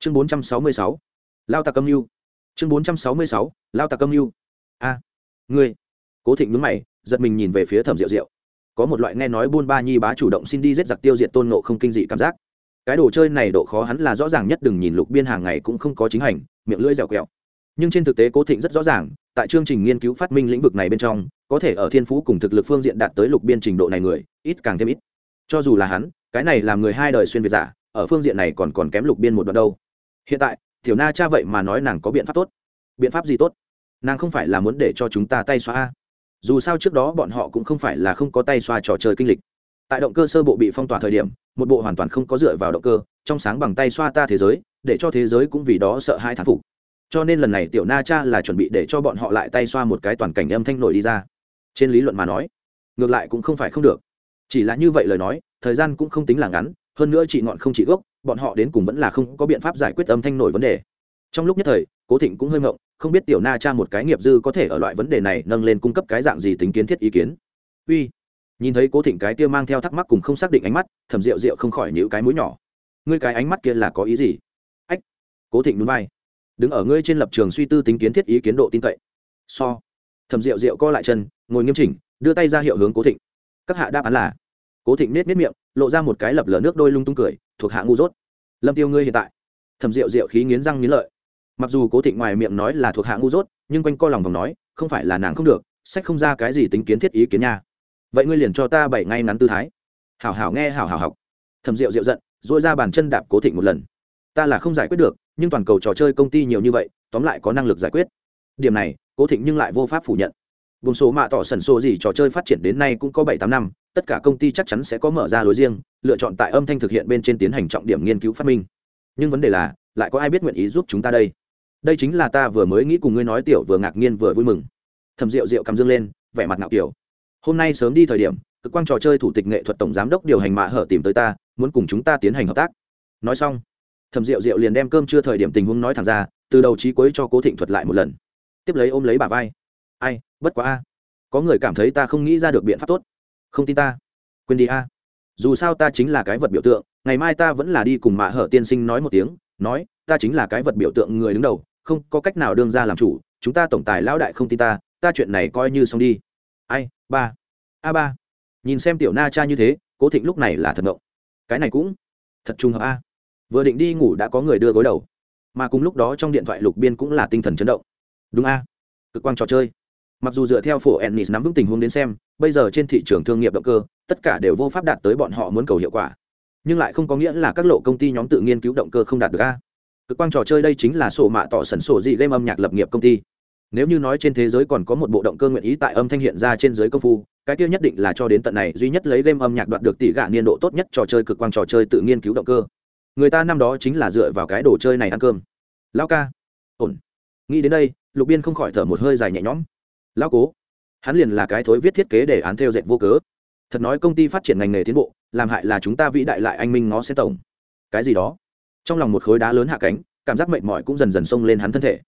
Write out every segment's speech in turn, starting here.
chương bốn trăm sáu mươi sáu. Lao tạc âm mưu. Chương bốn trăm sáu mươi sáu. Lao tạc âm mưu. A, ngươi. Cố thịnh nhướng mày, giật mình nhìn về phía thẩm rượu rượu có một loại nghe nói buôn ba nhi bá chủ động xin đi giết giặc tiêu diệt tôn nộ không kinh dị cảm giác. Cái đồ chơi này độ khó hắn là rõ ràng nhất, đừng nhìn lục biên hàng ngày cũng không có chính hành, miệng lưỡi dẻo quẹo. Nhưng trên thực tế cố thịnh rất rõ ràng, tại chương trình nghiên cứu phát minh lĩnh vực này bên trong, có thể ở thiên phú cùng thực lực phương diện đạt tới lục biên trình độ này người, ít càng thêm ít. Cho dù là hắn, cái này làm người hai đời xuyên việt giả, ở phương diện này còn còn kém lục biên một đoạn đâu hiện tại, tiểu na cha vậy mà nói nàng có biện pháp tốt. Biện pháp gì tốt? Nàng không phải là muốn để cho chúng ta tay xóa dù sao trước đó bọn họ cũng không phải là không có tay xoa trò chơi kinh lịch. Tại động cơ sơ bộ bị phong tỏa thời điểm, một bộ hoàn toàn không có dựa vào động cơ, trong sáng bằng tay xoa ta thế giới, để cho thế giới cũng vì đó sợ hai thán phục. Cho nên lần này tiểu na cha là chuẩn bị để cho bọn họ lại tay xoa một cái toàn cảnh âm thanh nổi đi ra. Trên lý luận mà nói, ngược lại cũng không phải không được. Chỉ là như vậy lời nói, thời gian cũng không tính là ngắn hơn nữa chị ngọn không chỉ gốc, bọn họ đến cùng vẫn là không có biện pháp giải quyết âm thanh nổi vấn đề. Trong lúc nhất thời, cố thịnh cũng hơi ngộng không biết tiểu na cha một cái nghiệp dư có thể ở loại vấn đề này nâng lên cung cấp cái dạng gì tính kiến thiết ý kiến. Uy, nhìn thấy cố thịnh cái kia mang theo thắc mắc cùng không xác định ánh mắt thầm rượu rượu không khỏi nhữ cái mũi nhỏ. Ngươi cái ánh mắt kia là có ý gì? Ách, cố thịnh núi vai. Đứng ở ngươi trên lập trường suy tư tính kiến thiết ý kiến độ tin cậy. So. Thầm rượu rượu co lại chân, ngồi nghiêm chỉnh, đưa tay ra hiệu hướng cố thịnh. Các hạ đáp án là cố thịnh nết nết miệng, lộ ra một cái lập lờ nước đôi lung tung cười, thuộc hạ ngu dốt. Lâm tiêu ngươi hiện tại. Thầm rượu rượu khí nghiến răng nghiến lợi. Mặc dù cố thịnh ngoài miệng nói là thuộc hạ ngu dốt, nhưng quanh co lòng vòng nói, không phải là nàng không được, sách không ra cái gì tính kiến thiết ý kiến nha. Vậy ngươi liền cho ta bảy ngay ngắn tư thái. Hảo hảo nghe, hảo hảo học. Thầm rượu rượu giận dội ra bàn chân đạp cố thịnh một lần. Ta là không giải quyết được, nhưng toàn cầu trò chơi công ty nhiều như vậy, tóm lại có năng lực giải quyết. Điểm này, cố thịnh nhưng lại vô pháp phủ nhận. Vùng số mạ tỏ sần sô gì trò chơi phát triển đến nay cũng có bảy tám năm tất cả công ty chắc chắn sẽ có mở ra lối riêng, lựa chọn tại âm thanh thực hiện bên trên tiến hành trọng điểm nghiên cứu phát minh. Nhưng vấn đề là, lại có ai biết nguyện ý giúp chúng ta đây? Đây chính là ta vừa mới nghĩ cùng ngươi nói tiểu vừa ngạc nhiên vừa vui mừng. Thầm rượu rượu cầm dương lên, vẻ mặt ngạo kiểu. Hôm nay sớm đi thời điểm, cực quang trò chơi thủ tịch nghệ thuật tổng giám đốc điều hành mạ hở tìm tới ta, muốn cùng chúng ta tiến hành hợp tác. Nói xong thầm rượu rượu liền đem cơm chưa thời điểm tình huống nói thẳng ra, từ đầu trí cuối cho cố thịnh thuật lại một lần. Tiếp lấy ôm lấy bà vai. Ai, bất quá a. Có người cảm thấy ta không nghĩ ra được biện pháp tốt không tin ta. Quên đi a. Dù sao ta chính là cái vật biểu tượng, ngày mai ta vẫn là đi cùng mạ hở tiên sinh nói một tiếng, nói, ta chính là cái vật biểu tượng người đứng đầu, không có cách nào đương ra làm chủ, chúng ta tổng tài lão đại không tin ta ta chuyện này coi như xong đi. Ai, ba. A ba. Nhìn xem tiểu na cha như thế, cố thịnh lúc này là thật ngộng. Cái này cũng thật trùng hợp a. Vừa định đi ngủ đã có người đưa gối đầu, mà cùng lúc đó trong điện thoại lục biên cũng là tinh thần chấn động. Đúng a. Cực quang trò chơi mặc dù dựa theo phổ ennis nắm vững tình huống đến xem, bây giờ trên thị trường thương nghiệp động cơ, tất cả đều vô pháp đạt tới bọn họ muốn cầu hiệu quả. Nhưng lại không có nghĩa là các lộ công ty nhóm tự nghiên cứu động cơ không đạt được a. Cực quang trò chơi đây chính là sổ mạ tỏ sẩn sổ dị game âm nhạc lập nghiệp công ty. Nếu như nói trên thế giới còn có một bộ động cơ nguyện ý tại âm thanh hiện ra trên giới công phu, cái kia nhất định là cho đến tận này duy nhất lấy game âm nhạc đoạt được tỷ gạ niên độ tốt nhất trò chơi cực quang trò chơi tự nghiên cứu động cơ. Người ta năm đó chính là dựa vào cái đồ chơi này ăn cơm. Lao ca. Ổn. Nghĩ đến đây, lục biên không khỏi thở một hơi dài nhẹ nhõm lão cố. Hắn liền là cái thối viết thiết kế để án theo dệt vô cớ. Thật nói công ty phát triển ngành nghề tiến bộ, làm hại là chúng ta vĩ đại lại anh minh nó sẽ tổng. Cái gì đó? Trong lòng một khối đá lớn hạ cánh, cảm giác mệt mỏi cũng dần dần xông lên hắn thân thể.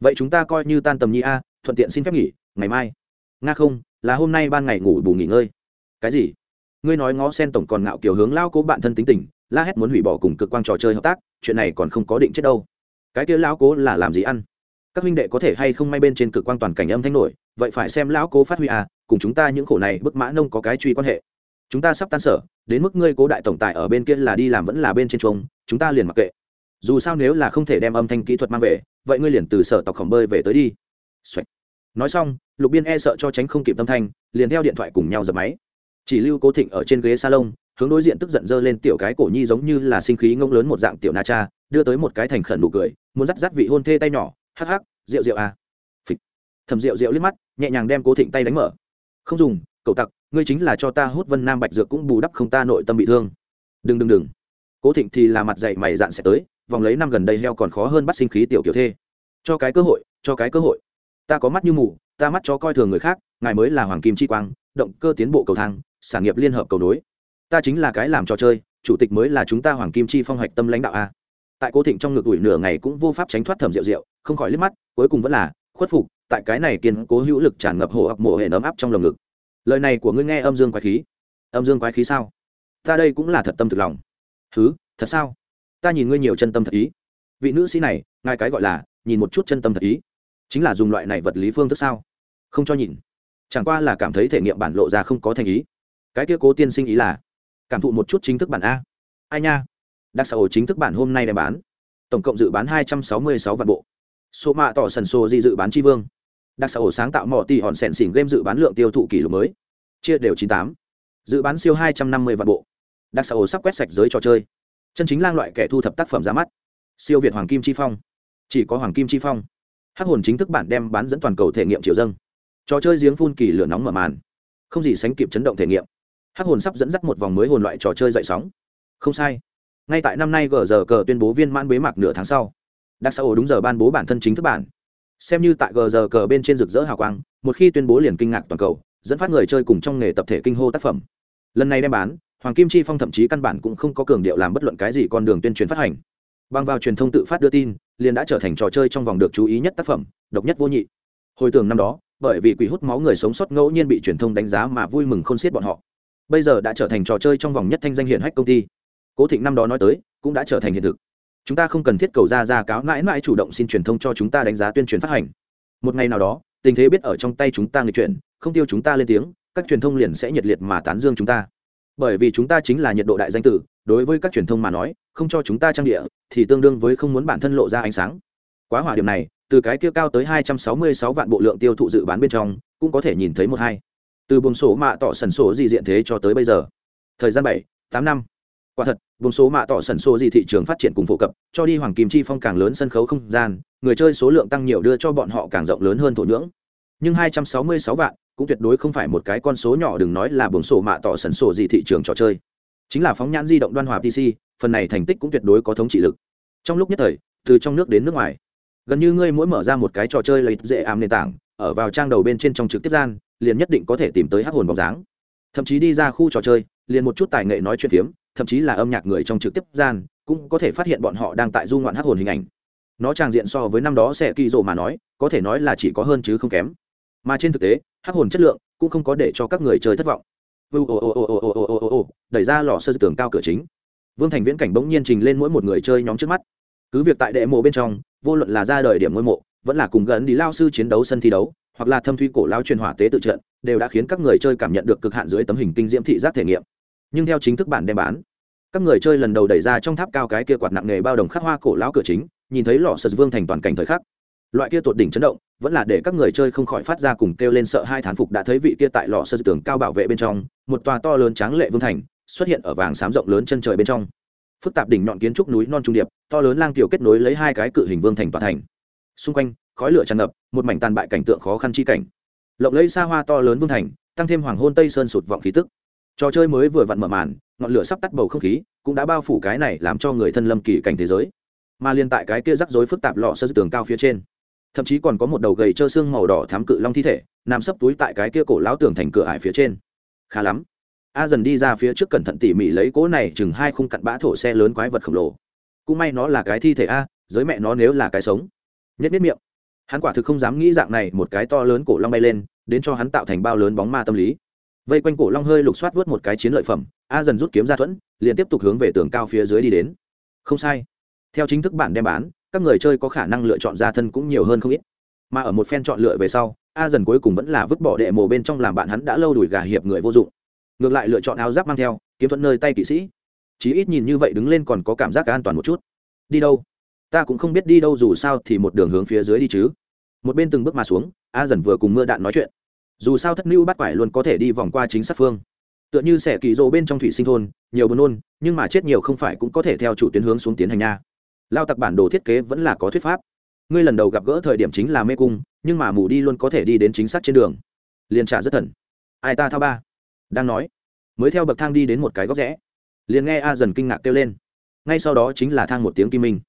Vậy chúng ta coi như tan tầm nhi a, thuận tiện xin phép nghỉ, ngày mai. Nga không, là hôm nay ban ngày ngủ bù nghỉ ngơi. Cái gì? Ngươi nói ngó sen tổng còn ngạo kiểu hướng lao cố bạn thân tính tình, la hét muốn hủy bỏ cùng cực quang trò chơi hợp tác, chuyện này còn không có định chết đâu. Cái kia lão cố là làm gì ăn? Các huynh đệ có thể hay không may bên trên cực quang toàn cảnh âm thanh nổi vậy phải xem lão cố phát huy à cùng chúng ta những khổ này bức mã nông có cái truy quan hệ. Chúng ta sắp tan sở, đến mức ngươi cố đại tổng tài ở bên kia là đi làm vẫn là bên trên trông chúng ta liền mặc kệ. Dù sao nếu là không thể đem âm thanh kỹ thuật mang về, vậy ngươi liền từ sở tộc khổng bơi về tới đi、Xoạch. nói xong, lục biên e sợ cho tránh không kịp tâm thanh, liền theo điện thoại cùng nhau dập máy. Chỉ lưu cố thịnh ở trên ghế salon, hướng đối diện tức giận dơ lên tiểu cái cổ nhi giống như là sinh khí ngông lớn một dạng tiểu na cha, đưa tới một cái thành khẩn nụ cười, muốn dắt dắt vị hôn thê tay nhỏ, hắc hắc, rượu rượu à thầm rượu rượu liếc mắt, nhẹ nhàng đem cố thịnh tay đánh mở. Không dùng, cậu tặc, ngươi chính là cho ta hút vân nam bạch dược cũng bù đắp không ta nội tâm bị thương. Đừng đừng đừng. Cố thịnh thì là mặt dậy mày dạn sẽ tới, vòng lấy năm gần đây heo còn khó hơn bắt sinh khí tiểu kiểu thê. Cho cái cơ hội, cho cái cơ hội. Ta có mắt như mù, ta mắt cho coi thường người khác, ngài mới là hoàng kim chi quang, động cơ tiến bộ cầu thang, sản nghiệp liên hợp cầu nối. Ta chính là cái làm trò chơi, chủ tịch mới là chúng ta hoàng kim chi phong hoạch tâm lãnh đạo a. Tại cố thịnh trong ngực ủi nửa ngày cũng vô pháp tránh thoát thẩm rượu rượu, không khỏi liếc mắt, cuối cùng vẫn là, khuất phục tại cái này kiên cố hữu lực tràn ngập hồ ập mộ hệ ấm áp trong lồng ngực. Lời này của ngươi nghe âm dương quái khí. Âm dương quái khí sao? Ta đây cũng là thật tâm thực lòng. Thứ thật sao? Ta nhìn ngươi nhiều chân tâm thật ý. Vị nữ sĩ này, ngài cái gọi là, nhìn một chút chân tâm thật ý. Chính là dùng loại này vật lý phương thức sao? Không cho nhìn. Chẳng qua là cảm thấy thể nghiệm bản lộ ra không có thành ý. Cái kia cố tiên sinh ý là, cảm thụ một chút chính thức bản a. Ai nha? Đặc xã hội chính thức bản hôm nay đem bán. Tổng cộng dự bán hai trăm sáu mươi sáu vạn bộ. Số mạ tỏ sần sô di dự bán tri vương đặc xã hội sáng tạo mỏ tỷ hòn sẹn xỉn game dự bán lượng tiêu thụ kỷ lục mới. Chia đều chín tám. Dự bán siêu hai trăm năm mươi vạn bộ. Đặc xã hội sắp quét sạch giới trò chơi. Chân chính lang loại kẻ thu thập tác phẩm ra mắt. Siêu việt hoàng kim chi phong. Chỉ có hoàng kim chi phong. Hắc hồn chính thức bản đem bán dẫn toàn cầu thể nghiệm triều dâng. Trò chơi giếng phun kỳ lửa nóng mở màn. Không gì sánh kịp chấn động thể nghiệm. Hắc hồn sắp dẫn dắt một vòng mới hồn loại trò chơi dậy sóng. Không sai. Ngay tại năm nay gờ giờ cờ tuyên bố viên mãn bế mạc nửa tháng sau. Đặc xã hội đúng giờ ban bố bản thân chính thức bản xem như tại gờ giờ cờ bên trên rực rỡ hào quang, một khi tuyên bố liền kinh ngạc toàn cầu, dẫn phát người chơi cùng trong nghề tập thể kinh hô tác phẩm. Lần này đem bán, hoàng kim chi phong thậm chí căn bản cũng không có cường điệu làm bất luận cái gì con đường tuyên truyền phát hành. Bằng vào truyền thông tự phát đưa tin, liền đã trở thành trò chơi trong vòng được chú ý nhất tác phẩm, độc nhất vô nhị. Hồi tưởng năm đó, bởi vì quỷ hút máu người sống sót ngẫu nhiên bị truyền thông đánh giá mà vui mừng khôn xiết bọn họ. Bây giờ đã trở thành trò chơi trong vòng nhất thanh danh hiện hách công ty. Cố thịnh năm đó nói tới, cũng đã trở thành hiện thực chúng ta không cần thiết cầu ra ra cáo mãi mãi chủ động xin truyền thông cho chúng ta đánh giá tuyên truyền phát hành. Một ngày nào đó, tình thế biết ở trong tay chúng ta người chuyển, không tiêu chúng ta lên tiếng, các truyền thông liền sẽ nhiệt liệt mà tán dương chúng ta. Bởi vì chúng ta chính là nhiệt độ đại danh tử, đối với các truyền thông mà nói, không cho chúng ta trang địa, thì tương đương với không muốn bản thân lộ ra ánh sáng. Quá hỏa điểm này, từ cái kia cao tới hai trăm sáu mươi sáu vạn bộ lượng tiêu thụ dự bán bên trong, cũng có thể nhìn thấy một hai. Từ buồng số mạ tỏ sần số gì diện thế cho tới bây giờ. Thời gian bảy, tám năm quả thật, vùng số mạ tỏ sần số gì thị trường phát triển cùng phổ cập, cho đi hoàng kim chi phong càng lớn sân khấu không gian, người chơi số lượng tăng nhiều đưa cho bọn họ càng rộng lớn hơn thổ nhưỡng. Nhưng hai trăm sáu mươi sáu vạn cũng tuyệt đối không phải một cái con số nhỏ đừng nói là buồng sổ mạ tỏ sần sổ gì thị trường trò chơi. Chính là phóng nhãn di động đoan hòa pc phần này thành tích cũng tuyệt đối có thống trị lực. Trong lúc nhất thời, từ trong nước đến nước ngoài, gần như ngươi mỗi mở ra một cái trò chơi lấy dễ ám nền tảng, ở vào trang đầu bên trên trong trực tiếp gian, liền nhất định có thể tìm tới hát hồn bóng dáng. Thậm chí đi ra khu trò chơi, liền một chút tài nghệ nói chuyện phiếm thậm chí là âm nhạc người trong trực tiếp gian, cũng có thể phát hiện bọn họ đang tại du ngoạn hát hồn hình ảnh. Nó tràng diện so với năm đó sẽ kỳ rộ mà nói, có thể nói là chỉ có hơn chứ không kém. Mà trên thực tế, hát hồn chất lượng cũng không có để cho các người chơi thất vọng. Đẩy ra lò sơ tường cao cửa chính. Vương thành viễn cảnh bỗng nhiên trình lên mỗi một người chơi nhóm trước mắt. Cứ việc tại đệ mộ bên trong, vô luận là ra đời điểm ngôi mộ, vẫn là cùng gần đi lao sư chiến đấu sân thi đấu, hoặc là thâm thuy cổ lao truyền hỏa tế tự trận, đều đã khiến các người chơi cảm nhận được cực hạn dưới tấm hình kinh diễm thị giác thể nghiệm nhưng theo chính thức bản đem bán. Các người chơi lần đầu đẩy ra trong tháp cao cái kia quạt nặng nghề bao đồng khắc hoa cổ lão cửa chính, nhìn thấy lò sật vương thành toàn cảnh thời khắc. Loại kia tột đỉnh chấn động, vẫn là để các người chơi không khỏi phát ra cùng kêu lên sợ hai thán phục đã thấy vị kia tại lò sật tường cao bảo vệ bên trong, một tòa to lớn tráng lệ vương thành, xuất hiện ở vàng xám rộng lớn chân trời bên trong. Phức tạp đỉnh nhọn kiến trúc núi non trung điệp, to lớn lang tiểu kết nối lấy hai cái cự hình vương thành tòa thành. Xung quanh, khói lửa tràn ngập, một mảnh tàn bại cảnh tượng khó khăn chi cảnh. Lộng lấy xa hoa to lớn vương thành, tăng thêm hoàng hôn tây sơn sụt vọng khí tức trò chơi mới vừa vặn mở màn, ngọn lửa sắp tắt bầu không khí, cũng đã bao phủ cái này làm cho người thân lâm kỳ cảnh thế giới. Mà liên tại cái kia rắc rối phức tạp lọ sơ tường cao phía trên, thậm chí còn có một đầu gầy trơ xương màu đỏ thám cự long thi thể, nằm sấp túi tại cái kia cổ lão tường thành cửa ải phía trên. Khá lắm. A dần đi ra phía trước cẩn thận tỉ mỉ lấy cỗ này chừng hai khung cặn bã thổ xe lớn quái vật khổng lồ. Cũng may nó là cái thi thể a, giới mẹ nó nếu là cái sống. Nhất biết miệng. Hắn quả thực không dám nghĩ dạng này, một cái to lớn cổ long bay lên, đến cho hắn tạo thành bao lớn bóng ma tâm lý vây quanh cổ long hơi lục soát vớt một cái chiến lợi phẩm, a dần rút kiếm ra thuẫn, liền tiếp tục hướng về tường cao phía dưới đi đến. Không sai. Theo chính thức bản đem bán, các người chơi có khả năng lựa chọn ra thân cũng nhiều hơn không ít. Mà ở một phen chọn lựa về sau, a dần cuối cùng vẫn là vứt bỏ đệ mồ bên trong làm bạn hắn đã lâu đuổi gà hiệp người vô dụng. Ngược lại lựa chọn áo giáp mang theo, kiếm thuận nơi tay kỵ sĩ. Chí ít nhìn như vậy đứng lên còn có cảm giác an toàn một chút. Đi đâu? Ta cũng không biết đi đâu dù sao thì một đường hướng phía dưới đi chứ. Một bên từng bước mà xuống, a dần vừa cùng mưa đạn nói chuyện dù sao thất mưu bắt quải luôn có thể đi vòng qua chính sát phương. Tựa như sẽ kỳ rồ bên trong thủy sinh thôn, nhiều buồn nôn, nhưng mà chết nhiều không phải cũng có thể theo chủ tuyến hướng xuống tiến hành nha. Lao tặc bản đồ thiết kế vẫn là có thuyết pháp. Ngươi lần đầu gặp gỡ thời điểm chính là mê cung, nhưng mà mù đi luôn có thể đi đến chính xác trên đường. Liền trả rất thần. Ai ta thao ba? Đang nói. Mới theo bậc thang đi đến một cái góc rẽ. Liền nghe a dần kinh ngạc kêu lên. Ngay sau đó chính là thang một tiếng kim minh.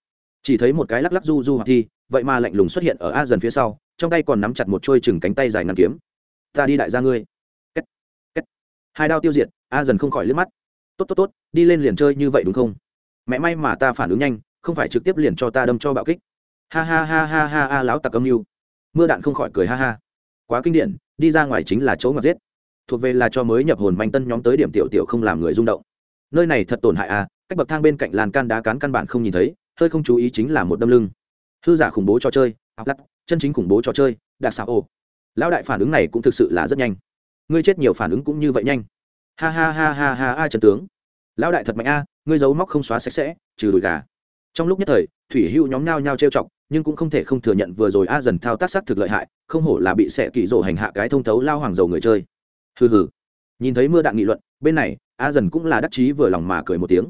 Chỉ thấy một cái lắc lắc du du hoặc thi, vậy mà lạnh lùng xuất hiện ở a dần phía sau, trong tay còn nắm chặt một trôi chừng cánh tay dài ngăn kiếm ta đi đại gia ngươi. Kết. Kết. hai đao tiêu diệt, a dần không khỏi liếc mắt. Tốt tốt tốt, đi lên liền chơi như vậy đúng không? Mẹ may mà ta phản ứng nhanh, không phải trực tiếp liền cho ta đâm cho bạo kích. Ha ha ha ha ha ha láo tặc âm mưu. Mưa đạn không khỏi cười ha ha. Quá kinh điển, đi ra ngoài chính là chỗ ngọc giết. Thuộc về là cho mới nhập hồn manh tân nhóm tới điểm tiểu tiểu không làm người rung động. Nơi này thật tổn hại à cách bậc thang bên cạnh làn can đá cán căn bản không nhìn thấy, hơi không chú ý chính là một đâm lưng. Hư giả khủng bố trò chơi, áp lắc, chân chính khủng bố trò chơi đặc xạ ô lão đại phản ứng này cũng thực sự là rất nhanh. Ngươi chết nhiều phản ứng cũng như vậy nhanh. Ha ha ha ha ha a trần tướng. Lão đại thật mạnh a, ngươi giấu móc không xóa sạch sẽ, trừ đùi gà. Trong lúc nhất thời, thủy hưu nhóm nhao nhao trêu chọc, nhưng cũng không thể không thừa nhận vừa rồi a dần thao tác sắc thực lợi hại, không hổ là bị xẻ kỳ rổ hành hạ cái thông thấu lao hoàng dầu người chơi. Hừ hừ. Nhìn thấy mưa đạn nghị luận, bên này, a dần cũng là đắc chí vừa lòng mà cười một tiếng.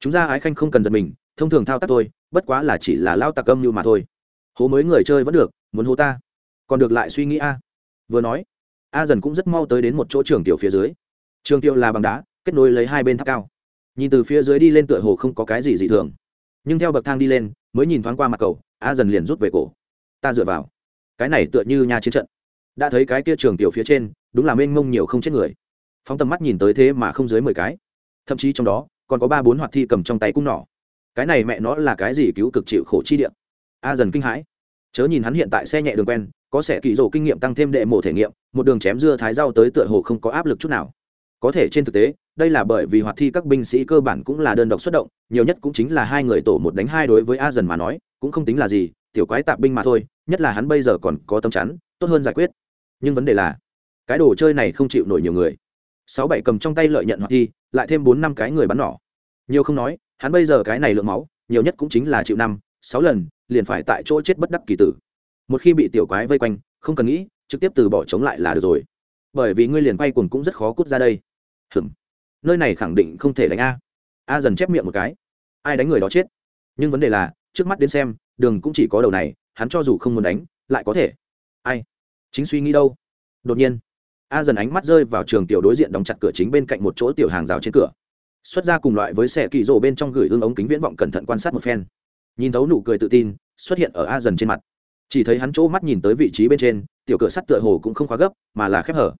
Chúng ra ái khanh không cần giật mình, thông thường thao tác tôi bất quá là chỉ là lao tạc âm như mà thôi. Hố mới người chơi vẫn được, muốn hố ta. Còn được lại suy nghĩ a vừa nói, a dần cũng rất mau tới đến một chỗ trường tiểu phía dưới. Trường tiểu là bằng đá, kết nối lấy hai bên tháp cao. Nhìn từ phía dưới đi lên tựa hồ không có cái gì dị thường. Nhưng theo bậc thang đi lên, mới nhìn thoáng qua mặt cầu, a dần liền rút về cổ. Ta dựa vào. Cái này tựa như nhà chiến trận. Đã thấy cái kia trường tiểu phía trên, đúng là mênh mông nhiều không chết người. Phóng tầm mắt nhìn tới thế mà không dưới mười cái. Thậm chí trong đó, còn có ba bốn hoạt thi cầm trong tay cung nỏ. Cái này mẹ nó là cái gì cứu cực chịu khổ chi điện a dần kinh hãi chớ nhìn hắn hiện tại xe nhẹ đường quen, có sẻ kỳ rổ kinh nghiệm tăng thêm đệ mổ thể nghiệm, một đường chém dưa thái rau tới tựa hồ không có áp lực chút nào. Có thể trên thực tế, đây là bởi vì hoạt thi các binh sĩ cơ bản cũng là đơn độc xuất động, nhiều nhất cũng chính là hai người tổ một đánh hai đối với a dần mà nói, cũng không tính là gì, tiểu quái tạp binh mà thôi, nhất là hắn bây giờ còn có tâm chắn, tốt hơn giải quyết. Nhưng vấn đề là, cái đồ chơi này không chịu nổi nhiều người. Sáu bảy cầm trong tay lợi nhận hoạt thi, lại thêm bốn năm cái người bắn nỏ. Nhiều không nói, hắn bây giờ cái này lượng máu, nhiều nhất cũng chính là chịu năm, sáu lần liền phải tại chỗ chết bất đắc kỳ tử. Một khi bị tiểu quái vây quanh, không cần nghĩ, trực tiếp từ bỏ chống lại là được rồi. Bởi vì ngươi liền quay cuồng cũng rất khó cút ra đây. Hừm nơi này khẳng định không thể đánh a. A dần chép miệng một cái. Ai đánh người đó chết? Nhưng vấn đề là, trước mắt đến xem, đường cũng chỉ có đầu này, hắn cho dù không muốn đánh, lại có thể. Ai? Chính suy nghĩ đâu? Đột nhiên, a dần ánh mắt rơi vào trường tiểu đối diện đóng chặt cửa chính bên cạnh một chỗ tiểu hàng rào trên cửa. Xuất ra cùng loại với xe kỳ rồ bên trong gửi ương ống kính viễn vọng cẩn thận quan sát một phen nhìn thấu nụ cười tự tin, xuất hiện ở a dần trên mặt. Chỉ thấy hắn chỗ mắt nhìn tới vị trí bên trên, tiểu cửa sắt tựa hồ cũng không khóa gấp, mà là khép hở.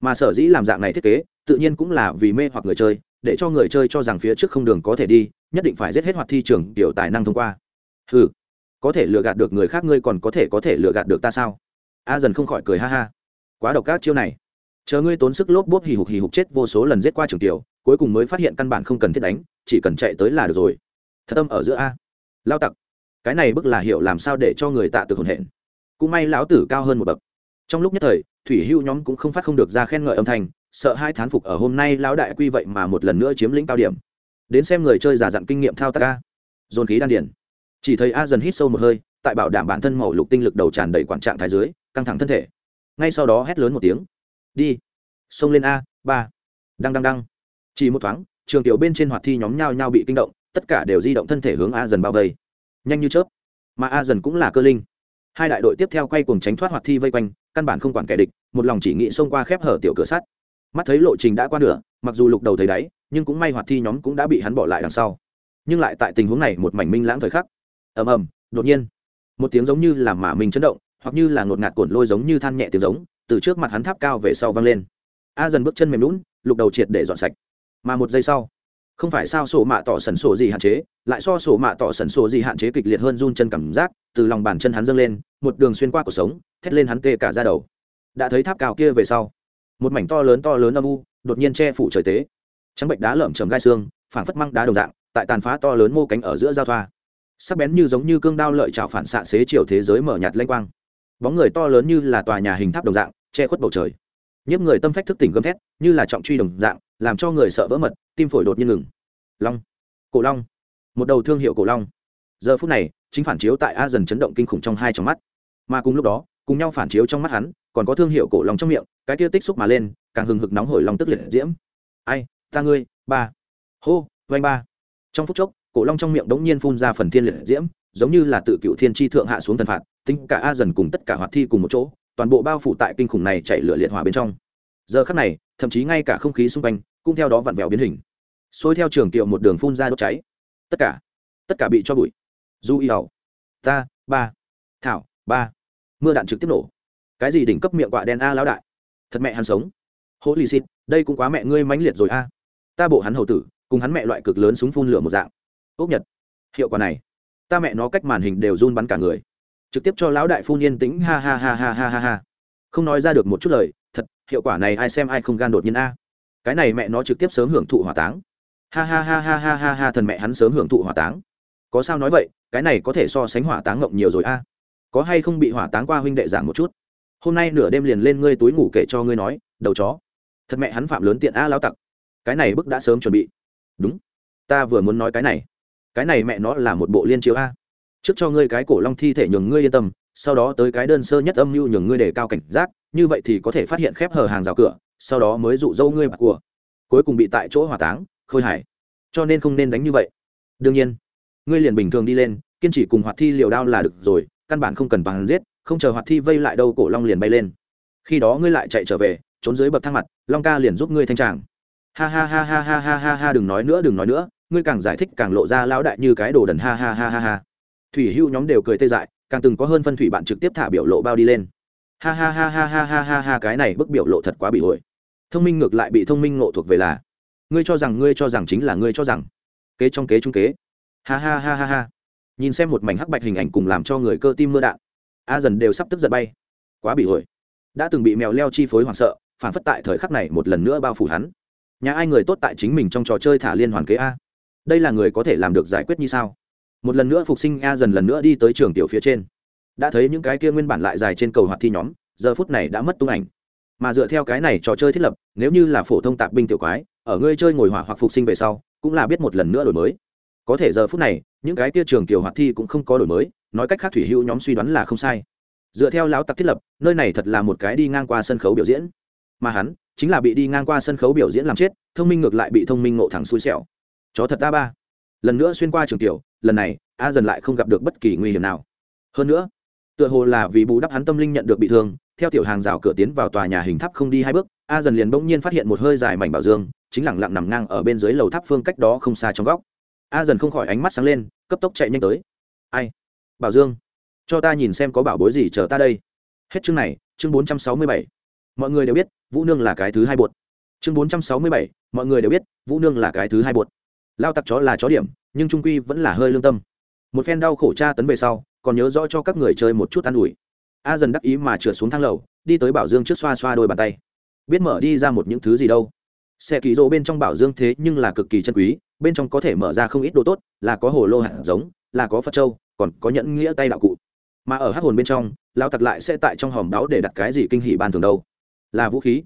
Mà sở dĩ làm dạng này thiết kế, tự nhiên cũng là vì mê hoặc người chơi, để cho người chơi cho rằng phía trước không đường có thể đi, nhất định phải giết hết hoạt thi trường tiểu tài năng thông qua. Ừ có thể lừa gạt được người khác ngươi còn có thể có thể lừa gạt được ta sao? A dần không khỏi cười ha ha. Quá độc các chiêu này. Chờ ngươi tốn sức lốp bốp hì hục hì hục chết vô số lần giết qua trường tiểu, cuối cùng mới phát hiện căn bản không cần thiết đánh, chỉ cần chạy tới là được rồi. Thật tâm ở giữa a lao tặc, cái này bức là hiệu làm sao để cho người tạ tự hồn hển cũng may lão tử cao hơn một bậc. Trong lúc nhất thời, thủy hưu nhóm cũng không phát không được ra khen ngợi âm thanh, sợ hai thán phục ở hôm nay lão đại quy vậy mà một lần nữa chiếm lĩnh cao điểm. Đến xem người chơi giả dặn kinh nghiệm thao tác a. Dồn khí đan điển chỉ thấy a dần hít sâu một hơi, tại bảo đảm bản thân màu lục tinh lực đầu tràn đầy quản trạng thái dưới, căng thẳng thân thể. Ngay sau đó hét lớn một tiếng. Đi. Xông lên a, ba. Đăng đăng đăng. Chỉ một thoáng, trường tiểu bên trên hoạt thi nhóm nhau nhau bị kinh động tất cả đều di động thân thể hướng a dần bao vây. Nhanh như chớp. Mà a dần cũng là cơ linh. Hai đại đội tiếp theo quay cùng tránh thoát hoạt thi vây quanh, căn bản không quản kẻ địch, một lòng chỉ nghĩ xông qua khép hở tiểu cửa sắt. Mắt thấy lộ trình đã qua nửa, mặc dù lục đầu thấy đáy, nhưng cũng may hoạt thi nhóm cũng đã bị hắn bỏ lại đằng sau. Nhưng lại tại tình huống này một mảnh minh lãng thời khắc. Ầm ầm, đột nhiên, một tiếng giống như là mả mình chấn động, hoặc như là ngột ngạt cuộn lôi giống như than nhẹ tiếng giống, từ trước mặt hắn tháp cao về sau vang lên. A dần bước chân mềm lún lục đầu triệt để dọn sạch. Mà một giây sau không phải sao sổ mạ tỏ sần sổ gì hạn chế, lại so sổ mạ tỏ sần sổ gì hạn chế kịch liệt hơn run chân cảm giác, từ lòng bàn chân hắn dâng lên, một đường xuyên qua cuộc sống, thét lên hắn tê cả ra đầu. Đã thấy tháp cao kia về sau, một mảnh to lớn to lớn âm u, đột nhiên che phủ trời tế. Trắng bệnh đá lởm chầm gai xương, phảng phất măng đá đồng dạng, tại tàn phá to lớn mô cánh ở giữa giao thoa. Sắc bén như giống như cương đao lợi trào phản xạ xế chiều thế giới mở nhạt lanh quang. Bóng người to lớn như là tòa nhà hình tháp đồng dạng, che khuất bầu trời nhiếp người tâm phách thức tỉnh gầm thét, như là trọng truy đồng dạng, làm cho người sợ vỡ mật, tim phổi đột nhiên ngừng. Long. Cổ long. Một đầu thương hiệu cổ long. Giờ phút này, chính phản chiếu tại a dần chấn động kinh khủng trong hai trong mắt. Mà cùng lúc đó, cùng nhau phản chiếu trong mắt hắn, còn có thương hiệu cổ long trong miệng, cái kia tích xúc mà lên, càng hừng hực nóng hổi lòng tức liệt diễm. Ai, ta ngươi, ba. Hô vanh ba. Trong phút chốc, cổ long trong miệng đống nhiên phun ra phần thiên liệt diễm, giống như là tự cựu thiên tri thượng hạ xuống thần phạt, tính cả a dần cùng tất cả hoạt thi cùng một chỗ toàn bộ bao phủ tại kinh khủng này chạy lửa liệt hỏa bên trong. Giờ khắc này, thậm chí ngay cả không khí xung quanh cũng theo đó vặn vẹo biến hình. Xôi theo trường kiệu một đường phun ra đốt cháy. Tất cả tất cả bị cho bụi. Du y hầu ta, ba, thảo, ba. Mưa đạn trực tiếp nổ. Cái gì đỉnh cấp miệng quạ đen a lão đại? Thật mẹ hắn sống. Hỗ lì xịt đây cũng quá mẹ ngươi mãnh liệt rồi a. Ta bộ hắn hầu tử, cùng hắn mẹ loại cực lớn súng phun lửa một dạng. Ốc nhật, hiệu quả này, ta mẹ nó cách màn hình đều run bắn cả người trực tiếp cho lão đại phu yên tĩnh ha ha ha ha ha ha ha không nói ra được một chút lời thật hiệu quả này ai xem ai không gan đột nhiên a cái này mẹ nó trực tiếp sớm hưởng thụ hỏa táng ha ha ha ha ha ha ha thần mẹ hắn sớm hưởng thụ hỏa táng có sao nói vậy cái này có thể so sánh hỏa táng ngộng nhiều rồi a có hay không bị hỏa táng qua huynh đệ giảng một chút hôm nay nửa đêm liền lên ngươi túi ngủ kể cho ngươi nói đầu chó thật mẹ hắn phạm lớn tiện a lao tặc cái này bức đã sớm chuẩn bị đúng ta vừa muốn nói cái này cái này mẹ nó là một bộ liên chiếu a trước cho ngươi cái cổ long thi thể nhường ngươi yên tâm, sau đó tới cái đơn sơ nhất âm mưu nhường ngươi đề cao cảnh giác, như vậy thì có thể phát hiện khép hờ hàng rào cửa, sau đó mới dụ dâu ngươi bạc của. Cuối cùng bị tại chỗ hỏa táng, khôi hải cho nên không nên đánh như vậy. Đương nhiên, ngươi liền bình thường đi lên, kiên trì cùng hoạt thi liều đao là được rồi, căn bản không cần bằng giết, không chờ hoạt thi vây lại đâu cổ long liền bay lên. Khi đó ngươi lại chạy trở về, trốn dưới bậc thang mặt, long ca liền giúp ngươi thanh tràng. Ha ha ha ha ha ha ha ha, đừng nói nữa, đừng nói nữa, ngươi càng giải thích càng lộ ra lão đại như cái đồ đần, ha ha ha ha ha thủy hưu nhóm đều cười tê dại, càng từng có hơn phân thủy bạn trực tiếp thả biểu lộ bao đi lên. Ha ha ha ha ha ha ha ha, cái này bức biểu lộ thật quá bị ổi thông minh ngược lại bị thông minh ngộ thuộc về là, ngươi cho rằng ngươi cho rằng chính là ngươi cho rằng. Kế trong kế trung kế. Ha ha ha ha ha. Nhìn xem một mảnh hắc bạch hình ảnh cùng làm cho người cơ tim mưa đạn, a dần đều sắp tức giận bay. Quá bị ổi đã từng bị mèo leo chi phối hoảng sợ, phản phất tại thời khắc này một lần nữa bao phủ hắn. Nhà ai người tốt tại chính mình trong trò chơi thả liên hoàn kế a? Đây là người có thể làm được giải quyết như sao? Một lần nữa phục sinh a dần lần nữa đi tới trường tiểu phía trên. Đã thấy những cái kia nguyên bản lại dài trên cầu hoạt thi nhóm, giờ phút này đã mất tung ảnh. Mà dựa theo cái này trò chơi thiết lập, nếu như là phổ thông tạp binh tiểu quái, ở ngươi chơi ngồi hỏa hoặc phục sinh về sau, cũng là biết một lần nữa đổi mới. Có thể giờ phút này, những cái kia trường tiểu hoạt thi cũng không có đổi mới, nói cách khác thủy hữu nhóm suy đoán là không sai. Dựa theo lão tặc thiết lập, nơi này thật là một cái đi ngang qua sân khấu biểu diễn. Mà hắn, chính là bị đi ngang qua sân khấu biểu diễn làm chết, thông minh ngược lại bị thông minh ngộ thẳng xui xẻo. Chó thật ta ba. Lần nữa xuyên qua trường tiểu lần này, a dần lại không gặp được bất kỳ nguy hiểm nào. Hơn nữa, tựa hồ là vì bù đắp hắn tâm linh nhận được bị thương, theo tiểu hàng rào cửa tiến vào tòa nhà hình tháp không đi hai bước, a dần liền bỗng nhiên phát hiện một hơi dài mảnh bảo dương, chính lẳng lặng nằm ngang ở bên dưới lầu tháp phương cách đó không xa trong góc. A dần không khỏi ánh mắt sáng lên, cấp tốc chạy nhanh tới. Ai? Bảo dương, cho ta nhìn xem có bảo bối gì chờ ta đây. Hết chương này, chương bốn trăm sáu mươi bảy. Mọi người đều biết, vũ nương là cái thứ hai bột. Chương bốn trăm sáu mươi bảy, mọi người đều biết, vũ nương là cái thứ hai bột. Lao tặc chó là chó điểm nhưng trung quy vẫn là hơi lương tâm. Một phen đau khổ tra tấn về sau, còn nhớ rõ cho các người chơi một chút an ủi. A dần đắc ý mà trượt xuống thang lầu, đi tới bảo dương trước xoa xoa đôi bàn tay. Biết mở đi ra một những thứ gì đâu. Xe kỳ rỗ bên trong bảo dương thế nhưng là cực kỳ chân quý, bên trong có thể mở ra không ít đồ tốt, là có hồ lô hạt giống, là có phật trâu còn có nhẫn nghĩa tay đạo cụ. Mà ở hát hồn bên trong lao tặc lại sẽ tại trong hòm đáo để đặt cái gì kinh hỷ ban thường đâu. Là vũ khí,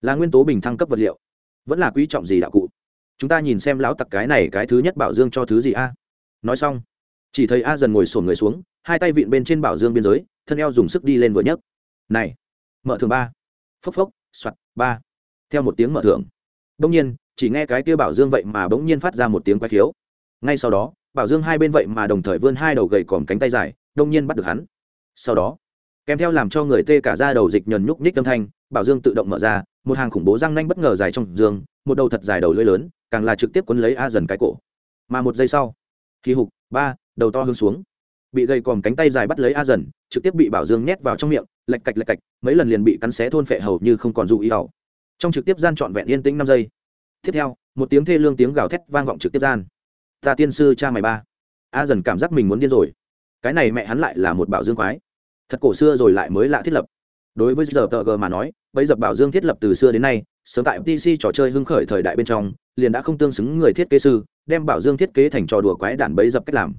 là nguyên tố bình thăng cấp vật liệu, vẫn là quý trọng gì đạo cụ chúng ta nhìn xem lão tặc cái này cái thứ nhất bảo dương cho thứ gì a? Nói xong, chỉ thấy a dần ngồi sổn người xuống, hai tay vịn bên trên bảo dương biên giới, thân eo dùng sức đi lên vừa nhấc. Này, mở thường ba. Phốc phốc, soạt, ba. Theo một tiếng mở thường bỗng nhiên, chỉ nghe cái kia bảo dương vậy mà bỗng nhiên phát ra một tiếng quay khiếu. Ngay sau đó, bảo dương hai bên vậy mà đồng thời vươn hai đầu gầy còm cánh tay dài, đông nhiên bắt được hắn. Sau đó, kèm theo làm cho người tê cả ra đầu dịch nhờn nhúc nhích âm thanh bảo dương tự động mở ra, một hàng khủng bố răng nanh bất ngờ dài trong dương, một đầu thật dài đầu lưỡi lớn, càng là trực tiếp quấn lấy a dần cái cổ. Mà một giây sau, kỳ hục, ba, đầu to hướng xuống. Bị gầy còm cánh tay dài bắt lấy a dần, trực tiếp bị bảo dương nhét vào trong miệng lạch cạch lạch cạch, mấy lần liền bị cắn xé thôn phệ hầu như không còn dụ ý ẩu trong trực tiếp gian trọn vẹn yên tĩnh năm giây. Tiếp theo, một tiếng thê lương tiếng gào thét vang vọng trực tiếp gian. Ta tiên sư cha mày ba. A dần cảm giác mình muốn điên rồi. Cái này mẹ hắn lại là một bảo dương quái. Thật cổ xưa rồi lại mới lạ thiết lập đối với giờ tờ g mà nói, bấy dập bảo dương thiết lập từ xưa đến nay, sớm tại pc trò chơi hưng khởi thời đại bên trong, liền đã không tương xứng người thiết kế sư, đem bảo dương thiết kế thành trò đùa quái đản bấy dập cách làm.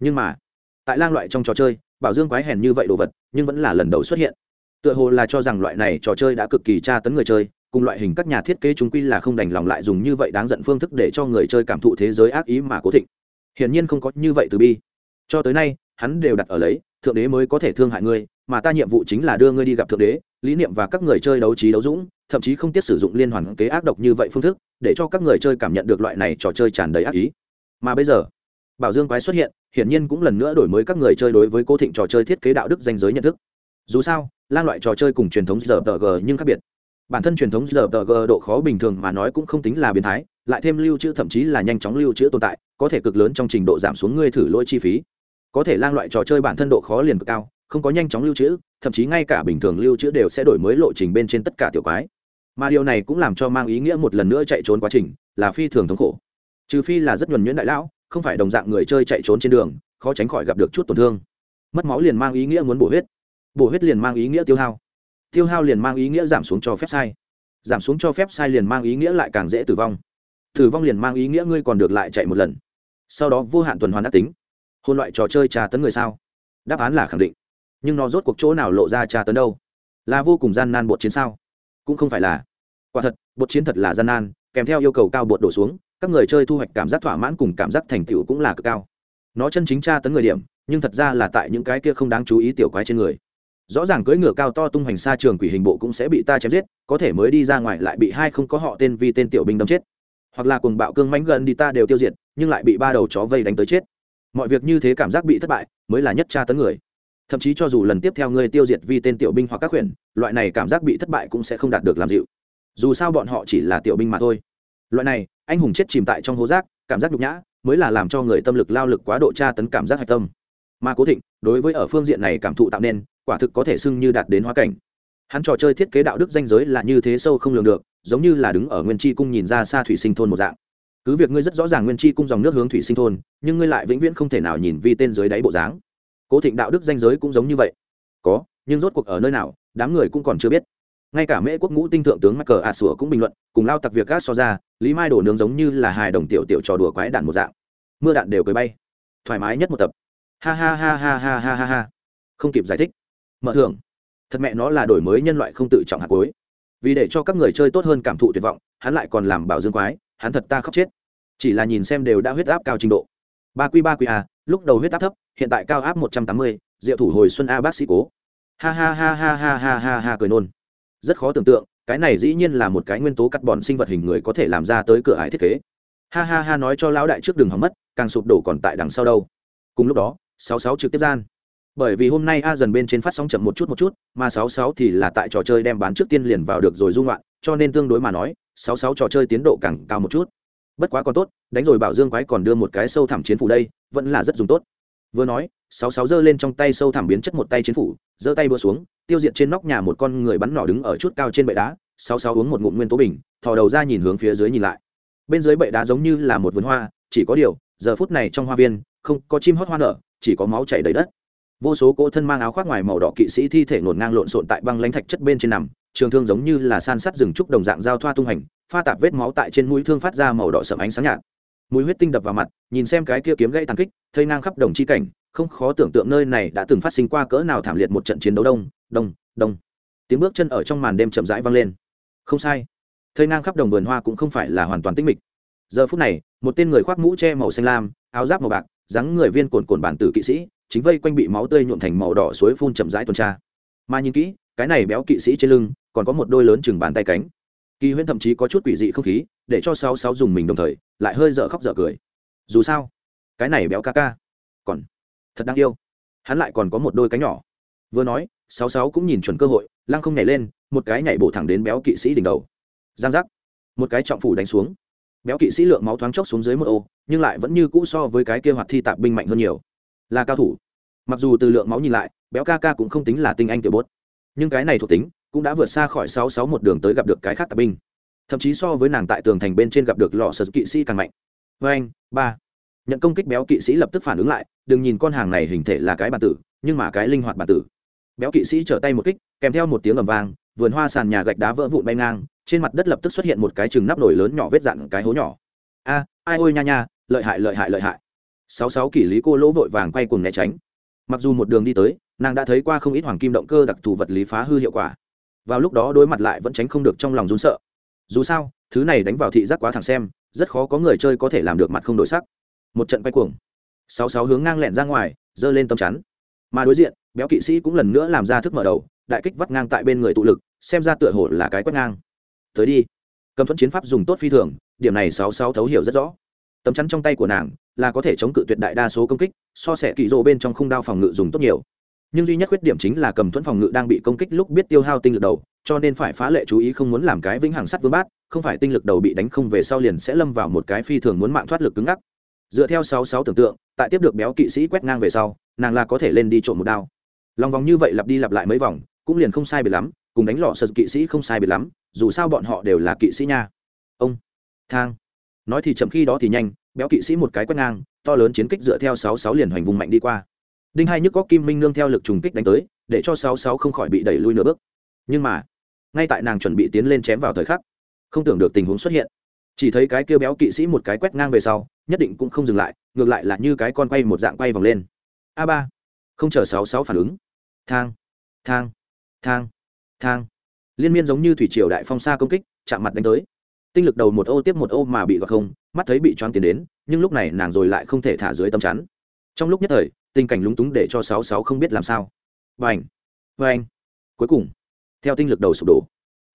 Nhưng mà, tại lang loại trong trò chơi, bảo dương quái hèn như vậy đồ vật, nhưng vẫn là lần đầu xuất hiện. Tựa hồ là cho rằng loại này trò chơi đã cực kỳ tra tấn người chơi, cùng loại hình các nhà thiết kế chúng quy là không đành lòng lại dùng như vậy đáng giận phương thức để cho người chơi cảm thụ thế giới ác ý mà cố thịnh. Hiển nhiên không có như vậy từ bi. Cho tới nay, hắn đều đặt ở lấy thượng đế mới có thể thương hại ngươi, mà ta nhiệm vụ chính là đưa ngươi đi gặp thượng đế, lý niệm và các người chơi đấu trí đấu dũng, thậm chí không tiếc sử dụng liên hoàn kế ác độc như vậy phương thức, để cho các người chơi cảm nhận được loại này trò chơi tràn đầy ác ý. Mà bây giờ, bảo dương quái xuất hiện, hiển nhiên cũng lần nữa đổi mới các người chơi đối với cố thịnh trò chơi thiết kế đạo đức danh giới nhận thức. Dù sao lan loại trò chơi cùng truyền thống giờ g nhưng khác biệt. Bản thân truyền thống giờ g độ khó bình thường mà nói cũng không tính là biến thái, lại thêm lưu trữ thậm chí là nhanh chóng lưu trữ tồn tại, có thể cực lớn trong trình độ giảm xuống ngươi thử lỗi chi phí có thể lang loại trò chơi bản thân độ khó liền cực cao, không có nhanh chóng lưu trữ, thậm chí ngay cả bình thường lưu trữ đều sẽ đổi mới lộ trình bên trên tất cả tiểu quái. Mà điều này cũng làm cho mang ý nghĩa một lần nữa chạy trốn quá trình là phi thường thống khổ. Trừ phi là rất nhuần nhuyễn đại lão, không phải đồng dạng người chơi chạy trốn trên đường, khó tránh khỏi gặp được chút tổn thương. Mất máu liền mang ý nghĩa muốn bổ huyết. Bổ huyết liền mang ý nghĩa tiêu hao. Tiêu hao liền mang ý nghĩa giảm xuống cho phép sai. Giảm xuống cho phép sai liền mang ý nghĩa lại càng dễ tử vong. Tử vong liền mang ý nghĩa ngươi còn được lại chạy một lần. Sau đó vô hạn tuần hoàn ác tính hôn loại trò chơi tra tấn người sao? Đáp án là khẳng định. Nhưng nó rốt cuộc chỗ nào lộ ra tra tấn đâu? Là vô cùng gian nan bột chiến sao? Cũng không phải là. Quả thật, bột chiến thật là gian nan, kèm theo yêu cầu cao bột đổ xuống, các người chơi thu hoạch cảm giác thỏa mãn cùng cảm giác thành tựu cũng là cực cao. Nó chân chính tra tấn người điểm, nhưng thật ra là tại những cái kia không đáng chú ý tiểu quái trên người. Rõ ràng cưỡi ngựa cao to tung hoành xa trường quỷ hình bộ cũng sẽ bị ta chém giết, có thể mới đi ra ngoài lại bị hai không có họ tên vì tên tiểu binh đâm chết. Hoặc là cùng bạo cương mánh gần đi ta đều tiêu diệt, nhưng lại bị ba đầu chó vây đánh tới chết mọi việc như thế cảm giác bị thất bại mới là nhất tra tấn người. Thậm chí cho dù lần tiếp theo ngươi tiêu diệt vi tên tiểu binh hoặc các quyển loại này cảm giác bị thất bại cũng sẽ không đạt được làm dịu. Dù sao bọn họ chỉ là tiểu binh mà thôi. Loại này, anh hùng chết chìm tại trong hố rác, cảm giác nhục nhã mới là làm cho người tâm lực lao lực quá độ tra tấn cảm giác hạch tâm. Mà cố thịnh, đối với ở phương diện này cảm thụ tạo nên, quả thực có thể xưng như đạt đến hóa cảnh. Hắn trò chơi thiết kế đạo đức danh giới là như thế sâu không lường được, giống như là đứng ở nguyên tri cung nhìn ra xa thủy sinh thôn một dạng cứ việc ngươi rất rõ ràng nguyên chi cung dòng nước hướng thủy sinh thôn, nhưng ngươi lại vĩnh viễn không thể nào nhìn vi tên dưới đáy bộ dáng. Cố thịnh đạo đức danh giới cũng giống như vậy. Có, nhưng rốt cuộc ở nơi nào, đám người cũng còn chưa biết. Ngay cả mễ quốc ngũ tinh thượng tướng mắc cờ ạ sủa cũng bình luận, cùng lao tặc việc gác so ra, lý mai đổ nướng giống như là hài đồng tiểu tiểu trò đùa quái đạn một dạng. Mưa đạn đều cười bay. Thoải mái nhất một tập. Ha ha ha ha ha ha ha ha. Không kịp giải thích. Mở thưởng. Thật mẹ nó là đổi mới nhân loại không tự trọng hạt cuối. Vì để cho các người chơi tốt hơn cảm thụ tuyệt vọng, hắn lại còn làm bảo dương quái hắn thật ta khóc chết. Chỉ là nhìn xem đều đã huyết áp cao trình độ. Ba q ba q a à, lúc đầu huyết áp thấp, hiện tại cao áp một trăm tám mươi, diệu thủ hồi xuân a bác sĩ cố. Ha ha ha ha ha ha ha ha cười nôn. Rất khó tưởng tượng, cái này dĩ nhiên là một cái nguyên tố cắt bòn sinh vật hình người có thể làm ra tới cửa ải thiết kế. Ha ha ha nói cho lão đại trước đường hỏng mất, càng sụp đổ còn tại đằng sau đâu. Cùng lúc đó, sáu sáu trực tiếp gian. Bởi vì hôm nay a dần bên trên phát sóng chậm một chút một chút, mà sáu sáu thì là tại trò chơi đem bán trước tiên liền vào được rồi dung loạn, cho nên tương đối mà nói sáu sáu trò chơi tiến độ càng cao một chút. Bất quá còn tốt, đánh rồi bảo dương quái còn đưa một cái sâu thẳm chiến phủ đây, vẫn là rất dùng tốt. Vừa nói, sáu sáu giơ lên trong tay sâu thẳm biến chất một tay chiến phủ, giơ tay búa xuống, tiêu diệt trên nóc nhà một con người bắn nỏ đứng ở chút cao trên bệ đá, sáu sáu uống một ngụm nguyên tố bình, thò đầu ra nhìn hướng phía dưới nhìn lại. Bên dưới bệ đá giống như là một vườn hoa, chỉ có điều, giờ phút này trong hoa viên, không có chim hót hoa nở, chỉ có máu chảy đầy đất. Vô số cỗ thân mang áo khoác ngoài màu đỏ kỵ sĩ thi thể ngổn ngang lộn xộn tại băng lãnh thạch chất bên trên nằm trường thương giống như là san sắt rừng trúc đồng dạng giao thoa tung hành, pha tạp vết máu tại trên mũi thương phát ra màu đỏ sậm ánh sáng nhạt. Mũi huyết tinh đập vào mặt, nhìn xem cái kia kiếm gãy tàn kích, thây ngang khắp đồng chi cảnh, không khó tưởng tượng nơi này đã từng phát sinh qua cỡ nào thảm liệt một trận chiến đấu đông đông đông. Tiếng bước chân ở trong màn đêm chậm rãi vang lên. Không sai. Thây ngang khắp đồng vườn hoa cũng không phải là hoàn toàn tĩnh mịch. Giờ phút này, một tên người khoác mũ che màu xanh lam, áo giáp màu bạc, dáng người viên cồn cồn bản tử kỵ sĩ, chính vây quanh bị máu tươi nhuộm thành màu đỏ suối phun chậm rãi tuần tra. Mà nhìn kỹ, cái này béo kỵ sĩ trên lưng còn có một đôi lớn chừng bàn tay cánh. Kỳ huyễn thậm chí có chút quỷ dị không khí, để cho sáu sáu dùng mình đồng thời, lại hơi dở khóc dở cười. Dù sao, cái này béo ca ca, còn thật đáng yêu. Hắn lại còn có một đôi cánh nhỏ. Vừa nói, sáu sáu cũng nhìn chuẩn cơ hội, lăng không nhảy lên, một cái nhảy bổ thẳng đến béo kỵ sĩ đỉnh đầu. Giang giác. Một cái trọng phủ đánh xuống. Béo kỵ sĩ lượng máu thoáng chốc xuống dưới một ô, nhưng lại vẫn như cũ so với cái kia hoạt thi tạp binh mạnh hơn nhiều. Là cao thủ. Mặc dù từ lượng máu nhìn lại, béo ca ca cũng không tính là tinh anh tiểu bốt. Nhưng cái này thuộc tính cũng đã vượt xa khỏi sáu sáu một đường tới gặp được cái khác tạp binh. Thậm chí so với nàng tại tường thành bên trên gặp được lò sờ kỵ sĩ càng mạnh. Vê anh, ba. Nhận công kích béo kỵ sĩ lập tức phản ứng lại, đừng nhìn con hàng này hình thể là cái bản tử, nhưng mà cái linh hoạt bản tử. Béo kỵ sĩ trở tay một kích, kèm theo một tiếng ầm vang, vườn hoa sàn nhà gạch đá vỡ vụn bay ngang, trên mặt đất lập tức xuất hiện một cái chừng nắp nổi lớn nhỏ vết dặn cái hố nhỏ. A, ai ôi nha nha, lợi hại lợi hại lợi hại. Sáu sáu kỷ lý cô lỗ vội vàng quay cùng né tránh. Mặc dù một đường đi tới, nàng đã thấy qua không ít hoàng kim động cơ đặc thù vật lý phá hư hiệu quả vào lúc đó đối mặt lại vẫn tránh không được trong lòng run sợ. Dù sao, thứ này đánh vào thị giác quá thẳng xem, rất khó có người chơi có thể làm được mặt không đổi sắc. Một trận quay cuồng. Sáu sáu hướng ngang lẹn ra ngoài, giơ lên tấm chắn. Mà đối diện, béo kỵ sĩ cũng lần nữa làm ra thức mở đầu, đại kích vắt ngang tại bên người tụ lực, xem ra tựa hồ là cái quét ngang. Tới đi. Cầm thuẫn chiến pháp dùng tốt phi thường, điểm này sáu sáu thấu hiểu rất rõ. Tấm chắn trong tay của nàng là có thể chống cự tuyệt đại đa số công kích, so sẻ kỳ rộ bên trong khung đao phòng ngự dùng tốt nhiều nhưng duy nhất khuyết điểm chính là cầm thuẫn phòng ngự đang bị công kích lúc biết tiêu hao tinh lực đầu, cho nên phải phá lệ chú ý không muốn làm cái vĩnh hằng sắt vương bát, không phải tinh lực đầu bị đánh không về sau liền sẽ lâm vào một cái phi thường muốn mạng thoát lực cứng ngắc. Dựa theo sáu sáu tưởng tượng, tại tiếp được béo kỵ sĩ quét ngang về sau, nàng là có thể lên đi trộm một đao. Lòng vòng như vậy lặp đi lặp lại mấy vòng, cũng liền không sai biệt lắm, cùng đánh lọ sơ kỵ sĩ không sai biệt lắm, dù sao bọn họ đều là kỵ sĩ nha. Ông, thang. Nói thì chậm khi đó thì nhanh, béo kỵ sĩ một cái quét ngang, to lớn chiến kích dựa theo sáu sáu liền hoành vùng mạnh đi qua đinh hai nhức có kim minh nương theo lực trùng kích đánh tới, để cho sáu sáu không khỏi bị đẩy lui nửa bước. Nhưng mà, ngay tại nàng chuẩn bị tiến lên chém vào thời khắc, không tưởng được tình huống xuất hiện. Chỉ thấy cái kia béo kỵ sĩ một cái quét ngang về sau, nhất định cũng không dừng lại, ngược lại là như cái con quay một dạng quay vòng lên. A ba, không chờ sáu sáu phản ứng. Thang thang thang thang. Liên miên giống như thủy triều đại phong xa công kích, chạm mặt đánh tới. Tinh lực đầu một ô tiếp một ô mà bị gọt không, mắt thấy bị choáng tiến đến, nhưng lúc này nàng rồi lại không thể thả dưới tầm chắn. Trong lúc nhất thời tình cảnh lúng túng để cho sáu sáu không biết làm sao. Vành vành cuối cùng, theo tinh lực đầu sụp đổ,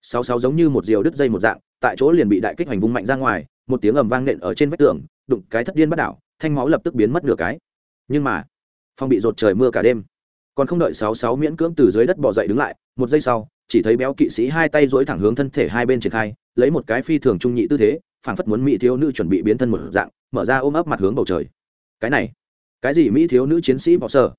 sáu sáu giống như một diều đứt dây một dạng, tại chỗ liền bị đại kích hoành vung mạnh ra ngoài, một tiếng ầm vang nện ở trên vách tường, đụng cái thất điên bắt đảo, thanh máu lập tức biến mất nửa cái. Nhưng mà, phong bị rột trời mưa cả đêm. Còn không đợi sáu sáu miễn cưỡng từ dưới đất bỏ dậy đứng lại, một giây sau, chỉ thấy béo kỵ sĩ hai tay dối thẳng hướng thân thể hai bên triển khai, lấy một cái phi thường trung nhị tư thế, phảng phất muốn mỹ thiếu nữ chuẩn bị biến thân một dạng, mở ra ôm ấp mặt hướng bầu trời. Cái này cái gì mỹ thiếu nữ chiến sĩ bỏ sở?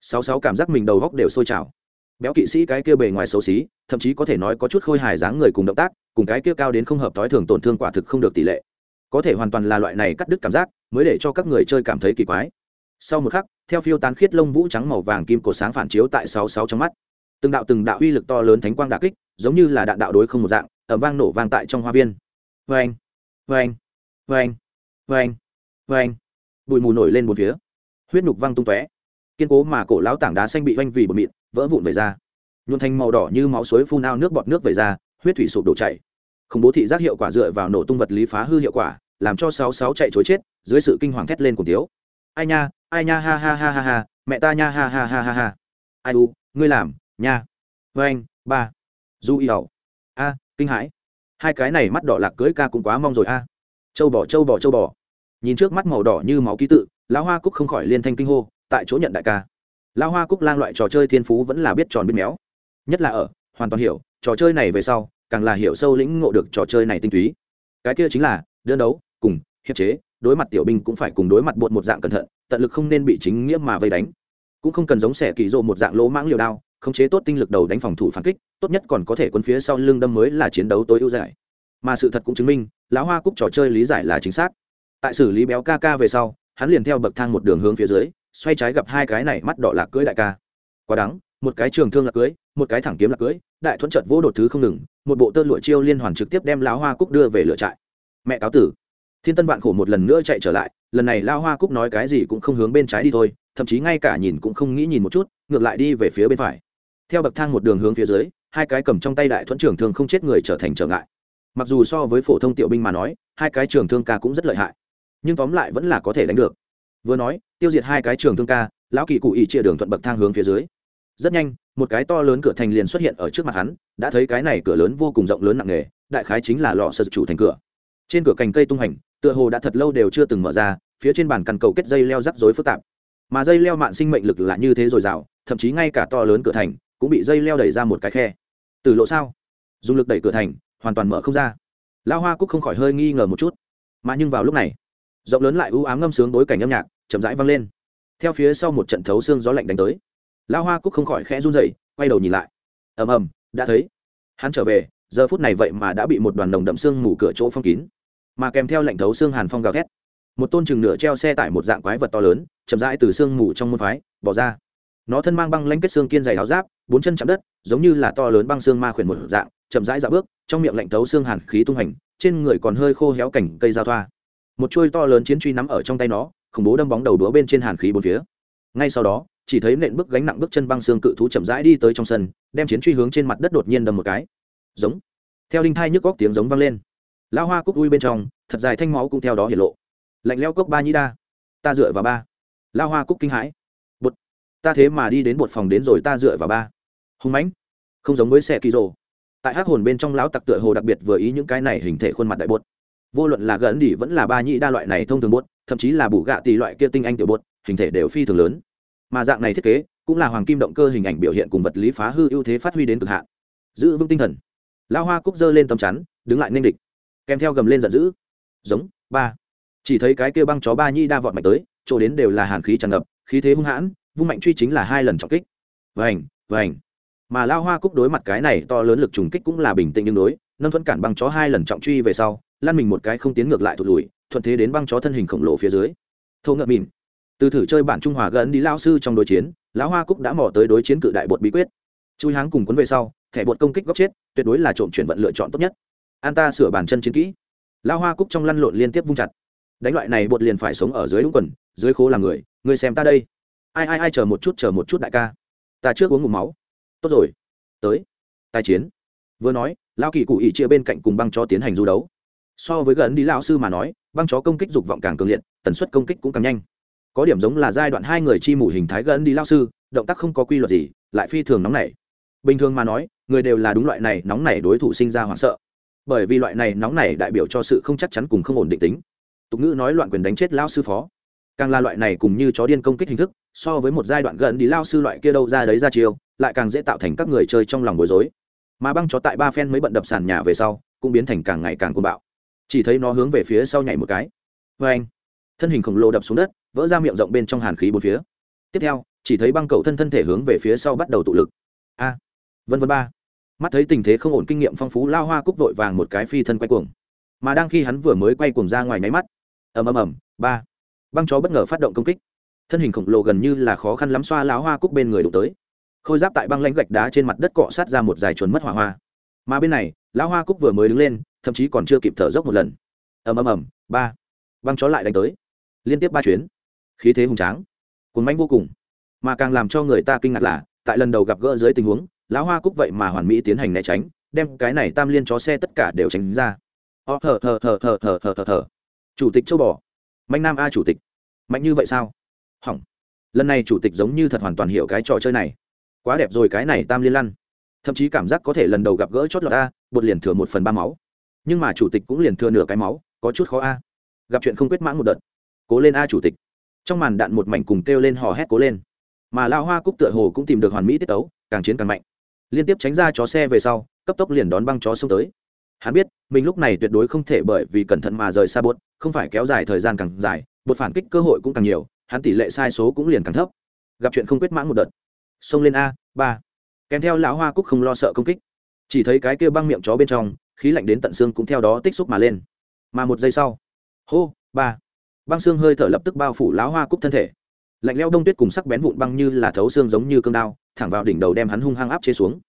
Sáu sáu cảm giác mình đầu góc đều sôi trào. Béo kỵ sĩ cái kia bề ngoài xấu xí, thậm chí có thể nói có chút khôi hài dáng người cùng động tác, cùng cái kia cao đến không hợp thói thường tổn thương quả thực không được tỷ lệ. Có thể hoàn toàn là loại này cắt đứt cảm giác, mới để cho các người chơi cảm thấy kỳ quái. Sau một khắc, theo phiêu tán khiết lông vũ trắng màu vàng kim cổ sáng phản chiếu tại sáu sáu trong mắt. Từng đạo từng đạo uy lực to lớn thánh quang đà kích, giống như là đạn đạo đối không một dạng ẩm vang nổ vang tại trong hoa viên. Vê anh vê anh vê anh vê anh vê anh bụi mù nổi lên một phía huyết nhục văng tung tóe. Kiên cố mà cổ lão tảng đá xanh bị oanh vì bột mịn vỡ vụn về ra. Nhuộn thành màu đỏ như máu suối phun ao nước bọt nước về ra, huyết thủy sụp đổ chảy. Khủng bố thị giác hiệu quả dựa vào nổ tung vật lý phá hư hiệu quả, làm cho sáu sáu chạy chối chết, dưới sự kinh hoàng thét lên của tiếu. Ai nha ai nha, ha ha ha ha ha, mẹ ta nha, ha ha ha ha ha. Ai u, ngươi làm, nha. Vê anh ba. Du y ẩu a, kinh hãi. Hai cái này mắt đỏ lạc cưới ca cũng quá mong rồi a. Châu bò châu bò châu bò. Nhìn trước mắt màu đỏ như máu ký tự lão hoa cúc không khỏi liên thanh kinh hô, tại chỗ nhận đại ca. Lão hoa cúc lang loại trò chơi thiên phú vẫn là biết tròn biết méo. Nhất là ở, hoàn toàn hiểu, trò chơi này về sau, càng là hiểu sâu lĩnh ngộ được trò chơi này tinh túy. Cái kia chính là, đơn đấu, cùng, hiệp chế, đối mặt tiểu binh cũng phải cùng đối mặt bột một dạng cẩn thận, tận lực không nên bị chính nghĩa mà vây đánh. Cũng không cần giống xẻ kỳ rộ một dạng lỗ mãng liều đao, khống chế tốt tinh lực đầu đánh phòng thủ phản kích, tốt nhất còn có thể quân phía sau lưng đâm mới là chiến đấu tối ưu giải. Mà sự thật cũng chứng minh, lão hoa cúc trò chơi lý giải là chính xác. Tại xử lý béo ca ca về sau hắn liền theo bậc thang một đường hướng phía dưới, xoay trái gặp hai cái này mắt đỏ lạc cưới đại ca. Quá đắng một cái trường thương lạc cưới, một cái thẳng kiếm lạc cưới, đại thuẫn trận vỗ đột thứ không ngừng, một bộ tơ lụa chiêu liên hoàn trực tiếp đem lão hoa cúc đưa về lựa trại. Mẹ cáo tử. Thiên tân vạn khổ một lần nữa chạy trở lại, lần này lao hoa cúc nói cái gì cũng không hướng bên trái đi thôi, thậm chí ngay cả nhìn cũng không nghĩ nhìn một chút, ngược lại đi về phía bên phải. Theo bậc thang một đường hướng phía dưới, hai cái cầm trong tay đại thuẫn trường thương không chết người trở thành trở ngại. Mặc dù so với phổ thông tiểu binh mà nói, hai cái trường thương ca cũng rất lợi hại nhưng tóm lại vẫn là có thể đánh được. Vừa nói, tiêu diệt hai cái trường thương ca, lão kỳ cụ ý chia đường thuận bậc thang hướng phía dưới. Rất nhanh, một cái to lớn cửa thành liền xuất hiện ở trước mặt hắn, đã thấy cái này cửa lớn vô cùng rộng lớn nặng nề, đại khái chính là lọ sật chủ thành cửa. Trên cửa cành cây tung hành, tựa hồ đã thật lâu đều chưa từng mở ra, phía trên bàn cằn cầu kết dây leo rắc rối phức tạp. Mà dây leo mạng sinh mệnh lực là như thế dồi dào, thậm chí ngay cả to lớn cửa thành cũng bị dây leo đẩy ra một cái khe. Từ lộ sao? Dùng lực đẩy cửa thành, hoàn toàn mở không ra. Lao hoa cúc không khỏi hơi nghi ngờ một chút. Mà nhưng vào lúc này rộng lớn lại ưu ám ngâm sướng bối cảnh âm nhạc, chậm rãi vang lên. Theo phía sau một trận thấu xương gió lạnh đánh tới. Lao hoa cúc không khỏi khẽ run rẩy, quay đầu nhìn lại. Ầm ầm, đã thấy. Hắn trở về, giờ phút này vậy mà đã bị một đoàn đồng đậm xương mù cửa chỗ phong kín. Mà kèm theo lệnh thấu xương hàn phong gào thét. Một tôn chừng nửa treo xe tải một dạng quái vật to lớn, chậm rãi từ xương mù trong môn phái, bỏ ra. Nó thân mang băng lanh kết xương kiên dày áo giáp, bốn chân chạm đất, giống như là to lớn băng xương ma khuyển một dạng, chậm rãi dạo bước, trong miệng lạnh thấu xương hàn khí tung hành, trên người còn hơi khô héo cảnh cây giao thoa một chuôi to lớn chiến truy nắm ở trong tay nó, khủng bố đâm bóng đầu đũa bên trên hàn khí bốn phía. Ngay sau đó, chỉ thấy nện bước gánh nặng bước chân băng xương cự thú chậm rãi đi tới trong sân, đem chiến truy hướng trên mặt đất đột nhiên đâm một cái. Giống. Theo đinh thai nhức góc tiếng giống vang lên. Lao hoa cúc ui bên trong, thật dài thanh máu cũng theo đó hiện lộ. Lạnh leo cốc ba nhĩ đa. Ta dựa vào ba. Lao hoa cúc kinh hãi. Bột ta thế mà đi đến bột phòng đến rồi ta dựa vào ba. Hùng mãnh. Không giống với xe kỳ rồ tại hắc hồn bên trong lão tặc tựa hồ đặc biệt vừa ý những cái này hình thể khuôn mặt đại bột vô luận là gần đi vẫn là ba nhĩ đa loại này thông thường bột thậm chí là bù gạ tỷ loại kia tinh anh tiểu bột hình thể đều phi thường lớn. Mà dạng này thiết kế, cũng là hoàng kim động cơ hình ảnh biểu hiện cùng vật lý phá hư ưu thế phát huy đến cực hạn. Giữ vững tinh thần. Lao hoa cúc dơ lên tầm chắn, đứng lại nên địch. Kèm theo gầm lên giận dữ. Giống, ba. Chỉ thấy cái kia băng chó ba nhi đa vọt mạnh tới, chỗ đến đều là hàn khí tràn ngập, khí thế hung hãn, vung mạnh truy chính là hai lần trọng kích. Vành vành. Mà lao hoa cúc đối mặt cái này to lớn lực trùng kích cũng là bình tĩnh nhưng đối, nâng thuẫn cản băng chó hai lần trọng truy về sau lăn mình một cái không tiến ngược lại thụt lùi, thuận thế đến băng chó thân hình khổng lồ phía dưới. Thô ngợm mìn. Từ thử chơi bản trung hòa gần đi lao sư trong đối chiến, lão hoa cúc đã mò tới đối chiến cự đại bột bí quyết. Chui háng cùng quấn về sau, thẻ bột công kích góc chết, tuyệt đối là trộm chuyển vận lựa chọn tốt nhất. An ta sửa bản chân chiến kỹ. Lao hoa cúc trong lăn lộn liên tiếp vung chặt. Đánh loại này bột liền phải sống ở dưới đúng quần, dưới khố làm người người xem ta đây. Ai ai ai chờ một chút, chờ một chút đại ca. Ta trước uống ngủ máu. Tốt rồi. Tới. Tài chiến. Vừa nói lao kỳ cụ ỉ chia bên cạnh cùng băng chó tiến hành du đấu so với gần đi lao sư mà nói, băng chó công kích dục vọng càng cường liệt, tần suất công kích cũng càng nhanh. Có điểm giống là giai đoạn hai người chi mù hình thái gần đi lao sư, động tác không có quy luật gì, lại phi thường nóng nảy. Bình thường mà nói, người đều là đúng loại này nóng nảy đối thủ sinh ra hoảng sợ. Bởi vì loại này nóng nảy đại biểu cho sự không chắc chắn cùng không ổn định tính. Tục ngữ nói loạn quyền đánh chết lao sư phó. Càng là loại này cùng như chó điên công kích hình thức, so với một giai đoạn gần đi lao sư loại kia đâu ra đấy ra chiều lại càng dễ tạo thành các người chơi trong lòng bối rối. Mà băng chó tại ba phen mới bận đập sàn nhà về sau, cũng biến thành càng ngày càng cuồng bạo chỉ thấy nó hướng về phía sau nhảy một cái. Vê anh, thân hình khổng lồ đập xuống đất, vỡ ra miệng rộng bên trong hàn khí bốn phía. Tiếp theo, chỉ thấy băng cầu thân thân thể hướng về phía sau bắt đầu tụ lực. A, vân vân ba. Mắt thấy tình thế không ổn kinh nghiệm phong phú, lao hoa cúc vội vàng một cái phi thân quay cuồng. Mà đang khi hắn vừa mới quay cuồng ra ngoài nháy mắt, ầm ầm ầm, ba. Băng chó bất ngờ phát động công kích. Thân hình khổng lồ gần như là khó khăn lắm xoa lão hoa cúc bên người đụng tới. Khôi giáp tại băng lãnh gạch đá trên mặt đất cọ sát ra một dài chuồn mất hỏa hoa. Mà bên này lão hoa cúc vừa mới đứng lên thậm chí còn chưa kịp thở dốc một lần. Ầm ầm ầm, ba. Băng chó lại đánh tới. Liên tiếp ba chuyến. Khí thế hùng tráng. Cuốn manh vô cùng. Mà càng làm cho người ta kinh ngạc là, tại lần đầu gặp gỡ dưới tình huống, lão hoa cúc vậy mà hoàn mỹ tiến hành né tránh, đem cái này tam liên chó xe tất cả đều tránh ra. Ó thở thở thở thở thở thở thở thở. Chủ tịch châu bò. Mạnh nam a chủ tịch. Mạnh như vậy sao? Hỏng. Lần này chủ tịch giống như thật hoàn toàn hiểu cái trò chơi này. Quá đẹp rồi cái này tam liên lăn. Thậm chí cảm giác có thể lần đầu gặp gỡ chót lọt a, bột liền thừa một phần ba máu nhưng mà chủ tịch cũng liền thừa nửa cái máu, có chút khó a. Gặp chuyện không quyết mãn một đợt, cố lên a chủ tịch. Trong màn đạn một mảnh cùng kêu lên hò hét cố lên. Mà lao hoa cúc tựa hồ cũng tìm được hoàn mỹ tiết tấu, càng chiến càng mạnh. Liên tiếp tránh ra chó xe về sau, cấp tốc liền đón băng chó xông tới. Hắn biết, mình lúc này tuyệt đối không thể bởi vì cẩn thận mà rời xa bột, không phải kéo dài thời gian càng dài, bột phản kích cơ hội cũng càng nhiều, hắn tỷ lệ sai số cũng liền càng thấp. Gặp chuyện không quyết mãn một đợt, xông lên a, ba. Kèm theo lão hoa cúc không lo sợ công kích. Chỉ thấy cái kia băng miệng chó bên trong khí lạnh đến tận xương cũng theo đó tích xúc mà lên. Mà một giây sau, hô, ba, băng xương hơi thở lập tức bao phủ láo hoa cúc thân thể. Lạnh leo đông tuyết cùng sắc bén vụn băng như là thấu xương giống như cương đao, thẳng vào đỉnh đầu đem hắn hung hăng áp chế xuống.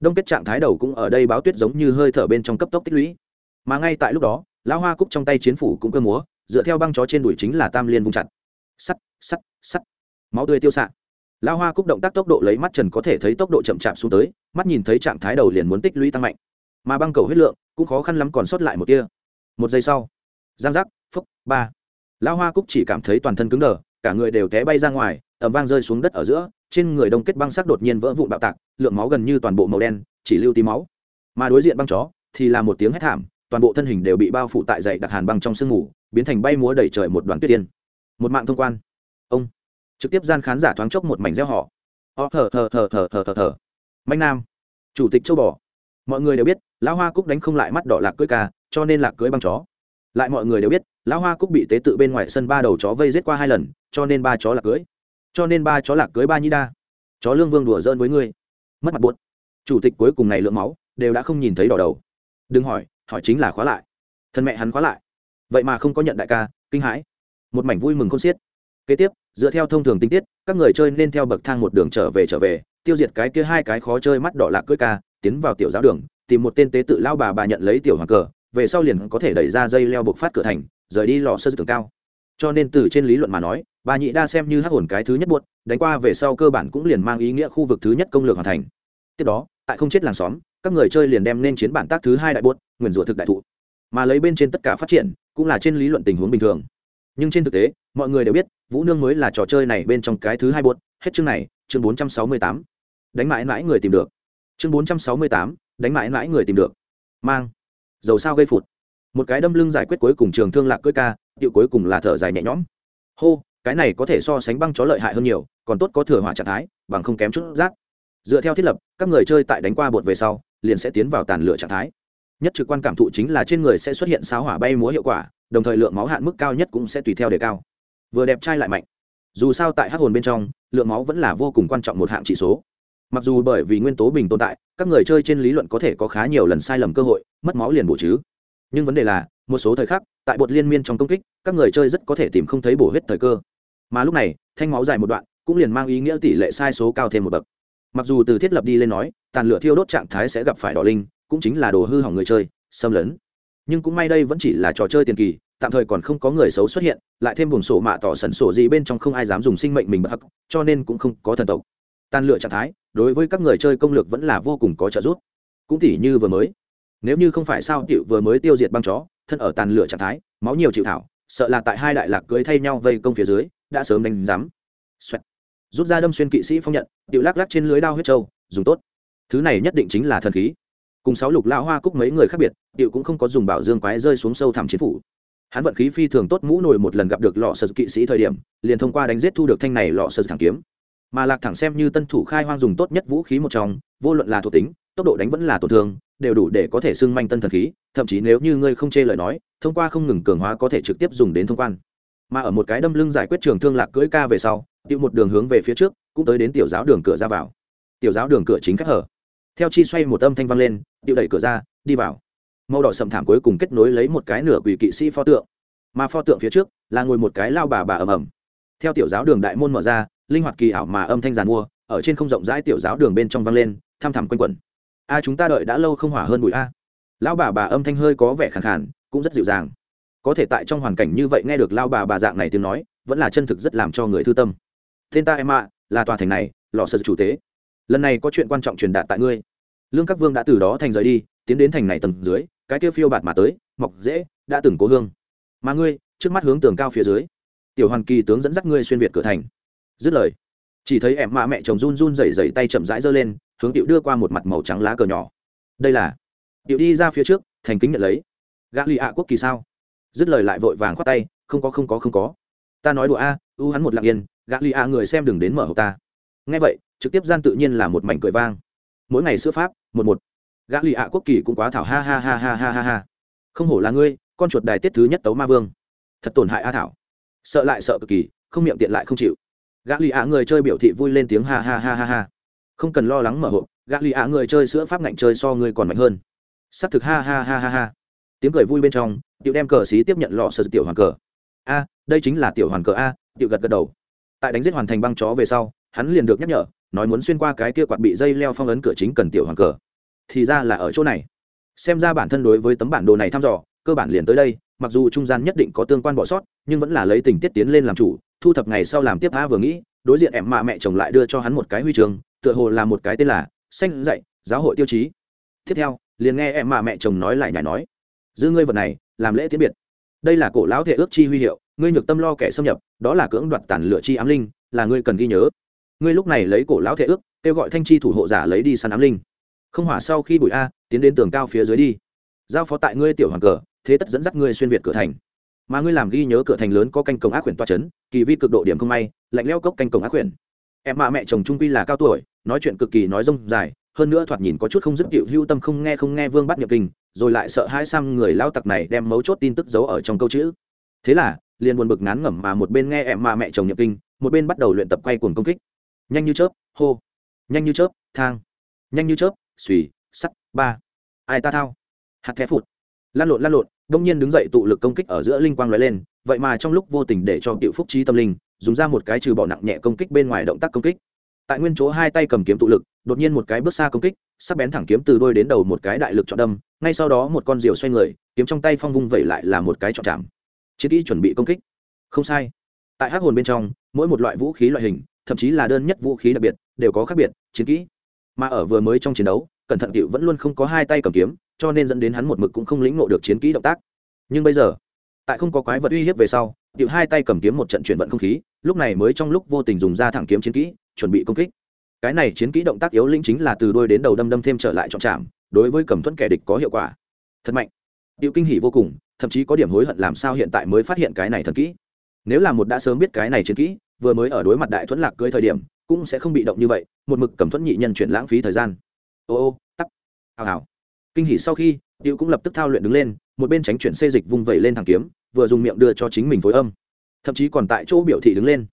Đông kết trạng thái đầu cũng ở đây báo tuyết giống như hơi thở bên trong cấp tốc tích lũy. Mà ngay tại lúc đó, lão hoa cúc trong tay chiến phủ cũng cơ múa, dựa theo băng chó trên đùi chính là tam liên vung chặt. Sắt sắt sắt. Máu tươi tiêu xạ. Lão hoa cúc động tác tốc độ lấy mắt trần có thể thấy tốc độ chậm chạp xuống tới, mắt nhìn thấy trạng thái đầu liền muốn tích lũy tăng mạnh mà băng cầu huyết lượng cũng khó khăn lắm còn sót lại một tia. Một giây sau, giang giác, phúc, ba. Lão hoa cúc chỉ cảm thấy toàn thân cứng đờ, cả người đều té bay ra ngoài ẩm vang rơi xuống đất ở giữa, trên người đông kết băng sắc đột nhiên vỡ vụn bạo tạc, lượng máu gần như toàn bộ màu đen, chỉ lưu tí máu. Mà đối diện băng chó thì là một tiếng hét thảm, toàn bộ thân hình đều bị bao phủ tại dậy đặc hàn băng trong sương mù, biến thành bay múa đầy trời một đoàn tuyết tiên. Một mạng thông quan. Ông. Trực tiếp gian khán giả thoáng chốc một mảnh reo họ ó, thở thở thở thở thở thở thở. Mạnh nam. Chủ tịch châu bò. Mọi người đều biết lão hoa cúc đánh không lại mắt đỏ lạc cưới ca, cho nên lạc cưới băng chó. Lại mọi người đều biết, lão hoa cúc bị tế tự bên ngoài sân ba đầu chó vây giết qua hai lần, cho nên ba chó lạc cưới. Cho nên ba chó lạc cưới ba nhi đa. Chó lương vương đùa dơn với ngươi. Mất mặt buốt chủ tịch cuối cùng này lượng máu, đều đã không nhìn thấy đỏ đầu. Đừng hỏi hỏi chính là khóa lại. Thân mẹ hắn khóa lại. Vậy mà không có nhận đại ca, kinh hãi. Một mảnh vui mừng không xiết. Kế tiếp, dựa theo thông thường tinh tiết, các người chơi nên theo bậc thang một đường trở về trở về, tiêu diệt cái kia hai cái khó chơi mắt đỏ lạc cưỡi ca, tiến vào tiểu giáo đường tìm một tên tế tự lao bà bà nhận lấy tiểu hoàng cờ, về sau liền có thể đẩy ra dây leo buộc phát cửa thành, rời đi lò sơ tường cao. Cho nên từ trên lý luận mà nói, bà nhị đa xem như hắc hồn cái thứ nhất buốt đánh qua về sau cơ bản cũng liền mang ý nghĩa khu vực thứ nhất công lược hoàn thành. Tiếp đó, tại không chết làng xóm, các người chơi liền đem nên chiến bản tác thứ hai đại buốt nguyền rủa thực đại thụ. Mà lấy bên trên tất cả phát triển, cũng là trên lý luận tình huống bình thường. Nhưng trên thực tế, mọi người đều biết, vũ nương mới là trò chơi này bên trong cái thứ hai buốt hết chương này, chương bốn trăm sáu mươi tám. Đánh mãi mãi người tìm được. Chương bốn trăm sáu mươi tám đánh mãi mãi người tìm được. Mang. Dầu sao gây phụt. Một cái đâm lưng giải quyết cuối cùng trường thương lạc cưỡi ca tiệu cuối cùng là thở dài nhẹ nhõm. Hô, cái này có thể so sánh băng chó lợi hại hơn nhiều, còn tốt có thừa hỏa trạng thái, bằng không kém chút rác. Dựa theo thiết lập, các người chơi tại đánh qua bột về sau, liền sẽ tiến vào tàn lửa trạng thái. Nhất trực quan cảm thụ chính là trên người sẽ xuất hiện sao hỏa bay múa hiệu quả, đồng thời lượng máu hạn mức cao nhất cũng sẽ tùy theo đề cao. Vừa đẹp trai lại mạnh. Dù sao tại hắc hồn bên trong, lượng máu vẫn là vô cùng quan trọng một hạng chỉ số mặc dù bởi vì nguyên tố bình tồn tại, các người chơi trên lý luận có thể có khá nhiều lần sai lầm cơ hội, mất máu liền bổ chứ. Nhưng vấn đề là, một số thời khắc, tại bột liên miên trong công kích, các người chơi rất có thể tìm không thấy bổ huyết thời cơ. Mà lúc này, thanh máu dài một đoạn, cũng liền mang ý nghĩa tỷ lệ sai số cao thêm một bậc. Mặc dù từ thiết lập đi lên nói, tàn lửa thiêu đốt trạng thái sẽ gặp phải đỏ linh, cũng chính là đồ hư hỏng người chơi, xâm lấn. Nhưng cũng may đây vẫn chỉ là trò chơi tiền kỳ, tạm thời còn không có người xấu xuất hiện, lại thêm buồng sổ mạ tỏ sẩn sổ gì bên trong không ai dám dùng sinh mệnh mình bật cho nên cũng không có thần tộc. Tan lửa trạng thái đối với các người chơi công lược vẫn là vô cùng có trợ giúp. Cũng tỉ như vừa mới. Nếu như không phải sao tiểu vừa mới tiêu diệt băng chó, thân ở tàn lửa trạng thái, máu nhiều chịu thảo, sợ là tại hai đại lạc cưới thay nhau vây công phía dưới, đã sớm đánh rắm Xoẹt. rút ra đâm xuyên kỵ sĩ phong nhận, tiểu lắc lắc trên lưới đao huyết trâu, dùng tốt. Thứ này nhất định chính là thần khí. Cùng sáu lục lão hoa cúc mấy người khác biệt, tiểu cũng không có dùng bảo dương quái rơi xuống sâu thẳm chiến phủ. Hắn vận khí phi thường tốt mũ nổi một lần gặp được lọ sơ kỵ sĩ thời điểm, liền thông qua đánh giết thu được thanh này lọ sơ thẳng kiếm mà lạc thẳng xem như tân thủ khai hoang dùng tốt nhất vũ khí một trong, vô luận là thuộc tính, tốc độ đánh vẫn là tổn thương, đều đủ để có thể xưng manh tân thần khí, thậm chí nếu như ngươi không chê lời nói, thông qua không ngừng cường hóa có thể trực tiếp dùng đến thông quan. Mà ở một cái đâm lưng giải quyết trường thương lạc cưỡi ca về sau tiêu một đường hướng về phía trước, cũng tới đến tiểu giáo đường cửa ra vào. Tiểu giáo đường cửa chính khép hở. Theo chi xoay một âm thanh vang lên tiêu đẩy cửa ra, đi vào. Màu đỏ sầm thảm cuối cùng kết nối lấy một cái nửa quỷ kỵ sĩ pho tượng. Mà pho tượng phía trước là ngồi một cái lao bà bà ầm ầm. Theo tiểu giáo đường đại môn mở ra linh hoạt kỳ ảo mà âm thanh giàn mua, ở trên không rộng rãi tiểu giáo đường bên trong vang lên tham thẳm quanh quẩn. A, chúng ta đợi đã lâu không hỏa hơn bụi a. Lão bà bà âm thanh hơi có vẻ khẳng khàn, cũng rất dịu dàng. Có thể tại trong hoàn cảnh như vậy nghe được lao bà bà dạng này tiếng nói, vẫn là chân thực rất làm cho người thư tâm. Tên ta em ạ, là tòa thành này lò sơ chủ tế. Lần này có chuyện quan trọng truyền đạt tại ngươi. Lương các vương đã từ đó thành rời đi, tiến đến thành này tầng dưới, cái kia phiêu bạt mà tới, mọc dễ, đã từng cố hương. Mà ngươi, trước mắt hướng tường cao phía dưới. Tiểu hoàn kỳ tướng dẫn dắt ngươi xuyên việt cửa thành dứt lời, chỉ thấy em mạ mẹ chồng run run rẩy rẩy tay chậm rãi giơ lên, hướng tiểu đưa qua một mặt màu trắng lá cờ nhỏ. Đây là tiểu đi ra phía trước, thành kính nhận lấy. Gã lì ạ quốc kỳ sao? Dứt lời lại vội vàng khoát tay, không có không có không có. Ta nói đùa a, ưu hắn một lạng yên, gã lì ạ người xem đừng đến mở hộp ta. Nghe vậy, trực tiếp gian tự nhiên là một mảnh cười vang. Mỗi ngày sữa pháp, một một. Gã lì ạ quốc kỳ cũng quá thảo ha ha ha ha ha ha ha. Không hổ là ngươi, con chuột đài tiết thứ nhất tấu ma vương. Thật tổn hại a thảo. Sợ lại sợ cực kỳ, không miệng tiện lại không chịu gã lì ạ người chơi biểu thị vui lên tiếng ha ha ha ha ha. Không cần lo lắng mở hộp, gã lì ạ người chơi sữa pháp ngạnh chơi so ngươi còn mạnh hơn. S ắ c thực ha ha ha ha ha. Tiếng cười vui bên trong, tiểu đem cờ xí tiếp nhận lọ sơ tiểu hoàn cờ. A, đây chính là tiểu hoàn cờ a, tiểu gật gật đầu. Tại đánh giết hoàn thành băng chó về sau, hắn liền được nhắc nhở, nói muốn xuyên qua cái kia quạt bị dây leo phong ấn cửa chính cần tiểu hoàn cờ. Thì ra là ở chỗ này. Xem ra bản thân đối với tấm bản đồ này thăm dò, cơ bản liền tới đây, mặc dù trung gian nhất định có tương quan bỏ sót, nhưng vẫn là lấy tình tiết tiến lên làm chủ thu thập ngày sau làm tiếp a vừa nghĩ, đối diện em mạ mẹ chồng lại đưa cho hắn một cái huy trường tựa hồ là một cái tên là xanh dạy, giáo hội tiêu chí. Tiếp theo, liền nghe em mạ mẹ chồng nói lại nhảy nói giữ ngươi vật này, làm lễ tiễn biệt. Đây là cổ lão thể ước chi huy hiệu, ngươi nhược tâm lo kẻ xâm nhập, đó là cưỡng đoạt tàn lửa chi ám linh, là ngươi cần ghi nhớ. Ngươi lúc này lấy cổ lão thể ước, kêu gọi thanh chi thủ hộ giả lấy đi săn ám linh. Không hỏa sau khi bụi a, tiến đến tường cao phía dưới đi. Giao phó tại ngươi tiểu hoàng cờ, thế tất dẫn dắt ngươi xuyên việt cửa thành mà ngươi làm ghi nhớ cửa thành lớn có canh cổng ác quyển toa chấn, kỳ vi cực độ điểm không may, lạnh leo cốc canh cổng ác quyển. Em mạ mẹ chồng trung quy là cao tuổi, nói chuyện cực kỳ nói rông dài, hơn nữa thoạt nhìn có chút không dứt dịu hưu tâm không nghe không nghe vương bắt nhập kinh, rồi lại sợ hai sang người lao tặc này đem mấu chốt tin tức giấu ở trong câu chữ. Thế là, liền buồn bực ngán ngẩm mà một bên nghe em mà mẹ chồng nhập kinh, một bên bắt đầu luyện tập quay cuồng công kích. Nhanh như chớp, hô. Nhanh như chớp, thang. Nhanh như chớp, xùy, sắt, ba. Ai ta thao? Hạt thép phụt. Lan lộn lan lộn đông nhiên đứng dậy tụ lực công kích ở giữa linh quang lóe lên, vậy mà trong lúc vô tình để cho tiểu phúc trí tâm linh, dùng ra một cái trừ bỏ nặng nhẹ công kích bên ngoài động tác công kích. Tại nguyên chỗ hai tay cầm kiếm tụ lực, đột nhiên một cái bước xa công kích, sắc bén thẳng kiếm từ đôi đến đầu một cái đại lực chọn đâm, ngay sau đó một con diều xoay người, kiếm trong tay phong vung vẩy lại là một cái chọn chạm. Chiến kỹ chuẩn bị công kích. Không sai. Tại hắc hồn bên trong, mỗi một loại vũ khí loại hình, thậm chí là đơn nhất vũ khí đặc biệt, đều có khác biệt, chiến kỹ. Mà ở vừa mới trong chiến đấu, cẩn thận cựu vẫn luôn không có hai tay cầm kiếm cho nên dẫn đến hắn một mực cũng không lĩnh ngộ được chiến kỹ động tác. Nhưng bây giờ, tại không có quái vật uy hiếp về sau cựu hai tay cầm kiếm một trận chuyển vận không khí, lúc này mới trong lúc vô tình dùng ra thẳng kiếm chiến kỹ, chuẩn bị công kích. Cái này chiến kỹ động tác yếu lĩnh chính là từ đôi đến đầu đâm đâm thêm trở lại trọng chạm đối với cầm thuẫn kẻ địch có hiệu quả. Thật mạnh. Điệu kinh hỉ vô cùng, thậm chí có điểm hối hận làm sao hiện tại mới phát hiện cái này thần kỹ. Nếu là một đã sớm biết cái này chiến kỹ, vừa mới ở đối mặt đại thuẫn lạc cưới thời điểm, cũng sẽ không bị động như vậy, một mực cầm thuẫn nhị nhân chuyển lãng phí thời gian. Ô ô tắc hào hào kinh hỉ sau khi điệu cũng lập tức thao luyện đứng lên, một bên tránh chuyển xê dịch vung vẩy lên thằng kiếm, vừa dùng miệng đưa cho chính mình phối âm. Thậm chí còn tại chỗ biểu thị đứng lên.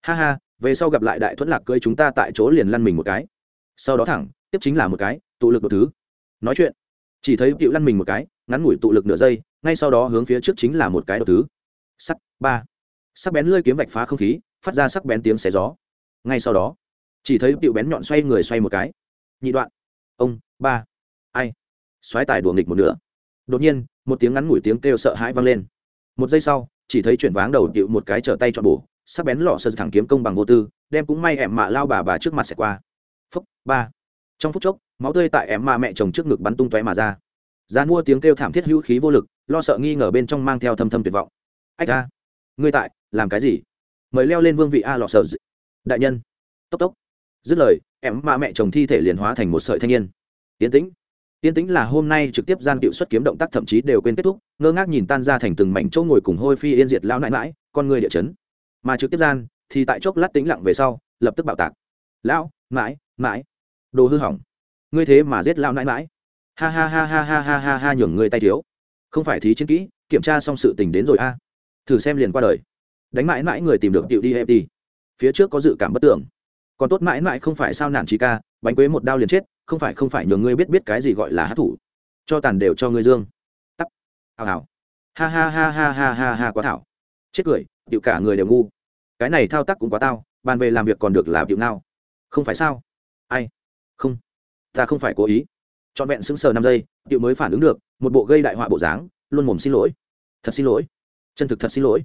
Ha ha, về sau gặp lại đại thuẫn lạc cưới chúng ta tại chỗ liền lăn mình một cái. Sau đó thẳng, tiếp chính là một cái, tụ lực một thứ. Nói chuyện. Chỉ thấy cựu lăn mình một cái, ngắn ngủi tụ lực nửa giây, ngay sau đó hướng phía trước chính là một cái đầu thứ. Sắt ba. Sắc bén lơi kiếm vạch phá không khí, phát ra sắc bén tiếng xé gió. Ngay sau đó, chỉ thấy cựu bén nhọn xoay người xoay một cái. Nhị đoạn. Ông, ba. Ai? Xoáy tài đùa nghịch một nửa. Đột nhiên, một tiếng ngắn ngủi tiếng kêu sợ hãi vang lên. Một giây sau, chỉ thấy chuyển váng đầu tiệu một cái trở tay chọn bổ, sắc bén lọ sơ thẳng kiếm công bằng vô tư, đem cũng may em mạ lao bà bà trước mặt sẽ qua. Phúc, ba. Trong phút chốc, máu tươi tại em mạ mẹ chồng trước ngực bắn tung tóe mà ra. Ra mua tiếng kêu thảm thiết hữu khí vô lực, lo sợ nghi ngờ bên trong mang theo thâm thâm tuyệt vọng. Ách a, ngươi tại, làm cái gì? Mời leo lên vương vị a lọ sợ đại nhân. Tốc tốc. Dứt lời, em mạ mẹ chồng thi thể liền hóa thành một sợi thanh niên. Yên tĩnh. Tiên tĩnh là hôm nay trực tiếp gian cựu xuất kiếm động tác thậm chí đều quên kết thúc, ngơ ngác nhìn tan ra thành từng mảnh chỗ ngồi cùng hôi phi yên diệt lão nãi nãi, con người địa chấn. Mà trực tiếp gian thì tại chốc lát tĩnh lặng về sau, lập tức bạo tạc. Lão, nãi, nãi, đồ hư hỏng. Ngươi thế mà giết lão nãi nãi. Ha ha ha ha ha ha ha ha nhường người tay thiếu. Không phải thí chiến kỹ, kiểm tra xong sự tình đến rồi a. À. Thử xem liền qua đời. Đánh mãi mãi người tìm được tiểu đi đi. Phía trước có dự cảm bất tưởng. Còn tốt mãi mãi không phải sao nản trí ca, bánh quế một đao liền chết, không phải không phải nhường ngươi biết biết cái gì gọi là hát thủ, cho tàn đều cho ngươi dương. Tắt hào hào. Ha ha ha ha ha ha ha quá thảo. Chết cười, tiểu cả người đều ngu. Cái này thao tác cũng quá tao, bàn về làm việc còn được là tiểu nào không phải sao? Ai? Không. Ta không phải cố ý. Trọn vẹn sững sờ năm giây, tiểu mới phản ứng được, một bộ gây đại họa bộ dáng, luôn mồm xin lỗi. Thật xin lỗi. Chân thực thật xin lỗi.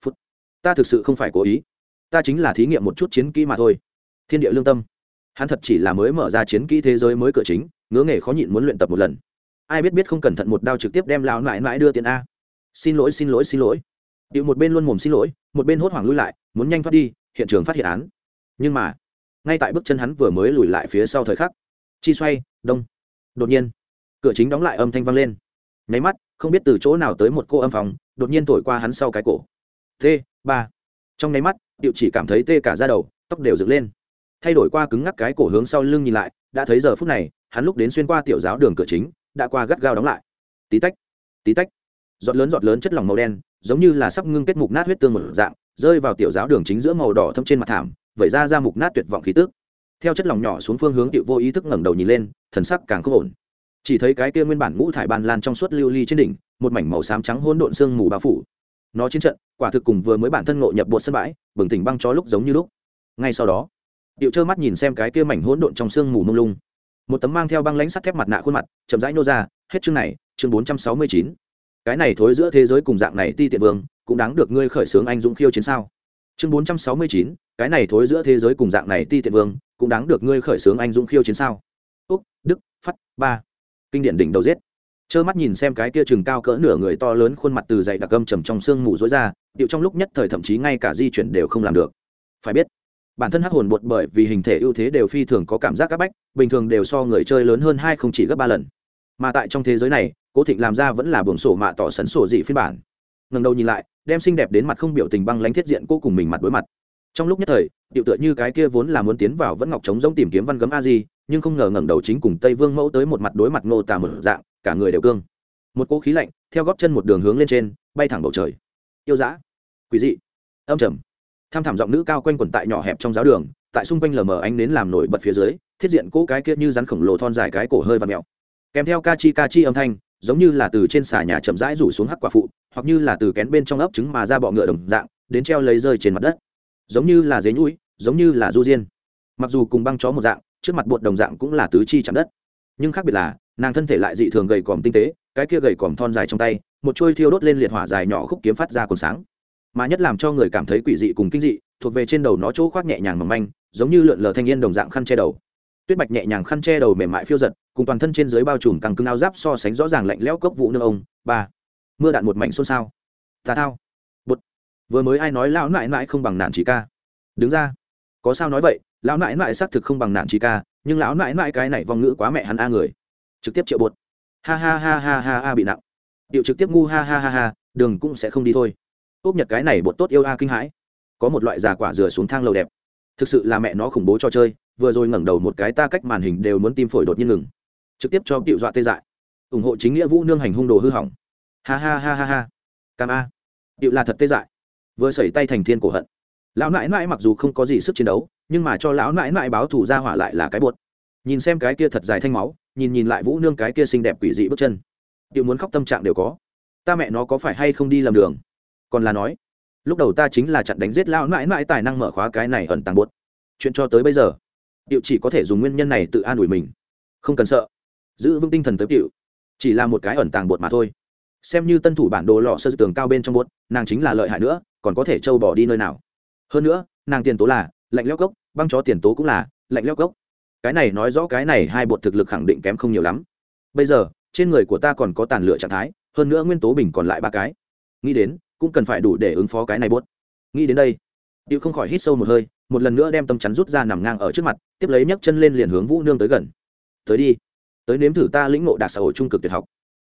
Phút. Ta thực sự không phải cố ý. Ta chính là thí nghiệm một chút chiến kỹ mà thôi. Thiên địa lương tâm hắn thật chỉ là mới mở ra chiến kỹ thế giới mới cửa chính, ngứa nghề khó nhịn muốn luyện tập một lần. Ai biết biết không cẩn thận một đao trực tiếp đem lao mãi mãi đưa tiền a. Xin lỗi xin lỗi xin lỗi. Điệu một bên luôn mồm xin lỗi, một bên hốt hoảng lui lại, muốn nhanh thoát đi, hiện trường phát hiện án. Nhưng mà, ngay tại bước chân hắn vừa mới lùi lại phía sau thời khắc, chi xoay, đông. Đột nhiên, cửa chính đóng lại âm thanh vang lên. Nháy mắt, không biết từ chỗ nào tới một cô âm phòng đột nhiên thổi qua hắn sau cái cổ. T ba. Trong nháy mắt điệu chỉ cảm thấy tê cả ra đầu, tóc đều dựng lên thay đổi qua cứng ngắc cái cổ hướng sau lưng nhìn lại, đã thấy giờ phút này, hắn lúc đến xuyên qua tiểu giáo đường cửa chính, đã qua gắt gao đóng lại. Tí tách tí tách. Giọt lớn giọt lớn chất lỏng màu đen, giống như là sắp ngưng kết mục nát huyết tương một dạng, rơi vào tiểu giáo đường chính giữa màu đỏ thâm trên mặt thảm, vẩy ra ra mục nát tuyệt vọng khí tức. Theo chất lỏng nhỏ xuống phương hướng, tiểu vô ý thức ngẩng đầu nhìn lên, thần sắc càng không ổn. Chỉ thấy cái kia nguyên bản ngũ thải ban lan trong suốt lưu ly trên đỉnh, một mảnh màu xám trắng hỗn độn sương mù bao phủ. Nó chiến trận, quả thực cùng vừa mới bản thân ngộ nhập bột sân bãi, bừng tỉnh băng chó lúc giống như lúc. Ngay sau đó Diệu trơ mắt nhìn xem cái kia mảnh hỗn độn trong sương mù mông lung. Một tấm mang theo băng lãnh sắt thép mặt nạ khuôn mặt, chậm rãi nô ra, hết chương này, chương bốn trăm sáu mươi chín. Cái này thối giữa thế giới cùng dạng này ti tiện vương, cũng đáng được ngươi khởi sướng anh dũng khiêu chiến sao? Chương bốn trăm sáu mươi chín, cái này thối giữa thế giới cùng dạng này ti tiện vương, cũng đáng được ngươi khởi sướng anh dũng khiêu chiến sao? Úc, Đức, Phát, ba. Kinh điển đỉnh đầu giết. Trơ mắt nhìn xem cái kia chừng cao cỡ nửa người to lớn khuôn mặt từ dày đặc gâm trầm trong xương mù rối ra, điệu trong lúc nhất thời thậm chí ngay cả di chuyển đều không làm được. Phải biết, bản thân hắc hồn bột bởi vì hình thể ưu thế đều phi thường có cảm giác áp bách, bình thường đều so người chơi lớn hơn hai không chỉ gấp ba lần. Mà tại trong thế giới này, cố thịnh làm ra vẫn là buồng sổ mạ tỏ sấn sổ dị phiên bản. Ngần đầu nhìn lại, đem xinh đẹp đến mặt không biểu tình băng lánh thiết diện cô cùng mình mặt đối mặt. Trong lúc nhất thời, tiểu tựa như cái kia vốn là muốn tiến vào vẫn ngọc trống giống tìm kiếm văn gấm a di, nhưng không ngờ ngẩng đầu chính cùng tây vương mẫu tới một mặt đối mặt ngô tà một dạng, cả người đều cương. Một cỗ khí lạnh, theo góp chân một đường hướng lên trên, bay thẳng bầu trời. Yêu dã, quỷ dị, âm trầm tham thảm giọng nữ cao quanh quẩn tại nhỏ hẹp trong giáo đường, tại xung quanh lờ mờ ánh đến làm nổi bật phía dưới, thiết diện cỗ cái kia như rắn khổng lồ thon dài cái cổ hơi và mẹo. Kèm theo ca chi ca chi âm thanh, giống như là từ trên xà nhà chậm rãi rủ xuống hắc quả phụ, hoặc như là từ kén bên trong ấp trứng mà ra bọ ngựa đồng dạng, đến treo lấy rơi trên mặt đất. Giống như là dế nhũi, giống như là du diên. Mặc dù cùng băng chó một dạng, trước mặt bột đồng dạng cũng là tứ chi chạm đất. Nhưng khác biệt là, nàng thân thể lại dị thường gầy còm tinh tế, cái kia gầy còm thon dài trong tay, một chuôi thiêu đốt lên liệt hỏa dài nhỏ khúc kiếm phát ra còn sáng mà nhất làm cho người cảm thấy quỷ dị cùng kinh dị, thuộc về trên đầu nó chỗ khoác nhẹ nhàng mỏng manh, giống như lượn lờ thanh niên đồng dạng khăn che đầu. Tuyết bạch nhẹ nhàng khăn che đầu mềm mại phiêu giật, cùng toàn thân trên dưới bao trùm càng cứng áo giáp so sánh rõ ràng lạnh lẽo cốc vụ nương ông, ba. Mưa đạn một mảnh xôn xao. Tà thao. Bột vừa mới ai nói lão nại nại không bằng nạn chỉ ca? Đứng ra. Có sao nói vậy, lão nại nại xác thực không bằng nạn chỉ ca, nhưng lão nại nại cái này vong ngữ quá mẹ hắn a người. Trực tiếp triệu bột. Ha ha ha ha ha ha bị nặng. Điệu trực tiếp ngu ha ha ha ha, đường cũng sẽ không đi thôi úp nhật cái này bột tốt yêu a kinh hãi. Có một loại già quả dừa xuống thang lầu đẹp. Thực sự là mẹ nó khủng bố cho chơi, vừa rồi ngẩng đầu một cái ta cách màn hình đều muốn tim phổi đột nhiên ngừng. Trực tiếp cho tiệu dọa tê dại. Ủng hộ chính nghĩa vũ nương hành hung đồ hư hỏng. Ha ha ha ha ha. Cam a. Tiệu là thật tê dại. Vừa sẩy tay thành thiên cổ hận. Lão nãi nãi mặc dù không có gì sức chiến đấu, nhưng mà cho lão nãi nãi báo thù ra hỏa lại là cái bột. Nhìn xem cái kia thật dài thanh máu, nhìn nhìn lại vũ nương cái kia xinh đẹp quỷ dị bước chân. Tiệu muốn khóc tâm trạng đều có. Ta mẹ nó có phải hay không đi làm đường? Còn là nói, lúc đầu ta chính là chặn đánh giết lao mãi mãi tài năng mở khóa cái này ẩn tàng bột chuyện cho tới bây giờ tiệu chỉ có thể dùng nguyên nhân này tự an ủi mình. Không cần sợ. Giữ vững tinh thần tới tiệu chỉ là một cái ẩn tàng bột mà thôi. Xem như tân thủ bản đồ lọ sơ tường cao bên trong bột nàng chính là lợi hại nữa, còn có thể trâu bỏ đi nơi nào. Hơn nữa, nàng tiền tố là lạnh leo cốc, băng chó tiền tố cũng là lạnh leo cốc. Cái này nói rõ cái này hai bột thực lực khẳng định kém không nhiều lắm. Bây giờ, trên người của ta còn có tàn lửa trạng thái, hơn nữa nguyên tố bình còn lại ba cái. Nghĩ đến cũng cần phải đủ để ứng phó cái này bốt. Nghĩ đến đây điệu không khỏi hít sâu một hơi, một lần nữa đem tâm chắn rút ra nằm ngang ở trước mặt, tiếp lấy nhấc chân lên liền hướng vũ nương tới gần. Tới đi, tới nếm thử ta lĩnh ngộ đạt xã hội trung cực tuyệt học.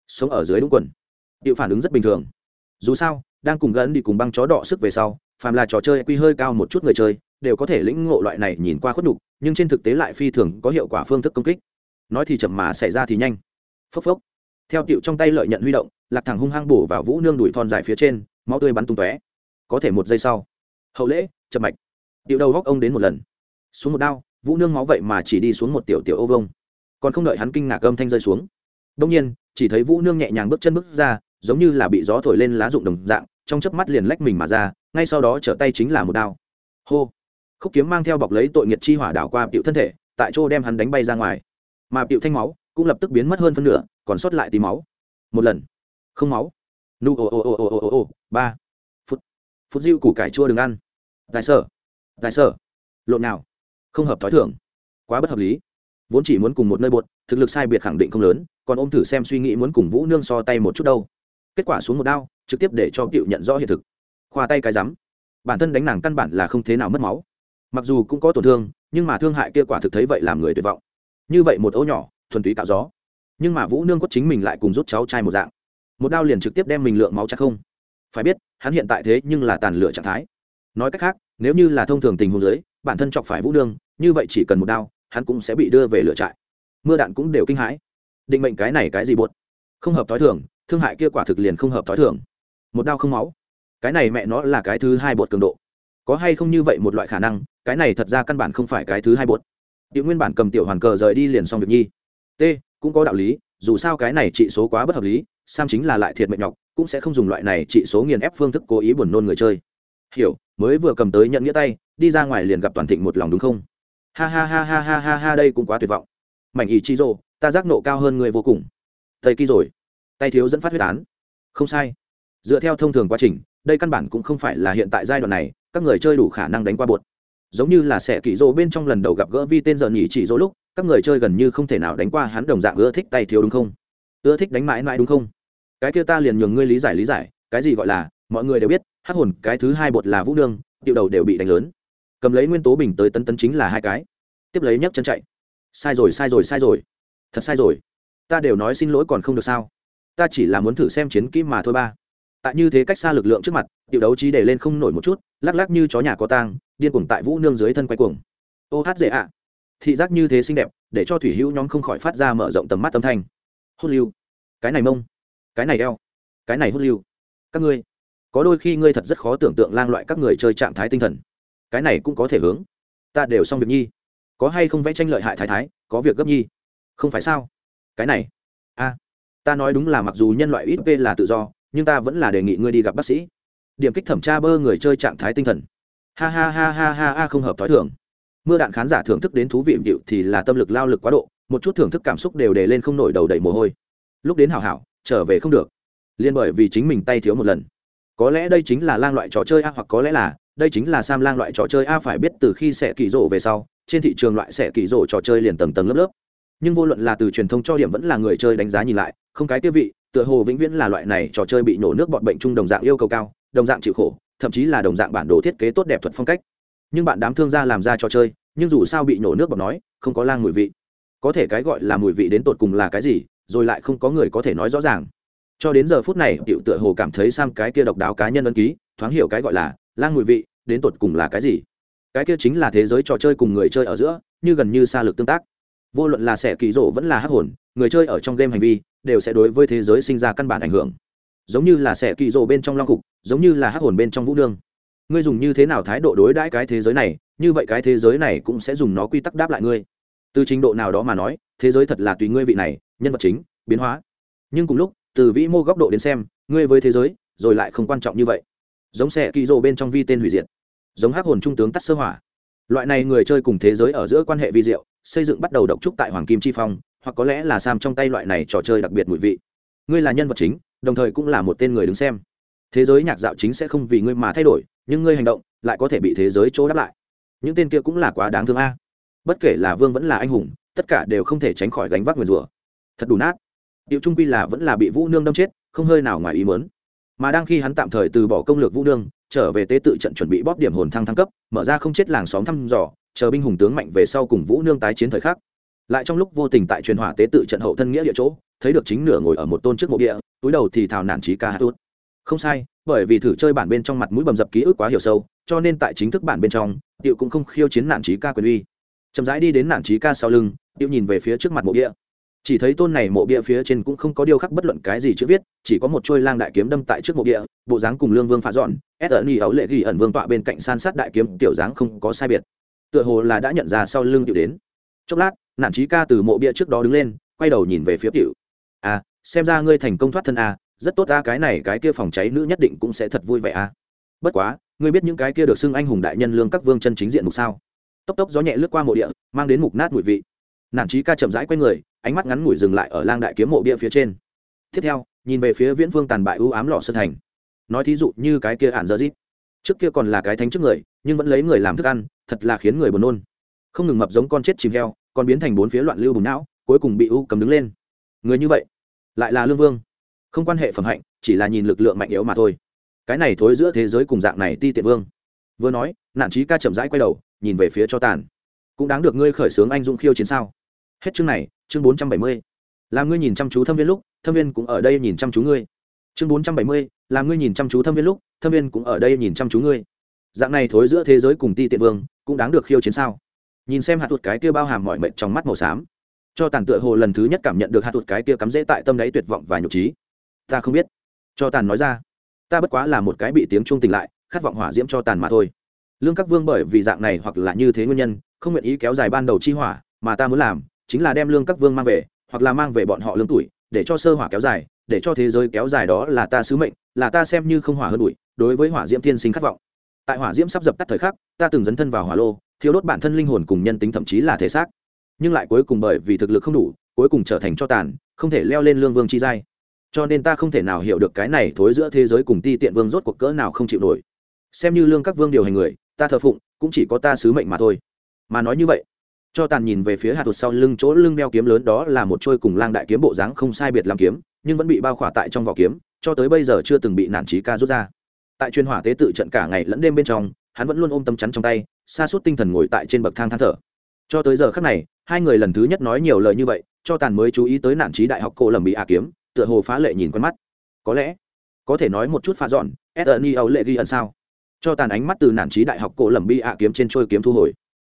Sống ở dưới đúng quần. Điệu phản ứng rất bình thường. Dù sao, đang cùng gần đi cùng băng chó đọ sức về sau, phàm là trò chơi quy hơi cao một chút người chơi, đều có thể lĩnh ngộ loại này nhìn qua khuất nhục, nhưng trên thực tế lại phi thường có hiệu quả phương thức công kích. Nói thì chậm mà xảy ra thì nhanh. Phốc phốc. Theo tiệu trong tay lợi nhận huy động, lạc thẳng hung hăng bổ vào vũ nương đuổi thon dài phía trên máu tươi bắn tung tóe. Có thể một giây sau, hậu lễ chậm mạch. Tiểu đầu góc ông đến một lần. Xuống một đao, vũ nương máu vậy mà chỉ đi xuống một tiểu tiểu ô vông còn không đợi hắn kinh ngạc âm thanh rơi xuống. Đông nhiên, chỉ thấy vũ nương nhẹ nhàng bước chân bước ra, giống như là bị gió thổi lên lá rụng đồng dạng, trong chớp mắt liền lách mình mà ra, ngay sau đó trở tay chính là một đao. Hô! Khúc kiếm mang theo bọc lấy tội nghiệt chi hỏa đảo qua tiểu thân thể, tại chỗ đem hắn đánh bay ra ngoài. Mà tiểu thanh máu cũng lập tức biến mất hơn phân nửa, còn sót lại tí máu. Một lần. Không máu nu ồ ồ ồ ồ ồ ồ ba. Phút. Phút diêu củ cải chua đừng ăn. Tài sở. Tài sở. Lộn nào. Không hợp thói thường. Quá bất hợp lý. Vốn chỉ muốn cùng một nơi bột, thực lực sai biệt khẳng định không lớn, còn ôm thử xem suy nghĩ muốn cùng vũ nương so tay một chút đâu. Kết quả xuống một đao, trực tiếp để cho cựu nhận rõ hiện thực. Khoa tay cái rắm. Bản thân đánh nàng căn bản là không thế nào mất máu. Mặc dù cũng có tổn thương, nhưng mà thương hại kia quả thực thấy vậy làm người tuyệt vọng. Như vậy một ô nhỏ, thuần túy tạo gió. Nhưng mà vũ nương quất chính mình lại cùng rút cháu trai một dạng một đao liền trực tiếp đem mình lượng máu chắc không. Phải biết hắn hiện tại thế nhưng là tàn lửa trạng thái. Nói cách khác nếu như là thông thường tình huống giới bản thân chọc phải vũ đương như vậy chỉ cần một đao hắn cũng sẽ bị đưa về lửa trại. Mưa đạn cũng đều kinh hãi. Định mệnh cái này cái gì buồn, không hợp thói thường thương hại kia quả thực liền không hợp thói thường. Một đao không máu. Cái này mẹ nó là cái thứ hai bột cường độ. Có hay không như vậy một loại khả năng cái này thật ra căn bản không phải cái thứ hai bột tiểu nguyên bản cầm tiểu hoàn cờ rời đi liền xong việc nhi. T cũng có đạo lý dù sao cái này trị số quá bất hợp lý sam chính là lại thiệt mệnh nhọc, cũng sẽ không dùng loại này trị số nghiền ép phương thức cố ý buồn nôn người chơi. Hiểu, mới vừa cầm tới nhận nghĩa tay, đi ra ngoài liền gặp toàn thịnh một lòng đúng không? Ha ha ha ha ha ha ha, đây cũng quá tuyệt vọng. Mảnh ý chi rô ta giác nộ cao hơn người vô cùng. Thầy kỳ rồi. Tay thiếu dẫn phát huyết án. Không sai. Dựa theo thông thường quá trình, đây căn bản cũng không phải là hiện tại giai đoạn này, các người chơi đủ khả năng đánh qua bột. Giống như là sẽ kỳ rô bên trong lần đầu gặp gỡ vi tên giờ nhỉ chỉ dỗ lúc, các người chơi gần như không thể nào đánh qua hắn đồng dạng ưa thích tay thiếu đúng không? Ưa thích đánh mãi mãi đúng không? Cái kia ta liền nhường ngươi lý giải lý giải, cái gì gọi là, mọi người đều biết hát hồn, cái thứ hai bột là vũ nương, tiểu đầu đều bị đánh lớn. Cầm lấy nguyên tố bình tới tấn tấn chính là hai cái. Tiếp lấy nhấc chân chạy. Sai rồi sai rồi sai rồi. Thật sai rồi. Ta đều nói xin lỗi còn không được sao? Ta chỉ là muốn thử xem chiến kỹ mà thôi ba. Tại như thế cách xa lực lượng trước mặt, tiểu đấu trí để lên không nổi một chút, lắc lắc như chó nhà có tang, điên cuồng tại vũ nương dưới thân quay cuồng. Ô hát dễ ạ. Thị giác như thế xinh đẹp, để cho thủy hữu nhóm không khỏi phát ra mở rộng tầm mắt âm thanh. Hôn lưu. Cái này mông cái này eo, cái này hút lưu. Các ngươi, có đôi khi ngươi thật rất khó tưởng tượng lang loại các người chơi trạng thái tinh thần. Cái này cũng có thể hướng. Ta đều xong việc nhi. Có hay không vẽ tranh lợi hại thái thái, có việc gấp nhi. Không phải sao? Cái này. A. Ta nói đúng là mặc dù nhân loại ít v là tự do, nhưng ta vẫn là đề nghị ngươi đi gặp bác sĩ. Điểm kích thẩm tra bơ người chơi trạng thái tinh thần. Ha ha ha ha ha ha, không hợp t h ó i thường. Mưa đạn khán giả thưởng thức đến thú vị vịu thì là tâm lực lao lực quá độ, một chút thưởng thức cảm xúc đều đề lên không nổi đầu đầy mồ hôi. Lúc đến hảo hảo trở về không được. Liên bởi vì chính mình tay thiếu một lần. Có lẽ đây chính là lang loại trò chơi a, hoặc có lẽ là, đây chính là sam lang loại trò chơi a phải biết từ khi sẽ kỳ rộ về sau, trên thị trường loại sẽ kỳ rộ trò chơi liền tầng tầng lớp lớp. Nhưng vô luận là từ truyền thông cho điểm vẫn là người chơi đánh giá nhìn lại, không cái tiêu vị, tựa hồ vĩnh viễn là loại này trò chơi bị nổ nước bọt bệnh chung đồng dạng yêu cầu cao, đồng dạng chịu khổ, thậm chí là đồng dạng bản đồ thiết kế tốt đẹp thuật phong cách. Nhưng bạn đám thương gia làm ra trò chơi, nhưng dù sao bị nổ nước bọt nói, không có lang mùi vị. Có thể cái gọi là mùi vị đến tột cùng là cái gì rồi lại không có người có thể nói rõ ràng. Cho đến giờ phút này, tiểu tựa hồ cảm thấy sam cái kia độc đáo cá nhân ấn ký, thoáng hiểu cái gọi là lang mùi vị, đến tột cùng là cái gì. Cái kia chính là thế giới trò chơi cùng người chơi ở giữa, như gần như xa lực tương tác. Vô luận là sẻ kỳ rỗ vẫn là hắc hồn, người chơi ở trong game hành vi, đều sẽ đối với thế giới sinh ra căn bản ảnh hưởng. Giống như là sẻ kỳ rỗ bên trong long cục, giống như là hắc hồn bên trong vũ nương. Ngươi dùng như thế nào thái độ đối đãi cái thế giới này, như vậy cái thế giới này cũng sẽ dùng nó quy tắc đáp lại ngươi. Từ trình độ nào đó mà nói thế giới thật là tùy ngươi vị này, nhân vật chính, biến hóa. Nhưng cùng lúc, từ vĩ mô góc độ đến xem, ngươi với thế giới, rồi lại không quan trọng như vậy. Giống xe kỳ rộ bên trong vi tên hủy diệt. Giống hắc hồn trung tướng tắt sơ hỏa. Loại này người chơi cùng thế giới ở giữa quan hệ vi diệu, xây dựng bắt đầu độc trúc tại hoàng kim chi phong, hoặc có lẽ là sam trong tay loại này trò chơi đặc biệt mùi vị. Ngươi là nhân vật chính, đồng thời cũng là một tên người đứng xem. Thế giới nhạc dạo chính sẽ không vì ngươi mà thay đổi, nhưng ngươi hành động lại có thể bị thế giới chỗ đáp lại. Những tên kia cũng là quá đáng thương a. Bất kể là vương vẫn là anh hùng tất cả đều không thể tránh khỏi gánh vác nguyền rủa. Thật đủ nát. Điệu trung quy là vẫn là bị vũ nương đâm chết, không hơi nào ngoài ý mớn mà đang khi hắn tạm thời từ bỏ công lược vũ nương, trở về tế tự trận chuẩn bị bóp điểm hồn thăng thăng cấp, mở ra không chết làng xóm thăm dò, chờ binh hùng tướng mạnh về sau cùng vũ nương tái chiến thời khắc. Lại trong lúc vô tình tại truyền hỏa tế tự trận hậu thân nghĩa địa chỗ, thấy được chính nửa ngồi ở một tôn trước mộ địa, túi đầu thì thào nản trí ca hát út không sai, bởi vì thử chơi bản bên trong mặt mũi bầm dập ký ức quá hiểu sâu, cho nên tại chính thức bản bên trong tiệu cũng không khiêu chiến nản trí ca quyền uy. Chậm rãi đi đến nản trí ca sau lưng tiêu nhìn về phía trước mặt mộ bia. Chỉ thấy tôn này mộ bia phía trên cũng không có điêu khắc bất luận cái gì chữ viết, chỉ có một trôi lang đại kiếm đâm tại trước mộ bia, bộ dáng cùng lương vương phá dọn ét ẩn y ấu lệ ghi ẩn vương tọa bên cạnh san sát đại kiếm, tiểu dáng không có sai biệt. Tựa hồ là đã nhận ra sau lưng tiểu đến. Chốc lát, nản trí ca từ mộ bia trước đó đứng lên, quay đầu nhìn về phía tiểu. À xem ra ngươi thành công thoát thân à rất tốt ta cái này, cái kia phòng cháy nữ nhất định cũng sẽ thật vui vẻ à. Bất quá, ngươi biết những cái kia được xưng anh hùng đại nhân lương các vương chân chính diện mục sao? Tốc tốc gió nhẹ lướt qua mộ địa, mang đến mục nát mùi vị nản trí ca chậm rãi q u a y người, ánh mắt ngắn ngủi dừng lại ở lang đại kiếm mộ bia phía trên. Tiếp theo, nhìn về phía viễn phương tàn bại ưu ám lọ sơn thành. Nói thí dụ như cái kia ản dơ dít. Trước kia còn là cái thánh trước người, nhưng vẫn lấy người làm thức ăn, thật là khiến người buồn nôn. Không ngừng mập giống con chết chìm heo, còn biến thành bốn phía loạn lưu bùng não, cuối cùng bị u cầm đứng lên. Người như vậy, lại là lương vương. Không quan hệ phẩm hạnh, chỉ là nhìn lực lượng mạnh yếu mà thôi. Cái này thối giữa thế giới cùng dạng này ti tiện vương. Vừa nói nạn trí ca chậm rãi quay đầu, nhìn về phía cho tàn cũng đáng được ngươi khởi xướng anh dũng khiêu chiến sao? Hết chương này, chương bốn trăm bảy mươi. Làm ngươi nhìn chăm chú thâm viên lúc, thâm viên cũng ở đây nhìn chăm chú ngươi. Chương bốn trăm bảy mươi làm ngươi nhìn chăm chú thâm viên lúc, thâm viên cũng ở đây nhìn chăm chú ngươi. Dạng này thối giữa thế giới cùng ti tiện vương, cũng đáng được khiêu chiến sao? Nhìn xem hạt tuột cái kia bao hàm mọi mệnh trong mắt màu xám. Cho tàn tựa hồ lần thứ nhất cảm nhận được hạt tuột cái kia cắm rễ tại tâm đáy tuyệt vọng và nhục trí. Ta không biết. Cho tàn nói ra. Ta bất quá là một cái bị tiếng chuông tỉnh lại, khát vọng hỏa diễm cho tàn mà thôi. Lương các vương bởi vì dạng này hoặc là như thế nguyên nhân không nguyện ý kéo dài ban đầu chi hỏa, mà ta muốn làm chính là đem lương các vương mang về, hoặc là mang về bọn họ lương tuổi, để cho sơ hỏa kéo dài, để cho thế giới kéo dài đó là ta sứ mệnh, là ta xem như không hỏa hơn bụi, đối với hỏa diễm thiên sinh khát vọng. Tại hỏa diễm sắp dập tắt thời khắc, ta từng dấn thân vào hỏa lô thiếu đốt bản thân linh hồn cùng nhân tính thậm chí là thể xác. Nhưng lại cuối cùng bởi vì thực lực không đủ, cuối cùng trở thành cho tàn, không thể leo lên lương vương chi giai. Cho nên ta không thể nào hiểu được cái này thối giữa thế giới cùng ti tiện vương rốt cuộc cỡ nào không chịu nổi. Xem như lương các vương điều hành người, ta thờ phụng, cũng chỉ có ta sứ mệnh mà thôi mà nói như vậy, cho tàn nhìn về phía hạt tuột sau lưng chỗ lưng đeo kiếm lớn đó là một trôi cùng lang đại kiếm bộ dáng không sai biệt làm kiếm, nhưng vẫn bị bao khỏa tại trong vỏ kiếm, cho tới bây giờ chưa từng bị nản trí ca rút ra. Tại chuyên hỏa tế tự trận cả ngày lẫn đêm bên trong, hắn vẫn luôn ôm tâm chắn trong tay, xa suốt tinh thần ngồi tại trên bậc thang than thở. Cho tới giờ khắc này, hai người lần thứ nhất nói nhiều lời như vậy, cho tàn mới chú ý tới nản trí đại học cô lầm bị ả kiếm, tựa hồ phá lệ nhìn quen mắt. Có lẽ, có thể nói một chút pha dọn edni âu lệ ghi ẩn sao? Cho tàn ánh mắt từ nản trí đại học cổ lầm bi ạ kiếm trên trôi kiếm thu hồi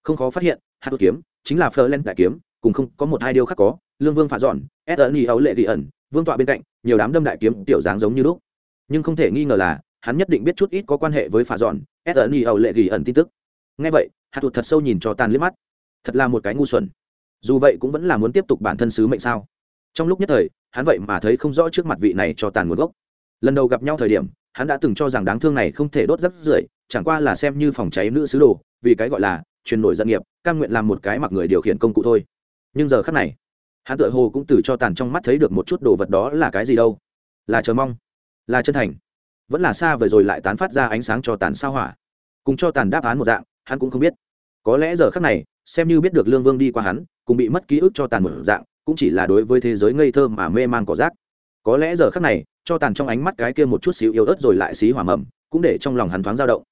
không khó phát hiện, hạt đột kiếm chính là phờ len đại kiếm, cùng không có một hai điều khác có, lương vương phá dọn edni âu lệ ghi ẩn, vương tọa bên cạnh, nhiều đám đâm đại kiếm tiểu dáng giống như lúc. Nhưng không thể nghi ngờ là, hắn nhất định biết chút ít có quan hệ với phá dọn edni âu lệ ghi ẩn tin tức. Ngay vậy, hạt tụt thật sâu nhìn cho tàn liếc mắt. Thật là một cái ngu xuẩn. Dù vậy cũng vẫn là muốn tiếp tục bản thân sứ mệnh sao? Trong lúc nhất thời, hắn vậy mà thấy không rõ trước mặt vị này cho tàn nguồn gốc. Lần đầu gặp nhau thời điểm, hắn đã từng cho rằng đáng thương này không thể đốt rắc rưởi, chẳng qua là xem như phòng cháy nữ sứ đồ, vì cái gọi là truyền nổi dân nghiệp căn nguyện làm một cái mặc người điều khiển công cụ thôi. Nhưng giờ khắc này, hắn tựa hồ cũng từ cho tàn trong mắt thấy được một chút đồ vật đó là cái gì đâu. Là chờ mong, là chân thành. Vẫn là xa vời rồi lại tán phát ra ánh sáng cho tàn sao hỏa. Cùng cho tàn đáp án một dạng, hắn cũng không biết. Có lẽ giờ khắc này, xem như biết được lương vương đi qua hắn cũng bị mất ký ức cho tàn một dạng, cũng chỉ là đối với thế giới ngây thơ mà mê man cỏ rác. Có lẽ giờ khắc này, cho tàn trong ánh mắt cái kia một chút xíu yếu ớt rồi lại xí hỏa mầm, cũng để trong lòng hắn thoáng dao động.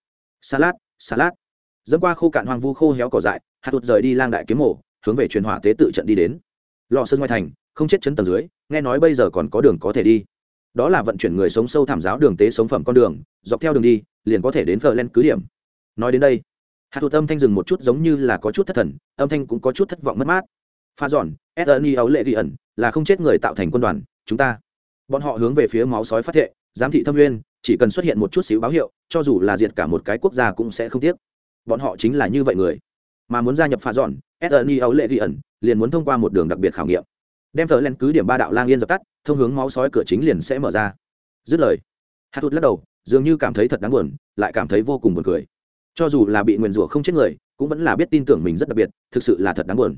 Salad salad dẫn qua khô cạn hoang vu khô héo cỏ dại, hạt tụt rời đi lang đại kiếm mổ, hướng về truyền hỏa tế tự trận đi đến. Lò sơn ngoài thành, không chết chấn tầng dưới, nghe nói bây giờ còn có đường có thể đi. Đó là vận chuyển người sống sâu thảm giáo đường tế sống phẩm con đường, dọc theo đường đi, liền có thể đến phờ len cứ điểm. Nói đến đây, hạt tụt âm thanh dừng một chút giống như là có chút thất thần, âm thanh cũng có chút thất vọng mất mát. Pha giòn edni ấu lệ ghi ẩn, là không chết người tạo thành quân đoàn, chúng ta. Bọn họ hướng về phía máu sói phát thệ, giám thị thâm nguyên, chỉ cần xuất hiện một chút xíu báo hiệu, cho dù là diệt cả một cái quốc gia cũng sẽ không tiếc bọn họ chính là như vậy người. Mà muốn gia nhập pha dọn edni ấu lệ ghi ẩn, liền muốn thông qua một đường đặc biệt khảo nghiệm. Đem thờ len cứ điểm ba đạo lang yên dập tắt, thông hướng máu sói cửa chính liền sẽ mở ra. Dứt lời hát thút lắc đầu, dường như cảm thấy thật đáng buồn, lại cảm thấy vô cùng buồn cười. Cho dù là bị nguyền rủa không chết người, cũng vẫn là biết tin tưởng mình rất đặc biệt, thực sự là thật đáng buồn.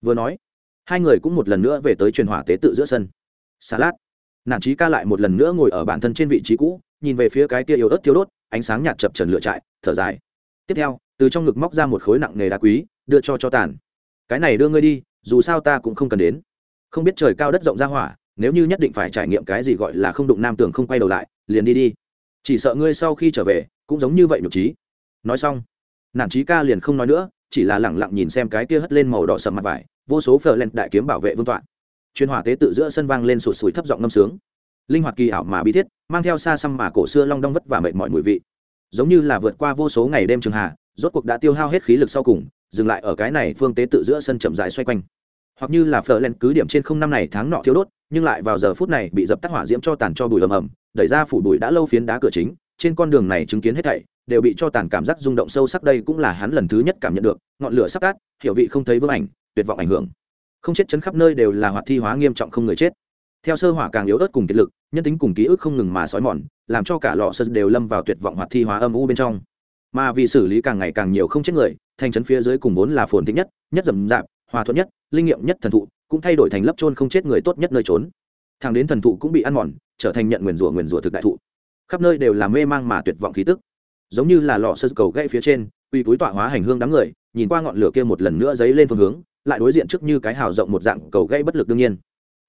Vừa nói, hai người cũng một lần nữa về tới truyền hỏa tế tự giữa sân. Xà lát nản trí ca lại một lần nữa ngồi ở bản thân trên vị trí cũ, nhìn về phía cái kia yếu ớt thiếu đốt, ánh sáng nhạt chập trần lựa trại, thở dài. Tiếp theo từ trong ngực móc ra một khối nặng nề đá quý, đưa cho cho tàn. Cái này đưa ngươi đi, dù sao ta cũng không cần đến. Không biết trời cao đất rộng ra hỏa, nếu như nhất định phải trải nghiệm cái gì gọi là không đụng nam tường không quay đầu lại, liền đi đi. Chỉ sợ ngươi sau khi trở về, cũng giống như vậy nhục trí. Nói xong, nản trí ca liền không nói nữa, chỉ là lẳng lặng nhìn xem cái kia hất lên màu đỏ sầm mặt vải, vô số phờ len đại kiếm bảo vệ vương tọa. Chuyên hỏa tế tự giữa sân vang lên sụt sùi thấp giọng ngâm sướng. Linh hoạt kỳ ảo mà bi thiết, mang theo xa xăm mà cổ xưa long đong vất và mệt mọi mùi vị. Giống như là vượt qua vô số ngày đêm trường hà rốt cuộc đã tiêu hao hết khí lực sau cùng dừng lại ở cái này phương tế tự giữa sân chậm dài xoay quanh. Hoặc như là phở len cứ điểm trên không năm này tháng nọ thiếu đốt nhưng lại vào giờ phút này bị dập tắt hỏa diễm cho tàn cho bụi ầm ầm đẩy ra phủ bụi đã lâu phiến đá cửa chính trên con đường này chứng kiến hết thảy đều bị cho tàn cảm giác rung động sâu sắc đây cũng là hắn lần thứ nhất cảm nhận được ngọn lửa sắp tắt, hiểu vị không thấy vương ảnh tuyệt vọng ảnh hưởng. Không chết chấn khắp nơi đều là hoạt thi hóa nghiêm trọng không người chết. Theo sơ hỏa càng yếu ớt cùng kiệt lực nhân tính cùng ký ức không ngừng mà sói mòn làm cho cả lọ sơ đều lâm vào tuyệt vọng hoạt thi hóa âm u bên trong mà vì xử lý càng ngày càng nhiều không chết người, thành trấn phía dưới cùng vốn là phồn thịnh nhất nhất rầm rạp, hòa thuận nhất, linh nghiệm nhất thần thụ, cũng thay đổi thành lấp trôn không chết người tốt nhất nơi trốn. Thằng đến thần thụ cũng bị ăn mòn, trở thành nhận nguyền rủa nguyền rủa thực đại thụ. Khắp nơi đều là mê mang mà tuyệt vọng khí tức. Giống như là lò sơ cầu gãy phía trên uy túi tọa hóa hành hương đám người, nhìn qua ngọn lửa kia một lần nữa dấy lên phương hướng, lại đối diện trước như cái hào rộng một dạng cầu gãy bất lực đương nhiên.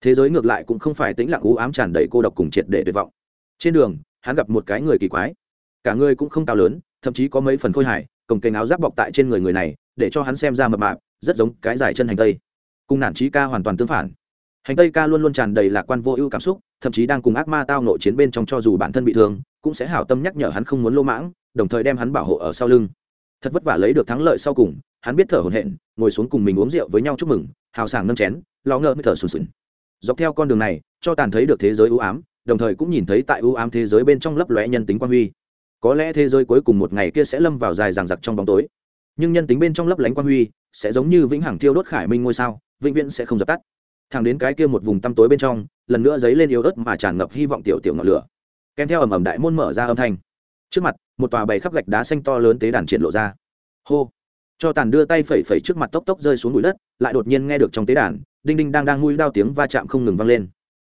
Thế giới ngược lại cũng không phải tĩnh lặng u ám tràn đầy cô độc cùng triệt để tuyệt vọng. Trên đường, hắn gặp một cái người kỳ quái. Cả người cũng không cao lớn thậm chí có mấy phần khôi hài, cồng kềnh áo giáp bọc tại trên người người này, để cho hắn xem ra mập mạp, rất giống cái dài chân hành tây. Cùng nản trí ca hoàn toàn tương phản. Hành tây ca luôn luôn tràn đầy lạc quan vô ưu cảm xúc, thậm chí đang cùng ác ma tao nội chiến bên trong cho dù bản thân bị thương, cũng sẽ hảo tâm nhắc nhở hắn không muốn lô mãng, đồng thời đem hắn bảo hộ ở sau lưng. Thật vất vả lấy được thắng lợi sau cùng, hắn biết thở hổn hển, ngồi xuống cùng mình uống rượu với nhau chúc mừng, hào sảng nâng chén lo ngơ mới thở sùn sùn dọc theo con đường này, cho tàn thấy được thế giới ưu ám, đồng thời cũng nhìn thấy tại ưu ám thế giới bên trong lấp lóe nhân tính quan huy có lẽ thế giới cuối cùng một ngày kia sẽ lâm vào dài ràng giặc trong bóng tối. Nhưng nhân tính bên trong lấp lánh quan huy sẽ giống như vĩnh hằng thiêu đốt khải minh ngôi sao, vĩnh viễn sẽ không dập tắt. Thẳng đến cái kia một vùng tăm tối bên trong, lần nữa dấy lên yếu ớt mà tràn ngập hy vọng tiểu tiểu ngọn lửa. Kèm theo ầm ầm đại môn mở ra âm thanh. Trước mặt, một tòa bầy khắp gạch đá xanh to lớn tế đàn triển lộ ra. Hô! Cho tàn đưa tay phẩy phẩy trước mặt tốc tốc rơi xuống bụi đất, lại đột nhiên nghe được trong tế đàn, đinh đinh đang đang nuôi đao tiếng va chạm không ngừng vang lên.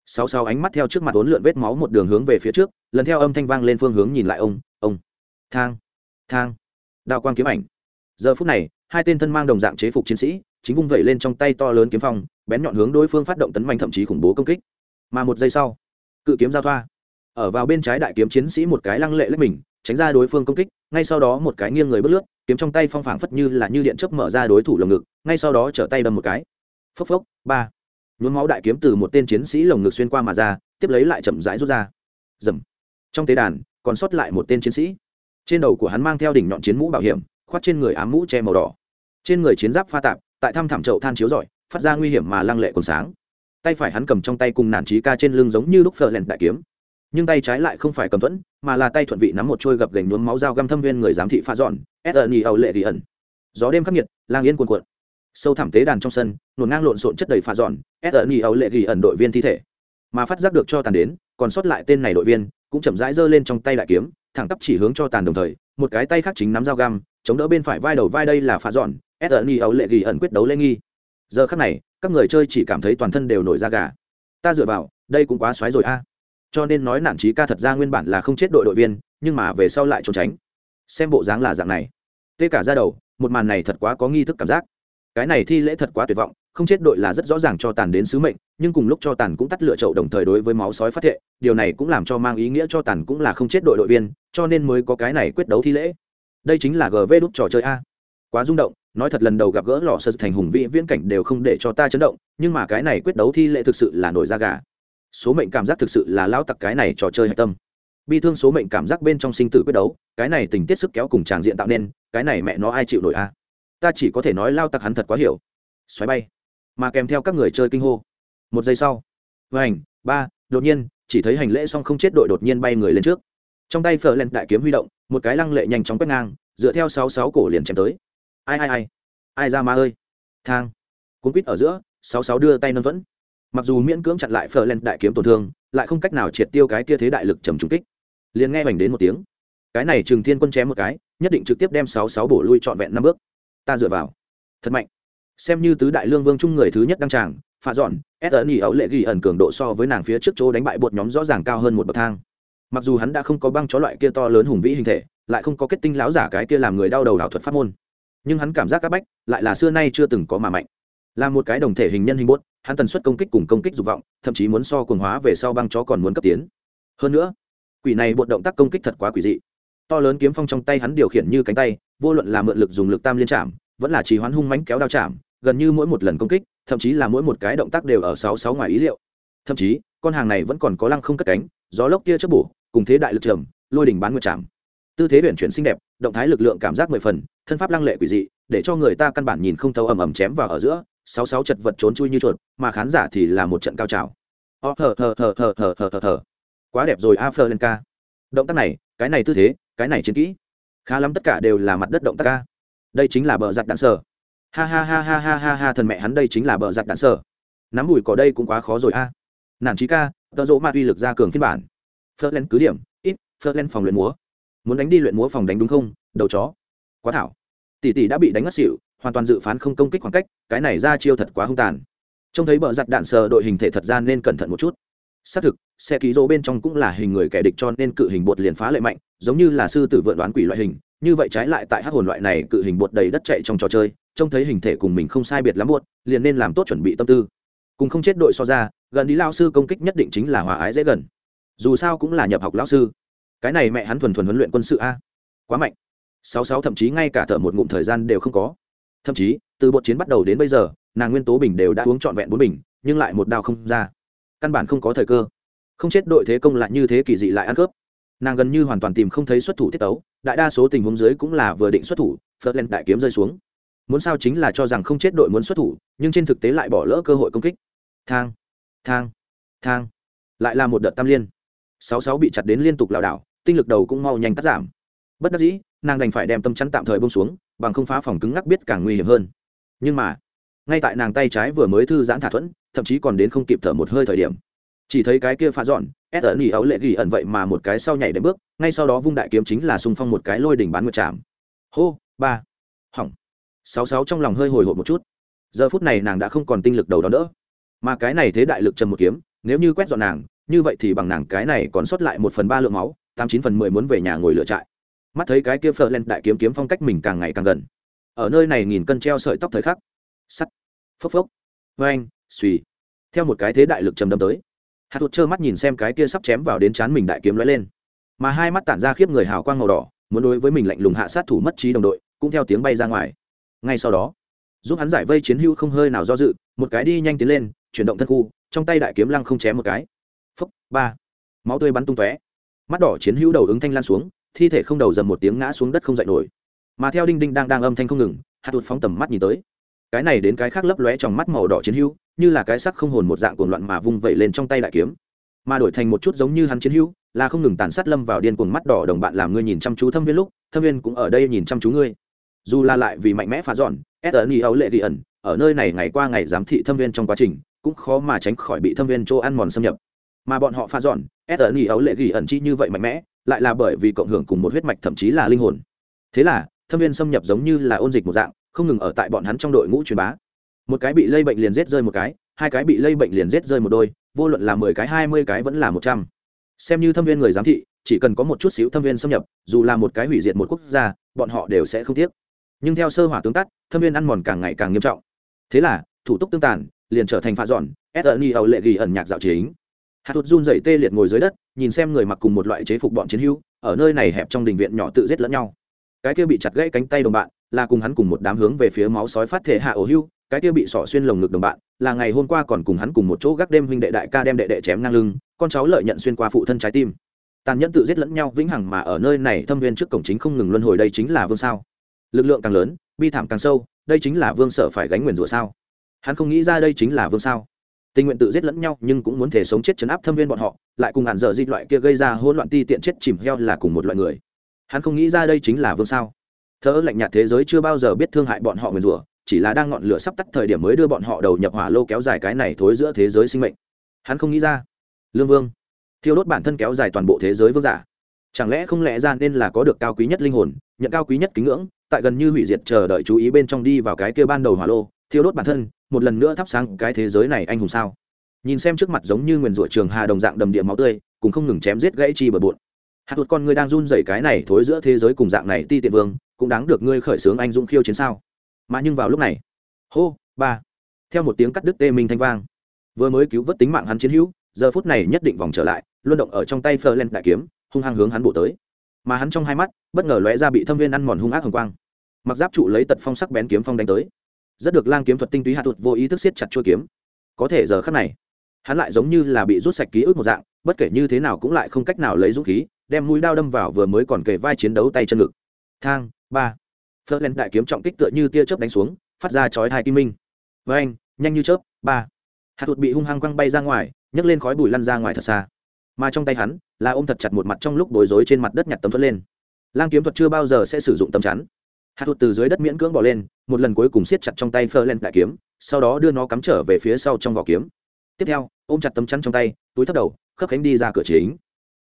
Sáu sáu ánh mắt theo trước mặt uốn lượn vết máu một đường hướng về phía trước, lần theo âm thanh vang lên phương hướng nhìn lại ông ông. Thang. Thang. Đao quang kiếm ảnh. Giờ phút này, hai tên thân mang đồng dạng chế phục chiến sĩ, chính vung vẩy lên trong tay to lớn kiếm phong, bén nhọn hướng đối phương phát động tấn mạnh thậm chí khủng bố công kích. Mà một giây sau, cự kiếm giao thoa. Ở vào bên trái đại kiếm chiến sĩ một cái lăng lệ lách mình, tránh ra đối phương công kích, ngay sau đó một cái nghiêng người bước lướt, kiếm trong tay phong phảng phất như là như điện chớp mở ra đối thủ lồng ngực, ngay sau đó trở tay đâm một cái. Phốc phốc, ba. Nhuốm máu đại kiếm từ một tên chiến sĩ lồng ngực xuyên qua mà ra, tiếp lấy lại chậm rãi rút ra. Dầm. Trong tế đàn còn sót lại một tên chiến sĩ. Trên đầu của hắn mang theo đỉnh nhọn chiến mũ bảo hiểm, khoác trên người ám mũ che màu đỏ. Trên người chiến giáp pha tạp, tại thăm thảm chậu than chiếu rọi, phát ra nguy hiểm mà lăng lệ còn sáng. Tay phải hắn cầm trong tay cùng nản trí ca trên lưng giống như lúc phờ lèn đại kiếm. Nhưng tay trái lại không phải cầm thuẫn, mà là tay thuận vị nắm một trôi gập gành nhuốm máu dao găm thâm viên người giám thị pha dọn sni ẩu lệ ghi ẩn gió đêm khắc nghiệt, lang yên cuồn cuộn. Sâu thẳm tế đàn trong sân nổ ngang lộn xộn chất đầy pha dọn sni ẩu lệ ghi ẩn đội viên thi thể. Mà phát giác được cho tàn đến, còn sót lại tên này đội viên cũng chậm rãi giơ lên trong tay đại kiếm, thẳng tắp chỉ hướng cho tàn đồng thời, một cái tay khác chính nắm dao găm, chống đỡ bên phải vai đầu vai đây là pha dọn sni ấu lệ ghi ẩn quyết đấu lên nghi. Giờ khắc này, các người chơi chỉ cảm thấy toàn thân đều nổi da gà. Ta dựa vào, đây cũng quá xoáy rồi a. Cho nên nói nản trí ca thật ra nguyên bản là không chết đội đội viên, nhưng mà về sau lại trốn tránh. Xem bộ dáng là dạng này. Tê cả ra đầu, một màn này thật quá có nghi thức cảm giác. Cái này thi lễ thật quá tuyệt vọng không chết đội là rất rõ ràng cho tàn đến sứ mệnh, nhưng cùng lúc cho tàn cũng tắt lựa chậu đồng thời đối với máu sói phát thệ, điều này cũng làm cho mang ý nghĩa cho tàn cũng là không chết đội đội viên, cho nên mới có cái này quyết đấu thi lễ. Đây chính là gv đúc trò chơi a. Quá rung động, nói thật lần đầu gặp gỡ lò sơ thành hùng vĩ viễn cảnh đều không để cho ta chấn động, nhưng mà cái này quyết đấu thi lễ thực sự là nổi da gà. Số mệnh cảm giác thực sự là lao tặc cái này trò chơi hạch tâm. Bi thương số mệnh cảm giác bên trong sinh tử quyết đấu, cái này tình tiết sức kéo cùng tràng diện tạo nên, cái này mẹ nó ai chịu nổi a. Ta chỉ có thể nói lao tặc hắn thật quá hiểu. Xoáy bay mà kèm theo các người chơi kinh hô. Một giây sau vành ba, đột nhiên, chỉ thấy hành lễ xong không chết đội đột nhiên bay người lên trước. Trong tay phở lên đại kiếm huy động, một cái lăng lệ nhanh chóng quét ngang, dựa theo sáu sáu cổ liền chém tới. Ai ai ai? Ai ra ma ơi? Thang. Cuốn quýt ở giữa, sáu sáu đưa tay nâng vẫn mặc dù miễn cưỡng chặn lại phở len đại kiếm tổn thương, lại không cách nào triệt tiêu cái kia thế đại lực trầm trùng kích. Liền nghe bành đến một tiếng. Cái này trừng thiên quân chém một cái, nhất định trực tiếp đem sáu sáu bổ lui trọn vẹn năm bước. Ta dựa vào. Thật mạnh xem như tứ đại lương vương chung người thứ nhất đăng tràng pha dọn ét ẩn ỉ ấu lệ ghi ẩn cường độ so với nàng phía trước chỗ đánh bại bột nhóm rõ ràng cao hơn một bậc thang. Mặc dù hắn đã không có băng chó loại kia to lớn hùng vĩ hình thể, lại không có kết tinh láo giả cái kia làm người đau đầu ảo thuật pháp môn. Nhưng hắn cảm giác các bách, lại là xưa nay chưa từng có mà mạnh. Là một cái đồng thể hình nhân hình bốt, hắn tần suất công kích cùng công kích dục vọng, thậm chí muốn so quần hóa về sau băng chó còn muốn cấp tiến. Hơn nữa, quỷ này bột động tác công kích thật quá quỷ dị. To lớn kiếm phong trong tay hắn điều khiển như cánh tay, vô luận là mượn lực dùng lực tam liên chạm vẫn là trì hoãn hung mánh kéo đao chạm, gần như mỗi một lần công kích, thậm chí là mỗi một cái động tác đều ở sáu sáu ngoài ý liệu. Thậm chí, con hàng này vẫn còn có lăng không cất cánh, gió lốc kia chớp bổ, cùng thế đại lực trầm, lôi đỉnh bán nguyệt chạm. Tư thế biển chuyển xinh đẹp, động thái lực lượng cảm giác mười phần, thân pháp lăng lệ quỷ dị, để cho người ta căn bản nhìn không thấu ầm ầm chém vào ở giữa, sáu sáu chật vật trốn chui như chuột, mà khán giả thì là một trận cao trào. Ó thở thở thở thở thở thở thở thở quá đẹp rồi a phơ lên ca động tác này, cái này tư thế, cái này chiến kỹ. Khá lắm tất cả đều là mặt đất động tác ca đây chính là bờ giặc đạn sở ha ha ha ha ha ha ha, thần mẹ hắn đây chính là bờ giặc đạn sở nắm bùi cỏ đây cũng quá khó rồi a. À. nản trí ca, tợ rỗ ma uy lực ra cường phiên bản. Phớt lên cứ điểm, ít phớt lên phòng luyện múa. Muốn đánh đi luyện múa phòng đánh đúng không? Đầu chó. Quá thảo. Tỷ tỷ đã bị đánh ngất xỉu, hoàn toàn dự phán không công kích khoảng cách, cái này ra chiêu thật quá hung tàn. Trông thấy bờ giặt đạn sờ đội hình thể thật ra nên cẩn thận một chút xác thực, xe ký rỗ bên trong cũng là hình người kẻ địch cho nên cự hình bột liền phá lệ mạnh, giống như là sư tử vượn đoán quỷ loại hình. Như vậy trái lại tại hát hồn loại này cự hình bột đầy đất chạy trong trò chơi, trông thấy hình thể cùng mình không sai biệt lắm bột, liền nên làm tốt chuẩn bị tâm tư. Cùng không chết đội so ra, gần đi lao sư công kích nhất định chính là hòa ái dễ gần. Dù sao cũng là nhập học lão sư. Cái này mẹ hắn thuần thuần huấn luyện quân sự a. Quá mạnh. Sáu sáu thậm chí ngay cả thợ một ngụm thời gian đều không có. Thậm chí, từ bột chiến bắt đầu đến bây giờ, nàng nguyên tố bình đều đã uống trọn vẹn bốn bình, nhưng lại một đao không ra căn bản không có thời cơ. Không chết đội thế công lại như thế kỳ dị lại ăn cướp. Nàng gần như hoàn toàn tìm không thấy xuất thủ tiết tấu, đại đa số tình huống dưới cũng là vừa định xuất thủ, phớt lên đại kiếm rơi xuống. Muốn sao chính là cho rằng không chết đội muốn xuất thủ, nhưng trên thực tế lại bỏ lỡ cơ hội công kích. Thang thang thang. Lại là một đợt tam liên. Sáu sáu bị chặt đến liên tục lảo đảo, tinh lực đầu cũng mau nhanh cắt giảm. Bất đắc dĩ, nàng đành phải đem tâm chắn tạm thời bông xuống, bằng không phá phòng cứng ngắc biết càng nguy hiểm hơn. Nhưng mà, ngay tại nàng tay trái vừa mới thư giãn thả thuẫn thậm chí còn đến không kịp thở một hơi thời điểm. Chỉ thấy cái kia pha dọn ép ẩn ỉ ấu lệ ghi ẩn vậy mà một cái sau nhảy đến bước, ngay sau đó vung đại kiếm chính là xung phong một cái lôi đỉnh bán nguyệt chạm hô, ba, hỏng. Sáu sáu trong lòng hơi hồi hộp một chút. Giờ phút này nàng đã không còn tinh lực đầu đó nữa mà cái này thế đại lực trầm một kiếm, nếu như quét dọn nàng, như vậy thì bằng nàng cái này còn sót lại một phần ba lượng máu, tám chín phần mười muốn về nhà ngồi lựa trại. Mắt thấy cái kia phờ lên đại kiếm kiếm phong cách mình càng ngày càng gần. Ở nơi này nghìn cân treo sợi tóc thời khắc. Sắt. Phốc phốc. Vê anh suy. Theo một cái thế đại lực trầm đâm tới, hạt thụt trơ mắt nhìn xem cái kia sắp chém vào đến chán mình đại kiếm lóe lên. Mà hai mắt tản ra khiếp người hào quang màu đỏ, muốn đối với mình lạnh lùng hạ sát thủ mất trí đồng đội, cũng theo tiếng bay ra ngoài. Ngay sau đó, giúp hắn giải vây chiến hưu không hơi nào do dự, một cái đi nhanh tiến lên, chuyển động thân khu, trong tay đại kiếm lăng không chém một cái. Phấp ba. Máu tươi bắn tung tóe. Mắt đỏ chiến hữu đầu ứng thanh lan xuống, thi thể không đầu dầm một tiếng ngã xuống đất không dậy nổi. Mà theo đinh đinh đang đang âm thanh không ngừng, hạt tụt phóng tầm mắt nhìn tới. Cái này đến cái khác lấp lóe trong mắt màu đỏ chiến hữu như là cái sắc không hồn một dạng cuồng loạn mà vung vẩy lên trong tay đại kiếm. Mà đổi thành một chút giống như hắn chiến hữu, là không ngừng tàn sát lâm vào điên cuồng mắt đỏ đồng bạn làm ngươi nhìn chăm chú thâm viên lúc, thâm viên cũng ở đây nhìn chăm chú ngươi. Dù là lại vì mạnh mẽ phá dọn ed ẩn ấu lệ ghi ẩn ở nơi này ngày qua ngày giám thị thâm viên trong quá trình, cũng khó mà tránh khỏi bị thâm viên chỗ ăn mòn xâm nhập. Mà bọn họ phá dọn ed ẩn ấu lệ ghi ẩn chi như vậy mạnh mẽ, lại là bởi vì cộng hưởng cùng một huyết mạch thậm chí là linh hồn. Thế là, thâm viên xâm nhập giống như là ôn dịch một dạng, không ngừng ở tại bọn hắn trong đội ngũ truyền bá một cái bị lây bệnh liền rết rơi một cái, hai cái bị lây bệnh liền rết rơi một đôi, vô luận là mười cái, hai mươi cái vẫn là một trăm. Xem như thâm viên người giám thị, chỉ cần có một chút xíu thâm viên xâm nhập, dù là một cái hủy diệt một quốc gia, bọn họ đều sẽ không tiếc. Nhưng theo sơ hỏa tướng tắt thâm viên ăn mòn càng ngày càng nghiêm trọng. Thế là, thủ tục tương tàn, liền trở thành pha dọn s ẩn âu lệ ghi ẩn nhạc dạo chính. Hạt thuật run dày tê liệt ngồi dưới đất, nhìn xem người mặc cùng một loại chế phục bọn chiến hữu, ở nơi này hẹp trong đình viện nhỏ tự giết lẫn nhau. Cái kia bị chặt gãy cánh tay đồng bạn, là cùng hắn cùng một đám hướng về phía máu sói phát thể hạ ổ hưu cái kia bị sỏ xuyên lồng ngực đồng bạn, là ngày hôm qua còn cùng hắn cùng một chỗ gác đêm huynh đệ đại ca đem đệ đệ chém ngang lưng, con cháu lợi nhận xuyên qua phụ thân trái tim. Tàn nhẫn tự giết lẫn nhau vĩnh hằng mà ở nơi này thâm viên trước cổng chính không ngừng luân hồi đây chính là vương sao. Lực lượng càng lớn, bi thảm càng sâu, đây chính là vương sợ phải gánh nguyền rủa sao. Hắn không nghĩ ra đây chính là vương sao. Tình nguyện tự giết lẫn nhau nhưng cũng muốn thể sống chết chấn áp thâm viên bọn họ, lại cùng hẳn dở di loại kia gây ra hỗn loạn ti tiện chết chìm heo là cùng một loại người. Hắn không nghĩ ra đây chính là vương sao. Thơ lạnh nhạt thế giới chưa bao giờ biết thương hại bọn họ nguyền rủa chỉ là đang ngọn lửa sắp tắt thời điểm mới đưa bọn họ đầu nhập hỏa lô kéo dài cái này thối giữa thế giới sinh mệnh. Hắn không nghĩ ra. Lương vương, thiêu đốt bản thân kéo dài toàn bộ thế giới vương giả. Chẳng lẽ không lẽ ra nên là có được cao quý nhất linh hồn, nhận cao quý nhất kính ngưỡng, tại gần như hủy diệt chờ đợi chú ý bên trong đi vào cái kia ban đầu hỏa lô, thiêu đốt bản thân, một lần nữa thắp sáng cái thế giới này anh hùng sao? Nhìn xem trước mặt giống như nguyền rủa trường hà đồng dạng đầm địa máu tươi, cùng không ngừng chém giết gãy chi bờ bộn. Hạt tụt con ngươi đang run dày cái này thối giữa thế giới cùng dạng này ti tiện vương, cũng đáng được ngươi khởi xướng anh dũng khiêu chiến sao? Mà nhưng vào lúc này, hô, ba, theo một tiếng cắt đứt tê minh thanh vang, vừa mới cứu vớt tính mạng hắn chiến hữu, giờ phút này nhất định vòng trở lại, luân động ở trong tay phơ lên đại kiếm, hung hăng hướng hắn bổ tới. Mà hắn trong hai mắt, bất ngờ lóe ra bị thâm viên ăn mòn hung ác hồng quang. Mặc giáp trụ lấy tật phong sắc bén kiếm phong đánh tới. Rất được lang kiếm thuật tinh túy hạ thuật vô ý thức siết chặt chuôi kiếm. Có thể giờ khắc này, hắn lại giống như là bị rút sạch ký ức một dạng, bất kể như thế nào cũng lại không cách nào lấy dũng khí, đem mũi đao đâm vào vừa mới còn kề vai chiến đấu tay chân ngực. Thang, ba phớt lên đại kiếm trọng kích tựa như tia chớp đánh xuống, phát ra chói hai kim minh. Với anh nhanh như chớp, ba. Hạt thụt bị hung hăng quăng bay ra ngoài, nhấc lên khói bụi lăn ra ngoài thật xa. Mà trong tay hắn, là ôm thật chặt một mặt trong lúc bối rối trên mặt đất nhặt tấm thuật lên. Lang kiếm thuật chưa bao giờ sẽ sử dụng tấm chắn. Hạt thụt từ dưới đất miễn cưỡng bỏ lên, một lần cuối cùng siết chặt trong tay phơ lên đại kiếm, sau đó đưa nó cắm trở về phía sau trong vỏ kiếm. Tiếp theo, ôm chặt tấm chắn trong tay, túi thấp đầu, khớp khánh đi ra cửa chính.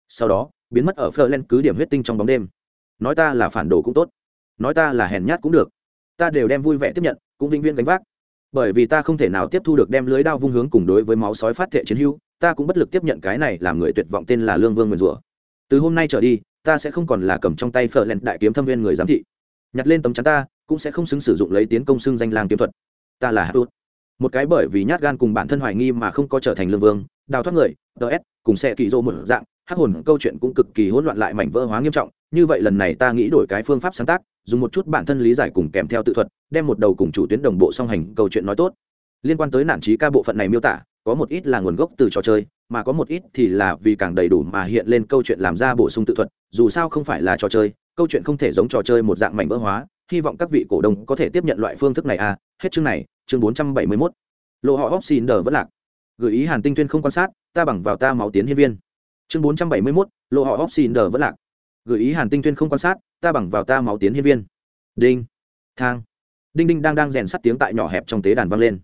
Sau đó, biến mất ở phơ lên cứ điểm huyết tinh trong bóng đêm. Nói ta là phản đồ cũng tốt nói ta là hèn nhát cũng được. Ta đều đem vui vẻ tiếp nhận, cũng vĩnh viễn gánh vác. Bởi vì ta không thể nào tiếp thu được đem lưới đao vung hướng cùng đối với máu sói phát thệ chiến hữu, ta cũng bất lực tiếp nhận cái này làm người tuyệt vọng tên là lương vương nguyền rủa. Từ hôm nay trở đi, ta sẽ không còn là cầm trong tay phở len đại kiếm thâm viên người giám thị. Nhặt lên tấm chắn ta, cũng sẽ không xứng sử dụng lấy tiến công xưng danh lang kiếm thuật. Ta là hát một cái bởi vì nhát gan cùng bản thân hoài nghi mà không có trở thành lương vương, đào thoát người ts cùng xe kỳ dô một dạng, hắc hồn câu chuyện cũng cực kỳ hỗn loạn lại mảnh vỡ hóa nghiêm trọng như vậy lần này ta nghĩ đổi cái phương pháp sáng tác dùng một chút bản thân lý giải cùng kèm theo tự thuật đem một đầu cùng chủ tuyến đồng bộ song hành câu chuyện nói tốt. Liên quan tới nạn trí ca bộ phận này miêu tả có một ít là nguồn gốc từ trò chơi mà có một ít thì là vì càng đầy đủ mà hiện lên câu chuyện làm ra bổ sung tự thuật dù sao không phải là trò chơi câu chuyện không thể giống trò chơi một dạng mảnh vỡ hóa hy vọng các vị cổ đông có thể tiếp nhận loại phương thức này à. Hết chương này chương bốn trăm bảy mươi 471. lộ họ hóc xin đờ vẫn lạc. Gửi ý hàn tinh tuyên không quan sát ta bằng vào ta máu tiến hiên viên. Chương bốn trăm bảy mươi 471, lộ họ hóc xin đờ vẫn lạc gửi ý hàn tinh tuyên không quan sát ta bằng vào ta máu tiến hiên viên đinh thang đinh đinh đang đang rèn sắt tiếng tại nhỏ hẹp trong tế đàn vang lên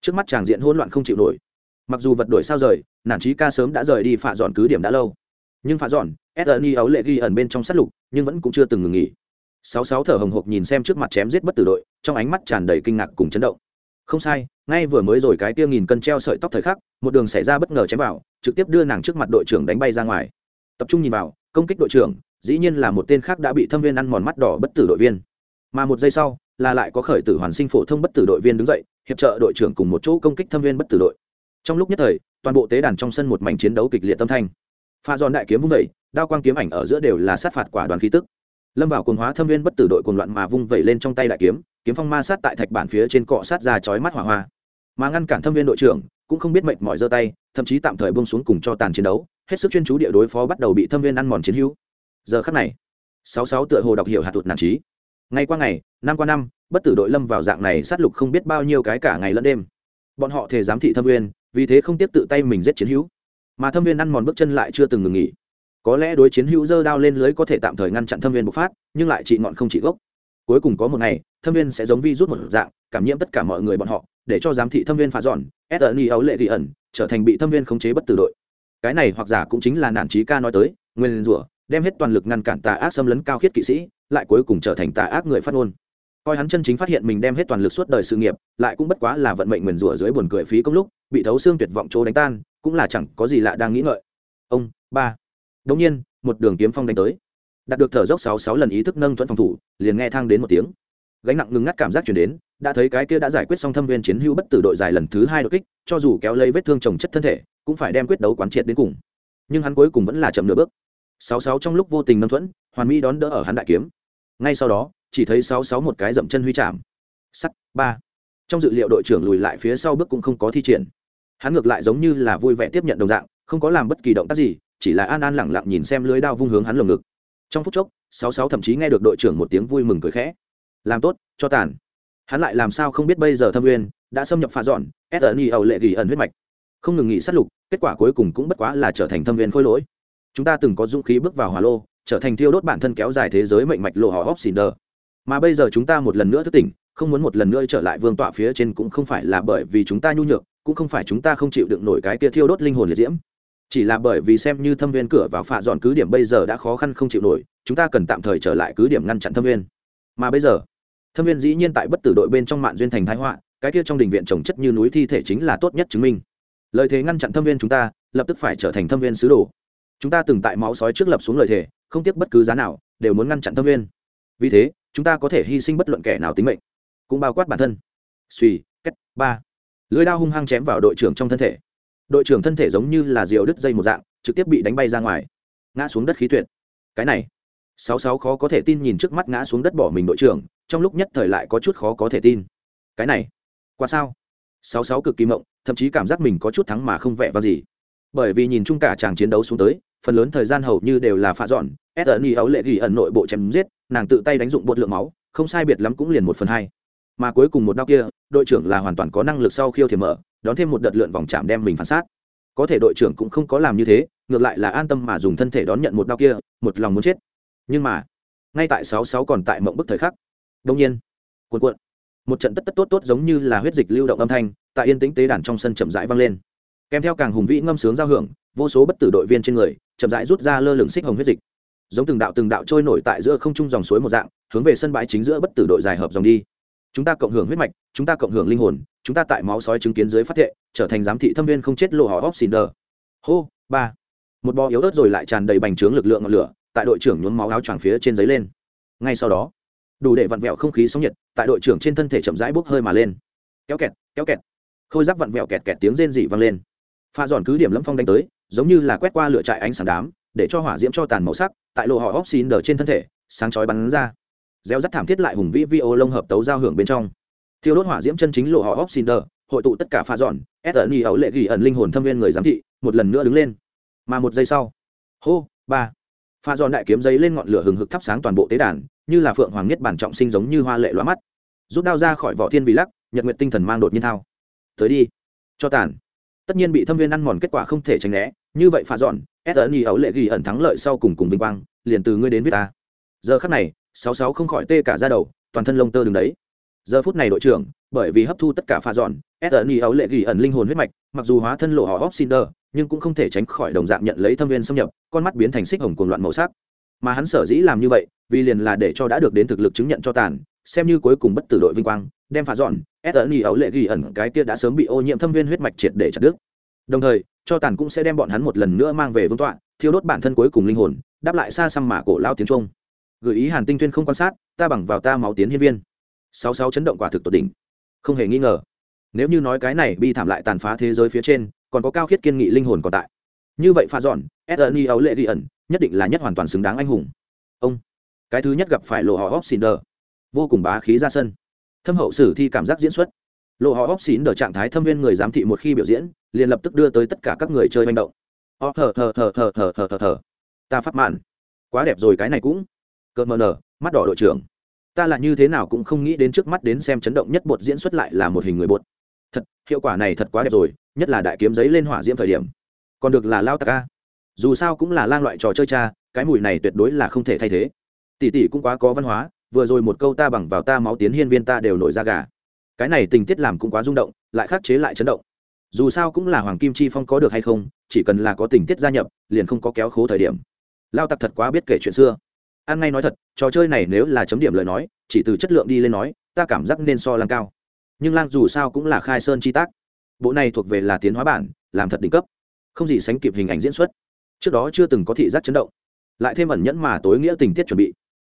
trước mắt tràng diện hỗn loạn không chịu nổi mặc dù vật đổi sao rời nản trí ca sớm đã rời đi phạ dọn cứ điểm đã lâu nhưng phạ dọn sni ấu lệ ghi ẩn bên trong sát lục nhưng vẫn cũng chưa từng ngừng nghỉ sáu sáu thở hồng hộc nhìn xem trước mặt chém giết bất tử đội trong ánh mắt tràn đầy kinh ngạc cùng chấn động không sai ngay vừa mới rồi cái tia nghìn cân treo sợi tóc thời khắc một đường xảy ra bất ngờ chém vào trực tiếp đưa nàng trước mặt đội trưởng đánh bay ra ngoài tập trung nhìn vào công kích đội trưởng dĩ nhiên là một tên khác đã bị thâm viên ăn mòn mắt đỏ bất tử đội viên. Mà một giây sau, là lại có khởi tử hoàn sinh phổ thông bất tử đội viên đứng dậy, hiệp trợ đội trưởng cùng một chỗ công kích thâm viên bất tử đội. Trong lúc nhất thời, toàn bộ tế đàn trong sân một mảnh chiến đấu kịch liệt tâm thanh. Pha giòn đại kiếm vung vẩy, đao quang kiếm ảnh ở giữa đều là sát phạt quả đoàn khí tức. Lâm vào cồn hóa thâm viên bất tử đội cồn loạn mà vung vẩy lên trong tay đại kiếm kiếm phong ma sát tại thạch bản phía trên cọ sát ra chói mắt hỏa hoa. Mà ngăn cản thâm viên đội trưởng, cũng không biết mệt mỏi giơ tay, thậm chí tạm thời buông xuống cùng cho tàn chiến đấu, hết sức chuyên chú địa đối phó bắt đầu bị thâm viên ăn mòn chiến hữu giờ khắc này, sáu sáu tựa hồ đọc hiểu hạt tụt nản trí. Ngày qua ngày, năm qua năm, bất tử đội lâm vào dạng này sát lục không biết bao nhiêu cái cả ngày lẫn đêm. Bọn họ thể giám thị thâm viên vì thế không tiếp tự tay mình giết chiến hữu. Mà thâm viên ăn mòn bước chân lại chưa từng ngừng nghỉ. Có lẽ đối chiến hữu dơ đao lên lưới có thể tạm thời ngăn chặn thâm viên bộc phát, nhưng lại trị ngọn không trị gốc. Cuối cùng có một ngày, thâm viên sẽ giống vi rút một dạng, cảm nhiễm tất cả mọi người bọn họ, để cho giám thị thâm viên phá dọn y ấu lệ thị ẩn, trở thành bị thâm viên khống chế bất tử đội. Cái này hoặc giả cũng chính là nản trí ca nói tới, nguyên rủa đem hết toàn lực ngăn cản tà ác xâm lấn cao khiết kỵ sĩ, lại cuối cùng trở thành tà ác người phát ngôn. Coi hắn chân chính phát hiện mình đem hết toàn lực suốt đời sự nghiệp, lại cũng bất quá là vận mệnh nguyền rủa dưới buồn cười phí công lúc, bị thấu xương tuyệt vọng chỗ đánh tan, cũng là chẳng có gì lạ đang nghĩ ngợi. Ông, ba. Đống nhiên, một đường kiếm phong đánh tới. Đạt được thở dốc sáu sáu lần ý thức nâng thuận phòng thủ, liền nghe thang đến một tiếng. Gánh nặng ngừng ngắt cảm giác chuyển đến, đã thấy cái kia đã giải quyết xong thâm viên chiến hữu bất tử đội dài lần thứ hai đột kích, cho dù kéo lấy vết thương trồng chất thân thể, cũng phải đem quyết đấu quán triệt đến cùng. Nhưng hắn cuối cùng vẫn là chậm nửa bước sáu sáu trong lúc vô tình nâng thuẫn, hoàn mỹ đón đỡ ở hắn đại kiếm. Ngay sau đó, chỉ thấy sáu sáu một cái dậm chân huy chạm. Sắt, ba. Trong dự liệu đội trưởng lùi lại phía sau bước cũng không có thi triển. Hắn ngược lại giống như là vui vẻ tiếp nhận đồng dạng, không có làm bất kỳ động tác gì, chỉ là an an lẳng lặng nhìn xem lưới đao vung hướng hắn lồng ngực. Trong phút chốc, sáu sáu thậm chí nghe được đội trưởng một tiếng vui mừng cười khẽ. Làm tốt, cho tàn. Hắn lại làm sao không biết bây giờ thâm uyên, đã xâm nhập pha dọn sni ẩu lệ gỉ ẩn huyết mạch. Không ngừng nghỉ sát lục, kết quả cuối cùng cũng bất quá là trở thành thâm viên khôi lỗi chúng ta từng có dũng khí bước vào hỏa lô, trở thành thiêu đốt bản thân kéo dài thế giới mệnh mạch lộ họ hóc xỉn đờ mà bây giờ chúng ta một lần nữa thức tỉnh, không muốn một lần nữa trở lại vương tọa phía trên cũng không phải là bởi vì chúng ta nhu nhược, cũng không phải chúng ta không chịu đựng nổi cái kia thiêu đốt linh hồn liệt diễm. Chỉ là bởi vì xem như thâm viên cửa vào phạ dọn cứ điểm bây giờ đã khó khăn không chịu nổi, chúng ta cần tạm thời trở lại cứ điểm ngăn chặn thâm viên. Mà bây giờ, thâm viên dĩ nhiên tại bất tử đội bên trong mạng duyên thành thái họa, cái kia trong đình viện trồng chất như núi thi thể chính là tốt nhất chứng minh. Lời thế ngăn chặn thâm viên chúng ta, lập tức phải trở thành thâm viên sứ đồ chúng ta từng tại máu sói trước lập xuống lời thề, không tiếc bất cứ giá nào, đều muốn ngăn chặn thâm nguyên. Vì thế, chúng ta có thể hy sinh bất luận kẻ nào tính mệnh. Cũng bao quát bản thân. Suy cách ba. Lưới đao hung hăng chém vào đội trưởng trong thân thể. Đội trưởng thân thể giống như là diều đứt dây một dạng, trực tiếp bị đánh bay ra ngoài. Ngã xuống đất khí tuyệt. Cái này, sáu sáu khó có thể tin nhìn trước mắt ngã xuống đất bỏ mình đội trưởng, trong lúc nhất thời lại có chút khó có thể tin. Cái này qua sao? Sáu sáu cực kỳ mộng, thậm chí cảm giác mình có chút thắng mà không vẻ vào gì bởi vì nhìn chung cả chàng chiến đấu xuống tới, phần lớn thời gian hầu như đều là pha dọn ed ẩn y ấu lệ ghi ẩn nội bộ chém giết, nàng tự tay đánh dụng bột lượng máu, không sai biệt lắm cũng liền một phần hai. Mà cuối cùng một đau kia, đội trưởng là hoàn toàn có năng lực sau khiêu thì mở, đón thêm một đợt lượn vòng chạm đem mình phản sát. Có thể đội trưởng cũng không có làm như thế, ngược lại là an tâm mà dùng thân thể đón nhận một đau kia, một lòng muốn chết. Nhưng mà, ngay tại sáu sáu còn tại mộng bức thời khắc, đông nhiên, cuộn cuộn, một trận tất tất tốt tốt giống như là huyết dịch lưu động âm thanh, tại yên tĩnh tế đàn trong sân chậm rãi vang lên kèm theo càng hùng vĩ ngâm sướng giao hưởng, vô số bất tử đội viên trên người, chậm rãi rút ra lơ lửng xích hồng huyết dịch. Giống từng đạo từng đạo trôi nổi tại giữa không trung dòng suối một dạng, hướng về sân bãi chính giữa bất tử đội dài hợp dòng đi. Chúng ta cộng hưởng huyết mạch, chúng ta cộng hưởng linh hồn, chúng ta tại máu sói chứng kiến dưới phát thệ, trở thành giám thị thâm viên không chết lộ họ óc xìn đờ. Hô, ba. Một bò yếu ớt rồi lại tràn đầy bành trướng lực lượng ngọn lửa, tại đội trưởng nhuốm máu áo choàng phía trên giấy lên. Ngay sau đó, đủ để vặn vẹo không khí sóng nhiệt, tại đội trưởng trên thân thể chậm rãi bốc hơi mà lên. Kéo kẹt kéo kẹt. Khôi giáp vặn vẹo kẹt kẹt tiếng rên dị vang lên pha giòn cứ điểm lâm phong đánh tới giống như là quét qua lửa trại ánh sáng đám để cho hỏa diễm cho tàn màu sắc tại lộ họ óc xin đờ trên thân thể sáng chói bắn ra. Gieo rắt thảm thiết lại hùng vĩ vi ô lông hợp tấu giao hưởng bên trong. Thiêu đốt hỏa diễm chân chính lộ họ óc xin đờ hội tụ tất cả pha giòn, ed ẩn y ẩu lệ ghi ẩn linh hồn thâm viên người giám thị một lần nữa đứng lên. Mà một giây sau hô ba. Pha giòn đại kiếm giấy lên ngọn lửa hừng hực thắp sáng toàn bộ tế đàn như là phượng hoàng nhất bản trọng sinh giống như hoa lệ loa mắt. Rút đao ra khỏi vỏ thiên vị lắc nhật nguyện tinh thần mang đột nhiên thao. Tới đi cho tàn tất nhiên bị thâm viên ăn mòn kết quả không thể tránh né. Như vậy pha dọn, S ẩn y ấu lệ ghi ẩn thắng lợi sau cùng cùng vinh quang, liền từ ngươi đến viết ta. Giờ khắc này, sáu sáu không khỏi tê cả ra đầu, toàn thân lông tơ đứng đấy. Giờ phút này đội trưởng, bởi vì hấp thu tất cả pha dọn, S ẩn y ấu lệ ghi ẩn linh hồn huyết mạch, mặc dù hóa thân lộ họ hóc cinder nhưng cũng không thể tránh khỏi đồng dạng nhận lấy thâm viên xâm nhập, con mắt biến thành xích hồng cuồng loạn màu sắc. Mà hắn sở dĩ làm như vậy, vì liền là để cho đã được đến thực lực chứng nhận cho tàn, xem như cuối cùng bất tử đội vinh quang đem phá dọn ed ẩn y ấu lệ ghi ẩn cái kia đã sớm bị ô nhiễm thâm viên huyết mạch triệt để chặt đứt. Đồng thời, cho tàn cũng sẽ đem bọn hắn một lần nữa mang về vương tọa, thiêu đốt bản thân cuối cùng linh hồn, đáp lại xa xăm mà cổ lao tiếng trung. Gợi ý hàn tinh tuyên không quan sát, ta bằng vào ta máu tiến hiên viên. Sáu sáu chấn động quả thực tột đỉnh. Không hề nghi ngờ. Nếu như nói cái này bi thảm lại tàn phá thế giới phía trên, còn có cao khiết kiên nghị linh hồn còn tại. Như vậy pha dọn edni ấu lệ ghi ẩn, nhất định là nhất hoàn toàn xứng đáng anh hùng. Ông, cái thứ nhất gặp phải lộ họ óc xin đờ vô cùng bá khí ra sân thâm hậu sử thi cảm giác diễn xuất. Lộ họ óc xín đờ trạng thái thâm viên người giám thị một khi biểu diễn, liền lập tức đưa tới tất cả các người chơi manh động. Ó thờ thờ thờ thờ thờ thờ thờ thờ. Ta phát mạn. Quá đẹp rồi cái này cũng. Cợt mờ nở mắt đỏ đội trưởng. Ta là như thế nào cũng không nghĩ đến trước mắt đến xem chấn động nhất bột diễn xuất lại là một hình người bột. Thật, hiệu quả này thật quá đẹp rồi, nhất là đại kiếm giấy lên hỏa diễm thời điểm. Còn được là lao tạc ca dù sao cũng là lang loại trò chơi cha, cái mùi này tuyệt đối là không thể thay thế. Tỷ tỷ cũng quá có văn hóa vừa rồi một câu ta bằng vào ta máu tiến hiên viên ta đều nổi ra gà. Cái này tình tiết làm cũng quá rung động, lại khắc chế lại chấn động. Dù sao cũng là hoàng kim chi phong có được hay không, chỉ cần là có tình tiết gia nhập, liền không có kéo khố thời điểm. Lao tặc thật quá biết kể chuyện xưa. An ngay nói thật, trò chơi này nếu là chấm điểm lời nói, chỉ từ chất lượng đi lên nói, ta cảm giác nên so lang cao. Nhưng lang dù sao cũng là khai sơn chi tác. Bộ này thuộc về là tiến hóa bản, làm thật đỉnh cấp. Không gì sánh kịp hình ảnh diễn xuất. Trước đó chưa từng có thị giác chấn động. Lại thêm ẩn nhẫn mà tối nghĩa tình tiết chuẩn bị.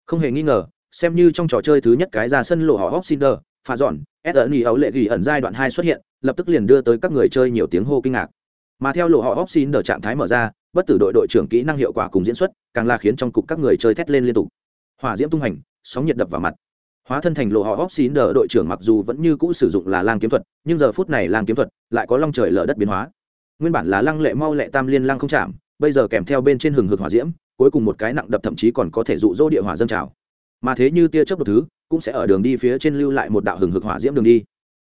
Không hề nghi ngờ xem như trong trò chơi thứ nhất cái ra sân lộ họ hóc phà pha dọn, s ấu lệ ghi ẩn giai đoạn hai xuất hiện, lập tức liền đưa tới các người chơi nhiều tiếng hô kinh ngạc. Mà theo lộ họ hóc trạng thái mở ra, bất tử đội đội trưởng kỹ năng hiệu quả cùng diễn xuất, càng là khiến trong cục các người chơi thét lên liên tục. Hỏa diễm tung hành, sóng nhiệt đập vào mặt. Hóa thân thành lộ họ hóc đội trưởng mặc dù vẫn như cũ sử dụng là lang kiếm thuật, nhưng giờ phút này lang kiếm thuật lại có long trời lở đất biến hóa. Nguyên bản là lăng lệ mau lệ tam liên lang không chạm, bây giờ kèm theo bên trên hừng hực hỏa diễm, cuối cùng một cái nặng đập thậm chí còn có thể dụ dỗ địa hỏa dâng trào mà thế như tia chớp một thứ, cũng sẽ ở đường đi phía trên lưu lại một đạo hừng hực hỏa diễm đường đi.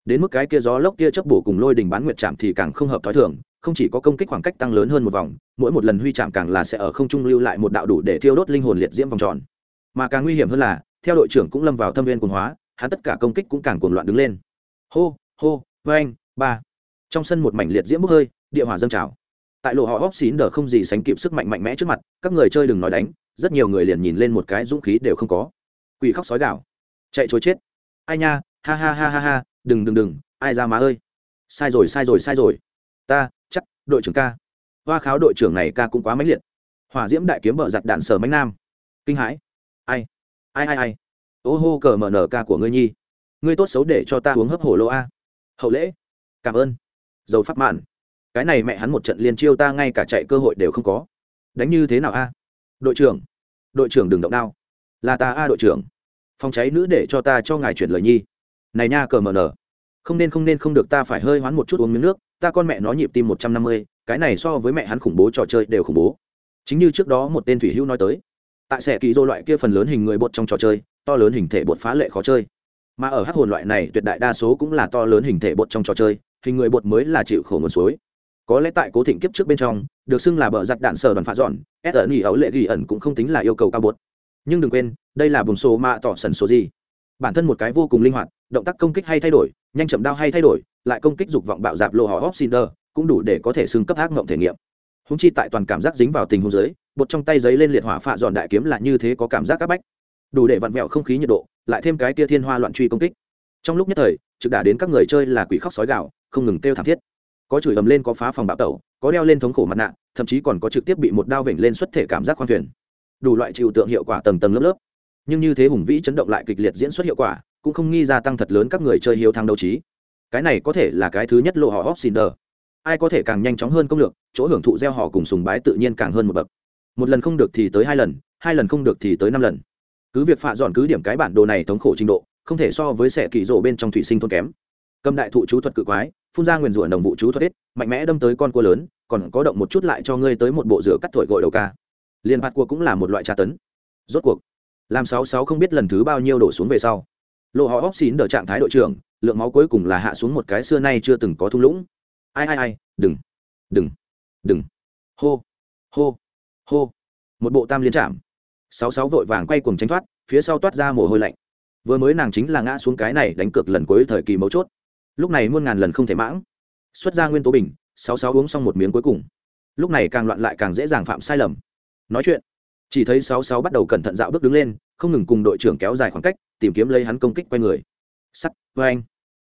Đến mức cái kia gió lốc tia chớp bổ cùng lôi đình bán nguyệt chạm thì càng không hợp thói thường, không chỉ có công kích khoảng cách tăng lớn hơn một vòng, mỗi một lần huy chạm càng là sẽ ở không trung lưu lại một đạo đủ để thiêu đốt linh hồn liệt diễm vòng tròn. Mà càng nguy hiểm hơn là, theo đội trưởng cũng lâm vào thâm viên quần hóa, hắn tất cả công kích cũng càng cuồng loạn đứng lên. Hô hô vang anh ba. Trong sân một mảnh liệt diễm bốc hơi, địa hỏa dâng trào. Tại lộ họ óc xín đờ không gì sánh kịp sức mạnh mạnh mẽ trước mặt, các người chơi đừng nói đánh, rất nhiều người liền nhìn lên một cái dũng khí đều không có quỷ khóc sói gạo chạy chối chết. Ai nha, ha ha ha ha ha, đừng đừng đừng, ai ra má ơi. Sai rồi sai rồi sai rồi. Ta, chắc, đội trưởng ca. Hoa kháo đội trưởng này ca cũng quá mãnh liệt. Hỏa diễm đại kiếm bờ giặt đạn sở mánh nam. Kinh hãi. Ai ai ai ai. Ô hô, cờ mở nở ca của ngươi nhi. Ngươi tốt xấu để cho ta uống hấp hổ lô a. Hậu lễ. Cảm ơn. Dầu pháp mạn. Cái này mẹ hắn một trận liên chiêu ta ngay cả chạy cơ hội đều không có. Đánh như thế nào a? Đội trưởng. Đội trưởng đừng động đao là ta a đội trưởng. Phòng cháy nữ để cho ta cho ngài chuyển lời nhi. Này nha, cờ mờ nở không nên không nên, không được, ta phải hơi hoán một chút uống miếng nước. Ta con mẹ nó nhịp tim một trăm năm mươi, cái này so với mẹ hắn khủng bố, trò chơi đều khủng bố. Chính như trước đó một tên thủy hữu nói tới. Tại sẽ kỳ dô loại kia phần lớn hình người bột trong trò chơi, to lớn hình thể bột phá lệ khó chơi. Mà ở hắc hồn loại này, tuyệt đại đa số cũng là to lớn hình thể bột trong trò chơi, hình người bột mới là chịu khổ nguồn suối. Có lẽ tại cố thịnh kiếp trước bên trong, được xưng là bờ giặc đạn sở đoàn phá dọn, s ẩn ý ấu lệ ghi ẩn cũng không tính là yêu cầu cao bột nhưng đừng quên đây là bùn số mạ tỏ sần số gì. Bản thân một cái vô cùng linh hoạt động tác công kích hay thay đổi nhanh chậm đao hay thay đổi lại công kích dục vọng bạo dạp lộ họ hóc xin cũng đủ để có thể xưng cấp ác mộng thể nghiệm. Húng chi tại toàn cảm giác dính vào tình huống giới, bột trong tay giấy lên liệt hỏa phạ dọn đại kiếm là như thế có cảm giác áp bách. Đủ để vặn vẹo không khí nhiệt độ lại thêm cái tia thiên hoa loạn truy công kích. Trong lúc nhất thời trực đả đến các người chơi là quỷ khóc sói gạo không ngừng kêu thảm thiết. Có chửi ầm lên có phá phòng bạo tẩu có đeo lên thống khổ mặt nạ thậm chí còn có trực tiếp bị một đao vểnh lên xuất thể cảm giác khoan thuyền đủ loại chịu tượng hiệu quả tầng tầng lớp lớp. Nhưng như thế hùng vĩ chấn động lại kịch liệt diễn xuất hiệu quả, cũng không nghi gia tăng thật lớn các người chơi hiếu thăng đấu trí. Cái này có thể là cái thứ nhất lộ họ Opsinder. ai có thể càng nhanh chóng hơn công lược, chỗ hưởng thụ gieo họ cùng sùng bái tự nhiên càng hơn một bậc. Một lần không được thì tới hai lần hai lần không được thì tới năm lần. Cứ việc phạ dọn cứ điểm cái bản đồ này thống khổ trình độ, không thể so với sẻ kỳ rộ bên trong thủy sinh thôn kém. Cầm đại thụ chú thuật cự quái, phun ra nguyền rủa đồng vụ chú thuật ít mạnh mẽ đâm tới con cua lớn, còn có động một chút lại cho ngươi tới một bộ rửa cắt thổi gội đầu ca liên phạt cua cũng là một loại tra tấn. Rốt cuộc, làm sáu sáu không biết lần thứ bao nhiêu đổ xuống về sau lộ họ hóc xín đỡ trạng thái đội trưởng, lượng máu cuối cùng là hạ xuống một cái xưa nay chưa từng có thung lũng. Ai ai ai, đừng đừng đừng. Hô hô hô. Một bộ tam liên trạm sáu sáu vội vàng quay cuồng tránh thoát, phía sau toát ra mồ hôi lạnh. Vừa mới nàng chính là ngã xuống cái này đánh cược lần cuối thời kỳ mấu chốt. Lúc này muôn ngàn lần không thể mãng. Xuất ra nguyên tố bình, sáu sáu uống xong một miếng cuối cùng. Lúc này càng loạn lại càng dễ dàng phạm sai lầm nói chuyện. Chỉ thấy sáu sáu bắt đầu cẩn thận dạo bước đứng lên, không ngừng cùng đội trưởng kéo dài khoảng cách, tìm kiếm lấy hắn công kích quay người. Sắt vê anh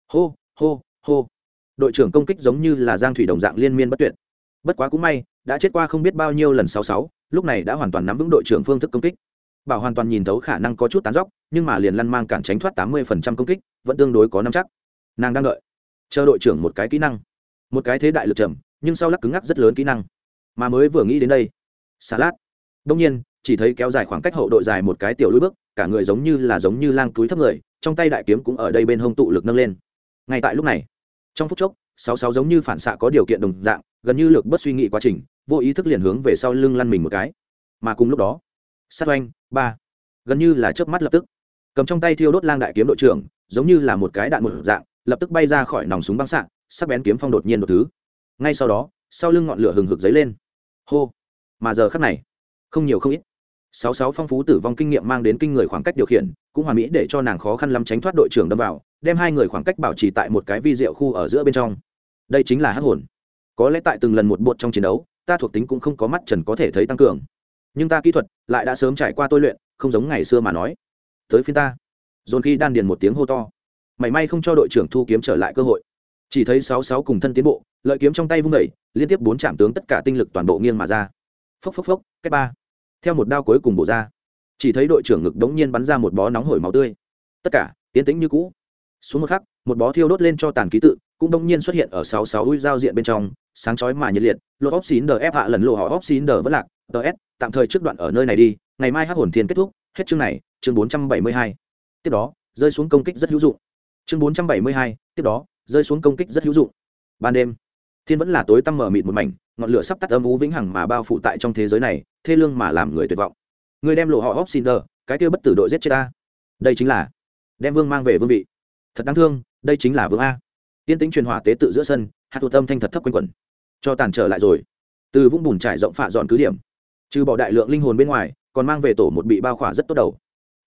hô hô hô. Đội trưởng công kích giống như là giang thủy đồng dạng liên miên bất tuyệt. Bất quá cũng may, đã chết qua không biết bao nhiêu lần sáu sáu, lúc này đã hoàn toàn nắm vững đội trưởng phương thức công kích. Bảo hoàn toàn nhìn thấu khả năng có chút tán dóc nhưng mà liền lăn mang cản tránh thoát tám mươi phần trăm công kích, vẫn tương đối có năm chắc. Nàng đang đợi. Chờ đội trưởng một cái kỹ năng. Một cái thế đại lực trầm, nhưng sau lắc cứng ngắc rất lớn kỹ năng. Mà mới vừa nghĩ đến đây, xà lát đông nhiên, chỉ thấy kéo dài khoảng cách hậu đội dài một cái tiểu lối bước, cả người giống như là giống như lang túi thấp người, trong tay đại kiếm cũng ở đây bên hông tụ lực nâng lên. Ngay tại lúc này, trong phút chốc, sáu sáu giống như phản xạ có điều kiện đồng dạng, gần như lược bất suy nghĩ quá trình, vô ý thức liền hướng về sau lưng lăn mình một cái. Mà cùng lúc đó, sát oanh, ba, gần như là chớp mắt lập tức, cầm trong tay thiêu đốt lang đại kiếm đội trưởng, giống như là một cái đạn một dạng, lập tức bay ra khỏi nòng súng băng xạ, sắc bén kiếm phong đột nhiên một thứ. Ngay sau đó, sau lưng ngọn lửa hừng hực dấy lên. Hô, mà giờ khắc này không nhiều không ít. Sáu sáu phong phú tử vong kinh nghiệm mang đến kinh người khoảng cách điều khiển, cũng hoàn mỹ để cho nàng khó khăn lắm tránh thoát đội trưởng đâm vào, đem hai người khoảng cách bảo trì tại một cái vi diệu khu ở giữa bên trong. Đây chính là hắc hồn. Có lẽ tại từng lần một bột trong chiến đấu, ta thuộc tính cũng không có mắt trần có thể thấy tăng cường. Nhưng ta kỹ thuật lại đã sớm trải qua tôi luyện, không giống ngày xưa mà nói. Tới phiên ta. Dồn khi đan điền một tiếng hô to. Mảy may không cho đội trưởng thu kiếm trở lại cơ hội. Chỉ thấy sáu sáu cùng thân tiến bộ, lợi kiếm trong tay vung đẩy liên tiếp bốn trạm tướng tất cả tinh lực toàn bộ nghiêng mà ra. Phốc phốc phốc cách ba theo một đao cuối cùng bổ ra, chỉ thấy đội trưởng ngực đống nhiên bắn ra một bó nóng hổi máu tươi. Tất cả tiến tĩnh như cũ. Xuống một khắc, một bó thiêu đốt lên cho tàn ký tự, cũng đống nhiên xuất hiện ở sáu sáu ui giao diện bên trong, sáng chói mà nhiệt liệt, lột óc xín đờ ép hạ lần lộ họ óc xín đờ vẫn lạc tờ s tạm thời trước đoạn ở nơi này đi, ngày mai hát hồn thiên kết thúc, hết chương này, chương bốn trăm bảy mươi hai. Tiếp đó, rơi xuống công kích rất hữu dụng. Chương bốn trăm bảy mươi hai, tiếp đó, rơi xuống công kích rất hữu dụng. Ban đêm thiên vẫn là tối tăm mờ mịt một mảnh, ngọn lửa sắp tắt âm ú vĩnh hằng mà bao phủ tại trong thế giới này, thê lương mà làm người tuyệt vọng. Người đem lộ họ hóc xin đờ cái kia bất tử đội giết chết ta. Đây chính là đem vương mang về vương vị. Thật đáng thương, đây chính là vương a. Tiên tính truyền hỏa tế tự giữa sân hạt thuộc tâm thanh thật thấp quanh quẩn. Cho tàn trở lại rồi. Từ vũng bùn trải rộng phạ dọn cứ điểm. Trừ bỏ đại lượng linh hồn bên ngoài, còn mang về tổ một bị bao khỏa rất tốt đầu.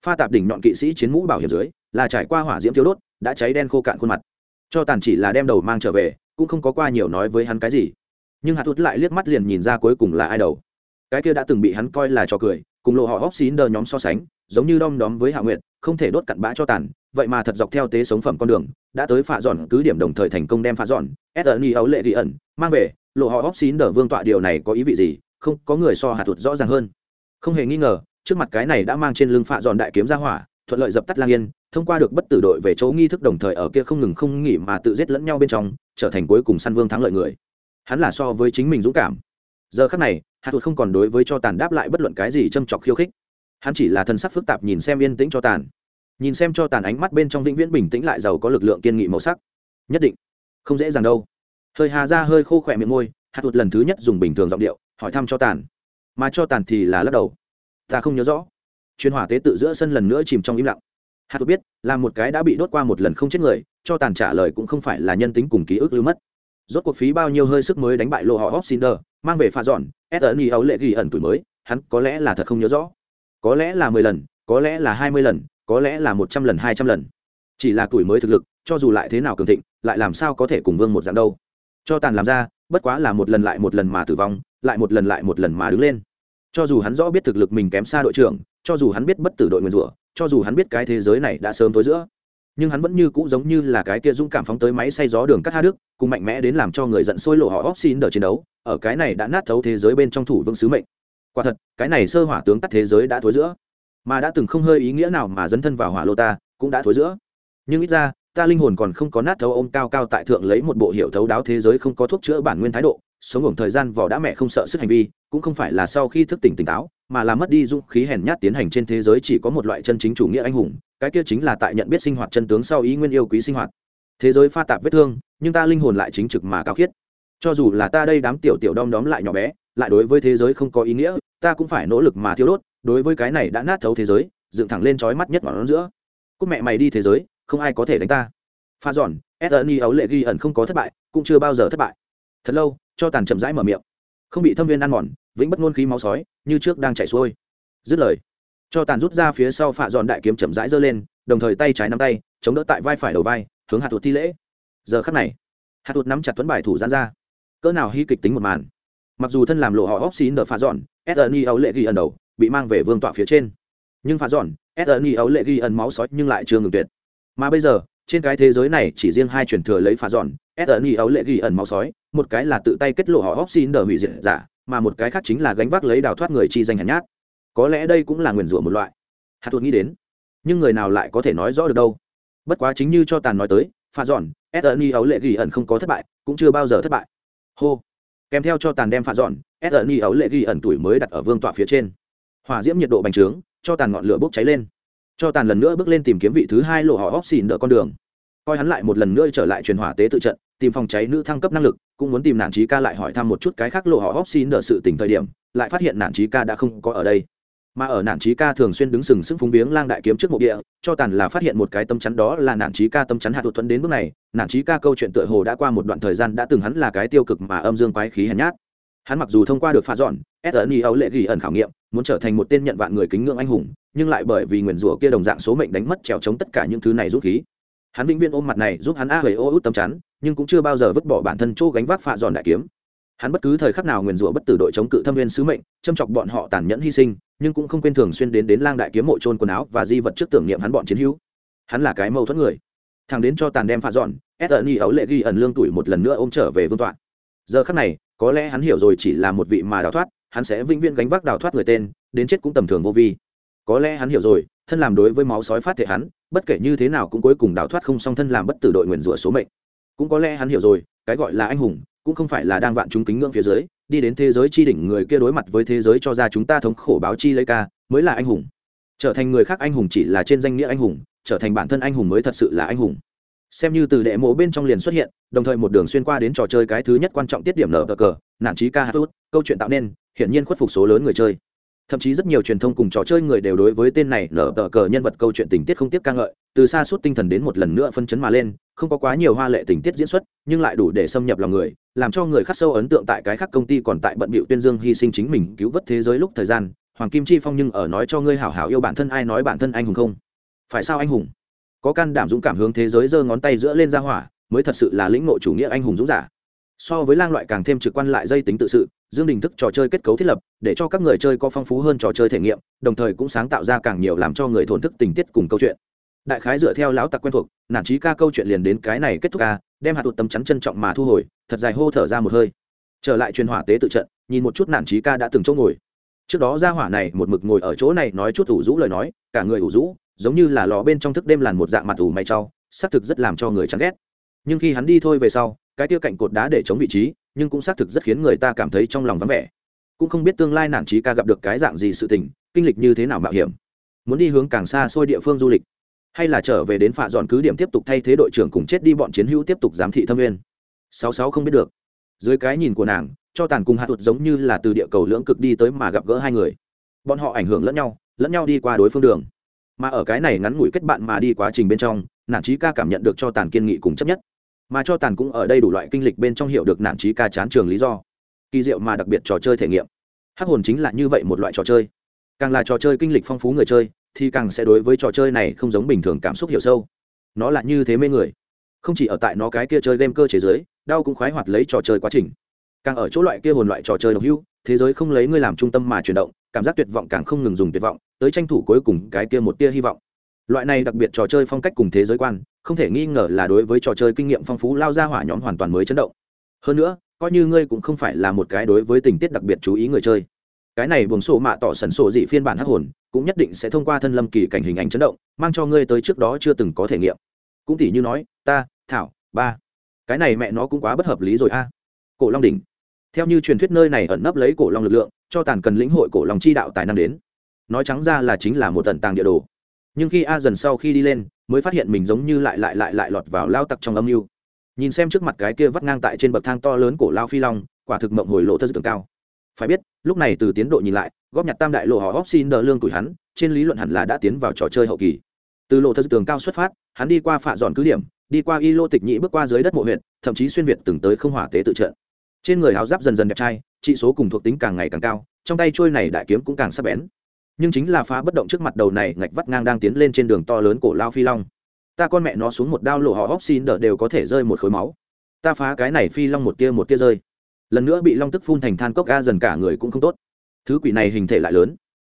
Pha tạp đỉnh nhọn kỵ sĩ chiến mũ bảo hiểm dưới, là trải qua hỏa diễm thiếu đốt, đã cháy đen khô cạn khuôn mặt cho tàn chỉ là đem đầu mang trở về, cũng không có qua nhiều nói với hắn cái gì. Nhưng hạt thút lại liếc mắt liền nhìn ra cuối cùng là ai đầu. Cái kia đã từng bị hắn coi là trò cười, cùng lộ họ hóc xín đờ nhóm so sánh, giống như đom đóm với hạ nguyện không thể đốt cặn bã cho tàn, vậy mà thật dọc theo tế sống phẩm con đường, đã tới phạ dọn cứ điểm đồng thời thành công đem phạ dọn sni ấu lệ ghi ẩn, mang về, lộ họ hóc xín đờ vương tọa điều này có ý vị gì, không, có người so hạt thuật rõ ràng hơn. Không hề nghi ngờ, trước mặt cái này đã mang trên lưng phạ dọn đại kiếm ra hỏa thuận lợi dập tắt lang yên, thông qua được bất tử đội về chỗ nghi thức đồng thời ở kia không ngừng không nghỉ mà tự giết lẫn nhau bên trong, trở thành cuối cùng săn vương thắng lợi người. Hắn là so với chính mình dũng cảm. Giờ khắc này hạt thuật không còn đối với cho tàn đáp lại bất luận cái gì châm chọc khiêu khích. Hắn chỉ là thân sắc phức tạp nhìn xem yên tĩnh cho tàn. Nhìn xem cho tàn ánh mắt bên trong vĩnh viễn bình tĩnh lại giàu có lực lượng kiên nghị màu sắc. Nhất định. Không dễ dàng đâu. Hơi hà ra hơi khô khỏe miệng môi hạt thuật lần thứ nhất dùng bình thường giọng điệu, hỏi thăm cho tàn. Mà cho tàn thì là lắc đầu. Ta không nhớ rõ chuyên hỏa tế tự giữa sân lần nữa chìm trong im lặng hạt tôi biết là một cái đã bị đốt qua một lần không chết người cho tàn trả lời cũng không phải là nhân tính cùng ký ức lưu mất rốt cuộc phí bao nhiêu hơi sức mới đánh bại lộ họ Hopsinder, mang về pha dọn, Etherny ấu lệ ghi ẩn tuổi mới, hắn có lẽ là thật không nhớ rõ. Có lẽ là mười lần, có lẽ là hai mươi lần, có lẽ là một trăm lần hai trăm lần. Chỉ là tuổi mới thực lực, cho dù lại thế nào cường thịnh, lại làm sao có thể cùng vương một dạng đâu. Cho tàn làm ra, bất quá là một lần lại một lần mà tử vong, lại một lần lại một lần mà đứng lên. Cho dù hắn rõ biết thực lực mình kém xa đội trưởng, cho dù hắn biết bất tử đội nguyên rủa, cho dù hắn biết cái thế giới này đã sớm tối giữa, nhưng hắn vẫn như cũ giống như là cái kia dũng cảm phóng tới máy xay gió đường cắt ha đức cùng mạnh mẽ đến làm cho người giận sôi lộ họ óp xin đỡ chiến đấu ở cái này đã nát thấu thế giới bên trong thủ vững sứ mệnh. Quả thật cái này sơ hỏa tướng tắt thế giới đã thối giữa mà đã từng không hơi ý nghĩa nào mà dấn thân vào hỏa lô ta cũng đã thối giữa. Nhưng ít ra ta linh hồn còn không có nát thấu ôm cao cao tại thượng lấy một bộ hiệu thấu đáo thế giới không có thuốc chữa bản nguyên thái độ sống ngủ thời gian vỏ đã mẹ không sợ sức hành vi, cũng không phải là sau khi thức tỉnh tỉnh táo, mà là mất đi dũng khí hèn nhát tiến hành trên thế giới chỉ có một loại chân chính chủ nghĩa anh hùng, cái kia chính là tại nhận biết sinh hoạt chân tướng sau ý nguyên yêu quý sinh hoạt. Thế giới pha tạp vết thương, nhưng ta linh hồn lại chính trực mà cao khiết. Cho dù là ta đây đám tiểu tiểu đom đóm lại nhỏ bé, lại đối với thế giới không có ý nghĩa, ta cũng phải nỗ lực mà thiêu đốt, đối với cái này đã nát thấu thế giới, dựng thẳng lên trói mắt nhất ngọn giữa. Cúc mẹ mày đi thế giới, không ai có thể đánh ta. Pha giòn sni ấu lệ ghi ẩn không có thất bại, cũng chưa bao giờ thất bại. Thật lâu cho tàn chậm rãi mở miệng. Không bị thâm viên ăn mòn, vĩnh bất ngôn khí máu sói, như trước đang chảy xuôi. Dứt lời, cho tàn rút ra phía sau phạ dọn đại kiếm chậm rãi giơ lên, đồng thời tay trái nắm tay, chống đỡ tại vai phải đầu vai, hướng hạt tụt thi lễ. Giờ khắc này hạt tụt nắm chặt tuấn bài thủ giãn ra. Cỡ nào hy kịch tính một màn. Mặc dù thân làm lộ họ óc xí nở phạ dọn sni ấu lệ ghi ẩn đầu, bị mang về vương tọa phía trên. Nhưng phạ dọn sni ấu lệ ghi ẩn máu sói nhưng lại chưa ngừng tuyệt. Mà bây giờ, trên cái thế giới này chỉ riêng hai truyền thừa lấy phá giòn sni ấu lệ ghi ẩn máu sói một cái là tự tay kết lộ họ óc xin đờ hủy diệt giả mà một cái khác chính là gánh vác lấy đào thoát người chi danh hạt nhát. Có lẽ đây cũng là nguyền rủa một loại. Hạt Thuật nghĩ đến nhưng người nào lại có thể nói rõ được đâu. Bất quá chính như cho tàn nói tới pha dọn, sni ấu lệ ghi ẩn không có thất bại cũng chưa bao giờ thất bại. Hô. Kèm theo cho tàn đem pha dọn, sni ấu lệ ghi ẩn tuổi mới đặt ở vương tọa phía trên. Hỏa diễm nhiệt độ bành trướng cho tàn ngọn lửa bốc cháy lên. Cho tàn lần nữa bước lên tìm kiếm vị thứ hai lộ họ hóc xin đỡ con đường. Coi hắn lại một lần nữa trở lại truyền hỏa tế tự trận tìm phòng cháy nữ thăng cấp năng lực, cũng muốn tìm nản trí ca lại hỏi thăm một chút cái khác lộ họ hóc xin đỡ sự tỉnh thời điểm, lại phát hiện nản trí ca đã không có ở đây. Mà ở nản trí ca thường xuyên đứng sừng sững phúng viếng lang đại kiếm trước mộ địa, cho tàn là phát hiện một cái tâm chắn đó là nản trí ca tâm chắn hạ tụt thuẫn đến bước này. Nản trí ca câu chuyện tựa hồ đã qua một đoạn thời gian đã từng hắn là cái tiêu cực mà âm dương quái khí hèn nhát. Hắn mặc dù thông qua được pha dọn sni ấu lệ ghi ẩn khảo nghiệm, muốn trở thành một tên nhận vạn người kính ngưỡng anh hùng, nhưng lại bởi vì nguyền rủa kia đồng dạng số mệnh đánh mất trèo chống tất cả những thứ này rút khí hắn vĩnh viên ôm mặt này giúp hắn a hầy ô út tâm chắn, nhưng cũng chưa bao giờ vứt bỏ bản thân chỗ gánh vác phạ dọn đại kiếm. Hắn bất cứ thời khắc nào nguyền rủa bất tử đội chống cự thâm viên sứ mệnh, châm chọc bọn họ tàn nhẫn hy sinh, nhưng cũng không quên thường xuyên đến đến lang đại kiếm mộ trôn quần áo và di vật trước tưởng niệm hắn bọn chiến hữu. Hắn là cái mâu thuẫn người. Thằng đến cho tàn đem phạ dọn ét ẩn y ấu lệ ghi ẩn lương tuổi một lần nữa ôm trở về vương tọa. Giờ khắc này, có lẽ hắn hiểu rồi chỉ là một vị mà đào thoát, hắn sẽ vĩnh viễn gánh vác đào thoát người tên, đến chết cũng tầm thường vô vi. Có lẽ hắn hiểu rồi, thân làm đối với máu sói phát thể hắn bất kể như thế nào cũng cuối cùng đào thoát không song thân làm bất tử đội nguyền rủa số mệnh. Cũng có lẽ hắn hiểu rồi, cái gọi là anh hùng, cũng không phải là đang vạn chúng kính ngưỡng phía dưới, đi đến thế giới chi đỉnh người kia đối mặt với thế giới cho ra chúng ta thống khổ báo chi lấy ca, mới là anh hùng. Trở thành người khác anh hùng chỉ là trên danh nghĩa anh hùng, trở thành bản thân anh hùng mới thật sự là anh hùng. Xem như từ đệ mộ bên trong liền xuất hiện, đồng thời một đường xuyên qua đến trò chơi cái thứ nhất quan trọng tiết điểm nở cờ, nản trí ca hát tốt câu chuyện tạo nên, hiển nhiên khuất phục số lớn người chơi thậm chí rất nhiều truyền thông cùng trò chơi người đều đối với tên này nở tờ cờ nhân vật câu chuyện tình tiết không tiếc ca ngợi, từ xa suốt tinh thần đến một lần nữa phân chấn mà lên, không có quá nhiều hoa lệ tình tiết diễn xuất, nhưng lại đủ để xâm nhập lòng người, làm cho người khắc sâu ấn tượng tại cái khác công ty còn tại bận bịu tuyên dương hy sinh chính mình cứu vớt thế giới lúc thời gian. Hoàng kim chi phong nhưng ở nói cho ngươi hảo hảo yêu bản thân ai nói bản thân anh hùng không? Phải sao anh hùng? Có can đảm dũng cảm hướng thế giới giơ ngón tay giữa lên ra hỏa, mới thật sự là lĩnh ngộ chủ nghĩa anh hùng dũng giả. So với lang loại càng thêm trực quan lại dây tính tự sự dương đình thức trò chơi kết cấu thiết lập, để cho các người chơi có phong phú hơn trò chơi thể nghiệm, đồng thời cũng sáng tạo ra càng nhiều làm cho người thổn thức tình tiết cùng câu chuyện. Đại khái dựa theo lão tặc quen thuộc, nản trí ca câu chuyện liền đến cái này kết thúc ca, đem hạt tụt tấm chắn trân trọng mà thu hồi, thật dài hô thở ra một hơi. Trở lại truyền hỏa tế tự trận, nhìn một chút nản trí ca đã từng chỗ ngồi. Trước đó ra hỏa này một mực ngồi ở chỗ này nói chút ủ rũ lời nói, cả người ủ rũ, giống như là lò bên trong thức đêm làn một dạng mặt ủ mày trau, xác thực rất làm cho người chán ghét. Nhưng khi hắn đi thôi về sau cái tiêu cạnh cột đá để chống vị trí, nhưng cũng xác thực rất khiến người ta cảm thấy trong lòng vắng vẻ. Cũng không biết tương lai nản trí ca gặp được cái dạng gì sự tình, kinh lịch như thế nào mạo hiểm. Muốn đi hướng càng xa xôi địa phương du lịch, hay là trở về đến phạ dọn cứ điểm tiếp tục thay thế đội trưởng cùng chết đi bọn chiến hữu tiếp tục giám thị thâm viên sáu sáu không biết được. Dưới cái nhìn của nàng, cho tàn cùng hạ thuật giống như là từ địa cầu lưỡng cực đi tới mà gặp gỡ hai người. Bọn họ ảnh hưởng lẫn nhau lẫn nhau đi qua đối phương đường. Mà ở cái này ngắn ngủi kết bạn mà đi quá trình bên trong nản trí ca cảm nhận được cho tàn kiên nghị cùng chấp nhất mà cho tàn cũng ở đây đủ loại kinh lịch bên trong hiểu được nản trí ca chán trường lý do. Kỳ diệu mà đặc biệt trò chơi thể nghiệm. Hắc hồn chính là như vậy một loại trò chơi. Càng là trò chơi kinh lịch phong phú người chơi thì càng sẽ đối với trò chơi này không giống bình thường cảm xúc hiểu sâu. Nó là như thế mê người. Không chỉ ở tại nó cái kia chơi game cơ chế giới đau cũng khoái hoạt lấy trò chơi quá trình. Càng ở chỗ loại kia hồn loại trò chơi độc hưu, thế giới không lấy ngươi làm trung tâm mà chuyển động cảm giác tuyệt vọng càng không ngừng dùng tuyệt vọng tới tranh thủ cuối cùng cái kia một tia hy vọng. Loại này đặc biệt trò chơi phong cách cùng thế giới quan không thể nghi ngờ là đối với trò chơi kinh nghiệm phong phú lao ra hỏa nhóm hoàn toàn mới chấn động. Hơn nữa, coi như ngươi cũng không phải là một cái đối với tình tiết đặc biệt chú ý người chơi. Cái này buồng sổ mạ tỏ sần sổ dị phiên bản hắc hồn, cũng nhất định sẽ thông qua thân lâm kỳ cảnh hình ảnh chấn động, mang cho ngươi tới trước đó chưa từng có thể nghiệm. Cũng tỉ như nói, ta, thảo, ba. Cái này mẹ nó cũng quá bất hợp lý rồi a. Cổ long đỉnh. Theo như truyền thuyết nơi này ẩn nấp lấy cổ long lực lượng, cho tàn cần lĩnh hội cổ long chi đạo tài năng đến. Nói trắng ra là chính là một tận tàng địa đồ nhưng khi a dần sau khi đi lên, mới phát hiện mình giống như lại lại lại lại lọt vào lao tặc trong âm mưu. Nhìn xem trước mặt cái kia vắt ngang tại trên bậc thang to lớn của lao phi long, quả thực mộng hồi lộ thơ tưởng cao. Phải biết, lúc này từ tiến độ nhìn lại, góp nhặt tam đại lộ họ góp xin đỡ lương tuổi hắn, trên lý luận hẳn là đã tiến vào trò chơi hậu kỳ. Từ lộ thơ tường cao xuất phát, hắn đi qua phạ dọn cứ điểm, đi qua y lô tịch nhị bước qua dưới đất mộ huyện thậm chí xuyên việt từng tới không hỏa tế tự trận. Trên người áo giáp dần dần đẹp trai trị số cùng thuộc tính càng ngày càng cao, trong tay trôi này đại kiếm cũng càng sắc bén nhưng chính là phá bất động trước mặt đầu này, ngạch vắt ngang đang tiến lên trên đường to lớn cổ lao phi long. Ta con mẹ nó xuống một đao lộ họ hóc xin đỡ đều có thể rơi một khối máu. Ta phá cái này phi long một tia một tia rơi. Lần nữa bị long tức phun thành than cốc ga dần cả người cũng không tốt. Thứ quỷ này hình thể lại lớn,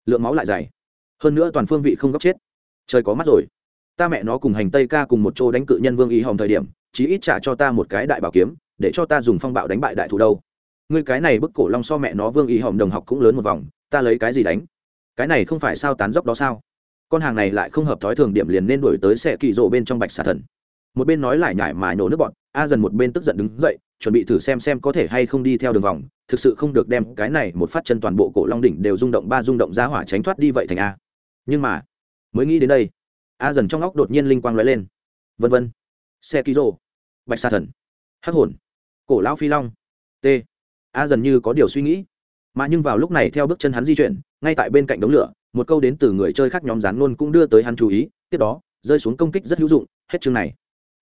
lượng máu lại dày. Hơn nữa toàn phương vị không góc chết. Trời có mắt rồi. Ta mẹ nó cùng hành tây ca cùng một chỗ đánh cự nhân vương y hồng thời điểm, chí ít trả cho ta một cái đại bảo kiếm, để cho ta dùng phong bạo đánh bại đại thủ đâu. Ngươi cái này bức cổ long so mẹ nó vương y hồng đồng học cũng lớn một vòng, ta lấy cái gì đánh? Cái này không phải sao tán dốc đó sao? Con hàng này lại không hợp thói thường điểm liền nên đổi tới xe kỳ rộ bên trong bạch xà thần. Một bên nói lại nhải mà nổ nước bọn, a dần một bên tức giận đứng dậy, chuẩn bị thử xem xem có thể hay không đi theo đường vòng. Thực sự không được đem cái này một phát chân toàn bộ cổ long đỉnh đều rung động ba rung động ra hỏa tránh thoát đi vậy thành a. Nhưng mà, mới nghĩ đến đây, a dần trong óc đột nhiên linh quang lóe lên. Vân vân. Xe ký rô bạch sa thần. Hắc hồn. Cổ lão phi long. T. A dần như có điều suy nghĩ. Mà nhưng vào lúc này theo bước chân hắn di chuyển ngay tại bên cạnh đống lửa một câu đến từ người chơi khác nhóm rán luôn cũng đưa tới hắn chú ý tiếp đó rơi xuống công kích rất hữu dụng hết chương này.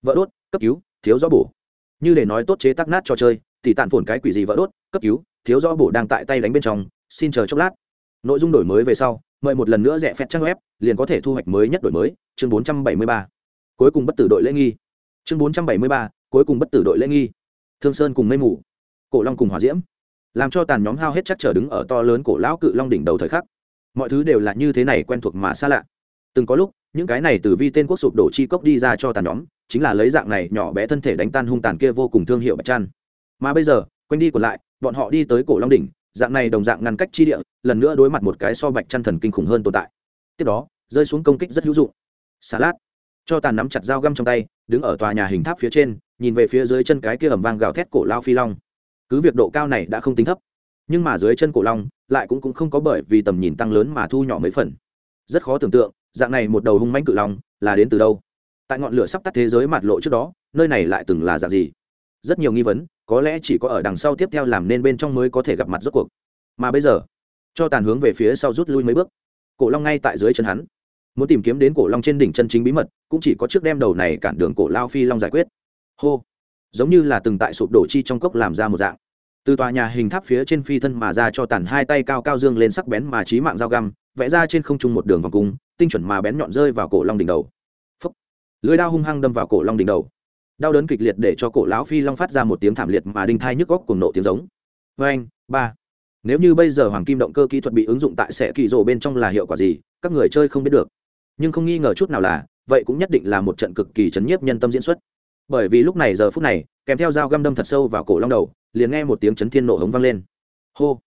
Vỡ đốt cấp cứu thiếu rõ bổ. Như để nói tốt chế tác nát cho chơi thì tàn phổn cái quỷ gì vỡ đốt cấp cứu thiếu do bổ đang tại tay đánh bên trong xin chờ chốc lát. Nội dung đổi mới về sau mời một lần nữa rẻ phép trang web liền có thể thu hoạch mới nhất đổi mới chương 473. cuối cùng bất tử đội lễ nghi. Chương 473, cuối cùng bất tử đội lễ nghi. Thương sơn cùng mây mù. Cổ long cùng hòa diễm làm cho tàn nhóm hao hết chắc trở đứng ở to lớn cổ lão cự long đỉnh đầu thời khắc. Mọi thứ đều là như thế này quen thuộc mà xa lạ. Từng có lúc, những cái này từ vi tên quốc sụp đổ chi cốc đi ra cho tàn nhóm chính là lấy dạng này nhỏ bé thân thể đánh tan hung tàn kia vô cùng thương hiệu bạch trăn. Mà bây giờ, quanh đi còn lại, bọn họ đi tới cổ long đỉnh, dạng này đồng dạng ngăn cách chi địa, lần nữa đối mặt một cái so bạch chăn thần kinh khủng hơn tồn tại. Tiếp đó, rơi xuống công kích rất hữu dụng. Xà lát, cho tàn nắm chặt dao găm trong tay, đứng ở tòa nhà hình tháp phía trên, nhìn về phía dưới chân cái kia ẩm vang gào thét cổ lao phi long cứ việc độ cao này đã không tính thấp nhưng mà dưới chân cổ long lại cũng, cũng không có bởi vì tầm nhìn tăng lớn mà thu nhỏ mấy phần. Rất khó tưởng tượng dạng này một đầu hung manh cự long là đến từ đâu. Tại ngọn lửa sắp tắt thế giới mạt lộ trước đó nơi này lại từng là dạng gì? Rất nhiều nghi vấn có lẽ chỉ có ở đằng sau tiếp theo làm nên bên trong mới có thể gặp mặt rốt cuộc. Mà bây giờ cho tàn hướng về phía sau rút lui mấy bước cổ long ngay tại dưới chân hắn. Muốn tìm kiếm đến cổ long trên đỉnh chân chính bí mật cũng chỉ có trước đem đầu này cản đường cổ lao phi long giải quyết. Hô! Giống như là từng tại sụp đổ chi trong cốc làm ra một dạng. Từ tòa nhà hình tháp phía trên phi thân mà ra cho tàn hai tay cao cao dương lên sắc bén mà trí mạng dao găm, vẽ ra trên không trung một đường vòng cung, tinh chuẩn mà bén nhọn rơi vào cổ long đỉnh đầu. Phấp lưới đao hung hăng đâm vào cổ long đỉnh đầu. Đau đớn kịch liệt để cho cổ lão phi long phát ra một tiếng thảm liệt mà đinh thai nhức góc cùng nộ tiếng giống. Vê anh ba. Nếu như bây giờ hoàng kim động cơ kỹ thuật bị ứng dụng tại sẽ kỳ rồ bên trong là hiệu quả gì, các người chơi không biết được. Nhưng không nghi ngờ chút nào là, vậy cũng nhất định là một trận cực kỳ chấn nhiếp nhân tâm diễn xuất bởi vì lúc này giờ phút này, kèm theo dao găm đâm thật sâu vào cổ long đầu, liền nghe một tiếng chấn thiên nổ hống vang lên. Hô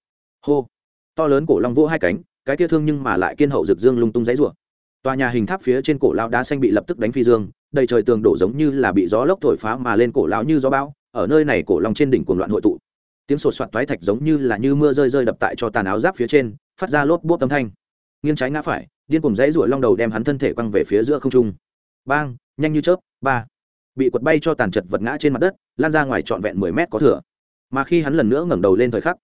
hô. To lớn cổ long vỗ hai cánh, cái kia thương nhưng mà lại kiên hậu rực dương lung tung dãy rủa. Tòa nhà hình tháp phía trên cổ lão đá xanh bị lập tức đánh phi dương, đầy trời tường đổ giống như là bị gió lốc thổi phá mà lên cổ lão như gió bão, ở nơi này cổ long trên đỉnh cuồng loạn hội tụ. Tiếng sột soạt toái thạch giống như là như mưa rơi rơi đập tại cho tàn áo giáp phía trên, phát ra lốp bốp âm thanh. Nghiêng trái ngã phải, điên cùng dãy rủa long đầu đem hắn thân thể quăng về phía giữa không trung. Bang, nhanh như chớp, ba bị quật bay cho tàn chật vật ngã trên mặt đất, lan ra ngoài trọn vẹn mười mét có thừa. Mà khi hắn lần nữa ngẩng đầu lên thời khắc,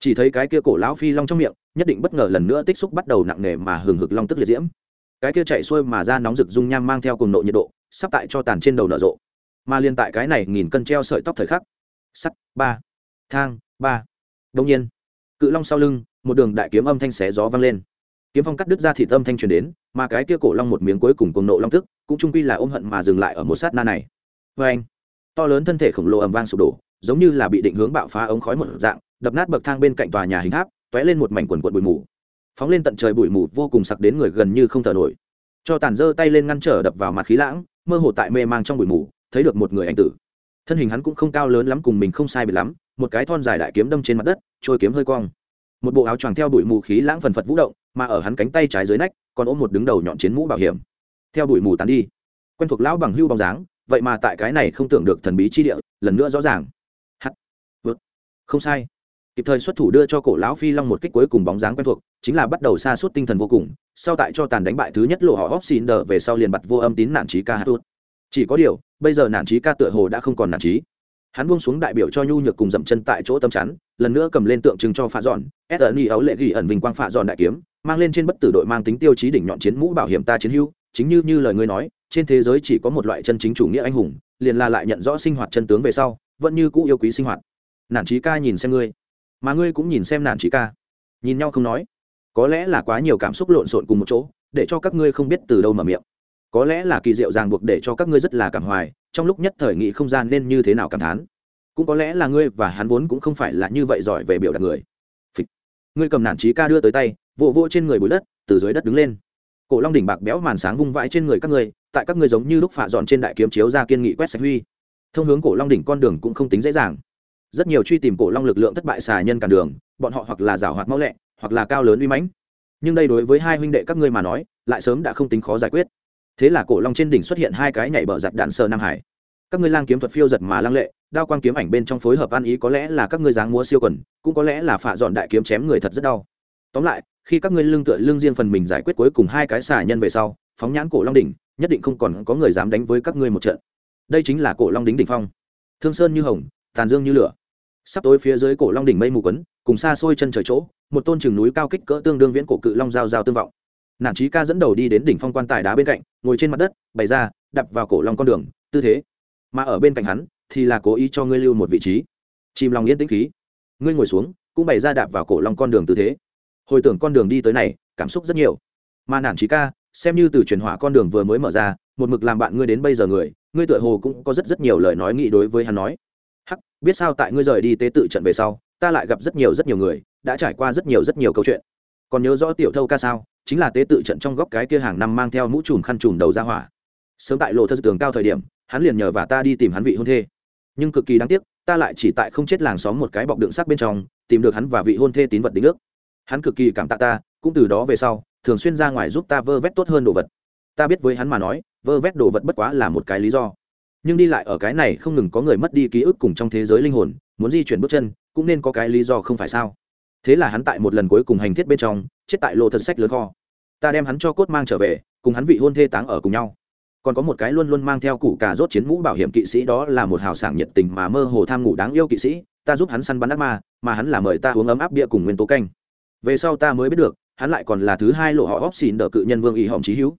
chỉ thấy cái kia cổ lão phi long trong miệng, nhất định bất ngờ lần nữa tích xúc bắt đầu nặng nề mà hừng hực long tức liệt diễm. Cái kia chạy xuôi mà ra nóng rực dung nham mang theo cùng nộ nhiệt độ, sắp tại cho tàn trên đầu nở rộ. Mà liên tại cái này nghìn cân treo sợi tóc thời khắc, sắt, ba, thang, ba. Đông nhiên, cự long sau lưng, một đường đại kiếm âm thanh xé gió vang lên. Kiếm phong cắt đứt ra thịt âm thanh truyền đến, mà cái kia cổ long một miếng cuối cùng cùng nộ long tức, cũng trung quy là ôm hận mà dừng lại ở một sát na này vê anh. To lớn thân thể khổng lồ ầm vang sụp đổ, giống như là bị định hướng bạo phá ống khói một dạng, đập nát bậc thang bên cạnh tòa nhà hình tháp t lên một mảnh quần quận bụi mù. Phóng lên tận trời bụi mù vô cùng sặc đến người gần như không thở nổi. Cho tàn dơ tay lên ngăn trở đập vào mặt khí lãng, mơ hồ tại mê mang trong bụi mù, thấy được một người anh tử. Thân hình hắn cũng không cao lớn lắm cùng mình không sai biệt lắm, một cái thon dài đại kiếm đâm trên mặt đất, trôi kiếm hơi cong. Một bộ áo choàng theo bụi mù khí lãng phần phật vũ động, mà ở hắn cánh tay trái dưới nách, còn ôm một đứng đầu nhọn chiến mũ bảo hiểm. Theo bụi mù tán đi, quen thuộc lão bằng hưu bóng dáng vậy mà tại cái này không tưởng được thần bí chi địa, lần nữa rõ ràng. Hắt. Vượt. Không sai. Kịp thời xuất thủ đưa cho cổ lão phi long một kích cuối cùng bóng dáng quen thuộc, chính là bắt đầu xa suốt tinh thần vô cùng, sau tại cho tàn đánh bại thứ nhất lộ họ hóc xin đờ về sau liền bật vô âm tín nản trí ca hát tuốt chỉ có điều, bây giờ nản trí ca tựa hồ đã không còn nản trí hắn buông xuống đại biểu cho nhu nhược cùng dậm chân tại chỗ tâm chắn, lần nữa cầm lên tượng trưng cho phá dọn ét ẩn y ấu lệ ghi ẩn vinh quang phá dọn đại kiếm, mang lên trên bất tử đội mang tính tiêu chí đỉnh nhọn chiến mũ bảo hiểm ta chiến hưu chính như như lời ngươi nói, trên thế giới chỉ có một loại chân chính chủ nghĩa anh hùng, liền là lại nhận rõ sinh hoạt chân tướng về sau, vẫn như cũ yêu quý sinh hoạt. Nản trí ca nhìn xem ngươi. Mà ngươi cũng nhìn xem nản trí ca. Nhìn nhau không nói. Có lẽ là quá nhiều cảm xúc lộn xộn cùng một chỗ, để cho các ngươi không biết từ đâu mở miệng. Có lẽ là kỳ diệu ràng buộc để cho các ngươi rất là cảm hoài, trong lúc nhất thời nghị không gian nên như thế nào cảm thán. Cũng có lẽ là ngươi và hắn vốn cũng không phải là như vậy giỏi về biểu đạt người. Phịch. ngươi cầm nản trí ca đưa tới tay, vỗ vỗ trên người bụi đất, từ dưới đất đứng lên cổ long đỉnh bạc béo màn sáng vung vãi trên người các ngươi, tại các ngươi giống như lúc phạ dọn trên đại kiếm chiếu ra kiên nghị quét sạch huy. Thông hướng cổ long đỉnh con đường cũng không tính dễ dàng. Rất nhiều truy tìm cổ long lực lượng thất bại xà nhân cản đường, bọn họ hoặc là giảo hoạt mau lẹ, hoặc là cao lớn uy mãnh. Nhưng đây đối với hai huynh đệ các ngươi mà nói, lại sớm đã không tính khó giải quyết. Thế là cổ long trên đỉnh xuất hiện hai cái nhảy bờ giặt đạn sơ nam hải. Các ngươi lang kiếm thuật phiêu giật mà lăng lệ, đao quang kiếm ảnh bên trong phối hợp ăn ý có lẽ là các ngươi dáng múa siêu quần, cũng có lẽ là phạ dọn đại kiếm chém người thật rất đau. Tóm lại khi các ngươi lương tựa lương riêng phần mình giải quyết cuối cùng hai cái xà nhân về sau, phóng nhãn cổ long đỉnh, nhất định không còn có người dám đánh với các ngươi một trận. Đây chính là cổ long đỉnh đỉnh phong. Thương sơn như hồng, tàn dương như lửa. Sắp tối phía dưới cổ long đỉnh mây mù quấn, cùng xa xôi chân trời chỗ, một tôn trường núi cao kích cỡ tương đương viễn cổ cự long giao giao tương vọng. Nản trí ca dẫn đầu đi đến đỉnh phong quan tài đá bên cạnh, ngồi trên mặt đất, bày ra, đập vào cổ long con đường, tư thế. Mà ở bên cạnh hắn, thì là cố ý cho ngươi lưu một vị trí. Chìm lòng yên tĩnh khí. Ngươi ngồi xuống, cũng bày ra đạp vào cổ long con đường tư thế hồi tưởng con đường đi tới này, cảm xúc rất nhiều. Mà nản trí ca, xem như từ truyền hỏa con đường vừa mới mở ra, một mực làm bạn ngươi đến bây giờ người, ngươi tựa hồ cũng có rất rất nhiều lời nói nghị đối với hắn nói. Hắc, biết sao tại ngươi rời đi tế tự trận về sau, ta lại gặp rất nhiều rất nhiều người, đã trải qua rất nhiều rất nhiều câu chuyện. Còn nhớ rõ tiểu thâu ca sao, chính là tế tự trận trong góc cái kia hàng năm mang theo mũ trùm khăn trùm đầu ra hỏa. Sớm tại lộ thơ tường cao thời điểm, hắn liền nhờ và ta đi tìm hắn vị hôn thê. Nhưng cực kỳ đáng tiếc, ta lại chỉ tại không chết làng xóm một cái bọc đựng sắc bên trong, tìm được hắn và vị hôn thê tín vật đính ước hắn cực kỳ cảm tạ ta, cũng từ đó về sau, thường xuyên ra ngoài giúp ta vơ vét tốt hơn đồ vật. Ta biết với hắn mà nói, vơ vét đồ vật bất quá là một cái lý do. Nhưng đi lại ở cái này không ngừng có người mất đi ký ức cùng trong thế giới linh hồn, muốn di chuyển bước chân, cũng nên có cái lý do không phải sao? Thế là hắn tại một lần cuối cùng hành thiết bên trong, chết tại lô thật sách lớn kho. Ta đem hắn cho cốt mang trở về, cùng hắn vị hôn thê táng ở cùng nhau. Còn có một cái luôn luôn mang theo củ cà rốt chiến mũ bảo hiểm kỵ sĩ đó là một hào sảng nhiệt tình mà mơ hồ tham ngủ đáng yêu kỵ sĩ. Ta giúp hắn săn bắn ác ma, mà hắn là mời ta uống ấm áp bia cùng nguyên tố canh về sau ta mới biết được, hắn lại còn là thứ hai lộ họ óp xỉn đỡ cự nhân vương ý hòm trí hữu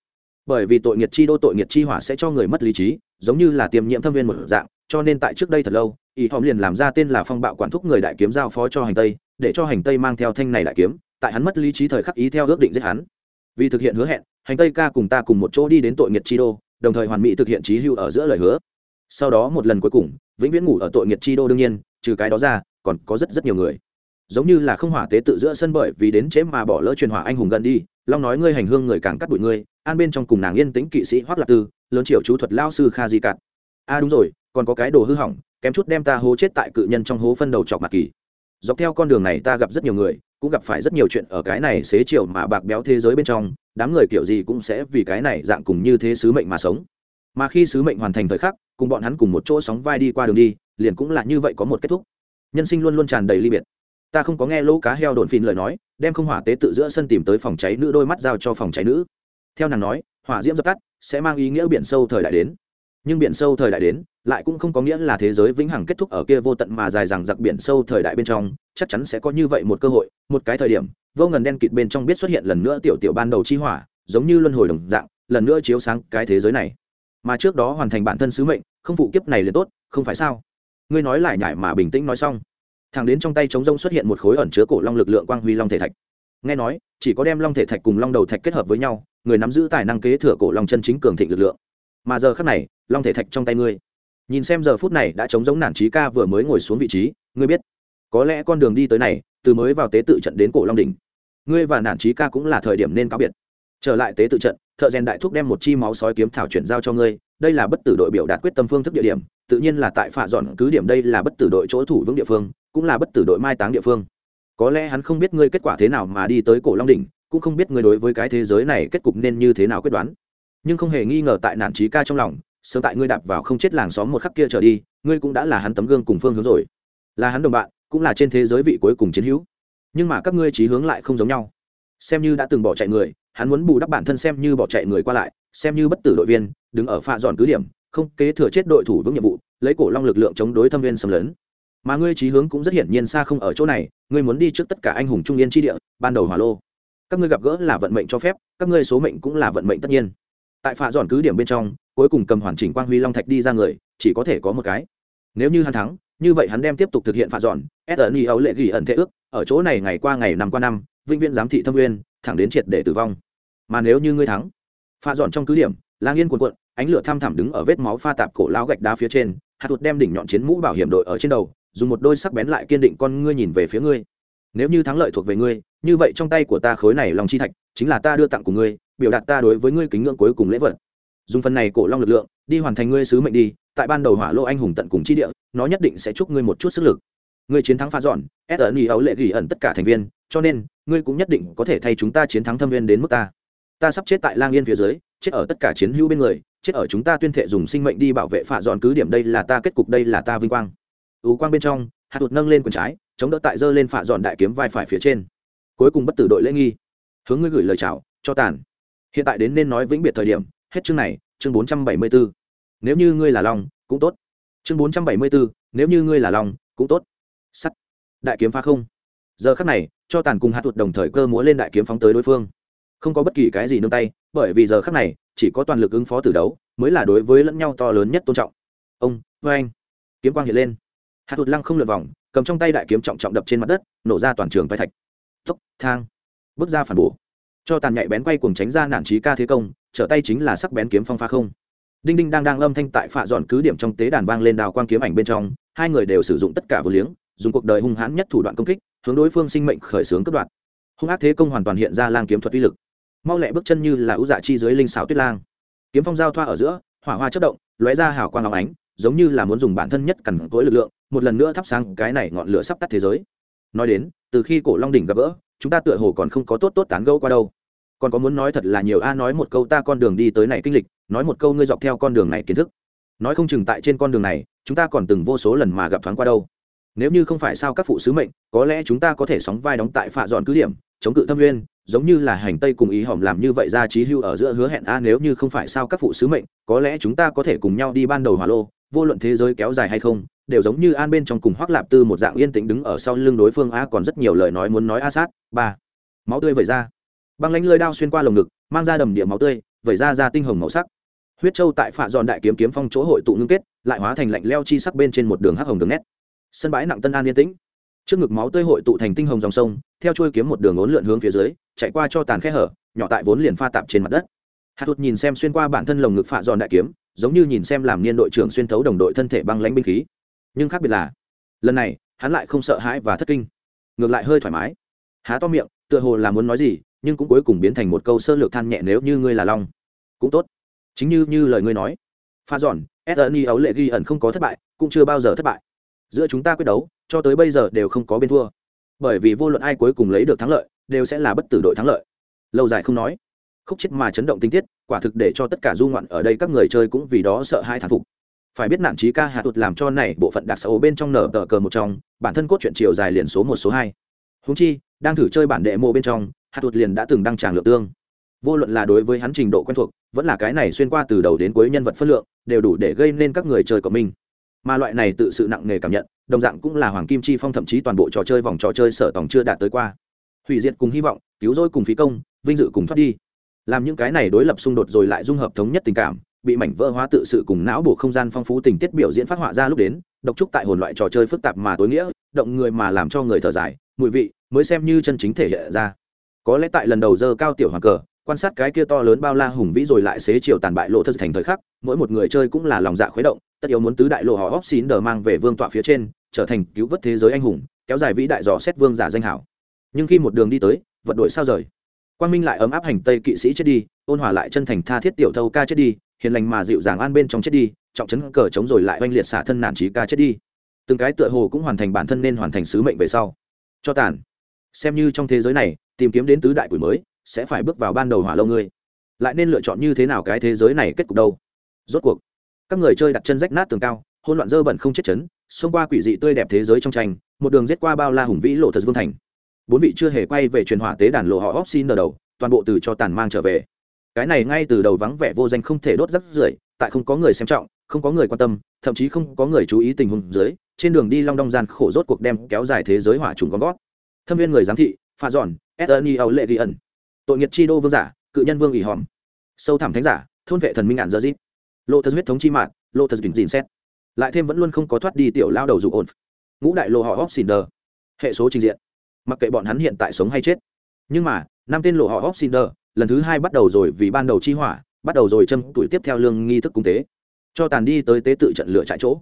bởi vì tội nghiệt chi đô tội nghiệt chi hỏa sẽ cho người mất lý trí, giống như là tiềm nhiễm thâm viên một dạng, cho nên tại trước đây thật lâu ý hòm liền làm ra tên là phong bạo quản thúc người đại kiếm giao phó cho hành tây, để cho hành tây mang theo thanh này đại kiếm, tại hắn mất lý trí thời khắc ý theo ước định giết hắn. Vì thực hiện hứa hẹn, hành tây ca cùng ta cùng một chỗ đi đến tội nghiệt chi đô, đồng thời hoàn mỹ thực hiện trí hưu ở giữa lời hứa. Sau đó một lần cuối cùng, vĩnh viễn ngủ ở tội nghiệt chi đô đương nhiên, trừ cái đó ra, còn có rất rất nhiều người giống như là không hỏa tế tự giữa sân bởi vì đến chế mà bỏ lỡ truyền hỏa anh hùng gần đi. Long nói ngươi hành hương người càng cắt bụi ngươi, an bên trong cùng nàng yên tĩnh kỵ sĩ hoắc lạc tư, lớn triệu chú thuật lao sư kha di cạn a à đúng rồi, còn có cái đồ hư hỏng, kém chút đem ta hố chết tại cự nhân trong hố phân đầu chọc mặt kỳ. Dọc theo con đường này ta gặp rất nhiều người, cũng gặp phải rất nhiều chuyện ở cái này xế chiều mà bạc béo thế giới bên trong, đám người kiểu gì cũng sẽ vì cái này dạng cùng như thế sứ mệnh mà sống. Mà khi sứ mệnh hoàn thành thời khắc, cùng bọn hắn cùng một chỗ sóng vai đi qua đường đi, liền cũng là như vậy có một kết thúc. Nhân sinh luôn luôn tràn đầy ly biệt ta không có nghe lỗ cá heo đồn phìn lời nói, đem không hỏa tế tự giữa sân tìm tới phòng cháy nữ đôi mắt giao cho phòng cháy nữ. Theo nàng nói, hỏa diễm dập tắt, sẽ mang ý nghĩa biển sâu thời đại đến. Nhưng biển sâu thời đại đến, lại cũng không có nghĩa là thế giới vĩnh hằng kết thúc ở kia vô tận mà dài rằng giặc biển sâu thời đại bên trong, chắc chắn sẽ có như vậy một cơ hội, một cái thời điểm, vô ngần đen kịt bên trong biết xuất hiện lần nữa tiểu tiểu ban đầu chi hỏa, giống như luân hồi đồng dạng, lần nữa chiếu sáng cái thế giới này. Mà trước đó hoàn thành bản thân sứ mệnh, không phụ kiếp này liền tốt, không phải sao? Ngươi nói lại nhải mà bình tĩnh nói xong thẳng đến trong tay trống rông xuất hiện một khối ẩn chứa cổ long lực lượng quang huy long thể thạch. Nghe nói, chỉ có đem long thể thạch cùng long đầu thạch kết hợp với nhau, người nắm giữ tài năng kế thừa cổ long chân chính cường thịnh lực lượng. Mà giờ khắc này, long thể thạch trong tay ngươi. Nhìn xem giờ phút này đã trống giống nản trí ca vừa mới ngồi xuống vị trí, ngươi biết, có lẽ con đường đi tới này, từ mới vào tế tự trận đến cổ long đỉnh, ngươi và nản trí ca cũng là thời điểm nên cáo biệt. Trở lại tế tự trận, thợ rèn đại thúc đem một chi máu sói kiếm thảo chuyển giao cho ngươi, đây là bất tử đội biểu đạt quyết tâm phương thức địa điểm, tự nhiên là tại phạ dọn cứ điểm đây là bất tử đội chỗ thủ vững địa phương cũng là bất tử đội mai táng địa phương. Có lẽ hắn không biết ngươi kết quả thế nào mà đi tới cổ long đỉnh, cũng không biết ngươi đối với cái thế giới này kết cục nên như thế nào quyết đoán. Nhưng không hề nghi ngờ tại nạn trí ca trong lòng, sớm tại ngươi đạp vào không chết làng xóm một khắc kia trở đi, ngươi cũng đã là hắn tấm gương cùng phương hướng rồi. Là hắn đồng bạn, cũng là trên thế giới vị cuối cùng chiến hữu. Nhưng mà các ngươi trí hướng lại không giống nhau. Xem như đã từng bỏ chạy người, hắn muốn bù đắp bản thân xem như bỏ chạy người qua lại, xem như bất tử đội viên, đứng ở pha dọn cứ điểm, không kế thừa chết đội thủ vững nhiệm vụ, lấy cổ long lực lượng chống đối thâm viên xâm lấn mà ngươi trí hướng cũng rất hiển nhiên xa không ở chỗ này, ngươi muốn đi trước tất cả anh hùng trung yên tri địa, ban đầu hỏa lô. Các ngươi gặp gỡ là vận mệnh cho phép, các ngươi số mệnh cũng là vận mệnh tất nhiên. Tại phạ dọn cứ điểm bên trong, cuối cùng cầm hoàn chỉnh quang huy long thạch đi ra người, chỉ có thể có một cái. Nếu như hắn thắng, như vậy hắn đem tiếp tục thực hiện phạ dọn sni ấu lệ ghi ẩn thế ước, ở chỗ này ngày qua ngày năm qua năm, vĩnh viễn giám thị thâm uyên, thẳng đến triệt để tử vong. Mà nếu như ngươi thắng pha dọn trong cứ điểm, lang yên cuộn cuộn, ánh lửa thăm thẳm đứng ở vết máu pha tạp cổ lao gạch đá phía trên, hạt thuật đem đỉnh nhọn chiến mũ bảo hiểm đội ở trên đầu dùng một đôi sắc bén lại kiên định con ngươi nhìn về phía ngươi. Nếu như thắng lợi thuộc về ngươi, như vậy trong tay của ta khối này lòng chi thạch, chính là ta đưa tặng của ngươi, biểu đạt ta đối với ngươi kính ngưỡng cuối cùng lễ vật. Dùng phần này cổ long lực lượng, đi hoàn thành ngươi sứ mệnh đi, tại ban đầu hỏa lô anh hùng tận cùng chi địa, nó nhất định sẽ chúc ngươi một chút sức lực. Ngươi chiến thắng pha dọn ed ẩn ý ấu lệ ghi ẩn tất cả thành viên, cho nên, ngươi cũng nhất định có thể thay chúng ta chiến thắng thâm viên đến mức ta. Ta sắp chết tại lang yên phía dưới, chết ở tất cả chiến hữu bên người, chết ở chúng ta tuyên thệ dùng sinh mệnh đi bảo vệ phạ dọn cứ điểm đây là ta, kết cục đây là ta vinh quang ưu quang bên trong hạt tụt nâng lên quần trái chống đỡ tại dơ lên phạ dọn đại kiếm vai phải phía trên. Cuối cùng bất tử đội lễ nghi. Hướng ngươi gửi lời chào cho tàn. Hiện tại đến nên nói vĩnh biệt thời điểm hết chương này chương bốn trăm bảy mươi 474. nếu như ngươi là long cũng tốt. Chương bốn trăm bảy mươi 474, nếu như ngươi là long cũng tốt. Sắt. Đại kiếm phá không. Giờ khắc này cho tàn cùng hạt tụt đồng thời cơ múa lên đại kiếm phóng tới đối phương. Không có bất kỳ cái gì nương tay bởi vì giờ khắc này chỉ có toàn lực ứng phó từ đấu mới là đối với lẫn nhau to lớn nhất tôn trọng. Ông vê anh kiếm quang hiện lên hạt thụt lăng không lượt vòng, cầm trong tay đại kiếm trọng trọng đập trên mặt đất, nổ ra toàn trường vai thạch. Tốc, thang. Bước ra phản bổ. Cho tàn nhạy bén quay cùng tránh ra nản trí ca thế công, trở tay chính là sắc bén kiếm phong pha không. Đinh đinh đang đang âm thanh tại phạ dọn cứ điểm trong tế đàn vang lên đào quang kiếm ảnh bên trong, hai người đều sử dụng tất cả vừa liếng, dùng cuộc đời hung hãn nhất thủ đoạn công kích, hướng đối phương sinh mệnh khởi xướng cướp đoạt. Hung ác thế công hoàn toàn hiện ra lang kiếm thuật uy lực. Mau lẹ bước chân như là ưu dạ chi dưới linh xào tuyết lang. Kiếm phong giao thoa ở giữa, hỏa hoa chất động, lóe ra hào quang óng ánh, giống như là muốn dùng bản thân nhất cằn cỗi lực lượng một lần nữa thắp sáng cái này ngọn lửa sắp tắt thế giới. Nói đến, từ khi cổ long đỉnh gặp gỡ, chúng ta tựa hồ còn không có tốt tốt tán gẫu qua đâu. Còn có muốn nói thật là nhiều a, nói một câu ta con đường đi tới này kinh lịch, nói một câu ngươi dọc theo con đường này kiến thức. Nói không chừng tại trên con đường này, chúng ta còn từng vô số lần mà gặp thoáng qua đâu. Nếu như không phải sao các phụ sứ mệnh, có lẽ chúng ta có thể sóng vai đóng tại phạ dọn cứ điểm, chống cự thâm nguyên, giống như là hành tây cùng ý hòm làm như vậy ra trí hưu ở giữa hứa hẹn a, nếu như không phải sao các phụ sứ mệnh, có lẽ chúng ta có thể cùng nhau đi ban đầu hỏa lô vô luận thế giới kéo dài hay không, đều giống như an bên trong cùng hoác lạp tư một dạng yên tĩnh đứng ở sau lưng đối phương. A, còn rất nhiều lời nói muốn nói a sát. Ba, máu tươi vẩy ra. Băng lánh lơi đao xuyên qua lồng ngực, mang ra đầm địa máu tươi, vẩy ra ra tinh hồng màu sắc. Huyết châu tại phạ giòn đại kiếm kiếm phong chỗ hội tụ ngưng kết, lại hóa thành lạnh leo chi sắc bên trên một đường hắc hồng đường nét. Sân bãi nặng tân an yên tĩnh. Trước ngực máu tươi hội tụ thành tinh hồng dòng sông, theo chuôi kiếm một đường ốn lượn hướng phía dưới, chạy qua cho tàn khe hở, nhỏ tại vốn liền pha tạp trên mặt đất. Hạt thụt nhìn xem xuyên qua bản thân lồng ngực phạ giòn đại kiếm giống như nhìn xem làm niên đội trưởng xuyên thấu đồng đội thân thể băng lãnh binh khí. Nhưng khác biệt là, lần này, hắn lại không sợ hãi và thất kinh. Ngược lại hơi thoải mái. Há to miệng, tựa hồ là muốn nói gì, nhưng cũng cuối cùng biến thành một câu sơ lược than nhẹ nếu như ngươi là long. Cũng tốt. Chính như như lời ngươi nói. Pha giòn sni ấu lệ ghi ẩn không có thất bại, cũng chưa bao giờ thất bại. Giữa chúng ta quyết đấu, cho tới bây giờ đều không có bên thua. Bởi vì vô luận ai cuối cùng lấy được thắng lợi, đều sẽ là bất tử đội thắng lợi. Lâu dài không nói. Khúc chết mà chấn động tinh tiết quả thực để cho tất cả du ngoạn ở đây các người chơi cũng vì đó sợ hai thán phục. Phải biết nạn trí ca hạ tụt làm cho này bộ phận đặc xấu bên trong nở tờ cờ một trong, bản thân cốt truyện chiều dài liền số một, số hai. Húng chi, đang thử chơi bản đệ mô bên trong hạ tụt liền đã từng đăng tràng lượng tương. Vô luận là đối với hắn trình độ quen thuộc, vẫn là cái này xuyên qua từ đầu đến cuối nhân vật phân lượng, đều đủ để gây nên các người chơi của mình. Mà loại này tự sự nặng nề cảm nhận, đồng dạng cũng là hoàng kim chi phong thậm chí toàn bộ trò chơi vòng trò chơi sở tòng chưa đạt tới qua. Hủy diệt cùng hy vọng, cứu rỗi cùng phí công, vinh dự cùng thoát đi làm những cái này đối lập xung đột rồi lại dung hợp thống nhất tình cảm, bị mảnh vỡ hóa tự sự cùng não bộ không gian phong phú tình tiết biểu diễn phát họa ra lúc đến, độc trúc tại hồn loại trò chơi phức tạp mà tối nghĩa, động người mà làm cho người thở dài, mùi vị mới xem như chân chính thể hiện ra. Có lẽ tại lần đầu dơ cao tiểu hoàng cờ, quan sát cái kia to lớn bao la hùng vĩ rồi lại xế chiều tàn bại lộ thất thành thời khắc, mỗi một người chơi cũng là lòng dạ khuấy động, tất yếu muốn tứ đại lộ họ óc xín đờ mang về vương tọa phía trên, trở thành cứu vớt thế giới anh hùng, kéo dài vĩ đại dò xét vương giả danh hảo. Nhưng khi một đường đi tới, vật đổi sao rời? Quang minh lại ấm áp hành tây kỵ sĩ chết đi, ôn hòa lại chân thành tha thiết tiểu thâu ca chết đi, hiền lành mà dịu dàng an bên trong chết đi, trọng chấn cờ chống rồi lại oanh liệt xả thân nản trí ca chết đi. Từng cái tựa hồ cũng hoàn thành bản thân nên hoàn thành sứ mệnh về sau. Cho tàn. Xem như trong thế giới này, tìm kiếm đến tứ đại tuổi mới, sẽ phải bước vào ban đầu hỏa lâu ngươi. Lại nên lựa chọn như thế nào cái thế giới này kết cục đâu? Rốt cuộc, các người chơi đặt chân rách nát tường cao hôn loạn dơ bẩn không chết chấn, xông qua quỷ dị tươi đẹp thế giới trong tranh, một đường giết qua bao la hùng vĩ lộ thật vương thành bốn vị chưa hề quay về truyền hỏa tế đàn lộ họ óc xin ở đầu, toàn bộ từ cho tàn mang trở về. Cái này ngay từ đầu vắng vẻ vô danh không thể đốt rắc rưởi, tại không có người xem trọng, không có người quan tâm, thậm chí không có người chú ý tình huống dưới, trên đường đi long đong gian khổ rốt cuộc đem kéo dài thế giới hỏa trùng con gót. Thâm viên người giám thị, pha giòn etherni âu lệ ghi ẩn. Tội nghiệt chi đô vương giả, cự nhân vương ỉ hòm. Sâu thẳm thánh giả, thôn vệ thần minh ngạn dơ dít. Lộ thật huyết thống chi mạng lộ thật đỉnh dìn xét. Lại thêm vẫn luôn không có thoát đi tiểu lao đầu dụ ổn. Ngũ đại lộ họ hóc đờ. Hệ số trình diện mặc kệ bọn hắn hiện tại sống hay chết. Nhưng mà, năm tên lộ họ hóc đờ lần thứ hai bắt đầu rồi vì ban đầu chi hỏa, bắt đầu rồi châm tuổi tiếp theo lương nghi thức cung tế. Cho tàn đi tới tế tự trận lửa trại chỗ.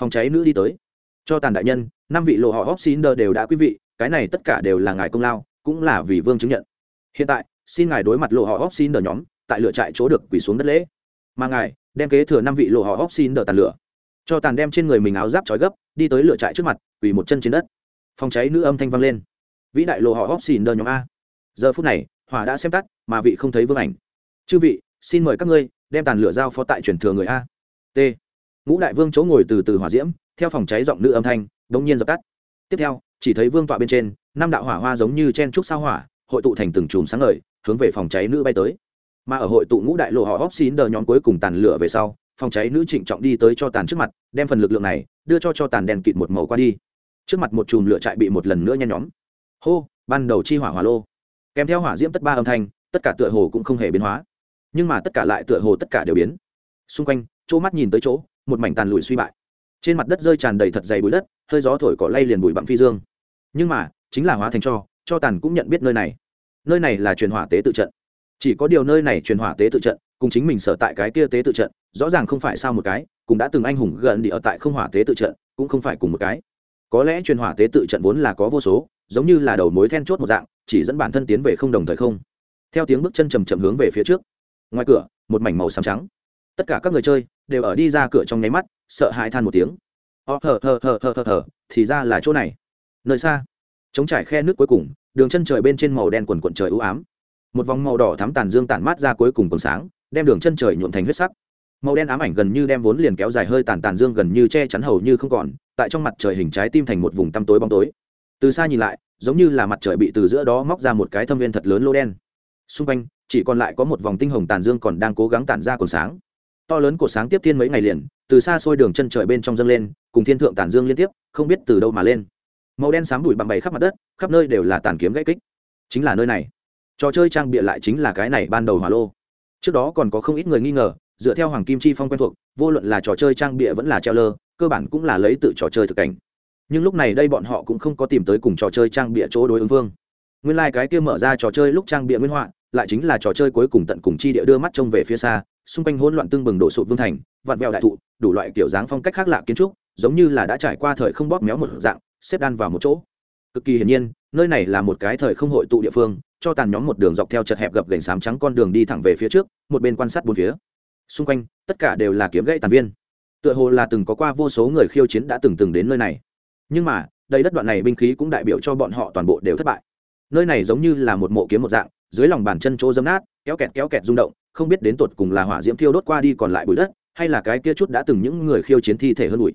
Phòng cháy nữ đi tới. Cho tàn đại nhân, năm vị lộ họ hóc đờ đều đã quý vị, cái này tất cả đều là ngài công lao, cũng là vì vương chứng nhận. Hiện tại, xin ngài đối mặt lộ họ hóc đờ nhóm, tại lửa trại chỗ được quỳ xuống đất lễ. Mà ngài, đem kế thừa năm vị lộ họ hóc đờ tàn lửa. Cho tàn đem trên người mình áo giáp trói gấp, đi tới lửa trại trước mặt, quỳ một chân trên đất. Phòng cháy nữ âm thanh vang lên vĩ đại lộ họ hóc xìn đờ nhóm a. Giờ phút này, hỏa đã xem tắt, mà vị không thấy vương ảnh. Chư vị, xin mời các ngươi đem tàn lửa giao phó tại truyền thừa người a. T. Ngũ đại vương chỗ ngồi từ từ hỏa diễm, theo phòng cháy giọng nữ âm thanh, đống nhiên dập tắt. Tiếp theo, chỉ thấy vương tọa bên trên, năm đạo hỏa hoa giống như chen trúc sao hỏa, hội tụ thành từng chùm sáng ngời, hướng về phòng cháy nữ bay tới. Mà ở hội tụ ngũ đại lộ họ óp xín đờ nhóm cuối cùng tàn lửa về sau, phòng cháy nữ trịnh trọng đi tới cho tàn trước mặt, đem phần lực lượng này đưa cho cho tàn đèn kịt một màu qua đi. Trước mặt một chùm lửa trại bị một lần nữa nhen nhóm hô, ban đầu chi hỏa hỏa lô. Kèm theo hỏa diễm tất ba âm thanh, tất cả tựa hồ cũng không hề biến hóa. Nhưng mà tất cả lại tựa hồ tất cả đều biến. Xung quanh, chỗ mắt nhìn tới chỗ, một mảnh tàn lụi suy bại. Trên mặt đất rơi tràn đầy thật dày bụi đất, hơi gió thổi cỏ lay liền bụi bặm phi dương. Nhưng mà, chính là hóa thành cho cho tàn cũng nhận biết nơi này. Nơi này là truyền hỏa tế tự trận. Chỉ có điều nơi này truyền hỏa tế tự trận, cùng chính mình sở tại cái kia tế tự trận, rõ ràng không phải sao một cái, cũng đã từng anh hùng gần đi ở tại không hỏa tế tự trận, cũng không phải cùng một cái có lẽ truyền hỏa tế tự trận vốn là có vô số, giống như là đầu mối then chốt một dạng, chỉ dẫn bản thân tiến về không đồng thời không. Theo tiếng bước chân chầm chậm hướng về phía trước. Ngoài cửa, một mảnh màu xám trắng. Tất cả các người chơi đều ở đi ra cửa trong nháy mắt, sợ hãi than một tiếng. Ờ, Ó thở thở thở thở thở thở thì ra là chỗ này. Nơi xa chống trải khe nước cuối cùng, đường chân trời bên trên màu đen quần quận trời ưu ám. Một vòng màu đỏ thắm tàn dương tản mát ra cuối cùng còn sáng, đem đường chân trời nhuộm thành huyết sắc. Màu đen ám ảnh gần như đem vốn liền kéo dài hơi tàn tàn dương gần như che chắn hầu như không còn tại trong mặt trời hình trái tim thành một vùng tăm tối bóng tối. Từ xa nhìn lại, giống như là mặt trời bị từ giữa đó móc ra một cái thâm viên thật lớn lô đen. Xung quanh, chỉ còn lại có một vòng tinh hồng tàn dương còn đang cố gắng tản ra cột sáng. To lớn cột sáng tiếp thiên mấy ngày liền, từ xa xôi đường chân trời bên trong dâng lên, cùng thiên thượng tàn dương liên tiếp, không biết từ đâu mà lên. Màu đen xám đùi bặm bày khắp mặt đất, khắp nơi đều là tàn kiếm gãy kích. Chính là nơi này. Trò chơi trang bịa lại chính là cái này ban đầu hỏa lô. Trước đó còn có không ít người nghi ngờ, dựa theo hoàng kim chi phong quen thuộc, vô luận là trò chơi trang bịa vẫn là treo lơ cơ bản cũng là lấy tự trò chơi thực cảnh nhưng lúc này đây bọn họ cũng không có tìm tới cùng trò chơi trang bịa chỗ đối ứng vương. Nguyên lai、like、cái kia mở ra trò chơi lúc trang bịa nguyên họa, lại chính là trò chơi cuối cùng tận cùng chi địa đưa mắt trông về phía xa, xung quanh hỗn loạn tương bừng đổ sụt vương thành, vặn vẹo đại thụ, đủ loại kiểu dáng phong cách khác lạ kiến trúc, giống như là đã trải qua thời không bóp méo một dạng, xếp đan vào một chỗ. Cực kỳ hiển nhiên, nơi này là một cái thời không hội tụ địa phương, cho tàn nhóm một đường dọc theo chật hẹp gập gành sám trắng con đường đi thẳng về phía trước, một bên quan sát bốn phía. Xung quanh, tất cả đều là kiếm gậy tàn viên tựa hồ là từng có qua vô số người khiêu chiến đã từng từng đến nơi này. Nhưng mà đây đất đoạn này binh khí cũng đại biểu cho bọn họ toàn bộ đều thất bại. Nơi này giống như là một mộ kiếm một dạng, dưới lòng bàn chân chỗ dấm nát, kéo kẹt kéo kẹt rung động, không biết đến tột cùng là hỏa diễm thiêu đốt qua đi còn lại bụi đất, hay là cái kia chút đã từng những người khiêu chiến thi thể hơn bụi.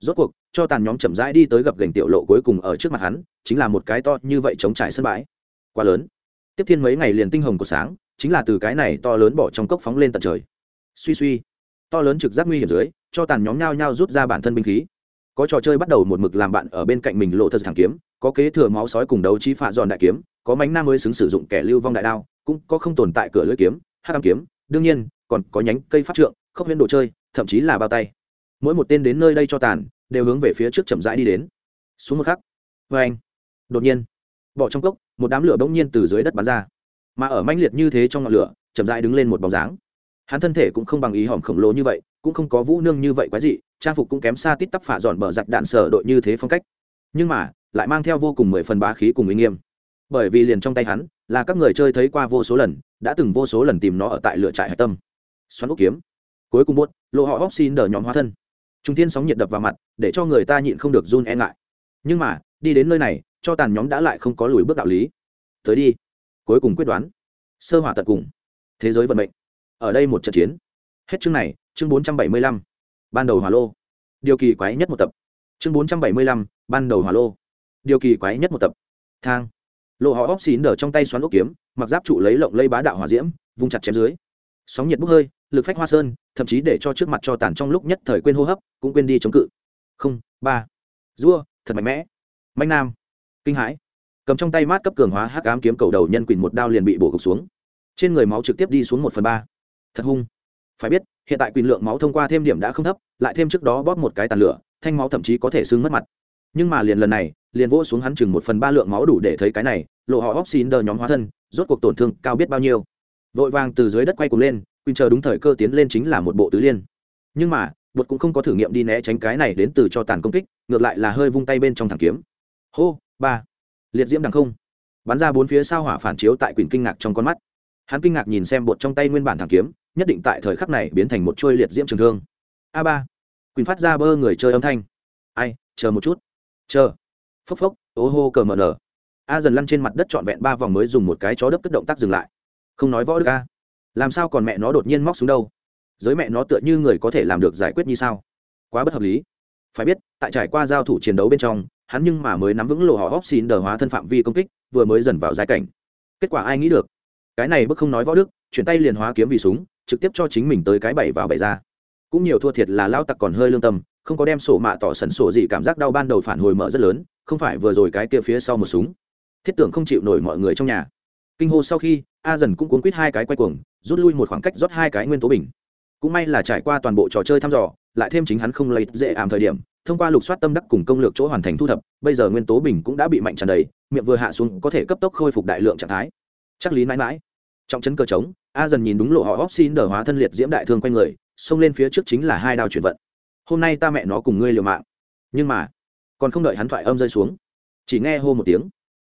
Rốt cuộc, cho tàn nhóm chậm rãi đi tới gặp gành tiểu lộ cuối cùng ở trước mặt hắn, chính là một cái to như vậy chống trải sân bãi. Quá lớn. Tiếp thiên mấy ngày liền tinh hồng của sáng, chính là từ cái này to lớn bỏ trong cốc phóng lên tận trời. Suy suy. To lớn trực giác nguy hiểm dưới cho tàn nhóm nhao nhao rút ra bản thân binh khí. Có trò chơi bắt đầu một mực làm bạn ở bên cạnh mình lộ thật thẳng kiếm, có kế thừa máu sói cùng đấu trí phạ giòn đại kiếm, có mánh nam mới xứng sử dụng kẻ lưu vong đại đao, cũng có không tồn tại cửa lưỡi kiếm, hát tam kiếm, đương nhiên, còn có nhánh cây phát trượng không huyễn đồ chơi, thậm chí là bao tay. Mỗi một tên đến nơi đây cho tàn, đều hướng về phía trước chậm rãi đi đến. Xuống một khắc vê anh. Đột nhiên, bỏ trong cốc, một đám lửa bỗng nhiên từ dưới đất bắn ra. Mà ở mãnh liệt như thế trong ngọn lửa, chậm rãi đứng lên một bóng dáng. Hắn thân thể cũng không bằng ý hòm khổng lồ như vậy cũng không có vũ nương như vậy quái dị, trang phục cũng kém xa tít tắp phả dọn bờ giặc đạn sở đội như thế phong cách. Nhưng mà, lại mang theo vô cùng mười phần bá khí cùng uy nghiêm. Bởi vì liền trong tay hắn, là các người chơi thấy qua vô số lần, đã từng vô số lần tìm nó ở tại lựa trại hạch tâm. Xoắn ốc kiếm. Cuối cùng buốt, lộ họ hóc xin đờ nhóm hóa thân. Trung tiên sóng nhiệt đập vào mặt, để cho người ta nhịn không được run e ngại. Nhưng mà, đi đến nơi này, cho tàn nhóm đã lại không có lùi bước đạo lý. Tới đi. Cuối cùng quyết đoán. Sơ hỏa tật cùng. Thế giới vận mệnh. Ở đây một trận chiến. Hết chương này chương bốn trăm bảy mươi lăm, ban đầu hỏa lô. Điều kỳ quái nhất một tập. Chương bốn trăm bảy mươi lăm, ban đầu hỏa lô. Điều kỳ quái nhất một tập. Thang. Lộ họ óc xín đờ trong tay xoắn ốc kiếm, mặc giáp trụ lấy lộng lây bá đạo hỏa diễm, vung chặt chém dưới. Sóng nhiệt bốc hơi, lực phách hoa sơn, thậm chí để cho trước mặt cho tàn trong lúc nhất thời quên hô hấp, cũng quên đi chống cự. Không, ba. Dua thật mạnh mẽ. Mạnh nam. Kinh hãi. Cầm trong tay mát cấp cường hóa hắc ám kiếm cầu đầu nhân quỳnh một đao liền bị bổ gục xuống. Trên người máu trực tiếp đi xuống một phần ba. Thật hung. Phải biết hiện tại quyền lượng máu thông qua thêm điểm đã không thấp, lại thêm trước đó bóp một cái tàn lửa, thanh máu thậm chí có thể sưng mất mặt. Nhưng mà liền lần này, liền vỗ xuống hắn chừng một phần ba lượng máu đủ để thấy cái này, lộ họ óp xin đờ nhóm hóa thân, rốt cuộc tổn thương cao biết bao nhiêu. Vội vàng từ dưới đất quay cùng lên, quỳnh chờ đúng thời cơ tiến lên chính là một bộ tứ liên. Nhưng mà, bột cũng không có thử nghiệm đi né tránh cái này đến từ cho tàn công kích, ngược lại là hơi vung tay bên trong thẳng kiếm. Hô, ba. Liệt diễm đằng không. Bắn ra bốn phía sao hỏa phản chiếu tại quỳnh kinh ngạc trong con mắt. Hắn kinh ngạc nhìn xem bột trong tay nguyên bản thẳng kiếm nhất định tại thời khắc này biến thành một trôi liệt diễm trường thương. A ba. Quỳnh phát ra bơ người chơi âm thanh. Ai, chờ một chút. Chờ. Phốc phốc, ô hô cờ mờ nở. A dần lăn trên mặt đất trọn vẹn ba vòng mới dùng một cái chó đớp tức động tác dừng lại. Không nói võ được a. Làm sao còn mẹ nó đột nhiên móc xuống đâu? Giới mẹ nó tựa như người có thể làm được giải quyết như sao? Quá bất hợp lý. Phải biết, tại trải qua giao thủ chiến đấu bên trong, hắn nhưng mà mới nắm vững lộ họ hóc xin đờ hóa thân phạm vi công kích, vừa mới dần vào giai cảnh. Kết quả ai nghĩ được? Cái này bức không nói võ đức, chuyển tay liền hóa kiếm vì súng trực tiếp cho chính mình tới cái bảy vào bảy ra. Cũng nhiều thua thiệt là lao tặc còn hơi lương tâm, không có đem sổ mạ tỏ sẩn sổ gì cảm giác đau ban đầu phản hồi mở rất lớn, không phải vừa rồi cái kia phía sau một súng. Thiết tưởng không chịu nổi mọi người trong nhà. Kinh hô sau khi, a dần cũng cuốn quýt hai cái quay cuồng, rút lui một khoảng cách rót hai cái nguyên tố bình. Cũng may là trải qua toàn bộ trò chơi thăm dò, lại thêm chính hắn không lấy dễ ảm thời điểm, thông qua lục soát tâm đắc cùng công lược chỗ hoàn thành thu thập, bây giờ nguyên tố bình cũng đã bị mạnh tràn đầy, miệng vừa hạ xuống có thể cấp tốc khôi phục đại lượng trạng thái. Chắc lý mãi mãi trọng chấn cơ trống, a dần nhìn đúng lộ họ hóc xin đờ hóa thân liệt diễm đại thương quanh người, xông lên phía trước chính là hai đao chuyển vận. Hôm nay ta mẹ nó cùng ngươi liều mạng. Nhưng mà, còn không đợi hắn thoại âm rơi xuống, chỉ nghe hô một tiếng.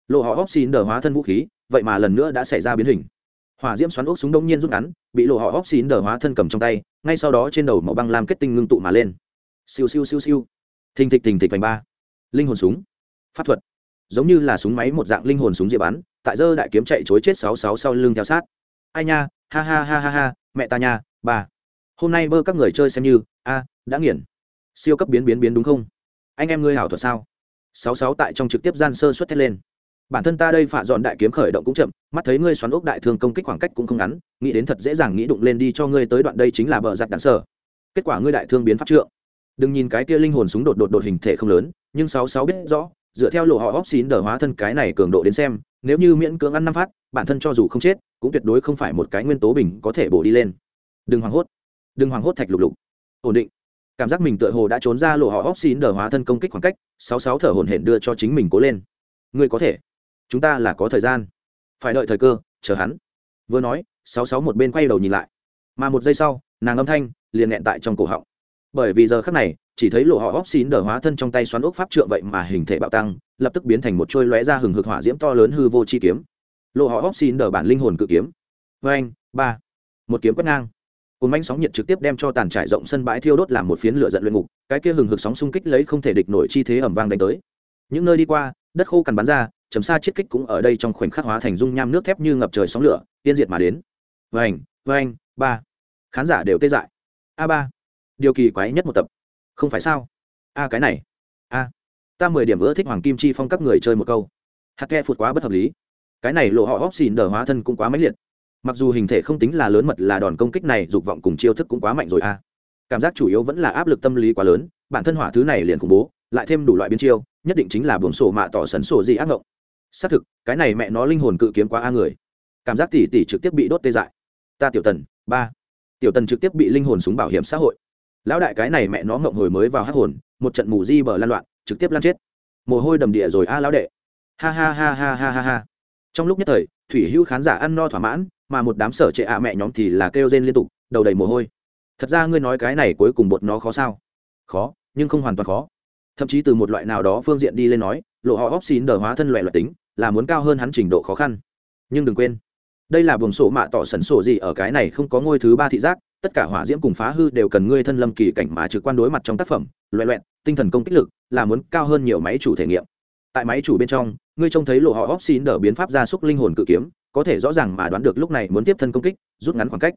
Lộ họ hóc xin đờ hóa thân vũ khí, vậy mà lần nữa đã xảy ra biến hình. Hỏa diễm xoắn ốc súng đông nhiên rút ngắn, bị lộ họ hóc xin đờ hóa thân cầm trong tay, ngay sau đó trên đầu màu băng lam kết tinh ngưng tụ mà lên. Siêu siêu siêu siêu. Thình thịch thình thịch vành ba. Linh hồn súng. Pháp thuật. Giống như là súng máy một dạng linh hồn súng diệp bắn tại dơ đại kiếm chạy chối chết sáu sáu sau lưng theo sát. Ai nha, ha ha ha ha ha, mẹ ta nha ba hôm nay bơ các người chơi xem như, a, đã nghiền. Siêu cấp biến biến biến đúng không? Anh em ngươi hảo thuật sao? Sáu sáu tại trong trực tiếp gian sơ xuất thét lên. Bản thân ta đây phạ dọn đại kiếm khởi động cũng chậm, mắt thấy ngươi xoắn ốc đại thương công kích khoảng cách cũng không ngắn, nghĩ đến thật dễ dàng nghĩ đụng lên đi cho ngươi tới đoạn đây chính là bờ giặt đạn sở kết quả ngươi đại thương biến pháp trượng. Đừng nhìn cái kia linh hồn súng đột đột đột hình thể không lớn, nhưng sáu sáu biết rõ, dựa theo lộ họ óc xín đờ hóa thân cái này cường độ đến xem nếu như miễn cưỡng ăn năm phát, bản thân cho dù không chết, cũng tuyệt đối không phải một cái nguyên tố bình có thể bổ đi lên. Đừng hoảng hốt. Đừng hoảng hốt thạch lục lục. Ổn định. Cảm giác mình tựa hồ đã trốn ra lộ họ óp xín đờ hóa thân công kích khoảng cách, sáu sáu thở hổn hển đưa cho chính mình cố lên. Ngươi có thể. Chúng ta là có thời gian. Phải đợi thời cơ, chờ hắn. Vừa nói, sáu sáu một bên quay đầu nhìn lại. Mà một giây sau, nàng âm thanh liền nghẹn tại trong cổ họng. Bởi vì giờ khắc này chỉ thấy lộ họ óc xín đờ hóa thân trong tay xoắn ốc pháp trượng vậy mà hình thể bạo tăng, lập tức biến thành một trôi lóe ra hừng hực hỏa diễm to lớn hư vô chi kiếm. Lộ họ óc xín đờ bản linh hồn cự kiếm. Vê anh ba. Một kiếm quét ngang. Cùng manh sóng nhiệt trực tiếp đem cho tàn trải rộng sân bãi thiêu đốt làm một phiến lửa giận luyện ngục, cái kia hừng hực sóng xung kích lấy không thể địch nổi chi thế ẩm vang đánh tới. Những nơi đi qua, đất khô cằn bắn ra, chấm xa chiết kích cũng ở đây trong khoảnh khắc hóa thành dung nham nước thép như ngập trời sóng lửa, tiên diệt mà đến. Vành vành ba. Khán giả đều tê dại. A ba. Điều kỳ quái nhất một tập không phải sao? A cái này. A ta mười điểm ưa thích hoàng kim chi phong các người chơi một câu. Hạt ke phụt quá bất hợp lý. Cái này lộ họ hóc xìn đờ hóa thân cũng quá mãnh liệt. Mặc dù hình thể không tính là lớn mật là đòn công kích này, dục vọng cùng chiêu thức cũng quá mạnh rồi a cảm giác chủ yếu vẫn là áp lực tâm lý quá lớn, bản thân hỏa thứ này liền khủng bố, lại thêm đủ loại biến chiêu, nhất định chính là buồng sổ mạ tỏ sấn sổ gì ác ngộng. Xác thực, cái này mẹ nó linh hồn cự kiếm quá a người. Cảm giác tỉ tỉ trực tiếp bị đốt tê dại. Ta tiểu tần, ba. Tiểu tần trực tiếp bị linh hồn súng bảo hiểm xã hội lão đại cái này mẹ nó ngộng hồi mới vào hát hồn, một trận mù di bờ lan loạn, trực tiếp lan chết. Mồ hôi đầm địa rồi a, lão đệ. Ha ha ha ha ha ha ha. Trong lúc nhất thời, thủy hữu khán giả ăn no thỏa mãn, mà một đám sở trệ ạ mẹ nhóm thì là kêu rên liên tục, đầu đầy mồ hôi. Thật ra ngươi nói cái này cuối cùng bột nó khó sao? Khó, nhưng không hoàn toàn khó. Thậm chí từ một loại nào đó phương diện đi lên nói, lộ họ óc xín đờ hóa thân loại loại tính, là muốn cao hơn hắn trình độ khó khăn. Nhưng đừng quên, đây là buồng sổ mạ tỏ sẩn sổ gì ở cái này không có ngôi thứ ba thị giác tất cả hỏa diễm cùng phá hư đều cần ngươi thân lâm kỳ cảnh mà trực quan đối mặt trong tác phẩm loẹ loẹn tinh thần công kích lực là muốn cao hơn nhiều máy chủ thể nghiệm. Tại máy chủ bên trong, ngươi trông thấy lộ họ óc xin đờ biến pháp gia súc linh hồn cự kiếm, có thể rõ ràng mà đoán được lúc này muốn tiếp thân công kích, rút ngắn khoảng cách.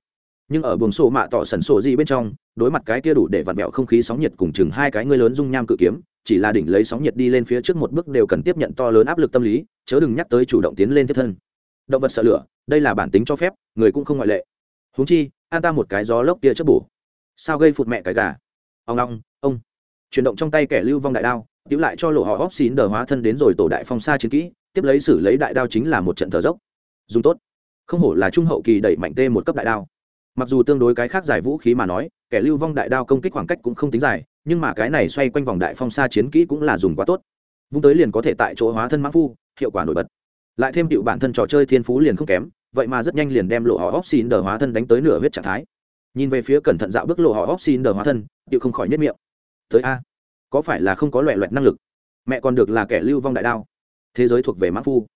Nhưng ở buồng sổ mạ tỏ sẩn sổ gì bên trong, đối mặt cái kia đủ để vặn vẹo không khí sóng nhiệt cùng chừng hai cái ngươi lớn dung nham cự kiếm, chỉ là đỉnh lấy sóng nhiệt đi lên phía trước một bước đều cần tiếp nhận to lớn áp lực tâm lý, chớ đừng nhắc tới chủ động tiến lên tiếp thân. Động vật sợ lửa, đây là bản tính cho phép, người cũng không ngoại lệ. Huống chi an ta một cái gió lốc kia chớp bổ. Sao gây phụt mẹ cái gà? Ông long ông. Chuyển động trong tay kẻ lưu vong đại đao cứu lại cho lộ họ óp xín đờ hóa thân đến rồi tổ đại phong xa chiến kỹ, tiếp lấy xử lấy đại đao chính là một trận thở dốc. Dùng tốt. Không hổ là trung hậu kỳ đẩy mạnh tê một cấp đại đao. Mặc dù tương đối cái khác giải vũ khí mà nói, kẻ lưu vong đại đao công kích khoảng cách cũng không tính dài, nhưng mà cái này xoay quanh vòng đại phong xa chiến kỹ cũng là dùng quá tốt. Vung tới liền có thể tại chỗ hóa thân mãn phu, hiệu quả nổi bật. Lại thêm cựu bản thân trò chơi thiên phú liền không kém vậy mà rất nhanh liền đem lộ họ óc xin đờ hóa thân đánh tới nửa huyết trạng thái. Nhìn về phía cẩn thận dạo bước lộ họ óc xin đờ hóa thân cựu không khỏi nhất miệng. Tới a, có phải là không có loẹ loẹt năng lực? Mẹ còn được là kẻ lưu vong đại đao. Thế giới thuộc về mã phu.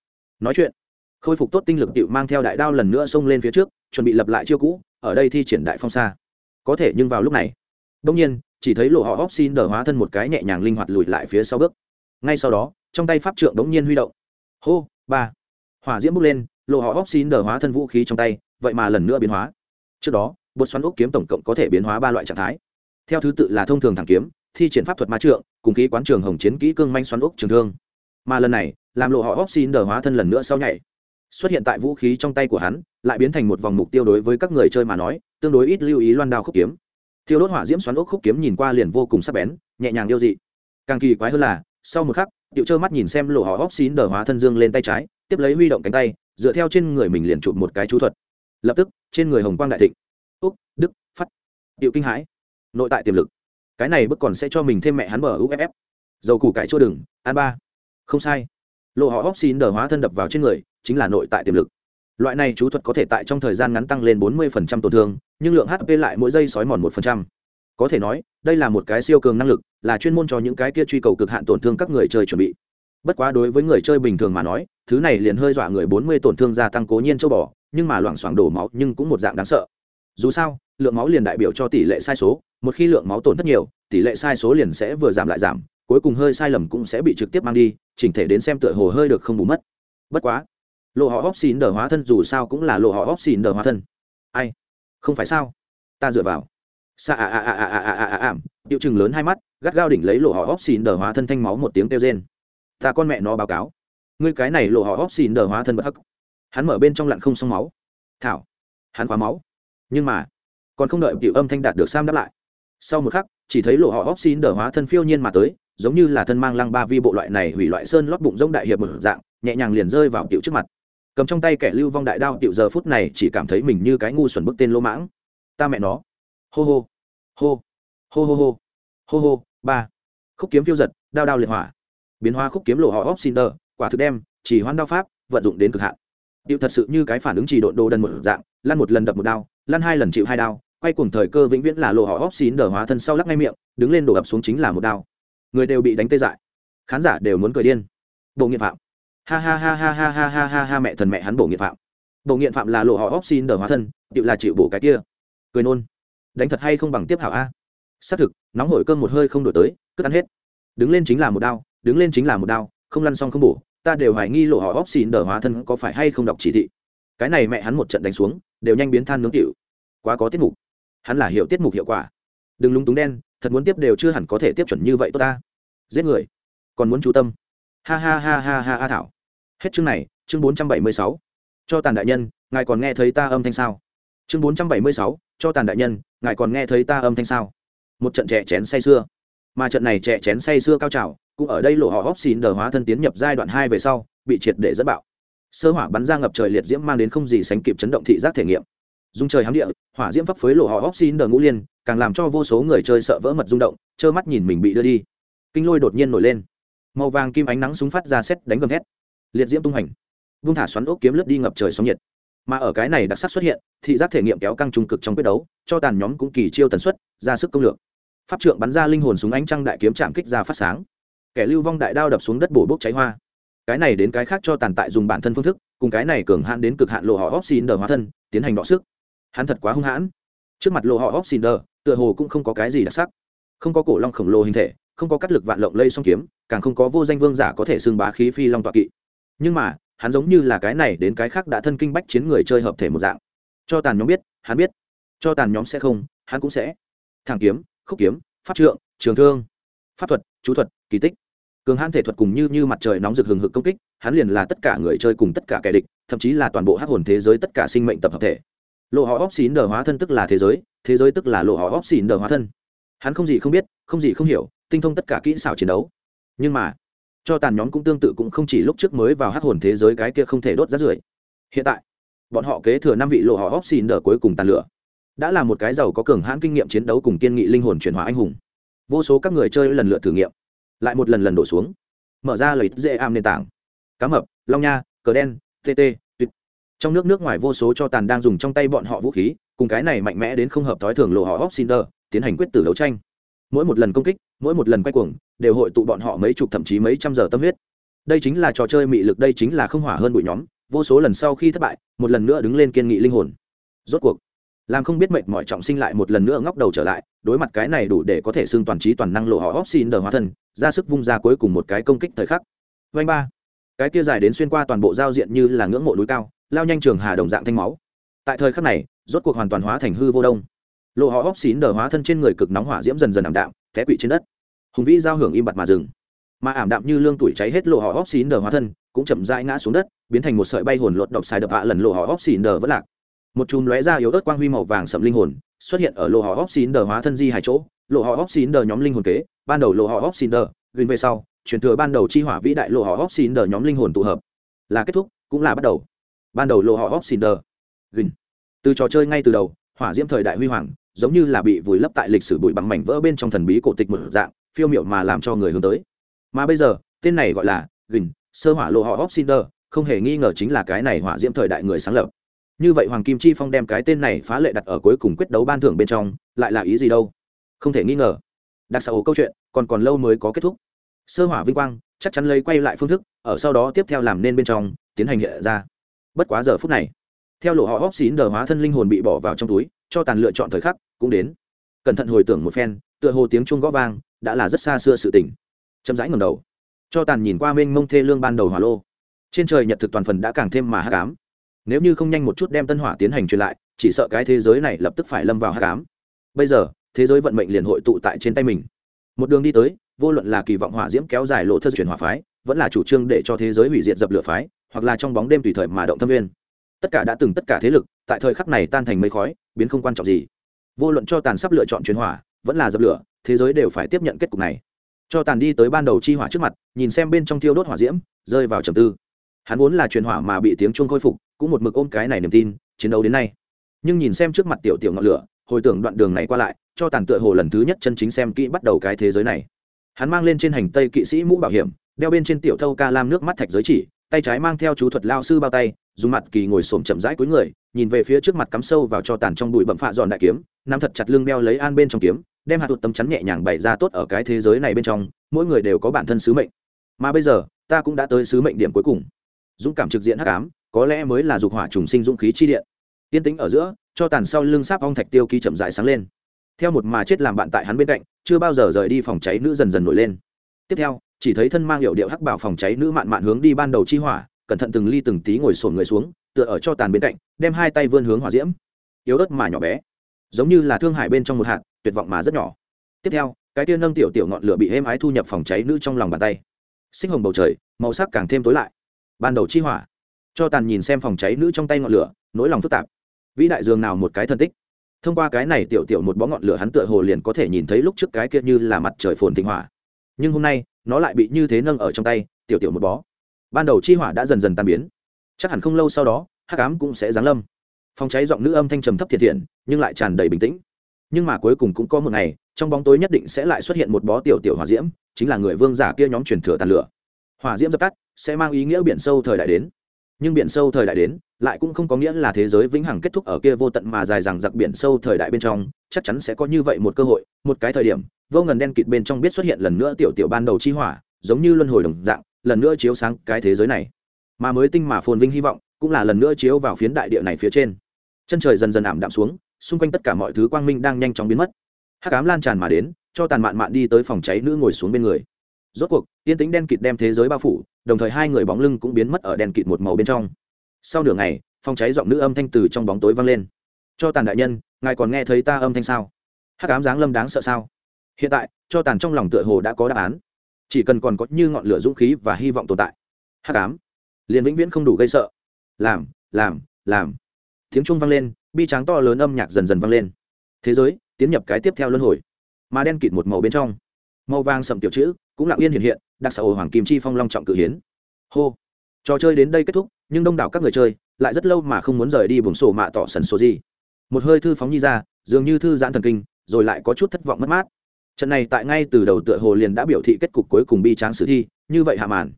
Nói chuyện, khôi phục tốt tinh lực cựu mang theo đại đao lần nữa xông lên phía trước, chuẩn bị lập lại chiêu cũ, ở đây thi triển đại phong xa có thể nhưng vào lúc này đông nhiên, chỉ thấy lộ họ óc xin đờ hóa thân một cái nhẹ nhàng linh hoạt lùi lại phía sau bước. Ngay sau đó, trong tay pháp trượng đống nhiên huy động. Hô, ba. Hỏa diễm bước lên lộ họ hóc xin đờ hóa thân vũ khí trong tay, vậy mà lần nữa biến hóa. Trước đó, bột xoắn ốc kiếm tổng cộng có thể biến hóa ba loại trạng thái. Theo thứ tự là thông thường thẳng kiếm, thi triển pháp thuật ma trượng, cùng ký quán trường hồng chiến kỹ cương manh xoắn ốc trường thương. Mà lần này, làm lộ họ hóc xin đờ hóa thân lần nữa sau nhảy. Xuất hiện tại vũ khí trong tay của hắn, lại biến thành một vòng mục tiêu đối với các người chơi mà nói, tương đối ít lưu ý loan đao khúc kiếm. Thiêu đốt hỏa diễm xoắn ốc khúc kiếm nhìn qua liền vô cùng sắc bén, nhẹ nhàng yêu dị. Càng kỳ quái hơn là, sau một khắc điệu trơ mắt nhìn xem lộ họ hóc xín đờ hóa thân dương lên tay trái, tiếp lấy huy động cánh tay dựa theo trên người mình liền chụp một cái chú thuật. Lập tức, trên người hồng quang đại thịnh. Úc, đức, phát. Điệu kinh hãi. Nội tại tiềm lực. Cái này bức còn sẽ cho mình thêm mẹ hắn mở uff dầu củ cải chua đừng an ba. Không sai. Lộ họ hóc xin đờ hóa thân đập vào trên người, chính là nội tại tiềm lực. Loại này chú thuật có thể tại trong thời gian ngắn tăng lên 40% tổn thương, nhưng lượng hp lại mỗi giây sói mòn 1%. có thể nói, đây là một cái siêu cường năng lực, là chuyên môn cho những cái kia truy cầu cực hạn tổn thương các người chơi chuẩn bị. Bất quá đối với người chơi bình thường mà nói thứ này liền hơi dọa người 40 tổn thương gia tăng cố nhiên châu bò, nhưng mà loảng xoảng đổ máu nhưng cũng một dạng đáng sợ. Dù sao, lượng máu liền đại biểu cho tỷ lệ sai số, một khi lượng máu tổn thất nhiều, tỷ lệ sai số liền sẽ vừa giảm lại giảm, cuối cùng hơi sai lầm cũng sẽ bị trực tiếp mang đi, chỉnh thể đến xem tựa hồ hơi được không bù mất. Bất quá lộ họ óp xín đờ hóa thân dù sao cũng là lộ họ óp xín đờ hóa thân. Ai? Không phải sao? Ta dựa vào. Xa à à à à à à à à à điệu chừng lớn hai mắt, gắt gao đỉnh lấy lộ họ óp xín đờ hóa thân thanh máu một tiếng kêu rên. Ta con mẹ nó báo cáo ngươi cái này lộ họ óp xín đờ hóa thân bất hắc. Hắn mở bên trong lặn không xong máu. Thảo, hắn khóa máu. Nhưng mà, còn không đợi tiểu âm thanh đạt được sam đáp lại. Sau một khắc, chỉ thấy lộ họ óp xín đờ hóa thân phiêu nhiên mà tới, giống như là thân mang lăng ba vi bộ loại này hủy loại sơn lót bụng giống đại hiệp một dạng, nhẹ nhàng liền rơi vào tiểu trước mặt. Cầm trong tay kẻ lưu vong đại đao tiểu giờ phút này chỉ cảm thấy mình như cái ngu xuẩn bức tên lô mãng. Ta mẹ nó. Hô hô. Hô. Hô hô hô. Hô hô. Ba. Khúc kiếm phiêu giật, đao đao liệt hỏa. Biến hóa khúc kiếm lộ họ óc xin đờ quả thực đem chỉ hoan đao pháp vận dụng đến cực hạn. Điệu thật sự như cái phản ứng chỉ độn đồ đần một dạng, lăn một lần đập một đao, lăn hai lần chịu hai đao, quay cùng thời cơ vĩnh viễn là lộ họ óp xín đờ hóa thân sau lắc ngay miệng, đứng lên đổ ập xuống chính là một đao. Người đều bị đánh tê dại. Khán giả đều muốn cười điên. Bộ nghiện phạm. Ha ha ha ha ha ha ha ha ha, mẹ thần mẹ hắn bộ nghiện phạm. Bộ nghiện phạm là lộ họ óp xín đờ hóa thân điệu là chịu bổ cái kia. Cười nôn. Đánh thật hay không bằng tiếp hảo a. Xác thực, nóng hổi cơm một hơi không đổi tới, cứ ăn hết. Đứng lên chính là một đao, đứng lên chính là một đao không lăn xong không bổ, ta đều hoài nghi lộ họ óp xin đờ hóa thân có phải hay không đọc chỉ thị. Cái này mẹ hắn một trận đánh xuống, đều nhanh biến than nướng tiểu. Quá có tiết mục. Hắn là hiểu tiết mục hiệu quả. Đừng lúng túng đen, thật muốn tiếp đều chưa hẳn có thể tiếp chuẩn như vậy tốt ta. Giết người. Còn muốn chú tâm. Ha ha ha ha ha ha thảo. Hết chương này, chương bốn trăm bảy mươi sáu. Cho tàn đại nhân, ngài còn nghe thấy ta âm thanh sao? Chương bốn trăm bảy mươi sáu, cho tàn đại nhân, ngài còn nghe thấy ta âm thanh sao? Một trận trẻ chén say xưa mà trận này trẻ chén say xưa cao trào, cũng ở đây lộ họ hóc xin đờ hóa thân tiến nhập giai đoạn hai về sau, bị triệt để dẫn bạo. Sơ hỏa bắn ra ngập trời liệt diễm mang đến không gì sánh kịp chấn động thị giác thể nghiệm. Dung trời hám địa, hỏa diễm pháp phối lộ họ hóc xin đờ ngũ liên, càng làm cho vô số người chơi sợ vỡ mật rung động, trơ mắt nhìn mình bị đưa đi. Kinh lôi đột nhiên nổi lên. Màu vàng kim ánh nắng súng phát ra xét đánh gầm thét. Liệt diễm tung hành vung thả xoắn ốc kiếm lướt đi ngập trời sóng nhiệt. Mà ở cái này đặc sắc xuất hiện, thị giác thể nghiệm kéo căng trung cực trong quyết đấu, cho tàn nhóm cũng kỳ chiêu tần suất, ra sức công lược pháp trượng bắn ra linh hồn súng ánh trăng đại kiếm chạm kích ra phát sáng. Kẻ lưu vong đại đao đập xuống đất bổ bốc cháy hoa. Cái này đến cái khác cho tàn tại dùng bản thân phương thức, cùng cái này cường hãn đến cực hạn lộ họ óp xin đờ hóa thân, tiến hành đọ sức. Hắn thật quá hung hãn. Trước mặt lộ họ óp xin đờ, tựa hồ cũng không có cái gì đặc sắc. Không có cổ long khổng lồ hình thể, không có cắt lực vạn lộng lây song kiếm, càng không có vô danh vương giả có thể xưng bá khí phi long tọa kỵ. Nhưng mà, hắn giống như là cái này đến cái khác đã thân kinh bách chiến người chơi hợp thể một dạng. Cho tàn nhóm biết, hắn biết. Cho tàn nhóm sẽ không, hắn cũng sẽ. Thẳng kiếm khúc kiếm, pháp trượng, trường thương, pháp thuật, chú thuật, kỳ tích. Cường hãn thể thuật cùng như như mặt trời nóng rực hừng hực công kích, hắn liền là tất cả người chơi cùng tất cả kẻ địch, thậm chí là toàn bộ hắc hồn thế giới tất cả sinh mệnh tập hợp thể. Lộ họ óp xín đờ hóa thân tức là thế giới thế giới tức là lộ họ óp xín đờ hóa thân. Hắn không gì không biết, không gì không hiểu, tinh thông tất cả kỹ xảo chiến đấu. Nhưng mà, cho tàn nhóm cũng tương tự cũng không chỉ lúc trước mới vào hắc hồn thế giới cái kia không thể đốt rát rưởi. Hiện tại, bọn họ kế thừa năm vị lộ họ óp xín đờ cuối cùng tàn lửa đã là một cái giàu có cường hãn kinh nghiệm chiến đấu cùng kiên nghị linh hồn chuyển hóa anh hùng. Vô số các người chơi lần lượt thử nghiệm. Lại một lần lần đổ xuống. Mở ra lợi dễ am nền tảng. Cá mập, long nha, cờ đen tt tuyệt. Trong nước nước ngoài vô số cho tàn đang dùng trong tay bọn họ vũ khí, cùng cái này mạnh mẽ đến không hợp thói thường lộ họ Hopsinder tiến hành quyết tử đấu tranh. Mỗi một lần công kích, mỗi một lần quay cuồng, đều hội tụ bọn họ mấy chục thậm chí mấy trăm giờ tâm huyết. Đây chính là trò chơi mị lực, đây chính là không hỏa hơn bụi nhóm. Vô số lần sau khi thất bại, một lần nữa đứng lên kiên nghị linh hồn. Rốt cuộc làm không biết mệnh mọi trọng sinh lại một lần nữa ngóc đầu trở lại, đối mặt cái này đủ để có thể xưng toàn trí toàn năng lộ họ ốc xin đờ hóa thân, ra sức vung ra cuối cùng một cái công kích thời khắc. Vanh ba. Cái kia dài đến xuyên qua toàn bộ giao diện như là ngưỡng mộ núi cao, lao nhanh trường hà đồng dạng thanh máu. Tại thời khắc này, rốt cuộc hoàn toàn hóa thành hư vô đông. Lộ họ óc xín đờ hóa thân trên người cực nóng hỏa diễm dần dần ảm đạm, té quỵ trên đất. Hùng vĩ giao hưởng im bặt mà dừng. Mà ảm đạm như lương tuổi cháy hết lộ họ óc xín đờ hóa thân, cũng chậm rãi ngã xuống đất, biến thành một sợi bay hồn lột độc xài đập hạ lần lộ họ óc xín đờ vẫn lạc một chùm lóe ra yếu ớt quang huy màu vàng sậm linh hồn, xuất hiện ở lộ họ hóc xín đờ hóa thân di hai chỗ. Lộ họ hóc xín đờ nhóm linh hồn kế, ban đầu lộ họ hóc xín đờ gần về sau, truyền thừa ban đầu chi hỏa vĩ đại lộ họ hóc xín đờ nhóm linh hồn tụ hợp. Là kết thúc, cũng là bắt đầu. Ban đầu lộ họ hóc xín đờ gần từ trò chơi ngay từ đầu, hỏa diễm thời đại huy hoàng, giống như là bị vùi lấp tại lịch sử bụi bằng mảnh vỡ bên trong thần bí cổ tịch một dạng, phiêu miệu mà làm cho người hướng tới. Mà bây giờ, tên này gọi là gần sơ hỏa lộ họ hóc xín đờ, không hề nghi ngờ chính là cái này hỏa diễm thời đại người sáng lập như vậy hoàng kim chi phong đem cái tên này phá lệ đặt ở cuối cùng quyết đấu ban thưởng bên trong, lại là ý gì đâu? Không thể nghi ngờ. Đặc xã câu chuyện, còn còn lâu mới có kết thúc. Sơ hỏa vinh quang, chắc chắn lấy quay lại phương thức, ở sau đó tiếp theo làm nên bên trong, tiến hành hiện ra. Bất quá giờ phút này, theo lộ họ hóc xín đờ hóa thân linh hồn bị bỏ vào trong túi, cho tàn lựa chọn thời khắc, cũng đến. Cẩn thận hồi tưởng một phen, tựa hồ tiếng chuông gõ vang, đã là rất xa xưa sự tỉnh chậm rãi ngầm đầu, cho tàn nhìn qua mênh mông thê lương ban đầu hỏa lô. Trên trời nhật thực toàn phần đã càng thêm mà hát cám nếu như không nhanh một chút đem tân hỏa tiến hành truyền lại, chỉ sợ cái thế giới này lập tức phải lâm vào hát cám bây giờ, thế giới vận mệnh liền hội tụ tại trên tay mình. Một đường đi tới, vô luận là kỳ vọng hỏa diễm kéo dài lộ thơ chuyển hỏa phái, vẫn là chủ trương để cho thế giới hủy diệt dập lửa phái, hoặc là trong bóng đêm tùy thời mà động thâm viên tất cả đã từng tất cả thế lực, tại thời khắc này tan thành mây khói, biến không quan trọng gì. Vô luận cho tàn sắp lựa chọn chuyển hỏa, vẫn là dập lửa, thế giới đều phải tiếp nhận kết cục này. Cho tàn đi tới ban đầu chi hỏa trước mặt, nhìn xem bên trong tiêu đốt hỏa diễm, rơi vào trầm tư hắn vốn là truyền hỏa mà bị tiếng chuông khôi phục, cũng một mực ôm cái này niềm tin, chiến đấu đến nay. Nhưng nhìn xem trước mặt tiểu tiểu ngọn lửa, hồi tưởng đoạn đường này qua lại, cho tàn tựa hồ lần thứ nhất chân chính xem kỹ bắt đầu cái thế giới này. Hắn mang lên trên hành tây kỵ sĩ mũ bảo hiểm, đeo bên trên tiểu thâu ca lam nước mắt thạch giới chỉ, tay trái mang theo chú thuật lao sư bao tay, dùng mặt kỳ ngồi xổm chậm rãi cuối người, nhìn về phía trước mặt cắm sâu vào cho tàn trong bụi bậm phạ giòn đại kiếm, nắm thật chặt lưng đeo lấy an bên trong kiếm, đem hạt tụt tấm chắn nhẹ nhàng bày ra tốt ở cái thế giới này bên trong, mỗi người đều có bản thân sứ mệnh. Mà bây giờ, ta cũng đã tới sứ mệnh điểm cuối cùng dũng cảm trực diện hắc ám, có lẽ mới là dục hỏa trùng sinh dũng khí chi điện. Tiên tính ở giữa, cho tàn sau lưng sáp ong thạch tiêu ký chậm dại sáng lên. Theo một mà chết làm bạn tại hắn bên cạnh, chưa bao giờ rời đi phòng cháy nữ dần dần nổi lên. Tiếp theo, chỉ thấy thân mang hiệu điệu hắc bảo phòng cháy nữ mạn mạn hướng đi ban đầu chi hỏa, cẩn thận từng ly từng tí ngồi sổn người xuống, tựa ở cho tàn bên cạnh, đem hai tay vươn hướng hỏa diễm. Yếu ớt mà nhỏ bé, giống như là thương hải bên trong một hạt, tuyệt vọng mà rất nhỏ. Tiếp theo, cái tiên nâng tiểu tiểu ngọn lửa bị êm ái thu nhập phòng cháy nữ trong lòng bàn tay. Sinh hồng bầu trời, màu sắc càng thêm tối lại ban đầu chi hỏa. Cho tàn nhìn xem phòng cháy nữ trong tay ngọn lửa, nỗi lòng phức tạp. Vĩ đại dường nào một cái thân tích. Thông qua cái này tiểu tiểu một bó ngọn lửa hắn tựa hồ liền có thể nhìn thấy lúc trước cái kia như là mặt trời phồn thịnh hỏa. Nhưng hôm nay, nó lại bị như thế nâng ở trong tay, tiểu tiểu một bó. Ban đầu chi hỏa đã dần dần tan biến. Chắc hẳn không lâu sau đó, hắc ám cũng sẽ giáng lâm. Phòng cháy giọng nữ âm thanh trầm thấp thiệt thiện, nhưng lại tràn đầy bình tĩnh. Nhưng mà cuối cùng cũng có một ngày, trong bóng tối nhất định sẽ lại xuất hiện một bó tiểu tiểu hỏa diễm, chính là người vương giả kia nhóm truyền thừa tàn lửa hỏa diễm dập tắt, sẽ mang ý nghĩa biển sâu thời đại đến. Nhưng biển sâu thời đại đến, lại cũng không có nghĩa là thế giới vĩnh hằng kết thúc ở kia vô tận mà dài rằng giặc biển sâu thời đại bên trong, chắc chắn sẽ có như vậy một cơ hội, một cái thời điểm, vô ngần đen kịt bên trong biết xuất hiện lần nữa tiểu tiểu ban đầu chi hỏa, giống như luân hồi đồng dạng, lần nữa chiếu sáng cái thế giới này. Mà mới tinh mà phồn vinh hy vọng, cũng là lần nữa chiếu vào phiến đại địa này phía trên. Chân trời dần dần ảm đạm xuống, xung quanh tất cả mọi thứ quang minh đang nhanh chóng biến mất. Hát cám lan tràn mà đến, cho tàn mạn mạn đi tới phòng cháy nữ ngồi xuống bên người rốt cuộc, yên tĩnh đen kịt đem thế giới bao phủ, đồng thời hai người bóng lưng cũng biến mất ở đèn kịt một màu bên trong. Sau nửa ngày phong cháy giọng nữ âm thanh từ trong bóng tối vang lên. Cho tàn đại nhân, ngài còn nghe thấy ta âm thanh sao? Hắc ám giáng lâm đáng sợ sao? Hiện tại, cho tàn trong lòng tựa hồ đã có đáp án. Chỉ cần còn có như ngọn lửa dũng khí và hy vọng tồn tại. Hắc ám. Liền vĩnh viễn không đủ gây sợ. Làm làm làm. Tiếng trung vang lên, bi tráng to lớn âm nhạc dần dần vang lên. Thế giới, tiến nhập cái tiếp theo luân hồi. Mà đen kịt một màu bên trong. Màu vàng sậm tiểu chữ cũng lặng yên hiện hiện, đặc xã hội hoàng kim chi phong long trọng cự hiến. Hô! Trò chơi đến đây kết thúc, nhưng đông đảo các người chơi lại rất lâu mà không muốn rời đi buồng sổ mạ tỏ sần sổ gì. Một hơi thư phóng nhi ra, dường như thư giãn thần kinh, rồi lại có chút thất vọng mất mát. Trận này tại ngay từ đầu tựa hồ liền đã biểu thị kết cục cuối cùng bi tráng sử thi, như vậy hạ màn.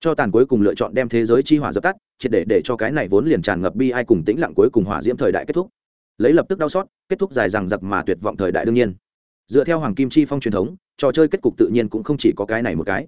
Cho tàn cuối cùng lựa chọn đem thế giới chi hỏa dập tắt, triệt để để cho cái này vốn liền tràn ngập bi ai cùng tĩnh lặng cuối cùng hỏa diễm thời đại kết thúc. Lấy lập tức đau xót, kết thúc dài rằng giặc mà tuyệt vọng thời đại đương nhiên. Dựa theo hoàng kim chi phong truyền thống trò chơi kết cục tự nhiên cũng không chỉ có cái này một cái.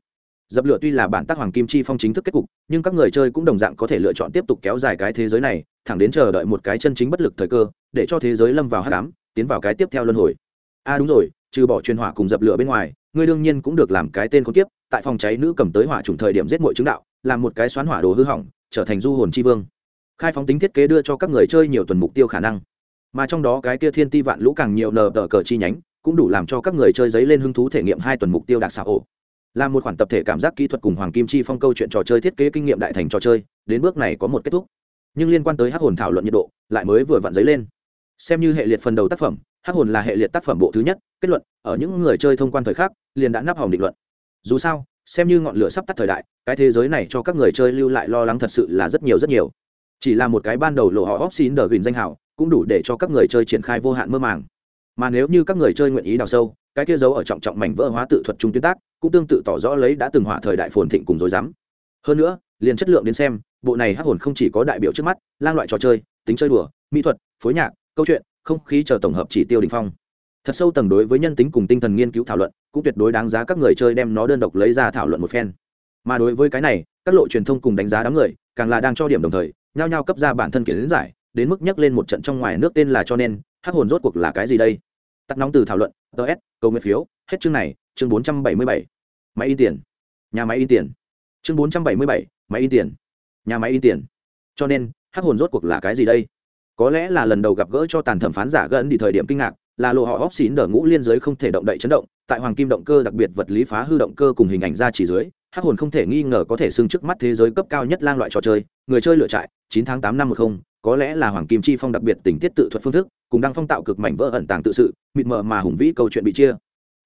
Dập lửa tuy là bản tác hoàng kim chi phong chính thức kết cục, nhưng các người chơi cũng đồng dạng có thể lựa chọn tiếp tục kéo dài cái thế giới này, thẳng đến chờ đợi một cái chân chính bất lực thời cơ, để cho thế giới lâm vào h tám tiến vào cái tiếp theo luân hồi. A à đúng rồi, trừ bỏ truyền hỏa cùng dập lửa bên ngoài ngươi đương nhiên cũng được làm cái tên con tiếp tại phòng cháy nữ cầm tới hỏa trùng thời điểm giết mọi chứng đạo, làm một cái xoán hỏa đồ hư hỏng, trở thành du hồn chi vương. Khai phóng tính thiết kế đưa cho các người chơi nhiều tuần mục tiêu khả năng. Mà trong đó cái kia thiên ti vạn lũ càng nhiều nờ tờ cờ chi nhánh cũng đủ làm cho các người chơi giấy lên hứng thú thể nghiệm hai tuần mục tiêu đặc xạ ổ. Là một khoản tập thể cảm giác kỹ thuật cùng hoàng kim chi phong câu chuyện trò chơi thiết kế kinh nghiệm đại thành trò chơi, đến bước này có một kết thúc. Nhưng liên quan tới hắc hồn thảo luận nhiệt độ, lại mới vừa vặn giấy lên. Xem như hệ liệt phần đầu tác phẩm, hắc hồn là hệ liệt tác phẩm bộ thứ nhất, kết luận, ở những người chơi thông quan thời khác liền đã nắp hỏng định luận. Dù sao, xem như ngọn lửa sắp tắt thời đại, cái thế giới này cho các người chơi lưu lại lo lắng thật sự là rất nhiều rất nhiều. Chỉ là một cái ban đầu lộ họ óp xin đờ gìn danh hào, cũng đủ để cho các người chơi triển khai vô hạn mơ màng mà nếu như các người chơi nguyện ý đào sâu, cái kia giấu ở trọng trọng mảnh vỡ hóa tự thuật trung tuyến tác, cũng tương tự tỏ rõ lấy đã từng hỏa thời đại phồn thịnh cùng dối rắm. Hơn nữa, liền chất lượng đến xem, bộ này hắc hồn không chỉ có đại biểu trước mắt, lang loại trò chơi, tính chơi đùa, mỹ thuật, phối nhạc, câu chuyện, không khí chờ tổng hợp chỉ tiêu đình phong. Thật sâu tầng đối với nhân tính cùng tinh thần nghiên cứu thảo luận, cũng tuyệt đối đáng giá các người chơi đem nó đơn độc lấy ra thảo luận một phen. Mà đối với cái này, các lộ truyền thông cùng đánh giá đám người, càng là đang cho điểm đồng thời, nhao nhao cấp ra bản thân kiến giải, đến mức nhắc lên một trận trong ngoài nước tên là cho nên hắc hồn rốt cuộc là cái gì đây? Tắt nóng từ thảo luận ts câu nguyện phiếu, hết chương này, chương bốn trăm bảy mươi bảy. Máy in tiền. Nhà máy in tiền. Chương bốn trăm bảy mươi bảy, máy in tiền. Nhà máy in tiền. Cho nên, hắc hồn rốt cuộc là cái gì đây? Có lẽ là lần đầu gặp gỡ cho tàn thẩm phán giả gần đi thời điểm kinh ngạc, là lộ họ óc xín đờ ngũ liên giới không thể động đậy chấn động, tại hoàng kim động cơ đặc biệt vật lý phá hư động cơ cùng hình ảnh ra chỉ dưới, hắc hồn không thể nghi ngờ có thể xưng trước mắt thế giới cấp cao nhất lang loại trò chơi, người chơi lựa trại, chín tháng tám năm một không, có lẽ là hoàng kim chi phong đặc biệt tình tiết tự thuật phương thức cùng đang phong tạo cực mảnh vỡ ẩn tàng tự sự, mịt mờ mà hùng vĩ câu chuyện bị chia.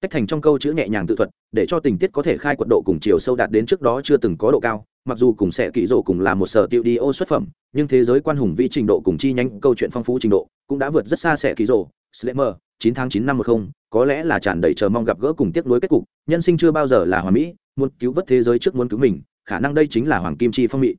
Tách thành trong câu chữ nhẹ nhàng tự thuật, để cho tình tiết có thể khai quật độ cùng chiều sâu đạt đến trước đó chưa từng có độ cao, mặc dù cùng sẽ kỹ rổ cùng là một sở tiêu đi ô xuất phẩm, nhưng thế giới quan hùng vĩ trình độ cùng chi nhánh câu chuyện phong phú trình độ cũng đã vượt rất xa sẽ kỹ rổ slammer, chín tháng chín năm một không, có lẽ là tràn đầy chờ mong gặp gỡ cùng tiếc nuối kết cục, nhân sinh chưa bao giờ là hòa mỹ, muốn cứu vớt thế giới trước muốn cứu mình, khả năng đây chính là hoàng kim chi phong mỹ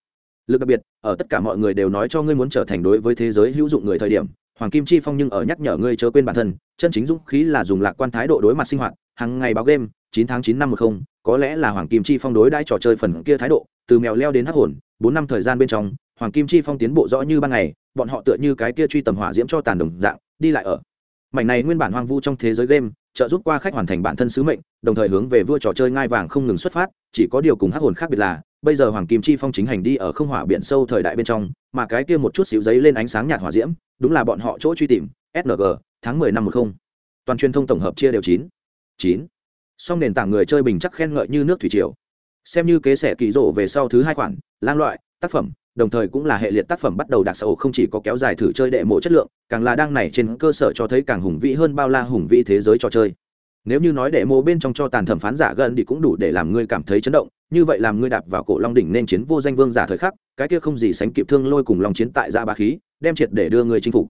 lực đặc biệt, ở tất cả mọi người đều nói cho ngươi muốn trở thành đối với thế giới hữu dụng người thời điểm hoàng kim chi phong nhưng ở nhắc nhở ngươi chớ quên bản thân, chân chính dũng khí là dùng lạc quan thái độ đối mặt sinh hoạt hàng ngày báo game, chín tháng chín năm một không, có lẽ là hoàng kim chi phong đối đãi trò chơi phần kia thái độ, từ mèo leo đến hắc hồn, bốn năm thời gian bên trong, hoàng kim chi phong tiến bộ rõ như ban ngày, bọn họ tựa như cái kia truy tầm hỏa diễm cho tàn đồng dạng, đi lại ở. Mảnh này nguyên bản hoang vu trong thế giới game, trợ giúp qua khách hoàn thành bản thân sứ mệnh, đồng thời hướng về vua trò chơi ngai vàng không ngừng xuất phát, chỉ có điều cùng hắc hồn khác biệt là bây giờ hoàng kim chi phong chính hành đi ở không hỏa biển sâu thời đại bên trong, mà cái kia một chút xíu giấy lên ánh sáng nhạt hỏa diễm, đúng là bọn họ chỗ truy tìm sng tháng mười năm một không. Toàn truyền thông tổng hợp chia đều chín. Chín. Song nền tảng người chơi bình chắc khen ngợi như nước thủy triều. Xem như kế sẻ kỳ rộ về sau thứ hai khoản, lang loại, tác phẩm, đồng thời cũng là hệ liệt tác phẩm bắt đầu đặc sầu không chỉ có kéo dài thử chơi đệ mộ chất lượng, càng là đang này trên cơ sở cho thấy càng hùng vĩ hơn bao la hùng vĩ thế giới trò chơi nếu như nói đệ mô bên trong cho tàn thẩm phán giả gần thì cũng đủ để làm ngươi cảm thấy chấn động, như vậy làm ngươi đạp vào cổ long đỉnh nên chiến vô danh vương giả thời khắc, cái kia không gì sánh kịp thương lôi cùng lòng chiến tại ra ba khí, đem triệt để đưa ngươi chinh phục.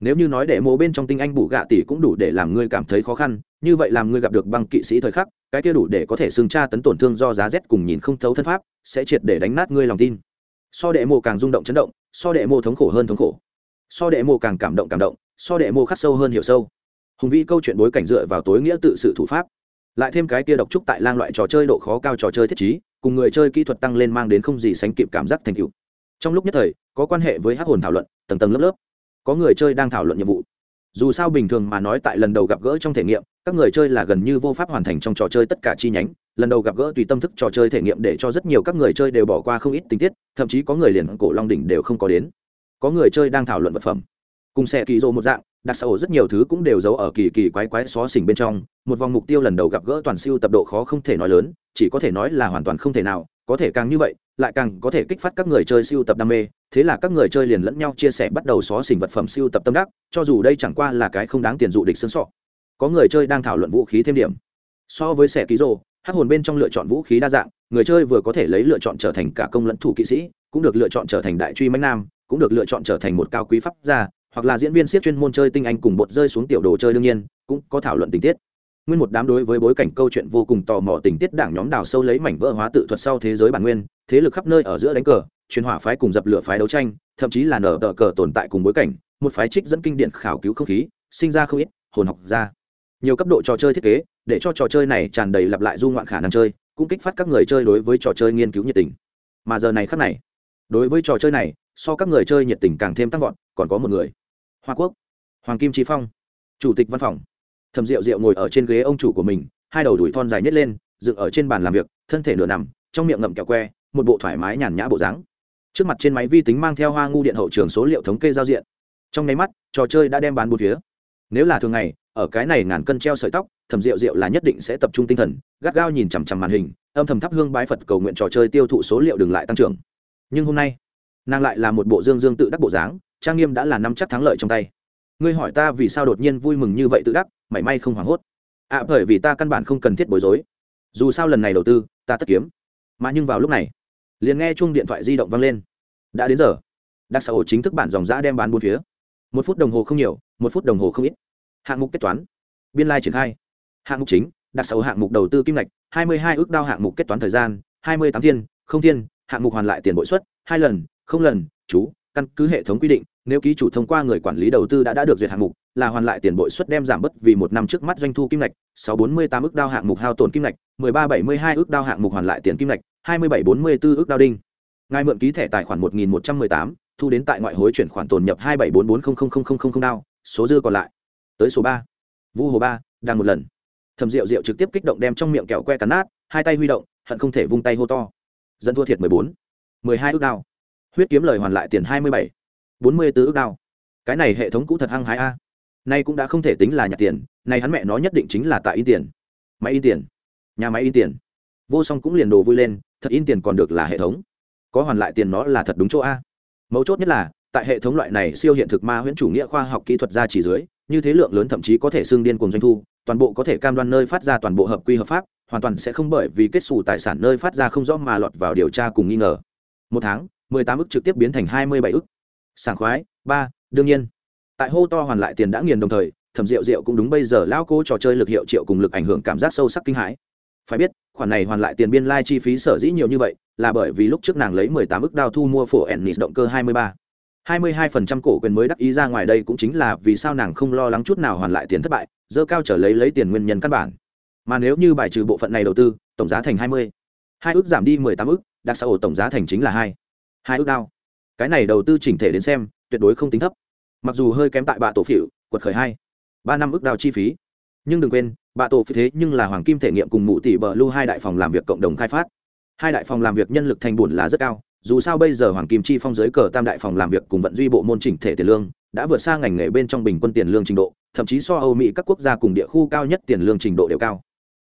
Nếu như nói đệ mô bên trong tinh anh bù gạ tỷ cũng đủ để làm ngươi cảm thấy khó khăn, như vậy làm ngươi gặp được băng kỵ sĩ thời khắc, cái kia đủ để có thể xương tra tấn tổn thương do giá rét cùng nhìn không thấu thân pháp, sẽ triệt để đánh nát ngươi lòng tin. So đệ mô càng rung động chấn động, so đệ mô thống khổ hơn thống khổ. So đệ mô càng cảm động cảm động, so đệ mô khắc sâu hơn hiểu sâu hùng vĩ câu chuyện bối cảnh dựa vào tối nghĩa tự sự thủ pháp, lại thêm cái kia độc trúc tại lang loại trò chơi độ khó cao trò chơi thiết chí cùng người chơi kỹ thuật tăng lên mang đến không gì sánh kịp cảm giác thành tựu. Trong lúc nhất thời, có quan hệ với hát hồn thảo luận, tầng tầng lớp lớp. Có người chơi đang thảo luận nhiệm vụ. Dù sao bình thường mà nói tại lần đầu gặp gỡ trong thể nghiệm, các người chơi là gần như vô pháp hoàn thành trong trò chơi tất cả chi nhánh. Lần đầu gặp gỡ tùy tâm thức trò chơi thể nghiệm để cho rất nhiều các người chơi đều bỏ qua không ít tình tiết, thậm chí có người liền cổ long đỉnh đều không có đến. Có người chơi đang thảo luận vật phẩm cùng xe kỳ rô một dạng, đặc xã hội rất nhiều thứ cũng đều giấu ở kỳ kỳ quái quái xó xỉnh bên trong, một vòng mục tiêu lần đầu gặp gỡ toàn siêu tập độ khó không thể nói lớn, chỉ có thể nói là hoàn toàn không thể nào, có thể càng như vậy, lại càng có thể kích phát các người chơi siêu tập đam mê, thế là các người chơi liền lẫn nhau chia sẻ bắt đầu xó xỉnh vật phẩm siêu tập tâm đắc, cho dù đây chẳng qua là cái không đáng tiền dụ địch sơn sọ. Có người chơi đang thảo luận vũ khí thêm điểm. So với xe ký rô hát hồn bên trong lựa chọn vũ khí đa dạng, người chơi vừa có thể lấy lựa chọn trở thành cả công lẫn thủ kỵ sĩ, cũng được lựa chọn trở thành đại truy mãnh nam, cũng được lựa chọn trở thành một cao quý pháp gia hoặc là diễn viên siết chuyên môn chơi tinh anh cùng bột rơi xuống tiểu đồ chơi đương nhiên, cũng có thảo luận tình tiết. Nguyên một đám đối với bối cảnh câu chuyện vô cùng tò mò tình tiết đảng nhóm đào sâu lấy mảnh vỡ hóa tự thuật sau thế giới bản nguyên, thế lực khắp nơi ở giữa đánh cờ, truyền hỏa phái cùng dập lửa phái đấu tranh, thậm chí là nở tờ cờ tồn tại cùng bối cảnh, một phái trích dẫn kinh điện khảo cứu không khí, sinh ra không ít hồn học ra nhiều cấp độ trò chơi thiết kế, để cho trò chơi này tràn đầy lặp lại du ngoạn khả năng chơi, cũng kích phát các người chơi đối với trò chơi nghiên cứu nhiệt tình. Mà giờ này khác này, đối với trò chơi này, so các người chơi nhiệt tình càng thêm tăng vọt, còn có một người hoa quốc. Hoàng kim trí phong. Chủ tịch văn phòng. Thầm rượu rượu ngồi ở trên ghế ông chủ của mình, hai đầu đùi thon dài nhất lên, dựng ở trên bàn làm việc, thân thể nửa nằm, trong miệng ngậm kẹo que, một bộ thoải mái nhàn nhã bộ dáng. Trước mặt trên máy vi tính mang theo hoa ngu điện hậu trường số liệu thống kê giao diện. Trong nháy mắt, trò chơi đã đem bán bốn phía. Nếu là thường ngày, ở cái này ngàn cân treo sợi tóc thầm rượu rượu là nhất định sẽ tập trung tinh thần, gắt gao nhìn chằm chằm màn hình, âm thầm thắp hương bái phật cầu nguyện trò chơi tiêu thụ số liệu đừng lại tăng trưởng. Nhưng hôm nay, nàng lại là một bộ dương dương tự đắc bộ dáng trang nghiêm đã là năm chắc thắng lợi trong tay. Ngươi hỏi ta vì sao đột nhiên vui mừng như vậy tự đắc mảy may không hoảng hốt. Ạ à, bởi vì ta căn bản không cần thiết bối rối. Dù sao lần này đầu tư ta tất kiếm. Mà nhưng vào lúc này liền nghe chuông điện thoại di động vang lên. Đã đến giờ. Đặc xã hội chính thức bản dòng giã đem bán bốn phía. Một phút đồng hồ không nhiều một phút đồng hồ không ít. Hạng mục kết toán. Biên lai triển khai. Hạng mục chính đặc xã hội hạng mục đầu tư kim ngạch hai mươi hai ước đao hạng mục kết toán thời gian hai mươi tám thiên không thiên hạng mục hoàn lại tiền bội suất hai lần không lần chú căn cứ hệ thống quy định nếu ký chủ thông qua người quản lý đầu tư đã đã được duyệt hạng mục, là hoàn lại tiền bội suất đem giảm bớt vì một năm trước mắt doanh thu kim ngạch, sáu bốn mươi tám ước đao hạng mục hao tổn kim ngạch, mười ba bảy mươi hai ước đao hạng mục hoàn lại tiền kim ngạch, hai mươi bảy bốn mươi ước đao đinh. Ngài mượn ký thẻ tài khoản một nghìn một trăm mười tám, thu đến tại ngoại hối chuyển khoản tồn nhập hai bảy bốn bốn không không không không không đao, số dư còn lại. Tới số ba. Vu hồ ba đang một lần. Thầm rượu rượu trực tiếp kích động đem trong miệng kẹo que cắn nát, hai tay huy động, hận không thể vung tay hô to. Dẫn thua thiệt mười bốn, mười hai ước đao. Huyết kiếm lời hoàn lại tiền hai mươi bảy bốn mươi tứ ước đao. Cái này hệ thống cũ thật hăng hái a. Nay cũng đã không thể tính là nhặt tiền, nay hắn mẹ nó nhất định chính là tại in tiền. Máy in tiền. Nhà máy in tiền. Vô song cũng liền đồ vui lên, thật in tiền còn được là hệ thống. Có hoàn lại tiền nó là thật đúng chỗ a. Mấu chốt nhất là, tại hệ thống loại này siêu hiện thực ma huyễn chủ nghĩa khoa học kỹ thuật ra chỉ dưới, như thế lượng lớn thậm chí có thể xương điên cùng doanh thu, toàn bộ có thể cam đoan nơi phát ra toàn bộ hợp quy hợp pháp, hoàn toàn sẽ không bởi vì kết xù tài sản nơi phát ra không rõ mà lọt vào điều tra cùng nghi ngờ. Một tháng, mười tám ức trực tiếp biến thành hai mươi bảy ức sảng khoái, ba, đương nhiên. Tại hô to hoàn lại tiền đã nghiền đồng thời, thẩm rượu rượu cũng đúng bây giờ lao cô trò chơi lực hiệu triệu cùng lực ảnh hưởng cảm giác sâu sắc kinh hãi. Phải biết, khoản này hoàn lại tiền biên lai chi phí sở dĩ nhiều như vậy, là bởi vì lúc trước nàng lấy 18 ức đao thu mua phổ ennis động cơ 23. 22% cổ quyền mới đắc ý ra ngoài đây cũng chính là vì sao nàng không lo lắng chút nào hoàn lại tiền thất bại, dơ cao trở lấy lấy tiền nguyên nhân căn bản. Mà nếu như bài trừ bộ phận này đầu tư, tổng giá thành 20. hai ước giảm đi 18 ức, đặc xã ổ tổng giá thành chính là hai. Hai ước đao cái này đầu tư chỉnh thể đến xem, tuyệt đối không tính thấp. Mặc dù hơi kém tại bạ tổ phỉu quật khởi hai, ba năm ước đào chi phí. Nhưng đừng quên, bạ tổ phi thế nhưng là hoàng kim thể nghiệm cùng mụ tỷ bờ lưu hai đại phòng làm việc cộng đồng khai phát. Hai đại phòng làm việc nhân lực thành bùn là rất cao, dù sao bây giờ hoàng kim chi phong giới cờ tam đại phòng làm việc cùng vận duy bộ môn chỉnh thể tiền lương, đã vượt xa ngành nghề bên trong bình quân tiền lương trình độ, thậm chí so âu mỹ các quốc gia cùng địa khu cao nhất tiền lương trình độ đều cao.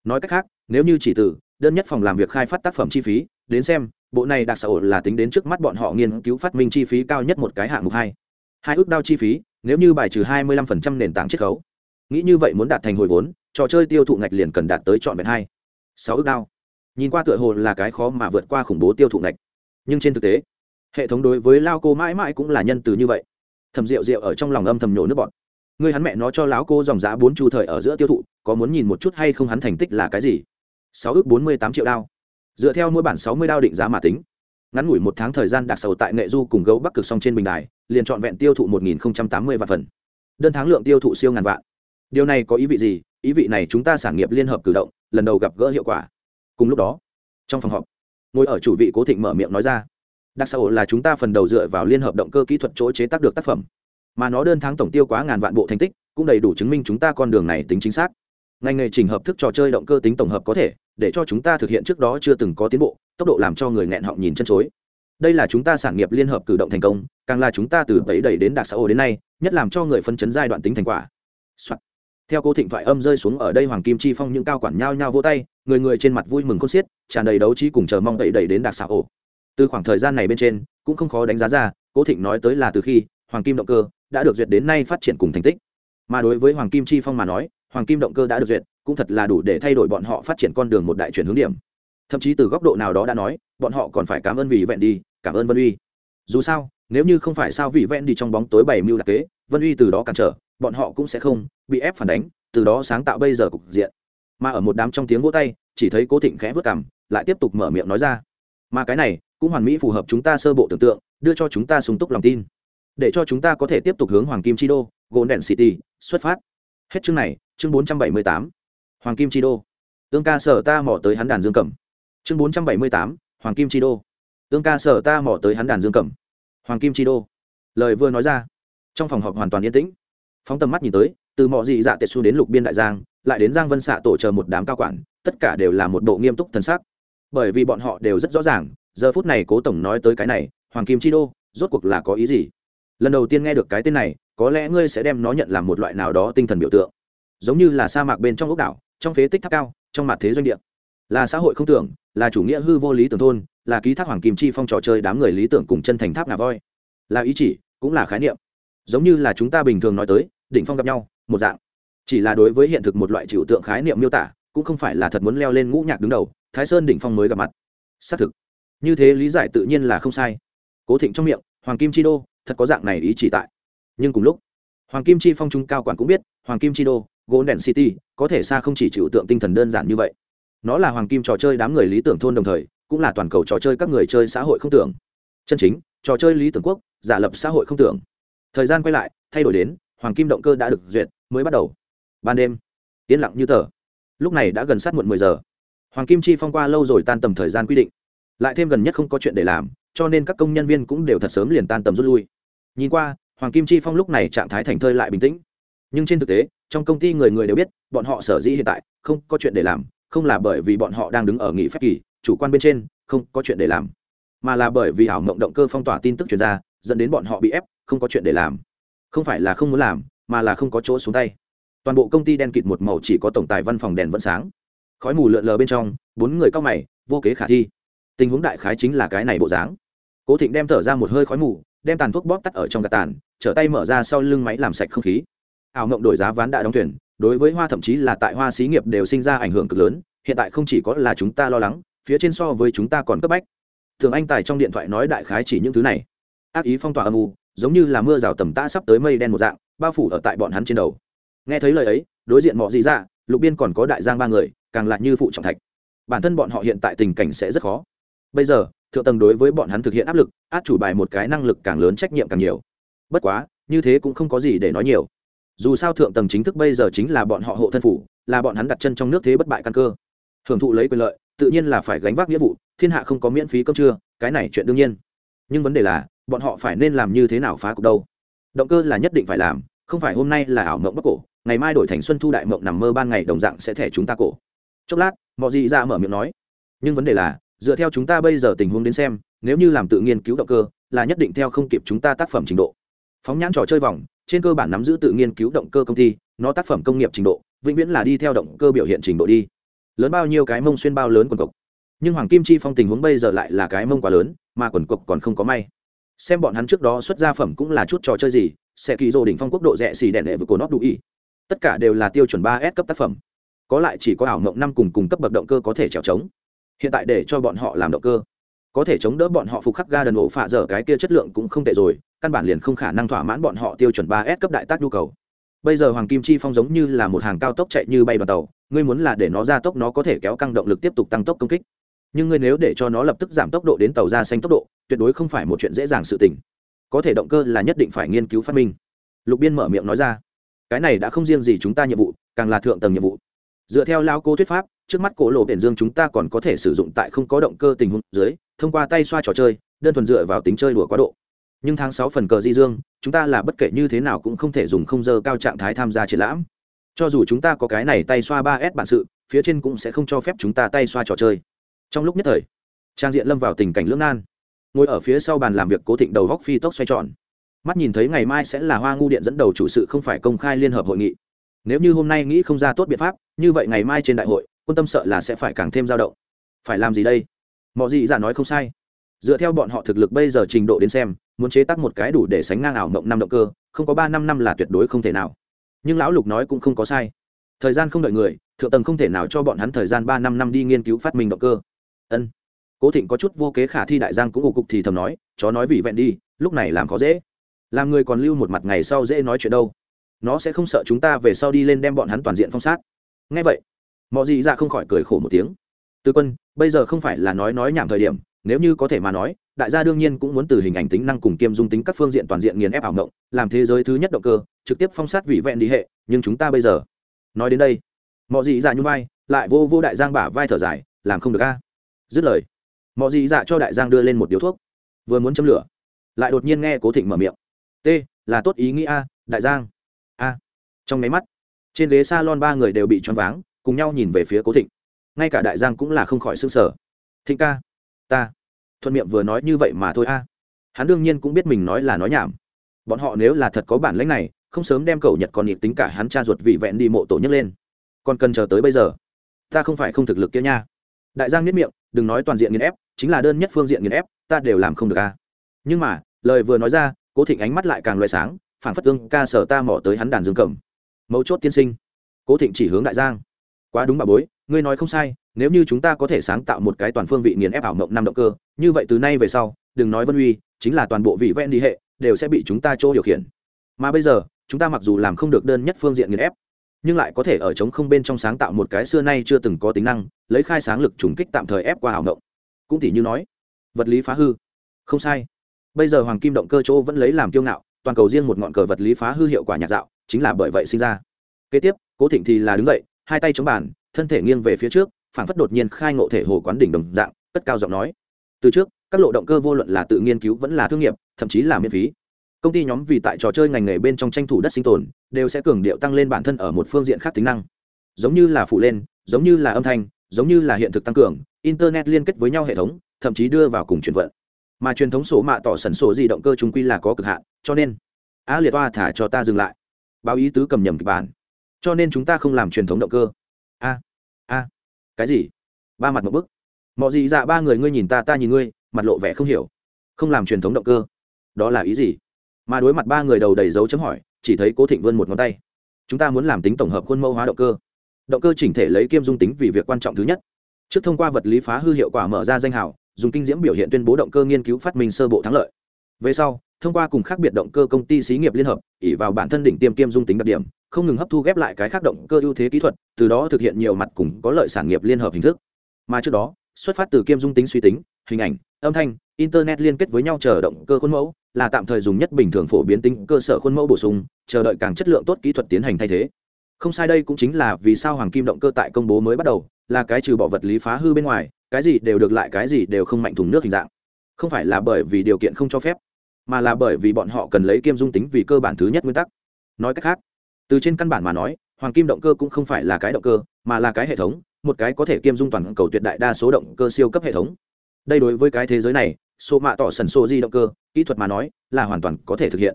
Nói cách khác, nếu như chỉ từ đơn nhất phòng làm việc khai phát tác phẩm chi phí, đến xem bộ này đặc xã hội là tính đến trước mắt bọn họ nghiên cứu phát minh chi phí cao nhất một cái hạng mục hai. Hai ước đao chi phí, nếu như bài trừ hai mươi lăm phần trăm nền tảng chiết khấu. Nghĩ như vậy muốn đạt thành hồi vốn, trò chơi tiêu thụ ngạch liền cần đạt tới trọn vẹn hai. Sáu ước đao. Nhìn qua tựa hồ là cái khó mà vượt qua khủng bố tiêu thụ ngạch. Nhưng trên thực tế, hệ thống đối với lao cô mãi mãi cũng là nhân từ như vậy. Thầm rượu rượu ở trong lòng âm thầm nhổ nước bọn người hắn mẹ nó cho lão cô dòng giá bốn chu thời ở giữa tiêu thụ, có muốn nhìn một chút hay không hắn thành tích là cái gì? Sáu ước bốn mươi tám triệu đao dựa theo mỗi bản sáu mươi đao định giá mà tính, ngắn ngủi một tháng thời gian đặc sầu tại nghệ du cùng gấu bắc cực song trên bình đài, liền trọn vẹn tiêu thụ một nghìn tám mươi vạn phần. Đơn tháng lượng tiêu thụ siêu ngàn vạn. Điều này có ý vị gì? Ý vị này chúng ta sản nghiệp liên hợp cử động, lần đầu gặp gỡ hiệu quả. Cùng lúc đó, trong phòng họp, ngồi ở chủ vị cố thịnh mở miệng nói ra, đặc sầu là chúng ta phần đầu dựa vào liên hợp động cơ kỹ thuật chỗ chế tác được tác phẩm, mà nó đơn tháng tổng tiêu quá ngàn vạn bộ thành tích, cũng đầy đủ chứng minh chúng ta con đường này tính chính xác. Ngành nghề trình hợp thức trò chơi động cơ tính tổng hợp có thể để cho chúng ta thực hiện trước đó chưa từng có tiến bộ, tốc độ làm cho người nghẹn họng nhìn chân chối. Đây là chúng ta sản nghiệp liên hợp cử động thành công, càng là chúng ta từ bẫy đẩy đến đặc xã hội đến nay, nhất làm cho người phân chấn giai đoạn tính thành quả、Soạn. theo cô thịnh thoại âm rơi xuống ở đây hoàng kim chi phong những cao quản nhao nhao vô tay, người người trên mặt vui mừng khôn xiết, tràn đầy đấu trí cùng chờ mong đẩy đẩy đến đặc xã hội. Từ khoảng thời gian này bên trên, cũng không khó đánh giá ra cố thịnh nói tới là từ khi hoàng kim động cơ đã được duyệt đến nay phát triển cùng thành tích. Mà đối với hoàng kim chi phong mà nói, hoàng kim động cơ đã được duyệt cũng thật là đủ để thay đổi bọn họ phát triển con đường một đại chuyển hướng điểm. Thậm chí từ góc độ nào đó đã nói, bọn họ còn phải cảm ơn vì vẹn đi, cảm ơn vân uy. Dù sao, nếu như không phải sao vì vẹn đi trong bóng tối bảy mưu đặc kế, vân uy từ đó cản trở, bọn họ cũng sẽ không bị ép phản đánh, từ đó sáng tạo bây giờ cục diện. Mà ở một đám trong tiếng vỗ tay, chỉ thấy cố thịnh khẽ vớt cảm lại tiếp tục mở miệng nói ra. Mà cái này, cũng hoàn mỹ phù hợp chúng ta sơ bộ tưởng tượng, đưa cho chúng ta sung túc lòng tin. Để cho chúng ta có thể tiếp tục hướng hoàng kim chi đô, golden city, xuất phát. Hết chương này, chương bốn trăm bảy mươi tám hoàng kim chi đô. Tương ca sở ta mỏ tới hắn đàn dương cầm. Chương bốn trăm bảy mươi tám, hoàng kim chi đô. Tương ca sở ta mỏ tới hắn đàn dương cầm. Hoàng kim chi đô. Lời vừa nói ra, trong phòng họp hoàn toàn yên tĩnh. Phóng tầm mắt nhìn tới, từ mọi dị dạ tệ xu đến lục biên đại giang, lại đến giang vân xạ tổ chờ một đám cao quản, tất cả đều là một bộ nghiêm túc thần sắc. Bởi vì bọn họ đều rất rõ ràng, giờ phút này cố tổng nói tới cái này, hoàng kim chi đô, rốt cuộc là có ý gì? Lần đầu tiên nghe được cái tên này, có lẽ ngươi sẽ đem nó nhận làm một loại nào đó tinh thần biểu tượng. Giống như là sa mạc bên trong ốc đảo trong phế tích tháp cao, trong mặt thế doanh địa. Là xã hội không tưởng, là chủ nghĩa hư vô lý tưởng thôn, là ký thác hoàng kim chi phong trò chơi đám người lý tưởng cùng chân thành tháp ngà voi. Là ý chỉ, cũng là khái niệm. Giống như là chúng ta bình thường nói tới, đỉnh phong gặp nhau, một dạng. Chỉ là đối với hiện thực một loại trừu tượng khái niệm miêu tả, cũng không phải là thật muốn leo lên ngũ nhạc đứng đầu, thái sơn đỉnh phong mới gặp mặt. Xác thực. Như thế lý giải tự nhiên là không sai. Cố thịnh trong miệng, hoàng kim chi đô, thật có dạng này ý chỉ tại. Nhưng cùng lúc, hoàng kim chi phong trung cao quản cũng biết, hoàng kim chi đô golden city, có thể xa không chỉ chịu tượng tinh thần đơn giản như vậy. Nó là hoàng kim trò chơi đám người lý tưởng thôn đồng thời, cũng là toàn cầu trò chơi các người chơi xã hội không tưởng. Chân chính, trò chơi lý tưởng quốc, giả lập xã hội không tưởng. Thời gian quay lại, thay đổi đến, hoàng kim động cơ đã được duyệt, mới bắt đầu. Ban đêm, yên lặng như tờ. Lúc này đã gần sát muộn mười giờ. Hoàng kim chi phong qua lâu rồi tan tầm thời gian quy định. Lại thêm gần nhất không có chuyện để làm, cho nên các công nhân viên cũng đều thật sớm liền tan tầm rút lui. Nhìn qua, hoàng kim chi phong lúc này trạng thái thành thơi lại bình tĩnh. Nhưng trên thực tế trong công ty người người đều biết, bọn họ sở dĩ hiện tại, không có chuyện để làm, không là bởi vì bọn họ đang đứng ở nghỉ phép kỳ, chủ quan bên trên, không có chuyện để làm, mà là bởi vì ảo mộng động cơ phong tỏa tin tức chuyển ra, dẫn đến bọn họ bị ép, không có chuyện để làm. Không phải là không muốn làm, mà là không có chỗ xuống tay. Toàn bộ công ty đen kịt một màu chỉ có tổng tài văn phòng đèn vẫn sáng. Khói mù lượn lờ bên trong, bốn người cao mày, vô kế khả thi. Tình huống đại khái chính là cái này bộ dáng. Cố thịnh đem thở ra một hơi khói mù, đem tàn thuốc bóp tắt ở trong gạt tàn, trở tay mở ra sau lưng máy làm sạch không khí ảo mộng đổi giá ván đã đóng thuyền, đối với hoa thậm chí là tại hoa xí nghiệp đều sinh ra ảnh hưởng cực lớn, hiện tại không chỉ có là chúng ta lo lắng, phía trên so với chúng ta còn cấp bách. Thường anh tài trong điện thoại nói đại khái chỉ những thứ này. Ác ý phong tỏa âm u, giống như là mưa rào tầm tã sắp tới mây đen một dạng, bao phủ ở tại bọn hắn trên đầu. Nghe thấy lời ấy, đối diện mọi gì ra lục biên còn có đại giang ba người, càng lại như phụ trọng thạch. Bản thân bọn họ hiện tại tình cảnh sẽ rất khó. Bây giờ, thượng tầng đối với bọn hắn thực hiện áp lực, át chủ bài một cái năng lực càng lớn trách nhiệm càng nhiều. Bất quá, như thế cũng không có gì để nói nhiều dù sao thượng tầng chính thức bây giờ chính là bọn họ hộ thân phủ, là bọn hắn đặt chân trong nước thế bất bại căn cơ. Hưởng thụ lấy quyền lợi, tự nhiên là phải gánh vác nghĩa vụ, thiên hạ không có miễn phí cơm trưa, cái này chuyện đương nhiên. Nhưng vấn đề là, bọn họ phải nên làm như thế nào phá cục đâu? Động cơ là nhất định phải làm, không phải hôm nay là ảo mộng bắc cổ, ngày mai đổi thành xuân thu đại mộng nằm mơ ban ngày đồng dạng sẽ thẻ chúng ta cổ. Chốc lát mọi gì ra mở miệng nói, nhưng vấn đề là, dựa theo chúng ta bây giờ tình huống đến xem, nếu như làm tự nghiên cứu động cơ, là nhất định theo không kịp chúng ta tác phẩm trình độ. Phóng nhãn trò chơi vòng trên cơ bản nắm giữ tự nghiên cứu động cơ công ty, nó tác phẩm công nghiệp trình độ, vĩnh viễn là đi theo động cơ biểu hiện trình độ đi. Lớn bao nhiêu cái mông xuyên bao lớn quần cộc nhưng hoàng kim chi phong tình huống bây giờ lại là cái mông quá lớn, mà quần cộc còn không có may. Xem bọn hắn trước đó xuất ra phẩm cũng là chút trò chơi gì, sẽ kỳ rồ đỉnh phong quốc độ rẻ xì đèn đệ với cổ nóc đủ ý tất cả đều là tiêu chuẩn ba s cấp tác phẩm. Có lại chỉ có ảo mộng năm cùng cùng cấp bậc động cơ có thể trèo trống. Hiện tại để cho bọn họ làm động cơ có thể chống đỡ bọn họ phục khắc ga đần ổ phạ dở cái kia chất lượng cũng không tệ rồi, căn bản liền không khả năng thỏa mãn bọn họ tiêu chuẩn ba s cấp đại tác nhu cầu. Bây giờ hoàng kim chi phong giống như là một hàng cao tốc chạy như bay đoàn tàu, ngươi muốn là để nó ra tốc nó có thể kéo căng động lực tiếp tục tăng tốc công kích. Nhưng ngươi nếu để cho nó lập tức giảm tốc độ đến tàu ra xanh tốc độ, tuyệt đối không phải một chuyện dễ dàng sự tình. Có thể động cơ là nhất định phải nghiên cứu phát minh. Lục biên mở miệng nói ra. Cái này đã không riêng gì chúng ta nhiệm vụ, càng là thượng tầng nhiệm vụ. Dựa theo lao cô thuyết pháp, trước mắt cổ lộ biển dương chúng ta còn có thể sử dụng tại không có động cơ tình huống dưới thông qua tay xoa trò chơi, đơn thuần dựa vào tính chơi đùa quá độ. Nhưng tháng sáu phần cờ di dương, chúng ta là bất kể như thế nào cũng không thể dùng không dơ cao trạng thái tham gia triển lãm. Cho dù chúng ta có cái này tay xoa ba s bản sự, phía trên cũng sẽ không cho phép chúng ta tay xoa trò chơi. Trong lúc nhất thời, trang diện lâm vào tình cảnh lưỡng nan. Ngồi ở phía sau bàn làm việc cố thịnh đầu góc phi tốc xoay tròn. Mắt nhìn thấy ngày mai sẽ là hoa ngu điện dẫn đầu chủ sự không phải công khai liên hợp hội nghị. Nếu như hôm nay nghĩ không ra tốt biện pháp, như vậy ngày mai trên đại hội, quân tâm sợ là sẽ phải càng thêm dao động. Phải làm gì đây? Mọi gì giả nói không sai. Dựa theo bọn họ thực lực bây giờ trình độ đến xem, muốn chế tác một cái đủ để sánh ngang ảo mộng năm động cơ, không có ba năm năm là tuyệt đối không thể nào. Nhưng lão lục nói cũng không có sai. Thời gian không đợi người, thượng tầng không thể nào cho bọn hắn thời gian ba năm năm đi nghiên cứu phát minh động cơ. Ân. Cố thịnh có chút vô kế khả thi đại giang cũng ủ cục thì thầm nói, chó nói vì vẹn đi, lúc này làm khó dễ. Làm người còn lưu một mặt ngày sau dễ nói chuyện đâu. Nó sẽ không sợ chúng ta về sau đi lên đem bọn hắn toàn diện phong sát. Ngay vậy mọi gì ra không khỏi cười khổ một tiếng tư quân, bây giờ không phải là nói nói nhảm thời điểm, nếu như có thể mà nói, đại gia đương nhiên cũng muốn từ hình ảnh tính năng cùng kiêm dung tính các phương diện toàn diện nghiền ép ảo mộng, làm thế giới thứ nhất động cơ, trực tiếp phong sát vị vẹn đi hệ, nhưng chúng ta bây giờ, nói đến đây mọi gì dạ như vai, lại vô vô đại giang bả vai thở dài, làm không được a. Dứt lời mọi gì dạ cho đại giang đưa lên một điếu thuốc, vừa muốn châm lửa, lại đột nhiên nghe cố thịnh mở miệng. T, là tốt ý nghĩ a, đại giang. A. Trong máy mắt, trên ghế s a lon ba người đều bị choáng váng, cùng nhau nhìn về phía cố thịnh ngay cả đại giang cũng là không khỏi s ư n g sở thịnh ca, ta. Thuận miệng vừa nói như vậy mà thôi a. Hắn đương nhiên cũng biết mình nói là nói nhảm. Bọn họ nếu là thật có bản lãnh này, không sớm đem cầu nhật còn nhịp tính cả hắn cha ruột vị vẹn đi mộ tổ nhấc lên. Còn cần chờ tới bây giờ. Ta không phải không thực lực kia nha. Đại giang nhất miệng, đừng nói toàn diện nghiền ép, chính là đơn nhất phương diện nghiền ép, ta đều làm không được a. Nhưng mà, lời vừa nói ra, cố thịnh ánh mắt lại càng loại sáng phản phất tương ca sở ta mỏ tới hắn đàn dương cầm. Mấu chốt tiên sinh. Cố thịnh chỉ hướng đại giang quá đúng bà bối, ngươi nói không sai, nếu như chúng ta có thể sáng tạo một cái toàn phương vị nghiền ép ảo mộng năm động cơ, như vậy từ nay về sau, đừng nói vân uy, chính là toàn bộ vị ven đi hệ, đều sẽ bị chúng ta chỗ điều khiển. Mà bây giờ, chúng ta mặc dù làm không được đơn nhất phương diện nghiền ép, nhưng lại có thể ở chống không bên trong sáng tạo một cái xưa nay chưa từng có tính năng, lấy khai sáng lực trùng kích tạm thời ép qua ảo mộng. Cũng tỷ như nói, vật lý phá hư. Không sai. Bây giờ hoàng kim động cơ chỗ vẫn lấy làm kiêu ngạo, toàn cầu riêng một ngọn cờ vật lý phá hư hiệu quả nhạt dạo, chính là bởi vậy sinh ra. Kế tiếp, cố thịnh thì là đứng dậy hai tay chống bàn, thân thể nghiêng về phía trước phản phất đột nhiên khai ngộ thể hồ quán đỉnh đồng dạng, cất cao giọng nói. Từ trước, các lộ động cơ vô luận là tự nghiên cứu vẫn là thương nghiệp, thậm chí là miễn phí. Công ty nhóm vì tại trò chơi ngành nghề bên trong tranh thủ đất sinh tồn, đều sẽ cường điệu tăng lên bản thân ở một phương diện khác tính năng. Giống như là phụ lên, giống như là âm thanh, giống như là hiện thực tăng cường, internet liên kết với nhau hệ thống, thậm chí đưa vào cùng chuyển vận. Mà truyền thống số mạ tỏ sẩn sổ gì động cơ chúng quy là có cực hạn, cho nên, a liệt toa thả cho ta dừng lại. Báo ý tứ cầm nhầm kịch bản cho nên chúng ta không làm truyền thống động cơ. A a, cái gì? Ba mặt một bức. Mọi gì dạ ba người ngươi nhìn ta ta nhìn ngươi, mặt lộ vẻ không hiểu. Không làm truyền thống động cơ. Đó là ý gì? Mà đối mặt ba người đầu đầy dấu chấm hỏi, chỉ thấy cố thịnh vươn một ngón tay. Chúng ta muốn làm tính tổng hợp khuôn mẫu hóa động cơ. Động cơ chỉnh thể lấy kiêm dung tính vì việc quan trọng thứ nhất. Trước thông qua vật lý phá hư hiệu quả mở ra danh hào, dùng kinh diễm biểu hiện tuyên bố động cơ nghiên cứu phát minh sơ bộ thắng lợi. Về sau, thông qua cùng khác biệt động cơ công ty xí nghiệp liên hợp ỉ vào bản thân đỉnh tiêm kiêm dung tính đặc điểm không ngừng hấp thu ghép lại cái khác động cơ ưu thế kỹ thuật, từ đó thực hiện nhiều mặt cùng có lợi sản nghiệp liên hợp hình thức. Mà trước đó, xuất phát từ kiêm dung tính suy tính, hình ảnh, âm thanh, internet liên kết với nhau chờ động cơ khuôn mẫu, là tạm thời dùng nhất bình thường phổ biến tính cơ sở khuôn mẫu bổ sung, chờ đợi càng chất lượng tốt kỹ thuật tiến hành thay thế. Không sai đây cũng chính là vì sao hoàng kim động cơ tại công bố mới bắt đầu, là cái trừ bỏ vật lý phá hư bên ngoài, cái gì đều được lại cái gì đều không mạnh thùng nước hình dạng. Không phải là bởi vì điều kiện không cho phép, mà là bởi vì bọn họ cần lấy kiêm dung tính vì cơ bản thứ nhất nguyên tắc. Nói cách khác từ trên căn bản mà nói, hoàng kim động cơ cũng không phải là cái động cơ, mà là cái hệ thống, một cái có thể kiêm dung toàn cầu tuyệt đại đa số động cơ siêu cấp hệ thống. Đây đối với cái thế giới này, số mạ tỏ sần sô di động cơ, kỹ thuật mà nói, là hoàn toàn có thể thực hiện.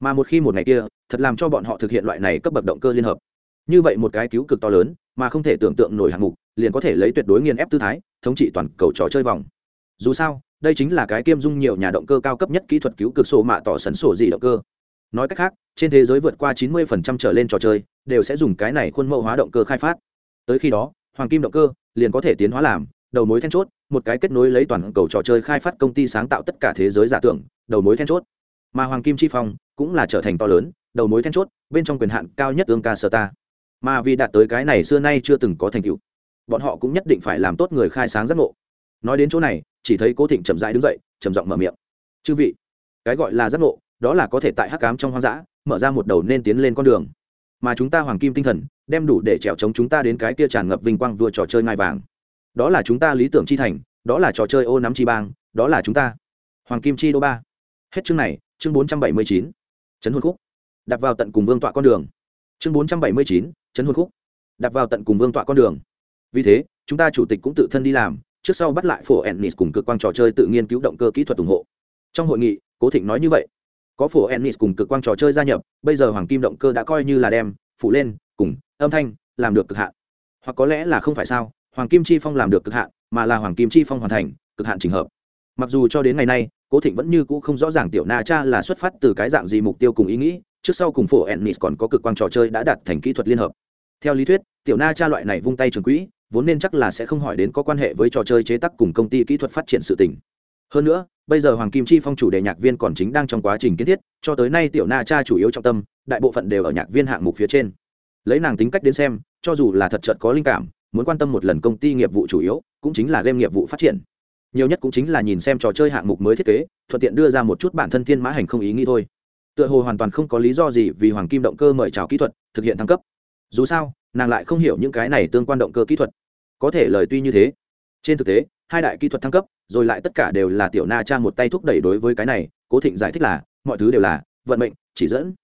Mà một khi một ngày kia, thật làm cho bọn họ thực hiện loại này cấp bậc động cơ liên hợp. Như vậy một cái cứu cực to lớn, mà không thể tưởng tượng nổi hạng mục, liền có thể lấy tuyệt đối nghiền ép tư thái, thống trị toàn cầu trò chơi vòng. Dù sao, đây chính là cái kiêm dung nhiều nhà động cơ cao cấp nhất kỹ thuật cứu cực sổ mạ tỏ sần sổ dị động cơ. Nói cách khác trên thế giới vượt qua 90% trở lên trò chơi, đều sẽ dùng cái này khuôn mẫu hóa động cơ khai phát. Tới khi đó, hoàng kim động cơ liền có thể tiến hóa làm đầu mối then chốt, một cái kết nối lấy toàn cầu trò chơi khai phát công ty sáng tạo tất cả thế giới giả tưởng, đầu mối then chốt. Mà hoàng kim chi phong cũng là trở thành to lớn, đầu mối then chốt, bên trong quyền hạn cao nhất tương ca sơ ta. Mà vì đạt tới cái này xưa nay chưa từng có thành tựu, bọn họ cũng nhất định phải làm tốt người khai sáng giác ngộ. Nói đến chỗ này, chỉ thấy cố thịnh chậm rãi đứng dậy, trầm giọng mở miệng. Chư vị, cái gọi là giác ngộ, đó là có thể tại hắc cám trong hoang dã mở ra một đầu nên tiến lên con đường. Mà chúng ta hoàng kim tinh thần, đem đủ để trèo chống chúng ta đến cái kia tràn ngập vinh quang vua trò chơi ngai vàng. Đó là chúng ta lý tưởng chi thành, đó là trò chơi ô nắm chi bang, đó là chúng ta. Hoàng kim chi đô ba. Hết chương này, chương bốn trăm bảy mươi chín. Trấn hồn khúc. Đặt vào tận cùng vương tọa con đường. Chương bốn trăm bảy mươi chín trấn hồn khúc. Đặt vào tận cùng vương tọa con đường. Vì thế, chúng ta chủ tịch cũng tự thân đi làm, trước sau bắt lại phổ ennis cùng cực quang trò chơi tự nghiên cứu động cơ kỹ thuật ủng hộ. Trong hội nghị, cố thịnh nói như vậy có phổ ennis cùng cực quang trò chơi gia nhập, bây giờ hoàng kim động cơ đã coi như là đem phủ lên, cùng âm thanh làm được cực hạn. Hoặc có lẽ là không phải sao, hoàng kim chi phong làm được cực hạn, mà là hoàng kim chi phong hoàn thành, cực hạn trình hợp. Mặc dù cho đến ngày nay, cố thịnh vẫn như cũ không rõ ràng tiểu na cha là xuất phát từ cái dạng gì mục tiêu cùng ý nghĩ, trước sau cùng phổ ennis còn có cực quang trò chơi đã đạt thành kỹ thuật liên hợp. Theo lý thuyết, tiểu na cha loại này vung tay trường quỹ, vốn nên chắc là sẽ không hỏi đến có quan hệ với trò chơi chế tác cùng công ty kỹ thuật phát triển sự tình hơn nữa, bây giờ hoàng kim chi phong chủ đề nhạc viên còn chính đang trong quá trình kiến thiết, cho tới nay tiểu na cha chủ yếu trọng tâm, đại bộ phận đều ở nhạc viên hạng mục phía trên. Lấy nàng tính cách đến xem, cho dù là thật chợt có linh cảm, muốn quan tâm một lần công ty nghiệp vụ chủ yếu, cũng chính là game nghiệp vụ phát triển. Nhiều nhất cũng chính là nhìn xem trò chơi hạng mục mới thiết kế, thuận tiện đưa ra một chút bản thân thiên mã hành không ý nghĩ thôi. Tựa hồ hoàn toàn không có lý do gì vì hoàng kim động cơ mời chào kỹ thuật, thực hiện thăng cấp. Dù sao, nàng lại không hiểu những cái này tương quan động cơ kỹ thuật. Có thể lời tuy như thế. Trên thực tế hai đại kỹ thuật thăng cấp, rồi lại tất cả đều là tiểu na cha một tay thúc đẩy đối với cái này, cố thịnh giải thích là, mọi thứ đều là vận mệnh, chỉ dẫn.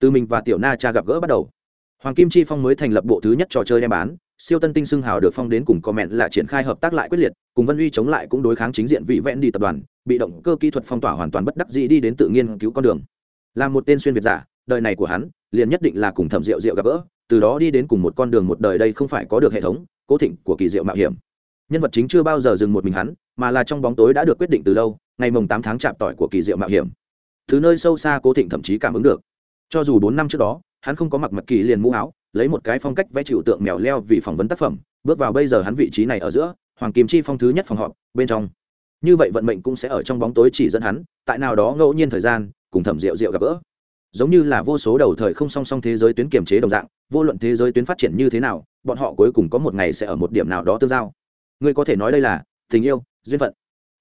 Từ mình và tiểu na cha gặp gỡ bắt đầu. Hoàng kim chi phong mới thành lập bộ thứ nhất trò chơi đem bán, siêu tân tinh xưng hào được phong đến cùng comment là triển khai hợp tác lại quyết liệt, cùng vân uy chống lại cũng đối kháng chính diện vị vẽn đi tập đoàn, bị động cơ kỹ thuật phong tỏa hoàn toàn bất đắc dĩ đi đến tự nghiên cứu con đường. Là một tên xuyên việt giả, đời này của hắn, liền nhất định là cùng thẩm rượu rượu gặp gỡ, từ đó đi đến cùng một con đường một đời đây không phải có được hệ thống, cố thịnh của kỳ diệu mạo hiểm nhân vật chính chưa bao giờ dừng một mình hắn, mà là trong bóng tối đã được quyết định từ lâu, ngày mồng tám tháng chạm tỏi của kỳ diệu mạo hiểm. Thứ nơi sâu xa cố thịnh thậm chí cảm ứng được. Cho dù bốn năm trước đó, hắn không có mặc mặc kỳ liền mũ áo, lấy một cái phong cách vẽ chịu tượng mèo leo vì phỏng vấn tác phẩm, bước vào bây giờ hắn vị trí này ở giữa, hoàng kim chi phong thứ nhất phòng họp, bên trong. Như vậy vận mệnh cũng sẽ ở trong bóng tối chỉ dẫn hắn, tại nào đó ngẫu nhiên thời gian, cùng thẩm rượu rượu gặp gỡ. Giống như là vô số đầu thời không song song thế giới tuyến kiểm chế đồng dạng, vô luận thế giới tuyến phát triển như thế nào, bọn họ cuối cùng có một ngày sẽ ở một điểm nào đó tương giao ngươi có thể nói đây là tình yêu, duyên phận.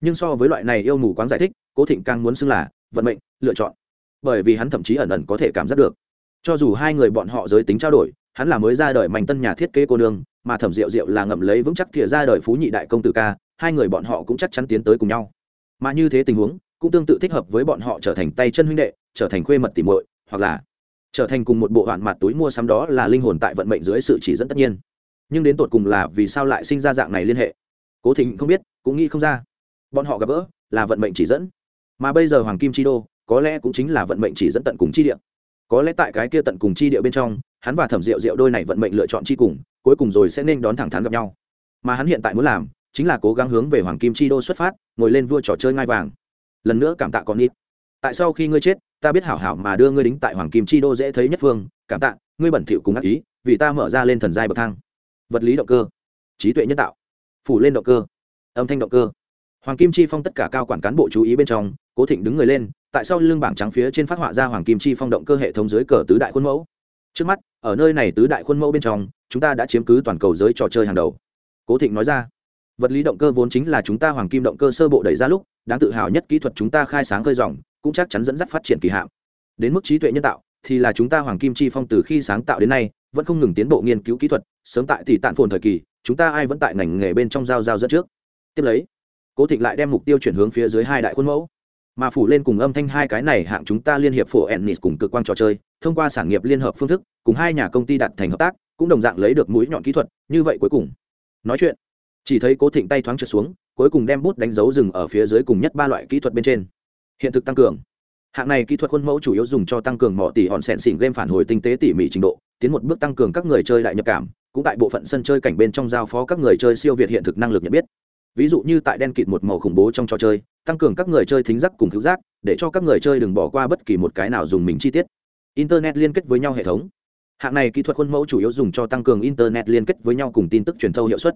Nhưng so với loại này yêu mù quáng giải thích, cố thịnh càng muốn xưng là vận mệnh, lựa chọn. Bởi vì hắn thậm chí ẩn ẩn có thể cảm giác được. Cho dù hai người bọn họ giới tính trao đổi, hắn là mới ra đời mảnh tân nhà thiết kế cô nương, mà thẩm diệu diệu là ngậm lấy vững chắc thìa ra đời phú nhị đại công tử ca, hai người bọn họ cũng chắc chắn tiến tới cùng nhau. Mà như thế tình huống, cũng tương tự thích hợp với bọn họ trở thành tay chân huynh đệ, trở thành khuê mật tỉ muội, hoặc là trở thành cùng một bộ hoạn mặt túi mua sắm đó là linh hồn tại vận mệnh dưới sự chỉ dẫn tất nhiên nhưng đến tột cùng là vì sao lại sinh ra dạng này liên hệ? Cố thịnh không biết, cũng nghĩ không ra. Bọn họ gặp gỡ là vận mệnh chỉ dẫn. Mà bây giờ hoàng kim chi đô có lẽ cũng chính là vận mệnh chỉ dẫn tận cùng chi địa. Có lẽ tại cái kia tận cùng chi địa bên trong, hắn và thẩm rượu rượu đôi này vận mệnh lựa chọn chi cùng, cuối cùng rồi sẽ nên đón thẳng thắn gặp nhau. Mà hắn hiện tại muốn làm chính là cố gắng hướng về hoàng kim chi đô xuất phát, ngồi lên vua trò chơi ngai vàng. Lần nữa cảm tạ con ít tại sau khi ngươi chết, ta biết hảo hảo mà đưa ngươi đính tại hoàng kim chi đô dễ thấy nhất phương. Cảm tạ, ngươi bẩn thỉu cùng ác ý, vì ta mở ra lên thần giai bậc thang vật lý động cơ, trí tuệ nhân tạo, phủ lên động cơ, âm thanh động cơ. Hoàng kim chi phong tất cả cao quản cán bộ chú ý bên trong, cố thịnh đứng người lên, tại sao lưng bảng trắng phía trên phát họa ra hoàng kim chi phong động cơ hệ thống dưới cờ tứ đại khuôn mẫu. Trước mắt, ở nơi này tứ đại khuôn mẫu bên trong, chúng ta đã chiếm cứ toàn cầu giới trò chơi hàng đầu. Cố thịnh nói ra, vật lý động cơ vốn chính là chúng ta hoàng kim động cơ sơ bộ đẩy ra lúc, đáng tự hào nhất kỹ thuật chúng ta khai sáng khơi dòng, cũng chắc chắn dẫn dắt phát triển kỳ hạm. Đến mức trí tuệ nhân tạo thì là chúng ta hoàng kim chi phong từ khi sáng tạo đến nay, vẫn không ngừng tiến bộ nghiên cứu kỹ thuật, sớm tại tỷ tạn phồn thời kỳ, chúng ta ai vẫn tại ngành nghề bên trong giao giao dẫn trước. Tiếp lấy, cố thịnh lại đem mục tiêu chuyển hướng phía dưới hai đại khuôn mẫu. Mà phủ lên cùng âm thanh hai cái này hạng chúng ta liên hiệp phổ ennis cùng cực quang trò chơi, thông qua sản nghiệp liên hợp phương thức, cùng hai nhà công ty đặt thành hợp tác, cũng đồng dạng lấy được mũi nhọn kỹ thuật, như vậy cuối cùng. Nói chuyện, chỉ thấy cố thịnh tay thoáng trượt xuống, cuối cùng đem bút đánh dấu rừng ở phía dưới cùng nhất ba loại kỹ thuật bên trên. Hiện thực tăng cường hạng này kỹ thuật khuôn mẫu chủ yếu dùng cho tăng cường mọi tỷ hòn sẹn xỉn game phản hồi tinh tế tỉ mỉ trình độ, tiến một bước tăng cường các người chơi đại nhập cảm, cũng tại bộ phận sân chơi cảnh bên trong giao phó các người chơi siêu việt hiện thực năng lực nhận biết. Ví dụ như tại đen kịt một màu khủng bố trong trò chơi, tăng cường các người chơi thính giác cùng cứu giác, để cho các người chơi đừng bỏ qua bất kỳ một cái nào dùng mình chi tiết. Internet liên kết với nhau hệ thống. Hạng này kỹ thuật khuôn mẫu chủ yếu dùng cho tăng cường internet liên kết với nhau cùng tin tức truyền thâu hiệu suất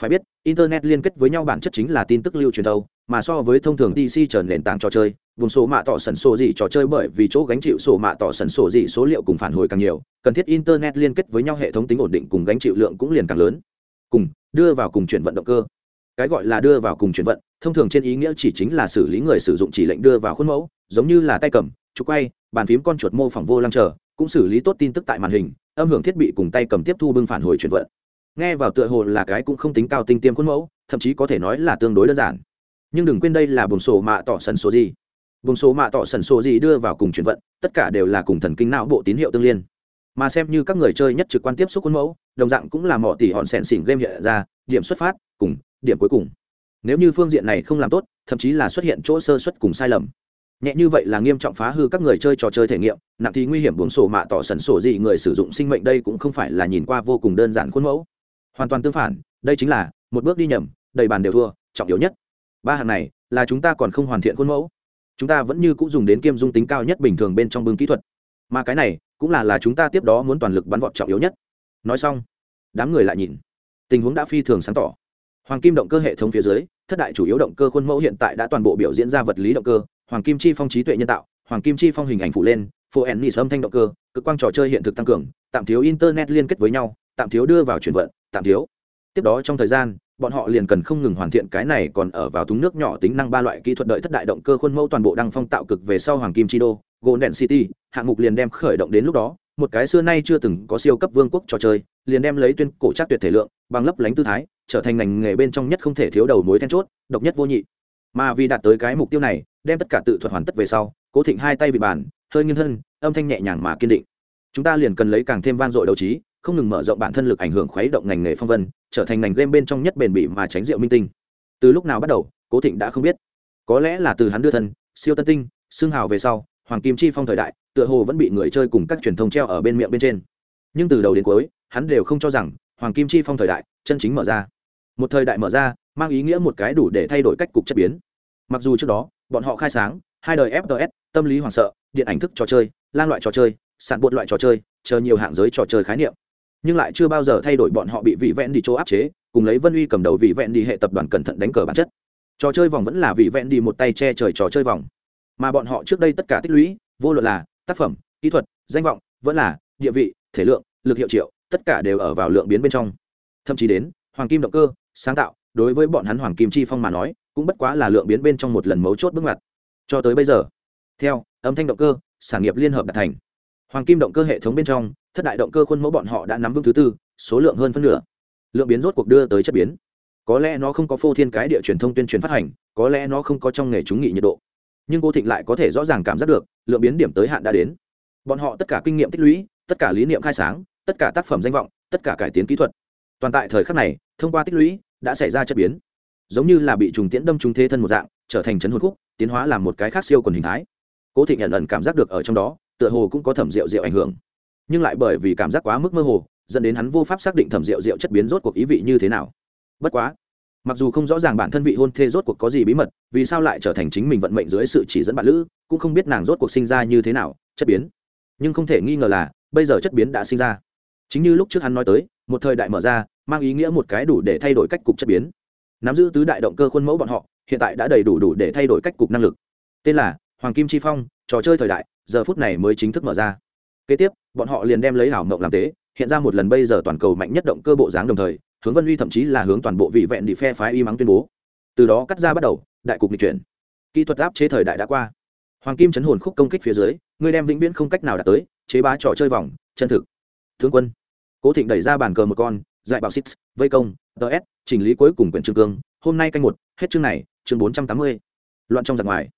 phải biết, internet liên kết với nhau bản chất chính là tin tức lưu truyền đâu mà so với thông thường dc trở nền tảng trò chơi, vùng số mạ tỏ sần sổ gì trò chơi bởi vì chỗ gánh chịu sổ mạ tỏ sần sổ gì số liệu cùng phản hồi càng nhiều, cần thiết internet liên kết với nhau hệ thống tính ổn định cùng gánh chịu lượng cũng liền càng lớn. Cùng, đưa vào cùng chuyển vận động cơ. Cái gọi là đưa vào cùng chuyển vận, thông thường trên ý nghĩa chỉ chính là xử lý người sử dụng chỉ lệnh đưa vào khuôn mẫu, giống như là tay cầm trục quay, bàn phím con chuột mô phỏng vô lăng chờ, cũng xử lý tốt tin tức tại màn hình, âm hưởng thiết bị cùng tay cầm tiếp thu bưng phản hồi chuyển vận nghe vào tựa hồ là cái cũng không tính cao tinh tiêm khuôn mẫu, thậm chí có thể nói là tương đối đơn giản. Nhưng đừng quên đây là buồng sổ mạ tỏ sần số gì. Buồng sổ mạ tỏ sần số gì đưa vào cùng chuyển vận, tất cả đều là cùng thần kinh não bộ tín hiệu tương liên. Mà xem như các người chơi nhất trực quan tiếp xúc khuôn mẫu, đồng dạng cũng là mỏ tỉ hòn sẹn xỉn game hiện ra, điểm xuất phát, cùng, điểm cuối cùng. Nếu như phương diện này không làm tốt, thậm chí là xuất hiện chỗ sơ xuất cùng sai lầm. Nhẹ như vậy là nghiêm trọng phá hư các người chơi trò chơi thể nghiệm, nặng thì nguy hiểm buồng sổ mạ tỏ sần sổ gì người sử dụng sinh mệnh đây cũng không phải là nhìn qua vô cùng đơn giản khuôn mẫu hoàn toàn tương phản, đây chính là, một bước đi nhầm, đầy bàn đều thua, trọng yếu nhất. Ba hàng này, là chúng ta còn không hoàn thiện khuôn mẫu. Chúng ta vẫn như cũng dùng đến kiêm dung tính cao nhất bình thường bên trong bưng kỹ thuật. Mà cái này, cũng là là chúng ta tiếp đó muốn toàn lực bắn vọt trọng yếu nhất. Nói xong, đám người lại nhìn. Tình huống đã phi thường sáng tỏ. Hoàng kim động cơ hệ thống phía dưới, thất đại chủ yếu động cơ khuôn mẫu hiện tại đã toàn bộ biểu diễn ra vật lý động cơ, hoàng kim chi phong trí tuệ nhân tạo, hoàng kim chi phong hình ảnh phụ lên phô ennis âm thanh động cơ, cực quang trò chơi hiện thực tăng cường, tạm thiếu internet liên kết với nhau tạm thiếu đưa vào chuyển vận, tạm thiếu. Tiếp đó trong thời gian, bọn họ liền cần không ngừng hoàn thiện cái này còn ở vào thúng nước nhỏ tính năng ba loại kỹ thuật đợi thất đại động cơ khuôn mẫu toàn bộ đăng phong tạo cực về sau hoàng kim chi đô, golden city, hạng mục liền đem khởi động đến lúc đó. Một cái xưa nay chưa từng có siêu cấp vương quốc trò chơi, liền đem lấy tuyên cổ trác tuyệt thể lượng, bằng lấp lánh tư thái, trở thành ngành nghề bên trong nhất không thể thiếu đầu mối then chốt, độc nhất vô nhị. Mà vì đạt tới cái mục tiêu này, đem tất cả tự thuật hoàn tất về sau, cố thịnh hai tay vị bàn, hơi nghiêng thân, âm thanh nhẹ nhàng mà kiên định. Chúng ta liền cần lấy càng thêm van dội đấu trí không ngừng mở rộng bản thân lực ảnh hưởng khuấy động ngành nghề phong vân, trở thành ngành game bên trong nhất bền bỉ mà tránh rượu minh tinh. Từ lúc nào bắt đầu, cố thịnh đã không biết. Có lẽ là từ hắn đưa thân, siêu tân tinh xương hào về sau, hoàng kim chi phong thời đại, tựa hồ vẫn bị người chơi cùng các truyền thông treo ở bên miệng bên trên. Nhưng từ đầu đến cuối, hắn đều không cho rằng hoàng kim chi phong thời đại, chân chính mở ra. Một thời đại mở ra, mang ý nghĩa một cái đủ để thay đổi cách cục chất biến. Mặc dù trước đó, bọn họ khai sáng, hai đời fts tâm lý hoảng sợ, điện ảnh thức trò chơi lan loại trò chơi sản bột loại trò chơi, chờ nhiều hạng giới trò chơi khái niệm nhưng lại chưa bao giờ thay đổi bọn họ bị vị vẹn đi chỗ áp chế, cùng lấy vân uy cầm đầu vị vẹn đi hệ tập đoàn cẩn thận đánh cờ bản chất. Trò chơi vòng vẫn là vị vẹn đi một tay che trời trò chơi vòng. Mà bọn họ trước đây tất cả tích lũy, vô luận là tác phẩm, kỹ thuật, danh vọng, vẫn là địa vị, thể lượng, lực hiệu triệu, tất cả đều ở vào lượng biến bên trong. Thậm chí đến, hoàng kim động cơ, sáng tạo, đối với bọn hắn hoàng kim chi phong mà nói, cũng bất quá là lượng biến bên trong một lần mấu chốt bước ngoặt. Cho tới bây giờ, theo âm thanh động cơ, sản nghiệp liên hợp đạt thành. Hoàng kim động cơ hệ thống bên trong thất đại động cơ khuôn mẫu bọn họ đã nắm vững thứ tư, số lượng hơn phân nửa. Lượng biến rốt cuộc đưa tới chất biến. Có lẽ nó không có phô thiên cái địa truyền thông tuyên truyền phát hành, có lẽ nó không có trong nghề chúng nghị nhiệt độ. Nhưng cô thịnh lại có thể rõ ràng cảm giác được, lượng biến điểm tới hạn đã đến. Bọn họ tất cả kinh nghiệm tích lũy, tất cả lý niệm khai sáng, tất cả tác phẩm danh vọng, tất cả cải tiến kỹ thuật. Toàn tại thời khắc này, thông qua tích lũy, đã xảy ra chất biến. Giống như là bị trùng tiễn đâm trúng thế thân một dạng, trở thành chấn hồn khúc, tiến hóa làm một cái khác siêu quần hình thái. Cố thịnh nhận ẩn cảm giác được ở trong đó, tựa hồ cũng có thẩm rượu rượu ảnh hưởng nhưng lại bởi vì cảm giác quá mức mơ hồ, dẫn đến hắn vô pháp xác định thẩm rượu rượu chất biến rốt cuộc ý vị như thế nào. Bất quá, mặc dù không rõ ràng bản thân vị hôn thê rốt cuộc có gì bí mật, vì sao lại trở thành chính mình vận mệnh dưới sự chỉ dẫn bạn lữ, cũng không biết nàng rốt cuộc sinh ra như thế nào, chất biến. Nhưng không thể nghi ngờ là, bây giờ chất biến đã sinh ra. Chính như lúc trước hắn nói tới, một thời đại mở ra, mang ý nghĩa một cái đủ để thay đổi cách cục chất biến. Nắm giữ tứ đại động cơ khuôn mẫu bọn họ, hiện tại đã đầy đủ đủ để thay đổi cách cục năng lực. Tên là hoàng kim chi phong, trò chơi thời đại, giờ phút này mới chính thức mở ra kế tiếp, bọn họ liền đem lấy ảo mộng làm tế, hiện ra một lần bây giờ toàn cầu mạnh nhất động cơ bộ dáng đồng thời, hướng vân uy thậm chí là hướng toàn bộ vị vẹn đi phe phái y mắng tuyên bố. Từ đó cắt ra bắt đầu, đại cục nghịch chuyển. Kỹ thuật áp chế thời đại đã qua. Hoàng kim chấn hồn khúc công kích phía dưới, người đem vĩnh viễn không cách nào đạt tới, chế bá trò chơi vòng, chân thực. Thương quân. Cố thịnh đẩy ra bàn cờ một con dạy bảo six, vây công ts chỉnh lý cuối cùng quyển trương cương, hôm nay canh một, hết chương này, chương bốn trăm tám mươi. Loạn trong giặc ngoài.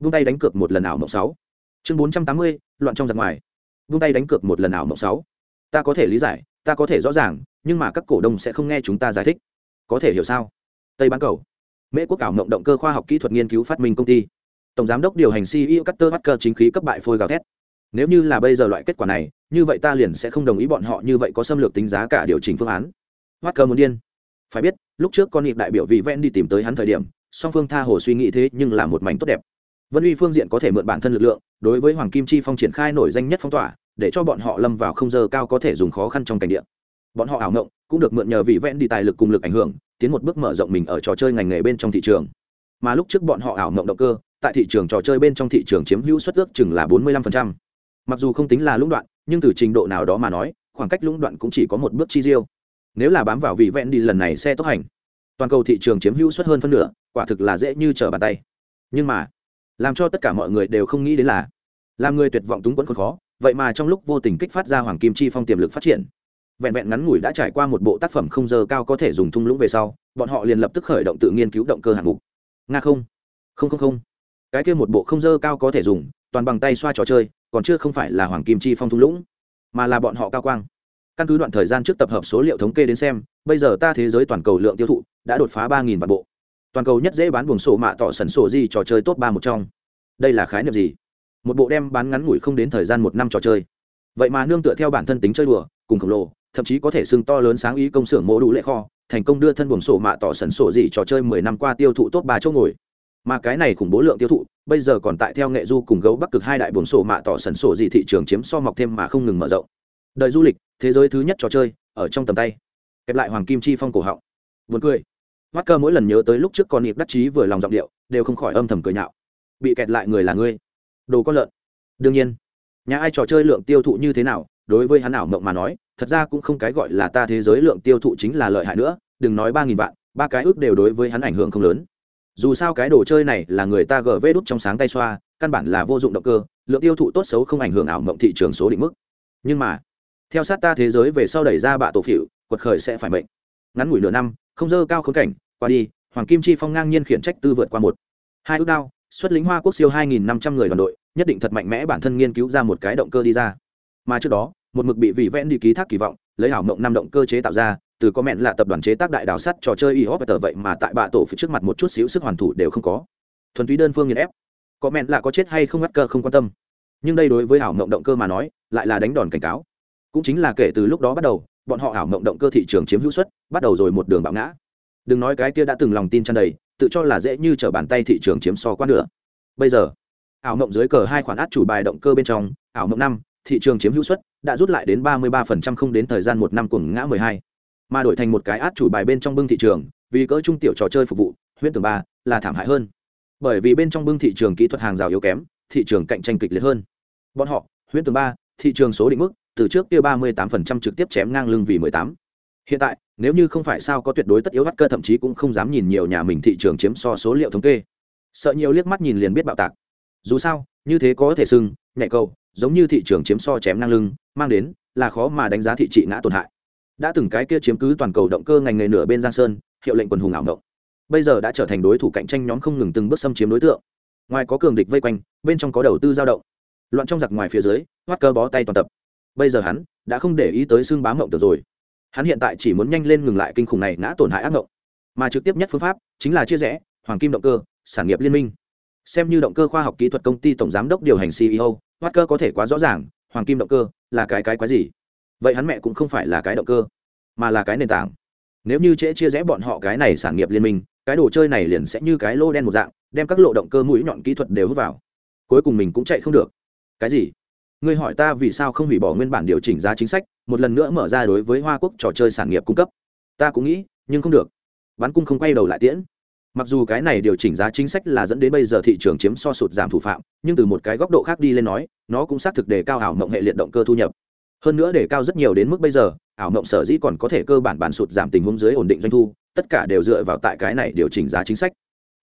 Vung tay đánh cược một lần ảo mộng sáu. Chương bốn trăm tám mươi, loạn trong giặc ngoài vung tay đánh cược một lần ảo mộng sáu. Ta có thể lý giải, ta có thể rõ ràng, nhưng mà các cổ đông sẽ không nghe chúng ta giải thích. Có thể hiểu sao? Tây bán cầu. Mễ quốc ảo mộng động cơ khoa học kỹ thuật nghiên cứu phát minh công ty. Tổng giám đốc điều hành ceo cutter hacker chính khí cấp bại phôi gào thét. Nếu như là bây giờ loại kết quả này, như vậy ta liền sẽ không đồng ý bọn họ như vậy có xâm lược tính giá cả điều chỉnh phương án. Hacker muốn điên. Phải biết, lúc trước con nhịp đại biểu vị ven đi tìm tới hắn thời điểm, song phương tha hồ suy nghĩ thế nhưng là một mảnh tốt đẹp vân uy phương diện có thể mượn bản thân lực lượng, đối với hoàng kim chi phong triển khai nổi danh nhất phong tỏa, để cho bọn họ lâm vào không giờ cao có thể dùng khó khăn trong cảnh địa. Bọn họ ảo ngộng, cũng được mượn nhờ vị vẽn đi tài lực cùng lực ảnh hưởng, tiến một bước mở rộng mình ở trò chơi ngành nghề bên trong thị trường. Mà lúc trước bọn họ ảo ngộng động cơ, tại thị trường trò chơi bên trong thị trường chiếm hữu suất ước chừng là 45%. mặc dù không tính là lũng đoạn, nhưng từ trình độ nào đó mà nói, khoảng cách lũng đoạn cũng chỉ có một bước chi riêu nếu là bám vào vị vẽn đi lần này xe tốc hành. Toàn cầu thị trường chiếm hữu suất hơn phân nửa, quả thực là dễ như trở bàn tay. Nhưng mà làm cho tất cả mọi người đều không nghĩ đến là làm người tuyệt vọng túng quẫn còn khó, vậy mà trong lúc vô tình kích phát ra hoàng kim chi phong tiềm lực phát triển. Vẹn vẹn ngắn ngủi đã trải qua một bộ tác phẩm không giờ cao có thể dùng thung lũng về sau, bọn họ liền lập tức khởi động tự nghiên cứu động cơ hạng mục. Nga không không không không. Cái kia một bộ không dơ cao có thể dùng, toàn bằng tay xoa trò chơi, còn chưa không phải là hoàng kim chi phong thung lũng, mà là bọn họ cao quang. Căn cứ đoạn thời gian trước tập hợp số liệu thống kê đến xem, bây giờ ta thế giới toàn cầu lượng tiêu thụ đã đột phá ba nghìn vạn bộ toàn cầu nhất dễ bán buồng sổ mạ tỏ sần sổ gì trò chơi top ba một trong. Đây là khái niệm gì? Một bộ đem bán ngắn ngủi không đến thời gian một năm trò chơi. Vậy mà nương tựa theo bản thân tính chơi đùa, cùng khổng lồ, thậm chí có thể xưng to lớn sáng ý công xưởng mô đủ lệ kho, thành công đưa thân buồng sổ mạ tỏ sần sổ gì trò chơi mười năm qua tiêu thụ top ba chỗ ngồi. Mà cái này khủng bố lượng tiêu thụ, bây giờ còn tại theo nghệ du cùng gấu bắc cực hai đại buồng sổ mạ tỏ sần sổ gì thị trường chiếm so mọc thêm mà không ngừng mở rộng. Đời du lịch, thế giới thứ nhất trò chơi, ở trong tầm tay. Kẹp lại hoàng kim chi phong cổ họng. Vượt cười mắt cơ mỗi lần nhớ tới lúc trước con nịp đắc chí vừa lòng giọng điệu, đều không khỏi âm thầm cười nhạo. Bị kẹt lại người là ngươi. Đồ con lợn. Đương nhiên, nhà ai trò chơi lượng tiêu thụ như thế nào, đối với hắn ảo mộng mà nói, thật ra cũng không cái gọi là ta thế giới lượng tiêu thụ chính là lợi hại nữa, đừng nói ba nghìn vạn, ba cái ước đều đối với hắn ảnh hưởng không lớn. Dù sao cái đồ chơi này là người ta gv đút trong sáng tay xoa, căn bản là vô dụng động cơ, lượng tiêu thụ tốt xấu không ảnh hưởng ảo mộng thị trường số định mức. Nhưng mà, theo sát ta thế giới về sau đẩy ra bạ tổ phỉu, quật khởi sẽ phải mệnh. Ngắn ngủi nửa năm không dơ cao khốn cảnh, qua đi, hoàng kim chi phong ngang nhiên khiển trách tư vượt qua một. Hai ước đao, xuất lính hoa quốc siêu hai nghìn năm trăm người đoàn đội, nhất định thật mạnh mẽ bản thân nghiên cứu ra một cái động cơ đi ra. Mà trước đó, một mực bị vị vẽn đi ký thác kỳ vọng, lấy hảo mộng năm động cơ chế tạo ra, từ có mẹn là tập đoàn chế tác đại đào sắt trò chơi y hop vậy mà tại bạ tổ phía trước mặt một chút xíu sức hoàn thủ đều không có. Thuần túy đơn phương nghiền ép. Có mẹn là có chết hay không ngắt cơ không quan tâm. Nhưng đây đối với hảo mộng động cơ mà nói, lại là đánh đòn cảnh cáo. Cũng chính là kể từ lúc đó bắt đầu bọn họ ảo mộng động cơ thị trường chiếm hữu suất, bắt đầu rồi một đường bạo ngã. Đừng nói cái kia đã từng lòng tin tràn đầy, tự cho là dễ như t r ở bàn tay thị trường chiếm so quá nữa bây giờ, ảo mộng dưới cờ hai khoản át chủ bài động cơ bên trong, ảo mộng năm, thị trường chiếm hữu suất đã rút lại đến ba mươi ba phần trăm không đến thời gian một năm cuồng ngã mười hai. Mà đổi thành một cái át chủ bài bên trong bưng thị trường, vì cỡ trung tiểu trò chơi phục vụ, huyễn tường ba là thảm hại hơn. Bởi vì bên trong bưng thị trường kỹ thuật hàng rào yếu kém, thị trường cạnh tranh kịch liệt hơn. Bọn họ, huyễn tường ba, thị trường số định mức từ trước kia ba mươi tám phần trăm trực tiếp chém ngang lưng vì mười tám. Hiện tại, nếu như không phải sao có tuyệt đối tất yếu bắt cơ, thậm chí cũng không dám nhìn nhiều nhà mình thị trường chiếm so số liệu thống kê. Sợ nhiều liếc mắt nhìn liền biết bạo tạc. Dù sao, như thế có thể sưng nhạy cầu, giống như thị trường chiếm so chém ngang lưng, mang đến là khó mà đánh giá thị trị ngã tổn hại. Đã từng cái kia chiếm cứ toàn cầu động cơ ngành nghề nửa bên giang sơn, hiệu lệnh quần hùng ảo động bây giờ đã trở thành đối thủ cạnh tranh nhóm không ngừng từng bước xâm chiếm đối tượng. Ngoài có cường địch vây quanh, bên trong có đầu tư giao động. Loạn trong giặc ngoài phía dưới hoắt cơ bó tay toàn tập bây giờ hắn đã không để ý tới xương bám mộng tưởng rồi. Hắn hiện tại chỉ muốn nhanh lên ngừng lại kinh khủng này ngã tổn hại ác mộng. Mà trực tiếp nhất phương pháp chính là chia rẽ, hoàng kim động cơ, sản nghiệp liên minh. Xem như động cơ khoa học kỹ thuật công ty tổng giám đốc điều hành ceo hoắt cơ có thể quá rõ ràng, hoàng kim động cơ là cái cái quái gì. Vậy hắn mẹ cũng không phải là cái động cơ, mà là cái nền tảng. Nếu như trễ chia rẽ bọn họ cái này sản nghiệp liên minh, cái đồ chơi này liền sẽ như cái lô đen một dạng, đem các lộ động cơ mũi nhọn kỹ thuật đều hút vào. Cuối cùng mình cũng chạy không được. Cái gì? Ngươi hỏi ta vì sao không hủy bỏ nguyên bản điều chỉnh giá chính sách, một lần nữa mở ra đối với hoa quốc trò chơi sản nghiệp cung cấp. Ta cũng nghĩ, nhưng không được. Bắn cung không quay đầu lại tiễn. Mặc dù cái này điều chỉnh giá chính sách là dẫn đến bây giờ thị trường chiếm so sụt giảm thủ phạm, nhưng từ một cái góc độ khác đi lên nói, nó cũng xác thực đề cao ảo mộng hệ liệt động cơ thu nhập. Hơn nữa để cao rất nhiều đến mức bây giờ, ảo mộng sở dĩ còn có thể cơ bản bản sụt giảm tình huống dưới ổn định doanh thu, tất cả đều dựa vào tại cái này điều chỉnh giá chính sách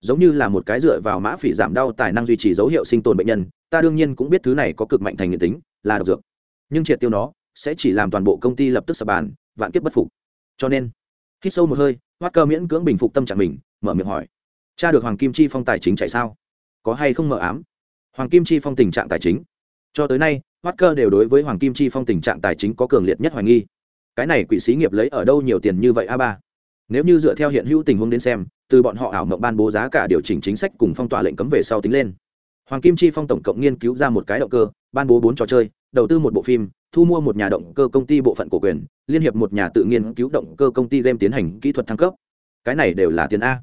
giống như là một cái dựa vào mã phỉ giảm đau tài năng duy trì dấu hiệu sinh tồn bệnh nhân, ta đương nhiên cũng biết thứ này có cực mạnh thành nghiện tính, là độc dược. Nhưng triệt tiêu nó sẽ chỉ làm toàn bộ công ty lập tức sập bàn, vạn kiếp bất phục. Cho nên, hít sâu một hơi hoắt cơ miễn cưỡng bình phục tâm trạng mình, mở miệng hỏi, cha được hoàng kim chi phong tài chính chạy sao? Có hay không mở ám? Hoàng kim chi phong tình trạng tài chính. Cho tới nay hoắt cơ đều đối với hoàng kim chi phong tình trạng tài chính có cường liệt nhất hoài nghi. Cái này quỷ xí nghiệp lấy ở đâu nhiều tiền như vậy a ba? Nếu như dựa theo hiện hữu tình huống đến xem từ bọn họ ảo mộng ban bố giá cả điều chỉnh chính sách cùng phong tỏa lệnh cấm về sau tính lên. Hoàng kim chi phong tổng cộng nghiên cứu ra một cái động cơ, ban bố bốn trò chơi, đầu tư một bộ phim, thu mua một nhà động cơ công ty bộ phận cổ quyền, liên hiệp một nhà tự nghiên cứu động cơ công ty game tiến hành kỹ thuật thăng cấp. Cái này đều là tiền a.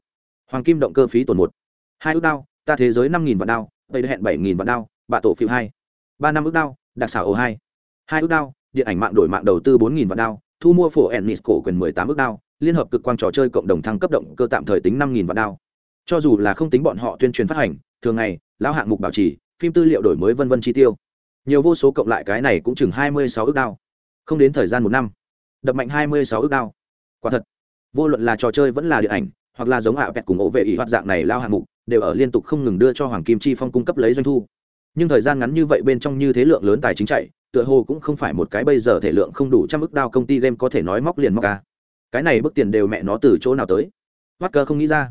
Hoàng kim động cơ phí tổn một. Hai ước đao, ta thế giới năm nghìn vạn đao tây hẹn bảy nghìn vạn đao bạ tổ phiêu hai. Ba năm ước đao, đặc xảo ồ hai. Hai ước đao, điện ảnh mạng đổi mạng đầu tư bốn nghìn vạn đao, thu mua phổ ennis cổ quyền mười tám ước đao liên hợp cực quang trò chơi cộng đồng thăng cấp động cơ tạm thời tính năm nghìn vạn đao. Cho dù là không tính bọn họ tuyên truyền phát hành, thường ngày, lão hạng mục bảo trì, phim tư liệu đổi mới vân vân chi tiêu. Nhiều vô số cộng lại cái này cũng chừng hai mươi sáu ước đao. Không đến thời gian một năm, đập mạnh hai mươi sáu ước đao. Quả thật, vô luận là trò chơi vẫn là điện ảnh, hoặc là giống ạ vẹt cùng ổ vệ ỷ hoạt dạng này lao hạng mục, đều ở liên tục không ngừng đưa cho hoàng kim chi phong cung cấp lấy doanh thu. Nhưng thời gian ngắn như vậy bên trong như thế lượng lớn tài chính chạy, tựa hồ cũng không phải một cái bây giờ thể lượng không đủ trăm ức đao công ty game có thể nói móc liền móc ca cái này bức tiền đều mẹ nó từ chỗ nào tới? Hoắt cơ không nghĩ ra.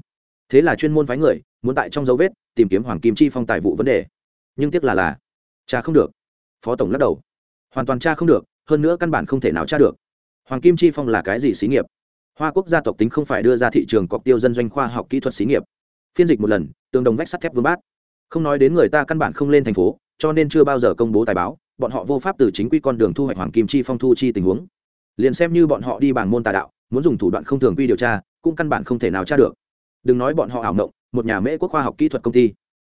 Thế là chuyên môn phái người, muốn tại trong dấu vết, tìm kiếm hoàng kim chi phong tài vụ vấn đề. Nhưng tiếc là là, cha không được. Phó tổng lắc đầu. Hoàn toàn cha không được, hơn nữa căn bản không thể nào tra được. Hoàng kim chi phong là cái gì xí nghiệp? Hoa quốc gia tộc tính không phải đưa ra thị trường cọc tiêu dân doanh khoa học kỹ thuật xí nghiệp. Phiên dịch một lần, tương đồng vách sắt thép vương bát. Không nói đến người ta căn bản không lên thành phố, cho nên chưa bao giờ công bố tài báo, bọn họ vô pháp từ chính quy con đường thu hoạch hoàng kim chi phong thu chi tình huống. Liền xem như bọn họ đi bảng môn tà đạo muốn dùng thủ đoạn không thường quy điều tra, cũng căn bản không thể nào tra được. Đừng nói bọn họ ảo mộng một nhà mễ quốc khoa học kỹ thuật công ty.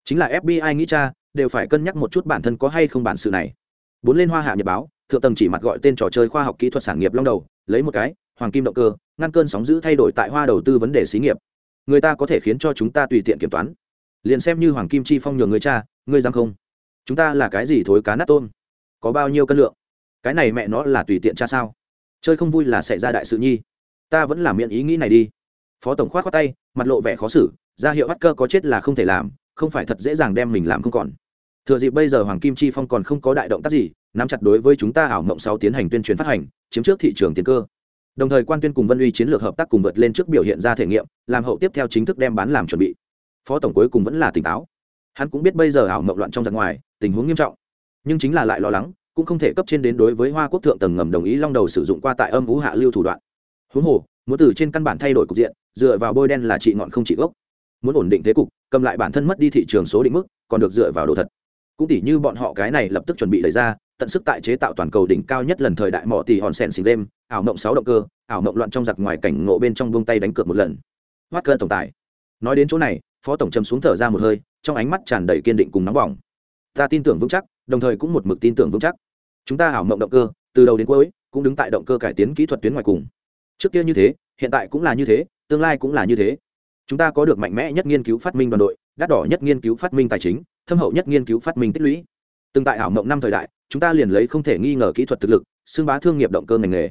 Chính là fbi nghĩ cha đều phải cân nhắc một chút bản thân có hay không bản sự này. Bốn lên hoa hạ nhật báo, thượng tầng chỉ mặt gọi tên trò chơi khoa học kỹ thuật sản nghiệp long đầu, lấy một cái, hoàng kim động cơ, ngăn cơn sóng giữ thay đổi tại hoa đầu tư vấn đề xí nghiệp. Người ta có thể khiến cho chúng ta tùy tiện kiểm toán. Liền xem như hoàng kim chi phong nhường người cha ngươi dám không? Chúng ta là cái gì thối cá nát tôm? Có bao nhiêu cân lượng? Cái này mẹ nó là tùy tiện cha sao? Chơi không vui là xảy ra đại sự nhi ta vẫn làm miễn ý nghĩ này đi. Phó tổng khoát khoát tay, mặt lộ vẻ khó xử, ra hiệu bắt cơ có chết là không thể làm, không phải thật dễ dàng đem mình làm không còn. Thừa dịp bây giờ hoàng kim chi phong còn không có đại động tác gì, nắm chặt đối với chúng ta ảo mộng sáu tiến hành tuyên truyền phát hành, chiếm trước thị trường tiền cơ. Đồng thời quan tuyên cùng vân uy chiến lược hợp tác cùng vượt lên trước biểu hiện ra thể nghiệm, làm hậu tiếp theo chính thức đem bán làm chuẩn bị. Phó tổng cuối cùng vẫn là tỉnh táo. Hắn cũng biết bây giờ ảo mộng loạn trong giặc ngoài, tình huống nghiêm trọng. Nhưng chính là lại lo lắng, cũng không thể cấp trên đến đối với hoa quốc thượng tầng ngầm đồng ý long đầu sử dụng qua tại âm vũ hạ lưu thủ đoạn huống hồ, muốn từ trên căn bản thay đổi cục diện, dựa vào bôi đen là trị ngọn không trị gốc. Muốn ổn định thế cục, cầm lại bản thân mất đi thị trường số định mức, còn được dựa vào đồ thật. Cũng tỉ như bọn họ cái này lập tức chuẩn bị lấy ra, tận sức tại chế tạo toàn cầu đỉnh cao nhất lần thời đại mỏ tỷ hòn sèn xình đêm, ảo mộng sáu động cơ, ảo mộng loạn trong giặc ngoài cảnh ngộ bên trong buông tay đánh cược một lần. Hoắt cơn tổng tài. Nói đến chỗ này, phó tổng trầm xuống thở ra một hơi, trong ánh mắt tràn đầy kiên định cùng nóng bỏng. Ta tin tưởng vững chắc, đồng thời cũng một mực tin tưởng vững chắc. Chúng ta ảo mộng động cơ, từ đầu đến cuối, cũng đứng tại động cơ cải tiến kỹ thuật tuyến ngoài cùng trước kia như thế, hiện tại cũng là như thế, tương lai cũng là như thế. Chúng ta có được mạnh mẽ nhất nghiên cứu phát minh đoàn đội, đắt đỏ nhất nghiên cứu phát minh tài chính, thâm hậu nhất nghiên cứu phát minh tích lũy. Từng tại ảo mộng năm thời đại, chúng ta liền lấy không thể nghi ngờ kỹ thuật thực lực, xưng bá thương nghiệp động cơ ngành nghề.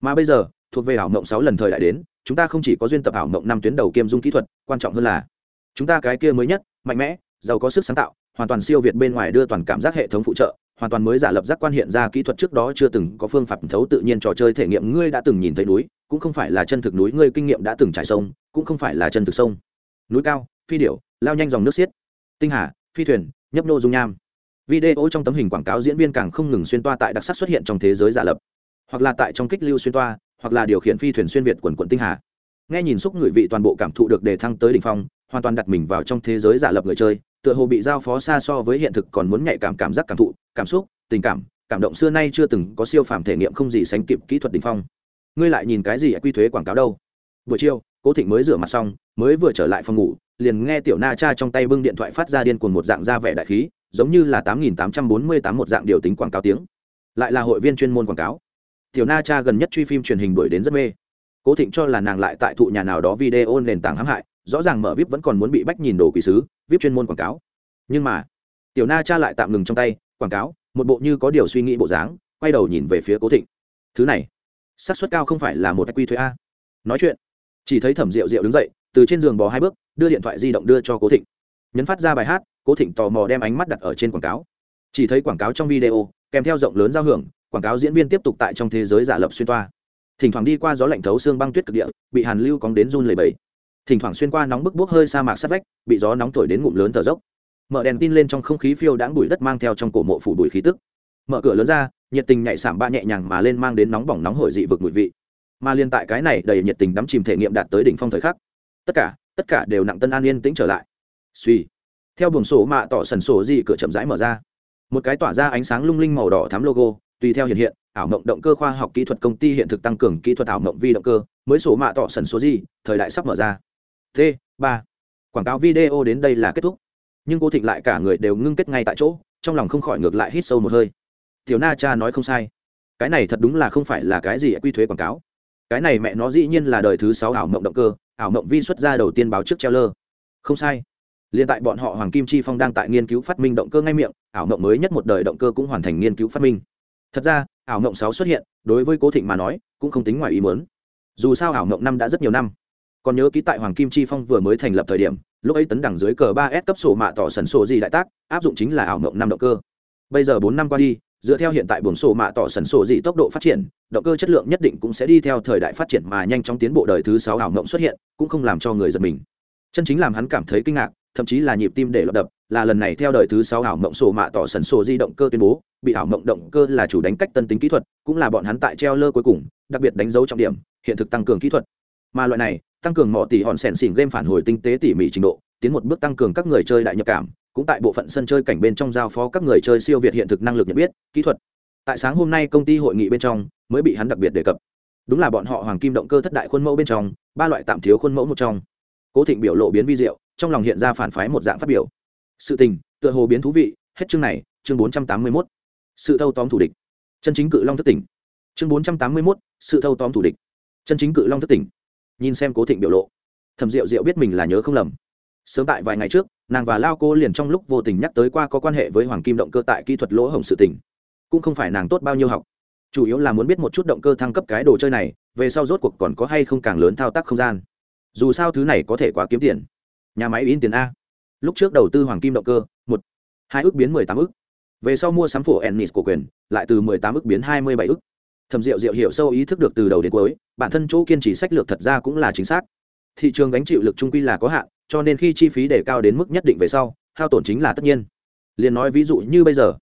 Mà bây giờ, thuộc về ảo mộng sáu lần thời đại đến, chúng ta không chỉ có duyên tập ảo mộng năm tuyến đầu kiêm dung kỹ thuật, quan trọng hơn là chúng ta cái kia mới nhất, mạnh mẽ, giàu có sức sáng tạo, hoàn toàn siêu việt bên ngoài đưa toàn cảm giác hệ thống phụ trợ hoàn toàn mới giả lập giác quan hiện ra kỹ thuật trước đó chưa từng có phương pháp thấu tự nhiên trò chơi thể nghiệm. Ngươi đã từng nhìn thấy núi, cũng không phải là chân thực núi. Ngươi kinh nghiệm đã từng trải sông, cũng không phải là chân thực sông. Núi cao, phi điệu lao nhanh dòng nước xiết. Tinh hà, phi thuyền, nhấp nô dung nham. Video trong tấm hình quảng cáo diễn viên càng không ngừng xuyên toa tại đặc sắc xuất hiện trong thế giới giả lập. Hoặc là tại trong kích lưu xuyên toa, hoặc là điều khiển phi thuyền xuyên việt quần quận tinh hà. Nghe nhìn xúc người vị toàn bộ cảm thụ được đề thăng tới đỉnh phong, hoàn toàn đặt mình vào trong thế giới giả lập người chơi tựa hồ bị giao phó xa so với hiện thực còn muốn nhạy cảm cảm giác cảm thụ, cảm xúc, tình cảm cảm động xưa nay chưa từng có siêu phàm thể nghiệm không gì sánh kịp kỹ thuật đỉnh phong. Ngươi lại nhìn cái gì quy thuế quảng cáo đâu? Buổi chiều, cố thịnh mới rửa mặt xong, mới vừa trở lại phòng ngủ, liền nghe tiểu na cha trong tay bưng điện thoại phát ra điên cuồng một dạng ra vẻ đại khí, giống như là tám nghìn tám trăm bốn mươi tám một dạng điều tính quảng cáo tiếng. Lại là hội viên chuyên môn quảng cáo. Tiểu na cha gần nhất truy phim truyền hình đuổi đến rất mê. Cố thịnh cho là nàng lại tại thụ nhà nào đó video nền tảng hãm hại rõ ràng mở vip vẫn còn muốn bị bách nhìn đồ quỷ sứ, vip chuyên môn quảng cáo. Nhưng mà, tiểu na cha lại tạm ngừng trong tay, quảng cáo, một bộ như có điều suy nghĩ bộ dáng, quay đầu nhìn về phía cố thịnh. Thứ này, xác suất cao không phải là một quy thuế a. Nói chuyện, chỉ thấy thẩm rượu rượu đứng dậy, từ trên giường bò hai bước, đưa điện thoại di động đưa cho cố thịnh. Nhấn phát ra bài hát, cố thịnh tò mò đem ánh mắt đặt ở trên quảng cáo. Chỉ thấy quảng cáo trong video, kèm theo rộng lớn giao hưởng, quảng cáo diễn viên tiếp tục tại trong thế giới giả lập xuyên toa. Thỉnh thoảng đi qua gió lạnh thấu xương băng tuyết cực địa, bị hàn lưu cóng đến run lầy bầy thỉnh thoảng xuyên qua nóng bức bốc hơi sa mạc sát vách, bị gió nóng thổi đến ngụm lớn thở dốc. Mở đèn tin lên trong không khí phiêu đãng bụi đất mang theo trong cổ mộ phủ bụi khí tức. Mở cửa lớn ra, nhiệt tình nhạy sảm ba nhẹ nhàng mà lên mang đến nóng bỏng nóng hổi dị vực mùi vị. Mà liên tại cái này đầy nhiệt tình đắm chìm thể nghiệm đạt tới đỉnh phong thời khắc, tất cả tất cả đều nặng tân an yên tĩnh trở lại. Suy theo buồng sổ mạ tỏ sần sổ gì cửa chậm rãi mở ra. Một cái tỏa ra ánh sáng lung linh màu đỏ thắm logo, tùy theo hiện hiện, ảo mộng động cơ khoa học kỹ thuật công ty hiện thực tăng cường kỹ thuật ảo mộng vi động cơ, mới sổ mạ tỏ sần số gì thời đại sắp mở ra t, ba. Quảng cáo video đến đây là kết thúc. Nhưng cô thịnh lại cả người đều ngưng kết ngay tại chỗ, trong lòng không khỏi ngược lại hít sâu một hơi. Tiểu na cha nói không sai. Cái này thật đúng là không phải là cái gì quy thuế quảng cáo. Cái này mẹ nó dĩ nhiên là đời thứ sáu ảo mộng động cơ, ảo mộng vi xuất ra đầu tiên báo trước treo lơ không sai. Liền tại bọn họ hoàng kim chi phong đang tại nghiên cứu phát minh động cơ ngay miệng, ảo mộng mới nhất một đời động cơ cũng hoàn thành nghiên cứu phát minh. Thật ra, ảo mộng sáu xuất hiện, đối với cố thịnh mà nói, cũng không tính ngoài ý mớn dù sao ảo mộng năm đã rất nhiều năm còn nhớ ký tại hoàng kim chi phong vừa mới thành lập thời điểm, lúc ấy tấn đẳng dưới cờ ba s cấp sổ mạ tỏ sần sổ gì đại tác, áp dụng chính là ảo mộng năm động cơ. Bây giờ bốn năm qua đi, dựa theo hiện tại buồng sổ mạ tỏ sần sổ gì tốc độ phát triển, động cơ chất lượng nhất định cũng sẽ đi theo thời đại phát triển mà nhanh chóng tiến bộ đời thứ sáu ảo mộng xuất hiện, cũng không làm cho người giật mình. Chân chính làm hắn cảm thấy kinh ngạc, thậm chí là nhịp tim để lọt đập, là lần này theo đời thứ sáu ảo mộng sổ mạ tỏ sần sổ di động cơ tuyên bố, bị ảo mộng động cơ là chủ đánh cách tân tính kỹ thuật, cũng là bọn hắn tại treo lơ cuối cùng, đặc biệt đánh dấu trọng điểm, hiện thực tăng cường kỹ thuật. Mà loại này tăng cường mọi tỷ hòn sèn xỉn game phản hồi tinh tế tỉ mỉ trình độ, tiến một bước tăng cường các người chơi đại nhập cảm, cũng tại bộ phận sân chơi cảnh bên trong giao phó các người chơi siêu việt hiện thực năng lực nhận biết, kỹ thuật. Tại sáng hôm nay công ty hội nghị bên trong, mới bị hắn đặc biệt đề cập. Đúng là bọn họ hoàng kim động cơ thất đại khuôn mẫu bên trong, ba loại tạm thiếu khuôn mẫu một trong. Cố thịnh biểu lộ biến vi diệu, trong lòng hiện ra phản phái một dạng phát biểu. Sự tình, tựa hồ biến thú vị, hết chương này, chương bốn trăm tám mươi mốt. Sự thâu tóm thủ địch. Chân chính cự long thất tỉnh. Chương bốn trăm tám mươi mốt, sự thâu tóm thủ địch. Chân chính cự long thất tỉnh nhìn xem cố thịnh biểu lộ thầm rượu rượu biết mình là nhớ không lầm sớm tại vài ngày trước nàng và lao cô liền trong lúc vô tình nhắc tới qua có quan hệ với hoàng kim động cơ tại kỹ thuật lỗ hổng sự tình cũng không phải nàng tốt bao nhiêu học chủ yếu là muốn biết một chút động cơ thăng cấp cái đồ chơi này về sau rốt cuộc còn có hay không càng lớn thao tác không gian dù sao thứ này có thể quá kiếm tiền nhà máy in tiền a lúc trước đầu tư hoàng kim động cơ một hai ước biến mười tám ước về sau mua sắm phổ ennis của quyền lại từ mười tám ước biến hai mươi bảy ước thầm rượu rượu hiểu sâu ý thức được từ đầu đến cuối, bản thân chỗ kiên trì sách lược thật ra cũng là chính xác. Thị trường gánh chịu lực trung quy là có hạn, cho nên khi chi phí đề cao đến mức nhất định về sau, hao tổn chính là tất nhiên. Liền nói ví dụ như bây giờ,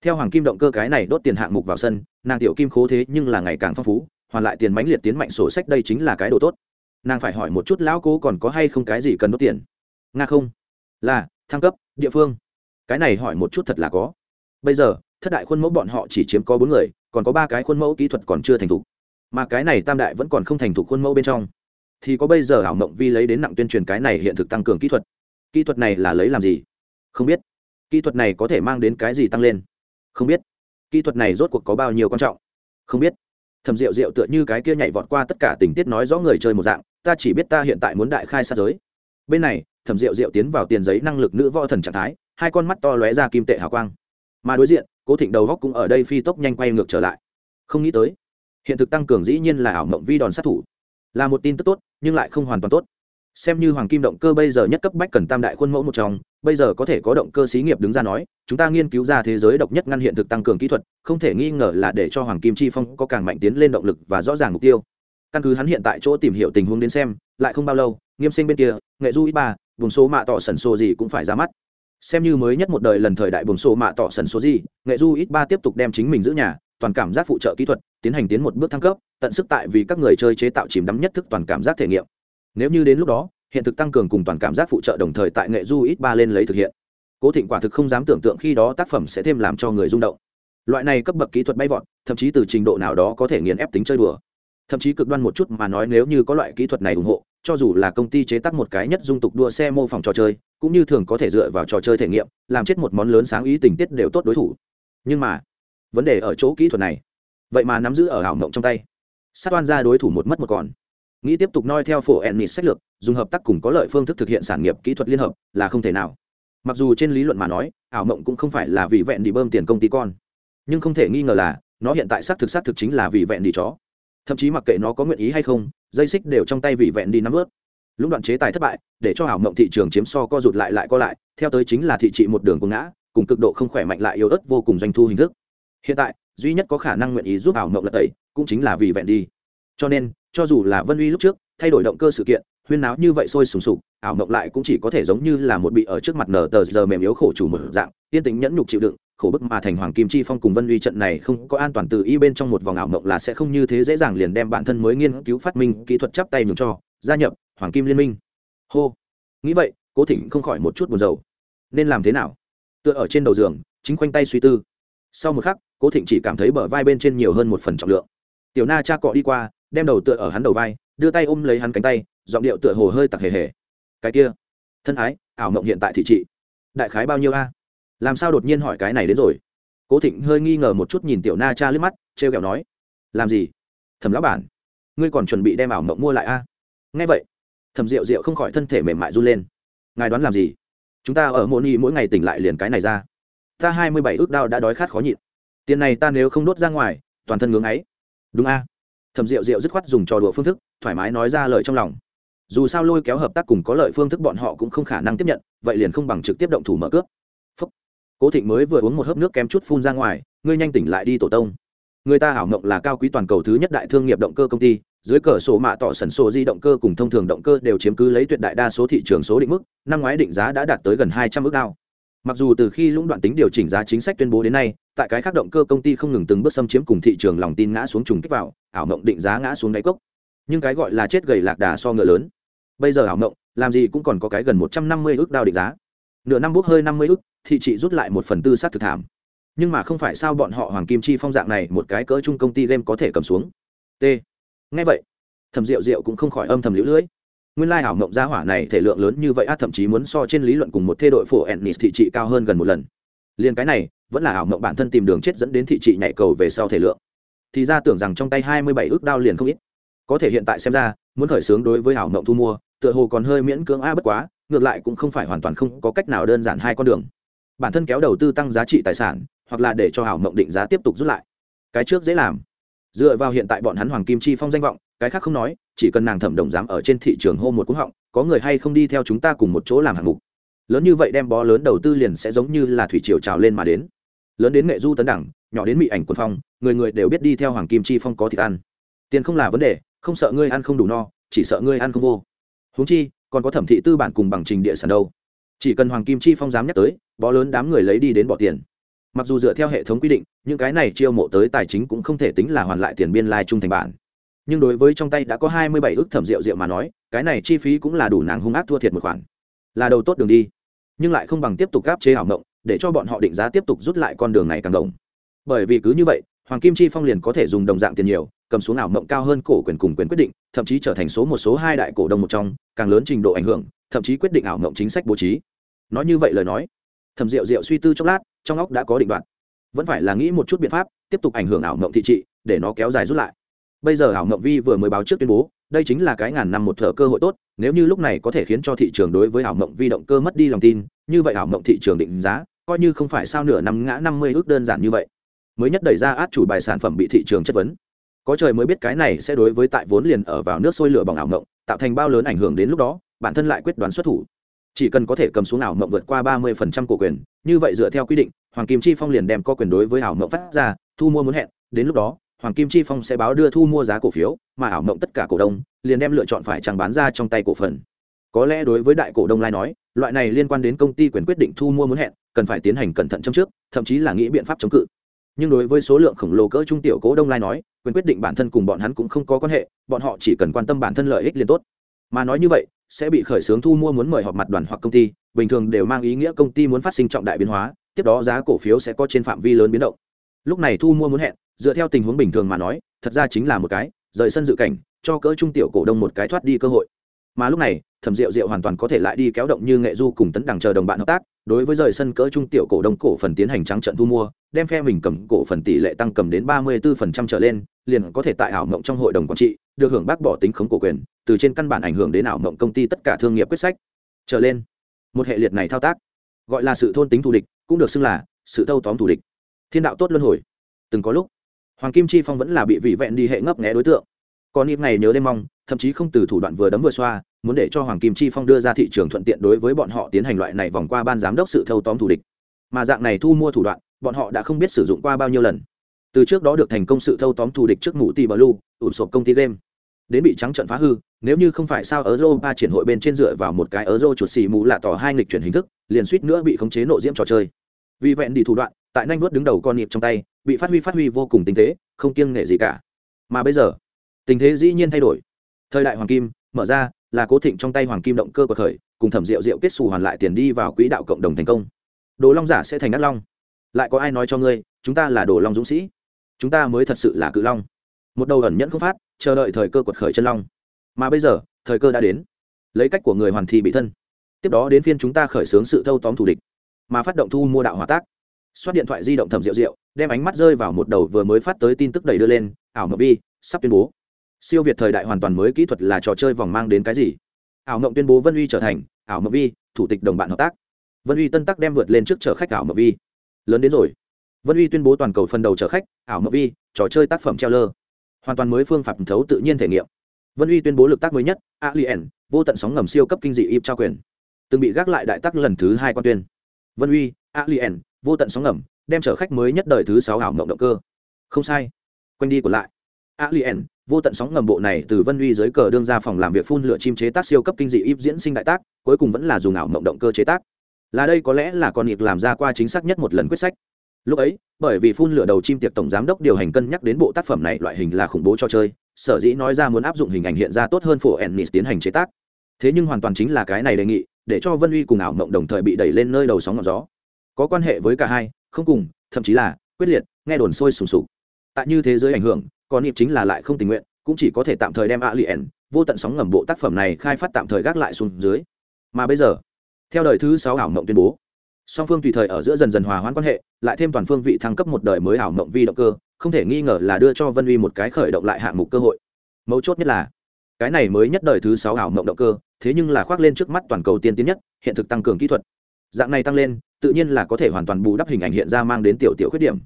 theo hoàng kim động cơ cái này đốt tiền hạng mục vào sân, nàng tiểu kim khố thế nhưng là ngày càng phong phú, hoàn lại tiền mãnh liệt tiến mạnh sổ sách đây chính là cái đồ tốt. Nàng phải hỏi một chút lão cố còn có hay không cái gì cần đốt tiền? Nga không. Là, thăng cấp, địa phương. Cái này hỏi một chút thật là có. Bây giờ, thất đại khuôn mẫu bọn họ chỉ chiếm có bốn người còn có ba cái khuôn mẫu kỹ thuật còn chưa thành thục. Mà cái này tam đại vẫn còn không thành thục khuôn mẫu bên trong. Thì có bây giờ ảo mộng vi lấy đến nặng tuyên truyền cái này hiện thực tăng cường kỹ thuật. Kỹ thuật này là lấy làm gì? Không biết. Kỹ thuật này có thể mang đến cái gì tăng lên? Không biết. Kỹ thuật này rốt cuộc có bao nhiêu quan trọng? Không biết. Thầm rượu rượu tựa như cái kia nhảy vọt qua tất cả tình tiết nói rõ người chơi một dạng, ta chỉ biết ta hiện tại muốn đại khai sát giới. Bên này, thẩm rượu rượu tiến vào tiền giấy năng lực nữ võ thần trạng thái, hai con mắt to lóe ra kim tệ hào quang. Mà đối diện cố thịnh đầu góc cũng ở đây phi tốc nhanh quay ngược trở lại. Không nghĩ tới, hiện thực tăng cường dĩ nhiên là ảo mộng vi đòn sát thủ. Là một tin tức tốt, nhưng lại không hoàn toàn tốt. Xem như hoàng kim động cơ bây giờ nhất cấp bách cần tam đại khuôn mẫu một trong, bây giờ có thể có động cơ xí nghiệp đứng ra nói, chúng ta nghiên cứu ra thế giới độc nhất ngăn hiện thực tăng cường kỹ thuật, không thể nghi ngờ là để cho hoàng kim chi phong có càng mạnh tiến lên động lực và rõ ràng mục tiêu. Căn cứ hắn hiện tại chỗ tìm hiểu tình huống đến xem, lại không bao lâu, nghiêm sinh bên kia, nghệ du ít ba, vùng số mạ tỏ sẩn sô gì cũng phải ra mắt xem như mới nhất một đời lần thời đại vùng sổ mạ tỏ sần số gì, nghệ du ít ba tiếp tục đem chính mình giữ nhà, toàn cảm giác phụ trợ kỹ thuật, tiến hành tiến một bước thăng cấp, tận sức tại vì các người chơi chế tạo chìm đắm nhất thức toàn cảm giác thể nghiệm. Nếu như đến lúc đó, hiện thực tăng cường cùng toàn cảm giác phụ trợ đồng thời tại nghệ du ít ba lên lấy thực hiện. Cố thịnh quả thực không dám tưởng tượng khi đó tác phẩm sẽ thêm làm cho người rung động. Loại này cấp bậc kỹ thuật bay vọt, thậm chí từ trình độ nào đó có thể nghiền ép tính chơi đùa. Thậm chí cực đoan một chút mà nói nếu như có loại kỹ thuật này ủng hộ, cho dù là công ty chế tác một cái nhất dung tục đua xe mô phỏng trò chơi cũng như thường có thể dựa vào trò chơi thể nghiệm, làm chết một món lớn sáng ý tình tiết đều tốt đối thủ. Nhưng mà, vấn đề ở chỗ kỹ thuật này. Vậy mà nắm giữ ở ảo mộng trong tay. Sát oan ra đối thủ một mất một còn. Nghĩ tiếp tục noi theo phổ ennis sách lược, dùng hợp tác cùng có lợi phương thức thực hiện sản nghiệp kỹ thuật liên hợp là không thể nào. Mặc dù trên lý luận mà nói, ảo mộng cũng không phải là vì vẹn đi bơm tiền công ty con. Nhưng không thể nghi ngờ là, nó hiện tại xác thực xác thực chính là vì vẹn đi chó. Thậm chí mặc kệ nó có nguyện ý hay không, dây xích đều trong tay vì vẹn đi nắm ướt lũng đoạn chế tài thất bại, để cho hảo mộng thị trường chiếm so co rụt lại lại co lại, theo tới chính là thị trị một đường cùng ngã, cùng cực độ không khỏe mạnh lại yếu ớt vô cùng doanh thu hình thức. Hiện tại, duy nhất có khả năng nguyện ý giúp hảo mộng lật tẩy, cũng chính là vì vẹn đi. Cho nên, cho dù là vân uy lúc trước, thay đổi động cơ sự kiện, huyên náo như vậy sôi sùng sục ảo mộng lại cũng chỉ có thể giống như là một bị ở trước mặt nở tờ giờ mềm yếu khổ chủ một dạng, yên tĩnh nhẫn nhục chịu đựng khổ bức mà thành hoàng kim chi phong cùng vân uy trận này không có an toàn từ y bên trong một vòng ảo mộng là sẽ không như thế dễ dàng liền đem bản thân mới nghiên cứu phát minh kỹ thuật chắp tay nhường cho, gia nhập hoàng kim liên minh. Hô. Nghĩ vậy, cố thịnh không khỏi một chút buồn rầu. Nên làm thế nào? Tựa ở trên đầu giường, chính khoanh tay suy tư. Sau một khắc, cố thịnh chỉ cảm thấy bờ vai bên trên nhiều hơn một phần trọng lượng. Tiểu na cha cọ đi qua, đem đầu tựa ở hắn đầu vai, đưa tay ôm lấy hắn cánh tay, giọng điệu tựa hồ hơi tặc hề hề. Cái kia, thân ái, ảo mộng hiện tại thị trị. Đại khái bao nhiêu a? Làm sao đột nhiên hỏi cái này đến rồi? Cố thịnh hơi nghi ngờ một chút nhìn tiểu na cha liếc mắt t r e o kẹo nói, làm gì? Thẩm lão bản, ngươi còn chuẩn bị đem ảo mộng mua lại a? Nghe vậy, Thẩm rượu rượu không khỏi thân thể mềm mại run lên. Ngài đoán làm gì? Chúng ta ở Môn ni mỗi ngày tỉnh lại liền cái này ra. Ta hai mươi bảy ước đao đã đói khát khó nhịn. Tiền này ta nếu không đốt ra ngoài, toàn thân ngưỡng ấy đúng a. Thầm rượu rượu dứt khoát dùng trò đùa phương thức, thoải mái nói ra lời trong lòng. Dù sao lôi kéo hợp tác cùng có lợi phương thức bọn họ cũng không khả năng tiếp nhận, vậy liền không bằng trực tiếp động thủ mở cướp cố thịnh mới vừa uống một hớp nước kém chút phun ra ngoài, ngươi nhanh tỉnh lại đi tổ tông. Người ta hảo mộng là cao quý toàn cầu thứ nhất đại thương nghiệp động cơ công ty, dưới cờ sổ mạ tỏ sẩn sổ di động cơ cùng thông thường động cơ đều chiếm cứ lấy tuyệt đại đa số thị trường số định mức, năm ngoái định giá đã đạt tới gần hai trăm ước đao mặc dù từ khi lũng đoạn tính điều chỉnh giá chính sách tuyên bố đến nay, tại cái khác động cơ công ty không ngừng từng bước xâm chiếm cùng thị trường lòng tin ngã xuống trùng kích vào, ảo mộng định giá ngã xuống đáy cốc. Nhưng cái gọi là chết gầy lạc đà so ngựa lớn. Bây giờ ảo mộng, làm gì cũng còn có cái gần một trăm năm mươi ước đao định giá nửa năm bốc hơi năm mươi ước thị trị rút lại một phần tư sát thực thảm. Nhưng mà không phải sao bọn họ hoàng kim chi phong dạng này một cái cỡ chung công ty game có thể cầm xuống. T. Ngay vậy thầm rượu rượu cũng không khỏi âm thầm lũ lưỡi nguyên lai ảo mộng gia hỏa này thể lượng lớn như vậy á, thậm chí muốn so trên lý luận cùng một thê đội phổ ennis thị trị cao hơn gần một lần. Liền cái này, vẫn là ảo mộng bản thân tìm đường chết dẫn đến thị trị nhảy cầu về sau thể lượng. Thì ra tưởng rằng trong tay hai mươi bảy ước đao liền không ít. Có thể hiện tại xem ra, muốn khởi xướng đối với ảo mộng thu mua, tựa hồ còn hơi miễn cưỡng a bất quá ngược lại cũng không phải hoàn toàn không có cách nào đơn giản hai con đường. Bản thân kéo đầu tư tăng giá trị tài sản, hoặc là để cho hảo mộng định giá tiếp tục rút lại. Cái trước dễ làm. Dựa vào hiện tại bọn hắn hoàng kim chi phong danh vọng, cái khác không nói, chỉ cần nàng thẩm đồng dám ở trên thị trường hô một cú họng, có người hay không đi theo chúng ta cùng một chỗ làm hạng mục. Lớn như vậy đem bó lớn đầu tư liền sẽ giống như là thủy triều trào lên mà đến. Lớn đến nghệ du tấn đẳng, nhỏ đến mỹ ảnh quân phong, người người đều biết đi theo hoàng kim chi phong có thịt ăn. Tiền không là vấn đề, không sợ ngươi ăn không đủ no, chỉ sợ ngươi ăn không vô. Huống chi còn có thẩm thị tư bản cùng bằng trình địa sản đâu. Chỉ cần hoàng kim chi phong dám nhắc tới, bó lớn đám người lấy đi đến bỏ tiền. Mặc dù dựa theo hệ thống quy định, những cái này chiêu mộ tới tài chính cũng không thể tính là hoàn lại tiền biên lai trung thành bản. Nhưng đối với trong tay đã có hai mươi bảy ước thẩm rượu rượu mà nói, cái này chi phí cũng là đủ nàng hung ác thua thiệt một khoản. Là đầu tốt đường đi. Nhưng lại không bằng tiếp tục gáp chế ảo mộng, để cho bọn họ định giá tiếp tục rút lại con đường này càng đồng. Bởi vì cứ như vậy, hoàng kim chi phong liền có thể dùng đồng dạng tiền nhiều cầm xuống ảo mộng cao hơn cổ quyền cùng quyền quyết định, thậm chí trở thành số một số hai đại cổ đông một trong, càng lớn trình độ ảnh hưởng, thậm chí quyết định ảo mộng chính sách bố trí. Nói như vậy lời nói, thẩm rượu rượu suy tư chốc lát, trong óc đã có định đoạt. Vẫn phải là nghĩ một chút biện pháp, tiếp tục ảnh hưởng ảo mộng thị trị, để nó kéo dài rút lại. Bây giờ ảo mộng vi vừa mới báo trước tuyên bố, đây chính là cái ngàn năm một thợ cơ hội tốt, nếu như lúc này có thể khiến cho thị trường đối với ảo mộng vi động cơ mất đi lòng tin, như vậy ảo mộng thị trường định giá, coi như không phải sao nửa năm ngã năm mươi ước đơn giản như vậy. Mới nhất đẩy ra át chủ bài sản phẩm bị thị trường chất vấn có trời mới biết cái này sẽ đối với tại vốn liền ở vào nước sôi lửa bỏng ảo mộng tạo thành bao lớn ảnh hưởng đến lúc đó, bản thân lại quyết đoán xuất thủ. Chỉ cần có thể cầm xuống ảo mộng vượt qua ba mươi phần trăm cổ quyền, như vậy dựa theo quy định, hoàng kim chi phong liền đem có quyền đối với ảo mộng phát ra, thu mua muốn hẹn, đến lúc đó, hoàng kim chi phong sẽ báo đưa thu mua giá cổ phiếu, mà ảo mộng tất cả cổ đông liền đem lựa chọn phải chẳng bán ra trong tay cổ phần. Có lẽ đối với đại cổ đông lai nói, loại này liên quan đến công ty quyền quyết định thu mua muốn hẹn, cần phải tiến hành cẩn thận trong trước, thậm chí là nghĩ biện pháp chống cự nhưng đối với số lượng khổng lồ cỡ trung tiểu cổ đông lai nói, quyền quyết định bản thân cùng bọn hắn cũng không có quan hệ, bọn họ chỉ cần quan tâm bản thân lợi ích liền tốt. Mà nói như vậy, sẽ bị khởi xướng thu mua muốn mời họp mặt đoàn hoặc công ty, bình thường đều mang ý nghĩa công ty muốn phát sinh trọng đại biến hóa, tiếp đó giá cổ phiếu sẽ có trên phạm vi lớn biến động. Lúc này thu mua muốn hẹn, dựa theo tình huống bình thường mà nói, thật ra chính là một cái, rời sân dự cảnh, cho cỡ trung tiểu cổ đông một cái thoát đi cơ hội. Mà lúc này, thẩm rượu rượu hoàn toàn có thể lại đi kéo động như nghệ du cùng tấn đằng chờ đồng bạn hợp tác đối với rời sân cỡ trung tiểu cổ đông cổ phần tiến hành trắng trận thu mua, đem phe mình cầm cổ phần tỷ lệ tăng cầm đến ba mươi 34% trở lên, liền có thể tại ảo mộng trong hội đồng quản trị, được hưởng bác bỏ tính khống cổ quyền, từ trên căn bản ảnh hưởng đến ảo mộng công ty tất cả thương nghiệp quyết sách. Trở lên, một hệ liệt này thao tác, gọi là sự thôn tính thù địch, cũng được xưng là sự thâu tóm thù địch. Thiên đạo tốt luân hồi. Từng có lúc, hoàng kim chi phong vẫn là bị vị vẹn đi hệ ngấp nghé đối tượng. Còn ít ngày nhớ đêm mong, thậm chí không từ thủ đoạn vừa đấm vừa xoa muốn để cho hoàng kim chi phong đưa ra thị trường thuận tiện đối với bọn họ tiến hành loại này vòng qua ban giám đốc sự thâu tóm thủ địch mà dạng này thu mua thủ đoạn bọn họ đã không biết sử dụng qua bao nhiêu lần từ trước đó được thành công sự thâu tóm thù địch trước mũ tỷ blue ủn sộp công ty game đến bị trắng trận phá hư nếu như không phải sao ở Europa triển hội bên trên dựa vào một cái Euro chuột xì mũ là tỏ hai nghịch chuyển hình thức, liền suýt nữa bị khống chế nội diễm trò chơi. Vì vẹn đi thủ đoạn, tại nhanh vuốt đứng đầu con nhịp trong tay, bị phát huy phát huy vô cùng tinh tế, không kiêng nể gì cả. Mà bây giờ, tình thế dĩ nhiên thay đổi. Thời đại hoàng kim, mở ra, là cố thịnh trong tay hoàng kim động cơ của khởi, cùng thẩm rượu rượu kết xù hoàn lại tiền đi vào quỹ đạo cộng đồng thành công. Đồ Long giả sẽ thành ác long. Lại có ai nói cho ngươi, chúng ta là Đồ Long dũng sĩ? Chúng ta mới thật sự là cự long. Một đầu ẩn nhẫn không phát, chờ đợi thời cơ quật khởi chân long mà bây giờ thời cơ đã đến lấy cách của người hoàn thi bị thân tiếp đó đến phiên chúng ta khởi xướng sự thâu tóm thủ địch mà phát động thu mua đạo hòa tác xoát điện thoại di động thẩm rượu rượu đem ánh mắt rơi vào một đầu vừa mới phát tới tin tức đầy đưa lên ảo mộng vi sắp tuyên bố siêu việt thời đại hoàn toàn mới kỹ thuật là trò chơi vòng mang đến cái gì? Ảo mộng tuyên bố vân uy trở thành ảo mộng vi, thủ tịch đồng bạn hợp tác. Vân uy tân tắc đem vượt lên trước chở khách ảo mộng vi. Lớn đến rồi. Vân uy tuyên bố toàn cầu phần đầu chở khách ảo mộng vi, trò chơi tác phẩm treo lơ hoàn toàn mới phương pháp thấu tự nhiên thể nghiệm. Vân uy tuyên bố lực tác mới nhất, alien, vô tận sóng ngầm siêu cấp kinh dị ip trao quyền. Từng bị gác lại đại tác lần thứ hai quan tuyên. Vân uy, alien, vô tận sóng ngầm, đem chở khách mới nhất đời thứ sáu ảo mộng động cơ. Không sai. Quanh đi còn lại. Alien vô tận sóng ngầm bộ này từ vân uy dưới cờ đương ra phòng làm việc phun lửa chim chế tác siêu cấp kinh dị ip diễn sinh đại tác, cuối cùng vẫn là dùng ảo mộng động cơ chế tác. Là đây có lẽ là con nghiệp làm ra qua chính xác nhất một lần quyết sách. Lúc ấy, bởi vì phun lửa đầu chim tiệc tổng giám đốc điều hành cân nhắc đến bộ tác phẩm này loại hình là khủng bố cho chơi, sở dĩ nói ra muốn áp dụng hình ảnh hiện ra tốt hơn phổ ennis tiến hành chế tác. Thế nhưng hoàn toàn chính là cái này đề nghị, để cho vân uy cùng ảo mộng đồng thời bị đẩy lên nơi đầu sóng ngọn gió. Có quan hệ với cả hai, không cùng, thậm chí là quyết liệt, nghe đồn sôi sùng sục. Tại như thế giới ảnh hưởng còn niệm chính là lại không tình nguyện, cũng chỉ có thể tạm thời đem a liền vô tận sóng ngầm bộ tác phẩm này khai phát tạm thời gác lại xuống dưới. Mà bây giờ, theo đời thứ sáu ảo mộng tuyên bố, song phương tùy thời ở giữa dần dần hòa hoãn quan hệ, lại thêm toàn phương vị thăng cấp một đời mới ảo mộng vi động cơ, không thể nghi ngờ là đưa cho vân uy một cái khởi động lại hạng mục cơ hội. Mấu chốt nhất là, cái này mới nhất đời thứ sáu ảo mộng động cơ, thế nhưng là khoác lên trước mắt toàn cầu tiên tiến nhất, hiện thực tăng cường kỹ thuật. Dạng này tăng lên, tự nhiên là có thể hoàn toàn bù đắp hình ảnh hiện ra mang đến tiểu tiểu khuyết điểm.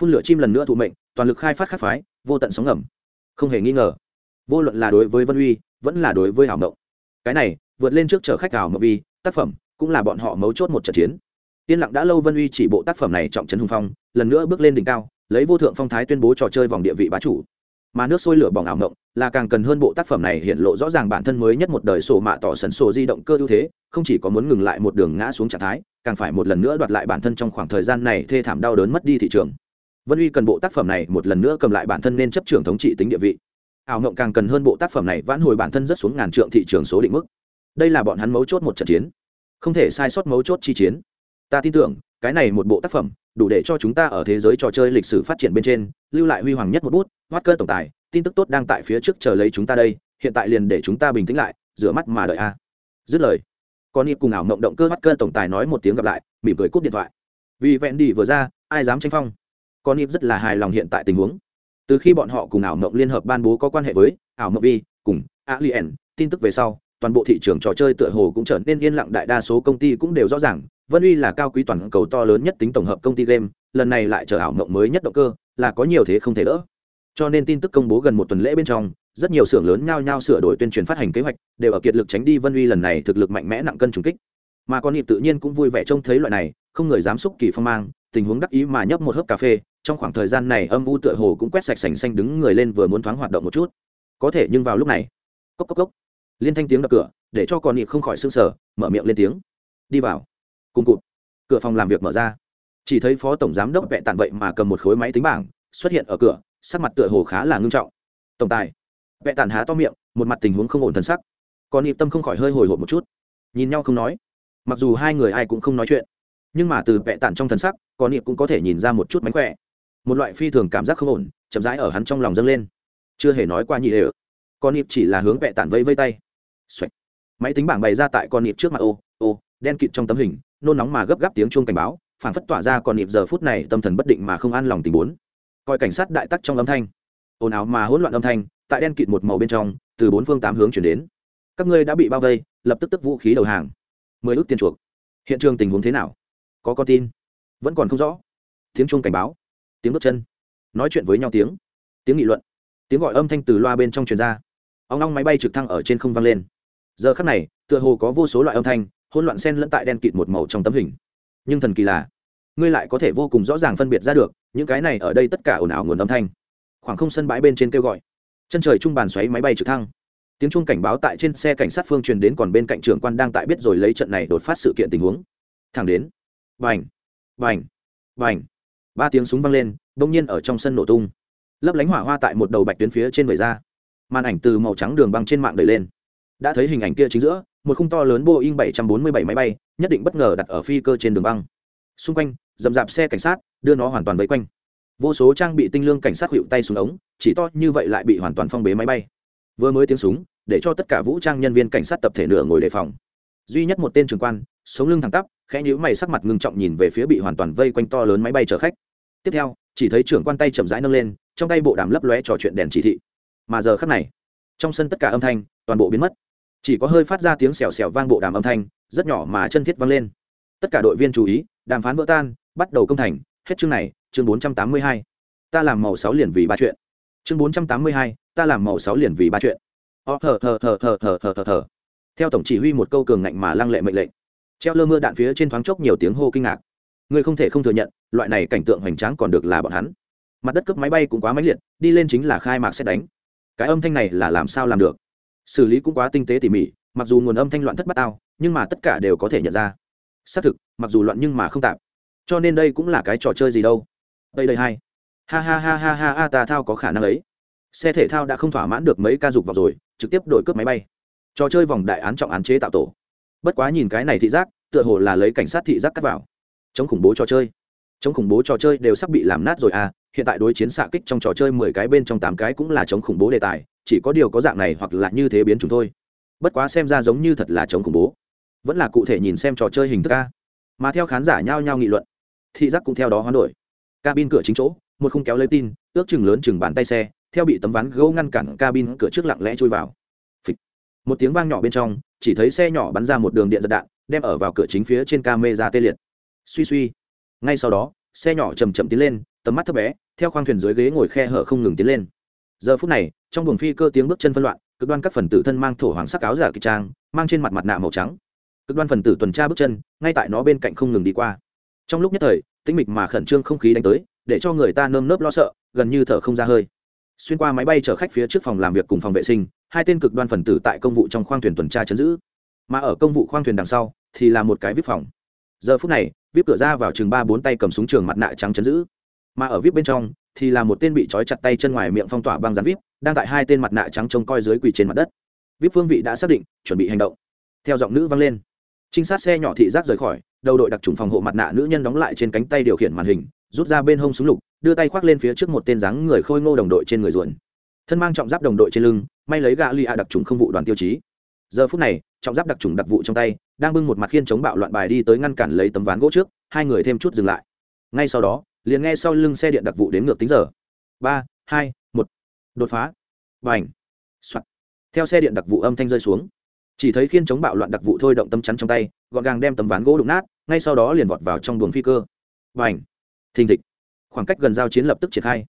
Phun lửa chim lần nữa thụ mệnh, toàn lực khai phát khắc phái vô tận sóng ngầm. Không hề nghi ngờ, vô luận là đối với vân uy, vẫn là đối với ảo mộng. Cái này, vượt lên trước chở khách hảo mộng vi tác phẩm cũng là bọn họ mấu chốt một trận chiến. Yên lặng đã lâu vân uy chỉ bộ tác phẩm này trọng trấn hùng phong, lần nữa bước lên đỉnh cao, lấy vô thượng phong thái tuyên bố trò chơi vòng địa vị bá chủ. Mà nước sôi lửa bỏng ảo mộng là càng cần hơn bộ tác phẩm này hiện lộ rõ ràng bản thân mới nhất một đời sổ mạ tỏ sần sổ di động cơ ưu thế, không chỉ có muốn ngừng lại một đường ngã xuống trạng thái, càng phải một lần nữa đoạt lại bản thân trong khoảng thời gian này thê thảm đau đớn mất đi thị trường vân uy cần bộ tác phẩm này một lần nữa cầm lại bản thân nên chấp trưởng thống trị tính địa vị. Ảo ngộng càng cần hơn bộ tác phẩm này vãn hồi bản thân rất xuống ngàn trượng thị trường số định mức. Đây là bọn hắn mấu chốt một trận chiến, không thể sai sót mấu chốt chi chiến. Ta tin tưởng, cái này một bộ tác phẩm, đủ để cho chúng ta ở thế giới trò chơi lịch sử phát triển bên trên, lưu lại huy hoàng nhất một bút, hoát cơ tổng tài, tin tức tốt đang tại phía trước chờ lấy chúng ta đây, hiện tại liền để chúng ta bình tĩnh lại, rửa mắt mà đợi a. Dứt lời, con nhịp cùng ảo mộng động cơ hoát cơ tổng tài nói một tiếng gặp lại, mỉm cười cúp điện thoại. Vì vẹn đi vừa ra, ai dám tranh phong? Con nịp rất là hài lòng hiện tại tình huống. Từ khi bọn họ cùng ảo mộng liên hợp ban bố có quan hệ với ảo mộng vi cùng alien, tin tức về sau, toàn bộ thị trường trò chơi tựa hồ cũng trở nên yên lặng, đại đa số công ty cũng đều rõ ràng, vân uy là cao quý toàn cầu to lớn nhất tính tổng hợp công ty game, lần này lại trở ảo mộng mới nhất động cơ, là có nhiều thế không thể đỡ. Cho nên tin tức công bố gần một tuần lễ bên trong, rất nhiều xưởng lớn nhao nhao sửa đổi tuyên truyền phát hành kế hoạch, đều ở kiệt lực tránh đi vân uy lần này thực lực mạnh mẽ nặng cân trùng kích. Mà con nhịp tự nhiên cũng vui vẻ trông thấy loại này, không người dám xúc kỳ phong mang tình huống đắc ý mà nhấp một hớp cà phê, trong khoảng thời gian này âm u tựa hồ cũng quét sạch sành xanh đứng người lên vừa muốn thoáng hoạt động một chút. Có thể nhưng vào lúc này, cốc cốc cốc, liên thanh tiếng đập cửa, để cho con nhịp không khỏi sưng sở mở miệng lên tiếng. Đi vào. Cùng cụt. Cửa phòng làm việc mở ra. Chỉ thấy phó tổng giám đốc vẹ tàn vậy mà cầm một khối máy tính bảng, xuất hiện ở cửa, sắc mặt tựa hồ khá là ngưng trọng. Tổng tài. Vẹ tàn há to miệng, một mặt tình huống không ổn thân sắc. Còn nịp tâm không khỏi hơi hồi hộp một chút. Nhìn nhau không nói. Mặc dù hai người ai cũng không nói chuyện, nhưng mà từ vẹ tàn trong thân sắc con niệm cũng có thể nhìn ra một chút mánh khỏe. Một loại phi thường cảm giác không ổn, chậm rãi ở hắn trong lòng dâng lên. Chưa hề nói qua nhị đều con niệm chỉ là hướng vẹ tản vây vây tay. Xoạch. máy tính bảng bày ra tại con niệm trước mặt ô ô, đen kịt trong tấm hình, nôn nóng mà gấp gáp tiếng chuông cảnh báo, phản phất tỏa ra con niệm giờ phút này tâm thần bất định mà không an lòng tình bốn coi cảnh sát đại tắc trong âm thanh. Ồn ào mà hỗn loạn âm thanh, tại đen kịt một màu bên trong, từ bốn phương tám hướng chuyển đến. Các ngươi đã bị bao vây, lập tức tức vũ khí đầu hàng. Mười ước tiền chuộc. Hiện trường tình huống thế nào? Có con tin vẫn còn không rõ. Tiếng chuông cảnh báo, tiếng bước chân, nói chuyện với nhau tiếng tiếng nghị luận, tiếng gọi âm thanh từ loa bên trong truyền ra. Ông long máy bay trực thăng ở trên không vang lên. Giờ khắc này, tựa hồ có vô số loại âm thanh, hỗn loạn sen lẫn tại đen kịt một màu trong tấm hình. Nhưng thần kỳ là, ngươi lại có thể vô cùng rõ ràng phân biệt ra được, những cái này ở đây tất cả ồn ào nguồn âm thanh. Khoảng không sân bãi bên trên kêu gọi. Chân trời trung bàn xoáy máy bay trực thăng. Tiếng chuông cảnh báo tại trên xe cảnh sát phương truyền đến còn bên cạnh trưởng quan đang tại biết rồi lấy trận này đột phát sự kiện tình huống. Thẳng đến vành vành vành ba tiếng súng vang lên, bỗng nhiên ở trong sân nổ tung. Lấp lánh hỏa hoa tại một đầu bạch tuyến phía trên người ra. Màn ảnh từ màu trắng đường băng trên mạng đẩy lên. Đã thấy hình ảnh kia chính giữa, một khung to lớn boeing 747 máy bay, nhất định bất ngờ đặt ở phi cơ trên đường băng. Xung quanh dầm dạp xe cảnh sát, đưa nó hoàn toàn vây quanh. Vô số trang bị tinh lương cảnh sát hiệu tay xuống ống, chỉ to như vậy lại bị hoàn toàn phong bế máy bay. Vừa mới tiếng súng, để cho tất cả vũ trang nhân viên cảnh sát tập thể nửa ngồi đề phòng. Duy nhất một tên trường quan, sống lưng thẳng tắp khẽ nhíu mày sắc mặt ngưng trọng nhìn về phía bị hoàn toàn vây quanh to lớn máy bay chở khách. Tiếp theo, chỉ thấy trưởng quan tay chậm rãi nâng lên, trong tay bộ đàm lấp lóe trò chuyện đèn chỉ thị. Mà giờ khắc này, trong sân tất cả âm thanh toàn bộ biến mất. Chỉ có hơi phát ra tiếng xèo xèo vang bộ đàm âm thanh, rất nhỏ mà chân thiết vang lên. Tất cả đội viên chú ý, đàm phán vỡ tan, bắt đầu công thành. Hết chương này, chương bốn trăm tám mươi hai. Ta làm màu sáu liền vì ba chuyện. Chương bốn trăm tám mươi hai, ta làm màu sáu liền vì ba chuyện. Ờ, Ó thờ thờ thờ thờ thờ thờ thờ thờ theo tổng chỉ huy một câu cường ngạnh mà lăng lệ mệnh lệnh treo lơ mưa đạn phía trên thoáng chốc nhiều tiếng hô kinh ngạc. Người không thể không thừa nhận, loại này cảnh tượng hoành tráng còn được là bọn hắn. Mặt đất cướp máy bay cũng quá máy liệt, đi lên chính là khai mạc xét đánh. Cái âm thanh này là làm sao làm được? Xử lý cũng quá tinh tế tỉ mỉ, mặc dù nguồn âm thanh loạn thất bát ao nhưng mà tất cả đều có thể nhận ra. Xác thực, mặc dù loạn nhưng mà không tạm. Cho nên đây cũng là cái trò chơi gì đâu? Đây đây hai. Ha ha ha ha ha ha ta thao có khả năng ấy. Xe thể thao đã không thỏa mãn được mấy ca dục vào rồi, trực tiếp đổi cướp máy bay. Trò chơi vòng đại án trọng án chế tạo tổ bất quá nhìn cái này thị giác, tựa hồ là lấy cảnh sát thị giác cắt vào. Chống khủng bố trò chơi. Chống khủng bố trò chơi đều sắp bị làm nát rồi à hiện tại đối chiến xạ kích trong trò chơi mười cái bên trong tám cái cũng là chống khủng bố đề tài, chỉ có điều có dạng này hoặc là như thế biến chúng thôi. Bất quá xem ra giống như thật là chống khủng bố. Vẫn là cụ thể nhìn xem trò chơi hình thức a. Mà theo khán giả nhao nhao nghị luận, thị giác cũng theo đó hoán đổi. Cabin cửa chính chỗ, một khung kéo lấy tin, ước chừng lớn chừng bàn tay xe, theo bị tấm ván gỗ ngăn cản cabin cửa trước lặng lẽ chui vào một tiếng vang nhỏ bên trong, chỉ thấy xe nhỏ bắn ra một đường điện giật đạn, đem ở vào cửa chính phía trên camera tê liệt. Suy suy. Ngay sau đó, xe nhỏ chầm chậm tiến lên, tầm mắt thấp bé, theo khoang thuyền dưới ghế ngồi khe hở không ngừng tiến lên. Giờ phút này, trong buồng phi cơ tiếng bước chân phân loạn, cực đoan các phần tử thân mang thổ hoàng sắc áo giả kịch trang, mang trên mặt mặt nạ màu trắng. Cực đoan phần tử tuần tra bước chân, ngay tại nó bên cạnh không ngừng đi qua. Trong lúc nhất thời, tĩnh mịch mà khẩn trương không khí đánh tới, để cho người ta nơm nớp lo sợ, gần như thở không ra hơi xuyên qua máy bay chở khách phía trước phòng làm việc cùng phòng vệ sinh, hai tên cực đoan phần tử tại công vụ trong khoang thuyền tuần tra chấn giữ. Mà ở công vụ khoang thuyền đằng sau thì là một cái vip phòng. Giờ phút này, vip cửa ra vào chừng ba bốn tay cầm súng trường mặt nạ trắng chấn giữ. Mà ở vip bên trong thì là một tên bị trói chặt tay chân ngoài miệng phong tỏa băng rán vip, đang tại hai tên mặt nạ trắng trông coi dưới quỳ trên mặt đất. Vip phương vị đã xác định, chuẩn bị hành động. Theo giọng nữ vang lên, trinh sát xe nhỏ thị giác rời khỏi, đầu đội đặc trùng phòng hộ mặt nạ nữ nhân đóng lại trên cánh tay điều khiển màn hình, rút ra bên hông súng lục đưa tay khoác lên phía trước một tên dáng người khôi ngô đồng đội trên người ruồn thân mang trọng giáp đồng đội trên lưng, may lấy gạ li a đặc trùng không vụ đoàn tiêu chí. Giờ phút này, trọng giáp đặc trùng đặc vụ trong tay, đang bưng một mặt khiên chống bạo loạn bài đi tới ngăn cản lấy tấm ván gỗ trước, hai người thêm chút dừng lại. Ngay sau đó, liền nghe sau lưng xe điện đặc vụ đến ngược tính giờ. Ba, hai, một. Đột phá. Và h soạt. Theo xe điện đặc vụ âm thanh rơi xuống. Chỉ thấy khiên chống bạo loạn đặc vụ thôi động tấm chắn trong tay, gọn gàng đem tấm ván gỗ đụng nát, ngay sau đó liền vọt vào trong buồng phi cơ. Và h thình thịch khoảng cách gần giao chiến lập tức triển khai.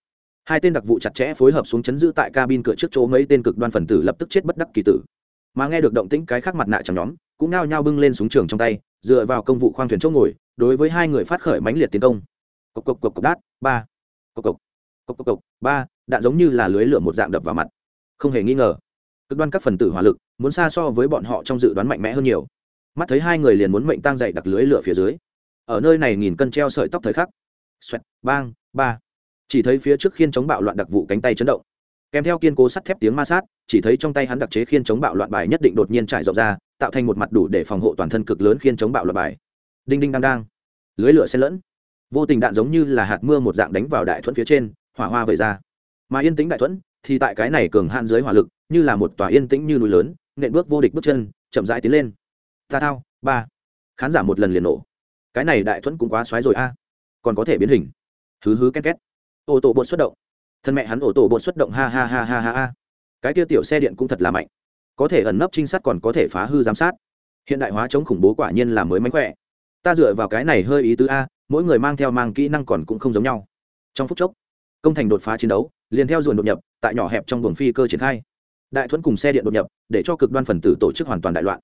Hai tên đặc vụ chặt chẽ phối hợp xuống chấn giữ tại cabin cửa trước chỗ mấy tên cực đoan phần tử lập tức chết bất đắc kỳ tử. Mà nghe được động tĩnh cái khác mặt nạ chẳng nhóm, cũng nao nhao bưng lên súng trường trong tay, dựa vào công vụ khoang thuyền chỗ ngồi, đối với hai người phát khởi mãnh liệt tiến công. Cộc cộc cộc cộc đát, ba. Cộc cộc. Cộc cộc cộc, ba. Đạn giống như là lưới lửa một dạng đập vào mặt. Không hề nghi ngờ, cực đoan các phần tử hỏa lực, muốn xa so với bọn họ trong dự đoán mạnh mẽ hơn nhiều. Mắt thấy hai người liền muốn mệnh tăng dậy đặt lưới lửa phía dưới. Ở nơi này nghìn cân treo sợi tóc thời khắc xoẹt, bang, ba. Chỉ thấy phía trước khiên chống bạo loạn đặc vụ cánh tay chấn động. Kèm theo kiên cố sắt thép tiếng ma sát, chỉ thấy trong tay hắn đặc chế khiên chống bạo loạn bài nhất định đột nhiên trải rộng ra, tạo thành một mặt đủ để phòng hộ toàn thân cực lớn khiên chống bạo loạn bài. Đinh đinh đang đang. Lưới lửa xen lẫn. Vô tình đạn giống như là hạt mưa một dạng đánh vào đại thuẫn phía trên, hỏa hoa vẩy ra. Mà yên tĩnh đại thuẫn, thì tại cái này cường hạn dưới hỏa lực, như là một tòa yên tĩnh như núi lớn, nện bước vô địch bước chân, chậm rãi tiến lên. Ta thao, ba. Khán giả một lần liền nổ. Cái này đại thuẫn cũng quá xoáy rồi a còn có thể biến hình. Hứ hứ két két. Ô tô bột xuất động. Thân mẹ hắn ô tô bột xuất động, ha ha ha ha ha ha. Cái kia tiểu xe điện cũng thật là mạnh. Có thể ẩn nấp trinh sát còn có thể phá hư giám sát. Hiện đại hóa chống khủng bố quả nhiên là mới mánh khỏe. Ta dựa vào cái này hơi ý tứ a, mỗi người mang theo mang kỹ năng còn cũng không giống nhau. Trong phút chốc, công thành đột phá chiến đấu, liền theo ruồn đột nhập, tại nhỏ hẹp trong buồng phi cơ triển khai. Đại thuẫn cùng xe điện đột nhập, để cho cực đoan phần tử tổ chức hoàn toàn đại loạn.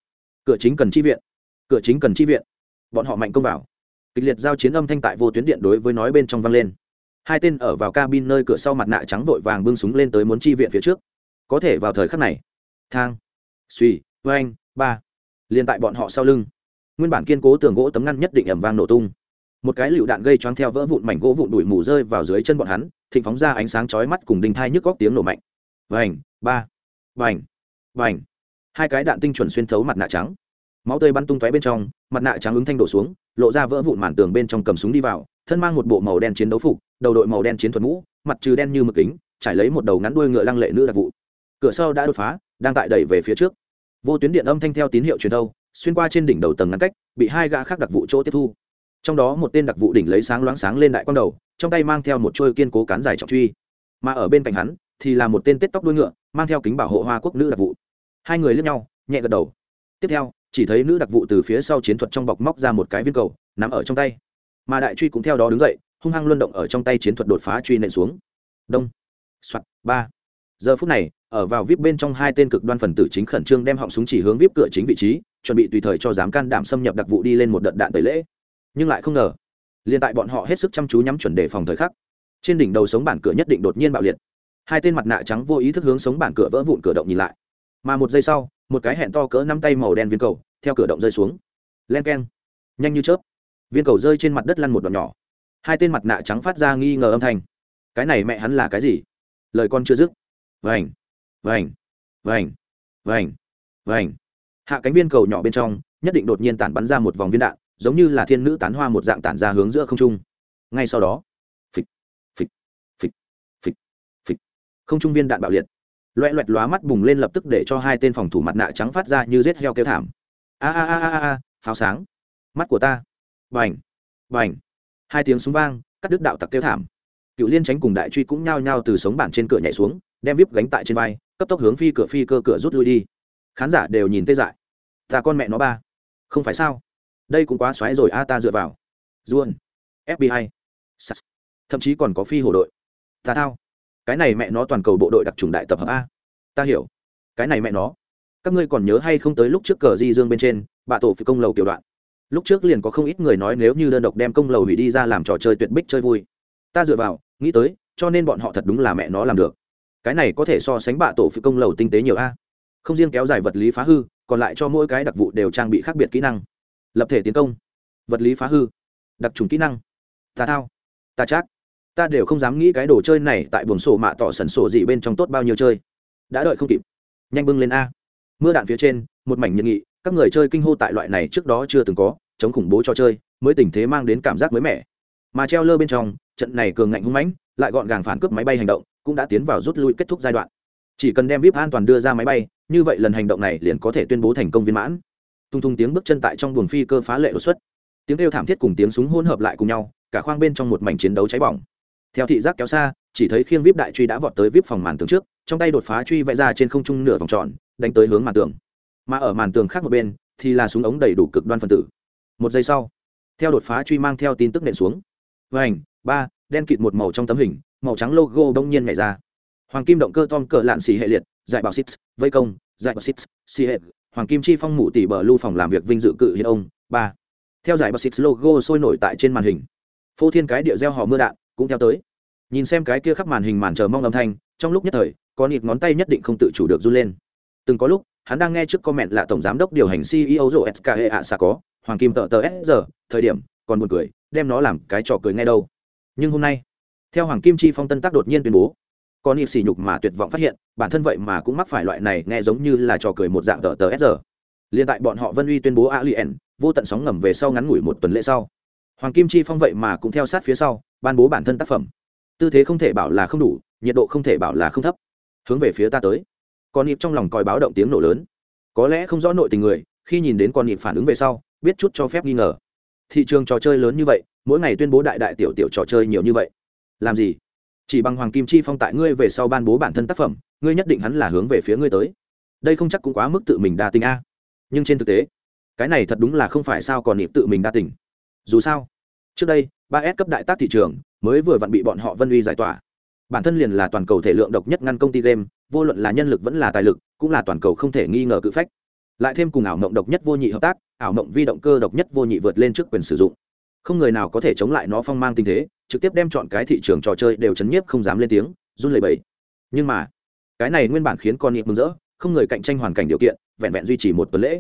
Cửa chính cần chi viện. Cửa chính cần chi viện. Bọn họ mạnh công vào kịch liệt giao chiến âm thanh tại vô tuyến điện đối với nói bên trong vang lên. Hai tên ở vào cabin nơi cửa sau mặt nạ trắng vội vàng bưng súng lên tới muốn chi viện phía trước. Có thể vào thời khắc này, thang, suy, oanh, ba, liền tại bọn họ sau lưng. Nguyên bản kiên cố tường gỗ tấm ngăn nhất định ẩm vang nổ tung. Một cái lựu đạn gây choáng theo vỡ vụn mảnh gỗ vụn đùi mù rơi vào dưới chân bọn hắn, thịnh phóng ra ánh sáng chói mắt cùng đinh thai nhức góc tiếng nổ mạnh. Vành, ba, vành vành. Hai cái đạn tinh chuẩn xuyên thấu mặt nạ trắng máu tươi bắn tung tóe bên trong, mặt nạ trắng ứng thanh đổ xuống, lộ ra vỡ vụn màn tường bên trong cầm súng đi vào, thân mang một bộ màu đen chiến đấu phục, đầu đội màu đen chiến thuật mũ, mặt trừ đen như mực kính, trải lấy một đầu ngắn đuôi ngựa lăng lệ nữ đặc vụ. Cửa sau đã đột phá, đang tại đẩy về phía trước. Vô tuyến điện âm thanh theo tín hiệu truyền thâu, xuyên qua trên đỉnh đầu tầng ngăn cách, bị hai gã khác đặc vụ chỗ tiếp thu. Trong đó một tên đặc vụ đỉnh lấy sáng loáng sáng lên đại quang đầu, trong tay mang theo một trôi kiên cố cán dài trọng truy. Mà ở bên cạnh hắn, thì là một tên tết tóc đuôi ngựa, mang theo kính bảo hộ hoa quốc nữ đặc vụ. Hai người lướt nhau, nhẹ gật đầu tiếp theo, chỉ thấy nữ đặc vụ từ phía sau chiến thuật trong bọc móc ra một cái viên cầu nằm ở trong tay. Mà đại truy cũng theo đó đứng dậy, hung hăng luân động ở trong tay chiến thuật đột phá truy nện xuống. Đông. Soạt. Ba. Giờ phút này, ở vào vip bên trong hai tên cực đoan phần tử chính khẩn trương đem họng súng chỉ hướng vip cửa chính vị trí, chuẩn bị tùy thời cho dám can đảm xâm nhập đặc vụ đi lên một đợt đạn tẩy lễ. Nhưng lại không ngờ, liền tại bọn họ hết sức chăm chú nhắm chuẩn đề phòng thời khắc, trên đỉnh đầu sống bản cửa nhất định đột nhiên bạo liệt. Hai tên mặt nạ trắng vô ý thức hướng sống bản cửa vỡ vụn cửa động nhìn lại. Mà một giây sau một cái hẹn to cỡ năm tay màu đen viên cầu, theo cửa động rơi xuống. Len keng. Nhanh như chớp. Viên cầu rơi trên mặt đất lăn một đoạn nhỏ. Hai tên mặt nạ trắng phát ra nghi ngờ âm thanh. Cái này mẹ hắn là cái gì? Lời con chưa dứt. Vành vành vành vành vành. Hạ cánh viên cầu nhỏ bên trong, nhất định đột nhiên tản bắn ra một vòng viên đạn, giống như là thiên nữ tán hoa một dạng tản ra hướng giữa không trung. Ngay sau đó, phịch phịch phịch phịch phịch. Không trung viên đạn bạo liệt loẹ loẹt lóa mắt bùng lên lập tức để cho hai tên phòng thủ mặt nạ trắng phát ra như rết heo kêu thảm. A a a a a, pháo sáng. Mắt của ta. Vành vành hai tiếng súng vang, cắt đứt đạo tặc kêu thảm. Cựu liên tránh cùng đại truy cũng nhao nhao từ sống bản trên cửa nhảy xuống, đem vip gánh tại trên vai, cấp tốc hướng phi cửa phi cơ cửa rút lui đi. Khán giả đều nhìn tê dại. Ta con mẹ nó ba. Không phải sao? Đây cũng quá xoáy rồi a, ta dựa vào. Duôn fbi Sas. thậm chí còn có phi hồ đội. Ta thao cái này mẹ nó toàn cầu bộ đội đặc trùng đại tập hợp a. Ta hiểu. Cái này mẹ nó. Các ngươi còn nhớ hay không tới lúc trước cờ di dương bên trên, bạ tổ phi công lầu tiểu đoạn? Lúc trước liền có không ít người nói nếu như đơn độc đem công lầu hủy đi ra làm trò chơi tuyệt bích chơi vui. Ta dựa vào, nghĩ tới, cho nên bọn họ thật đúng là mẹ nó làm được. Cái này có thể so sánh bạ tổ phi công lầu tinh tế nhiều a. Không riêng kéo dài vật lý phá hư, còn lại cho mỗi cái đặc vụ đều trang bị khác biệt kỹ năng. Lập thể tiến công. Vật lý phá hư. Đặc trùng kỹ năng. Tà thao. Tà trác ta đều không dám nghĩ cái đồ chơi này tại buồng sổ mạ tỏ sần sổ gì bên trong tốt bao nhiêu chơi. Đã đợi không kịp. Nhanh bưng lên a. Mưa đạn phía trên, một mảnh nhiệt nghị, các người chơi kinh hô tại loại này trước đó chưa từng có, chống khủng bố cho chơi, mới tình thế mang đến cảm giác mới mẻ. Mà treo lơ bên trong, trận này cường ngạnh hung mãnh, lại gọn gàng phản cướp máy bay hành động, cũng đã tiến vào rút lui kết thúc giai đoạn. Chỉ cần đem vip an toàn đưa ra máy bay, như vậy lần hành động này liền có thể tuyên bố thành công viên mãn. Tung tung tiếng bước chân tại trong buồng phi cơ phá lệ đột xuất. Tiếng kêu thảm thiết cùng tiếng súng hỗn hợp lại cùng nhau, cả khoang bên trong một mảnh chiến đấu cháy bỏng theo thị giác kéo xa, chỉ thấy khiêng vip đại truy đã vọt tới vip phòng màn tường trước, trong tay đột phá truy vẽ ra trên không trung nửa vòng tròn, đánh tới hướng màn tường. Mà ở màn tường khác một bên, thì là súng ống đầy đủ cực đoan phân tử. Một giây sau, theo đột phá truy mang theo tin tức nện xuống. Vành, ba, đen kịt một màu trong tấm hình, màu trắng logo đông nhiên nhảy ra. Hoàng kim động cơ tom cờ lạn xì hệ liệt dạy bảo six, vây công dạy bảo six, xì hệ, hoàng kim chi phong mụ tỷ bờ lưu phòng làm việc vinh dự cự hiện ông, ba. Theo giải bác six logo sôi nổi tại trên màn hình. Phô thiên cái địa gieo hò mưa đạn cũng theo tới. Nhìn xem cái kia khắp màn hình màn chờ mong âm thanh, trong lúc nhất thời con ít ngón tay nhất định không tự chủ được run lên. Từng có lúc, hắn đang nghe trước comment là tổng giám đốc điều hành ceo rộ SKE ạ xa có, hoàng kim tờ tờ s giờ, thời điểm, còn buồn cười, đem nó làm cái trò cười ngay đâu. Nhưng hôm nay, theo hoàng kim chi phong tân tác đột nhiên tuyên bố con ít xỉ nhục mà tuyệt vọng phát hiện, bản thân vậy mà cũng mắc phải loại này nghe giống như là trò cười một dạng tờ tờ s giờ. Liên tại bọn họ vân uy tuyên bố alien vô tận sóng ngầm về sau ngắn ngủi một tuần lễ sau. Hoàng kim chi phong vậy mà cũng theo sát phía sau ban bố bản thân tác phẩm. Tư thế không thể bảo là không đủ, nhiệt độ không thể bảo là không thấp. Hướng về phía ta tới. Con nhịp trong lòng còi báo động tiếng nổ lớn. Có lẽ không rõ nội tình người, khi nhìn đến con nhịp phản ứng về sau, biết chút cho phép nghi ngờ. Thị trường trò chơi lớn như vậy, mỗi ngày tuyên bố đại đại tiểu tiểu trò chơi nhiều như vậy. Làm gì? Chỉ bằng hoàng kim chi phong tại ngươi về sau ban bố bản thân tác phẩm, ngươi nhất định hắn là hướng về phía ngươi tới. Đây không chắc cũng quá mức tự mình đa tình a. Nhưng trên thực tế, cái này thật đúng là không phải sao còn niệm tự mình đa tình. Dù sao trước đây, ba s cấp đại tác thị trường mới vừa vặn bị bọn họ vân uy giải tỏa. Bản thân liền là toàn cầu thể lượng độc nhất ngăn công ty game, vô luận là nhân lực vẫn là tài lực, cũng là toàn cầu không thể nghi ngờ cự phách. Lại thêm cùng ảo mộng độc nhất vô nhị hợp tác, ảo mộng vi động cơ độc nhất vô nhị vượt lên trước quyền sử dụng. Không người nào có thể chống lại nó phong mang tình thế, trực tiếp đem chọn cái thị trường trò chơi đều chấn nhiếp không dám lên tiếng, run lẩy bẩy. Nhưng mà, cái này nguyên bản khiến con nhịp mừng rỡ, không người cạnh tranh hoàn cảnh điều kiện, vẹn vẹn duy trì một tuần lễ.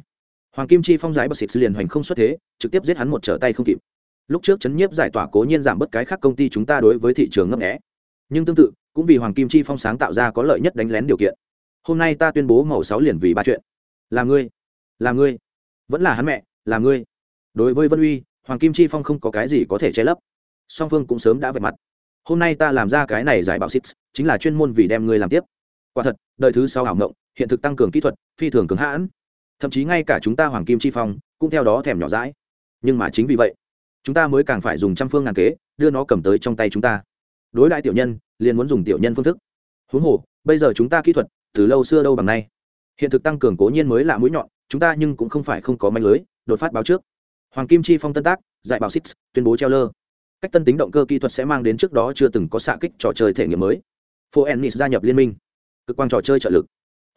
Hoàng kim chi phong giải bậc xịt liền hoành không xuất thế, trực tiếp giết hắn một trở tay không kịp lúc trước chấn nhiếp giải tỏa cố nhiên giảm bớt cái khác công ty chúng ta đối với thị trường ngấp nghẽ nhưng tương tự, cũng vì hoàng kim chi phong sáng tạo ra có lợi nhất đánh lén điều kiện. Hôm nay ta tuyên bố màu sáu liền vì ba chuyện. Là ngươi là ngươi, vẫn là hắn mẹ, là ngươi. Đối với vân uy, hoàng kim chi phong không có cái gì có thể che lấp. Song phương cũng sớm đã vạch mặt. Hôm nay ta làm ra cái này giải bảo xít chính là chuyên môn vì đem ngươi làm tiếp. Quả thật, đời thứ sau ảo ngộng hiện thực tăng cường kỹ thuật, phi thường cứng hãn. Thậm chí ngay cả chúng ta hoàng kim chi phong, cũng theo đó thèm nhỏ rãi nhưng mà chính vì vậy chúng ta mới càng phải dùng trăm phương ngàn kế, đưa nó cầm tới trong tay chúng ta. Đối đại tiểu nhân, liền muốn dùng tiểu nhân phương thức. Huống hồ, bây giờ chúng ta kỹ thuật, từ lâu xưa đâu bằng nay. Hiện thực tăng cường cố nhiên mới là mũi nhọn, chúng ta nhưng cũng không phải không có manh lưới, đột phát báo trước. Hoàng kim chi phong tân tác dạy bảo six, tuyên bố treo lơ. Cách tân tính động cơ kỹ thuật sẽ mang đến trước đó chưa từng có xạ kích trò chơi thể nghiệm mới. Phố ennis gia nhập liên minh. Cực quan trò chơi trợ lực.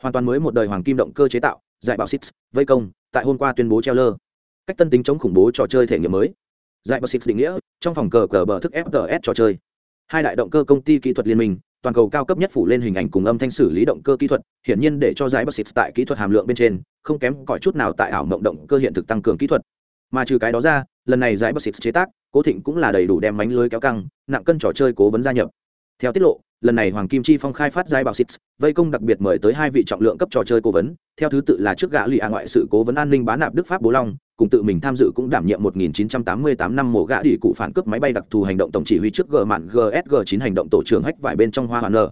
Hoàn toàn mới một đời hoàng kim động cơ chế tạo dạy bảo six, vây công, tại hôm qua tuyên bố treo lơ. Cách tân tính chống khủng bố trò chơi thể nghiệm mới. Giải bảo six định nghĩa, trong phòng cờ cờ bờ thức fts trò chơi. Hai đại động cơ công ty kỹ thuật liên minh, toàn cầu cao cấp nhất phủ lên hình ảnh cùng âm thanh xử lý động cơ kỹ thuật, hiển nhiên để cho giải bác sĩ tại kỹ thuật hàm lượng bên trên, không kém cỏi chút nào tại ảo mộng động cơ hiện thực tăng cường kỹ thuật. Mà trừ cái đó ra, lần này giải bác sĩ chế tác, cố thịnh cũng là đầy đủ đem mánh lưới kéo căng, nặng cân trò chơi cố vấn gia nhập. Theo tiết lộ lần này hoàng kim chi phong khai phát giải bảo xịt vây công đặc biệt mời tới hai vị trọng lượng cấp trò chơi cố vấn, theo thứ tự là trước gã lì a ngoại sự cố vấn an ninh bá nạp đức pháp bố long, cùng tự mình tham dự cũng đảm nhiệm 1988 năm mổ gã đi cụ phản cướp máy bay đặc thù hành động tổng chỉ huy trước g mạn gsg 9 hành động tổ trưởng hách vải bên trong hoa hoàn nở.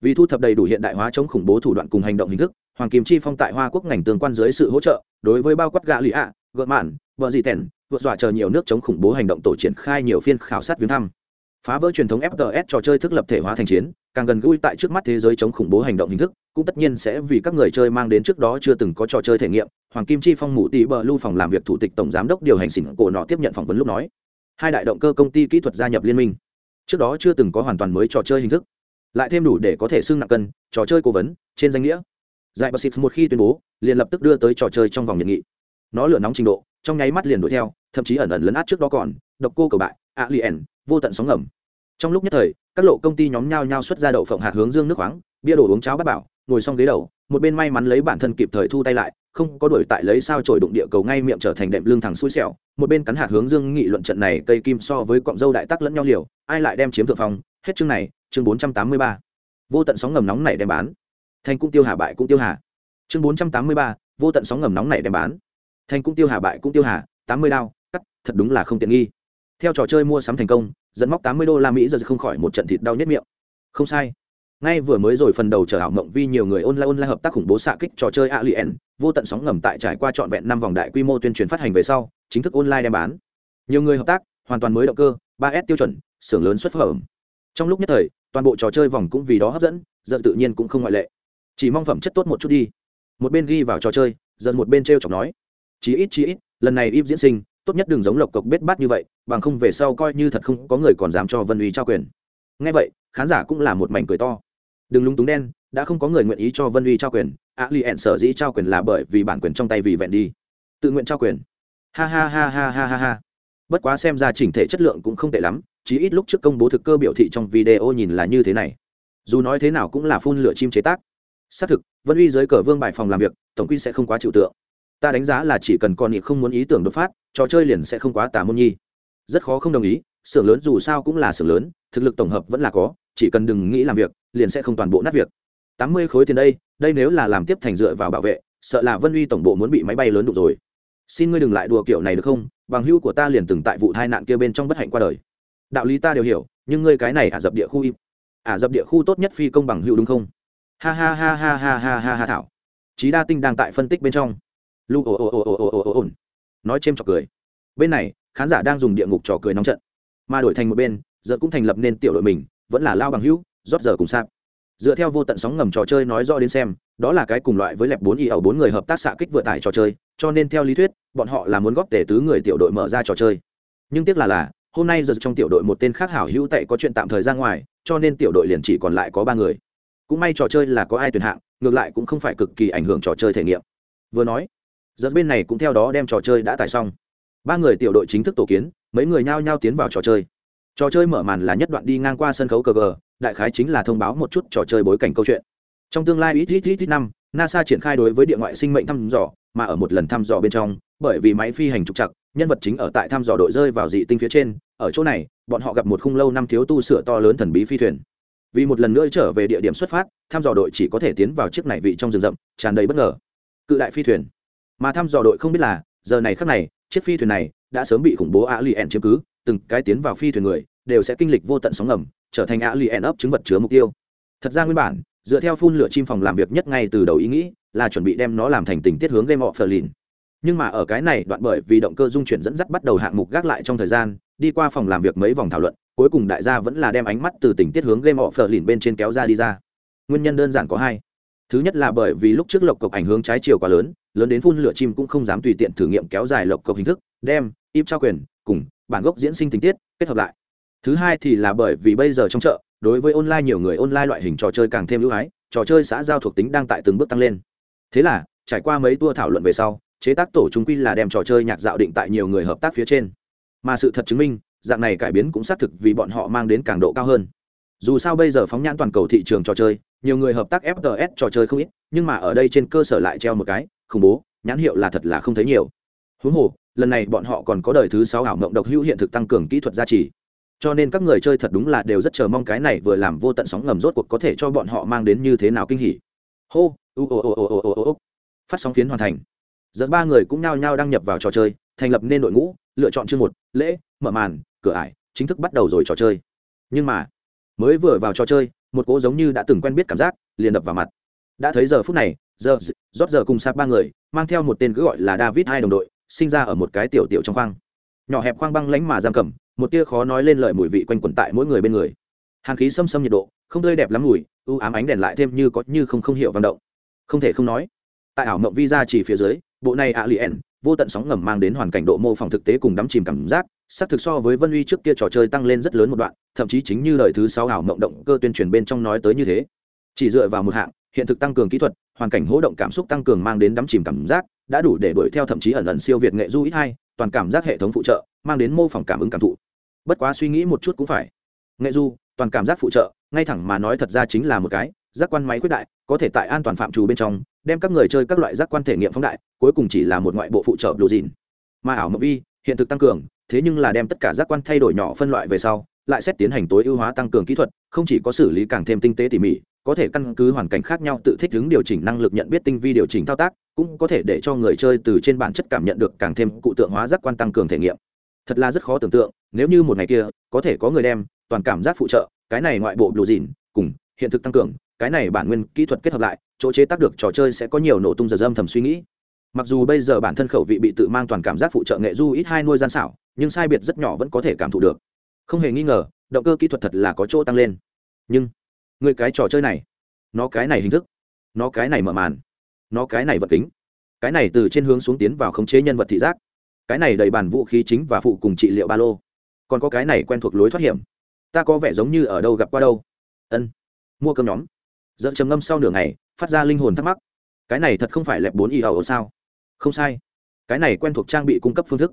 Vì thu thập đầy đủ hiện đại hóa chống khủng bố thủ đoạn cùng hành động hình thức, hoàng kim chi phong tại hoa quốc ngành tương quan dưới sự hỗ trợ, đối với bao quát gã lì a gợ mạn, vợ dị tèn vượt dọa chờ nhiều nước chống khủng bố hành động tổ triển khai nhiều phiên khảo sát viếng thăm phá vỡ truyền thống fts trò chơi thức lập thể hóa thành chiến, càng gần gũi tại trước mắt thế giới chống khủng bố hành động hình thức, cũng tất nhiên sẽ vì các người chơi mang đến trước đó chưa từng có trò chơi thể nghiệm, hoàng kim chi phong mụ tỷ bờ lưu phòng làm việc thủ tịch tổng giám đốc điều hành xỉn cổ nọ tiếp nhận phỏng vấn lúc nói. Hai đại động cơ công ty kỹ thuật gia nhập liên minh. Trước đó chưa từng có hoàn toàn mới trò chơi hình thức. Lại thêm đủ để có thể xưng nặng cân, trò chơi cố vấn, trên danh nghĩa. Giải bờ một khi tuyên bố, liền lập tức đưa tới trò chơi trong vòng nhiệt nghị. Nó lửa nóng trình độ, trong nháy mắt liền đuổi theo, thậm chí ẩn ẩn lấn át trước đó còn, độc cô cầu bại, alien vô tận sóng ngầm. Trong lúc nhất thời, các lộ công ty nhóm nhau nhau xuất ra đậu phộng hạt hướng dương nước khoáng, bia đồ uống cháo bát bảo, ngồi xong ghế đầu, một bên may mắn lấy bản thân kịp thời thu tay lại, không có đổi tại lấy sao trổi đụng địa cầu ngay miệng trở thành đệm lương thẳng xui xẻo, một bên cắn hạt hướng dương nghị luận trận này cây kim so với cọng dâu đại tắc lẫn nhau liều, ai lại đem chiếm thượng phong, hết chương này, chương bốn trăm tám mươi ba. Vô tận sóng ngầm nóng này đem bán. Thành cũng tiêu hà bại cũng tiêu hà. Chương bốn trăm tám mươi ba, vô tận sóng ngầm nóng này đem bán. Thành cũng tiêu hà bại cũng tiêu hà, tám mươi đao, cắt, thật đúng là không tiện nghi theo trò chơi mua sắm thành công, dẫn móc tám mươi đô la mỹ giờ không khỏi một trận thịt đau nhất miệng. Không sai. Ngay vừa mới rồi phần đầu chờ ảo mộng vi nhiều người online online hợp tác khủng bố xạ kích trò chơi alien, vô tận sóng ngầm tại trải qua trọn vẹn năm vòng đại quy mô tuyên truyền phát hành về sau, chính thức online đem bán. Nhiều người hợp tác, hoàn toàn mới động cơ, ba s tiêu chuẩn, xưởng lớn xuất phẩm. Trong lúc nhất thời, toàn bộ trò chơi vòng cũng vì đó hấp dẫn, giờ tự nhiên cũng không ngoại lệ. Chỉ mong phẩm chất tốt một chút đi. Một bên ghi vào trò chơi, giờ một bên t r e o chọc nói. Chí ít chí ít, lần này ít diễn sinh tốt nhất đừng giống lộc cộc bết bát như vậy, bằng không về sau coi như thật không có người còn dám cho vân uy trao quyền. Ngay vậy, khán giả cũng là một mảnh cười to. Đừng lúng túng đen, đã không có người nguyện ý cho vân uy trao quyền a li ẹn sở dĩ trao quyền là bởi vì bản quyền trong tay vì vẹn đi. Tự nguyện trao quyền. Ha ha ha ha ha ha ha. Bất quá xem ra chỉnh thể chất lượng cũng không tệ lắm, chí ít lúc trước công bố thực cơ biểu thị trong video nhìn là như thế này. Dù nói thế nào cũng là phun lửa chim chế tác. Xác thực, vân uy dưới cờ vương bài phòng làm việc, tổng quy sẽ không quá chịu tượng. Ta đánh giá là chỉ cần con nhị không muốn ý tưởng đột phát trò chơi liền sẽ không quá tà môn nhi. Rất khó không đồng ý, xưởng lớn dù sao cũng là xưởng lớn, thực lực tổng hợp vẫn là có, chỉ cần đừng nghĩ làm việc, liền sẽ không toàn bộ nát việc. Tám mươi khối tiền đây đây nếu là làm tiếp thành dựa vào bảo vệ, sợ là vân uy tổng bộ muốn bị máy bay lớn đụng rồi. Xin ngươi đừng lại đùa kiểu này được không? Bằng hưu của ta liền từng tại vụ tai nạn kia bên trong bất hạnh qua đời. Đạo lý ta đều hiểu, nhưng ngươi cái này ả dập địa khu im. Ả dập địa khu tốt nhất phi công bằng hưu đúng không? Ha ha ha ha ha ha ha ha thảo. Trí đa tinh đang tại phân tích bên trong. Lu ồ ồ ồ ồ ồ ồ ồ nói chêm trọc cười. Bên này, khán giả đang dùng địa ngục trò cười nóng trận. Mà đổi thành một bên, giờ cũng thành lập nên tiểu đội mình, vẫn là lao bằng hữu, rót giờ cùng sạp. Dựa theo vô tận sóng ngầm trò chơi nói rõ đến xem, đó là cái cùng loại với lẹp bốn y ẩu bốn người hợp tác xạ kích vừa tải trò chơi, cho nên theo lý thuyết, bọn họ là muốn góp tể tứ người tiểu đội mở ra trò chơi. Nhưng tiếc là là, hôm nay giờ trong tiểu đội một tên khác hảo hữu tệ có chuyện tạm thời ra ngoài, cho nên tiểu đội liền chỉ còn lại có ba người. Cũng may trò chơi là có ai tuyển hạng, ngược lại cũng không phải cực kỳ ảnh hưởng trò chơi thể nghiệm. Vừa nói giật bên này cũng theo đó đem trò chơi đã tải xong. Ba người tiểu đội chính thức tổ kiến, mấy người nhao nhao tiến vào trò chơi. Trò chơi mở màn là nhất đoạn đi ngang qua sân khấu cờ gờ, đại khái chính là thông báo một chút trò chơi bối cảnh câu chuyện. Trong tương lai ít ít ít ít năm, nasa triển khai đối với địa ngoại sinh mệnh thăm dò, mà ở một lần thăm dò bên trong, bởi vì máy phi hành trục chặt nhân vật chính ở tại thăm dò đội rơi vào dị tinh phía trên, ở chỗ này, bọn họ gặp một khung lâu năm thiếu tu sửa to lớn thần bí phi thuyền. Vì một lần nữa trở về địa điểm xuất phát, thăm dò đội chỉ có thể tiến vào chiếc này vị trong rừng rậm, tràn đầy bất ngờ. Cự đại phi thuyền mà thăm dò đội không biết là, giờ này khắc này, chiếc phi thuyền này đã sớm bị khủng bố a li chiếm cứ, từng cái tiến vào phi thuyền người đều sẽ kinh lịch vô tận sóng ngầm, trở thành a li ấp chứng vật chứa mục tiêu. Thật ra nguyên bản, dựa theo phun lửa chim phòng làm việc nhất ngay từ đầu ý nghĩ, là chuẩn bị đem nó làm thành tình tiết hướng game of Berlin. nhưng mà ở cái này đoạn bởi vì động cơ dung chuyển dẫn dắt bắt đầu hạng mục gác lại trong thời gian, đi qua phòng làm việc mấy vòng thảo luận, cuối cùng đại gia vẫn là đem ánh mắt từ tình tiết hướng game of Berlin bên trên kéo ra đi ra. Nguyên nhân đơn giản có hai thứ nhất là bởi vì lúc trước lộc cộc ảnh hướng trái chiều quá lớn lớn đến phun lửa chim cũng không dám tùy tiện thử nghiệm kéo dài lộc cộc hình thức, đem, im trao quyền, cùng, bản gốc diễn sinh tình tiết, kết hợp lại. Thứ hai thì là bởi vì bây giờ trong chợ, đối với online nhiều người online loại hình trò chơi càng thêm ưu ái, trò chơi xã giao thuộc tính đang tại từng bước tăng lên. Thế là, trải qua mấy tour thảo luận về sau, chế tác tổ chúng quy là đem trò chơi nhạc dạo định tại nhiều người hợp tác phía trên. Mà sự thật chứng minh, dạng này cải biến cũng xác thực vì bọn họ mang đến càng độ cao hơn. Dù sao bây giờ phóng nhãn toàn cầu thị trường trò chơi nhiều người hợp tác fts trò chơi không ít, nhưng mà ở đây trên cơ sở lại treo một cái, khủng bố, nhãn hiệu là thật là không thấy nhiều. Huống hồ, lần này bọn họ còn có đời thứ sáu ảo mộng độc hữu hiện thực tăng cường kỹ thuật gia trì. Cho nên các người chơi thật đúng là đều rất chờ mong cái này vừa làm vô tận sóng ngầm rốt cuộc có thể cho bọn họ mang đến như thế nào kinh hỉ. Hô, u ô ô ô ô ô ô phát sóng phiến hoàn thành. Giờ ba người cũng nhao nhao đăng nhập vào trò chơi, thành lập nên đội ngũ, lựa chọn chương một, lễ, mở màn, cửa ải, chính thức bắt đầu rồi trò chơi. Nhưng mà, mới vừa vào trò chơi một cỗ giống như đã từng quen biết cảm giác, liền đập vào mặt. Đã thấy giờ phút này, giờ rót giờ cùng sạp ba người, mang theo một tên cứ gọi là david hai đồng đội, sinh ra ở một cái tiểu tiểu trong khoang. Nhỏ hẹp khoang băng lánh mà giam cầm, một tia khó nói lên lời mùi vị quanh quẩn tại mỗi người bên người. Hàn khí xâm xâm nhiệt độ, không tươi đẹp lắm mùi, u ám ánh đèn lại thêm như có như không không hiểu vận động. Không thể không nói, tại ảo mộng visa chỉ phía dưới, bộ này ạ vô tận sóng ngầm mang đến hoàn cảnh độ mô phỏng thực tế cùng đắm chìm cảm giác xác thực so với vân uy trước kia trò chơi tăng lên rất lớn một đoạn, thậm chí chính như lời thứ sáu ảo mộng động cơ tuyên truyền bên trong nói tới như thế. Chỉ dựa vào một hạng, hiện thực tăng cường kỹ thuật, hoàn cảnh hỗ động cảm xúc tăng cường mang đến đắm chìm cảm giác, đã đủ để đuổi theo thậm chí ẩn ẩn siêu việt nghệ du ít hai, toàn cảm giác hệ thống phụ trợ, mang đến mô phỏng cảm ứng cảm thụ. Bất quá suy nghĩ một chút cũng phải. Nghệ du, toàn cảm giác phụ trợ, ngay thẳng mà nói thật ra chính là một cái, giác quan máy quyết đại, có thể tại an toàn phạm trù bên trong, đem các người chơi các loại giác quan thể nghiệm phóng đại, cuối cùng chỉ là một ngoại bộ phụ trợ blue dìn mà ảo mộng vi, hiện thực tăng cường thế nhưng là đem tất cả giác quan thay đổi nhỏ phân loại về sau, lại xét tiến hành tối ưu hóa tăng cường kỹ thuật, không chỉ có xử lý càng thêm tinh tế tỉ mỉ, có thể căn cứ hoàn cảnh khác nhau tự thích ứng điều chỉnh năng lực nhận biết tinh vi điều chỉnh thao tác, cũng có thể để cho người chơi từ trên bản chất cảm nhận được càng thêm cụ tượng hóa giác quan tăng cường thể nghiệm. Thật là rất khó tưởng tượng, nếu như một ngày kia, có thể có người đem toàn cảm giác phụ trợ, cái này ngoại bộ blue dìn cùng hiện thực tăng cường, cái này bản nguyên kỹ thuật kết hợp lại, chỗ chế tác được trò chơi sẽ có nhiều nổ tung giờ dâm thầm suy nghĩ mặc dù bây giờ bản thân khẩu vị bị tự mang toàn cảm giác phụ trợ nghệ du ít hai nuôi gian xảo, nhưng sai biệt rất nhỏ vẫn có thể cảm thụ được. Không hề nghi ngờ, động cơ kỹ thuật thật là có chỗ tăng lên. Nhưng, người cái trò chơi này, nó cái này hình thức, nó cái này mở màn, nó cái này vật kính, cái này từ trên hướng xuống tiến vào khống chế nhân vật thị giác, cái này đầy bàn vũ khí chính và phụ cùng trị liệu ba lô. Còn có cái này quen thuộc lối thoát hiểm. Ta có vẻ giống như ở đâu gặp qua đâu. Ân, mua cơm nhóm. Dợ trầm ngâm sau nửa ngày, phát ra linh hồn thắc mắc. Cái này thật không phải lẹp bốn y ẩu sao? Không sai. Cái này quen thuộc trang bị cung cấp phương thức.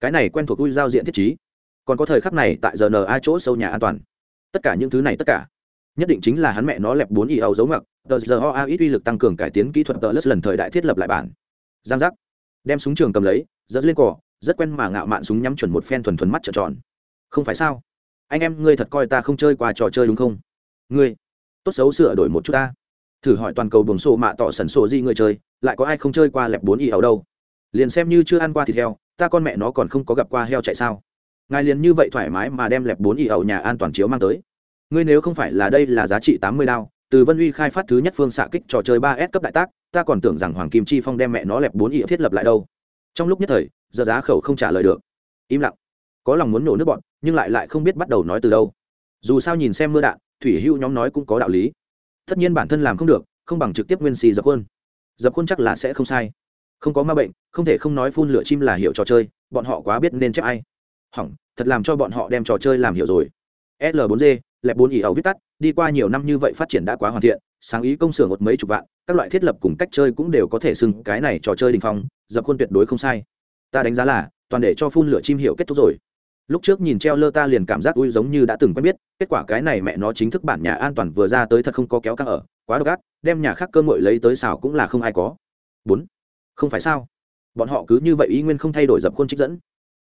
Cái này quen thuộc vui giao diện thiết chí còn có thời khắc này tại giờ n a chỗ sâu nhà an toàn. Tất cả những thứ này tất cả. Nhất định chính là hắn mẹ nó lẹp bốn y âu dấu ngặc tờ giờ o a ít uy lực tăng cường cải tiến kỹ thuật tờ lất lần thời đại thiết lập lại bản. Giang giác. Đem súng trường cầm lấy dẫn lên cỏ, rất quen mà ngạo mạn súng nhắm chuẩn một phen thuần thuần mắt trợn tròn. Không phải sao? Anh em, ngươi thật coi ta không chơi qua trò chơi đúng không? Ngươi, tốt xấu sửa đổi một chút ta thử hỏi toàn cầu buồng sổ mạ tỏ sần sổ gì người chơi, lại có ai không chơi qua lẹp bốn y ấu đâu? Liền xem như chưa ăn qua thịt heo, ta con mẹ nó còn không có gặp qua heo chạy sao? Ngài liền như vậy thoải mái mà đem lẹp bốn y ấu nhà an toàn chiếu mang tới. Ngươi nếu không phải là đây là giá trị tám mươi đao, từ vân uy khai phát thứ nhất phương xạ kích trò chơi ba s cấp đại tác, ta còn tưởng rằng hoàng kim chi phong đem mẹ nó lẹp bốn y thiết lập lại đâu. Trong lúc nhất thời, giờ giá khẩu không trả lời được. Im lặng. Có lòng muốn nổ nước bọn, nhưng lại lại không biết bắt đầu nói từ đâu. Dù sao nhìn xem mưa đạn, thủy hưu nhóm nói cũng có đạo lý tất nhiên bản thân làm không được, không bằng trực tiếp nguyên xì dập khuôn. Dập khuôn chắc là sẽ không sai. Không có ma bệnh, không thể không nói phun lửa chim là hiểu trò chơi, bọn họ quá biết nên chép ai. Hỏng, thật làm cho bọn họ đem trò chơi làm hiểu rồi. L 4 g, lẹp bốn ỉ ẩu viết tắt, đi qua nhiều năm như vậy phát triển đã quá hoàn thiện, sáng ý công xưởng một mấy chục vạn, các loại thiết lập cùng cách chơi cũng đều có thể xưng cái này trò chơi đình phong, dập khuôn tuyệt đối không sai. Ta đánh giá là, toàn để cho phun lửa chim hiểu kết thúc rồi lúc trước nhìn treo lơ ta liền cảm giác ui giống như đã từng quen biết, kết quả cái này mẹ nó chính thức bản nhà an toàn vừa ra tới thật không có kéo căng ở, quá độc ác, đem nhà khác cơm ngội lấy tới xào cũng là không ai có. Bốn, không phải sao? Bọn họ cứ như vậy ý nguyên không thay đổi dập khuôn trích dẫn.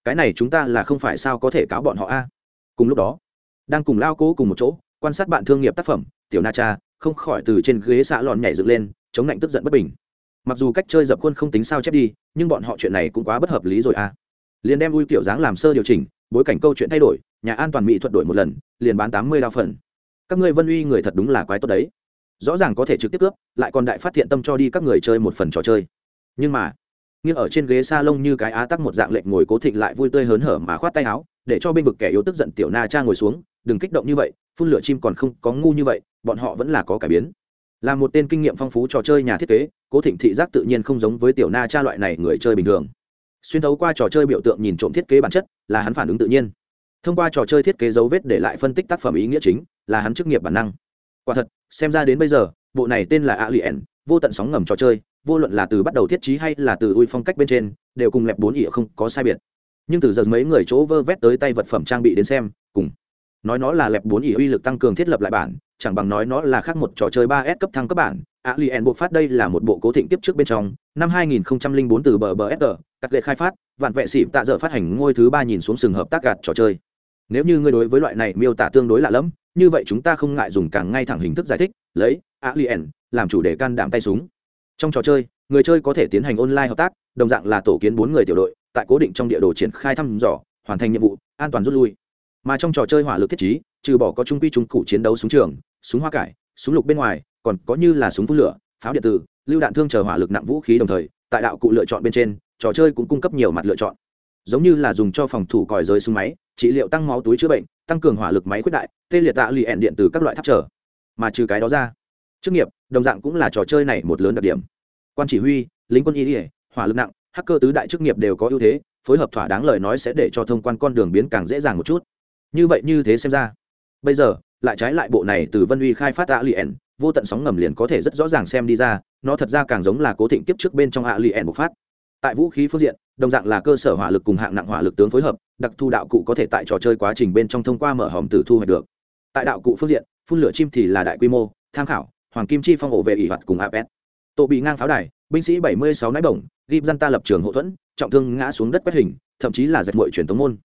Cái này chúng ta là không phải sao có thể cáo bọn họ a? Cùng lúc đó, đang cùng lao cố cùng một chỗ, quan sát bạn thương nghiệp tác phẩm, tiểu na cha, không khỏi từ trên ghế xạ lòn nhảy dựng lên, chống lạnh tức giận bất bình. Mặc dù cách chơi dập khuôn không tính sao chép đi, nhưng bọn họ chuyện này cũng quá bất hợp lý rồi a. Liền đem ui kiểu dáng làm sơ điều chỉnh bối cảnh câu chuyện thay đổi, nhà an toàn mỹ thuật đổi một lần, liền bán tám mươi đao phần. Các ngươi vân uy người thật đúng là quái tốt đấy. Rõ ràng có thể trực tiếp cướp, lại còn đại phát hiện tâm cho đi các người chơi một phần trò chơi. Nhưng mà, nghiêng ở trên ghế s a lông như cái á tắc một dạng lệnh ngồi cố thịnh lại vui tươi hớn hở mà khoát tay áo, để cho bên vực kẻ yếu tức giận tiểu na cha ngồi xuống, đừng kích động như vậy, phun lửa chim còn không có ngu như vậy, bọn họ vẫn là có cải biến. Là một tên kinh nghiệm phong phú trò chơi nhà thiết kế, cố thịnh thị giác tự nhiên không giống với tiểu na cha loại này người chơi bình thường xuyên thấu qua trò chơi biểu tượng nhìn trộm thiết kế bản chất, là hắn phản ứng tự nhiên. Thông qua trò chơi thiết kế dấu vết để lại phân tích tác phẩm ý nghĩa chính, là hắn chức nghiệp bản năng. Quả thật, xem ra đến bây giờ, bộ này tên là alien, vô tận sóng ngầm trò chơi, vô luận là từ bắt đầu thiết trí hay là từ ui phong cách bên trên, đều cùng lẹp bốn ỉa không có sai biệt. Nhưng từ giờ mấy người chỗ vơ vét tới tay vật phẩm trang bị đến xem, cùng nói nó là lẹp bốn ỉ uy lực tăng cường thiết lập lại bản, chẳng bằng nói nó là khác một trò chơi ba s cấp thăng cấp bản. Alien bộ phát đây là một bộ cố thịnh tiếp trước bên trong, năm 2004 từ bờ bờ s cắt lệ khai phát, vạn vệ sĩ tạ dở phát hành ngôi thứ ba nhìn xuống sừng hợp tác gạt trò chơi. Nếu như ngươi đối với loại này miêu tả tương đối lạ lẫm, như vậy chúng ta không ngại dùng càng ngay thẳng hình thức giải thích, lấy alien làm chủ đề can đảm tay súng. Trong trò chơi, người chơi có thể tiến hành online hợp tác, đồng dạng là tổ kiến bốn người tiểu đội, tại cố định trong địa đồ triển khai thăm dò, hoàn thành nhiệm vụ, an toàn rút lui. Mà trong trò chơi hỏa lực thiết trí, trừ bỏ có trung quy trung cụ chiến đấu súng trường, súng hoa cải, súng lục bên ngoài, còn có như là súng phun lửa, pháo điện tử, lưu đạn thương chờ hỏa lực nặng vũ khí đồng thời, tại đạo cụ lựa chọn bên trên trò chơi cũng cung cấp nhiều mặt lựa chọn. Giống như là dùng cho phòng thủ còi rơi súng máy trị liệu tăng máu túi chữa bệnh tăng cường hỏa lực máy quyết đại tê liệt tạ lì ẹn điện từ các loại tháp trở. Mà trừ cái đó ra chức nghiệp đồng dạng cũng là trò chơi này một lớn đặc điểm. Quan chỉ huy lính quân y ỉa hỏa lực nặng hacker tứ đại chức nghiệp đều có ưu thế phối hợp thỏa đáng lời nói sẽ để cho thông quan con đường biến càng dễ dàng một chút. Như vậy như thế xem ra bây giờ lại trái lại bộ này từ vân uy khai phát tạo lì ẹn, vô tận sóng ngầm liền có thể rất rõ ràng xem đi ra nó thật ra càng giống là cố thịnh kiếp trước bên trong ạ lì ẹn bộc phát tại vũ khí phương diện, đồng dạng là cơ sở hỏa lực cùng hạng nặng hỏa lực tướng phối hợp, đặc thu đạo cụ có thể tại trò chơi quá trình bên trong thông qua mở hòm tử thu hoạch được. Tại đạo cụ phương diện, phun lửa chim thì là đại quy mô, tham khảo, hoàng kim chi phong ổ về ỷ hoạt cùng apes tổ bị ngang pháo đài, binh sĩ bảy mươi sáu nái bổng ghim dân ta lập trường hậu thuẫn, trọng thương ngã xuống đất quét hình, thậm chí là giật mội truyền thống môn.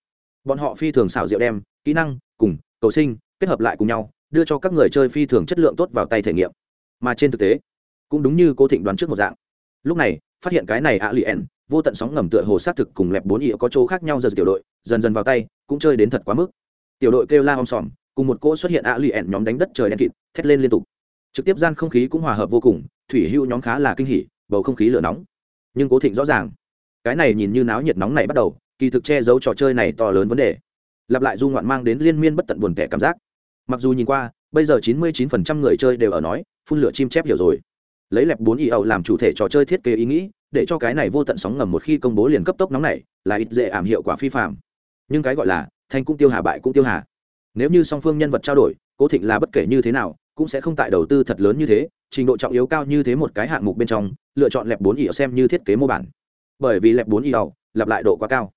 Bọn họ phi thường xảo diệu đem, kỹ năng, cùng, cầu sinh, kết hợp lại cùng nhau, đưa cho các người chơi phi thường chất lượng tốt vào tay thể nghiệm. Mà trên thực tế, cũng đúng như cô thịnh đoán trước một dạng. Lúc này phát hiện cái này ạ lì ẻn vô tận sóng ngầm tựa hồ xác thực cùng lẹp bốn ỉa có chỗ khác nhau giờ tiểu đội, dần dần vào tay, cũng chơi đến thật quá mức. Tiểu đội kêu la om sòm, cùng một cỗ xuất hiện ạ lì ẻn nhóm đánh đất trời đen kịt, thét lên liên tục. Trực tiếp gian không khí cũng hòa hợp vô cùng, thủy hưu nhóm khá là kinh hỉ, bầu không khí lửa nóng. Nhưng cố thịnh rõ ràng, cái này nhìn như náo nhiệt nóng này bắt đầu, kỳ thực che giấu trò chơi này to lớn vấn đề. Lặp lại du ngoạn mang đến liên miên bất tận buồn kẻ cảm giác. Mặc dù nhìn qua, bây giờ 99% người chơi đều ở nói, phun lửa chim chép hiểu rồi lấy lẹp bốn y ẩu làm chủ thể trò chơi thiết kế ý nghĩ, để cho cái này vô tận sóng ngầm một khi công bố liền cấp tốc nóng này là ít dễ ảm hiệu quả phi phạm. Nhưng cái gọi là, thành cũng tiêu hà bại cũng tiêu hà. Nếu như song phương nhân vật trao đổi, cố thịnh là bất kể như thế nào, cũng sẽ không tại đầu tư thật lớn như thế, trình độ trọng yếu cao như thế một cái hạng mục bên trong, lựa chọn lẹp bốn ỉ xem như thiết kế mô bản. Bởi vì lẹp bốn ỉ lặp lại độ quá cao.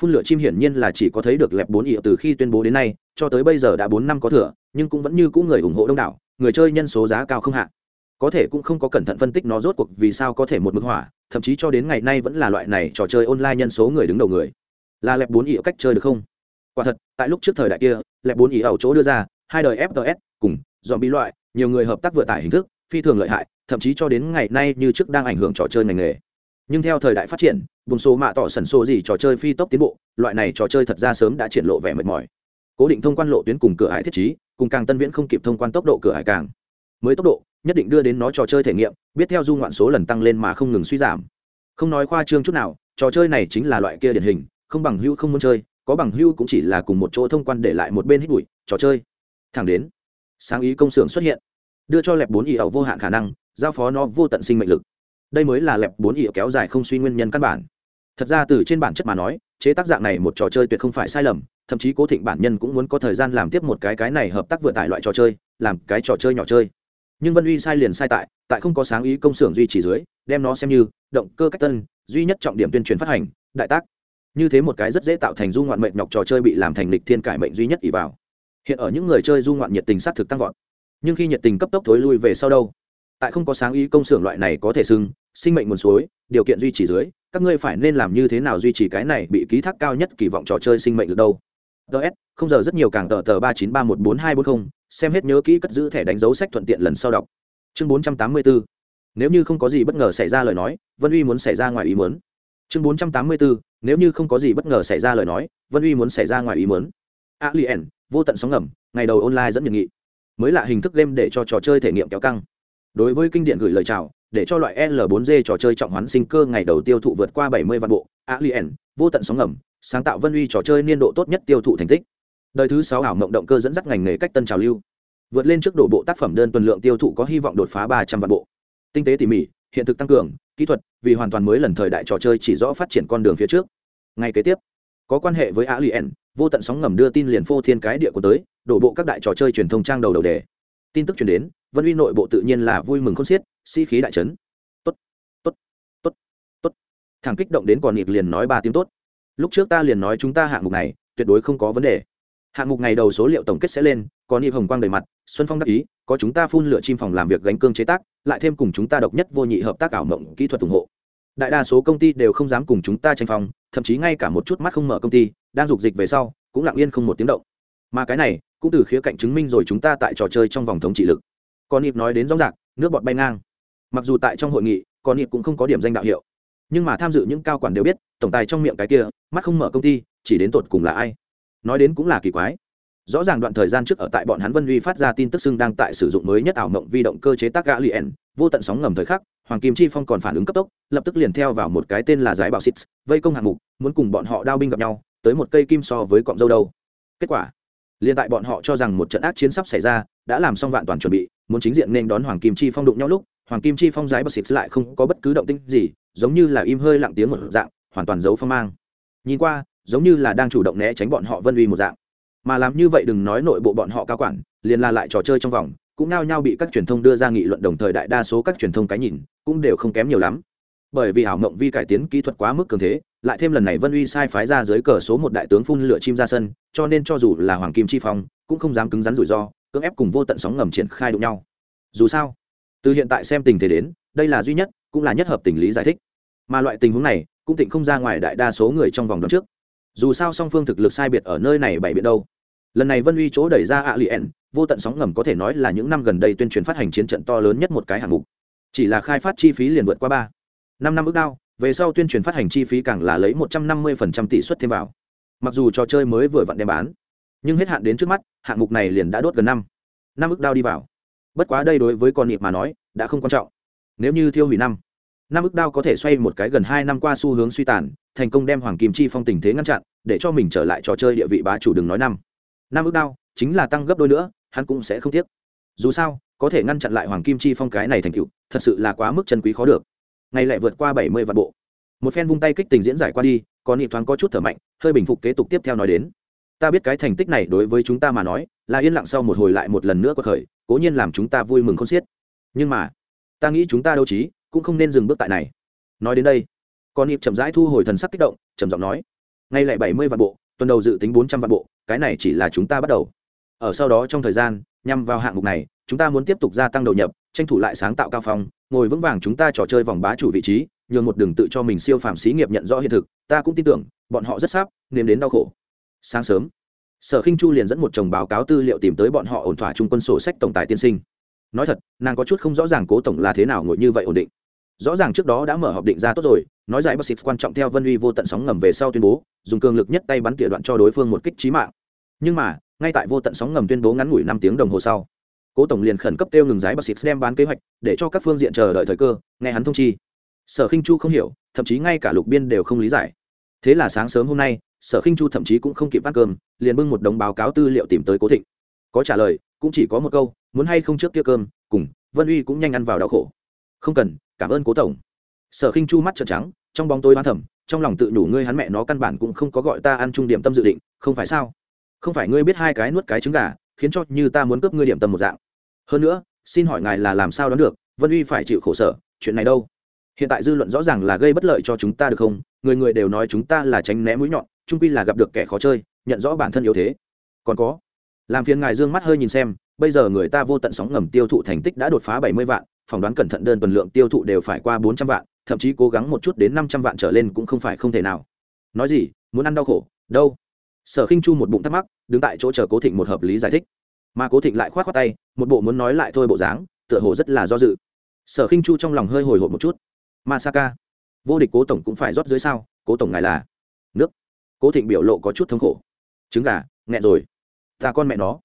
Phun lửa chim hiển nhiên là chỉ có thấy được lẹp bốn ỉ từ khi tuyên bố đến nay, cho tới bây giờ đã bốn năm có thừa, nhưng cũng vẫn như cũng người ủng hộ đông đảo, người chơi nhân số giá cao không hạ có thể cũng không có cẩn thận phân tích nó rốt cuộc vì sao có thể một mức hỏa, thậm chí cho đến ngày nay vẫn là loại này trò chơi online nhân số người đứng đầu người. Là lẹp bốn ý cách chơi được không? Quả thật, tại lúc trước thời đại kia, lẹp bốn ý ẩu chỗ đưa ra, hai đời fts cùng dọn bị loại, nhiều người hợp tác vừa tải hình thức, phi thường lợi hại, thậm chí cho đến ngày nay như trước đang ảnh hưởng trò chơi ngành nghề. Nhưng theo thời đại phát triển bùn số mạ tỏ sần sô gì trò chơi phi tốc tiến bộ, loại này trò chơi thật ra sớm đã triển lộ vẻ mệt mỏi. Cố định thông quan lộ tuyến cùng cửa hải thiết trí, cùng càng tân viễn không kịp thông quan tốc độ cửa hải càng. Mới tốc độ nhất định đưa đến nó trò chơi thể nghiệm, biết theo du ngoạn số lần tăng lên mà không ngừng suy giảm. Không nói khoa trương chút nào, trò chơi này chính là loại kia điển hình, không bằng hưu không muốn chơi, có bằng hưu cũng chỉ là cùng một chỗ thông quan để lại một bên hít bụi, trò chơi. Thẳng đến, sáng ý công xưởng xuất hiện, đưa cho lẹp bốn ý ẩu vô hạn khả năng, giao phó nó vô tận sinh mệnh lực. Đây mới là lẹp bốn ý kéo dài không suy nguyên nhân căn bản. Thật ra từ trên bản chất mà nói, chế tác dạng này một trò chơi tuyệt không phải sai lầm, thậm chí cố thịnh bản nhân cũng muốn có thời gian làm tiếp một cái cái này hợp tác vừa tải loại trò chơi, làm cái trò chơi nhỏ chơi nhưng vân uy sai liền sai tại tại không có sáng ý công xưởng duy trì dưới, đem nó xem như động cơ cách tân, duy nhất trọng điểm tuyên truyền phát hành, đại tác. Như thế một cái rất dễ tạo thành du ngoạn mệnh nhọc trò chơi bị làm thành lịch thiên cải mệnh duy nhất ỷ vào. Hiện ở những người chơi du ngoạn nhiệt tình sát thực tăng vọt. Nhưng khi nhiệt tình cấp tốc thối lui về sau đâu? Tại không có sáng ý công xưởng loại này có thể xưng, sinh mệnh nguồn suối, điều kiện duy trì dưới, các ngươi phải nên làm như thế nào duy trì cái này bị ký thác cao nhất kỳ vọng trò chơi sinh mệnh được đâu? Ts không giờ rất nhiều càng tờ tờ ba chín ba một bốn hai bốn không xem hết nhớ kỹ cất giữ thẻ đánh dấu sách thuận tiện lần sau đọc. Chương bốn trăm tám mươi bốn nếu như không có gì bất ngờ xảy ra lời nói, vân uy muốn xảy ra ngoài ý muốn. Chương bốn trăm tám mươi bốn nếu như không có gì bất ngờ xảy ra lời nói, vân uy muốn xảy ra ngoài ý muốn. Alien, vô tận sóng ngầm, ngày đầu online dẫn nhiệt nghị. Mới là hình thức game để cho trò chơi thể nghiệm kéo căng. Đối với kinh điển gửi lời chào, để cho loại l 4 g trò chơi trọng hoán sinh cơ ngày đầu tiêu thụ vượt qua 70 vạn bộ, alien, vô tận sóng ngầm, sáng tạo vân uy trò chơi niên độ tốt nhất tiêu thụ thành tích đời thứ sáu ảo mộng động cơ dẫn dắt ngành nghề cách tân trào lưu. Vượt lên trước đổ bộ tác phẩm đơn tuần lượng tiêu thụ có hy vọng đột phá 300 vạn bộ. Tinh tế tỉ mỉ, hiện thực tăng cường, kỹ thuật, vì hoàn toàn mới lần thời đại trò chơi chỉ rõ phát triển con đường phía trước. Ngay kế tiếp, có quan hệ với alien, vô tận sóng ngầm đưa tin liền phô thiên cái địa của tới, đổ bộ các đại trò chơi truyền thông trang đầu đầu đề. Tin tức truyền đến, vân uy nội bộ tự nhiên là vui mừng không xiết, sĩ、si、khí đại trấn tốt tốt tốt tốt. Thằng kích động đến còn nhịp liền nói ba tiếng tốt. Lúc trước ta liền nói chúng ta hạng mục này, tuyệt đối không có vấn đề hạng mục ngày đầu số liệu tổng kết sẽ lên, có nhịp hồng quang đầy mặt, xuân phong đắc ý, có chúng ta phun lửa chim phòng làm việc gánh cương chế tác, lại thêm cùng chúng ta độc nhất vô nhị hợp tác ảo mộng kỹ thuật ủng hộ. Đại đa số công ty đều không dám cùng chúng ta tranh phòng thậm chí ngay cả một chút mắt không mở công ty, đang dục dịch về sau, cũng lặng yên không một tiếng động. Mà cái này, cũng từ khía cạnh chứng minh rồi chúng ta tại trò chơi trong vòng thống trị lực. Còn nhịp nói đến rõ ràng, nước bọt bay ngang. Mặc dù tại trong hội nghị còn nhịp cũng không có điểm danh đạo hiệu. Nhưng mà tham dự những cao quản đều biết, tổng tài trong miệng cái kia, mắt không mở công ty, chỉ đến tột cùng là ai nói đến cũng là kỳ quái. Rõ ràng đoạn thời gian trước ở tại bọn hắn vân Huy phát ra tin tức xưng đang tại sử dụng mới nhất ảo mộng vi động cơ chế tác gã liền vô tận sóng ngầm thời khắc, hoàng kim chi phong còn phản ứng cấp tốc, lập tức liền theo vào một cái tên là giải bảo xít vây công hạng mục, muốn cùng bọn họ đao binh gặp nhau, tới một cây kim so với cọng dâu đâu. Kết quả, liền tại bọn họ cho rằng một trận ác chiến sắp xảy ra, đã làm xong vạn toàn chuẩn bị, muốn chính diện nên đón hoàng kim chi phong đụng nhau lúc, hoàng kim chi phong giải bảo xít lại không có bất cứ động tĩnh gì, giống như là im hơi lặng tiếng một dạng, hoàn toàn giấu phong mang. Nhìn qua giống như là đang chủ động né tránh bọn họ vân uy một dạng. Mà làm như vậy đừng nói nội bộ bọn họ cao quản, liền là lại trò chơi trong vòng, cũng nao nhao bị các truyền thông đưa ra nghị luận đồng thời đại đa số các truyền thông cái nhìn cũng đều không kém nhiều lắm. Bởi vì ảo mộng vi cải tiến kỹ thuật quá mức cường thế, lại thêm lần này vân uy sai phái ra dưới cờ số một đại tướng phun lửa chim ra sân, cho nên cho dù là hoàng kim chi phong, cũng không dám cứng rắn rủi ro, cưỡng ép cùng vô tận sóng ngầm triển khai đụng nhau. Dù sao, từ hiện tại xem tình thế đến, đây là duy nhất, cũng là nhất hợp tình lý giải thích. Mà loại tình huống này, cũng tịnh không ra ngoài đại đa số người trong vòng đó trước dù sao song phương thực lực sai biệt ở nơi này bảy biệt đâu. Lần này vân uy chỗ đẩy ra a lien vô tận sóng ngầm có thể nói là những năm gần đây tuyên truyền phát hành chiến trận to lớn nhất một cái hạng mục. Chỉ là khai phát chi phí liền vượt qua ba, năm năm ước đao, về sau tuyên truyền phát hành chi phí càng là lấy một trăm năm mươi phần trăm tỷ suất thêm vào. Mặc dù trò chơi mới vừa vặn đem bán, nhưng hết hạn đến trước mắt, hạng mục này liền đã đốt gần năm năm ước đao đi vào. Bất quá đây đối với con nịp mà nói, đã không quan trọng. Nếu như thiêu hủy năm năm ức đao có thể xoay một cái gần hai năm qua xu hướng suy tàn, thành công đem hoàng kim chi phong tình thế ngăn chặn, để cho mình trở lại trò chơi địa vị bá chủ đừng nói năm. Năm ức đao chính là tăng gấp đôi nữa, hắn cũng sẽ không tiếc. Dù sao, có thể ngăn chặn lại hoàng kim chi phong cái này thành cựu thật sự là quá mức chân quý khó được. Ngày lại vượt qua bảy mươi vạn bộ. Một phen vung tay kích tình diễn giải qua đi còn nhịp thoáng có chút thở mạnh, hơi bình phục kế tục tiếp theo nói đến. Ta biết cái thành tích này đối với chúng ta mà nói, là yên lặng sau một hồi lại một lần nữa có khởi, cố nhiên làm chúng ta vui mừng không xiết. Nhưng mà, ta nghĩ chúng ta đâu trí cũng không nên dừng bước tại này. Nói đến đây, con nhịp chậm rãi thu hồi thần sắc kích động, trầm giọng nói, ngay lại bảy mươi vạn bộ, tuần đầu dự tính bốn trăm vạn bộ, cái này chỉ là chúng ta bắt đầu. Ở sau đó trong thời gian, nhằm vào hạng mục này, chúng ta muốn tiếp tục gia tăng đầu nhập, tranh thủ lại sáng tạo cao phong, ngồi vững vàng chúng ta trò chơi vòng bá chủ vị trí, nhường một đường tự cho mình siêu phàm xí nghiệp nhận rõ hiện thực, ta cũng tin tưởng, bọn họ rất sắp nếm đến đau khổ. Sáng sớm, sở khinh chu liền dẫn một chồng báo cáo tư liệu tìm tới bọn họ ổn thỏa trung quân sổ sách tổng tài tiên sinh. Nói thật, nàng có chút không rõ ràng cố tổng là thế nào ngồi như vậy ổn định rõ ràng trước đó đã mở họp định ra tốt rồi, nói giải bác sĩ quan trọng theo vân uy vô tận sóng ngầm về sau tuyên bố, dùng cường lực nhất tay bắn tỉa đoạn cho đối phương một kích trí mạng. Nhưng mà, ngay tại vô tận sóng ngầm tuyên bố ngắn ngủi năm tiếng đồng hồ sau, cố tổng liền khẩn cấp kêu ngừng giải bác sĩ đem bán kế hoạch, để cho các phương diện chờ đợi thời cơ, nghe hắn thông chi. Sở khinh chu không hiểu, thậm chí ngay cả lục biên đều không lý giải. Thế là sáng sớm hôm nay, sở khinh chu thậm chí cũng không kịp ăn cơm, liền bưng một đống báo cáo tư liệu tìm tới cố thịnh. Có trả lời, cũng chỉ có một câu, muốn hay không trước kia cơm, cùng, vân uy cũng nhanh ăn vào đau khổ không cần cảm ơn cố tổng. Sở khinh chu mắt trợn trắng trong bóng tối hoán thầm, trong lòng tự nhủ ngươi hắn mẹ nó căn bản cũng không có gọi ta ăn trung điểm tâm dự định không phải sao? Không phải ngươi biết hai cái nuốt cái trứng gà khiến cho như ta muốn cướp ngươi điểm tâm một dạng. Hơn nữa xin hỏi ngài là làm sao đoán được vân uy phải chịu khổ sở chuyện này đâu? Hiện tại dư luận rõ ràng là gây bất lợi cho chúng ta được không? Người người đều nói chúng ta là tránh né mũi nhọn trung quy là gặp được kẻ khó chơi nhận rõ bản thân yếu thế. Còn có làm phiền ngài dương mắt hơi nhìn xem bây giờ người ta vô tận sóng ngầm tiêu thụ thành tích đã đột phá bảy mươi vạn, phỏng đoán cẩn thận đơn tuần lượng tiêu thụ đều phải qua bốn trăm vạn, thậm chí cố gắng một chút đến năm trăm vạn trở lên cũng không phải không thể nào. Nói gì, muốn ăn đau khổ, đâu? Sở khinh chu một bụng thắc mắc, đứng tại chỗ chờ cố thịnh một hợp lý giải thích. Mà cố thịnh lại k h o á t khoác tay, một bộ muốn nói lại thôi bộ dáng, tựa hồ rất là do dự. Sở khinh chu trong lòng hơi hồi hộp một chút. Masaka, vô địch cố tổng cũng phải rót dưới sao? Cố tổng ngài là nước. Cố thịnh biểu lộ có chút thống khổ. Trứng gà, nghẹn rồi. Ta con mẹ nó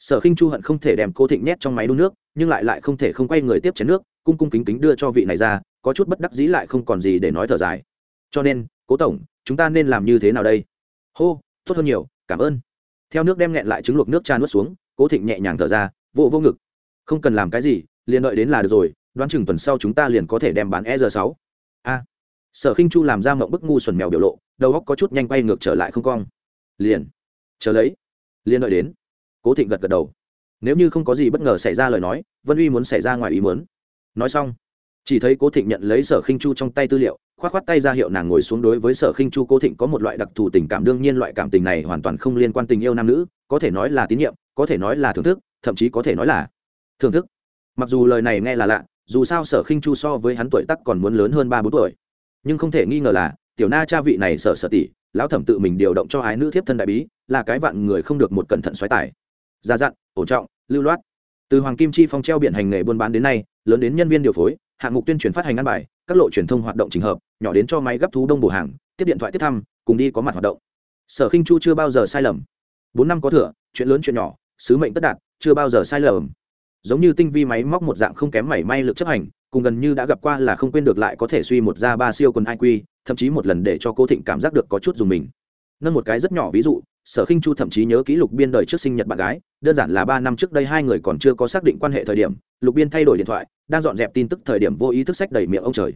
sở khinh chu hận không thể đem cố thịnh nhét trong máy đun nước, nhưng lại lại không thể không quay người tiếp chén nước, cung cung kính kính đưa cho vị này ra, có chút bất đắc dĩ lại không còn gì để nói thở dài. Cho nên, cố tổng, chúng ta nên làm như thế nào đây? Hô, tốt hơn nhiều, cảm ơn. Theo nước đem nghẹn lại trứng luộc nước cha nuốt xuống, cố thịnh nhẹ nhàng thở ra vô vô ngực. Không cần làm cái gì, liền đợi đến là được rồi, đoán chừng tuần sau chúng ta liền có thể đem bán e r sáu. A. Sở khinh chu làm ra mộng bức ngu xuẩn mèo biểu lộ, đầu óc có chút nhanh quay ngược trở lại không cong. Liền, chờ lấy, liền đợi đến cố thịnh gật gật đầu. Nếu như không có gì bất ngờ xảy ra lời nói, vân uy muốn xảy ra ngoài ý muốn. Nói xong, chỉ thấy cố thịnh nhận lấy sở khinh chu trong tay tư liệu k h o á t k h o á t tay ra hiệu nàng ngồi xuống đối với sở khinh chu cố thịnh có một loại đặc thù tình cảm, đương nhiên loại cảm tình này hoàn toàn không liên quan tình yêu nam nữ, có thể nói là tín nhiệm, có thể nói là thưởng thức, thậm chí có thể nói là thưởng thức. Mặc dù lời này nghe là lạ, dù sao sở khinh chu so với hắn tuổi tắc còn muốn lớn hơn ba bốn tuổi. Nhưng không thể nghi ngờ là, tiểu na cha vị này sở sở tỷ, lão thẩm tự mình điều động cho ái nữ thiếp thân đại bí, là cái vạn người không được một cẩn thận xoáy tài gia dặn ổn trọng, lưu loát. Từ hoàng kim chi phong treo biển hành nghề buôn bán đến nay, lớn đến nhân viên điều phối, hạng mục tuyên truyền phát hành ăn bài, các lộ truyền thông hoạt động trình hợp, nhỏ đến cho máy gấp thú đông bổ hàng, tiếp điện thoại tiếp thăm, cùng đi có mặt hoạt động. Sở khinh chu chưa bao giờ sai lầm. Bốn năm có thừa, chuyện lớn chuyện nhỏ, sứ mệnh tất đạt, chưa bao giờ sai lầm. Giống như tinh vi máy móc một dạng không kém mảy may lực chấp hành, cùng gần như đã gặp qua là không quên được lại có thể suy một ra ba siêu quần iq thậm chí một lần để cho cô thịnh cảm giác được có chút dùng mình. Nâng một cái rất nhỏ ví dụ sở khinh chu thậm chí nhớ ký lục biên đời trước sinh nhật bạn gái, đơn giản là ba năm trước đây hai người còn chưa có xác định quan hệ thời điểm, lục biên thay đổi điện thoại, đang dọn dẹp tin tức thời điểm vô ý thức sách đầy miệng ông trời.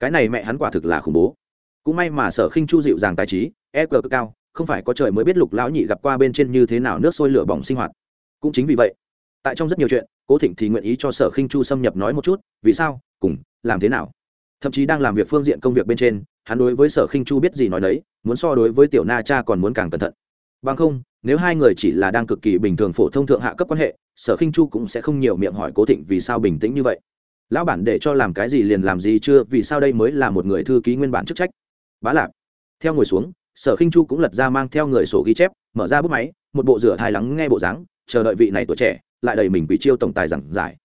Cái này mẹ hắn quả thực là khủng bố. Cũng may mà sở khinh chu dịu dàng tài trí e cực cao, không phải có trời mới biết lục lão nhị gặp qua bên trên như thế nào nước sôi lửa bỏng sinh hoạt. Cũng chính vì vậy, tại trong rất nhiều chuyện, cố thịnh thì nguyện ý cho sở khinh chu xâm nhập nói một chút, vì sao, cùng, làm thế nào. Thậm chí đang làm việc phương diện công việc bên trên, hắn đối với sở khinh chu biết gì nói đấy muốn so đối với tiểu na cha còn muốn càng cẩn thận bằng không nếu hai người chỉ là đang cực kỳ bình thường phổ thông thượng hạ cấp quan hệ sở khinh chu cũng sẽ không nhiều miệng hỏi cố thịnh vì sao bình tĩnh như vậy. Lão bản để cho làm cái gì liền làm gì chưa vì sao đây mới là một người thư ký nguyên bản chức trách? Bá lạp. Theo ngồi xuống sở khinh chu cũng lật ra mang theo người sổ ghi chép mở ra bút máy một bộ rửa thai lắng nghe bộ dáng chờ đợi vị này tuổi trẻ lại đầy mình bị chiêu tổng tài giảng giải.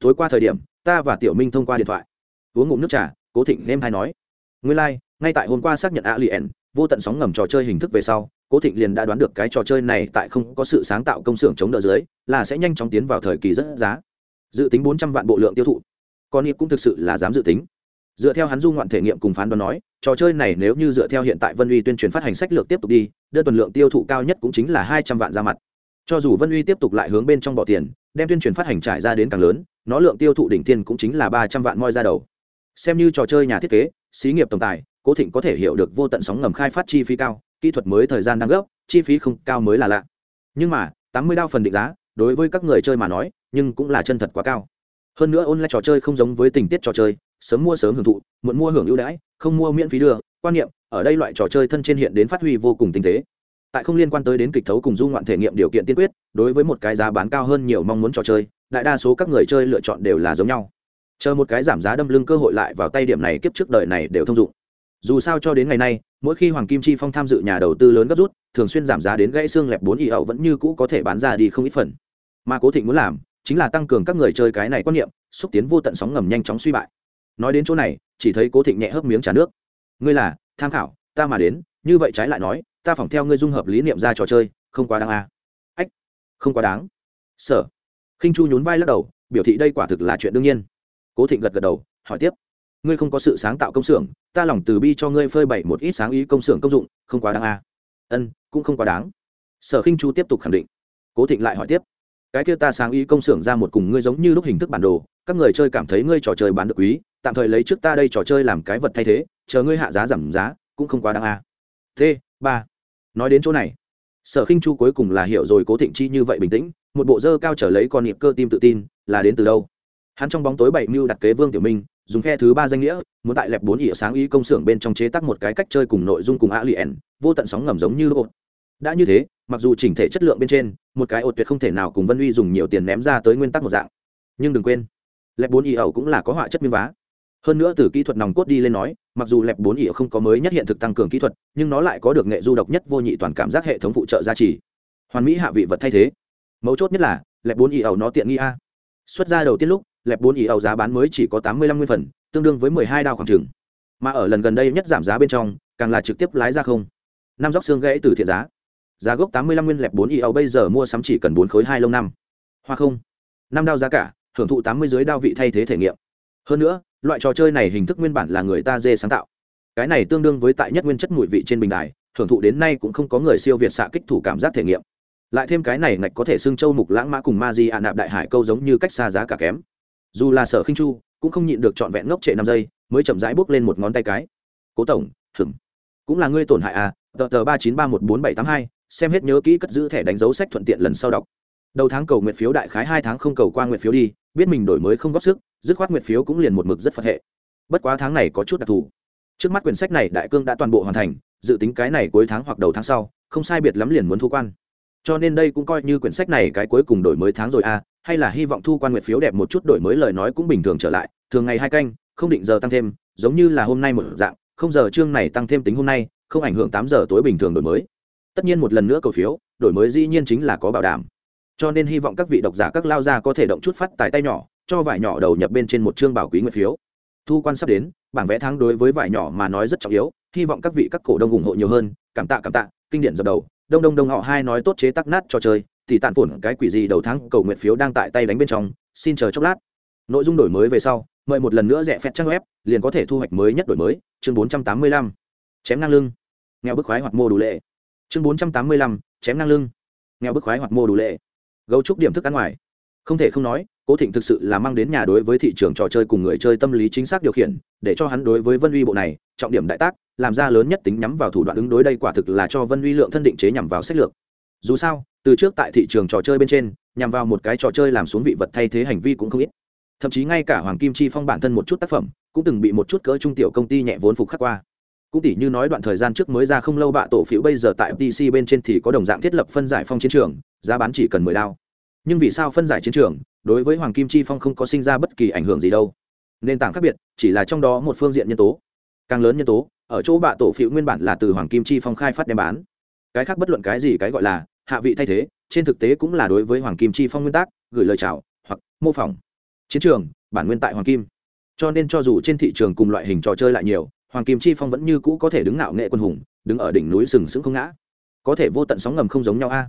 Tối qua thời điểm ta và tiểu minh thông qua điện thoại. Uống ngụm nước trà cố thịnh nêm hay nói. Nguyên lai、like, ngay tại hôm qua xác nhận a liền vô tận sóng ngầm trò chơi hình thức về sau cố thịnh liền đã đoán được cái trò chơi này tại không có sự sáng tạo công xưởng chống đỡ dưới, là sẽ nhanh chóng tiến vào thời kỳ rất giá. Dự tính bốn trăm vạn bộ lượng tiêu thụ. Con nghiệp cũng thực sự là dám dự tính. Dựa theo hắn du ngoạn thể nghiệm cùng phán đoán nói, trò chơi này nếu như dựa theo hiện tại vân uy tuyên truyền phát hành sách lược tiếp tục đi, đơn tuần lượng tiêu thụ cao nhất cũng chính là hai trăm vạn ra mặt. Cho dù vân uy tiếp tục lại hướng bên trong bỏ tiền, đem tuyên truyền phát hành trải ra đến càng lớn, nó lượng tiêu thụ đỉnh tiên cũng chính là ba trăm vạn moi ra đầu. Xem như trò chơi nhà thiết kế, xí nghiệp tổng tài, cố thịnh có thể hiểu được vô tận sóng ngầm khai phát chi phí cao kỹ thuật mới thời gian đang gấp, chi phí không cao mới là lạ. Nhưng mà, tám mươi đao phần định giá, đối với các người chơi mà nói, nhưng cũng là chân thật quá cao. Hơn nữa online trò chơi không giống với tình tiết trò chơi, sớm mua sớm hưởng thụ, muộn mua hưởng ưu đãi, không mua miễn phí đưa, quan niệm, ở đây loại trò chơi thân trên hiện đến phát huy vô cùng tinh tế. Tại không liên quan tới đến kịch thấu cùng du ngoạn thể nghiệm điều kiện tiên quyết, đối với một cái giá bán cao hơn nhiều mong muốn trò chơi, đại đa số các người chơi lựa chọn đều là giống nhau. Chờ một cái giảm giá đâm lưng cơ hội lại vào tay điểm này kiếp trước đời này đều thông dụng. Dù sao cho đến ngày nay mỗi khi hoàng kim chi phong tham dự nhà đầu tư lớn gấp rút, thường xuyên giảm giá đến gãy xương lẹp bốn y hậu vẫn như cũ có thể bán ra đi không ít phần. Mà cố thịnh muốn làm, chính là tăng cường các người chơi cái này quan niệm, xúc tiến vô tận sóng ngầm nhanh chóng suy bại. Nói đến chỗ này, chỉ thấy cố thịnh nhẹ hớp miếng trà nước. Ngươi là, tham khảo, ta mà đến, như vậy trái lại nói, ta phỏng theo ngươi dung hợp lý niệm ra trò chơi, không quá đáng à. ách, không quá đáng. Sở. Khinh chu nhún vai lắc đầu, biểu thị đây quả thực là chuyện đương nhiên. Cố thịnh gật gật đầu, hỏi tiếp ngươi không có sự sáng tạo công xưởng, ta lòng từ bi cho ngươi phơi bày một ít sáng ý công xưởng công dụng, không quá đáng à. ân, cũng không quá đáng. Sở khinh chu tiếp tục khẳng định. Cố thịnh lại hỏi tiếp. Cái kia ta sáng ý công xưởng ra một cùng ngươi giống như lúc hình thức bản đồ, các người chơi cảm thấy ngươi trò chơi bán được quý, tạm thời lấy trước ta đây trò chơi làm cái vật thay thế, chờ ngươi hạ giá giảm giá, cũng không quá đáng à. t ba. Nói đến chỗ này, sở khinh chu cuối cùng là hiểu rồi cố thịnh chi như vậy bình tĩnh, một bộ dơ cao trở lấy con niệm cơ tim tự tin, là đến từ đâu? Hắn trong bóng tối bảy mưu đặt kế vương tiểu minh dùng phe thứ ba danh nghĩa, muốn tại lẹp bốn ỉa sáng ý công xưởng bên trong chế tác một cái cách chơi cùng nội dung cùng a lien vô tận sóng ngầm giống như lỗ đã như thế, mặc dù chỉnh thể chất lượng bên trên, một cái ột tuyệt không thể nào cùng vân uy dùng nhiều tiền ném ra tới nguyên tắc một dạng. Nhưng đừng quên, lẹp bốn ỉa cũng là có họa chất miếng vá. Hơn nữa từ kỹ thuật nòng cốt đi lên nói, mặc dù lẹp bốn ỉa không có mới nhất hiện thực tăng cường kỹ thuật, nhưng nó lại có được nghệ du độc nhất vô nhị toàn cảm giác hệ thống phụ trợ gia trì. Hoàn mỹ hạ vị vật thay thế. Mấu chốt nhất là, lẹp bốn ỉa nó tiện nghi a. Xuất ra đầu tiên lúc lẹp bốn ỉa giá bán mới chỉ có tám mươi lăm nguyên phần, tương đương với mười hai đao khoảng trừng mà ở lần gần đây nhất giảm giá bên trong, càng là trực tiếp lái ra không. Năm dốc xương gãy từ thiện giá. Giá gốc tám mươi lăm nguyên lẹp bốn ẩu bây giờ mua sắm chỉ cần bốn khối hai lông năm. Hoa không. Năm đao giá cả, hưởng thụ tám mươi dưới đao vị thay thế thể nghiệm. Hơn nữa, loại trò chơi này hình thức nguyên bản là người ta dê sáng tạo. Cái này tương đương với tại nhất nguyên chất mùi vị trên bình đài, hưởng thụ đến nay cũng không có người siêu việt xạ kích thủ cảm giác thể nghiệm. Lại thêm cái này ngạch có thể xưng châu mục lãng mã cùng ma di ạ nạp đại hải câu giống như cách xa giá cả kém dù là sở khinh chu cũng không nhịn được trọn vẹn ngốc trệ năm giây, mới chậm rãi bước lên một ngón tay cái. Cố tổng, hửm, cũng là ngươi tổn hại à? Tờ tờ ba chín ba một bốn bảy tám hai, xem hết nhớ kỹ cất giữ thẻ đánh dấu sách thuận tiện lần sau đọc. Đầu tháng cầu nguyện phiếu đại khái hai tháng không cầu qua nguyện phiếu đi, biết mình đổi mới không góp sức, dứt khoát nguyện phiếu cũng liền một mực rất phật hệ. Bất quá tháng này có chút đặc thù. Trước mắt quyển sách này đại cương đã toàn bộ hoàn thành, dự tính cái này cuối tháng hoặc đầu tháng sau, không sai biệt lắm liền muốn thu quan. Cho nên đây cũng coi như quyển sách này cái cuối cùng đổi mới tháng rồi à hay là hy vọng thu quan nguyện phiếu đẹp một chút đổi mới lời nói cũng bình thường trở lại, thường ngày hai canh, không định giờ tăng thêm, giống như là hôm nay một dạng, không giờ chương này tăng thêm tính hôm nay, không ảnh hưởng tám giờ tối bình thường đổi mới. Tất nhiên một lần nữa cầu phiếu, đổi mới dĩ nhiên chính là có bảo đảm. Cho nên hy vọng các vị độc giả, các lao gia có thể động chút phát tài tay nhỏ, cho vải nhỏ đầu nhập bên trên một chương bảo quý nguyện phiếu. Thu quan sắp đến, bảng vẽ tháng đối với vải nhỏ mà nói rất trọng yếu, hy vọng các vị các cổ đông ủng hộ nhiều hơn. Cảm tạ cảm tạ, kinh điển dập đầu. Đông đông đông, họ hai nói tốt chế tắc nát cho chơi thì tàn phổn cái quỷ gì đầu tháng cầu nguyện phiếu đang tại tay đánh bên trong, xin chờ chốc lát. Nội dung đổi mới về sau, mời một lần nữa rẻ phép trang web, liền có thể thu hoạch mới nhất đổi mới, chương bốn trăm tám mươi lăm. Chém ngang lưng. Nghèo bức khoái hoặc mô đủ lệ. Chương bốn trăm tám mươi lăm, chém ngang lưng. Nghèo bức khoái hoặc mô đủ lệ. Gấu trúc điểm thức ăn ngoài. Không thể không nói, cố thịnh thực sự là mang đến nhà đối với thị trường trò chơi cùng người chơi tâm lý chính xác điều khiển, để cho hắn đối với vân uy bộ này, trọng điểm đại tác, làm ra lớn nhất tính nhắm vào thủ đoạn ứng đối đây quả thực là cho vân uy lượng thân định chế nhằm vào sách lược dù sao, từ trước tại thị trường trò chơi bên trên, nhằm vào một cái trò chơi làm xuống vị vật thay thế hành vi cũng không ít. Thậm chí ngay cả hoàng kim chi phong bản thân một chút tác phẩm, cũng từng bị một chút cỡ trung tiểu công ty nhẹ vốn phục khắc qua. Cũng tỷ như nói đoạn thời gian trước mới ra không lâu bạ tổ phiếu, bây giờ tại pc bên trên thì có đồng dạng thiết lập phân giải phong chiến trường, giá bán chỉ cần mười đao. Nhưng vì sao phân giải chiến trường, đối với hoàng kim chi phong không có sinh ra bất kỳ ảnh hưởng gì đâu. Nền tảng khác biệt, chỉ là trong đó một phương diện nhân tố. Càng lớn nhân tố, ở chỗ bạ tổ phiếu nguyên bản là từ hoàng kim chi phong khai phát đem bán. Cái khác bất luận cái gì cái gọi là hạ vị thay thế, trên thực tế cũng là đối với hoàng kim chi phong nguyên tắc, gửi lời chào, hoặc mô phỏng. Chiến trường, bản nguyên tại hoàng kim. Cho nên cho dù trên thị trường cùng loại hình trò chơi lại nhiều, hoàng kim chi phong vẫn như cũ có thể đứng ngạo nghệ quân hùng, đứng ở đỉnh núi sừng sững không ngã. Có thể vô tận sóng ngầm không giống nhau a.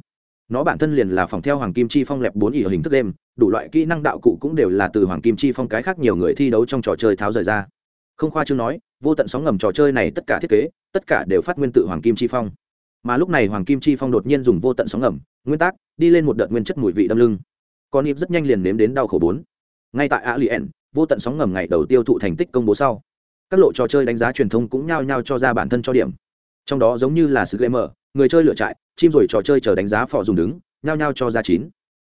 Nó bản thân liền là phòng theo hoàng kim chi phong lẹp bốn ỉ hình thức đêm, đủ loại kỹ năng đạo cụ cũng đều là từ hoàng kim chi phong cái khác nhiều người thi đấu trong trò chơi tháo rời ra. Không khoa chương nói, vô tận sóng ngầm trò chơi này tất cả thiết kế, tất cả đều phát nguyên tự hoàng kim chi phong mà lúc này hoàng kim chi phong đột nhiên dùng vô tận sóng ngầm, nguyên tắc, đi lên một đợt nguyên chất mùi vị đâm lưng. Con ịp rất nhanh liền nếm đến đau khổ bốn. Ngay tại alien, vô tận sóng ngầm ngày đầu tiêu thụ thành tích công bố sau, các lộ trò chơi đánh giá truyền thông cũng nhao nhao cho ra bản thân cho điểm. Trong đó giống như là sự mở, người chơi lựa trại, chim rồi trò chơi chờ đánh giá phò dùng đứng, nhao nhao cho ra chín.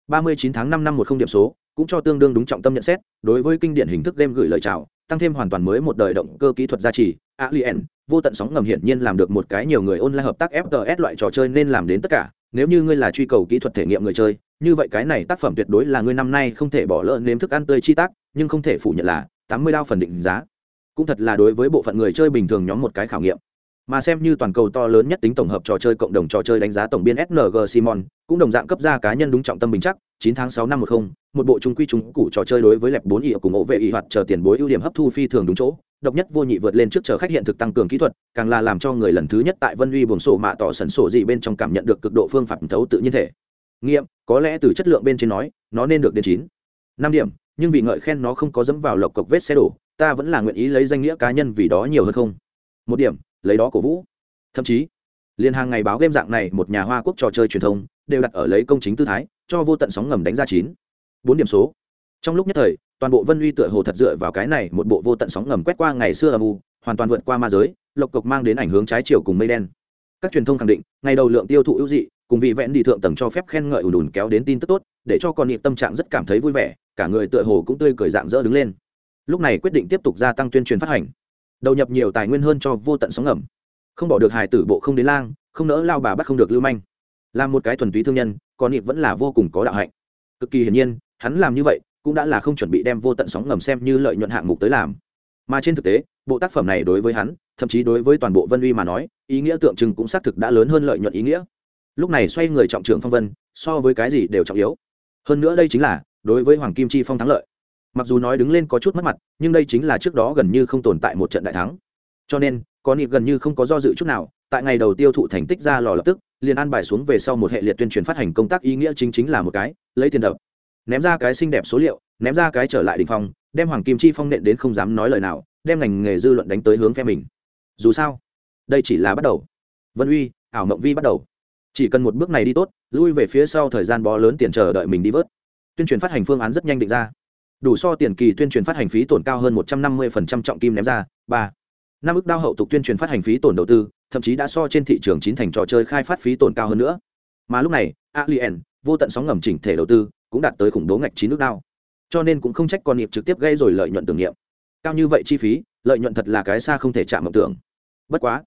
Ba mươi chín tháng năm năm một không điểm số, cũng cho tương đương đúng trọng tâm nhận xét, đối với kinh điển hình thức game gửi lời chào tăng thêm hoàn toàn mới một đời động cơ kỹ thuật gia trì. Alien, vô tận sóng ngầm hiển nhiên làm được một cái nhiều người online hợp tác fts loại trò chơi nên làm đến tất cả. Nếu như ngươi là truy cầu kỹ thuật thể nghiệm người chơi, như vậy cái này tác phẩm tuyệt đối là ngươi năm nay không thể bỏ lỡ nếm thức ăn tươi chi tác, nhưng không thể phủ nhận là tám mươi đao phần định giá. Cũng thật là đối với bộ phận người chơi bình thường nhóm một cái khảo nghiệm. Mà xem như toàn cầu to lớn nhất tính tổng hợp trò chơi cộng đồng trò chơi đánh giá tổng biên sng simon, cũng đồng dạng cấp ra cá nhân đúng trọng tâm bình chắc. 9 tháng 6 năm 10, một bộ trung quy trung cũ trò chơi đối với lẹp 4 ỉa cùng ổ vệ ỉ hoạt chờ tiền bối ưu điểm hấp thu phi thường đúng chỗ. Độc nhất vô nhị vượt lên trước chờ khách hiện thực tăng cường kỹ thuật càng là làm cho người lần thứ nhất tại vân uy buồng sổ mạ tỏ sẩn sổ gì bên trong cảm nhận được cực độ phương pháp thấu tự nhiên thể. Nghiệm có lẽ từ chất lượng bên trên nói nó nên được đến chín. Năm điểm nhưng vì ngợi khen nó không có dẫm vào lộc cộc vết xe đổ ta vẫn là nguyện ý lấy danh nghĩa cá nhân vì đó nhiều hơn không? Một điểm lấy đó cổ vũ. Thậm chí liên hàng ngày báo game dạng này một nhà hoa quốc trò chơi truyền thông đều đặt ở lấy công chính tư thái cho vô tận sóng ngầm đánh ra chín. Bốn điểm số. Trong lúc nhất thời, toàn bộ vân uy tựa hồ thật dựa vào cái này một bộ vô tận sóng ngầm quét qua ngày xưa âm u, hoàn toàn vượt qua ma giới, lộc cộc mang đến ảnh hướng trái chiều cùng mây đen. Các truyền thông khẳng định, ngày đầu lượng tiêu thụ ưu dị, cùng vị vẹn đi thượng tầng cho phép khen ngợi ùn ùn kéo đến tin tức tốt, để cho con niệm tâm trạng rất cảm thấy vui vẻ, cả người tựa hồ cũng tươi cười dạng dỡ đứng lên. Lúc này quyết định tiếp tục gia tăng tuyên truyền phát hành. Đầu nhập nhiều tài nguyên hơn cho vô tận sóng ngầm. Không bỏ được hài tử bộ không đến lang, không nỡ lao bà bắt không được lưu manh làm một cái thuần túy thương nhân con nịp vẫn là vô cùng có đạo hạnh. Cực kỳ hiển nhiên, hắn làm như vậy cũng đã là không chuẩn bị đem vô tận sóng ngầm xem như lợi nhuận hạng mục tới làm. Mà trên thực tế, bộ tác phẩm này đối với hắn, thậm chí đối với toàn bộ vân uy mà nói, ý nghĩa tượng trưng cũng xác thực đã lớn hơn lợi nhuận ý nghĩa. Lúc này xoay người trọng trưởng phong vân, so với cái gì đều trọng yếu. Hơn nữa đây chính là, đối với hoàng kim chi phong thắng lợi. Mặc dù nói đứng lên có chút mất mặt, nhưng đây chính là trước đó gần như không tồn tại một trận đại thắng. Cho nên, có nịp gần như không có do dự chút nào, tại ngày đầu tiêu thụ thành tích ra lò lập tức liền an bài xuống về sau một hệ liệt tuyên truyền phát hành công tác ý nghĩa chính chính là một cái, lấy tiền đập. Ném ra cái xinh đẹp số liệu, ném ra cái trở lại đình phong, đem hoàng kim chi phong nện đến không dám nói lời nào, đem ngành nghề dư luận đánh tới hướng phe mình. Dù sao, đây chỉ là bắt đầu. Vân uy, ảo mộng vi bắt đầu. Chỉ cần một bước này đi tốt, lui về phía sau thời gian bó lớn tiền chờ đợi mình đi vớt. Tuyên truyền phát hành phương án rất nhanh định ra. Đủ so tiền kỳ tuyên truyền phát hành phí tổn cao hơn một trăm năm mươi trọng kim ném ra. Ba năm ước đao hậu tục tuyên truyền phát hành phí tổn đầu tư, thậm chí đã so trên thị trường chín thành trò chơi khai phát phí tổn cao hơn nữa. Mà lúc này, alien, vô tận sóng ngầm chỉnh thể đầu tư, cũng đạt tới khủng bố ngạch chín nước đao. Cho nên cũng không trách con nghiệp trực tiếp gây rồi lợi nhuận tưởng niệm. Cao như vậy chi phí, lợi nhuận thật là cái xa không thể chạm mộng tưởng. Bất quá,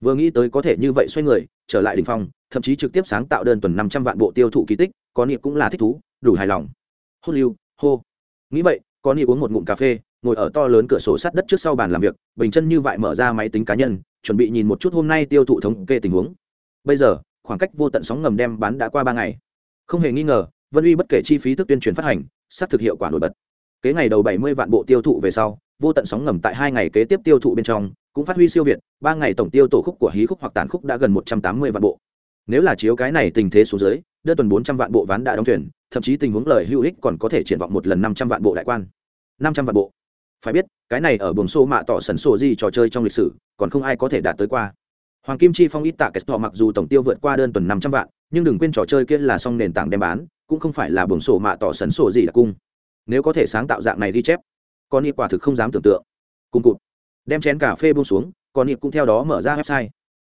vừa nghĩ tới có thể như vậy xoay người, trở lại đ ỉ n h phong, thậm chí trực tiếp sáng tạo đơn tuần năm trăm vạn bộ tiêu thụ kỳ tích có nghiệp cũng là thích thú, đủ hài lòng. Hốt lưu, hô. Nghĩ vậy có nghiệp uống một ngụm cà phê ngồi ở to lớn cửa sổ sắt đất trước sau bàn làm việc, bình chân như vậy mở ra máy tính cá nhân, chuẩn bị nhìn một chút hôm nay tiêu thụ thống kê tình huống. Bây giờ, khoảng cách vô tận sóng ngầm đem bán đã qua ba ngày. Không hề nghi ngờ, vân uy bất kể chi phí thức tuyên truyền phát hành sắp thực hiệu quả nổi bật. Kế ngày đầu bảy mươi vạn bộ tiêu thụ về sau, vô tận sóng ngầm tại hai ngày kế tiếp tiêu thụ bên trong, cũng phát huy siêu việt, ba ngày tổng tiêu tổ khúc của hí khúc hoặc tàn khúc đã gần một trăm tám mươi vạn bộ. Nếu là chiếu cái này tình thế xuống dưới, đơn tuần bốn trăm vạn bộ ván đã đóng thuyền, thậm chí tình huống lời hữu ích còn có thể triển vọng một lần năm trăm vạn bộ đại quan. năm trăm vạn bộ phải biết, cái này ở buồng xô mạ tỏ sần sổ gì trò chơi trong lịch sử, còn không ai có thể đạt tới qua. Hoàng kim chi phong ít tạ kết họ mặc dù tổng tiêu vượt qua đơn tuần năm trăm vạn, nhưng đừng quên trò chơi kia là xong nền tảng đem bán, cũng không phải là buồng sổ mạ tỏ sấn sổ gì là cung. Nếu có thể sáng tạo dạng này ghi chép, con y quả thực không dám tưởng tượng. Cùng cụt, đem chén cà phê buông xuống, con y cũng theo đó mở ra website.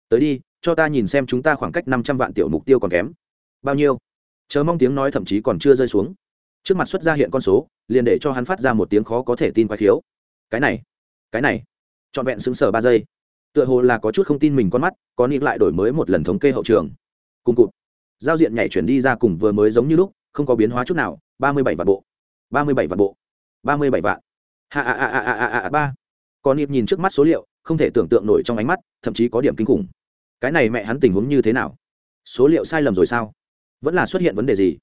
Tới đi, cho ta nhìn xem chúng ta khoảng cách năm trăm vạn tiểu mục tiêu còn kém. Bao nhiêu? Chờ mong tiếng nói thậm chí còn chưa rơi xuống. Trước mặt xuất ra hiện con số liền để cho hắn phát ra một tiếng khó có thể tin quái khiếu. Cái này cái này, trọn vẹn xứng sở ba giây. Tựa hồ là có chút không tin mình con mắt, có nịp lại đổi mới một lần thống kê hậu trường. Cùng cụt, giao diện nhảy chuyển đi ra cùng vừa mới giống như lúc, không có biến hóa chút nào, ba mươi bảy vạn bộ. Ba mươi bảy vạn bộ. Ba mươi bảy vạn. Ha a a a a a a ba. Còn nịp nhìn trước mắt số liệu, không thể tưởng tượng nổi trong ánh mắt, thậm chí có điểm kinh khủng. Cái này mẹ hắn tình huống như thế nào? Số liệu sai lầm rồi sao? Vẫn là xuất hiện vấn đề gì?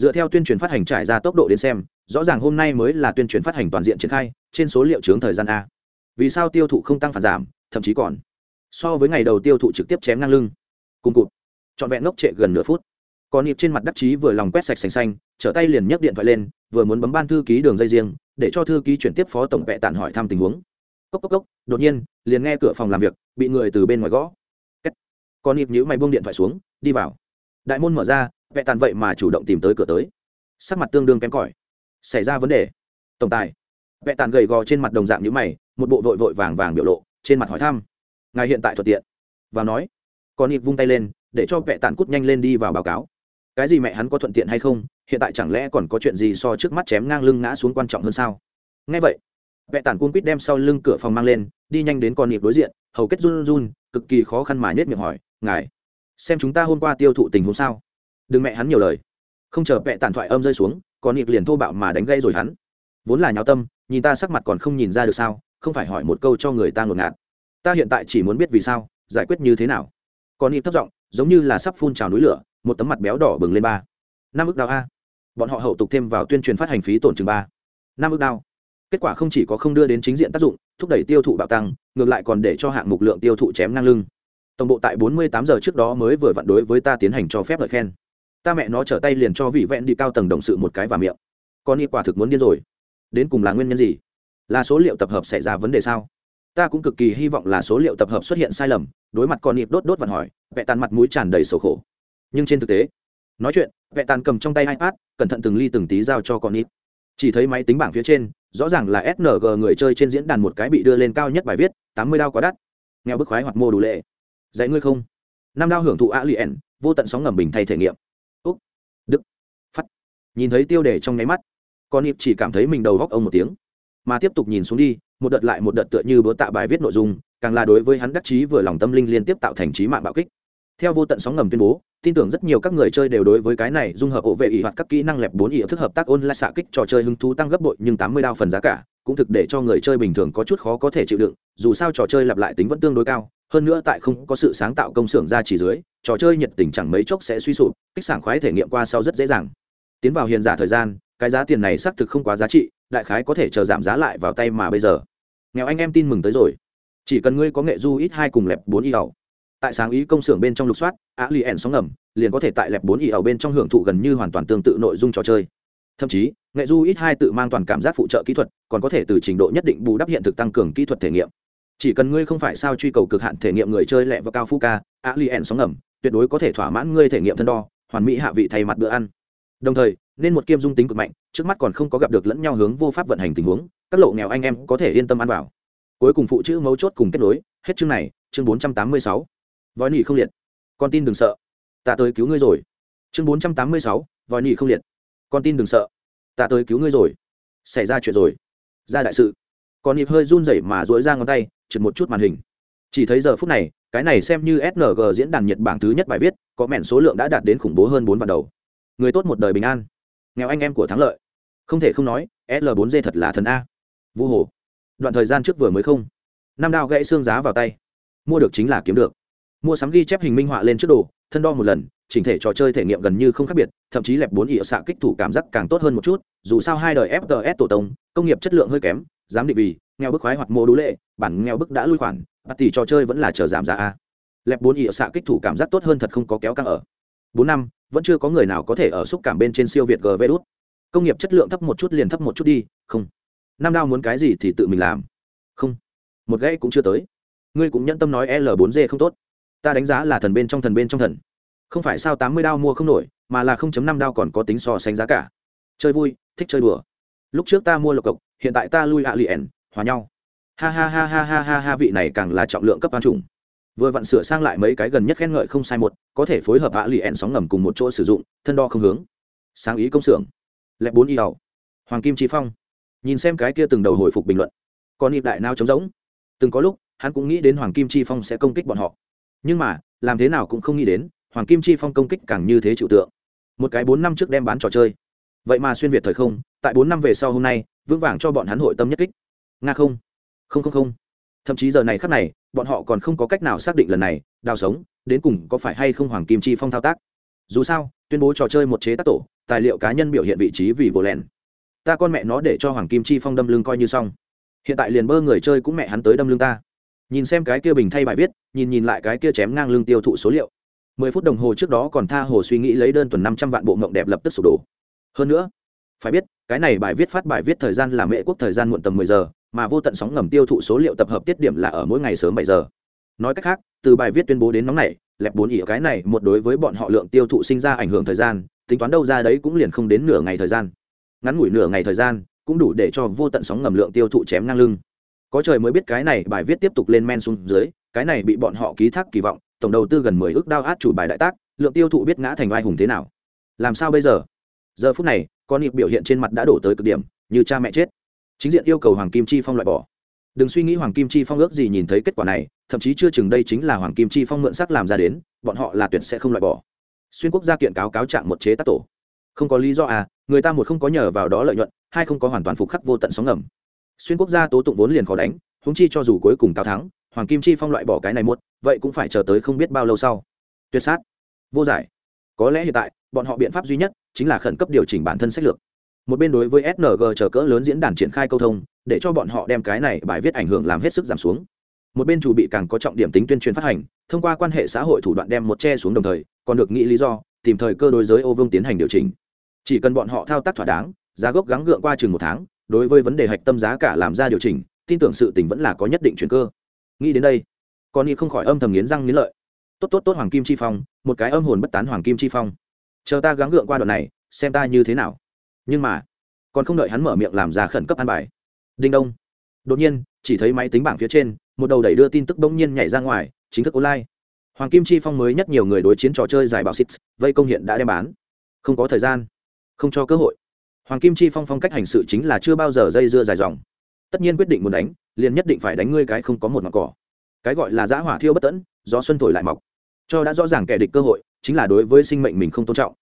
Dựa theo tuyên truyền phát hành trải ra tốc độ đến xem, rõ ràng hôm nay mới là tuyên truyền phát hành toàn diện triển khai, trên số liệu chướng thời gian a. Vì sao tiêu thụ không tăng phản giảm, thậm chí còn so với ngày đầu tiêu thụ trực tiếp chém ngang lưng. Cùng cụt. Trọn vẹn ngốc trệ gần nửa phút. Còn nhịp trên mặt đắc chí vừa lòng quét sạch sành xanh, trở tay liền nhấc điện thoại lên, vừa muốn bấm ban thư ký đường dây riêng, để cho thư ký chuyển tiếp phó tổng vệ tản hỏi thăm tình huống. Cốc cốc cốc, đột nhiên, liền nghe cửa phòng làm việc, bị người từ bên ngoài gõ. Còn nhịp nhữ mày buông điện thoại xuống, đi vào. Đại môn mở ra vệ tàn vậy mà chủ động tìm tới cửa tới. Sắc mặt tương đương kém cỏi. Xảy ra vấn đề. Tổng tài. Vệ tàn gầy gò trên mặt đồng dạng như mày, một bộ vội vội vàng vàng biểu lộ, trên mặt hỏi thăm. Ngài hiện tại thuận tiện. Và nói. Con nhịp vung tay lên, để cho vệ tàn cút nhanh lên đi vào báo cáo. Cái gì mẹ hắn có thuận tiện hay không? Hiện tại chẳng lẽ còn có chuyện gì so trước mắt chém ngang lưng ngã xuống quan trọng hơn sao? Ngay vậy vệ tàn cung quýt đem sau lưng cửa phòng mang lên, đi nhanh đến con nịp đối diện, hầu kết run run, cực kỳ khó khăn mà nhét miệng hỏi, ngài, xem chúng ta hôm qua tiêu thụ tình huống sao? Đừng mẹ hắn nhiều lời. Không chờ vẹ tàn thoại âm rơi xuống, con nịp liền thô bạo mà đánh gây rồi hắn. Vốn là nháo tâm, nhìn ta sắc mặt còn không nhìn ra được sao, không phải hỏi một câu cho người ta ngột ngạt. Ta hiện tại chỉ muốn biết vì sao, giải quyết như thế nào. Con nịp thất giọng, giống như là sắp phun trào núi lửa, một tấm mặt béo đỏ bừng lên ba. Năm ước đào a. Bọn họ hậu tục thêm vào tuyên truyền phát hành phí tổn chừng ba. Năm ước đào kết quả không chỉ có không đưa đến chính diện tác dụng, thúc đẩy tiêu thụ bạo tăng, ngược lại còn để cho hạng mục lượng tiêu thụ chém ngang lưng. Tổng bộ tại 48 giờ trước đó mới vừa vặn đối với ta tiến hành cho phép lời khen ta mẹ nó trở tay liền cho vị vẹn đi cao tầng đồng sự một cái vào miệng. Con y quả thực muốn điên rồi. Đến cùng là nguyên nhân gì? Là số liệu tập hợp xảy ra vấn đề sao? Ta cũng cực kỳ hy vọng là số liệu tập hợp xuất hiện sai lầm, đối mặt con nhịp đốt đốt vặn hỏi, vẹ tàn mặt mũi tràn đầy sầu khổ. Nhưng trên thực tế, nói chuyện, vẹ tàn cầm trong tay ipad, cẩn thận từng ly từng tí giao cho con nít chỉ thấy máy tính bảng phía trên, rõ ràng là sng người chơi trên diễn đàn một cái bị đưa lên cao nhất bài viết, tám mươi đao quá đắt. Nghèo bức khoái hoặc mô đủ lệ. Dạy ngươi không? Năm đao hưởng thụ a lien vô tận sóng ngầm bình thay thể nghiệm nhìn thấy tiêu đề trong nháy mắt, con nịp chỉ cảm thấy mình đầu góc ông một tiếng. Mà tiếp tục nhìn xuống đi, một đợt lại một đợt tựa như bữa tạ bài viết nội dung, càng là đối với hắn đắc chí vừa lòng tâm linh liên tiếp tạo thành trí mạng bạo kích. Theo vô tận sóng ngầm tuyên bố, tin tưởng rất nhiều các người chơi đều đối với cái này dung hợp ổ vệ ỷ hoạt các kỹ năng lẹp bốn ỷ thức hợp tác ôn lại xạ kích trò chơi hứng thú tăng gấp bội nhưng tám mươi đao phần giá cả, cũng thực để cho người chơi bình thường có chút khó có thể chịu đựng, dù sao trò chơi lặp lại tính vẫn tương đối cao, hơn nữa tại không có sự sáng tạo công xưởng ra chỉ dưới, trò chơi nhiệt tình chẳng mấy chốc sẽ suy sụp, kích sảng khoái thể nghiệm qua sau rất dễ dàng tiến vào hiền giả thời gian, cái giá tiền này xác thực không quá giá trị, đại khái có thể chờ giảm giá lại vào tay mà bây giờ. Nghèo anh em tin mừng tới rồi. Chỉ cần ngươi có nghệ du ít hai cùng lẹp bốn y ẩu tại sáng ý công xưởng bên trong lục soát, á li ẻn sóng ngầm, liền có thể tại lẹp bốn y ẩu bên trong hưởng thụ gần như hoàn toàn tương tự nội dung trò chơi. Thậm chí, nghệ du ít hai tự mang toàn cảm giác phụ trợ kỹ thuật, còn có thể từ trình độ nhất định bù đắp hiện thực tăng cường kỹ thuật thể nghiệm. Chỉ cần ngươi không phải sao truy cầu cực hạn thể nghiệm người chơi lẹ và cao phu ca, á li ẻn sóng ngầm, tuyệt đối có thể thỏa mãn ngươi thể nghiệm thân đo, hoàn mỹ hạ vị thay mặt bữa ăn đồng thời, nên một kiêm dung tính cực mạnh, trước mắt còn không có gặp được lẫn nhau hướng vô pháp vận hành tình huống, các lộ nghèo anh em có thể yên tâm ăn vào. Cuối cùng phụ chữ mấu chốt cùng kết nối, hết chương này, chương bốn trăm tám mươi sáu. Vòi nỉ không liệt. Con tin đừng sợ. Ta tới cứu ngươi rồi. Chương bốn trăm tám mươi sáu, vòi nỉ không liệt. Con tin đừng sợ. Ta tới cứu ngươi rồi. Xảy ra chuyện rồi. Ra đại sự. Con nhịp hơi run rẩy mà dỗi ra ngón tay trượt một chút màn hình. Chỉ thấy giờ phút này, cái này xem như sng diễn đàn nhật bảng thứ nhất bài viết, có mẹn số lượng đã đạt đến khủng bố hơn bốn vạn đầu người tốt một đời bình an. Nghèo anh em của thắng lợi. Không thể không nói, l 4 g thật là thần a. Vu hồ. Đoạn thời gian trước vừa mới không. Năm đao gãy xương giá vào tay. Mua được chính là kiếm được. Mua sắm ghi chép hình minh họa lên trước đồ, thân đo một lần, chỉnh thể trò chơi thể nghiệm gần như không khác biệt, thậm chí lẹp bốn ỉa xạ kích thủ cảm giác càng tốt hơn một chút, dù sao hai đời fts tổ tông, công nghiệp chất lượng hơi kém dám định vì, nghèo bức khoái hoặc mô đũ lệ, bản nghèo bức đã lui khoản, bắt tỷ trò chơi vẫn là chờ giảm giá a. Lẹp bốn ỉa xạ kích thủ cảm giác tốt hơn thật không có kéo căng ở bốn năm, vẫn chưa có người nào có thể ở xúc cảm bên trên siêu việt gv đút. Công nghiệp chất lượng thấp một chút liền thấp một chút đi, không. Năm đao muốn cái gì thì tự mình làm. Không. Một gãy cũng chưa tới. Ngươi cũng nhẫn tâm nói l 4 g không tốt. Ta đánh giá là thần bên trong thần bên trong thần. Không phải sao tám mươi đao mua không nổi, mà là không chấm năm đao còn có tính so sánh giá cả. Chơi vui, thích chơi đùa. Lúc trước ta mua lộc cộc, hiện tại ta lui ạ liền hòa nhau. Ha ha ha ha ha ha ha, vị này càng là trọng lượng cấp an trùng vừa vặn sửa sang lại mấy cái gần nhất khen ngợi không sai một, có thể phối hợp ạ liền sóng ngầm cùng một chỗ sử dụng, thân đo không hướng. Sáng ý công xưởng. Lẹp bốn y ẩu hoàng kim trí phong. Nhìn xem cái kia từng đầu hồi phục bình luận. Còn nhịp đại nao trống rỗng. Từng có lúc, hắn cũng nghĩ đến hoàng kim chi phong sẽ công kích bọn họ. Nhưng mà, làm thế nào cũng không nghĩ đến, hoàng kim chi phong công kích càng như thế chịu tượng. Một cái bốn năm trước đem bán trò chơi. Vậy mà xuyên việt thời không, tại bốn năm về sau hôm nay, vững vàng cho bọn hắn hội tâm nhất kích. Nga không. Không không không thậm chí giờ này khắc này, bọn họ còn không có cách nào xác định lần này, đào sống, đến cùng có phải hay không hoàng kim chi phong thao tác. Dù sao, tuyên bố trò chơi một chế tác tổ, tài liệu cá nhân biểu hiện vị trí vì vô lẹn. Ta con mẹ nó để cho hoàng kim chi phong đâm lưng coi như xong. Hiện tại liền bơ người chơi cũng mẹ hắn tới đâm lưng ta. Nhìn xem cái kia bình thay bài viết, nhìn nhìn lại cái kia chém ngang lưng tiêu thụ số liệu. Mười phút đồng hồ trước đó còn tha hồ suy nghĩ lấy đơn tuần năm trăm vạn bộ mộng đẹp lập tức sụp đổ. Hơn nữa, phải biết, cái này bài viết phát bài viết thời gian là mễ quốc thời gian muộn tầm mười giờ mà vô tận sóng ngầm tiêu thụ số liệu tập hợp tiết điểm là ở mỗi ngày sớm bảy giờ. Nói cách khác, từ bài viết tuyên bố đến nóng này, lẹp bốn ỉ cái này một đối với bọn họ lượng tiêu thụ sinh ra ảnh hưởng thời gian, tính toán đâu ra đấy cũng liền không đến nửa ngày thời gian. Ngắn ngủi nửa ngày thời gian, cũng đủ để cho vô tận sóng ngầm lượng tiêu thụ chém ngang lưng. Có trời mới biết cái này bài viết tiếp tục lên men xuống dưới, cái này bị bọn họ ký thác kỳ vọng, tổng đầu tư gần mười ước đao át chủ bài đại tác, lượng tiêu thụ biết ngã thành vai hùng thế nào. Làm sao bây giờ? Giờ phút này, con nhịp biểu hiện trên mặt đã đổ tới cực điểm, như cha mẹ chết chính diện yêu cầu hoàng kim chi phong loại bỏ. Đừng suy nghĩ hoàng kim chi phong ước gì nhìn thấy kết quả này, thậm chí chưa chừng đây chính là hoàng kim chi phong mượn sắc làm ra đến, bọn họ là tuyệt sẽ không loại bỏ. Xuyên quốc gia kiện cáo cáo trạng một chế tác tổ. Không có lý do à người ta một không có nhờ vào đó lợi nhuận, hai không có hoàn toàn phục khắc vô tận sóng ngầm. Xuyên quốc gia tố tụng vốn liền khó đánh húng chi cho dù cuối cùng cao thắng, hoàng kim chi phong loại bỏ cái này muộn, vậy cũng phải chờ tới không biết bao lâu sau. Tuyệt sát. Vô giải. Có lẽ hiện tại, bọn họ biện pháp duy nhất chính là khẩn cấp điều chỉnh bản thân sách lược một bên đối với sng chờ cỡ lớn diễn đàn triển khai câu thông, để cho bọn họ đem cái này bài viết ảnh hưởng làm hết sức giảm xuống. Một bên chủ bị càng có trọng điểm tính tuyên truyền phát hành, thông qua quan hệ xã hội thủ đoạn đem một che xuống đồng thời, còn được nghĩ lý do, tìm thời cơ đối giới ô vương tiến hành điều chỉnh. Chỉ cần bọn họ thao tác thỏa đáng, giá gốc gắng gượng qua chừng một tháng, đối với vấn đề hạch tâm giá cả làm ra điều chỉnh, tin tưởng sự tình vẫn là có nhất định chuyển cơ. Nghĩ đến đây con y không khỏi âm thầm nghiến răng nghiến lợi. Tốt tốt tốt, hoàng kim chi phong, một cái âm hồn bất tán hoàng kim chi phong. Chờ ta gắng gượng qua đoạn này, xem ta như thế nào nhưng mà, còn không đợi hắn mở miệng làm ra khẩn cấp an bài. Đinh đông. Đột nhiên, chỉ thấy máy tính bảng phía trên, một đầu đẩy đưa tin tức bỗng nhiên nhảy ra ngoài, chính thức online. Hoàng kim chi phong mới nhất nhiều người đối chiến trò chơi giải bảo xích vây công hiện đã đem bán. Không có thời gian, không cho cơ hội. Hoàng kim chi phong phong cách hành sự chính là chưa bao giờ dây dưa dài dòng. Tất nhiên quyết định muốn đánh, liền nhất định phải đánh ngươi cái không có một mặt cỏ. Cái gọi là giã hỏa thiêu bất tẫn, gió xuân thổi lại mọc. Cho đã rõ ràng kẻ địch cơ hội, chính là đối với sinh mệnh mình không tôn trọng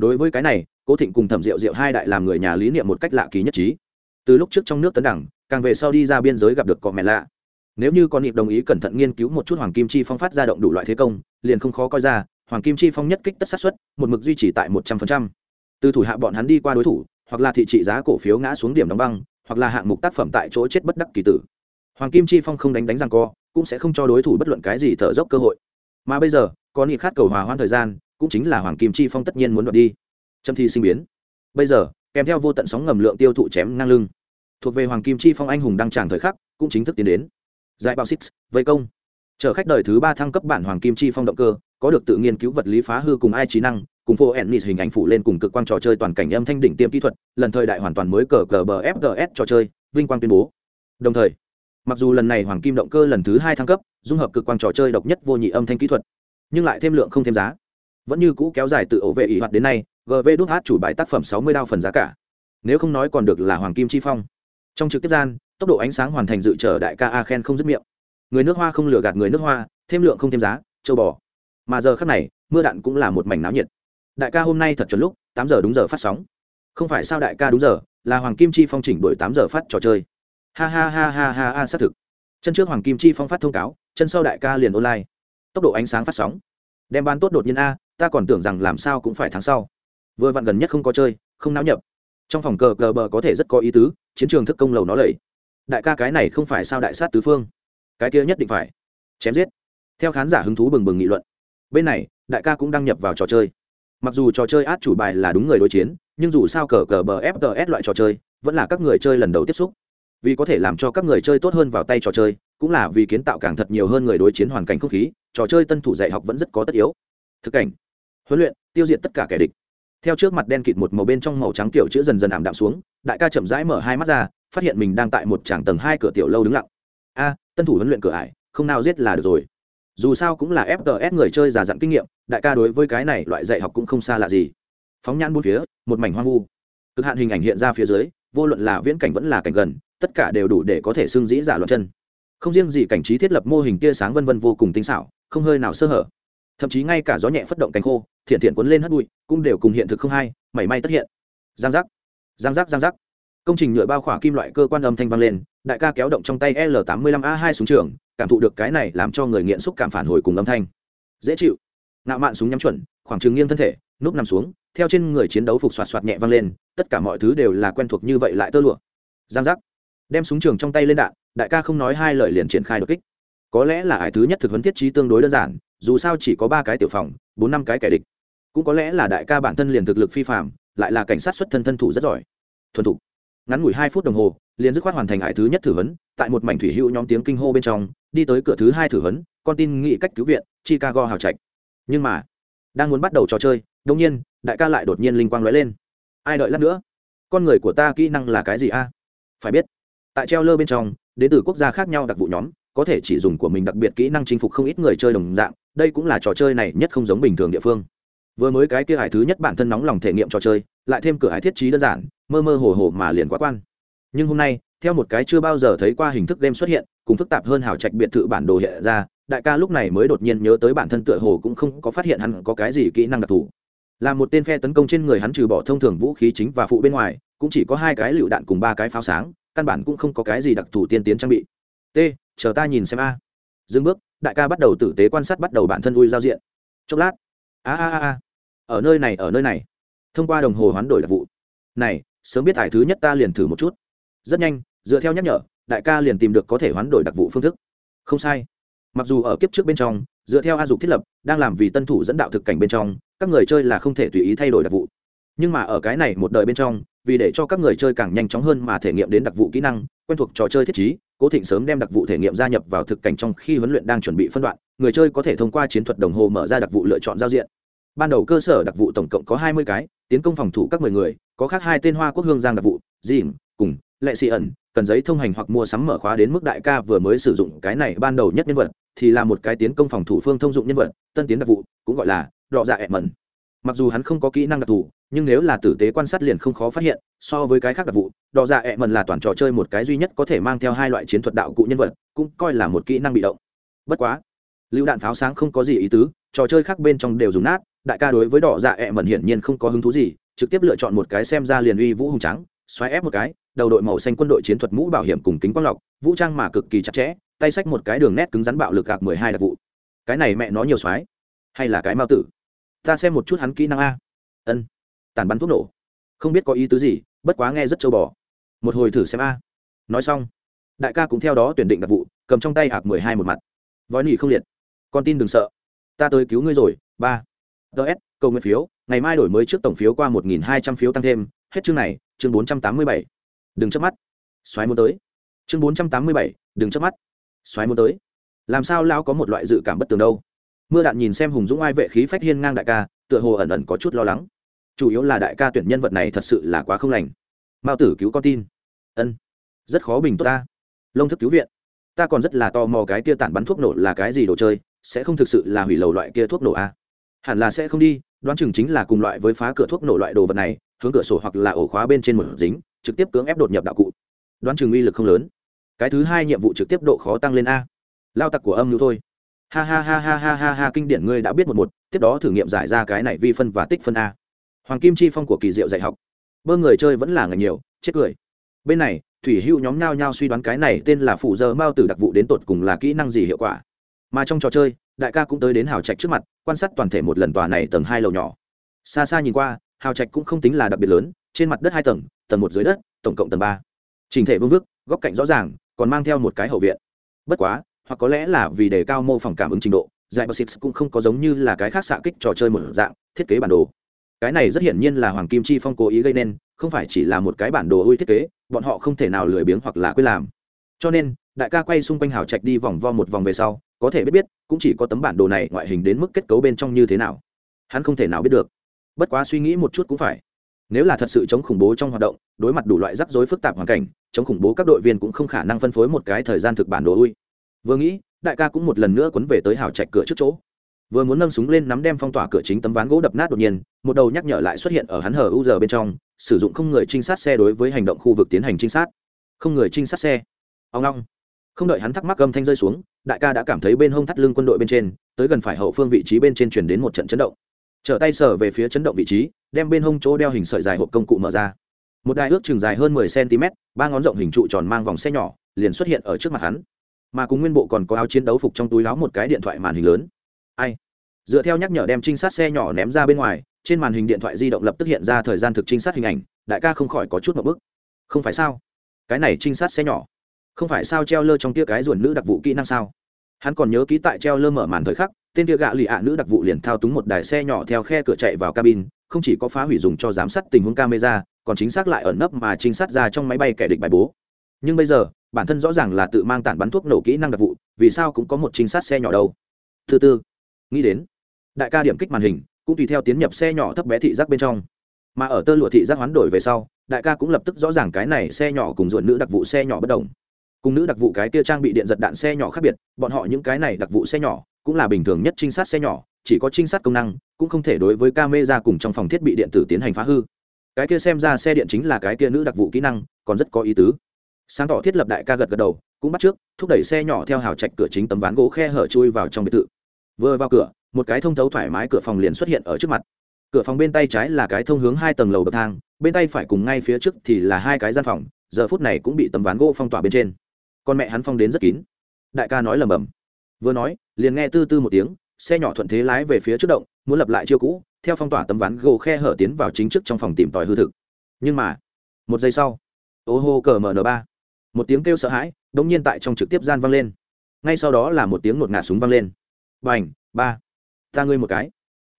đối với cái này, cố thịnh cùng thẩm rượu rượu hai đại làm người nhà lý niệm một cách lạ kỳ nhất trí. Từ lúc trước trong nước tấn đẳng, càng về sau đi ra biên giới gặp được cọ mẹ lạ. Nếu như con nịp đồng ý cẩn thận nghiên cứu một chút hoàng kim chi phong phát ra động đủ loại thế công, liền không khó coi ra, hoàng kim chi phong nhất kích tất sát xuất một mực duy trì tại một trăm phần trăm. Từ thủ hạ bọn hắn đi qua đối thủ, hoặc là thị trị giá cổ phiếu ngã xuống điểm đóng băng, hoặc là hạng mục tác phẩm tại chỗ chết bất đắc kỳ tử. Hoàng kim chi phong không đánh đánh răng co, cũng sẽ không cho đối thủ bất luận cái gì thở dốc cơ hội. Mà bây giờ, con nịp khát cầu hòa hoãn thời gian cũng chính là hoàng kim chi phong tất nhiên muốn đoạt đi. Trâm thi sinh biến. Bây giờ, kèm theo vô tận sóng ngầm lượng tiêu thụ chém ngang lưng. Thuộc về hoàng kim chi phong anh hùng đăng tràng thời khắc, cũng chính thức tiến đến. Giải bao six, vây công. Chở khách đời thứ ba thăng cấp bản hoàng kim chi phong động cơ, có được tự nghiên cứu vật lý phá hư cùng ai trí năng, cùng phô ennis hình ảnh phủ lên cùng cực quang trò chơi toàn cảnh âm thanh đỉnh tiêm kỹ thuật, lần thời đại hoàn toàn mới cờ cờ bờ fgs trò chơi, vinh quang tuyên bố. Đồng thời, mặc dù lần này hoàng kim động cơ lần thứ hai thăng cấp, dung hợp cực quang trò chơi độc nhất vô nhị âm thanh kỹ thuật, nhưng lại thêm lượng không thêm giá vẫn như cũ kéo dài từ ổ vệ ỷ hoạt đến nay gv đút hát chủ bài tác phẩm sáu mươi đao phần giá cả. Nếu không nói còn được là hoàng kim chi phong. Trong trực tiếp gian, tốc độ ánh sáng hoàn thành dự trở đại ca a khen không dứt miệng. Người nước hoa không lừa gạt người nước hoa, thêm lượng không thêm giá, châu bò. Mà giờ khác này, mưa đạn cũng là một mảnh náo nhiệt. Đại ca hôm nay thật chuẩn lúc, tám giờ đúng giờ phát sóng. Không phải sao đại ca đúng giờ, là hoàng kim chi phong chỉnh đổi tám giờ phát trò chơi. Ha ha ha ha ha ha, xác thực. Chân trước hoàng kim chi phong phát thông cáo, chân sau đại ca liền online. Tốc độ ánh sáng phát sóng. Đem bán tốt đột nhiên a ta còn tưởng rằng làm sao cũng phải tháng sau. Vừa vặn gần nhất không có chơi, không náo nhập. Trong phòng cờ cờ bờ có thể rất có ý tứ, chiến trường thức công lầu nó lầy. Đại ca cái này không phải sao đại sát tứ phương. Cái kia nhất định phải. Chém giết. Theo khán giả hứng thú bừng bừng nghị luận. Bên này, đại ca cũng đăng nhập vào trò chơi. Mặc dù trò chơi át chủ bài là đúng người đối chiến, nhưng dù sao cờ cờ bờ fts loại trò chơi, vẫn là các người chơi lần đầu tiếp xúc. Vì có thể làm cho các người chơi tốt hơn vào tay trò chơi, cũng là vì kiến tạo càng thật nhiều hơn người đối chiến hoàn cảnh không khí, trò chơi tân thủ dạy học vẫn rất có tất yếu. Thực cảnh huấn luyện, tiêu diệt tất cả kẻ địch. Theo trước mặt đen kịt một màu bên trong màu trắng kiểu chữ dần dần ảm đạm xuống, đại ca chậm rãi mở hai mắt ra, phát hiện mình đang tại một tràng tầng hai cửa tiểu lâu đứng lặng. A, tân thủ huấn luyện cửa ải, không nào giết là được rồi. Dù sao cũng là fts người chơi già dặn kinh nghiệm, đại ca đối với cái này loại dạy học cũng không xa lạ gì. Phóng nhãn bốn phía, một mảnh hoang vu. Cực hạn hình ảnh hiện ra phía dưới, vô luận là viễn cảnh vẫn là cảnh gần, tất cả đều đủ để có thể xưng dĩ giả loạn chân. Không riêng gì cảnh trí thiết lập mô hình tia sáng vân vân vô cùng tinh xảo, không hơi nào sơ hở thậm chí ngay cả gió nhẹ phất động cánh khô, thiện thiện cuốn lên hất bụi, cũng đều cùng hiện thực không hay mảy may tất hiện. Giang giác giang giác giang giác. Công trình nhựa bao khỏa kim loại cơ quan âm thanh vang lên, đại ca kéo động trong tay l 85 a 2 súng trường, cảm thụ được cái này làm cho người nghiện xúc cảm phản hồi cùng âm thanh. Dễ chịu. Nạo mạn súng nhắm chuẩn, khoảng trừng nghiêng thân thể, núp nằm xuống, theo trên người chiến đấu phục soạt soạt nhẹ vang lên, tất cả mọi thứ đều là quen thuộc như vậy lại tơ lụa. Giang giác. Đem súng trường trong tay lên đạn, đại ca không nói hai lời liền triển khai đột kích có lẽ là ải thứ nhất thực huấn thiết trí tương đối đơn giản, dù sao chỉ có ba cái tiểu phòng, bốn năm cái kẻ địch. Cũng có lẽ là đại ca bản thân liền thực lực phi phạm lại là cảnh sát xuất thân thân thủ rất giỏi. Thuần thục. Ngắn ngủi hai phút đồng hồ, liền dứt khoát hoàn thành ải thứ nhất thử huấn, tại một mảnh thủy hữu nhóm tiếng kinh hô bên trong, đi tới cửa thứ hai thử huấn, con tin nghị cách cứu viện, chicago hào trạch. Nhưng mà, đang muốn bắt đầu trò chơi đông nhiên, đại ca lại đột nhiên linh quang lóe lên. Ai đợi lát nữa? Con người của ta kỹ năng là cái gì a? Phải biết, tại treo lơ bên trong, đến từ quốc gia khác nhau đặc vụ nhóm có thể chỉ dùng của mình đặc biệt kỹ năng chinh phục không ít người chơi đồng dạng, đây cũng là trò chơi này nhất không giống bình thường địa phương. Vừa mới cái kia hải thứ nhất bản thân nóng lòng thể nghiệm trò chơi, lại thêm cửa hải thiết trí đơn giản, mơ mơ hồ hồ mà liền quá quan. Nhưng hôm nay, theo một cái chưa bao giờ thấy qua hình thức game xuất hiện, cùng phức tạp hơn hào trạch biệt thự bản đồ hiện ra, đại ca lúc này mới đột nhiên nhớ tới bản thân tựa hồ cũng không có phát hiện hắn có cái gì kỹ năng đặc thù. Là một tên phe tấn công trên người hắn trừ bỏ thông thường vũ khí chính và phụ bên ngoài, cũng chỉ có hai cái lựu đạn cùng ba cái pháo sáng, căn bản cũng không có cái gì đặc thù tiên tiến trang bị. T chờ ta nhìn xem a. Dừng bước, đại ca bắt đầu tử tế quan sát bắt đầu bản thân ui giao diện. Chốc lát. A a a ở nơi này, ở nơi này. Thông qua đồng hồ hoán đổi đặc vụ. Này, sớm biết hải thứ nhất ta liền thử một chút. Rất nhanh, dựa theo nhắc nhở, đại ca liền tìm được có thể hoán đổi đặc vụ phương thức. Không sai. Mặc dù ở kiếp trước bên trong, dựa theo a dục thiết lập, đang làm vì tân thủ dẫn đạo thực cảnh bên trong, các người chơi là không thể tùy ý thay đổi đặc vụ. Nhưng mà ở cái này một đời bên trong, vì để cho các người chơi càng nhanh chóng hơn mà thể nghiệm đến đặc vụ kỹ năng, quen thuộc trò chơi thiết chí cố thịnh sớm đem đặc vụ thể nghiệm gia nhập vào thực cảnh trong khi huấn luyện đang chuẩn bị phân đoạn, người chơi có thể thông qua chiến thuật đồng hồ mở ra đặc vụ lựa chọn giao diện. Ban đầu cơ sở đặc vụ tổng cộng có hai mươi cái, tiến công phòng thủ các mười người, có khác hai tên hoa quốc hương giang đặc vụ, dìm, cùng lệ xị ẩn, cần giấy thông hành hoặc mua sắm mở khóa đến mức đại ca vừa mới sử dụng cái này ban đầu nhất nhân vật, thì là một cái tiến công phòng thủ phương thông dụng nhân vật, tân tiến đặc vụ, cũng gọi là đọ dạ ẹ mẩn. Mặc dù hắn không có kỹ năng đặc thù nhưng nếu là tử tế quan sát liền không khó phát hiện, so với cái khác đặc vụ đọ dạ ẹ mần là toàn trò chơi một cái duy nhất có thể mang theo hai loại chiến thuật đạo cụ nhân vật, cũng coi là một kỹ năng bị động. Bất quá lựu đạn pháo sáng không có gì ý tứ, trò chơi khác bên trong đều dùng nát, đại ca đối với đỏ dạ ẹ mẩn hiển nhiên không có hứng thú gì, trực tiếp lựa chọn một cái xem ra liền uy vũ hùng trắng xoáy ép một cái, đầu đội màu xanh quân đội chiến thuật mũ bảo hiểm cùng kính quang lọc, vũ trang mà cực kỳ chặt chẽ, tay xách một cái đường nét cứng rắn bạo lực gạc mười hai đặc vụ. Cái này mẹ nó nhiều xoáy. Hay là cái mao tử. Ta xem một chút hắn kỹ năng a. Ân tàn bắn thuốc nổ. Không biết có ý tứ gì, bất quá nghe rất châu bò. Một hồi thử xem a. Nói xong, đại ca cũng theo đó tuyển định đặc vụ, cầm trong tay hạc mười hai một mặt. Vói nỉ không liệt. Con tin đừng sợ. Ta tới cứu ngươi rồi, ba. Ts cầu nguyện phiếu, ngày mai đổi mới trước tổng phiếu qua một nghìn hai trăm phiếu tăng thêm. Hết chương này, chương bốn trăm tám mươi bảy. Đừng chớp mắt. Xoáy muốn tới. Chương bốn trăm tám mươi bảy, đừng chớp mắt. Xoáy muốn tới. Làm sao lão có một loại dự cảm bất tường đâu? Mưa đạn nhìn xem hùng dũng ai vệ khí phách hiên ngang đại ca, tựa hồ ẩn ẩn có chút lo lắng chủ yếu là đại ca tuyển nhân vật này thật sự là quá không lành. Mao tử cứu con tin. Ân, rất khó bình tốt ta. Lông thức cứu viện. Ta còn rất là tò mò cái kia tản bắn thuốc nổ là cái gì đồ chơi, sẽ không thực sự là hủy lầu loại kia thuốc nổ à? hẳn là sẽ không đi, đoán chừng chính là cùng loại với phá cửa thuốc nổ loại đồ vật này, hướng cửa sổ hoặc là ổ khóa bên trên một dính, trực tiếp cưỡng ép đột nhập đạo cụ. Đoán chừng uy lực không lớn. Cái thứ hai nhiệm vụ trực tiếp độ khó tăng lên a. Lao tặc của âm lưu thôi. Ha ha ha ha ha ha ha, kinh điển ngươi đã biết một một, tiếp đó thử nghiệm giải ra cái này vi phân và tích phân a hoàng kim chi phong của kỳ diệu dạy học. Bơ người chơi vẫn là ngày nhiều, chết cười. Bên này, thủy hữu nhóm nhao nhao suy đoán cái này tên là phụ giờ mao tử đặc vụ đến tột cùng là kỹ năng gì hiệu quả. Mà trong trò chơi, đại ca cũng tới đến hào trạch trước mặt, quan sát toàn thể một lần tòa này tầng hai lầu nhỏ. Xa xa nhìn qua, hào trạch cũng không tính là đặc biệt lớn, trên mặt đất hai tầng tầng một dưới đất, tổng cộng tầng ba. Trình thể vương vức, góc cạnh rõ ràng, còn mang theo một cái hậu viện. Bất quá, hoặc có lẽ là vì đề cao mô phỏng cảm ứng trình độ giải bờ cũng không có giống như là cái khác xạ kích trò chơi một dạng, thiết kế bản đồ cái này rất hiển nhiên là hoàng kim chi phong cố ý gây nên, không phải chỉ là một cái bản đồ ui thiết kế, bọn họ không thể nào lười biếng hoặc là quên làm. Cho nên, đại ca quay xung quanh hào trạch đi vòng vo một vòng về sau, có thể biết biết, cũng chỉ có tấm bản đồ này ngoại hình đến mức kết cấu bên trong như thế nào. Hắn không thể nào biết được. Bất quá suy nghĩ một chút cũng phải. Nếu là thật sự chống khủng bố trong hoạt động, đối mặt đủ loại rắc rối phức tạp hoàn cảnh, chống khủng bố các đội viên cũng không khả năng phân phối một cái thời gian thực bản đồ ui. Vừa nghĩ, đại ca cũng một lần nữa quấn về tới hào trạch cửa trước chỗ vừa muốn nâng súng lên nắm đem phong tỏa cửa chính tấm ván gỗ đập nát đột nhiên, một đầu nhắc nhở lại xuất hiện ở hắn hở u giờ bên trong, sử dụng không người trinh sát xe đối với hành động khu vực tiến hành trinh sát. Không người trinh sát xe. Ông long. Không đợi hắn thắc mắc gầm thanh rơi xuống, đại ca đã cảm thấy bên hông thắt lưng quân đội bên trên, tới gần phải hậu phương vị trí bên trên chuyển đến một trận chấn động. Trở tay sở về phía chấn động vị trí, đem bên hông chỗ đeo hình sợi dài hộp công cụ mở ra. Một đài ước chừng dài hơn mười cm ba ngón rộng hình trụ tròn mang vòng xe nhỏ, liền xuất hiện ở trước mặt hắn. Mà cùng nguyên bộ còn có áo chiến đấu phục trong túi áo một cái điện thoại màn hình lớn ai? Dựa theo nhắc nhở đem trinh sát xe nhỏ ném ra bên ngoài, trên màn hình điện thoại di động lập tức hiện ra thời gian thực trinh sát hình ảnh, đại ca không khỏi có chút một bức. Không phải sao? Cái này trinh sát xe nhỏ. Không phải sao treo lơ trong tia cái ruồn nữ đặc vụ kỹ năng sao? Hắn còn nhớ ký tại treo lơ mở màn thời khắc, tên tia gạ lì ạ nữ đặc vụ liền thao túng một đài xe nhỏ theo khe cửa chạy vào cabin, không chỉ có phá hủy dùng cho giám sát tình huống camera, còn chính xác lại ẩn nấp mà trinh sát ra trong máy bay kẻ địch bài bố. Nhưng bây giờ, bản thân rõ ràng là tự mang tản bắn thuốc nổ kỹ năng đặc vụ, vì sao cũng có một trinh sát xe nhỏ đâu? Thứ tư nghĩ đến, đại ca điểm kích màn hình, cũng tùy theo tiến nhập xe nhỏ thấp bé thị giác bên trong. Mà ở tơ lụa thị giác hoán đổi về sau, đại ca cũng lập tức rõ ràng cái này xe nhỏ cùng ruộn nữ đặc vụ xe nhỏ bất đồng. Cùng nữ đặc vụ cái tia trang bị điện giật đạn xe nhỏ khác biệt, bọn họ những cái này đặc vụ xe nhỏ cũng là bình thường nhất trinh sát xe nhỏ, chỉ có trinh sát công năng, cũng không thể đối với camera cùng trong phòng thiết bị điện tử tiến hành phá hư. Cái kia xem ra xe điện chính là cái kia nữ đặc vụ kỹ năng, còn rất có ý tứ. Sáng tỏ thiết lập đại ca gật gật đầu, cũng bắt trước, thúc đẩy xe nhỏ theo hào chạch cửa chính tấm ván gỗ khe hở chui vào trong biệt thự vừa vào cửa, một cái thông thấu thoải mái cửa phòng liền xuất hiện ở trước mặt. Cửa phòng bên tay trái là cái thông hướng hai tầng lầu bậc thang, bên tay phải cùng ngay phía trước thì là hai cái gian phòng, giờ phút này cũng bị tấm ván gỗ phong tỏa bên trên. Con mẹ hắn phong đến rất kín. Đại ca nói lầm bầm. Vừa nói, liền nghe tư tư một tiếng, xe nhỏ thuận thế lái về phía trước động, muốn lập lại chiêu cũ, theo phong tỏa tấm ván gỗ khe hở tiến vào chính trước trong phòng tìm tòi hư thực. Nhưng mà, một giây sau, ô hô cờ mn ba. Một tiếng kêu sợ hãi đ ỗ n g nhiên tại trong trực tiếp gian vang lên. Ngay sau đó là một tiếng ngột ngạt súng vang lên b à n h ba. Ta ngươi một cái.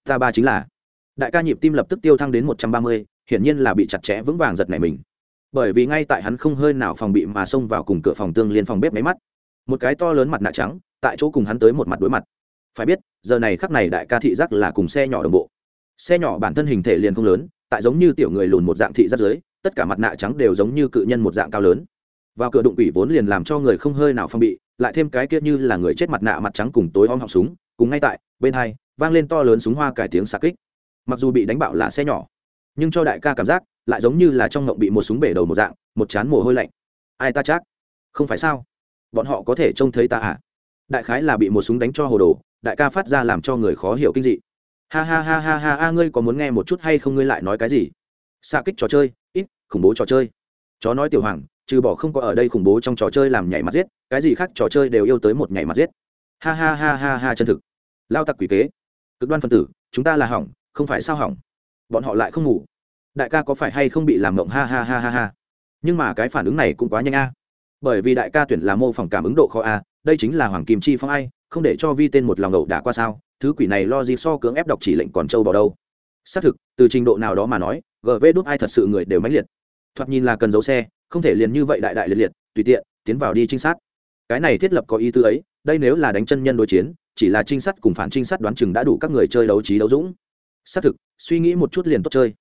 Ta ba chính là. Đại ca nhịp tim lập tức tiêu thăng đến một trăm ba mươi, hiển nhiên là bị chặt chẽ vững vàng giật này mình. Bởi vì ngay tại hắn không hơi nào phòng bị mà xông vào cùng cửa phòng tương liên phòng bếp máy mắt. Một cái to lớn mặt nạ trắng, tại chỗ cùng hắn tới một mặt đối mặt. Phải biết, giờ này khắc này đại ca thị giác là cùng xe nhỏ đồng bộ. Xe nhỏ bản thân hình thể liền không lớn, tại giống như tiểu người lùn một dạng thị giác dưới, tất cả mặt nạ trắng đều giống như cự nhân một dạng cao lớn. Vào cửa đụng quỷ vốn liền làm cho người không hơi nào phong bị lại thêm cái kia như là người chết mặt nạ mặt trắng cùng tối om họng súng, cùng ngay tại, bên hai, vang lên to lớn súng hoa cải tiếng xạ kích. Mặc dù bị đánh bạo là xe nhỏ, nhưng cho đại ca cảm giác, lại giống như là trong ngộng bị một súng bể đầu một dạng, một chán mồ hôi lạnh. Ai ta chắc? Không phải sao? Bọn họ có thể trông thấy ta à? Đại khái là bị một súng đánh cho hồ đồ, đại ca phát ra làm cho người khó hiểu kinh dị. Ha ha ha ha ha, a, ngươi có muốn nghe một chút hay không? Ngươi lại nói cái gì? Xạ kích trò chơi, ít, khủng bố trò chơi. Chó nói tiểu hoàng trừ bỏ không có ở đây khủng bố trong trò chơi làm nhảy mặt giết, cái gì khác trò chơi đều yêu tới một nhảy mặt giết. Ha ha ha ha ha chân thực. Lao tặc quỷ kế. Cực đoan phân tử, chúng ta là hỏng, không phải sao hỏng. Bọn họ lại không ngủ. Đại ca có phải hay không bị làm mộng ha ha ha ha ha. Nhưng mà cái phản ứng này cũng quá nhanh a. Bởi vì đại ca tuyển là mô phỏng cảm ứng độ khó a, đây chính là hoàng kim chi phong ai, không để cho vi tên một lòng ngầu đã qua sao, thứ quỷ này lo gì so cưỡng ép đọc chỉ lệnh còn trâu vào đâu. Xác thực, từ trình độ nào đó mà nói gv đúc ai thật sự người đều mãnh liệt. Thoạt nhìn là cần giấu xe không thể liền như vậy đại đại liệt liệt, tùy tiện, tiến vào đi trinh sát. Cái này thiết lập có ý tư ấy, đây nếu là đánh chân nhân đối chiến, chỉ là trinh sát cùng phản trinh sát đoán chừng đã đủ các người chơi đấu trí đấu dũng. Xác thực, suy nghĩ một chút liền tốt chơi.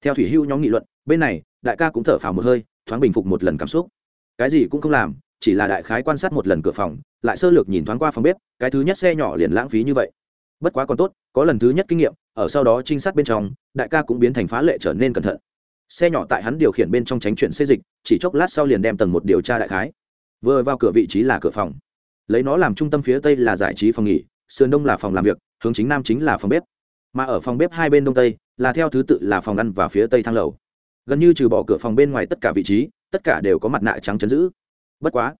Theo thủy hưu nhóm nghị luận, bên này, đại ca cũng thở phào một hơi, thoáng bình phục một lần cảm xúc. Cái gì cũng không làm, chỉ là đại khái quan sát một lần cửa phòng, lại sơ lược nhìn thoáng qua phòng bếp, cái thứ nhất xe nhỏ liền lãng phí như vậy. Bất quá còn tốt, có lần thứ nhất kinh nghiệm, ở sau đó trinh sát bên trong, đại ca cũng biến thành phá lệ trở nên cẩn thận xe nhỏ tại hắn điều khiển bên trong tránh chuyện xê dịch, chỉ chốc lát sau liền đem tầng một điều tra đại khái. Vừa vào cửa vị trí là cửa phòng. Lấy nó làm trung tâm phía tây là giải trí phòng nghỉ, sườn đông là phòng làm việc, hướng chính nam chính là phòng bếp. Mà ở phòng bếp hai bên đông tây, là theo thứ tự là phòng ăn và phía tây thang lầu. Gần như trừ bỏ cửa phòng bên ngoài tất cả vị trí, tất cả đều có mặt nạ trắng chấn giữ. Bất quá,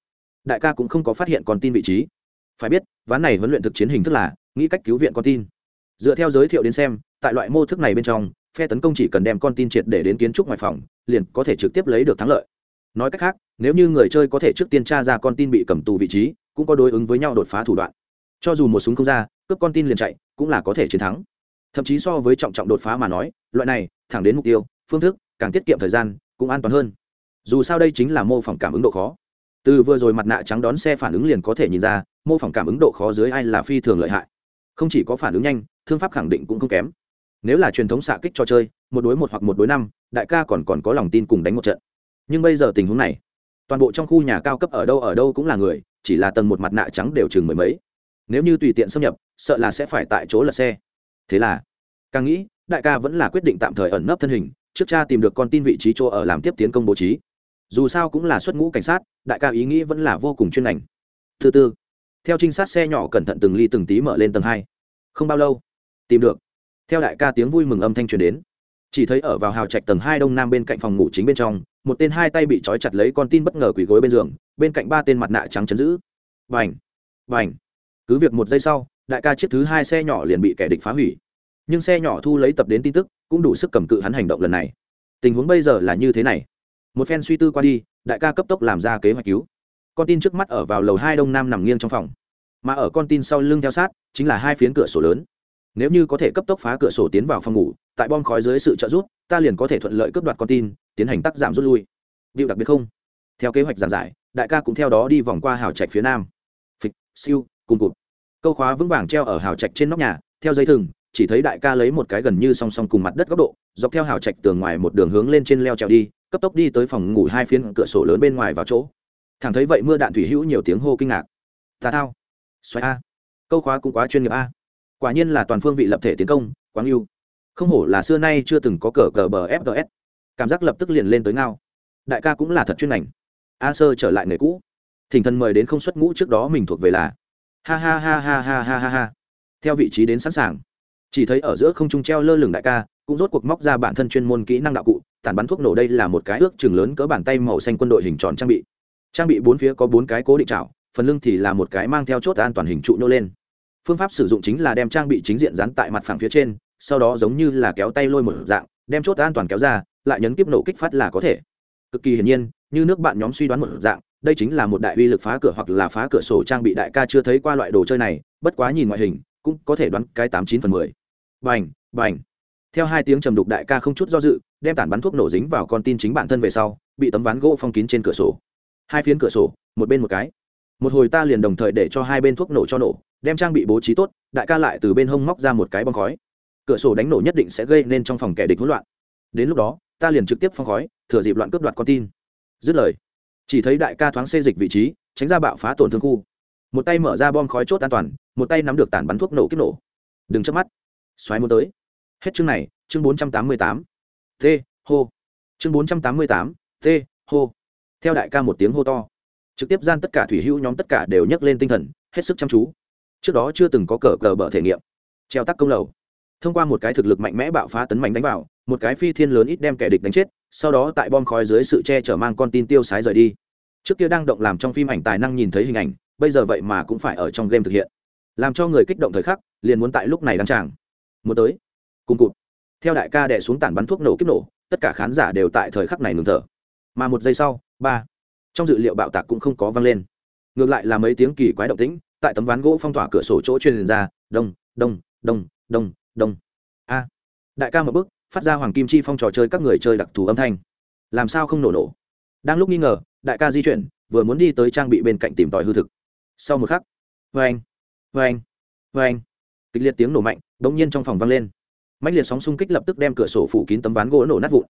đại ca cũng không có phát hiện con tin vị trí. Phải biết, ván này huấn luyện thực chiến hình thức là, nghĩ cách cứu viện con tin. Dựa theo giới thiệu đến xem, tại loại mô thức này bên trong phe tấn công chỉ cần đem con tin triệt để đến kiến trúc ngoài phòng, liền có thể trực tiếp lấy được thắng lợi. Nói cách khác, nếu như người chơi có thể trước tiên tra ra con tin bị cầm tù vị trí, cũng có đối ứng với nhau đột phá thủ đoạn. Cho dù một súng không ra, cướp con tin liền chạy, cũng là có thể chiến thắng. Thậm chí so với trọng trọng đột phá mà nói, loại này, thẳng đến mục tiêu, phương thức, càng tiết kiệm thời gian, cũng an toàn hơn. Dù sao đây chính là mô phỏng cảm ứng độ khó. Từ vừa rồi mặt nạ trắng đón xe phản ứng liền có thể nhìn ra, mô phỏng cảm ứng độ khó dưới ai là phi thường lợi hại. Không chỉ có phản ứng nhanh, thương pháp khẳng định cũng không kém nếu là truyền thống xạ kích cho chơi, một đối một hoặc một đối năm, đại ca còn còn có lòng tin cùng đánh một trận. Nhưng bây giờ tình huống này, toàn bộ trong khu nhà cao cấp ở đâu ở đâu cũng là người, chỉ là tầng một mặt nạ trắng đều chừng mười mấy. Nếu như tùy tiện xâm nhập, sợ là sẽ phải tại chỗ lật xe. Thế là, càng nghĩ, đại ca vẫn là quyết định tạm thời ẩn nấp thân hình, trước cha tìm được con tin vị trí chỗ ở làm tiếp tiến công bố trí. Dù sao cũng là xuất ngũ cảnh sát, đại ca ý nghĩ vẫn là vô cùng chuyên ngành thứ tư, theo trinh sát xe nhỏ cẩn thận từng ly từng tí mở lên tầng hai. Không bao lâu, tìm được theo đại ca tiếng vui mừng âm thanh truyền đến, chỉ thấy ở vào hào trạch tầng hai đông nam bên cạnh phòng ngủ chính bên trong, một tên hai tay bị trói chặt lấy con tin bất ngờ quỳ gối bên giường, bên cạnh ba tên mặt nạ trắng chấn giữ. Vành vành cứ việc một giây sau, đại ca chiếc thứ hai xe nhỏ liền bị kẻ địch phá hủy. Nhưng xe nhỏ thu lấy tập đến tin tức, cũng đủ sức cầm cự hắn hành động lần này. Tình huống bây giờ là như thế này. Một phen suy tư qua đi, đại ca cấp tốc làm ra kế hoạch cứu. Con tin trước mắt ở vào lầu hai đông nam nằm nghiêng trong phòng. Mà ở con tin sau lưng theo sát, chính là hai phiến cửa sổ lớn nếu như có thể cấp tốc phá cửa sổ tiến vào phòng ngủ, tại bom khói dưới sự trợ giúp, ta liền có thể thuận lợi cướp đoạt con tin, tiến hành tắc giảm rút lui. Điệu đặc biệt không? Theo kế hoạch giảng giải, đại ca cũng theo đó đi vòng qua hào trạch phía nam. Phịch, siêu, cùng cụt. Câu khóa vững vàng treo ở hào trạch trên nóc nhà, theo dây thừng, chỉ thấy đại ca lấy một cái gần như song song cùng mặt đất góc độ, dọc theo hào trạch tường ngoài một đường hướng lên trên leo trèo đi, cấp tốc đi tới phòng ngủ hai phiên cửa sổ lớn bên ngoài vào chỗ. Thằng thấy vậy mưa đạn thủy hữu nhiều tiếng hô kinh ngạc. Tà thao. Xoay a. Câu khóa cũng quá chuyên nghiệp a quả nhiên là toàn phương vị lập thể tiến công, quáng yêu không hổ là xưa nay chưa từng có cờ cờ bờ fts cảm giác lập tức liền lên tới ngao. Đại ca cũng là thật chuyên ngành. A sơ trở lại nghề cũ. Thỉnh thần mời đến không xuất ngũ trước đó mình thuộc về là. Ha ha ha ha ha ha ha ha. Theo vị trí đến sẵn sàng. Chỉ thấy ở giữa không trung treo lơ lửng đại ca, cũng rốt cuộc móc ra bản thân chuyên môn kỹ năng đạo cụ tàn bắn thuốc nổ đây là một cái ước chừng lớn cỡ bàn tay màu xanh quân đội hình tròn trang bị. Trang bị bốn phía có bốn cái cố định trào phần lưng thì là một cái mang theo chốt an toàn hình trụ nô lên phương pháp sử dụng chính là đem trang bị chính diện dán tại mặt phẳng phía trên, sau đó giống như là kéo tay lôi một dạng, đem chốt an toàn kéo ra, lại nhấn kíp nổ kích phát là có thể. Cực kỳ hiển nhiên, như nước bạn nhóm suy đoán một dạng, đây chính là một đại uy lực phá cửa hoặc là phá cửa sổ trang bị đại ca chưa thấy qua loại đồ chơi này, bất quá nhìn ngoại hình, cũng có thể đoán cái tám chín phần mười. Bành bành. Theo hai tiếng trầm đục đại ca không chút do dự, đem tản bắn thuốc nổ dính vào con tin chính bản thân về sau, bị tấm ván gỗ phong kín trên cửa sổ. Hai phiến cửa sổ, một bên một cái. Một hồi ta liền đồng thời để cho hai bên thuốc nổ cho nổ đem trang bị bố trí tốt, đại ca lại từ bên hông móc ra một cái bom khói. Cửa sổ đánh nổ nhất định sẽ gây nên trong phòng kẻ địch hỗn loạn. Đến lúc đó, ta liền trực tiếp phong khói, thừa dịp loạn cướp đoạt con tin. Dứt lời, chỉ thấy đại ca thoáng xê dịch vị trí, tránh ra bạo phá tổn thương khu. Một tay mở ra bom khói chốt an toàn, một tay nắm được tản bắn thuốc nổ kích nổ. Đừng chớp mắt. Xoáy muốn tới. Hết chương này, chương bốn trăm tám mươi tám. T, hô. Chương bốn trăm tám mươi tám, t, hô. Theo đại ca một tiếng hô to, trực tiếp gian tất cả thủy hữu nhóm tất cả đều nhấc lên tinh thần, hết sức chăm chú trước đó chưa từng có cờ cờ bờ thể nghiệm. Treo tắc công lầu. Thông qua một cái thực lực mạnh mẽ bạo phá tấn mạnh đánh vào, một cái phi thiên lớn ít đem kẻ địch đánh chết, sau đó tại bom khói dưới sự che chở mang con tin tiêu sái rời đi. Trước kia đang động làm trong phim ảnh tài năng nhìn thấy hình ảnh, bây giờ vậy mà cũng phải ở trong game thực hiện. Làm cho người kích động thời khắc, liền muốn tại lúc này đăng tràng. Muốn tới. Cùng cụt. Theo đại ca đẻ xuống tản bắn thuốc nổ kiếp nổ, tất cả khán giả đều tại thời khắc này ngừng thở. Mà một giây sau, ba. Trong dự liệu bạo tạc cũng không có vang lên. Ngược lại là mấy tiếng kỳ quái động tĩnh tại tấm ván gỗ phong tỏa cửa sổ chỗ truyền ra, đông đông đông đông đông. A. Đại ca một bước, phát ra hoàng kim chi phong trò chơi các người chơi đặc thù âm thanh. Làm sao không nổ nổ? Đang lúc nghi ngờ, đại ca di chuyển, vừa muốn đi tới trang bị bên cạnh tìm tòi hư thực. Sau một khắc vê anh vê anh vê anh kịch liệt tiếng nổ mạnh đ ỗ n g nhiên trong phòng vang lên. Mạnh liệt sóng xung kích lập tức đem cửa sổ phủ kín tấm ván gỗ nổ nát vụn.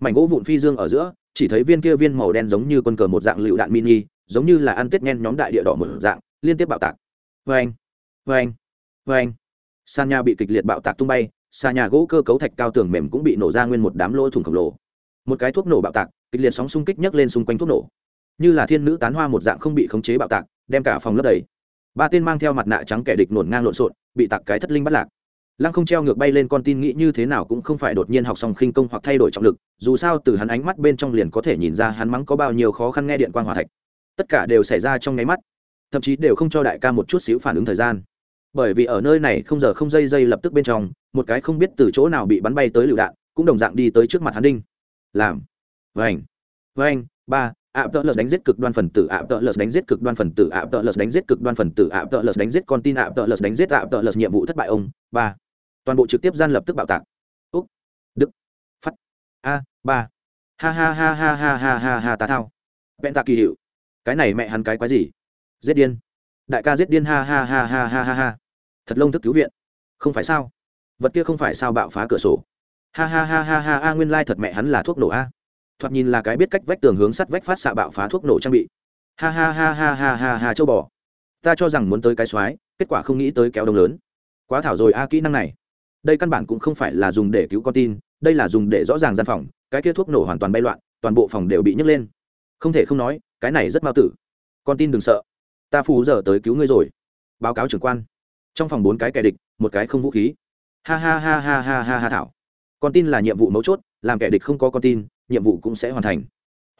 Mảnh gỗ vụn phi dương ở giữa, chỉ thấy viên kia viên màu đen giống như quân cờ một dạng lựu đạn mini, giống như là ăn tết nhen nhóm đại địa đỏ một dạng liên tiếp bạo tạc. Vâng, vâng, vâng. Vê anh vê anh vê anh sàn nhà bị kịch liệt bạo tạc tung bay xà nhà gỗ cơ cấu thạch cao tường mềm cũng bị nổ ra nguyên một đám lỗ thủng khổng lồ. Một cái thuốc nổ bạo tạc, kịch liệt sóng xung kích nhấc lên xung quanh thuốc nổ. Như là thiên nữ tán hoa một dạng không bị khống chế bạo tạc, đem cả phòng lấp đầy. Ba tên mang theo mặt nạ trắng kẻ địch nổn ngang lộn xộn, bị tạc cái thất linh bắt lạc. Lăng không treo ngược bay lên con tin nghĩ như thế nào cũng không phải đột nhiên học xong khinh công hoặc thay đổi trọng lực, dù sao từ hắn ánh mắt bên trong liền có thể nhìn ra hắn mắng có bao nhiêu khó khăn nghe điện quan hòa thạch. Tất cả đều xảy ra trong nháy mắt thậm chí đều không cho đại ca một chút xíu phản ứng thời gian. Bởi vì ở nơi này không giờ không dây dây lập tức bên trong, một cái không biết từ chỗ nào bị bắn bay tới lựu đạn, cũng đồng dạng đi tới trước mặt hắn đinh. Làm. Vành. Vành. Ba. Ạ tợ lợt đánh giết cực đoan phần tử ạ tợ lợt đánh giết cực đoan phần tử ạ tợ lợt đánh giết cực đoan phần tử ạ tợ lợt đánh giết con tin ạ tợ lợt đánh giết ạ tợ lợt nhiệm vụ thất bại ông. Ba. Toàn bộ trực tiếp gian lập tức bạo tạc. Úc. Đức. Phát. A. Ba. Ha ha ha ha ha ha ha ha tá thao. Vẹn ta kỳ hiệu. Cái này mẹ hắn cái quái gì? Giết điên đại ca giết điên ha ha ha ha ha ha ha thật lông thức cứu viện không phải sao vật kia không phải sao bạo phá cửa sổ ha ha ha ha ha a nguyên lai thật mẹ hắn là thuốc nổ a thoạt nhìn là cái biết cách vách tường hướng sắt vách phát xạ bạo phá thuốc nổ trang bị ha ha ha ha ha ha ha châu bò ta cho rằng muốn tới cái xoái kết quả không nghĩ tới kéo đông lớn quá thảo rồi a kỹ năng này đây căn bản cũng không phải là dùng để cứu con tin đây là dùng để rõ ràng gian phòng cái kia thuốc nổ hoàn toàn bay loạn toàn bộ phòng đều bị nhấc lên không thể không nói cái này rất mau tử con tin đừng sợ ta phù giờ tới cứu ngươi rồi báo cáo trưởng quan trong phòng bốn cái kẻ địch một cái không vũ khí ha ha ha ha ha ha ha thảo con tin là nhiệm vụ mấu chốt làm kẻ địch không có con tin nhiệm vụ cũng sẽ hoàn thành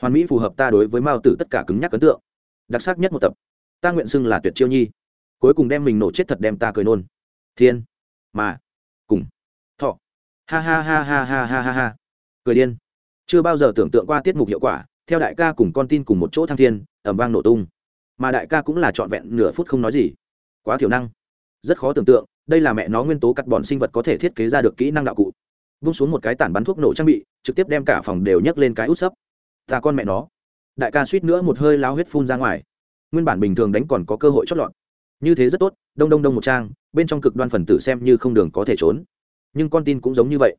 hoàn mỹ phù hợp ta đối với mao tử tất cả cứng nhắc ấn tượng đặc sắc nhất một tập ta nguyện xưng là tuyệt chiêu nhi cuối cùng đem mình nổ chết thật đem ta cười nôn thiên mà cùng thọ ha ha ha ha ha ha ha ha cười điên chưa bao giờ tưởng tượng qua tiết mục hiệu quả theo đại ca cùng con tin cùng một chỗ thăng thiên ẩm vang nổ tung mà đại ca cũng là trọn vẹn nửa phút không nói gì. Quá thiểu năng. Rất khó tưởng tượng, đây là mẹ nó nguyên tố cắt bọn sinh vật có thể thiết kế ra được kỹ năng đạo cụ. Vung xuống một cái tản bắn thuốc nổ trang bị, trực tiếp đem cả phòng đều nhấc lên cái út sấp. Ta con mẹ nó. Đại ca suýt nữa một hơi lao huyết phun ra ngoài. Nguyên bản bình thường đánh còn có cơ hội chót lọt. Như thế rất tốt, đông đông đông một trang, bên trong cực đoan phần tử xem như không đường có thể trốn. Nhưng con tin cũng giống như vậy.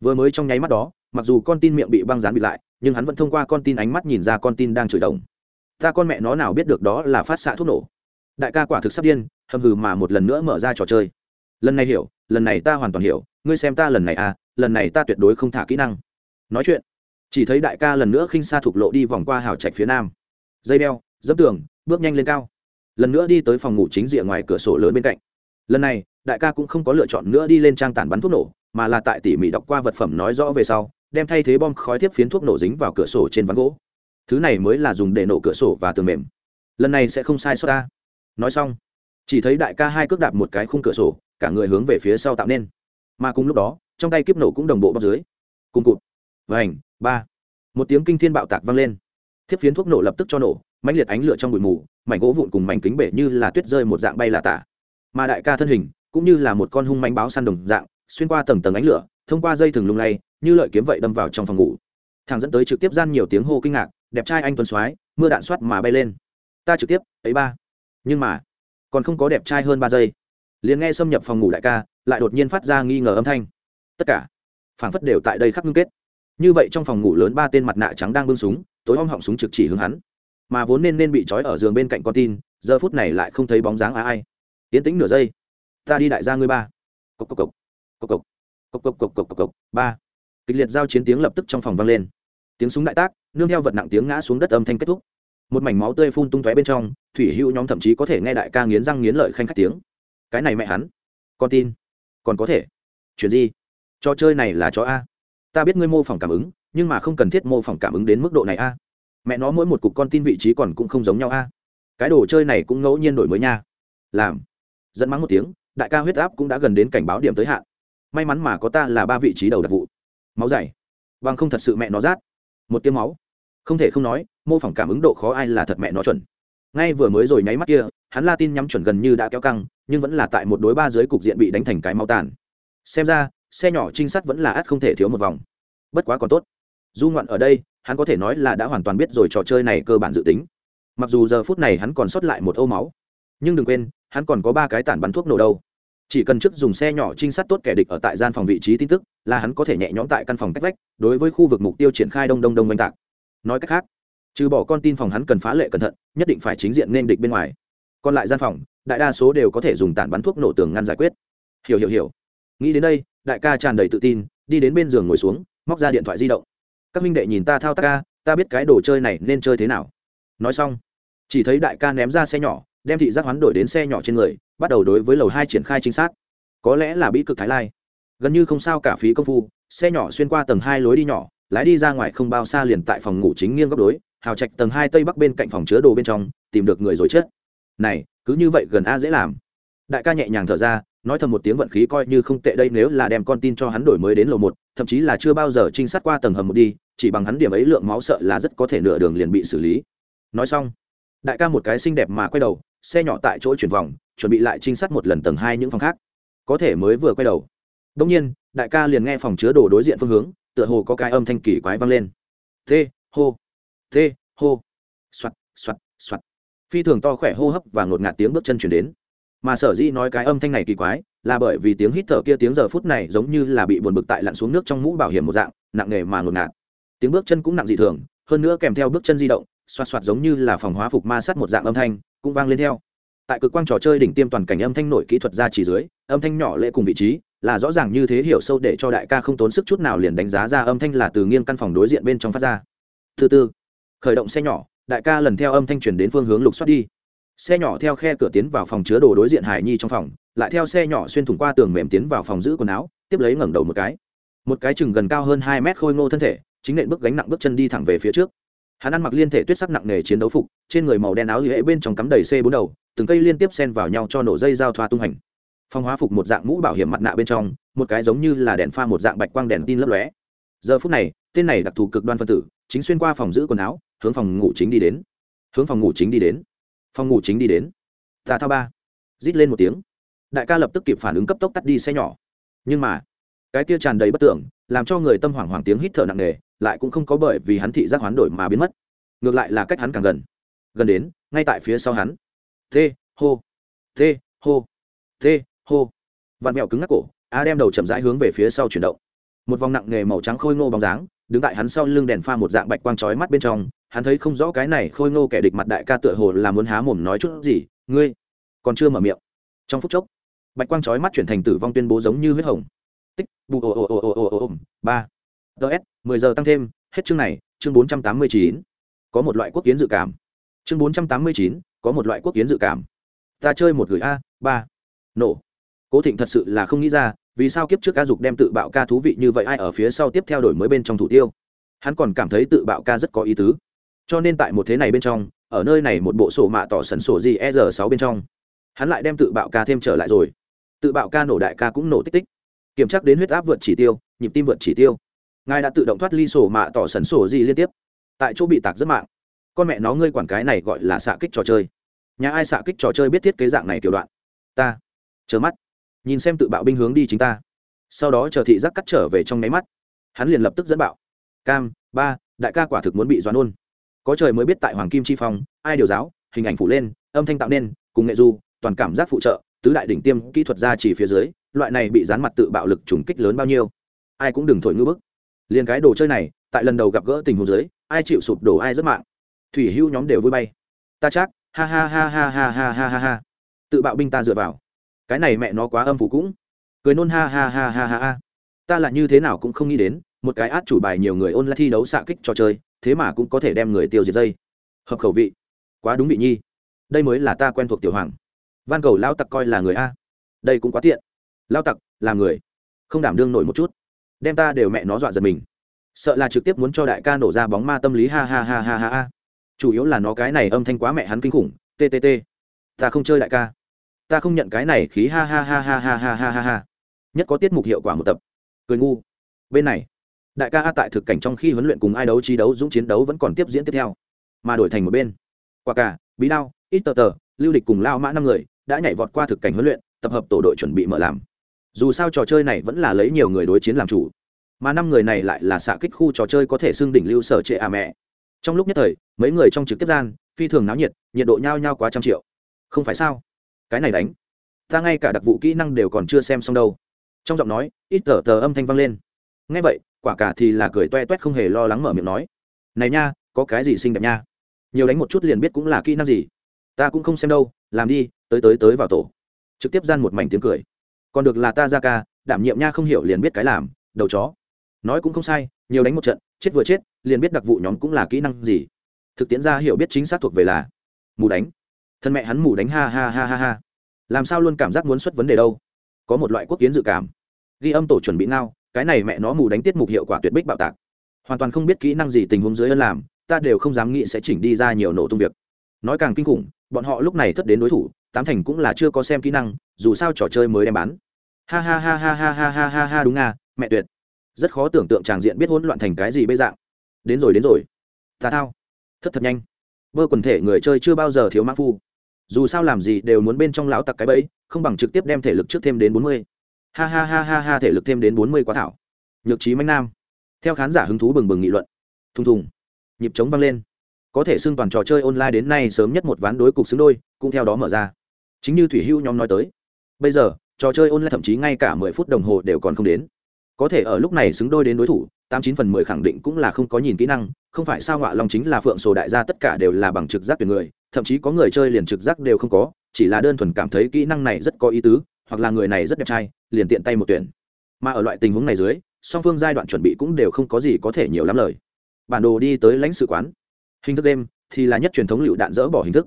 Vừa mới trong nháy mắt đó, mặc dù con tin miệng bị băng dán bị lại, nhưng hắn vẫn thông qua con tin ánh mắt nhìn ra con tin đang chửi đồng ta con mẹ nó nào biết được đó là phát xạ thuốc nổ. Đại ca quả thực sắp điên, hầm hừ mà một lần nữa mở ra trò chơi. Lần này hiểu, lần này ta hoàn toàn hiểu, ngươi xem ta lần này à lần này ta tuyệt đối không thả kỹ năng. Nói chuyện, chỉ thấy đại ca lần nữa khinh xa thục lộ đi vòng qua hào trạch phía nam. Dây đeo, dẫm tường, bước nhanh lên cao. Lần nữa đi tới phòng ngủ chính rìa ngoài cửa sổ lớn bên cạnh. Lần này, đại ca cũng không có lựa chọn nữa đi lên trang tản bắn thuốc nổ, mà là tại tỉ mỉ đọc qua vật phẩm nói rõ về sau, đem thay thế bom khói tiếp phiến thuốc nổ dính vào cửa sổ trên ván gỗ thứ này mới là dùng để nổ cửa sổ và tường mềm. Lần này sẽ không sai sót ta. Nói xong, chỉ thấy đại ca hai cước đạp một cái khung cửa sổ, cả người hướng về phía sau tạo nên. Mà cùng lúc đó, trong tay kiếp nổ cũng đồng bộ bóc dưới. Cùng cụt. Vành, ba. Một tiếng kinh thiên bạo tạc vang lên. Thiếp phiến thuốc nổ lập tức cho nổ, mãnh liệt ánh lửa trong bụi mù, mảnh gỗ vụn cùng mảnh kính bể như là tuyết rơi một dạng bay là tả. Mà đại ca thân hình, cũng như là một con hung manh báo săn đồng dạng, xuyên qua tầng tầng ánh lửa, thông qua dây thừng lung lay, như lợi kiếm vậy đâm vào trong phòng ngủ. Thằng dẫn tới trực tiếp gian nhiều tiếng hô kinh ngạc đẹp trai anh tuấn soái, mưa đạn soát mà bay lên. Ta trực tiếp, ấy ba. Nhưng mà, còn không có đẹp trai hơn ba giây. Liền nghe xâm nhập phòng ngủ đại ca, lại đột nhiên phát ra nghi ngờ âm thanh. Tất cả, phảng phất đều tại đây khắc ngưng kết. Như vậy trong phòng ngủ lớn ba tên mặt nạ trắng đang bưng súng, tối om họng súng trực chỉ hướng hắn. Mà vốn nên nên bị trói ở giường bên cạnh con tin, giờ phút này lại không thấy bóng dáng á ai. Tiến tĩnh nửa giây. Ta đi đại gia ngươi ba. Cộc cộc cộc. Cộc cộc. Cộc cộc cộc cộc cộc cộc. Ba. Kịch liệt giao chiến tiếng lập tức trong phòng vang lên. Tiếng súng đại tác nương theo vật nặng tiếng ngã xuống đất âm thanh kết thúc. Một mảnh máu tươi phun tung tóe bên trong, thủy hữu nhóm thậm chí có thể nghe đại ca nghiến răng nghiến lợi khanh khách tiếng. Cái này mẹ hắn, con tin, còn có thể. Chuyện gì? Trò chơi này là chó a. Ta biết ngươi mô phỏng cảm ứng, nhưng mà không cần thiết mô phỏng cảm ứng đến mức độ này a. Mẹ nó mỗi một cục con tin vị trí còn cũng không giống nhau a. Cái đồ chơi này cũng ngẫu nhiên đổi mới nha. Làm. Dẫn mắng một tiếng, đại ca huyết áp cũng đã gần đến cảnh báo điểm tới hạn. May mắn mà có ta là ba vị trí đầu đặc vụ. Máu dày. Vâng không thật sự mẹ nó rát. Một tiếng máu không thể không nói, mô phỏng cảm ứng độ khó ai là thật mẹ nó chuẩn. Ngay vừa mới rồi nháy mắt kia, hắn la tin nhắm chuẩn gần như đã kéo căng, nhưng vẫn là tại một đối ba dưới cục diện bị đánh thành cái mau tàn. Xem ra, xe nhỏ trinh sát vẫn là ắt không thể thiếu một vòng. Bất quá còn tốt. Du ngoạn ở đây, hắn có thể nói là đã hoàn toàn biết rồi trò chơi này cơ bản dự tính. Mặc dù giờ phút này hắn còn sót lại một ô máu, nhưng đừng quên, hắn còn có ba cái tản bắn thuốc nổ đâu. Chỉ cần trước dùng xe nhỏ trinh sát tốt kẻ địch ở tại gian phòng vị trí tin tức, là hắn có thể nhẹ nhõm tại căn phòng cách vách, đối với khu vực mục tiêu triển khai đông đông đông oanh tạc nói cách khác, trừ bỏ con tin phòng hắn cần phá lệ cẩn thận, nhất định phải chính diện nên địch bên ngoài. Còn lại gian phòng, đại đa số đều có thể dùng tản bắn thuốc nổ tường ngăn giải quyết. Hiểu hiểu hiểu. Nghĩ đến đây, đại ca tràn đầy tự tin, đi đến bên giường ngồi xuống, móc ra điện thoại di động. Các minh đệ nhìn ta thao tác ca, ta biết cái đồ chơi này nên chơi thế nào. Nói xong, chỉ thấy đại ca ném ra xe nhỏ, đem thị giác hoán đổi đến xe nhỏ trên người, bắt đầu đối với lầu hai triển khai chính xác có lẽ là bí cực thái lai. Gần như không sao cả phí công phu, xe nhỏ xuyên qua tầng hai lối đi nhỏ lái đi ra ngoài không bao xa liền tại phòng ngủ chính nghiêng góc đối, hào trạch tầng hai tây bắc bên cạnh phòng chứa đồ bên trong, tìm được người rồi chết. Này, cứ như vậy gần a dễ làm. Đại ca nhẹ nhàng thở ra, nói thầm một tiếng vận khí coi như không tệ đây nếu là đem con tin cho hắn đổi mới đến lầu một, thậm chí là chưa bao giờ trinh sát qua tầng hầm một đi, chỉ bằng hắn điểm ấy lượng máu sợ là rất có thể nửa đường liền bị xử lý. Nói xong, đại ca một cái xinh đẹp mà quay đầu, xe nhỏ tại chỗ chuyển vòng, chuẩn bị lại trinh sát một lần tầng hai những phòng khác. Có thể mới vừa quay đầu. Đông nhiên, đại ca liền nghe phòng chứa đồ đối diện phương hướng tựa hồ có cái âm thanh kỳ quái vang lên. Tê hô tê hô. Soạt soạt soạt. Phi thường to khỏe hô hấp và ngột ngạt tiếng bước chân chuyển đến. Mà sở dĩ nói cái âm thanh này kỳ quái là bởi vì tiếng hít thở kia tiếng giờ phút này giống như là bị buồn bực tại lặn xuống nước trong mũ bảo hiểm một dạng, nặng nề mà ngột ngạt. Tiếng bước chân cũng nặng dị thường, hơn nữa kèm theo bước chân di động xoạt xoạt giống như là phòng hóa phục ma sát một dạng âm thanh, cũng vang lên theo. Tại cực quang trò chơi đỉnh tiêm toàn cảnh âm thanh nổi kỹ thuật ra chỉ dưới, âm thanh nhỏ lệ cùng vị trí là rõ ràng như thế hiểu sâu để cho đại ca không tốn sức chút nào liền đánh giá ra âm thanh là từ nghiêng căn phòng đối diện bên trong phát ra. Thứ tư khởi động xe nhỏ, đại ca lần theo âm thanh truyền đến phương hướng lục xoát đi. Xe nhỏ theo khe cửa tiến vào phòng chứa đồ đối diện hải nhi trong phòng, lại theo xe nhỏ xuyên thủng qua tường mềm tiến vào phòng giữ quần áo, tiếp lấy ngẩng đầu một cái. Một cái chừng gần cao hơn hai mét khôi ngô thân thể, chính nện bước gánh nặng bước chân đi thẳng về phía trước. Hắn ăn mặc liên thể tuyết sắc nặng nề chiến đấu phục, trên người màu đen áo hệ bên trong cắm đầy c bốn đầu, từng cây liên tiếp xen vào nhau cho nổ dây giao thoa tung hành phong hóa phục một dạng mũ bảo hiểm mặt nạ bên trong, một cái giống như là đèn pha một dạng bạch quang đèn tin lấp lóe. Giờ phút này, tên này đặc thù cực đoan phân tử, chính xuyên qua phòng giữ quần áo, hướng phòng ngủ chính đi đến. Hướng phòng ngủ chính đi đến. Phòng ngủ chính đi đến. Tà thao ba. Rít lên một tiếng. Đại ca lập tức kịp phản ứng cấp tốc tắt đi xe nhỏ. Nhưng mà, cái kia tràn đầy bất tưởng, làm cho người tâm hoảng hoảng tiếng hít thở nặng nề, lại cũng không có bởi vì hắn thị giác hoán đổi mà biến mất. Ngược lại là cách hắn càng gần. Gần đến, ngay tại phía sau hắn. T hô t hô t hô. Vặn mẹo cứng ngắc cổ, a đem đầu chậm rãi hướng về phía sau chuyển động. Một vòng nặng nghề màu trắng khôi ngô bóng dáng, đứng tại hắn sau lưng đèn pha một dạng bạch quang chói mắt bên trong, hắn thấy không rõ cái này khôi ngô kẻ địch mặt đại ca tựa hồ là muốn há mồm nói chút gì, ngươi còn chưa mở miệng. Trong phút chốc, bạch quang chói mắt chuyển thành tử vong tuyên bố giống như huyết hồng. Tích bù ồ ồ ồ ồ ồ ồ ba. Ts mười giờ tăng thêm, hết chương này, chương bốn trăm tám mươi chín. Có một loại quốc kiến dự cảm. Chương bốn trăm tám mươi chín, có một loại quốc kiến dự cảm. Ta chơi một gửi a, ba. Nổ cố thịnh thật sự là không nghĩ ra, vì sao kiếp trước ca dục đem tự bạo ca thú vị như vậy ai ở phía sau tiếp theo đổi mới bên trong thủ tiêu? Hắn còn cảm thấy tự bạo ca rất có ý tứ. Cho nên tại một thế này bên trong, ở nơi này một bộ sổ mạ tỏ sần sổ gì e r sáu bên trong, hắn lại đem tự bạo ca thêm trở lại rồi. Tự bạo ca nổ đại ca cũng nổ tích tích. Kiểm tra đến huyết áp vượt chỉ tiêu, nhịp tim vượt chỉ tiêu. Ngài đã tự động thoát ly sổ mạ tỏ sần sổ gì liên tiếp. Tại chỗ bị tạc rất mạng. Con mẹ nó ngươi quản cái này gọi là xạ kích trò chơi. Nhà ai xạ kích trò chơi biết thiết kế dạng này kiểu đoạn? Ta. Chớ mắt nhìn xem tự bạo binh hướng đi chính ta. Sau đó chờ thị giác cắt trở về trong nháy mắt. Hắn liền lập tức dẫn bạo. Cam, ba, đại ca quả thực muốn bị doan ôn. Có trời mới biết tại hoàng kim chi phong, ai điều giáo, hình ảnh phủ lên, âm thanh tạo nên, cùng nghệ du, toàn cảm giác phụ trợ, tứ đại đỉnh tiêm kỹ thuật ra chỉ phía dưới, loại này bị dán mặt tự bạo lực trùng kích lớn bao nhiêu. Ai cũng đừng thổi ngư bức. Liền cái đồ chơi này, tại lần đầu gặp gỡ tình huống dưới, ai chịu sụp đổ ai rất mạng. Thủy hưu nhóm đều vui bay. Ta chắc, ha ha ha ha ha ha ha ha ha. Tự bạo binh ta dựa vào cái này mẹ nó quá âm phủ cũng. Cười nôn ha ha ha ha ha ha. Ta là như thế nào cũng không nghĩ đến, một cái át chủ bài nhiều người ôn lại thi đấu xạ kích trò chơi, thế mà cũng có thể đem người tiêu diệt dây. Hợp khẩu vị. Quá đúng vị nhi. Đây mới là ta quen thuộc tiểu hoàng. Van cầu lao tặc coi là người a. Đây cũng quá tiện. Lao tặc, là người. Không đảm đương nổi một chút. Đem ta đều mẹ nó dọa giật mình. Sợ là trực tiếp muốn cho đại ca nổ ra bóng ma tâm lý ha ha ha ha ha ha. Chủ yếu là nó cái này âm thanh quá mẹ hắn kinh khủng. Ttt ta không chơi đại ca ta không nhận cái này khí ha ha ha ha ha ha ha ha ha. Nhất có tiết mục hiệu quả một tập. Cười ngu. Bên này, đại ca a tại thực cảnh trong khi huấn luyện cùng ai đấu trí đấu, dũng chiến đấu vẫn còn tiếp diễn tiếp theo. Mà đổi thành một bên, quả cả, bí đao, ít tờ tờ, lưu địch cùng lao mã năm người đã nhảy vọt qua thực cảnh huấn luyện, tập hợp tổ đội chuẩn bị mở làm. Dù sao trò chơi này vẫn là lấy nhiều người đối chiến làm chủ. Mà năm người này lại là xạ kích khu trò chơi có thể xưng đỉnh lưu sở trệ à mẹ. Trong lúc nhất thời, mấy người trong trực tiếp gian, phi thường náo nhiệt nhiệt độ nhao nhao quá trăm triệu. Không phải sao? Cái này đánh. Ta ngay cả đặc vụ kỹ năng đều còn chưa xem xong đâu. Trong giọng nói, ít tờ tờ âm thanh vang lên. Ngay vậy, quả cả thì là cười toe toét không hề lo lắng mở miệng nói, này nha, có cái gì xinh đẹp nha? Nhiều đánh một chút liền biết cũng là kỹ năng gì. Ta cũng không xem đâu, làm đi, tới tới tới vào tổ. Trực tiếp gian một mảnh tiếng cười. Còn được là ta ra ca, đảm nhiệm nha không hiểu liền biết cái làm, đầu chó. Nói cũng không sai, nhiều đánh một trận, chết vừa chết, liền biết đặc vụ nhóm cũng là kỹ năng gì. Thực tiễn ra hiểu biết chính xác thuộc về là mù đánh thân mẹ hắn mù đánh ha ha ha ha ha. Làm sao luôn cảm giác muốn xuất vấn đề đâu? Có một loại quốc kiến dự cảm. Ghi âm tổ chuẩn bị ngao, cái này mẹ nó mù đánh tiết mục hiệu quả tuyệt bích bạo tạc. Hoàn toàn không biết kỹ năng gì tình huống dưới ân làm, ta đều không dám nghĩ sẽ chỉnh đi ra nhiều nổ tung việc. Nói càng kinh khủng, bọn họ lúc này thất đến đối thủ, tám thành cũng là chưa có xem kỹ năng, dù sao trò chơi mới đem bán. Ha ha ha ha ha ha ha ha ha, đúng à mẹ tuyệt. Rất khó tưởng tượng tràng diện biết hỗn loạn thành cái gì bây dạng. Đến rồi đến rồi. Ta thao. Thất thật nhanh. Vơ quần thể người chơi chưa bao giờ thiếu mã phu dù sao làm gì đều muốn bên trong lão tặc cái bẫy, không bằng trực tiếp đem thể lực trước thêm đến bốn mươi. Ha ha ha ha ha, thể lực thêm đến bốn mươi quá thảo. Nhược trí manh nam. Theo khán giả hứng thú bừng bừng nghị luận. Thùng thùng. Nhịp trống vang lên. Có thể xưng toàn trò chơi online đến nay sớm nhất một ván đối cục xứng đôi, cũng theo đó mở ra. Chính như thủy hưu nhóm nói tới, bây giờ, trò chơi online thậm chí ngay cả mười phút đồng hồ đều còn không đến. Có thể ở lúc này xứng đôi đến đối thủ, tám chín phần mười khẳng định cũng là không có nhìn kỹ năng, không phải sao ngọa long chính là phượng sổ đại gia tất cả đều là bằng trực giác tuyển người thậm chí có người chơi liền trực giác đều không có, chỉ là đơn thuần cảm thấy kỹ năng này rất có ý tứ, hoặc là người này rất đẹp trai, liền tiện tay một tuyển. Mà ở loại tình huống này dưới, song phương giai đoạn chuẩn bị cũng đều không có gì có thể nhiều lắm lời. Bản đồ đi tới lãnh sự quán. Hình thức đêm thì là nhất truyền thống lựu đạn dỡ bỏ hình thức.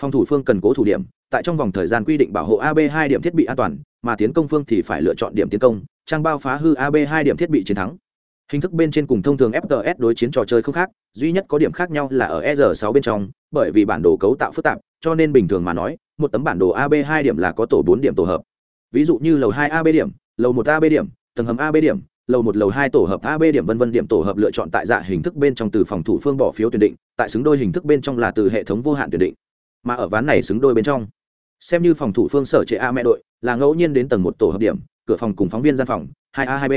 Phòng thủ phương cần cố thủ điểm, tại trong vòng thời gian quy định bảo hộ ab hai điểm thiết bị an toàn, mà tiến công phương thì phải lựa chọn điểm tiến công, trang bao phá hư ab hai điểm thiết bị chiến thắng hình thức bên trên cùng thông thường fts đối chiến trò chơi không khác, duy nhất có điểm khác nhau là ở e r 6 bên trong, bởi vì bản đồ cấu tạo phức tạp, cho nên bình thường mà nói, một tấm bản đồ ab hai điểm là có tổ bốn điểm tổ hợp ví dụ như lầu hai ab điểm, lầu một ab điểm, tầng hầm ab điểm, lầu một, lầu hai tổ hợp ab điểm vân vân điểm tổ hợp lựa chọn tại dạ hình thức bên trong từ phòng thủ phương bỏ phiếu tuyển định, tại xứng đôi hình thức bên trong là từ hệ thống vô hạn tuyển định mà ở ván này xứng đôi bên trong, xem như phòng thủ phương sở chế a mẹ đội, là ngẫu nhiên đến tầng một tổ hợp điểm, cửa phòng cùng phóng viên gian phòng, hai a hai b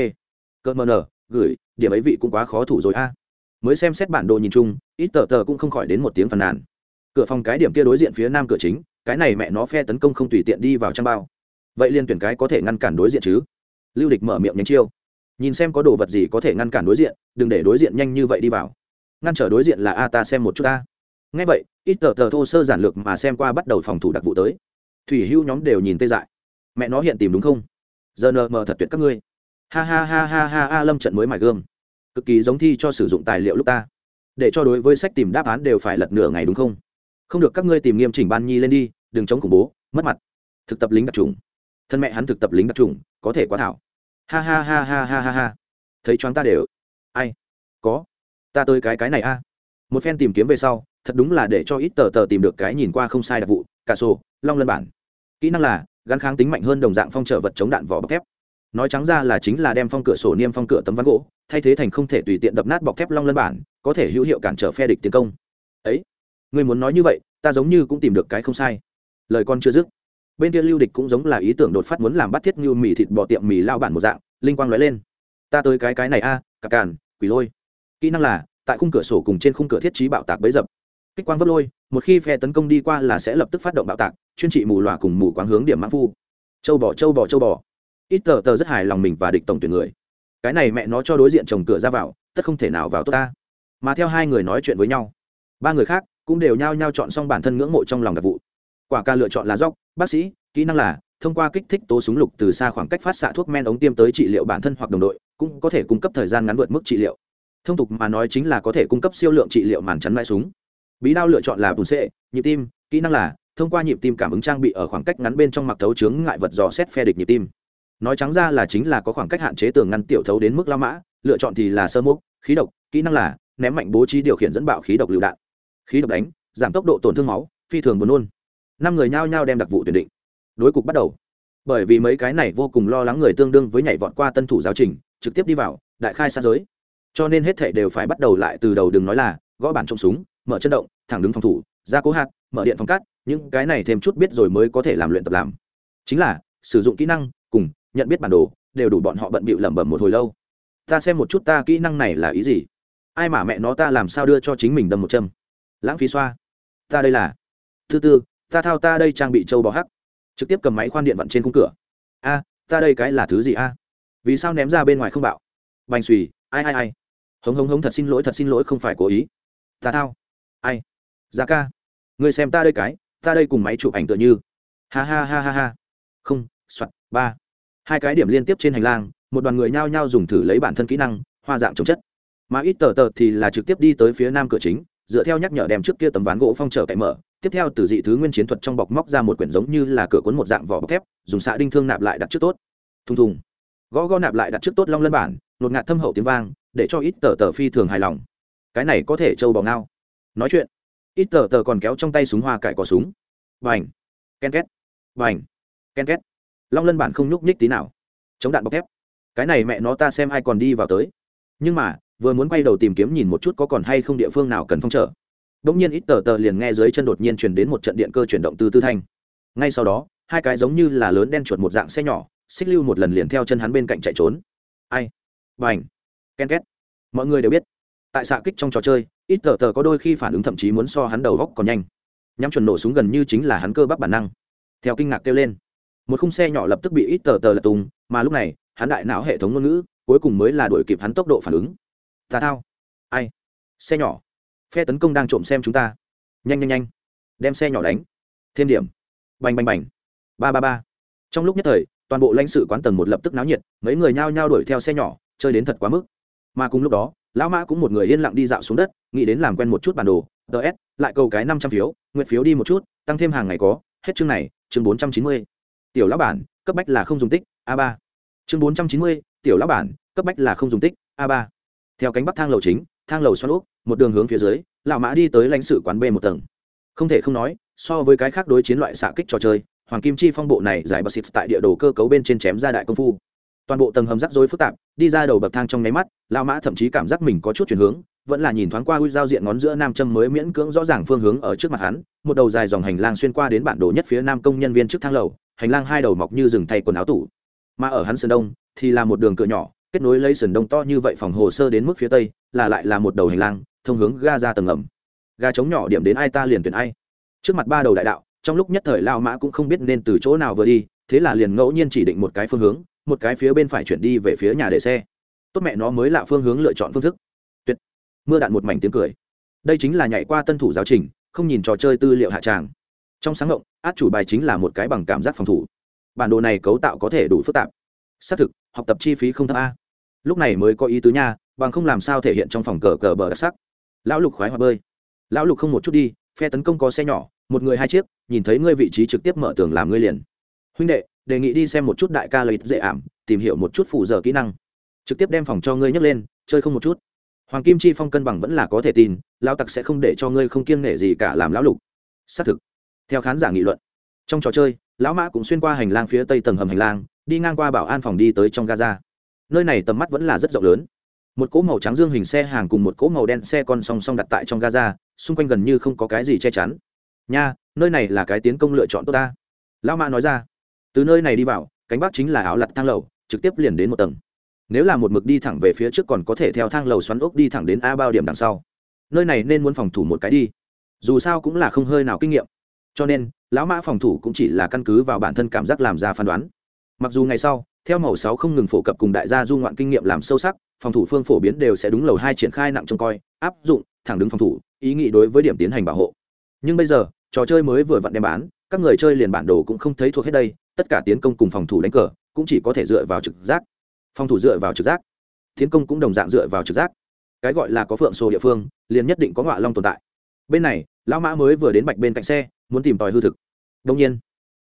Cơ mờ nở gửi, điểm ấy vị cũng quá khó thủ rồi a. Mới xem xét bản đồ nhìn chung, ít tờ tờ cũng không khỏi đến một tiếng phàn nàn. Cửa phòng cái điểm kia đối diện phía nam cửa chính, cái này mẹ nó phe tấn công không tùy tiện đi vào trang bao. Vậy liên tuyển cái có thể ngăn cản đối diện chứ? Lưu địch mở miệng nhanh chiêu. Nhìn xem có đồ vật gì có thể ngăn cản đối diện, đừng để đối diện nhanh như vậy đi vào. Ngăn trở đối diện là, a, ta xem một chút ta. Ngay vậy, ít tờ tờ thô sơ giản lược mà xem qua bắt đầu phòng thủ đặc vụ tới. Thủy hưu nhóm đều nhìn tê dại. Mẹ nó hiện tìm đúng không? Giờ nờ mờ thật tuyệt các ngươi ha ha ha ha ha ha, lâm trận mới mài gương. Cực kỳ giống thi cho sử dụng tài liệu lúc ta. Để cho đối với sách tìm đáp án đều phải lật nửa ngày đúng không? Không được, các ngươi tìm nghiêm chỉnh ban nhi lên đi, đừng chống khủng bố, mất mặt. Thực tập lính đặc trùng. Thân mẹ hắn thực tập lính đặc trùng, có thể quá thảo. Ha ha ha ha ha ha ha. Thấy choáng ta đều. Ai? Có. Ta tới cái cái này a. Một phen tìm kiếm về sau, thật đúng là để cho ít tờ tờ tìm được cái nhìn qua không sai đặc vụ, Cà sổ long lân bản. Kỹ năng là, gắn kháng tính mạnh hơn đồng dạng phong trợ vật chống đạn vỏ bọc thép nói trắng ra là chính là đem phong cửa sổ niêm phong cửa tấm ván gỗ thay thế thành không thể tùy tiện đập nát bọc thép long lân bản có thể hữu hiệu cản trở phe địch tiến công. Ấy người muốn nói như vậy ta giống như cũng tìm được cái không sai. Lời con chưa dứt bên kia lưu địch cũng giống là ý tưởng đột phát muốn làm bắt thiết như mì thịt bò tiệm mì lao bản một dạng linh quang nói lên. Ta tới cái cái này a à, cặp càn quỷ lôi. Kỹ năng là tại khung cửa sổ cùng trên khung cửa thiết trí bạo tạc bấy dập. Kích quang vấp lôi một khi phe tấn công đi qua là sẽ lập tức phát động bạo tạc chuyên trị mù loà cùng mù quáng hướng điểm mãn phu. Châu bò châu bò châu bò ít tờ tờ rất hài lòng mình và địch tổng tuyển người. Cái này mẹ nó cho đối diện chồng cửa ra vào, tất không thể nào vào tốt ta. Mà theo hai người nói chuyện với nhau, ba người khác cũng đều nhao nhao chọn xong bản thân ngưỡng mộ trong lòng đặc vụ. Quả ca lựa chọn là dốc, bác sĩ, kỹ năng là thông qua kích thích tố súng lục từ xa khoảng cách phát xạ thuốc men ống tiêm tới trị liệu bản thân hoặc đồng đội, cũng có thể cung cấp thời gian ngắn vượt mức trị liệu. Thông tục mà nói chính là có thể cung cấp siêu lượng trị liệu màn chắn mãi súng. Bí đao lựa chọn là bùn xệ, nhịp tim, kỹ năng là thông qua nhịp tim cảm ứng trang bị ở khoảng cách ngắn bên trong mặc thấu chướng ngại vật dò xét phe địch nhịp tim nói trắng ra là chính là có khoảng cách hạn chế tường ngăn tiểu thấu đến mức la mã, lựa chọn thì là sơ mốc, khí độc, kỹ năng là ném mạnh bố trí điều khiển dẫn bạo khí độc lựu đạn. Khí độc đánh, giảm tốc độ tổn thương máu, phi thường buồn nôn. Năm người nhao nhao đem đặc vụ tuyển định. Đối cục bắt đầu. Bởi vì mấy cái này vô cùng lo lắng người tương đương với nhảy vọt qua tân thủ giáo trình, trực tiếp đi vào, đại khai xa giới. Cho nên hết thể đều phải bắt đầu lại từ đầu đừng nói là, gõ bản trộm súng, mở chân động, thẳng đứng phòng thủ, ra cố hạt, mở điện phòng cát những cái này thêm chút biết rồi mới có thể làm luyện tập làm. Chính là, sử dụng kỹ năng, cùng nhận biết bản đồ, đều đủ bọn họ bận bịu lẩm bẩm một hồi lâu. Ta xem một chút ta kỹ năng này là ý gì? Ai mà mẹ nó ta làm sao đưa cho chính mình đâm một châm? Lãng phí xoa. Ta đây là. Thứ tư, ta thao ta đây trang bị châu bò hắc. Trực tiếp cầm máy khoan điện vặn trên khung cửa. A, ta đây cái là thứ gì a? Vì sao ném ra bên ngoài không bạo bành xùy, ai ai ai. Hống hống hống thật xin lỗi thật xin lỗi không phải cố ý. Ta thao. Ai? Ra ca. Người xem ta đây cái, ta đây cùng máy chụp ảnh tựa như. Ha ha ha ha ha. Không, soạt, ba hai cái điểm liên tiếp trên hành lang, một đoàn người nhao nhao dùng thử lấy bản thân kỹ năng, hoa dạng chống chất. Mà ít tờ tờ thì là trực tiếp đi tới phía nam cửa chính, dựa theo nhắc nhở đem trước kia tấm ván gỗ phong trở cậy mở. Tiếp theo từ dị thứ nguyên chiến thuật trong bọc móc ra một quyển giống như là cửa cuốn một dạng vỏ bọc thép, dùng xạ đinh thương nạp lại đặt trước tốt. Thùng thùng. Gõ gõ nạp lại đặt trước tốt long lân bản, nột ngạt thâm hậu tiếng vang, để cho ít tờ tờ phi thường hài lòng. Cái này có thể trâu bò ngao. Nói chuyện. Ít tờ tờ còn kéo trong tay súng hoa cải cỏ súng. Vành ken két. Vành ken két long lân bản không nhúc nhích tí nào. Chống đạn bọc thép. Cái này mẹ nó ta xem ai còn đi vào tới. Nhưng mà, vừa muốn quay đầu tìm kiếm nhìn một chút có còn hay không địa phương nào cần phong trở. Bỗng nhiên ít tờ tờ liền nghe dưới chân đột nhiên truyền đến một trận điện cơ chuyển động từ tư thanh. Ngay sau đó, hai cái giống như là lớn đen chuột một dạng xe nhỏ, xích lưu một lần liền theo chân hắn bên cạnh chạy trốn. Ai? B à n ken két. Mọi người đều biết, tại xạ kích trong trò chơi, ít tờ tờ có đôi khi phản ứng thậm chí muốn so hắn đầu góc còn nhanh. Nhắm chuẩn nổ súng gần như chính là hắn cơ bắp bản năng. Theo kinh ngạc kêu lên một khung xe nhỏ lập tức bị ít tờ tờ lật tùng, mà lúc này, hắn đại não hệ thống ngôn ngữ, cuối cùng mới là đuổi kịp hắn tốc độ phản ứng. Ta thao. Ai? Xe nhỏ. Phe tấn công đang trộm xem chúng ta. Nhanh nhanh nhanh. Đem xe nhỏ đánh. Thêm điểm. Bành bành bành. Ba ba ba. Trong lúc nhất thời, toàn bộ lãnh sự quán tầng một lập tức náo nhiệt, mấy người nhao nhao đuổi theo xe nhỏ, chơi đến thật quá mức. Mà cùng lúc đó, lão mã cũng một người yên lặng đi dạo xuống đất, nghĩ đến làm quen một chút bản đồ ts lại cầu cái năm trăm phiếu, nguyện phiếu đi một chút, tăng thêm hàng ngày có, hết chương này, chương bốn trăm chín mươi tiểu lão bản, cấp bách là không dùng tích, a ba. Chương bốn trăm chín mươi, tiểu lão bản, cấp bách là không dùng tích, a ba. Theo cánh bắc thang lầu chính, thang lầu xoắn úp, một đường hướng phía dưới, lão mã đi tới lãnh sự quán b một tầng. Không thể không nói, so với cái khác đối chiến loại xạ kích trò chơi, hoàng kim chi phong bộ này giải bật xịt tại địa đồ cơ cấu bên trên chém ra đại công phu. Toàn bộ tầng hầm rắc rối phức tạp, đi ra đầu bậc thang trong nháy mắt, lão mã thậm chí cảm giác mình có chút chuyển hướng, vẫn là nhìn thoáng qua ui giao diện ngón giữa nam châm mới miễn cưỡng rõ ràng phương hướng ở trước mặt hắn, một đầu dài dòng hành lang xuyên qua đến bản đồ nhất phía nam công nhân viên trước thang lầu hành lang hai đầu mọc như rừng thay quần áo tủ. Mà ở hắn sườn đông thì là một đường cửa nhỏ, kết nối lấy sườn đông to như vậy phòng hồ sơ đến mức phía tây, là lại là một đầu hành lang, thông hướng ga ra tầng ngầm. Ga trống nhỏ điểm đến ai ta liền tuyển ai. Trước mặt ba đầu đại đạo, trong lúc nhất thời lao mã cũng không biết nên từ chỗ nào vừa đi, thế là liền ngẫu nhiên chỉ định một cái phương hướng, một cái phía bên phải chuyển đi về phía nhà để xe. Tốt mẹ, nó mới là phương hướng lựa chọn phương thức. Tuyệt. Mưa đạn một mảnh tiếng cười. Đây chính là nhảy qua tân thủ giáo trình, không nhìn trò chơi tư liệu hạ tràng trong sáng ngộng, át chủ bài chính là một cái bằng cảm giác phòng thủ. Bản đồ này cấu tạo có thể đủ phức tạp. Xác thực, học tập chi phí không thấp a. Lúc này mới có ý tứ nha, bằng không làm sao thể hiện trong phòng cờ cờ bờ đặc sắc. Lão lục khoái hoa bơi. Lão lục không một chút đi, phe tấn công có xe nhỏ, một người hai chiếc, nhìn thấy ngươi vị trí trực tiếp mở tường làm ngươi liền. Huynh đệ, đề nghị đi xem một chút đại ca lợi dễ ảm, tìm hiểu một chút phụ giờ kỹ năng. Trực tiếp đem phòng cho ngươi nhấc lên, chơi không một chút. Hoàng kim chi phong cân bằng vẫn là có thể tin, lão tặc sẽ không để cho ngươi không kiêng nể gì cả làm lão lục. Xác thực theo khán giả nghị luận. Trong trò chơi, lão mã cũng xuyên qua hành lang phía tây tầng hầm hành lang, đi ngang qua bảo an phòng đi tới trong gaza. Nơi này tầm mắt vẫn là rất rộng lớn. Một cỗ màu trắng dương hình xe hàng cùng một cỗ màu đen xe con song song đặt tại trong gaza, xung quanh gần như không có cái gì che chắn. Nha, nơi này là cái tiến công lựa chọn tốt ta. Lão mã nói ra. Từ nơi này đi vào, cánh bắc chính là áo lặt thang lầu, trực tiếp liền đến một tầng. Nếu là một mực đi thẳng về phía trước còn có thể theo thang lầu xoắn ốc đi thẳng đến a bao điểm đằng sau. Nơi này nên muốn phòng thủ một cái đi. Dù sao cũng là không hơi nào kinh nghiệm cho nên, lão mã phòng thủ cũng chỉ là căn cứ vào bản thân cảm giác làm ra phán đoán. Mặc dù ngày sau, theo màu sáu không ngừng phổ cập cùng đại gia du ngoạn kinh nghiệm làm sâu sắc, phòng thủ phương phổ biến đều sẽ đúng lầu hai triển khai nặng trông coi, áp dụng, thẳng đứng phòng thủ, ý nghĩ đối với điểm tiến hành bảo hộ. Nhưng bây giờ, trò chơi mới vừa vặn đem bán, các người chơi liền bản đồ cũng không thấy thuộc hết đây, tất cả tiến công cùng phòng thủ đánh cờ, cũng chỉ có thể dựa vào trực giác. Phòng thủ dựa vào trực giác. Tiến công cũng đồng dạng dựa vào trực giác. Cái gọi là có phượng sổ địa phương, liền nhất định có ngọa long tồn tại. Bên này, lão mã mới vừa đến bạch bên cạnh xe muốn tìm tòi hư thực. Đông nhiên,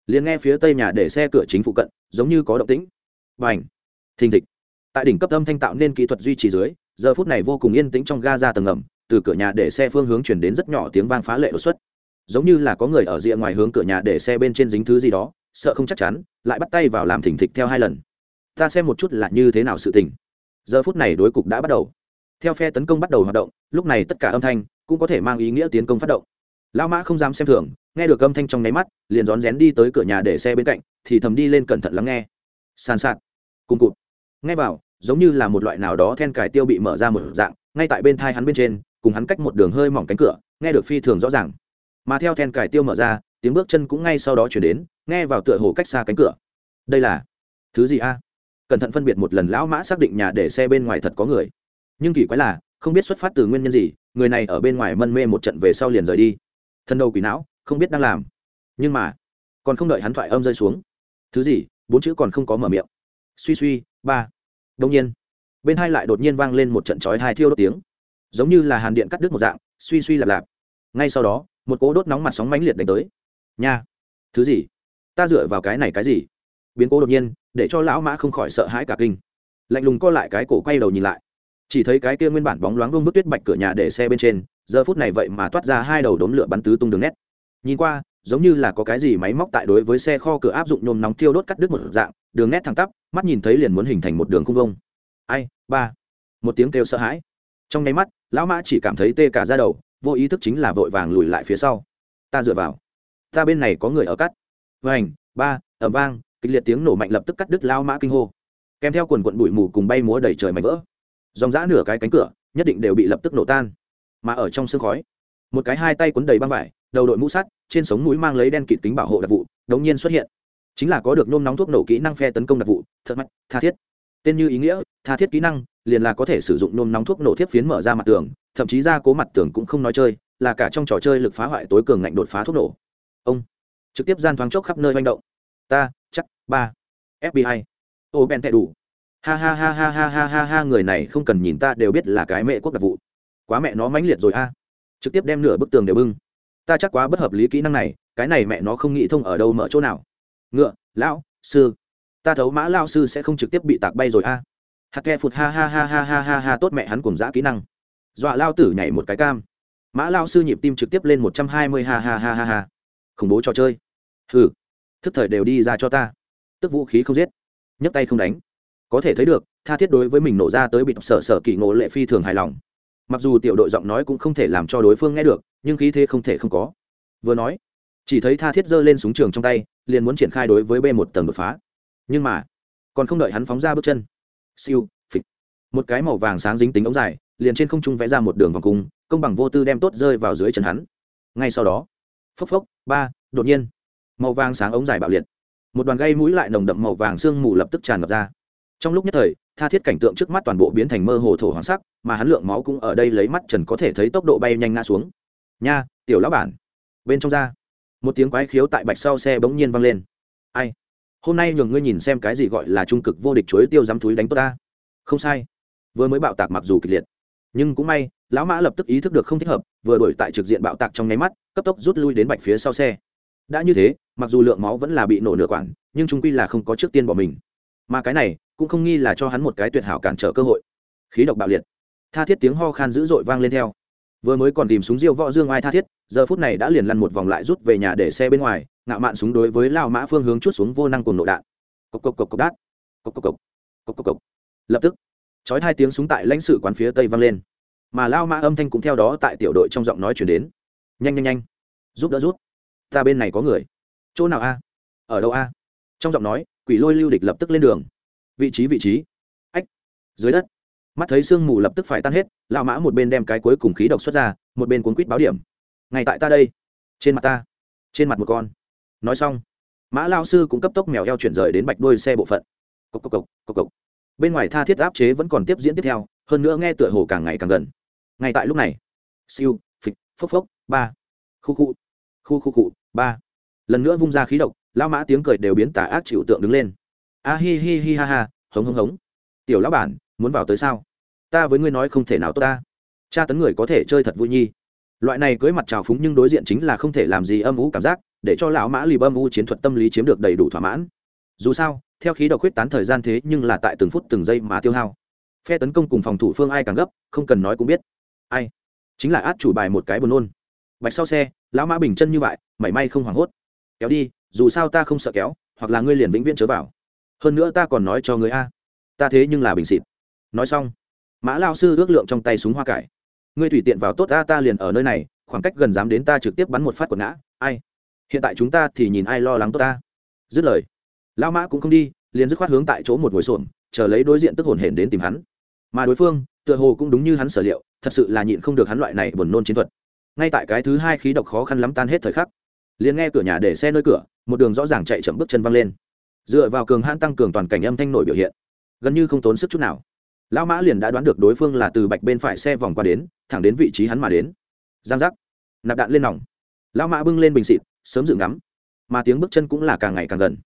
liền nghe phía tây nhà để xe cửa chính phụ cận, giống như có động tĩnh. B à n h thình thịch. Tại đỉnh cấp âm thanh tạo nên kỹ thuật duy trì dưới, giờ phút này vô cùng yên tĩnh trong ga ra tầng ngầm, từ cửa nhà để xe phương hướng chuyển đến rất nhỏ tiếng vang phá lệ đột xuất. Giống như là có người ở rìa ngoài hướng cửa nhà để xe bên trên dính thứ gì đó, sợ không chắc chắn, lại bắt tay vào làm thỉnh thịch theo hai lần. Ta xem một chút là như thế nào sự tình. Giờ phút này đối cục đã bắt đầu. Theo phe tấn công bắt đầu hoạt động, lúc này tất cả âm thanh cũng có thể mang ý nghĩa tiến công phát động. Lao mã không dám xem thường nghe được âm thanh trong nháy mắt, liền rón rén đi tới cửa nhà để xe bên cạnh, thì thầm đi lên cẩn thận lắng nghe. Sàn sạt, cùng cụt. Nghe vào, giống như là một loại nào đó then cải tiêu bị mở ra một dạng, ngay tại bên thai hắn bên trên, cùng hắn cách một đường hơi mỏng cánh cửa, nghe được phi thường rõ ràng. Mà theo then cải tiêu mở ra, tiếng bước chân cũng ngay sau đó chuyển đến, nghe vào tựa hồ cách xa cánh cửa. Đây là thứ gì a? Cẩn thận phân biệt một lần, lão mã xác định nhà để xe bên ngoài thật có người. Nhưng kỳ quái là, không biết xuất phát từ nguyên nhân gì, người này ở bên ngoài mân mê một trận về sau liền rời đi. Thân đầu quỷ não không biết đang làm. Nhưng mà, còn không đợi hắn thoại âm rơi xuống. Thứ gì? Bốn chữ còn không có mở miệng. Suy suy, ba. Đông nhiên, bên hai lại đột nhiên vang lên một trận chói hai thiêu đốt tiếng. Giống như là hàn điện cắt đứt một dạng, suy suy lạp lạp ngay sau đó, một cỗ đốt nóng mặt sóng mãnh liệt đánh tới. Nha! Thứ gì? Ta dựa vào cái này cái gì? Biến cố đột nhiên, để cho lão mã không khỏi sợ hãi cả kinh. Lạnh lùng co lại cái cổ quay đầu nhìn lại. Chỉ thấy cái kia nguyên bản bóng loáng vương bức tuyết bạch cửa nhà để xe bên trên, giờ phút này vậy mà toát ra hai đầu đốm lửa bắn tứ tung đường nét nhìn qua, giống như là có cái gì máy móc tại đối với xe kho cửa áp dụng nhôm nóng thiêu đốt cắt đứt một dạng, đường nét thẳng tắp, mắt nhìn thấy liền muốn hình thành một đường khung vông. Ai, ba. Một tiếng kêu sợ hãi. Trong nháy mắt, lão mã chỉ cảm thấy tê cả ra đầu, vô ý thức chính là vội vàng lùi lại phía sau. Ta dựa vào. Ta bên này có người ở cắt. Vành, ba ẩm vang, kịch liệt tiếng nổ mạnh lập tức cắt đứt lao mã kinh hô. Kèm theo quần quận bụi mù cùng bay múa đầy trời mạnh vỡ. Dòng giã nửa cái cánh cửa, nhất định đều bị lập tức nổ tan. Mà ở trong sương khói, một cái hai tay quấn đầy băng vải đầu đội mũ sắt, trên sống mũi mang lấy đen kịt kính bảo hộ đặc vụ, đống nhiên xuất hiện. Chính là có được nôm nóng thuốc nổ kỹ năng phe tấn công đặc vụ, thật mạnh, tha thiết. Tên như ý nghĩa, tha thiết kỹ năng, liền là có thể sử dụng nôm nóng thuốc nổ thiết phiến mở ra mặt tường, thậm chí ra cố mặt tường cũng không nói chơi, là cả trong trò chơi lực phá hoại tối cường ngạnh đột phá thuốc nổ. Ông, trực tiếp gian thoáng chốc khắp nơi manh động. Ta, chắc, ba fbi ô, bèn tệ đủ. Ha ha ha ha ha ha ha ha, người này không cần nhìn ta đều biết là cái mẹ quốc đặc vụ. Quá mẹ nó mãnh liệt rồi a. Trực tiếp đem nửa bức tường đều bưng ta chắc quá bất hợp lý kỹ năng này, cái này mẹ nó không nghĩ thông ở đâu mở chỗ nào. Ngựa, lão, sư. Ta thấu mã lao sư sẽ không trực tiếp bị tạc bay rồi a. Hạt ke phụt ha ha ha ha ha ha ha tốt mẹ hắn cùng giã kỹ năng. Dọa lao tử nhảy một cái cam. Mã lao sư nhịp tim trực tiếp lên một trăm hai mươi ha ha ha ha ha. Khủng bố trò chơi. Hừ. Thức thời đều đi ra cho ta. Tức vũ khí không giết. Nhấc tay không đánh. Có thể thấy được, tha thiết đối với mình nổ ra tới bị sở sở kỷ ngộ lệ phi thường hài lòng mặc dù tiểu đội giọng nói cũng không thể làm cho đối phương nghe được, nhưng khí thế không thể không có. Vừa nói, chỉ thấy tha thiết giơ lên súng trường trong tay, liền muốn triển khai đối với b một tầng đột phá. Nhưng mà, còn không đợi hắn phóng ra bước chân. Siêu, phịch. Một cái màu vàng sáng dính tính ống dài, liền trên không trung vẽ ra một đường vòng cung, công bằng vô tư đem tốt rơi vào dưới chân hắn. Ngay sau đó, phốc phốc, ba, đột nhiên, màu vàng sáng ống dài bạo liệt. Một đoàn gây mũi lại nồng đậm màu vàng sương mù lập tức tràn ngập ra. Trong lúc nhất thời tha thiết cảnh tượng trước mắt toàn bộ biến thành mơ hồ thổ hoàng sắc, mà hắn lượng máu cũng ở đây lấy mắt trần có thể thấy tốc độ bay nhanh ngã xuống. Nha, tiểu lão bản. Bên trong ra, một tiếng quái khiếu tại bạch sau xe bỗng nhiên vang lên. Ai? Hôm nay nhường ngươi nhìn xem cái gì gọi là trung cực vô địch chuối tiêu dám túi đánh tốt ta. Không sai. Vừa mới bạo tạc mặc dù kịch liệt, nhưng cũng may, lão mã lập tức ý thức được không thích hợp, vừa đổi tại trực diện bạo tạc trong nháy mắt, cấp tốc rút lui đến bạch phía sau xe. Đã như thế, mặc dù lượng máu vẫn là bị nổ nửa quản nhưng trung quy là không có trước tiên bỏ mình. Mà cái này cũng không nghi là cho hắn một cái tuyệt hảo cản trở cơ hội. Khí độc bạo liệt. Tha thiết tiếng ho khan dữ dội vang lên theo. Vừa mới còn tìm súng diêu võ dương ai tha thiết, giờ phút này đã liền lăn một vòng lại rút về nhà để xe bên ngoài, ngạo mạn súng đối với lao mã phương hướng chút xuống vô năng cùng nộ đạn. Cộc cộc cộc cộc đát. Cộc cộc cộc. Cộc cộc cộc. Lập tức, chói hai tiếng súng tại lãnh sự quán phía tây vang lên. Mà lao mã âm thanh cũng theo đó tại tiểu đội trong giọng nói chuyển đến. Nhanh nhanh nhanh. Giúp đỡ rút ta bên này có người. Chỗ nào a? Ở đâu a? Trong giọng nói, quỷ lôi lưu địch lập tức lên đường vị trí vị trí. Ách, dưới đất. Mắt thấy sương mù lập tức phải tan hết lao mã một bên đem cái cuối cùng khí độc xuất ra, một bên cuốn quýt báo điểm. Ngay tại ta đây. Trên mặt ta. Trên mặt một con. Nói xong, mã lao sư cũng cấp tốc mèo eo chuyển rời đến bạch đôi xe bộ phận. Cộc cộc cộc cộc cộc. Bên ngoài tha thiết áp chế vẫn còn tiếp diễn tiếp theo, hơn nữa nghe tựa hồ càng ngày càng gần. Ngay tại lúc này, siêu, phịch, phốc phốc, ba. Khu khu khu khu cụ ba. Lần nữa vung ra khí độc lao mã tiếng cười đều biến tả ác chịu tượng đứng lên a hi hi hi, ha ha. Hống hống hống. Tiểu lão bản, muốn vào tới sao? Ta với ngươi nói không thể nào tốt ta. Cha tấn người có thể chơi thật vui nhi. Loại này cưới mặt trào phúng nhưng đối diện chính là không thể làm gì âm ú cảm giác, để cho lão mã lì âm u chiến thuật tâm lý chiếm được đầy đủ thỏa mãn. Dù sao, theo khí độc huyết tán thời gian thế nhưng là tại từng phút từng giây mà tiêu hao. Phe tấn công cùng phòng thủ phương ai càng gấp, không cần nói cũng biết. Ai? Chính là át chủ bài một cái buồn nôn. Bạch sau xe, lão mã bình chân như vậy, mảy may không hoảng hốt. Kéo đi, dù sao ta không sợ kéo, hoặc là ngươi liền vĩnh viễn chớ vào hơn nữa ta còn nói cho người a. Ta thế nhưng là bình xịt. Nói xong, mã lao sư ước lượng trong tay súng hoa cải. Ngươi tùy tiện vào tốt ta ta liền ở nơi này, khoảng cách gần dám đến ta trực tiếp bắn một phát quần ngã. Ai? Hiện tại chúng ta thì nhìn ai lo lắng tốt ta. Dứt lời lao mã cũng không đi, liền dứt khoát hướng tại chỗ một ngồi xuồng chờ lấy đối diện tức hồn hển đến tìm hắn. Mà đối phương, tựa hồ cũng đúng như hắn sở liệu, thật sự là nhịn không được hắn loại này buồn nôn chiến thuật. Ngay tại cái thứ hai khí độc khó khăn lắm tan hết thời khắc, liền nghe cửa nhà để xe nơi cửa, một đường rõ ràng chạy chậm bước chân văng lên dựa vào cường hãn tăng cường toàn cảnh âm thanh nổi biểu hiện, gần như không tốn sức chút nào. Lão mã liền đã đoán được đối phương là từ bạch bên phải xe vòng qua đến, thẳng đến vị trí hắn mà đến. Giang giác, nạp đạn lên nòng. Lão mã bưng lên bình xịt, sớm dự ngắm. Mà tiếng bước chân cũng là càng ngày càng gần.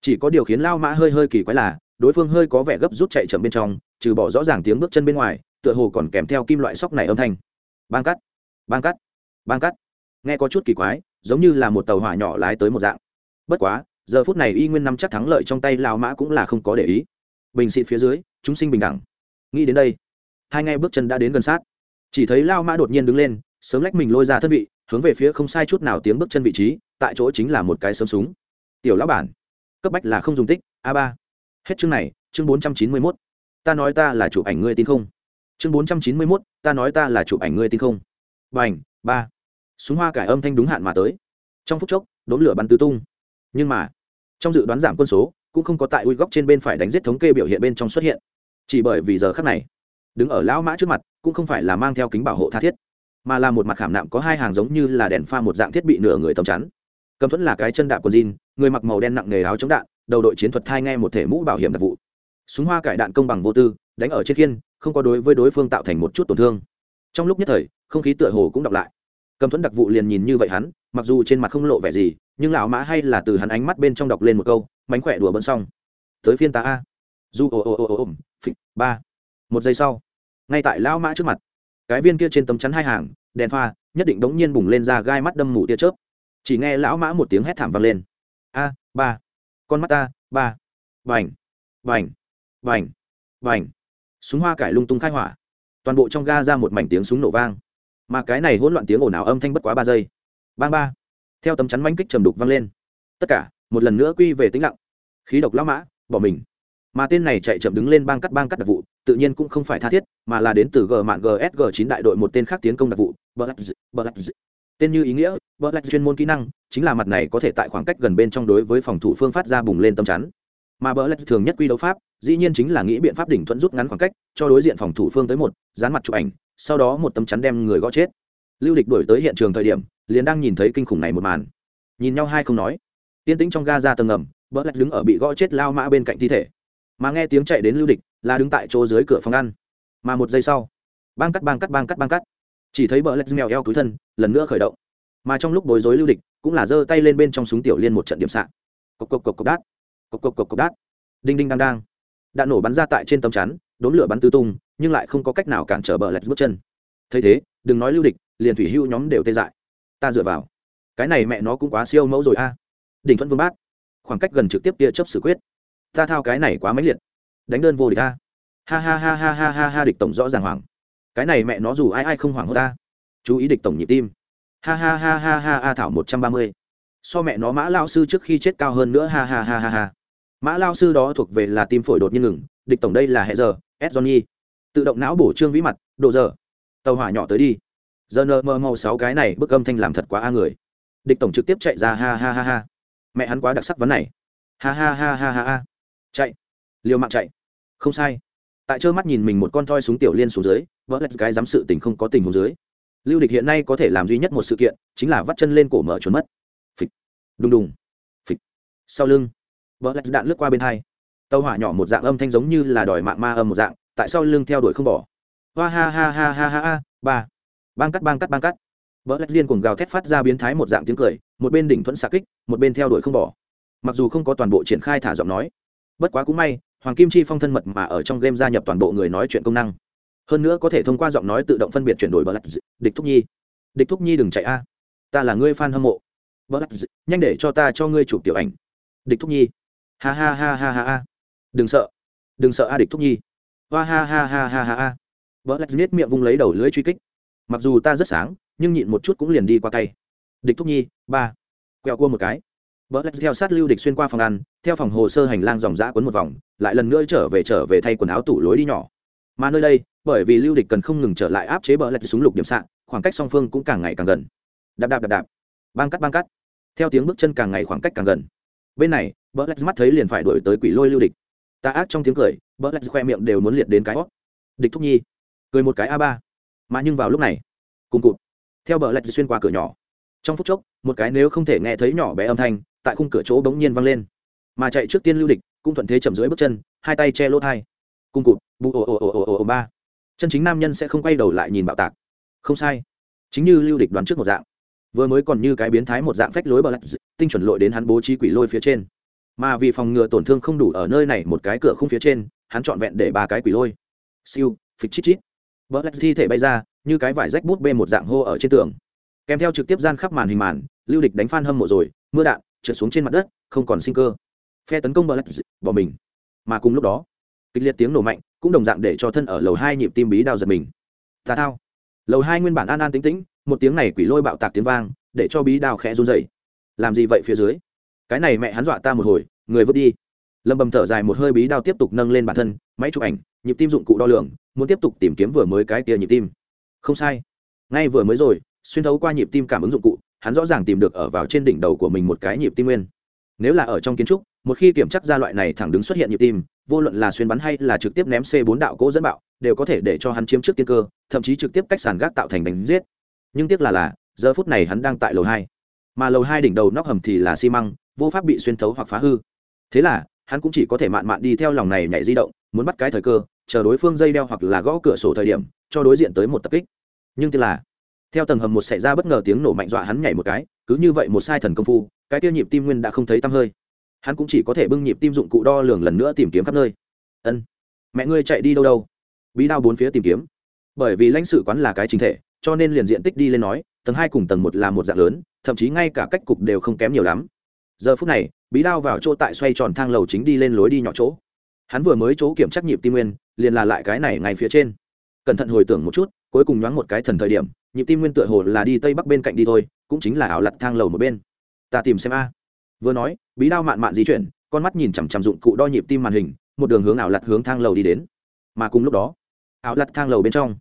Chỉ có điều khiến lao mã hơi hơi kỳ quái là, đối phương hơi có vẻ gấp rút chạy chậm bên trong, trừ bỏ rõ ràng tiếng bước chân bên ngoài, tựa hồ còn kèm theo kim loại sóc này âm thanh. Bang cắt bang cắt bang cắt. Nghe có chút kỳ quái, giống như là một tàu hỏa nhỏ lái tới một dạng. Bất quá giờ phút này y nguyên năm chắc thắng lợi trong tay lao mã cũng là không có để ý. Bình xịt phía dưới, chúng sinh bình đẳng. Nghĩ đến đây, hai ngay bước chân đã đến gần sát. Chỉ thấy lao mã đột nhiên đứng lên, sớm lách mình lôi ra thân vị, hướng về phía không sai chút nào tiếng bước chân vị trí, tại chỗ chính là một cái sớm súng. Tiểu lão bản, cấp bách là không dùng tích, a ba. Hết chương này, chương bốn trăm chín mươi mốt. Ta nói ta là chụp ảnh ngươi tin không? Chương bốn trăm chín mươi mốt, ta nói ta là chụp ảnh ngươi tin không? B à n h ba. Súng hoa cải âm thanh đúng hạn mà tới. Trong phút chốc đốn lửa bắn tứ tung. Nhưng mà trong dự đoán giảm quân số, cũng không có tại ui góc trên bên phải đánh giết thống kê biểu hiện bên trong xuất hiện. Chỉ bởi vì giờ khác này, đứng ở lão mã trước mặt, cũng không phải là mang theo kính bảo hộ tha thiết, mà là một mặt khảm nạm có hai hàng giống như là đèn pha một dạng thiết bị nửa người tầm chắn. Cầm thuẫn là cái chân đạp quần jean, người mặc màu đen nặng nề áo chống đạn, đầu đội chiến thuật thai nghe một thể mũ bảo hiểm đặc vụ. Súng hoa cải đạn công bằng vô tư, đánh ở trên khiên, không có đối với đối phương tạo thành một chút tổn thương. Trong lúc nhất thời, không khí tựa hồ cũng đọc lại. Cầm thuẫn đặc vụ liền nhìn như vậy hắn, mặc dù trên mặt không lộ vẻ gì nhưng lão mã hay là từ hắn ánh mắt bên trong đọc lên một câu, mánh khỏe đùa bận xong. Tới phiên ta a. Du ồ ồ ồ ồ phịch, ba. Một giây sau, ngay tại lão mã trước mặt, cái viên kia trên tấm chắn hai hàng, đèn pha, nhất định đống nhiên bùng lên ra gai mắt đâm mù tia chớp. Chỉ nghe lão mã một tiếng hét thảm vang lên. A, ba. Con mắt ta, ba. Vành vành vành vành súng hoa cải lung tung khai hỏa. Toàn bộ trong ga ra một mảnh tiếng súng nổ vang. Mà cái này hỗn loạn tiếng ồn ào âm thanh bất quá ba giây. Bang, ba theo tấm chắn manh kích trầm đục vang lên. Tất cả, một lần nữa quy về tĩnh lặng. Khí độc lão mã, bỏ mình. Mà tên này chạy chậm đứng lên bang cắt bang cắt đặc vụ, tự nhiên cũng không phải tha thiết, mà là đến từ g mạng gsg chín đại đội một tên khác tiến công đặc vụ tên như ý nghĩa, black chuyên môn kỹ năng, chính là mặt này có thể tại khoảng cách gần bên trong đối với phòng thủ phương phát ra bùng lên tâm chắn. Mà black thường nhất quy đấu pháp, dĩ nhiên chính là nghĩ biện pháp đỉnh thuận rút ngắn khoảng cách, cho đối diện phòng thủ phương tới một, dán mặt chụp ảnh, sau đó một tấm chắn đem người gõ chết lưu địch đổi tới hiện trường thời điểm, liền đang nhìn thấy kinh khủng này một màn. Nhìn nhau hai không nói, tiên tĩnh trong ga ra tầng ngầm, bỡ lạch đứng ở bị gõ chết lao mã bên cạnh thi thể. Mà nghe tiếng chạy đến lưu địch là đứng tại chỗ dưới cửa phòng ăn. Mà một giây sau, bang cắt bang cắt bang cắt bang cắt. Chỉ thấy bỡ lạch mèo eo túi thân, lần nữa khởi động. Mà trong lúc bối rối lưu địch cũng là giơ tay lên bên trong súng tiểu liên một trận điểm sạn cộc cộc cộc cộc đát. Cộc cộc cộc cộc đát. Đinh đinh đang đang đạn nổ bắn ra tại trên tấm chắn, đốn lửa bắn tứ tung, nhưng lại không có cách nào cản trở bờ lạch bước chân. Thấy thế, đừng nói lưu địch liền thủy hưu nhóm đều tê dại. Ta dựa vào. Cái này mẹ nó cũng quá siêu mẫu rồi a. Đỉnh thuận vương bát. Khoảng cách gần trực tiếp tia chấp xử quyết. Ta thao cái này quá mãnh liệt. Đánh đơn vô địch ta ha ha ha ha ha ha ha, địch tổng rõ ràng hoảng. Cái này mẹ nó dù ai ai không hoảng hốt ta. Chú ý địch tổng nhịp tim. Ha ha ha ha ha ha thảo một trăm ba mươi. So mẹ nó mã lao sư trước khi chết cao hơn nữa, ha ha ha ha ha. Mã lao sư đó thuộc về là tim phổi đột nhiên ngừng. Địch tổng đây là hệ giờ, s johnny. Tự động não bổ trương vĩ mặt độ giờ. Tàu hỏa nhỏ tới đi giờ nờ mờ màu sáu cái này bức âm thanh làm thật quá a người địch tổng trực tiếp chạy ra ha ha ha ha mẹ hắn quá đặc sắc vấn này ha ha ha ha ha ha chạy liều mạng chạy không sai tại trơ mắt nhìn mình một con thoi súng tiểu liên xuống dưới vỡ lạch cái dám sự tình không có tình hồ dưới lưu địch hiện nay có thể làm duy nhất một sự kiện chính là vắt chân lên cổ mở trốn mất phịch đùng đùng phịch sau lưng vỡ lạch đạn lướt qua bên hai tàu hỏa nhỏ một dạng âm thanh giống như là đòi mạng ma âm một dạng tại sao lưng theo đuổi không bỏ hoa ha ha ha ha ha ha ba bang cắt bang cắt bang cắt. Vợ lách liên cùng gào thét phát ra biến thái một dạng tiếng cười, một bên đỉnh thuẫn xạ kích, một bên theo đuổi không bỏ. Mặc dù không có toàn bộ triển khai thả giọng nói, bất quá cũng may, hoàng kim chi phong thân mật mà ở trong game gia nhập toàn bộ người nói chuyện công năng. Hơn nữa có thể thông qua giọng nói tự động phân biệt chuyển đổi bờ lạch địch thúc nhi. Địch thúc nhi đừng chạy a. Ta là ngươi fan hâm mộ. Bờ lạch nhanh để cho ta cho ngươi chụp tiểu ảnh. Địch thúc nhi. Ha ha ha ha ha ha. Đừng sợ. Đừng sợ a địch thúc nhi. Hoa ha ha ha ha ha ha. Vợ lạch nết miệng vung lấy đầu lưới truy kích mặc dù ta rất sáng, nhưng nhịn một chút cũng liền đi qua tay. Địch thúc nhi, ba. Quẹo cua một cái. Vợ lạch theo sát lưu địch xuyên qua phòng ăn, theo phòng hồ sơ hành lang dòng dã quấn một vòng, lại lần nữa trở về trở về thay quần áo tủ lối đi nhỏ. Mà nơi đây, bởi vì lưu địch cần không ngừng trở lại áp chế bờ lạch súng lục điểm sạn, khoảng cách song phương cũng càng ngày càng gần. Đạp đạp đạp đạp. Băng cắt băng cắt. Theo tiếng bước chân càng ngày khoảng cách càng gần. Bên này bờ lạch mắt thấy liền phải đổi tới quỷ lôi lưu địch. Ta ác trong tiếng cười bờ lạch khoe miệng đều muốn liệt đến cái hót địch thúc nhi. Cười một cái a ba mà nhưng vào lúc này, cùng cụt, theo bờ lạch xuyên qua cửa nhỏ. Trong phút chốc, một cái nếu không thể nghe thấy nhỏ bé âm thanh, tại khung cửa chỗ bỗng nhiên vang lên. Mà chạy trước tiên lưu địch, cũng thuận thế chậm dưới bước chân, hai tay che lỗ thai. Cung cụt bù ồ ồ ồ ồ ồ ba. Chân chính nam nhân sẽ không quay đầu lại nhìn bạo tạc. Không sai. Chính như lưu địch đoán trước một dạng. Vừa mới còn như cái biến thái một dạng phách lối bờ lạch tinh chuẩn lội đến hắn bố trí quỷ lôi phía trên. Mà vì phòng ngừa tổn thương không đủ ở nơi này một cái cửa không phía trên, hắn trọn vẹn để ba cái quỷ lôi. Siêu, phịch chít chít bờ lạch thi thể bay ra, như cái vải rách bút bê một dạng hô ở trên tường. Kèm theo trực tiếp gian khắp màn hình màn, lưu địch đánh phan hâm mộ rồi, mưa đạn, trượt xuống trên mặt đất, không còn sinh cơ. Phe tấn công bờ lạch bỏ mình. Mà cùng lúc đó, kịch liệt tiếng nổ mạnh, cũng đồng dạng để cho thân ở lầu hai nhịp tim bí đao giật mình. Tà thao. Lầu hai nguyên bản an an tính tĩnh, một tiếng này quỷ lôi bạo tạc tiếng vang, để cho bí đao khẽ run dậy làm gì vậy phía dưới? Cái này mẹ hắn dọa ta một hồi, người vứt đi. Lâm bầm thở dài một hơi, bí đao tiếp tục nâng lên bản thân, máy chụp ảnh, nhịp tim dụng cụ đo lường muốn tiếp tục tìm kiếm vừa mới cái kia nhịp tim. Không sai. Ngay vừa mới rồi, xuyên thấu qua nhịp tim cảm ứng dụng cụ, hắn rõ ràng tìm được ở vào trên đỉnh đầu của mình một cái nhịp tim nguyên. Nếu là ở trong kiến trúc, một khi kiểm chắc ra loại này thẳng đứng xuất hiện nhịp tim, vô luận là xuyên bắn hay là trực tiếp ném c 4 đạo cỗ dẫn bạo, đều có thể để cho hắn chiếm trước tiên cơ, thậm chí trực tiếp cách sàn gác tạo thành đánh giết. Nhưng tiếc là là, giờ phút này hắn đang tại lầu hai. Mà lầu hai đỉnh đầu nóc hầm thì là xi măng, vô pháp bị xuyên thấu hoặc phá hư. Thế là, hắn cũng chỉ có thể mạn mạn đi theo lòng này nhảy di động, muốn bắt cái thời cơ chờ đối phương dây đeo hoặc là gõ cửa sổ thời điểm, cho đối diện tới một tập kích. Nhưng tiếc là, theo tầng hầm một xảy ra bất ngờ tiếng nổ mạnh dọa hắn nhảy một cái, cứ như vậy một sai thần công phu, cái tiêu nhịp tim nguyên đã không thấy tăm hơi. Hắn cũng chỉ có thể bưng nhịp tim dụng cụ đo lường lần nữa tìm kiếm khắp nơi. Ân, mẹ ngươi chạy đi đâu đâu? Bí đao bốn phía tìm kiếm. Bởi vì lãnh sự quán là cái chính thể, cho nên liền diện tích đi lên nói, tầng hai cùng tầng một là một dạng lớn, thậm chí ngay cả cách cục đều không kém nhiều lắm. Giờ phút này, bí đao vào chỗ tại xoay tròn thang lầu chính đi lên lối đi nhỏ chỗ hắn vừa mới chỗ kiểm tra nhịp tim nguyên, liền là lại cái này ngay phía trên. Cẩn thận hồi tưởng một chút, cuối cùng nhoáng một cái thần thời điểm, nhịp tim nguyên tựa hồ là đi tây bắc bên cạnh đi thôi, cũng chính là ảo lặt thang lầu một bên. Ta tìm xem a. Vừa nói, bí đao mạn mạn di chuyển, con mắt nhìn chằm chằm dụng cụ đo nhịp tim màn hình, một đường hướng ảo lặt hướng thang lầu đi đến. Mà cùng lúc đó, ảo lặt thang lầu bên trong,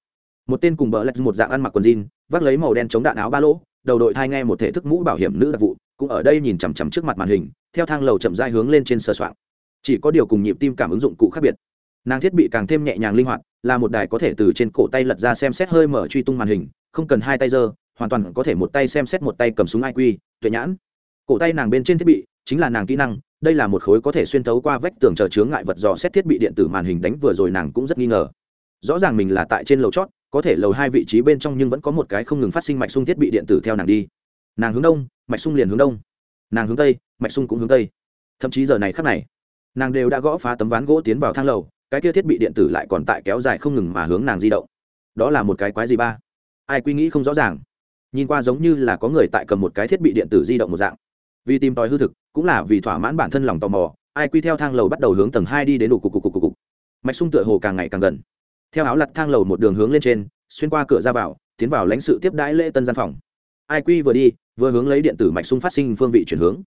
một tên cùng bờ lạch một dạng ăn mặc quần jean, vác lấy màu đen chống đạn áo ba lỗ, đầu đội thai nghe một thể thức mũ bảo hiểm nữ đặc vụ, cũng ở đây nhìn chằm chằm trước mặt màn hình, theo thang lầu chậm dai hướng lên trên sơ soạn chỉ có điều cùng nhịp tim cảm ứng dụng cụ khác biệt. Nàng thiết bị càng thêm nhẹ nhàng linh hoạt, là một đài có thể từ trên cổ tay lật ra xem xét hơi mở truy tung màn hình, không cần hai tay giơ, hoàn toàn có thể một tay xem xét một tay cầm súng iq tuệ nhãn. Cổ tay nàng bên trên thiết bị chính là nàng kỹ năng, đây là một khối có thể xuyên thấu qua vách tường chờ chướng ngại vật dò xét thiết bị điện tử màn hình đánh vừa rồi nàng cũng rất nghi ngờ. Rõ ràng mình là tại trên lầu chót, có thể lầu hai vị trí bên trong nhưng vẫn có một cái không ngừng phát sinh mạch sung thiết bị điện tử theo nàng đi. Nàng hướng đông, mạch sung liền hướng đông. Nàng hướng tây, mạch sung cũng hướng tây. Thậm chí giờ này khắc này nàng đều đã gõ phá tấm ván gỗ tiến vào thang lầu, cái kia thiết bị điện tử lại còn tại kéo dài không ngừng mà hướng nàng di động. Đó là một cái quái gì ba? Ai quy nghĩ không rõ ràng. Nhìn qua giống như là có người tại cầm một cái thiết bị điện tử di động một dạng. Vì tìm tòi hư thực, cũng là vì thỏa mãn bản thân lòng tò mò, ai quy theo thang lầu bắt đầu hướng tầng hai đi đến đủ cục cục cục cục mạch sung tựa hồ càng ngày càng gần. Theo áo lặt thang lầu một đường hướng lên trên, xuyên qua cửa ra vào, tiến vào lãnh sự tiếp đãi lễ tân gian phòng. Ai quy vừa đi, vừa hướng lấy điện tử mạch sung phát sinh phương vị chuyển hướng.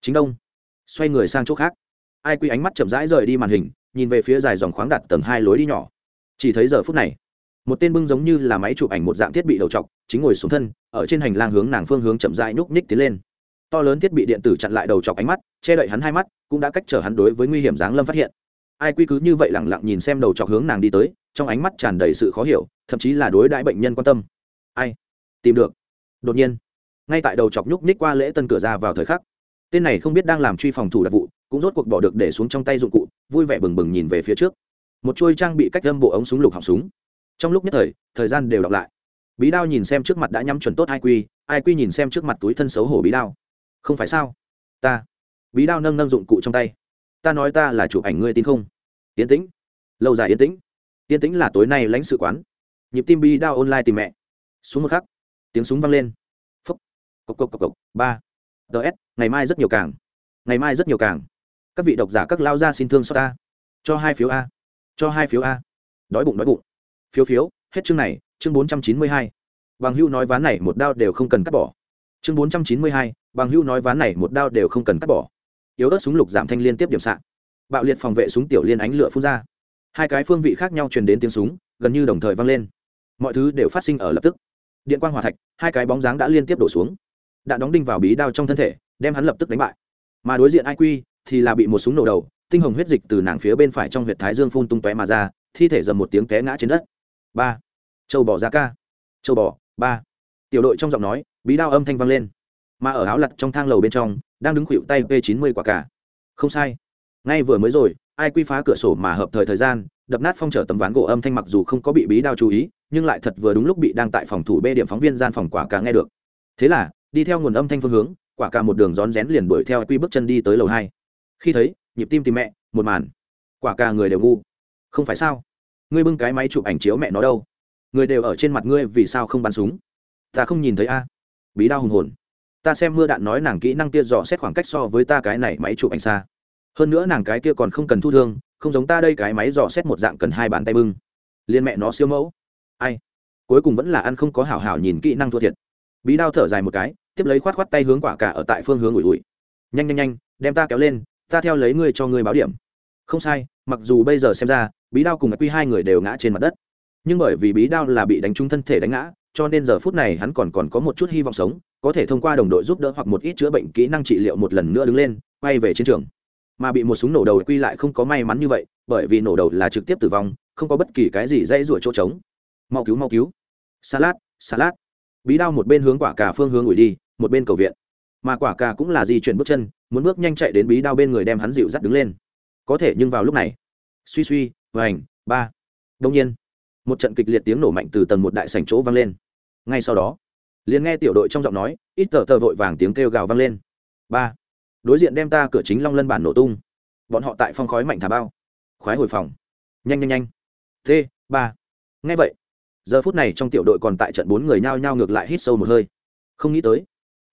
Chính đông, xoay người sang chỗ khác ai quy ánh mắt chậm rãi rời đi màn hình, nhìn về phía dài dòng khoáng đặt tầng hai lối đi nhỏ. Chỉ thấy giờ phút này, một tên bưng giống như là máy chụp ảnh một dạng thiết bị đầu t chính ngồi xuống thân, ở trên hành lang hướng nàng phương hướng chậm rãi nhúc nhích tiến lên. To lớn thiết bị điện tử chặn lại đầu chọc ánh mắt, che đậy hắn hai mắt, cũng đã cách trở hắn đối với nguy hiểm giáng lâm phát hiện. Ai quy cứ như vậy lẳng lặng nhìn xem đầu chọc hướng nàng đi tới, trong ánh mắt tràn đầy sự khó hiểu, thậm chí là đối đãi bệnh nhân quan tâm. Ai? Tìm được. Đột nhiên, ngay tại đầu chọc nhúc nhích qua lễ tân cửa ra vào thời khắc. Tên này không biết đang làm truy phòng thủ đặc vụ cũng rốt cuộc bỏ được để xuống trong tay dụng cụ, vui vẻ bừng bừng nhìn về phía trước. Một chuôi trang bị cách âm bộ ống súng lục họng súng. Trong lúc nhất thời thời gian đều đọc lại. Bí đao nhìn xem trước mặt đã nhắm chuẩn tốt ai quy ai quy nhìn xem trước mặt túi thân xấu hổ bí đao. Không phải sao? Ta. Bí đao nâng nâng dụng cụ trong tay. Ta nói ta là chụp ảnh ngươi tin không? Yên tĩnh. Lâu dài yên tĩnh. Yên tĩnh là tối nay lãnh sự quán. Nhịp tim bí đao online tìm mẹ. Xuống một khắc, tiếng súng vang lên. Phúc. Cộc cộc cộc cộc. Ba. Ts ngày mai rất nhiều càng. Ngày mai rất nhiều càng các vị độc giả các lao ra xin thương xót ta cho hai phiếu a. Cho hai phiếu a. Đói bụng đói bụng. Phiếu phiếu. Hết chương này, chương bốn trăm chín mươi hai. Bằng hưu nói ván này một đao đều không cần cắt bỏ. Chương bốn trăm chín mươi hai, bằng hưu nói ván này một đao đều không cần cắt bỏ. Yếu ớt súng lục giảm thanh liên tiếp điểm sạn bạo liệt phòng vệ súng tiểu liên ánh lửa phun ra. Hai cái phương vị khác nhau truyền đến tiếng súng, gần như đồng thời vang lên. Mọi thứ đều phát sinh ở lập tức. Điện quang hòa thạch, hai cái bóng dáng đã liên tiếp đổ xuống. Đạn đóng đinh vào bí đao trong thân thể, đem hắn lập tức đánh bại. Mà đối diện ai quy thì là bị một súng nổ đầu, tinh hồng huyết dịch từ nàng phía bên phải trong huyệt thái dương phun tung tóe mà ra, thi thể dầm một tiếng té ngã trên đất. Ba. Châu bò ra ca. Châu bò, ba. Tiểu đội trong giọng nói, bí đao âm thanh vang lên. Mà ở áo lặt trong thang lầu bên trong, đang đứng khuỵu tay p 90 quả cả. Không sai. Ngay vừa mới rồi, ai quy phá cửa sổ mà hợp thời thời gian, đập nát phong trở tấm ván gỗ âm thanh mặc dù không có bị bí đao chú ý, nhưng lại thật vừa đúng lúc bị đang tại phòng thủ b điểm phóng viên gian phòng quả cả nghe được. Thế là, đi theo nguồn âm thanh phương hướng, quả cả một đường rón rén liền đuổi theo quy bước chân đi tới lầu hai khi thấy, nhịp tim tìm mẹ, một màn. Quả cả người đều ngu. Không phải sao? Ngươi bưng cái máy chụp ảnh chiếu mẹ nó đâu? Người đều ở trên mặt ngươi vì sao không bắn súng? Ta không nhìn thấy a. Bí đao hùng hồn. Ta xem mưa đạn nói nàng kỹ năng kia dò xét khoảng cách so với ta cái này máy chụp ảnh xa. Hơn nữa nàng cái kia còn không cần thu thương, không giống ta đây cái máy dò xét một dạng cần hai bàn tay bưng. Liên mẹ nó siêu mẫu. Ai? Cuối cùng vẫn là ăn không có hảo hảo nhìn kỹ năng thua thiệt. Bí đao thở dài một cái, tiếp lấy khoát khoát tay hướng quả cả ở tại phương hướng ủi ủi. Nhanh nhanh nhanh, đem ta kéo lên ta theo lấy ngươi cho ngươi báo điểm. Không sai, mặc dù bây giờ xem ra, bí đao cùng quy hai người đều ngã trên mặt đất. Nhưng bởi vì bí đao là bị đánh trúng thân thể đánh ngã, cho nên giờ phút này hắn còn còn có một chút hy vọng sống, có thể thông qua đồng đội giúp đỡ hoặc một ít chữa bệnh kỹ năng trị liệu một lần nữa đứng lên, quay về chiến trường. Mà bị một súng nổ đầu quy lại không có may mắn như vậy, bởi vì nổ đầu là trực tiếp tử vong, không có bất kỳ cái gì dãy rủa chỗ trống. Mau cứu mau cứu. Salad salad bí đao một bên hướng quả cà phương hướng ủi đi, một bên cầu viện mà quả cà cũng là di chuyển bước chân, muốn bước nhanh chạy đến bí đao bên người đem hắn dịu dắt đứng lên. Có thể nhưng vào lúc này, suy suy, vành, ba. Đông nhiên, một trận kịch liệt tiếng nổ mạnh từ tầng một đại sảnh chỗ vang lên. Ngay sau đó, liền nghe tiểu đội trong giọng nói, ít tờ tờ vội vàng tiếng kêu gào vang lên. Ba. Đối diện đem ta cửa chính long lân bản nổ tung. Bọn họ tại phong khói mạnh thả bao. Khoái hồi phòng. Nhanh nhanh nhanh. T, ba. Nghe vậy, giờ phút này trong tiểu đội còn tại trận bốn người nhao nhao ngược lại hít sâu một hơi. Không nghĩ tới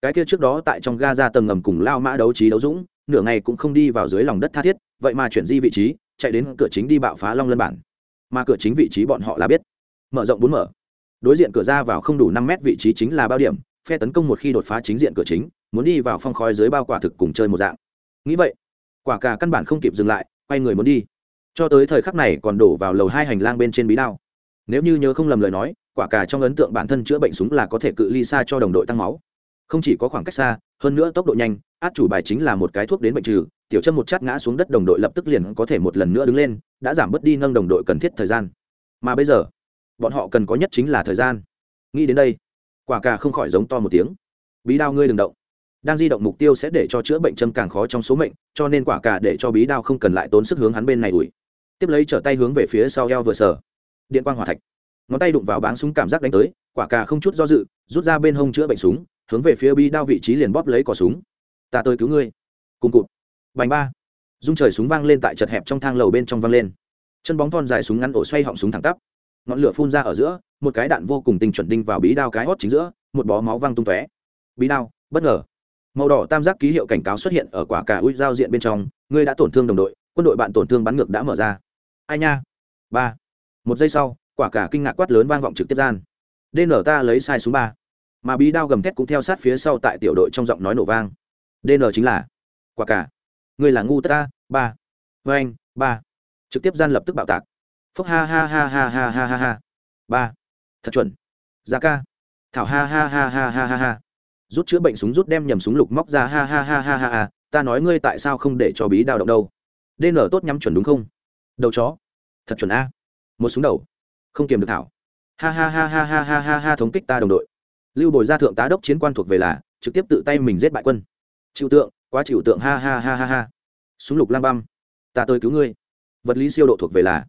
cái kia trước đó tại trong ga ra tầng ngầm cùng lao mã đấu trí đấu dũng, nửa ngày cũng không đi vào dưới lòng đất tha thiết, vậy mà chuyển di vị trí, chạy đến cửa chính đi bạo phá long lân bản. Mà cửa chính vị trí bọn họ là biết. Mở rộng bốn mở. Đối diện cửa ra vào không đủ năm mét vị trí chính là bao điểm, phe tấn công một khi đột phá chính diện cửa chính, muốn đi vào phong khói dưới bao quả thực cùng chơi một dạng. Nghĩ vậy, quả cả căn bản không kịp dừng lại, quay người muốn đi. Cho tới thời khắc này còn đổ vào lầu hai hành lang bên trên bí đao. Nếu như nhớ không lầm lời nói, quả cả trong ấn tượng bản thân chữa bệnh súng là có thể cự ly xa cho đồng đội tăng máu không chỉ có khoảng cách xa, hơn nữa tốc độ nhanh, át chủ bài chính là một cái thuốc đến bệnh trừ, tiểu chân một chát ngã xuống đất đồng đội lập tức liền có thể một lần nữa đứng lên, đã giảm bớt đi nâng đồng đội cần thiết thời gian. Mà bây giờ, bọn họ cần có nhất chính là thời gian. Nghĩ đến đây, quả cà không khỏi giống to một tiếng. Bí đao ngươi đừng động. Đang di động mục tiêu sẽ để cho chữa bệnh châm càng khó trong số mệnh, cho nên quả cà để cho bí đao không cần lại tốn sức hướng hắn bên này ủi. Tiếp lấy trở tay hướng về phía sau eo vừa sờ. Điện quang hỏa thạch. Ngón tay đụng vào báng súng cảm giác đánh tới, quả cà không chút do dự, rút ra bên hông chữa bệnh súng hướng về phía bí đao vị trí liền bóp lấy cỏ súng. Ta tới cứu ngươi. Cùng cụt. Bành ba. Dung trời súng vang lên tại chật hẹp trong thang lầu bên trong vang lên. Chân bóng thon dài súng ngắn ổ xoay họng súng thẳng tắp. Ngọn lửa phun ra ở giữa, một cái đạn vô cùng tinh chuẩn đinh vào bí đao cái hót chính giữa, một bó máu văng tung tóe. Bí đao, bất ngờ. Màu đỏ tam giác ký hiệu cảnh cáo xuất hiện ở quả cả ui giao diện bên trong, ngươi đã tổn thương đồng đội, quân đội bạn tổn thương bắn ngược đã mở ra. Ai nha? Ba. Một giây sau, quả cả kinh ngạc quát lớn vang vọng trực tiếp gian. Dn ta lấy sai súng ba mà bí đao gầm thét cũng theo sát phía sau tại tiểu đội trong giọng nói nổ vang dn chính là quả cả ngươi là ngu ta ba vê anh ba trực tiếp gian lập tức bạo tạc phúc ha ha ha ha ha ha ha ha ba thật chuẩn giá ca thảo ha ha ha ha ha ha ha rút chữa bệnh súng rút đem nhầm súng lục móc ra ha ha ha ha ha ha ta nói ngươi tại sao không để cho bí đao động đâu dn tốt nhắm chuẩn đúng không đầu chó thật chuẩn a một súng đầu không kiềm được thảo ha ha ha ha ha ha ha ha thống kích ta đồng đội lưu bồi ra thượng tá đốc chiến quan thuộc về là, trực tiếp tự tay mình giết bại quân. Chịu tượng, quá chịu tượng, ha ha ha ha ha. Súng lục lang băm. Ta tôi cứu ngươi. Vật lý siêu độ thuộc về là,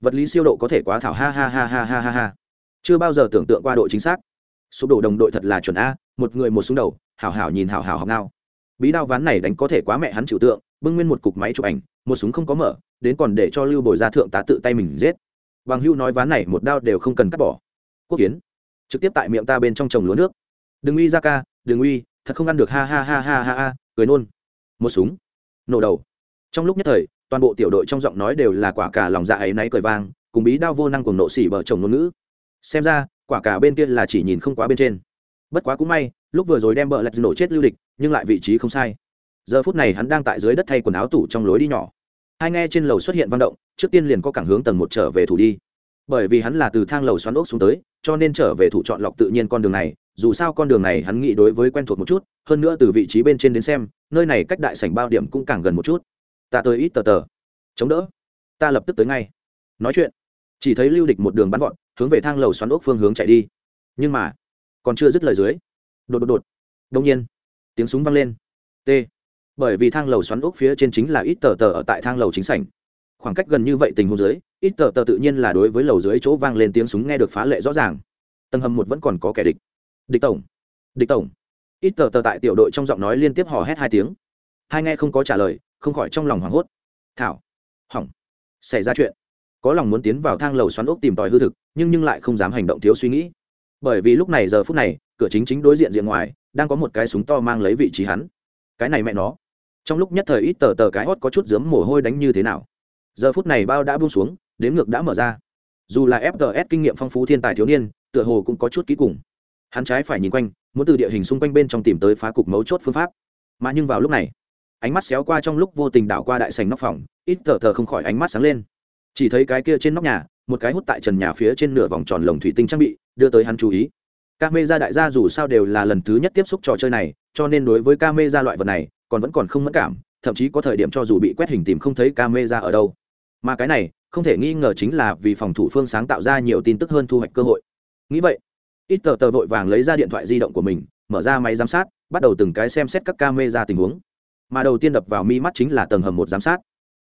vật lý siêu độ có thể quá thảo, ha ha ha ha ha ha ha. Chưa bao giờ tưởng tượng qua độ chính xác. Sụp đổ đồng đội thật là chuẩn a, một người một súng đầu, hảo hảo nhìn hảo hảo học ngao. bí đao ván này đánh có thể quá mẹ hắn chịu tượng, bưng nguyên một cục máy chụp ảnh, một súng không có mở, đến còn để cho lưu bồi ra thượng tá tự tay mình giết. Bằng hưu nói ván này một đao đều không cần cắt bỏ. Quốc kiến trực tiếp tại miệng ta bên trong trồng lúa nước. Đừng uy ra ca, đừng uy, thật không ăn được, ha ha ha ha ha ha, cười nôn. Một súng. Nổ đầu. Trong lúc nhất thời, toàn bộ tiểu đội trong giọng nói đều là quả cả lòng dạ ấy náy cười vang, cùng bí đao vô năng cùng nộ xỉ bờ chồng ngôn ngữ. Xem ra, quả cả bên kia là chỉ nhìn không quá bên trên. Bất quá cũng may, lúc vừa rồi đem bờ lạch nổ chết lưu địch, nhưng lại vị trí không sai. Giờ phút này hắn đang tại dưới đất thay quần áo tủ trong lối đi nhỏ. Hai nghe trên lầu xuất hiện văn động, trước tiên liền có cảng hướng tầng một trở về thủ đi bởi vì hắn là từ thang lầu xoắn ốc xuống tới, cho nên trở về thủ chọn lọc tự nhiên con đường này, dù sao con đường này hắn nghĩ đối với quen thuộc một chút, hơn nữa từ vị trí bên trên đến xem, nơi này cách đại sảnh bao điểm cũng càng gần một chút. Ta tới ít tờ tờ. Chống đỡ. Ta lập tức tới ngay. Nói chuyện. Chỉ thấy lưu địch một đường bắn vọt, hướng về thang lầu xoắn ốc phương hướng chạy đi. Nhưng mà, còn chưa dứt lời dưới. Đột đột đột. Đông nhiên, tiếng súng vang lên. T. Bởi vì thang lầu xoắn ốc phía trên chính là ít tờ tờ ở tại thang lầu chính sảnh khoảng cách gần như vậy tình huống dưới, ít tờ tờ tự nhiên là đối với lầu dưới chỗ vang lên tiếng súng nghe được phá lệ rõ ràng. Tầng hầm một vẫn còn có kẻ địch. Địch tổng. Địch tổng. Ít tờ tờ tại tiểu đội trong giọng nói liên tiếp hò hét hai tiếng. Hai nghe không có trả lời, không khỏi trong lòng hoảng hốt. Thảo. Hỏng. Xảy ra chuyện. Có lòng muốn tiến vào thang lầu xoắn ốc tìm tòi hư thực, nhưng nhưng lại không dám hành động thiếu suy nghĩ. Bởi vì lúc này giờ phút này, cửa chính chính đối diện diện ngoài, đang có một cái súng to mang lấy vị trí hắn. Cái này mẹ nó. Trong lúc nhất thời ít tờ tờ cái hót có chút dướng mồ hôi đánh như thế nào? Giờ phút này bao đã buông xuống đếm ngược đã mở ra. Dù là fts kinh nghiệm phong phú thiên tài thiếu niên, tựa hồ cũng có chút kỹ cùng. Hắn trái phải nhìn quanh, muốn từ địa hình xung quanh bên trong tìm tới phá cục mấu chốt phương pháp. Mà nhưng vào lúc này, ánh mắt xéo qua trong lúc vô tình đảo qua đại sành nóc phòng, ít thở thở không khỏi ánh mắt sáng lên. Chỉ thấy cái kia trên nóc nhà, một cái hút tại trần nhà phía trên nửa vòng tròn lồng thủy tinh trang bị, đưa tới hắn chú ý. Ca mê ra đại gia dù sao đều là lần thứ nhất tiếp xúc trò chơi này, cho nên đối với ca mê ra loại vật này, còn vẫn còn không mất cảm, thậm chí có thời điểm cho dù bị quét hình tìm không thấy ca mê ra ở đâu mà cái này không thể nghi ngờ chính là vì phòng thủ phương sáng tạo ra nhiều tin tức hơn thu hoạch cơ hội. Nghĩ vậy, ít tờ tờ vội vàng lấy ra điện thoại di động của mình, mở ra máy giám sát, bắt đầu từng cái xem xét các ca mê ra tình huống. Mà đầu tiên đập vào mi mắt chính là tầng hầm một giám sát.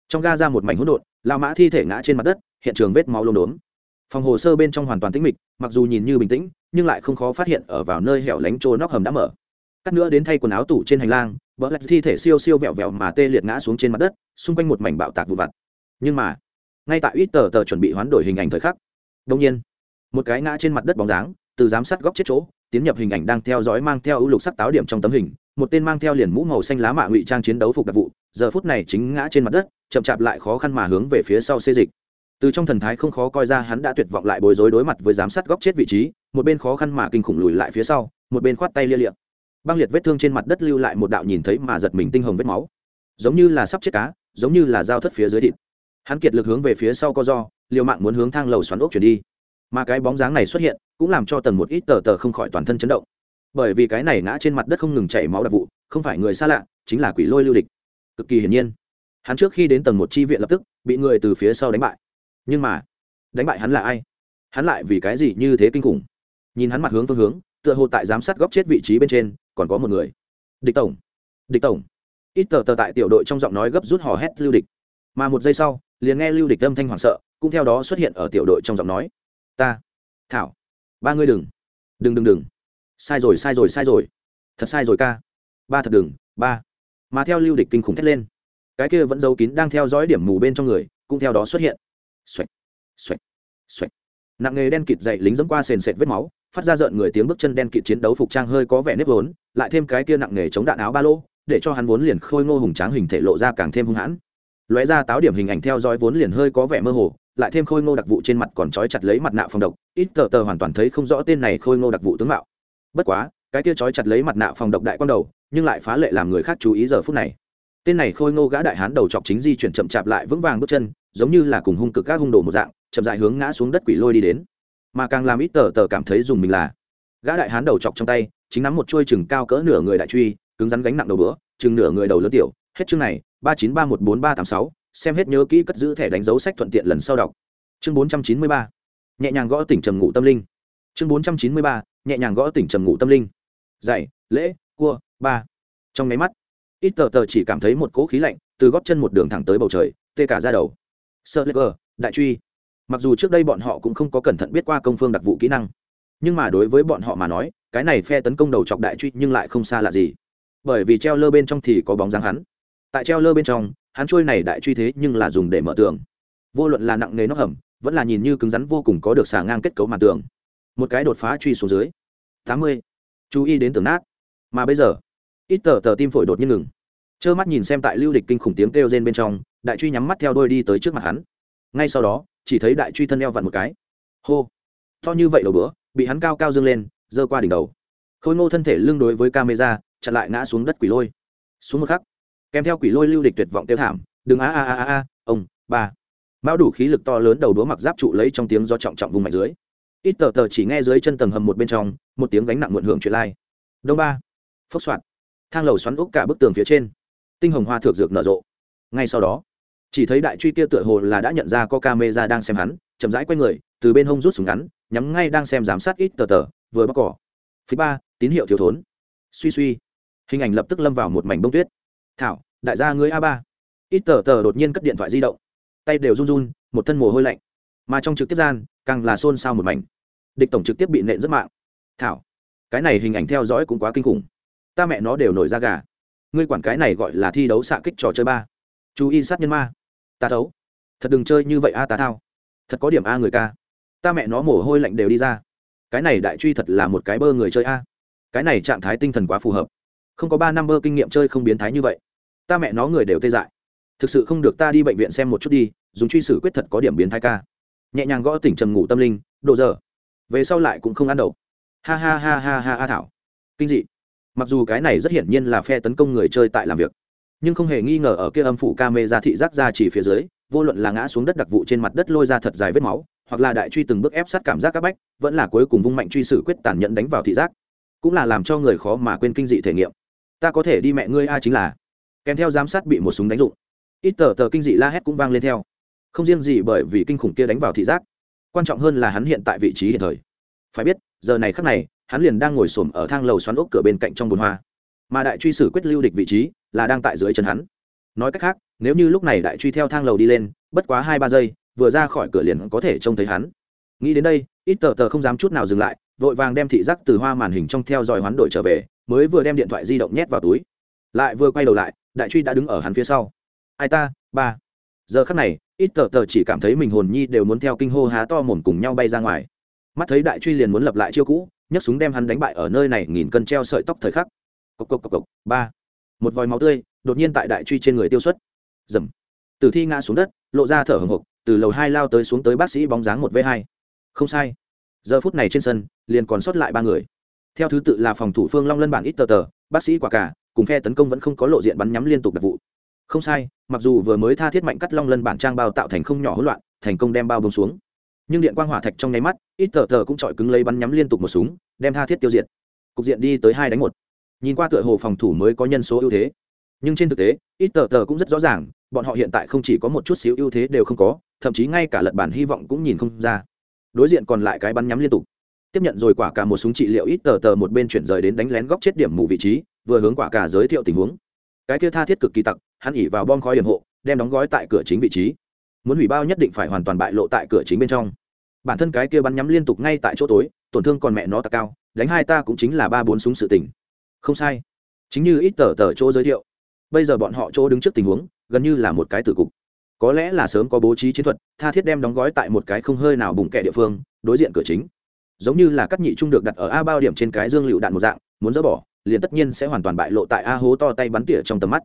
Trong ga ra một mảnh hỗn độn lao mã thi thể ngã trên mặt đất, hiện trường vết máu lốm đốm. Phòng hồ sơ bên trong hoàn toàn tĩnh mịch, mặc dù nhìn như bình tĩnh, nhưng lại không khó phát hiện ở vào nơi hẻo lánh trô nóc hầm đã mở. Cắt nữa đến thay quần áo tủ trên hành lang vợ lạch thi thể siêu siêu vẹo vẹo mà tê liệt ngã xuống trên mặt đất, xung quanh một mảnh bạo tạc vụ vặt nhưng mà, ngay tại ít tờ tờ chuẩn bị hoán đổi hình ảnh thời khắc đông nhiên, một cái ngã trên mặt đất bóng dáng, từ giám sát góc chết chỗ, tiến nhập hình ảnh đang theo dõi mang theo ưu lục sắc táo điểm trong tấm hình, một tên mang theo liền mũ màu xanh lá mạ ngụy trang chiến đấu phục đặc vụ, giờ phút này chính ngã trên mặt đất, chậm chạp lại khó khăn mà hướng về phía sau xê dịch. Từ trong thần thái không khó coi ra hắn đã tuyệt vọng lại bối rối đối mặt với giám sát góc chết vị trí, một bên khó khăn mà kinh khủng lùi lại phía sau, một bên khoát tay lia liệm băng liệt vết thương trên mặt đất lưu lại một đạo nhìn thấy mà giật mình tinh hồng vết máu. Giống như là sắp chết cá, giống như là dao thất phía dưới thịt hắn kiệt lực hướng về phía sau co do, liều mạng muốn hướng thang lầu xoắn ốc chuyển đi. Mà cái bóng dáng này xuất hiện, cũng làm cho tần một ít tờ tờ không khỏi toàn thân chấn động. Bởi vì cái này ngã trên mặt đất không ngừng chảy máu đặc vụ, không phải người xa lạ, chính là quỷ lôi lưu địch. Cực kỳ hiển nhiên, hắn trước khi đến tầng một chi viện lập tức bị người từ phía sau đánh bại. Nhưng mà, đánh bại hắn là ai? Hắn lại vì cái gì như thế kinh khủng? Nhìn hắn mặt hướng phương hướng, tựa hồ tại giám sát góc chết vị trí bên trên, còn có một người. Địch tổng địch tổng. Ít tờ tờ tại tiểu đội trong giọng nói gấp rút hò hét lưu địch. Mà một giây sau liền nghe lưu địch âm thanh hoảng sợ, cũng theo đó xuất hiện ở tiểu đội trong giọng nói. Ta, thảo, ba ngươi đừng đừng đừng đừng. Sai rồi sai rồi sai rồi. Thật sai rồi ca. Ba thật đừng, ba. Mà theo lưu địch kinh khủng thét lên. Cái kia vẫn giấu kín đang theo dõi điểm mù bên trong người, cũng theo đó xuất hiện. Xoạch xoạch xoạch nặng nghề đen kịt dậy lính dẫm qua sền sệt vết máu, phát ra rợn người tiếng bước chân đen kịt chiến đấu phục trang hơi có vẻ nếp vốn, lại thêm cái kia nặng nghề chống đạn áo ba lô, để cho hắn vốn liền khôi ngô hùng tráng hình thể lộ ra càng thêm hung hãn lóe ra táo điểm hình ảnh theo dõi vốn liền hơi có vẻ mơ hồ, lại thêm khôi ngô đặc vụ trên mặt còn trói chặt lấy mặt nạ phòng độc, ít tờ tờ hoàn toàn thấy không rõ tên này khôi ngô đặc vụ tướng mạo. Bất quá, cái kia trói chặt lấy mặt nạ phòng độc đại quan đầu, nhưng lại phá lệ làm người khác chú ý giờ phút này. Tên này khôi ngô gã đại hán đầu chọc chính di chuyển chậm chạp lại vững vàng bước chân, giống như là cùng hung cực các hung đồ một dạng, chậm dại hướng ngã xuống đất quỷ lôi đi đến. Mà càng làm ít tờ tờ cảm thấy dùng mình là, gã đại hán đầu chọc trong tay, chính nắm một chuôi chừng cao cỡ nửa người đại truy, cứng rắn gánh nặng đầu bữa, chừng nửa người đầu lớn tiểu, hết chương này ba chín ba một bốn ba tám sáu, xem hết nhớ kỹ cất giữ thẻ đánh dấu sách thuận tiện lần sau đọc. Chương bốn trăm chín mươi ba, nhẹ nhàng gõ tỉnh trầm ngủ tâm linh. Chương bốn trăm chín mươi ba, nhẹ nhàng gõ tỉnh trầm ngủ tâm linh. Dạy, lễ, cua, ba. Trong máy mắt, ít tờ tờ chỉ cảm thấy một cỗ khí lạnh từ góp chân một đường thẳng tới bầu trời, tê cả ra đầu. Sợ lê cơ đại truy. Mặc dù trước đây bọn họ cũng không có cẩn thận biết qua công phương đặc vụ kỹ năng, nhưng mà đối với bọn họ mà nói, cái này phe tấn công đầu chọc đại truy nhưng lại không xa là gì. Bởi vì treo lơ bên trong thì có bóng dáng hắn tại treo lơ bên trong, hắn trôi này đại truy thế nhưng là dùng để mở tường. Vô luận là nặng nề nóc hầm, vẫn là nhìn như cứng rắn vô cùng có được xả ngang kết cấu màn tường. Một cái đột phá truy xuống dưới. Tám mươi. Chú ý đến tường nát. Mà bây giờ, ít tờ tờ tim phổi đột nhiên ngừng. Trơ mắt nhìn xem tại lưu địch kinh khủng tiếng kêu rên bên trong, đại truy nhắm mắt theo đôi đi tới trước mặt hắn. Ngay sau đó, chỉ thấy đại truy thân eo vặn một cái. Hô. To như vậy đầu bữa, bị hắn cao cao dâng lên, giơ qua đỉnh đầu. Khôi ngô thân thể lưng đối với camera, chặn lại ngã xuống đất quỷ lôi. Xuống một khắc kèm theo quỷ lôi lưu địch tuyệt vọng tiêu thảm, đừng a a a a ông ba mão đủ khí lực to lớn đầu đũa mặc giáp trụ lấy trong tiếng do trọng trọng vùng mạch dưới. Ít tờ tờ chỉ nghe dưới chân tầng hầm một bên trong, một tiếng gánh nặng muộn hưởng chuyện lai. Đông ba. Phốc soạn thang lầu xoắn úp cả bức tường phía trên. Tinh hồng hoa thược dược nở rộ. Ngay sau đó, chỉ thấy đại truy kia tựa hồ là đã nhận ra có ca mê ra đang xem hắn, chậm rãi q u a người, từ bên hông rút súng ngắn, nhắm ngay đang xem giám sát ít tờ tờ, vừa bóc cỏ. Phí ba, tín hiệu thiếu thốn. Suy suy. Hình ảnh lập tức lâm vào một mảnh bông tuyết thảo, đại gia ngươi a ba. Ít tờ tờ đột nhiên cất điện thoại di động. Tay đều run run, một thân mồ hôi lạnh. Mà trong trực tiếp gian, càng là xôn xao một mảnh. Địch tổng trực tiếp bị nện rất mạng. Thảo, cái này hình ảnh theo dõi cũng quá kinh khủng. Ta mẹ nó đều nổi ra gà. Ngươi quản cái này gọi là thi đấu xạ kích trò chơi ba. Chú y sát nhân ma. Ta thấu. Thật đừng chơi như vậy a ta thao. Thật có điểm a người ca. Ta mẹ nó mồ hôi lạnh đều đi ra. Cái này đại truy thật là một cái bơ người chơi a. Cái này trạng thái tinh thần quá phù hợp. Không có ba năm bơ kinh nghiệm chơi không biến thái như vậy ta mẹ nó người đều tê dại. Thực sự không được ta đi bệnh viện xem một chút đi, dùng truy sử quyết thật có điểm biến thái ca. Nhẹ nhàng gõ tỉnh trầm ngủ tâm linh độ giờ về sau lại cũng không ăn đầu ha ha ha ha ha ha thảo. Kinh dị. Mặc dù cái này rất hiển nhiên là phe tấn công người chơi tại làm việc, nhưng không hề nghi ngờ ở kia âm phủ ca mê ra thị giác ra chỉ phía dưới, vô luận là ngã xuống đất đặc vụ trên mặt đất lôi ra thật dài vết máu, hoặc là đại truy từng bước ép sát cảm giác các bách, vẫn là cuối cùng vung mạnh truy sử quyết tàn nhẫn đánh vào thị giác. Cũng là làm cho người khó mà quên kinh dị thể nghiệm. Ta có thể đi mẹ ngươi a chính là kèm theo giám sát bị một súng đánh dụng. Ít tờ tờ kinh dị la hét cũng vang lên theo. Không riêng gì bởi vì kinh khủng kia đánh vào thị giác, quan trọng hơn là hắn hiện tại vị trí hiện thời. Phải biết, giờ này khắc này, hắn liền đang ngồi xổm ở thang lầu xoắn ốc cửa bên cạnh trong bồn hoa. Mà đại truy sử quyết lưu địch vị trí là đang tại dưới chân hắn. Nói cách khác, nếu như lúc này đại truy theo thang lầu đi lên, bất quá hai ba giây, vừa ra khỏi cửa liền có thể trông thấy hắn. Nghĩ đến đây, ít tờ tờ không dám chút nào dừng lại, vội vàng đem thị giác từ hoa màn hình trong theo dõi hoán đổi trở về, mới vừa đem điện thoại di động nhét vào túi lại vừa quay đầu lại, đại truy đã đứng ở hắn phía sau. Ai ta? Ba. Giờ khắc này, ít tờ tờ chỉ cảm thấy mình hồn nhi đều muốn theo kinh hô há to mồm cùng nhau bay ra ngoài. Mắt thấy đại truy liền muốn lập lại chiêu cũ, nhấc súng đem hắn đánh bại ở nơi này nghìn cân treo sợi tóc thời khắc. Cộc cộc cộc cộc. Ba. Một vòi máu tươi đột nhiên tại đại truy trên người tiêu xuất. Dầm. Tử thi ngã xuống đất, lộ ra thở hồng hộc, từ lầu hai lao tới xuống tới bác sĩ bóng dáng một v hai. Không sai. Giờ phút này trên sân, liền còn sót lại ba người. Theo thứ tự là phòng thủ phương long lân bản ít tờ tờ, bác sĩ quả cả cùng phe tấn công vẫn không có lộ diện bắn nhắm liên tục đặc vụ. Không sai, mặc dù vừa mới tha thiết mạnh cắt long lân bản trang bao tạo thành không nhỏ hỗn loạn, thành công đem bao bông xuống. Nhưng điện quang hỏa thạch trong nháy mắt, ít tờ tờ cũng chọi cứng lấy bắn nhắm liên tục một súng, đem tha thiết tiêu diệt. Cục diện đi tới hai đánh một. Nhìn qua tựa hồ phòng thủ mới có nhân số ưu thế. Nhưng trên thực tế, ít tờ tờ cũng rất rõ ràng, bọn họ hiện tại không chỉ có một chút xíu ưu thế đều không có, thậm chí ngay cả lật bản hy vọng cũng nhìn không ra. Đối diện còn lại cái bắn nhắm liên tục. Tiếp nhận rồi quả cả một súng trị liệu, ít tờ tờ một bên chuyển rời đến đánh lén góc chết điểm mù vị trí vừa hướng quả cả giới thiệu tình huống. Cái kia tha thiết cực kỳ tặc, hắn ỉ vào bom khói hiểm hộ, đem đóng gói tại cửa chính vị trí. Muốn hủy bao nhất định phải hoàn toàn bại lộ tại cửa chính bên trong. Bản thân cái kia bắn nhắm liên tục ngay tại chỗ tối, tổn thương còn mẹ nó tặc cao, đánh hai ta cũng chính là ba bốn súng sự tình. Không sai. Chính như ít tờ tờ chỗ giới thiệu. Bây giờ bọn họ chỗ đứng trước tình huống, gần như là một cái tử cục. Có lẽ là sớm có bố trí chiến thuật, tha thiết đem đóng gói tại một cái không hơi nào bùng kẹ địa phương, đối diện cửa chính. Giống như là cắt nhị trung được đặt ở a bao điểm trên cái dương lựu đạn một dạng, muốn dỡ bỏ liền tất nhiên sẽ hoàn toàn bại lộ tại a hố to tay bắn tỉa trong tầm mắt.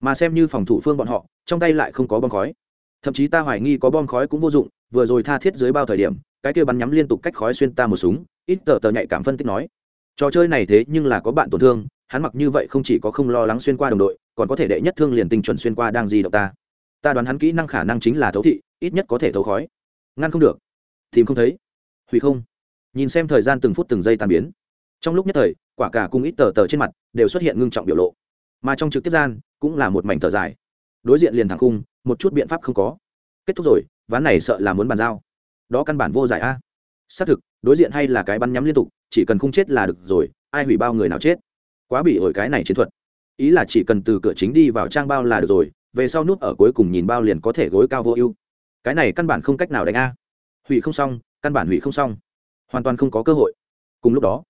Mà xem như phòng thủ phương bọn họ, trong tay lại không có bom khói. Thậm chí ta hoài nghi có bom khói cũng vô dụng, vừa rồi tha thiết dưới bao thời điểm, cái kia bắn nhắm liên tục cách khói xuyên ta một súng, ít tờ tờ nhạy cảm phân tích nói. Trò chơi này thế nhưng là có bạn tổn thương, hắn mặc như vậy không chỉ có không lo lắng xuyên qua đồng đội, còn có thể đệ nhất thương liền tinh chuẩn xuyên qua đang gì động ta. Ta đoán hắn kỹ năng khả năng chính là thấu thị, ít nhất có thể thấu khói. Ngăn không được. Tìm không thấy. Hủy không. Nhìn xem thời gian từng phút từng giây tan biến. Trong lúc nhất thời quả cả cùng ít tờ tờ trên mặt đều xuất hiện ngưng trọng biểu lộ. Mà trong trực tiếp gian cũng là một mảnh thở dài. Đối diện liền thẳng khung, một chút biện pháp không có. Kết thúc rồi, ván này sợ là muốn bàn giao. Đó căn bản vô giải a. Xác thực, đối diện hay là cái bắn nhắm liên tục, chỉ cần không chết là được rồi, ai hủy bao người nào chết. Quá bị ổi cái này chiến thuật. Ý là chỉ cần từ cửa chính đi vào trang bao là được rồi, về sau nút ở cuối cùng nhìn bao liền có thể gối cao vô ưu. Cái này căn bản không cách nào đánh a. Hủy không xong, căn bản hủy không xong. Hoàn toàn không có cơ hội. Cùng lúc đó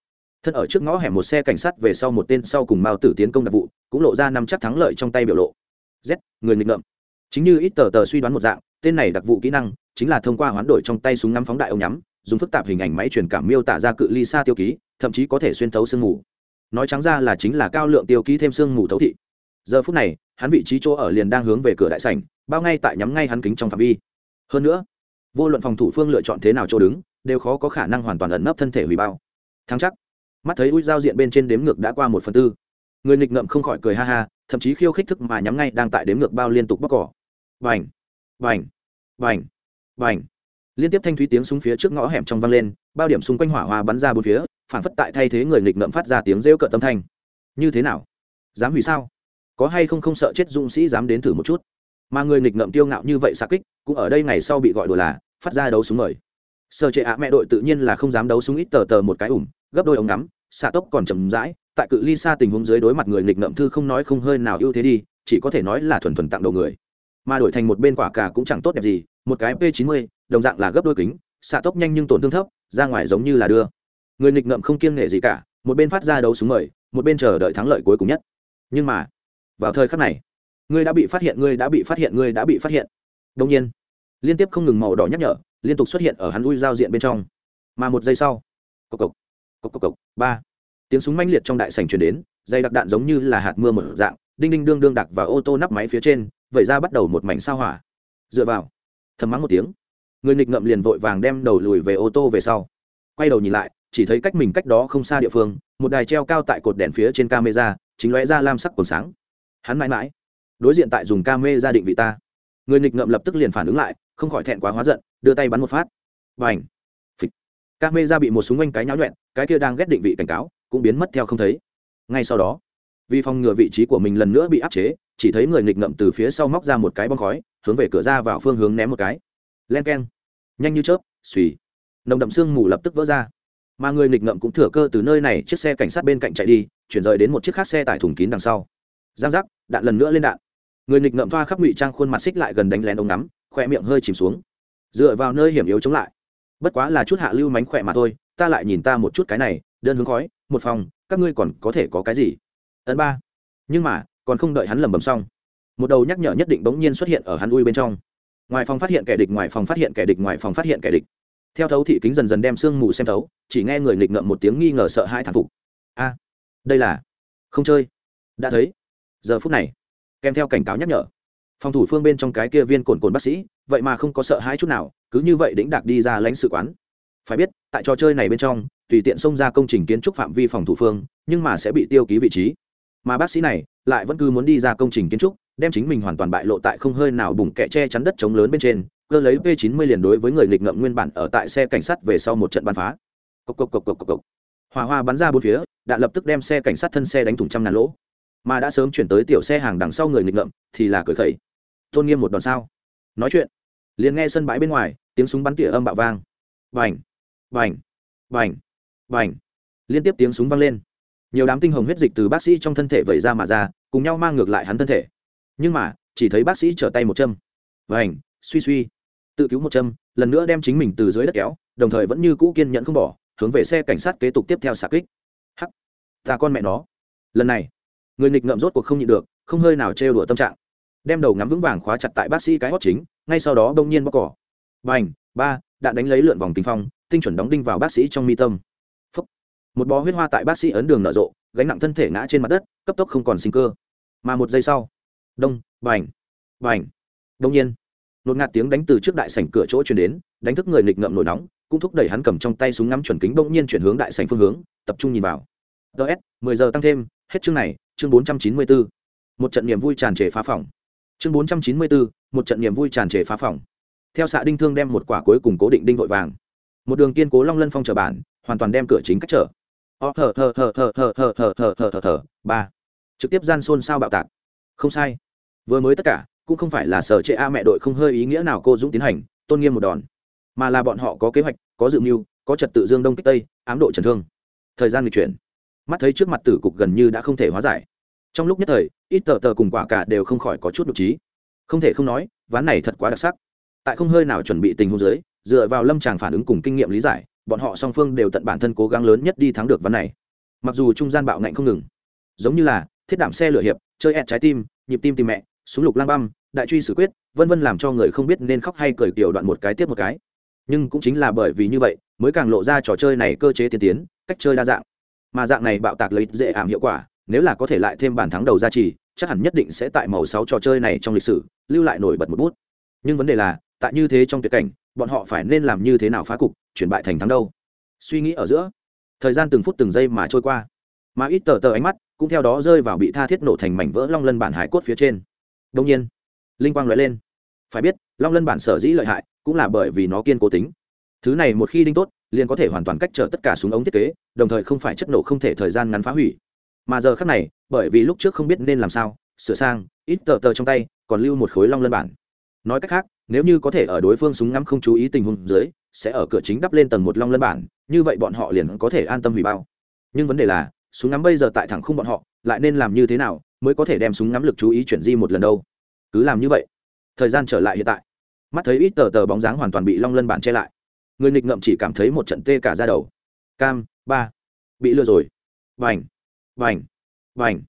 thân ở trước ngõ hẻm một xe cảnh sát về sau một tên sau cùng mao tử tiến công đặc vụ, cũng lộ ra nắm chắc thắng lợi trong tay biểu lộ. Z, người nghịch ngợm. Chính như ít tờ tờ suy đoán một dạng, tên này đặc vụ kỹ năng chính là thông qua hoán đổi trong tay súng ngắm phóng đại ống nhắm, dùng phức tạp hình ảnh máy truyền cảm miêu tả ra cự ly xa tiêu ký, thậm chí có thể xuyên thấu sương mù. Nói trắng ra là chính là cao lượng tiêu ký thêm sương mù thấu thị. Giờ phút này, hắn vị trí chỗ ở liền đang hướng về cửa đại sảnh, bao ngay tại nhắm ngay hắn kính trong phạm vi. Hơn nữa, vô luận phòng thủ phương lựa chọn thế nào chỗ đứng, đều khó có khả năng hoàn toàn ẩn nấp thân thể hủy bao. Thắng chắc mắt thấy ui giao diện bên trên đếm ngược đã qua một phần tư. Người nghịch ngợm không khỏi cười ha ha, thậm chí khiêu khích thức mà nhắm ngay đang tại đếm ngược bao liên tục bóc cỏ. Vành vành vành vành liên tiếp thanh thúy tiếng súng phía trước ngõ hẻm trong vang lên, bao điểm xung quanh hỏa hoa bắn ra bốn phía, phản phất tại thay thế người nghịch ngợm phát ra tiếng rêu cợt tâm thanh. Như thế nào? Dám hủy sao? Có hay không không sợ chết dũng sĩ dám đến thử một chút? Mà người nghịch ngợm tiêu ngạo như vậy xa kích, cũng ở đây ngày sau bị gọi đùa là, phát ra đấu súng mời. Sơ chế ạ mẹ đội tự nhiên là không dám đấu súng ít tờ tờ một cái ủng gấp đôi ống ngắm xạ tốc còn chậm rãi, tại cự ly xa tình huống dưới đối mặt người nghịch ngợm thư không nói không hơi nào ưu thế đi, chỉ có thể nói là thuần thuần tặng đầu người. Mà đổi thành một bên quả cả cũng chẳng tốt đẹp gì, một cái p 90 đồng dạng là gấp đôi kính xạ tốc nhanh nhưng tổn thương thấp, ra ngoài giống như là đưa. Người nghịch ngợm không kiêng nghệ gì cả, một bên phát ra đấu súng mời, một bên chờ đợi thắng lợi cuối cùng nhất. Nhưng mà, vào thời khắc này, ngươi đã bị phát hiện, ngươi đã bị phát hiện, ngươi đã bị phát hiện. Đông nhiên, liên tiếp không ngừng màu đỏ nhắc nhở, liên tục xuất hiện ở hắn lui giao diện bên trong. Mà một giây sau, cộc cộc cốc cốc cốc ba. Tiếng súng manh liệt trong đại sảnh truyền đến, dây đặc đạn giống như là hạt mưa một dạng, đinh đinh đương đương đặc vào ô tô nắp máy phía trên, vẩy ra bắt đầu một mảnh sao hỏa. Dựa vào, thầm mắng một tiếng. Người nghịch ngậm liền vội vàng đem đầu lùi về ô tô về sau. Quay đầu nhìn lại, chỉ thấy cách mình cách đó không xa địa phương, một đài treo cao tại cột đèn phía trên camera, chính lóe ra lam sắc còn sáng. Hắn mãi mãi, đối diện tại dùng camera định vị ta. Người nghịch ngậm lập tức liền phản ứng lại, không khỏi thẹn quá hóa giận, đưa tay bắn một phát. Và ảnh camera bị một súng quanh cái nháo nhuẹn, cái kia đang ghét định vị cảnh cáo, cũng biến mất theo không thấy. Ngay sau đó, vì phòng ngừa vị trí của mình lần nữa bị áp chế, chỉ thấy người nghịch ngậm từ phía sau móc ra một cái bong khói, hướng về cửa ra vào phương hướng ném một cái. Len k e n nhanh như chớp suy nồng đậm sương mù lập tức vỡ ra. Mà người nghịch ngậm cũng thừa cơ từ nơi này chiếc xe cảnh sát bên cạnh chạy đi, chuyển rời đến một chiếc khác xe tải thùng kín đằng sau. Giang giác, đạn lần nữa lên đạn. Người nghịch ngậm thoa khắp ngụy trang khuôn mặt xích lại gần đánh lén ống nắm khoe miệng hơi chìm xuống. Dựa vào nơi hiểm yếu chống lại bất quá là chút hạ lưu mánh khỏe mà thôi, ta lại nhìn ta một chút cái này, đơn hướng khói, một phòng, các ngươi còn có thể có cái gì? Ấn ba. Nhưng mà, còn không đợi hắn lẩm bẩm xong, một đầu nhắc nhở nhất định bỗng nhiên xuất hiện ở hắn ui bên trong. Ngoài phòng phát hiện kẻ địch, ngoài phòng phát hiện kẻ địch, ngoài phòng phát hiện kẻ địch. Theo thấu thị kính dần dần đem sương mù xem thấu, chỉ nghe người nghịch ngợm một tiếng nghi ngờ sợ hãi thản phục. A, đây là, không chơi. Đã thấy. Giờ phút này, kèm theo cảnh cáo nhắc nhở. Phòng thủ phương bên trong cái kia viên cồn cồn bác sĩ, vậy mà không có sợ hãi chút nào cứ như vậy đĩnh đạc đi ra lãnh sự quán. Phải biết, tại trò chơi này bên trong, tùy tiện xông ra công trình kiến trúc phạm vi phòng thủ phương, nhưng mà sẽ bị tiêu ký vị trí. Mà bác sĩ này lại vẫn cứ muốn đi ra công trình kiến trúc, đem chính mình hoàn toàn bại lộ tại không hơi nào bùng kẹ che chắn đất chống lớn bên trên, cơ lấy p 90 liền đối với người nghịch ngợm nguyên bản ở tại xe cảnh sát về sau một trận bắn phá. Cộc cộc cộc cộc cộc cộc. Hỏa hoa bắn ra bốn phía, đạn lập tức đem xe cảnh sát thân xe đánh thủng trăm ngàn lỗ. Mà đã sớm chuyển tới tiểu xe hàng đằng sau người nghịch ngợm, thì là cười khẩy. Tôn nghiêm một đòn sao? Nói chuyện. Liền nghe sân bãi bên ngoài tiếng súng bắn tỉa âm bạo vang. Vành vành vành vành liên tiếp tiếng súng vang lên. Nhiều đám tinh hồng huyết dịch từ bác sĩ trong thân thể vẩy ra mà ra, cùng nhau mang ngược lại hắn thân thể. Nhưng mà, chỉ thấy bác sĩ trở tay một châm. Vành suy suy! Tự cứu một châm, lần nữa đem chính mình từ dưới đất kéo, đồng thời vẫn như cũ kiên nhẫn không bỏ, hướng về xe cảnh sát kế tục tiếp theo xạ kích. Hắc! Ta con mẹ nó! Lần này, người nghịch ngợm rốt cuộc không nhịn được, không hơi nào trêu đùa tâm trạng. Đem đầu ngắm vững vàng khóa chặt tại bác sĩ cái hót chính, ngay sau đó bỗng nhiên bóc cỏ bành ba đạn đánh lấy lượn vòng kinh phong, tinh chuẩn đóng đinh vào bác sĩ trong mi tâm. Phúc. một bó huyết hoa tại bác sĩ ấn đường nở rộ, gánh nặng thân thể ngã trên mặt đất, cấp tốc không còn sinh cơ. Mà một giây sau, đông bành bành đông nhiên, nột ngạt tiếng đánh từ trước đại sảnh cửa chỗ chuyển đến, đánh thức người nghịch ngợm nổi nóng, cũng thúc đẩy hắn cầm trong tay súng ngắm chuẩn kính bỗng nhiên chuyển hướng đại sảnh phương hướng, tập trung nhìn vào. Ts mười giờ tăng thêm, hết chương này, chương bốn trăm chín mươi bốn một trận niềm vui tràn trề phá phòng. Chương bốn trăm chín mươi bốn một trận niềm vui tràn trề phá phòng theo xạ đinh thương đem một quả cuối cùng cố định đinh vội vàng một đường kiên cố long lân phong trở bản hoàn toàn đem cửa chính cách trở ó thở thở thở thở thở thở thở thở thở thở thở ba trực tiếp gian xôn xao bạo tạc không sai vừa mới tất cả cũng không phải là sở trệ a mẹ đội không hơi ý nghĩa nào cô dũng tiến hành tôn nghiêm một đòn mà là bọn họ có kế hoạch có dự mưu có trật tự dương đông kích tây ám độ trần thương thời gian lịch chuyển mắt thấy trước mặt tử cục gần như đã không thể hóa giải trong lúc nhất thời ít tờ tờ cùng quả cả đều không khỏi có chút độc trí không thể không nói ván này thật quá đặc sắc tại không hơi nào chuẩn bị tình huống dưới, dựa vào lâm tràng phản ứng cùng kinh nghiệm lý giải, bọn họ song phương đều tận bản thân cố gắng lớn nhất đi thắng được ván này. Mặc dù trung gian bạo ngạnh không ngừng, giống như là thiết đạm xe lửa hiệp, chơi ẹt trái tim, nhịp tim tìm mẹ, súng lục lang băm, đại truy xử quyết, vân vân làm cho người không biết nên khóc hay cười kiểu đoạn một cái tiếp một cái. Nhưng cũng chính là bởi vì như vậy, mới càng lộ ra trò chơi này cơ chế tiên tiến, cách chơi đa dạng. Mà dạng này bạo tạc lợi dễ ảm hiệu quả, nếu là có thể lại thêm bàn thắng đầu ra trì chắc hẳn nhất định sẽ tại màu sáu trò chơi này trong lịch sử, lưu lại nổi bật một bút. Nhưng vấn đề là tại như thế trong tuyệt cảnh, bọn họ phải nên làm như thế nào phá cục, chuyển bại thành thắng đâu? Suy nghĩ ở giữa, thời gian từng phút từng giây mà trôi qua. Mà ít tờ tờ ánh mắt cũng theo đó rơi vào bị tha thiết nổ thành mảnh vỡ long lân bản hải cốt phía trên. Đông nhiên, linh quang nói lên. Phải biết, long lân bản sở dĩ lợi hại cũng là bởi vì nó kiên cố tính. Thứ này một khi đinh tốt, liền có thể hoàn toàn cách trở tất cả súng ống thiết kế, đồng thời không phải chất nổ không thể thời gian ngắn phá hủy. Mà giờ khác này, bởi vì lúc trước không biết nên làm sao, sửa sang, ít tờ tờ trong tay, còn lưu một khối long lân bản nói cách khác, nếu như có thể ở đối phương súng ngắm không chú ý tình huống dưới, sẽ ở cửa chính đắp lên tầng một long lân bản, như vậy bọn họ liền có thể an tâm hủy bao. Nhưng vấn đề là, súng ngắm bây giờ tại thẳng khung bọn họ, lại nên làm như thế nào mới có thể đem súng ngắm lực chú ý chuyển di một lần đâu? Cứ làm như vậy. Thời gian trở lại hiện tại. Mắt thấy ít tờ tờ bóng dáng hoàn toàn bị long lân bản che lại. Người nghịch ngậm chỉ cảm thấy một trận tê cả ra đầu. Cam, ba. Bị lừa rồi. Vành vành vành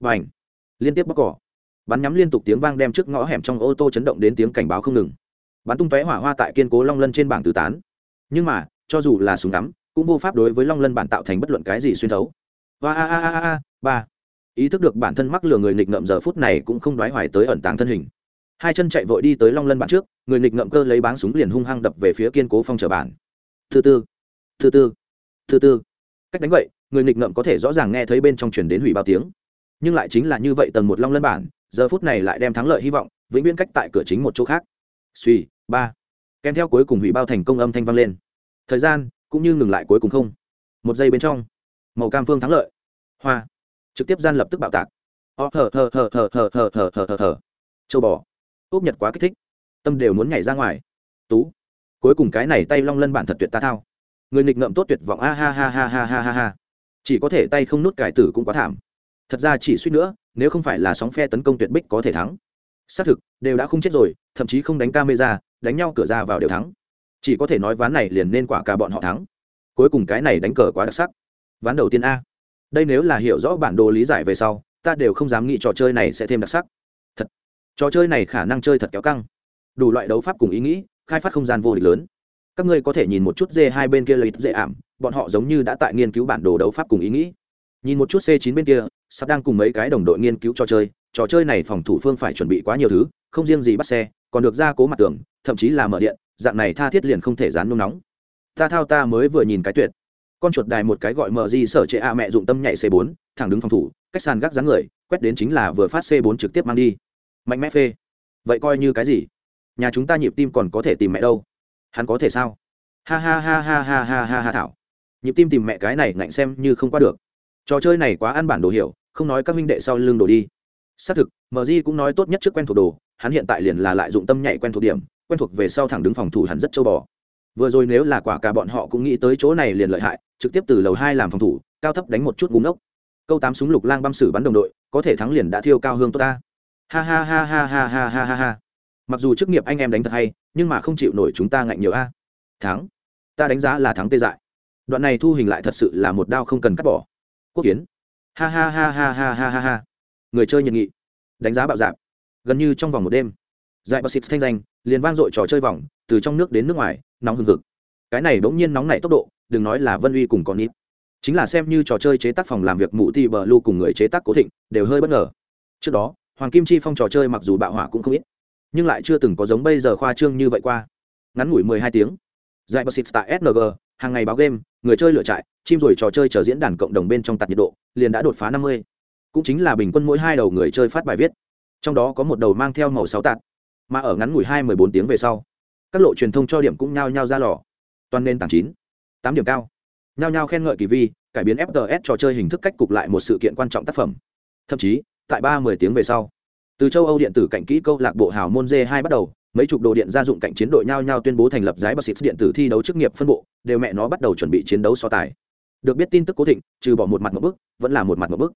vành. Liên tiếp bóc cỏ bắn nhắm liên tục tiếng vang đem trước ngõ hẻm trong ô tô chấn động đến tiếng cảnh báo không ngừng. Bắn tung tóe hỏa hoa tại kiên cố long lân trên bảng tứ tán. Nhưng mà, cho dù là súng ngắm, cũng vô pháp đối với long lân bản tạo thành bất luận cái gì xuyên thấu. Ba a a a a ba. Ý thức được bản thân mắc lừa người nghịch ngợm giờ phút này cũng không đoái hoài tới ẩn tàng thân hình. Hai chân chạy vội đi tới long lân bản trước, người nghịch ngợm cơ lấy báng súng liền hung hăng đập về phía kiên cố phong trở bản. Thứ tư thứ tư thứ tư. Cách đánh vậy người nghịch ngợm có thể rõ ràng nghe thấy bên trong chuyển đến hủy bao tiếng. Nhưng lại chính là như vậy tầng một long lân bản giờ phút này lại đem thắng lợi hy vọng vĩnh viễn cách tại cửa chính một chỗ khác. Suy, ba. Kèm theo cuối cùng hủy bao thành công âm thanh vang lên. Thời gian cũng như ngừng lại cuối cùng không. Một giây bên trong, màu cam phương thắng lợi. Hoa. Trực tiếp gian lập tức bạo tạc. Ó thở thở thở thở thở thở thở thở thở thở. Châu bò. Úp nhật quá kích thích. Tâm đều muốn nhảy ra ngoài. Tú. Cuối cùng cái này tay long lân bản thật tuyệt ta thao. Người nghịch ngợm tốt tuyệt vọng. A ha ha ha ha ha ha ha. Chỉ có thể tay không nút cải tử cũng quá thảm thật ra chỉ suýt nữa, nếu không phải là sóng phe tấn công tuyệt bích có thể thắng. Xác thực, đều đã không chết rồi, thậm chí không đánh camera, đánh nhau cửa ra vào đều thắng. Chỉ có thể nói ván này liền nên quả cả bọn họ thắng. Cuối cùng cái này đánh cờ quá đặc sắc. Ván đầu tiên a. Đây nếu là hiểu rõ bản đồ lý giải về sau, ta đều không dám nghĩ trò chơi này sẽ thêm đặc sắc. Thật. Trò chơi này khả năng chơi thật kéo căng. Đủ loại đấu pháp cùng ý nghĩ, khai phát không gian vô địch lớn. Các ngươi có thể nhìn một chút d hai bên kia lợi dễ ảm, bọn họ giống như đã tại nghiên cứu bản đồ đấu pháp cùng ý nghĩ. Nhìn một chút c 9 bên kia sắp đang cùng mấy cái đồng đội nghiên cứu trò chơi trò chơi này phòng thủ phương phải chuẩn bị quá nhiều thứ, không riêng gì bắt xe, còn được ra cố mặt tường, thậm chí là mở điện, dạng này tha thiết liền không thể dán nung nóng. Ta thao ta mới vừa nhìn cái tuyệt. Con chuột đài một cái gọi mờ di sở trệ a mẹ dụng tâm nhảy c 4 thẳng đứng phòng thủ, cách sàn gác dáng người, quét đến chính là vừa phát c 4 trực tiếp mang đi. Mạnh mẽ phê. Vậy coi như cái gì? Nhà chúng ta nhịp tim còn có thể tìm mẹ đâu? Hắn có thể sao? Ha ha ha ha ha ha ha ha thảo. Nhịp tim tìm mẹ cái này ngạnh xem như không qua được. Trò chơi này quá ăn bản đồ hiểu không nói các minh đệ sau lưng đồ đi. Xác thực mờ di cũng nói tốt nhất trước quen thuộc đồ, hắn hiện tại liền là lại dụng tâm nhạy quen thuộc điểm, quen thuộc về sau thẳng đứng phòng thủ hắn rất châu bò. Vừa rồi nếu là quả cả bọn họ cũng nghĩ tới chỗ này liền lợi hại, trực tiếp từ lầu hai làm phòng thủ, cao thấp đánh một chút búng ốc. Câu tám súng lục lang băm sử bắn đồng đội, có thể thắng liền đã thiêu cao hương tốt ta. Ha ha ha ha ha ha ha ha ha mặc dù chức nghiệp anh em đánh thật hay, nhưng mà không chịu nổi chúng ta ngạnh nhiều a. Thắng. Ta đánh giá là thắng tê dại. Đoạn này thu hình lại thật sự là một đao không cần cắt bỏ. Quốc kiến ha ha ha ha ha ha ha ha. Người chơi nhiệt nghị. Đánh giá bạo dạp gần như trong vòng một đêm. Dạy bác sĩ thanh danh, liền vang dội trò chơi vòng, từ trong nước đến nước ngoài, nóng hừng hực. Cái này bỗng nhiên nóng nảy tốc độ, đừng nói là vân uy cùng con ít chính là xem như trò chơi chế tác phòng làm việc mụ ti bờ lu cùng người chế tác cố thịnh, đều hơi bất ngờ. Trước đó, hoàng kim chi phong trò chơi mặc dù bạo hỏa cũng không ít, nhưng lại chưa từng có giống bây giờ khoa trương như vậy qua. Ngắn ngủi mười hai tiếng. Dạy bác sĩ tại sng hàng ngày báo game, người chơi lựa trại, chim rồi trò chơi chờ diễn đàn cộng đồng bên trong tạt nhiệt độ, liền đã đột phá năm mươi. Cũng chính là bình quân mỗi hai đầu người chơi phát bài viết. Trong đó có một đầu mang theo màu sáu tạt, mà ở ngắn ngủi hai mười bốn tiếng về sau, các lộ truyền thông cho điểm cũng nhao nhao ra lò. Toàn nền tảng chín, tám điểm cao. Nhao nhao khen ngợi kỳ vi, cải biến fts trò chơi hình thức cách cục lại một sự kiện quan trọng tác phẩm. Thậm chí, tại ba mươi tiếng về sau, từ châu âu điện tử cạnh kỹ câu lạc bộ hào môn d hai bắt đầu mấy chục đồ điện gia dụng cạnh chiến đội nhau nhau tuyên bố thành lập giải bác sĩ điện tử thi đấu chức nghiệp phân bộ, đều mẹ nó bắt đầu chuẩn bị chiến đấu so tài. Được biết tin tức cố thịnh, trừ bỏ một mặt một bức, vẫn là một mặt một bức.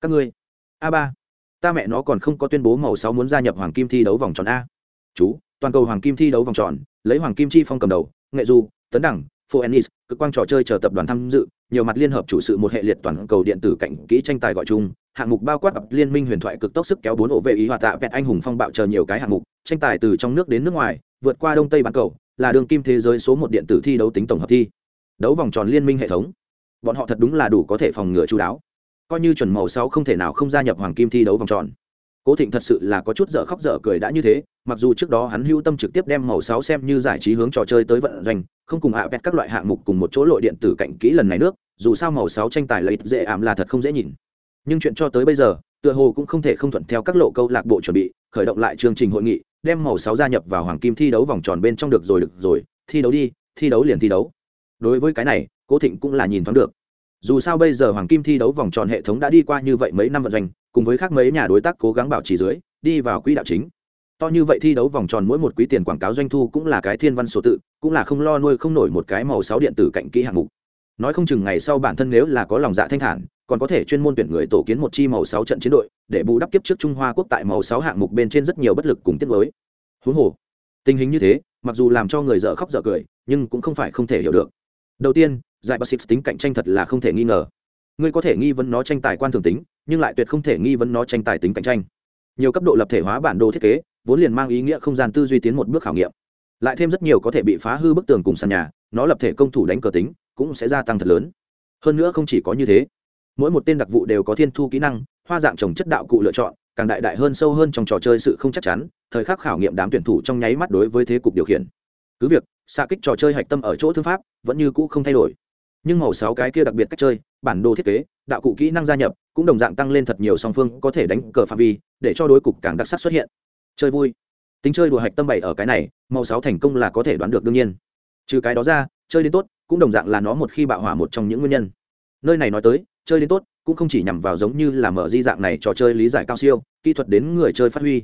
Các ngươi, a ba, ta mẹ nó còn không có tuyên bố màu sáu muốn gia nhập hoàng kim thi đấu vòng tròn a. Chú, toàn cầu hoàng kim thi đấu vòng tròn, lấy hoàng kim chi phong cầm đầu, nghệ du, tấn đẳng pho ennis, cực quang trò chơi chờ tập đoàn tham dự, nhiều mặt liên hợp chủ sự một hệ liệt toàn cầu điện tử cảnh kỹ tranh tài gọi chung hạng mục bao quát liên minh huyền thoại cực tốc sức kéo bốn ổ vệ ý hòa tạ vẹt anh hùng phong bạo chờ nhiều cái hạng mục, tranh tài từ trong nước đến nước ngoài, vượt qua đông tây bán cầu, là đường kim thế giới số một điện tử thi đấu tính tổng hợp thi. Đấu vòng tròn liên minh hệ thống. Bọn họ thật đúng là đủ có thể phòng ngừa chú đáo. Coi như chuẩn màu sáu không thể nào không gia nhập hoàng kim thi đấu vòng tròn. Cố thịnh thật sự là có chút dở khóc dở cười đã như thế, mặc dù trước đó hắn hưu tâm trực tiếp đem màu sáu xem như giải trí hướng trò chơi tới vận doanh, không cùng ạ vẹt các loại hạng mục cùng một chỗ lội điện tử cạnh kỹ lần này nước, dù sao màu sáu tranh tài lợi dễ ảm là thật không dễ nhìn nhưng chuyện cho tới bây giờ, tựa hồ cũng không thể không thuận theo các lộ câu lạc bộ chuẩn bị, khởi động lại chương trình hội nghị, đem màu sáu gia nhập vào hoàng kim thi đấu vòng tròn bên trong được rồi được rồi, thi đấu đi, thi đấu liền thi đấu. Đối với cái này, cố thịnh cũng là nhìn thoáng được. Dù sao bây giờ hoàng kim thi đấu vòng tròn hệ thống đã đi qua như vậy mấy năm vận doanh, cùng với khác mấy nhà đối tác cố gắng bảo trì dưới, đi vào quỹ đạo chính. To như vậy thi đấu vòng tròn mỗi một quý tiền quảng cáo doanh thu cũng là cái thiên văn số tự, cũng là không lo nuôi không nổi một cái màu sáu điện tử cạnh kỹ hạng mục nói không chừng ngày sau bản thân nếu là có lòng dạ thanh thản, còn có thể chuyên môn tuyển người tổ kiến một chi màu sáu trận chiến đội, để bù đắp kiếp trước trung hoa quốc tại màu sáu hạng mục bên trên rất nhiều bất lực cùng tiết mới huống hồ, tình hình như thế, mặc dù làm cho người dở khóc dở cười, nhưng cũng không phải không thể hiểu được. Đầu tiên, giải basic tính cạnh tranh thật là không thể nghi ngờ. Ngươi có thể nghi vấn nó tranh tài quan thường tính, nhưng lại tuyệt không thể nghi vấn nó tranh tài tính cạnh tranh. Nhiều cấp độ lập thể hóa bản đồ thiết kế, vốn liền mang ý nghĩa không gian tư duy tiến một bước khảo nghiệm. Lại thêm rất nhiều có thể bị phá hư bức tường cùng sàn nhà, nó lập thể công thủ đánh cờ tính cũng sẽ gia tăng thật lớn. Hơn nữa không chỉ có như thế, mỗi một tên đặc vụ đều có thiên thu kỹ năng, hoa dạng trồng chất đạo cụ lựa chọn, càng đại đại hơn sâu hơn trong trò chơi sự không chắc chắn, thời khắc khảo nghiệm đám tuyển thủ trong nháy mắt đối với thế cục điều khiển. Cứ việc xa kích trò chơi hạch tâm ở chỗ thư pháp vẫn như cũ không thay đổi. Nhưng màu sáu cái kia đặc biệt cách chơi, bản đồ thiết kế, đạo cụ kỹ năng gia nhập cũng đồng dạng tăng lên thật nhiều song phương có thể đánh cờ phạm vi, để cho đối cục càng đặc sắc xuất hiện. Chơi vui. Tính chơi đùa hạch tâm bảy ở cái này, màu sáu thành công là có thể đoán được đương nhiên. Trừ cái đó ra, chơi đến tốt cũng đồng dạng là nó một khi bạo hỏa một trong những nguyên nhân. Nơi này nói tới, chơi đến tốt, cũng không chỉ nhằm vào giống như là mở di dạng này trò chơi lý giải cao siêu, kỹ thuật đến người chơi phát huy.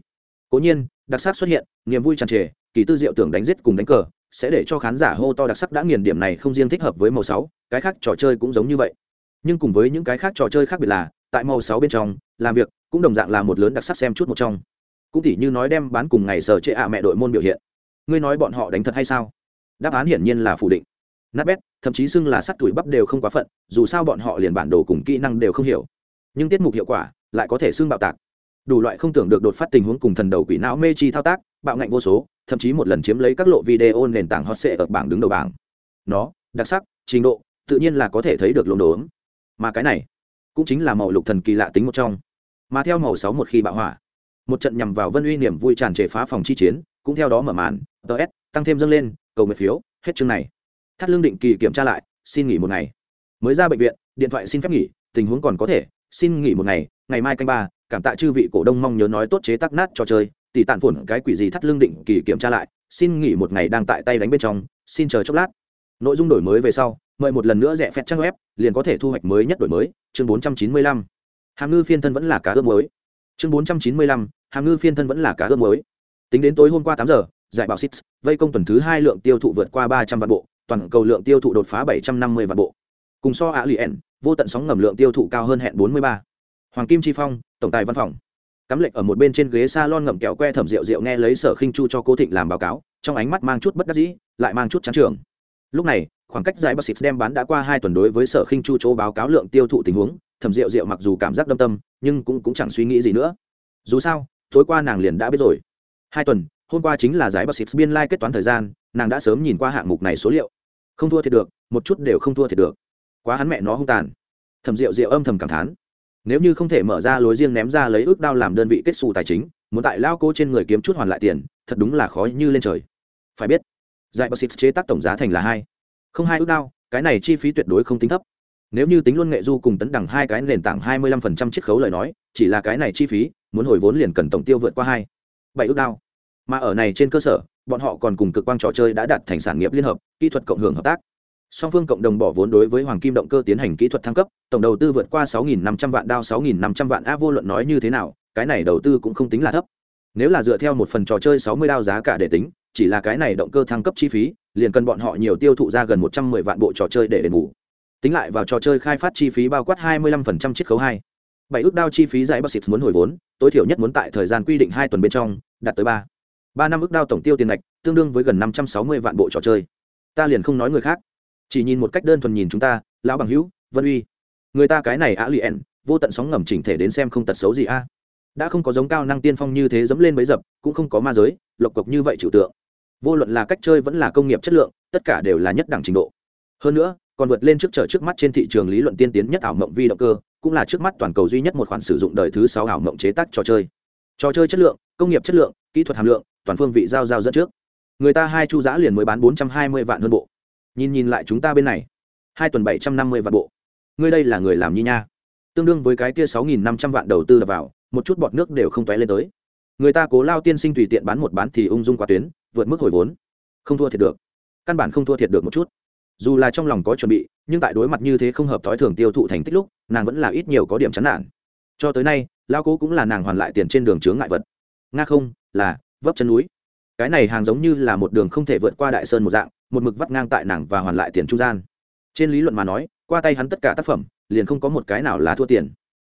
Cố nhiên, đặc sắc xuất hiện, niềm vui tràn trề, kỳ tư diệu tưởng đánh giết cùng đánh cờ, sẽ để cho khán giả hô to đặc sắc đã nghiền điểm này không riêng thích hợp với màu sáu, cái khác trò chơi cũng giống như vậy. Nhưng cùng với những cái khác trò chơi khác biệt là, tại màu sáu bên trong, làm việc cũng đồng dạng là một lớn đặc sắc xem chút một trong. Cũng tỉ như nói đem bán cùng ngày sở chế ạ mẹ đội môn biểu hiện. Ngươi nói bọn họ đánh thật hay sao? Đáp án hiển nhiên là phủ định nát bét, thậm chí xưng là sắt tuổi bắp đều không quá phận, dù sao bọn họ liền bản đồ cùng kỹ năng đều không hiểu. Nhưng tiết mục hiệu quả lại có thể xưng bạo tạc. Đủ loại không tưởng được đột phát tình huống cùng thần đầu quỷ não mê chi thao tác, bạo ngạnh vô số, thậm chí một lần chiếm lấy các lộ video nền tảng hot sệ ở bảng đứng đầu bảng. Nó, đặc sắc, trình độ, tự nhiên là có thể thấy được lộn đốm mà cái này cũng chính là màu lục thần kỳ lạ tính một trong. Mà theo màu sáu một khi bạo hỏa, một trận nhằm vào vân uy niềm vui tràn trề phá phòng chi chiến, cũng theo đó mở màn. Ts tăng thêm dâng lên, cầu nguyện phiếu, hết chương này thắt lương định kỳ kiểm tra lại, xin nghỉ một ngày. Mới ra bệnh viện, điện thoại xin phép nghỉ, tình huống còn có thể, xin nghỉ một ngày ngày mai canh ba, cảm tạ chư vị cổ đông mong nhớ nói tốt chế tắc nát trò chơi tỷ tàn phổn cái quỷ gì thắt lương định kỳ kiểm tra lại, xin nghỉ một ngày đang tại tay đánh bên trong, xin chờ chốc lát. Nội dung đổi mới về sau, mời một lần nữa rẻ phép trang web, liền có thể thu hoạch mới nhất đổi mới, chương bốn trăm chín mươi lăm. Hàm ngư phiên thân vẫn là cá ướp mới chương bốn trăm chín mươi lăm, hàm ngư phiên thân vẫn là cá ướp mới tính đến tối hôm qua tám giờ, giải bảo six, vây công tuần thứ hai lượng tiêu thụ vượt qua ba trăm vạn bộ toàn cầu lượng tiêu thụ đột phá bảy trăm năm mươi vạn bộ. Cùng so Alien, vô tận sóng ngầm lượng tiêu thụ cao hơn hẹn bốn mươi ba. Hoàng kim chi phong tổng tài văn phòng. Cắm lệnh ở một bên trên ghế salon ngậm kẹo que thẩm rượu rượu nghe lấy sở khinh chu cho cố thịnh làm báo cáo trong ánh mắt mang chút bất đắc dĩ lại mang chút chán trường lúc này khoảng cách giải bác sĩ đem bán đã qua hai tuần đối với sở khinh chu chỗ báo cáo lượng tiêu thụ tình huống thẩm rượu rượu mặc dù cảm giác đâm tâm nhưng cũng, cũng chẳng suy nghĩ gì nữa. Dù sao tối qua nàng liền đã biết rồi. Hai tuần hôm qua chính là giải bác sĩ biên lai、like、kết toán thời gian, nàng đã sớm nhìn qua hạng mục này số liệu. Không thua thiệt được, một chút đều không thua thiệt được. Quá hắn mẹ nó hung tàn. Thẩm rượu rượu âm thầm cảm thán. Nếu như không thể mở ra lối riêng ném ra lấy ước đao làm đơn vị kết xù tài chính, muốn tại lao cô trên người kiếm chút hoàn lại tiền, thật đúng là khó như lên trời. Phải biết, giải bác sĩ chế tác tổng giá thành là hai. Không hai ước đao, cái này chi phí tuyệt đối không tính thấp. Nếu như tính luôn nghệ du cùng tấn đẳng hai cái nền tảng hai mươi lăm phần trăm chiết khấu lời nói, chỉ là cái này chi phí, muốn hồi vốn liền cần tổng tiêu vượt qua hai. Bảy ước đao mà ở này trên cơ sở, bọn họ còn cùng cực quang trò chơi đã đạt thành sản nghiệp liên hợp, kỹ thuật cộng hưởng hợp tác. Song phương cộng đồng bỏ vốn đối với hoàng kim động cơ tiến hành kỹ thuật thăng cấp, tổng đầu tư vượt qua 6.500 vạn đao 6.500 vạn a vô luận nói như thế nào, cái này đầu tư cũng không tính là thấp. Nếu là dựa theo một phần trò chơi 60 đao giá cả để tính, chỉ là cái này động cơ thăng cấp chi phí, liền cần bọn họ nhiều tiêu thụ ra gần 110 vạn bộ trò chơi để đền bù. Tính lại vào trò chơi khai phát chi phí bao quát 25% chiết khấu hai. Bảy ước đao chi phí giải bác sĩ muốn hồi vốn, tối thiểu nhất muốn tại thời gian quy định hai tuần bên trong, đạt tới ba ba năm ước đao tổng tiêu tiền lệch tương đương với gần 560 vạn bộ trò chơi. Ta liền không nói người khác. Chỉ nhìn một cách đơn thuần nhìn chúng ta, lão bằng hữu, vân uy. Người ta cái này á lien vô tận sóng ngầm chỉnh thể đến xem không tật xấu gì a. Đã không có giống cao năng tiên phong như thế dẫm lên bấy dập, cũng không có ma giới, lộc cộc như vậy trừu tượng. Vô luận là cách chơi vẫn là công nghiệp chất lượng, tất cả đều là nhất đẳng trình độ. Hơn nữa, còn vượt lên trước trở trước mắt trên thị trường lý luận tiên tiến nhất ảo mộng vi động cơ, cũng là trước mắt toàn cầu duy nhất một khoản sử dụng đời thứ sáu ảo mộng chế tác trò chơi. Trò chơi chất lượng, công nghiệp chất lượng, kỹ thuật hàm lượng toàn phương vị giao giao dẫn trước. Người ta hai chu giã liền mới bán bốn trăm hai mươi vạn hơn bộ. Nhìn nhìn lại chúng ta bên này. Hai tuần bảy trăm năm mươi vạn bộ. Ngươi đây là người làm nhi nha. Tương đương với cái kia sáu nghìn năm trăm vạn đầu tư đập vào, một chút bọt nước đều không tóe lên tới. Người ta cố lao tiên sinh tùy tiện bán một bán thì ung dung qua tuyến, vượt mức hồi vốn. Không thua thiệt được. Căn bản không thua thiệt được một chút. Dù là trong lòng có chuẩn bị, nhưng tại đối mặt như thế không hợp thói thường tiêu thụ thành tích lúc, nàng vẫn là ít nhiều có điểm chán nản. Cho tới nay, lao cố cũng là nàng hoàn lại tiền trên đường chướng ngại vật. Nga không, là vấp chân núi. Cái này hàng giống như là một đường không thể vượt qua đại sơn một dạng, một mực vắt ngang tại nàng và hoàn lại tiền trung gian. Trên lý luận mà nói, qua tay hắn tất cả tác phẩm, liền không có một cái nào là thua tiền.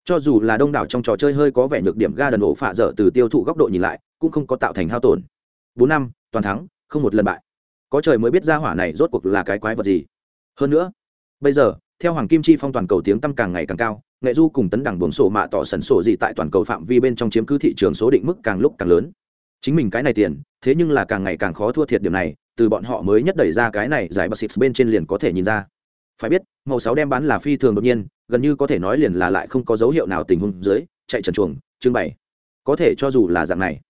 Cho dù là đông đảo trong trò chơi hơi có vẻ nhược điểm ga đần ổ phạ dở từ tiêu thụ góc độ nhìn lại, cũng không có tạo thành hao tổn. Bốn năm, toàn thắng, không một lần bại. Có trời mới biết ra hỏa này rốt cuộc là cái quái vật gì. Hơn nữa, bây giờ, theo hoàng kim chi phong toàn cầu tiếng tăm càng ngày càng cao, nghệ du cùng tấn đẳng buồng sổ mạ tỏ sần sổ gì tại toàn cầu phạm vi bên trong chiếm cứ thị trường số định mức càng lúc càng lớn chính mình cái này tiền, thế nhưng là càng ngày càng khó thua thiệt điểm này, từ bọn họ mới nhất đẩy ra cái này giải bác xịt bên trên liền có thể nhìn ra. Phải biết, màu sáu đem bán là phi thường đột nhiên, gần như có thể nói liền là lại không có dấu hiệu nào tình huống dưới, chạy trần chuồng, trưng bày. Có thể cho dù là dạng này,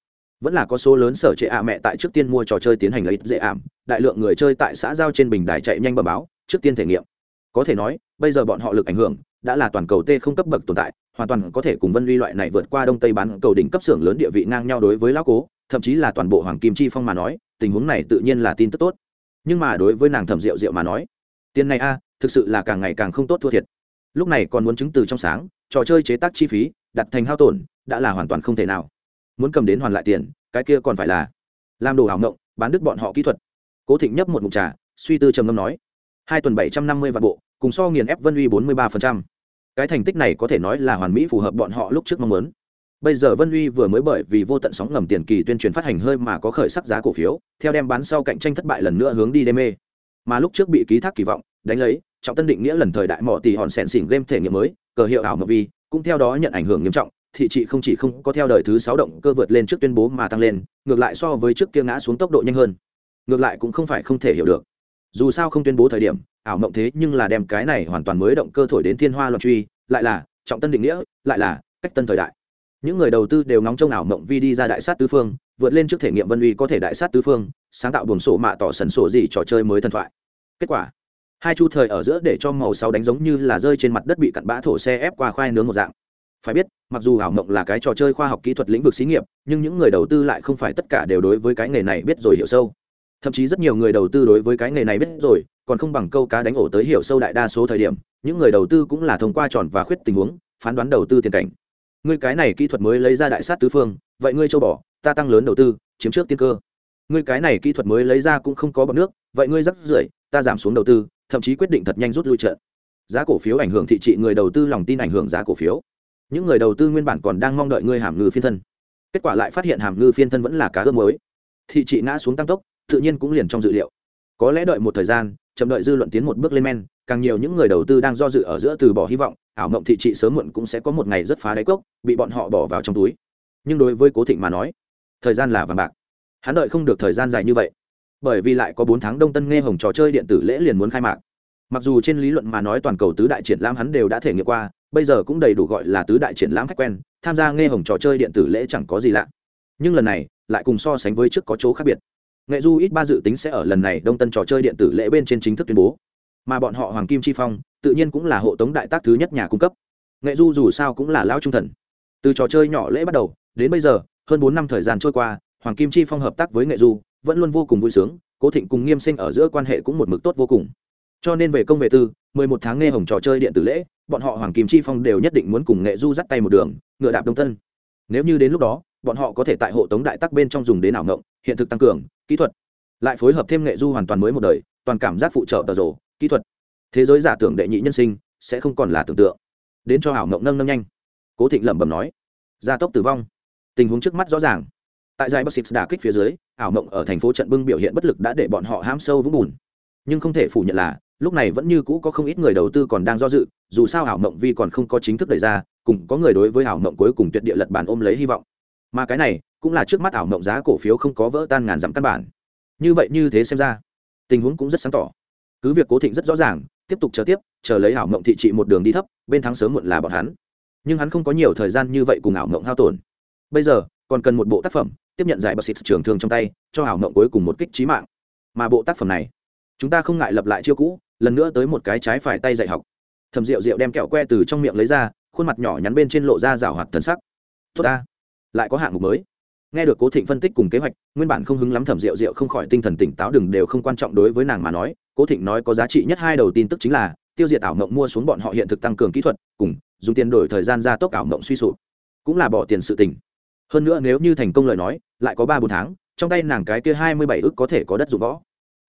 vẫn là có số lớn sở trệ ạ mẹ tại trước tiên mua trò chơi tiến hành lấy dễ ảm, đại lượng người chơi tại xã giao trên bình đài chạy nhanh bờ báo, trước tiên thể nghiệm. Có thể nói, bây giờ bọn họ lực ảnh hưởng đã là toàn cầu t không cấp bậc tồn tại, hoàn toàn có thể cùng vân ly loại này vượt qua đông tây bán cầu đỉnh cấp xưởng lớn địa vị ngang nhau đối với lão cố thậm chí là toàn bộ hoàng kim chi phong mà nói, tình huống này tự nhiên là tin tức tốt. Nhưng mà đối với nàng thẩm rượu rượu mà nói tiền này a, thực sự là càng ngày càng không tốt thua thiệt. Lúc này còn muốn chứng từ trong sáng, trò chơi chế tác chi phí, đặt thành hao tổn, đã là hoàn toàn không thể nào. Muốn cầm đến hoàn lại tiền, cái kia còn phải là làm đồ hảo ngộng, bán đứt bọn họ kỹ thuật. Cố thịnh nhấp một mục trà, suy tư trầm ngâm nói, hai tuần bảy trăm năm mươi vạn bộ, cùng so nghiền ép vân uy bốn mươi ba cái thành tích này có thể nói là hoàn mỹ phù hợp bọn họ lúc trước mong muốn bây giờ vân uy vừa mới bởi vì vô tận sóng ngầm tiền kỳ tuyên truyền phát hành hơi mà có khởi sắc giá cổ phiếu, theo đem bán sau cạnh tranh thất bại lần nữa hướng đi đê mê. Mà lúc trước bị ký thác kỳ vọng, đánh lấy, trọng tân định nghĩa lần thời đại mỏ tỷ hòn sẹn xỉn game thể nghiệm mới, cờ hiệu ảo mập vi, cũng theo đó nhận ảnh hưởng nghiêm trọng, thị trị không chỉ không có theo đời thứ sáu động cơ vượt lên trước tuyên bố mà tăng lên, ngược lại so với trước kia ngã xuống tốc độ nhanh hơn. Ngược lại cũng không phải không thể hiểu được. Dù sao không tuyên bố thời điểm, ảo mộng thế nhưng là đem cái này hoàn toàn mới động cơ thổi đến thiên hoa loạn truy, lại là trọng tân định nghĩa, lại là cách tân thời đại những người đầu tư đều ngóng trông ảo mộng vi đi ra đại sát tứ phương, vượt lên trước thể nghiệm vân uy có thể đại sát tứ phương, sáng tạo buồng sổ mạ tỏ sần sổ gì trò chơi mới thần thoại. Kết quả, hai chu thời ở giữa để cho màu sáu đánh giống như là rơi trên mặt đất bị cặn bã thổ xe ép qua khoai nướng một dạng. Phải biết, mặc dù ảo mộng là cái trò chơi khoa học kỹ thuật lĩnh vực xí nghiệp, nhưng những người đầu tư lại không phải tất cả đều đối với cái nghề này biết rồi hiểu sâu. Thậm chí rất nhiều người đầu tư đối với cái nghề này biết rồi, còn không bằng câu cá đánh ổ tới hiểu sâu đại đa số thời điểm, những người đầu tư cũng là thông qua tròn và khuyết tình huống, phán đoán đầu tư tiền cảnh ngươi cái này kỹ thuật mới lấy ra đại sát tứ phương, vậy ngươi châu bỏ ta tăng lớn đầu tư, chiếm trước tiên cơ. Ngươi cái này kỹ thuật mới lấy ra cũng không có bọc nước, vậy ngươi rắc rưởi, ta giảm xuống đầu tư, thậm chí quyết định thật nhanh rút lui trận. Giá cổ phiếu ảnh hưởng thị trị người đầu tư lòng tin ảnh hưởng giá cổ phiếu. Những người đầu tư nguyên bản còn đang mong đợi ngươi hàm ngư phiên thân. Kết quả lại phát hiện hàm ngư phiên thân vẫn là cá ướp mới thị trị ngã xuống tăng tốc, tự nhiên cũng liền trong dự liệu. Có lẽ đợi một thời gian, chậm đợi dư luận tiến một bước lên men, càng nhiều những người đầu tư đang do dự ở giữa từ bỏ hy vọng ảo mộng thị trị sớm muộn cũng sẽ có một ngày rất phá đáy cốc, bị bọn họ bỏ vào trong túi. Nhưng đối với cố thịnh mà nói, thời gian là vàng bạc. Hắn đợi không được thời gian dài như vậy, bởi vì lại có bốn tháng đông tân nghe hồng trò chơi điện tử lễ liền muốn khai mạc. Mặc dù trên lý luận mà nói toàn cầu tứ đại triển lãm hắn đều đã thể nghiệm qua, bây giờ cũng đầy đủ gọi là tứ đại triển lãm khách quen, tham gia nghe hồng trò chơi điện tử lễ chẳng có gì lạ. Nhưng lần này, lại cùng so sánh với trước có chỗ khác biệt. Nghệ du ít ba dự tính sẽ ở lần này đông tân trò chơi điện tử lễ bên trên chính thức tuyên bố. Mà bọn họ hoàng kim chi phong tự nhiên cũng là hộ tống đại tác thứ nhất nhà cung cấp. Nghệ du dù sao cũng là lão trung thần. Từ trò chơi nhỏ lễ bắt đầu, đến bây giờ, hơn bốn năm thời gian trôi qua, hoàng kim chi phong hợp tác với nghệ du, vẫn luôn vô cùng vui sướng, cố thịnh cùng nghiêm sinh ở giữa quan hệ cũng một mực tốt vô cùng. Cho nên về công vệ tư, mười một tháng nghe hồng trò chơi điện tử lễ, bọn họ hoàng kim chi phong đều nhất định muốn cùng nghệ du dắt tay một đường, ngựa đạp đông tân nếu như đến lúc đó, bọn họ có thể tại hộ tống đại tắc bên trong dùng đến ảo ngộng, hiện thực tăng cường, kỹ thuật, lại phối hợp thêm nghệ du hoàn toàn mới một đời, toàn cảm giác phụ trợ tờ rồ, kỹ thuật thế giới giả tưởng đệ nhị nhân sinh sẽ không còn là tưởng tượng. Đến cho hảo mộng nâng nâng nhanh. Cố thịnh lẩm bẩm nói. Gia tốc tử vong. Tình huống trước mắt rõ ràng. Tại giải bắc xịt đà kích phía dưới, ảo mộng ở thành phố trận bưng biểu hiện bất lực đã để bọn họ ham sâu vũng bùn. Nhưng không thể phủ nhận là, lúc này vẫn như cũ có không ít người đầu tư còn đang do dự, dù sao ảo mộng vi còn không có chính thức đẩy ra cùng có người đối với ảo mộng cuối cùng tuyệt địa lật bản ôm lấy hy vọng. Mà cái này, cũng là trước mắt ảo mộng giá cổ phiếu không có vỡ tan ngàn dặm căn bản. Như vậy như thế xem ra, tình huống cũng rất sáng tỏ cứ việc cố thịnh rất rõ ràng, tiếp tục chờ tiếp, chờ lấy ảo mộng thị trị một đường đi thấp, bên thắng sớm muộn là bọn hắn. Nhưng hắn không có nhiều thời gian như vậy cùng ảo mộng hao tổn. Bây giờ, còn cần một bộ tác phẩm, tiếp nhận giải bác sĩ trường thương trong tay, cho ảo mộng cuối cùng một kích trí mạng. Mà bộ tác phẩm này, chúng ta không ngại lập lại chiêu cũ, lần nữa tới một cái trái phải tay dạy học. Thầm rượu rượu đem kẹo que từ trong miệng lấy ra, khuôn mặt nhỏ nhắn bên trên lộ ra rào hoạt thần sắc. Tốt ta, lại có hạng mục mới. Nghe được cố thịnh phân tích cùng kế hoạch, nguyên bản không hứng lắm thẩm rượu rượu không khỏi tinh thần tỉnh táo, đừng đều không quan trọng đối với nàng mà nói cố thịnh nói có giá trị nhất hai đầu tin tức chính là, tiêu diệt ảo mộng mua xuống bọn họ hiện thực tăng cường kỹ thuật, cùng dùng tiền đổi thời gian ra tốc ảo mộng suy sụp, cũng là bỏ tiền sự tình. Hơn nữa nếu như thành công lời nói, lại có ba bốn tháng, trong tay nàng cái kia hai mươi bảy ức có thể có đất dụng võ.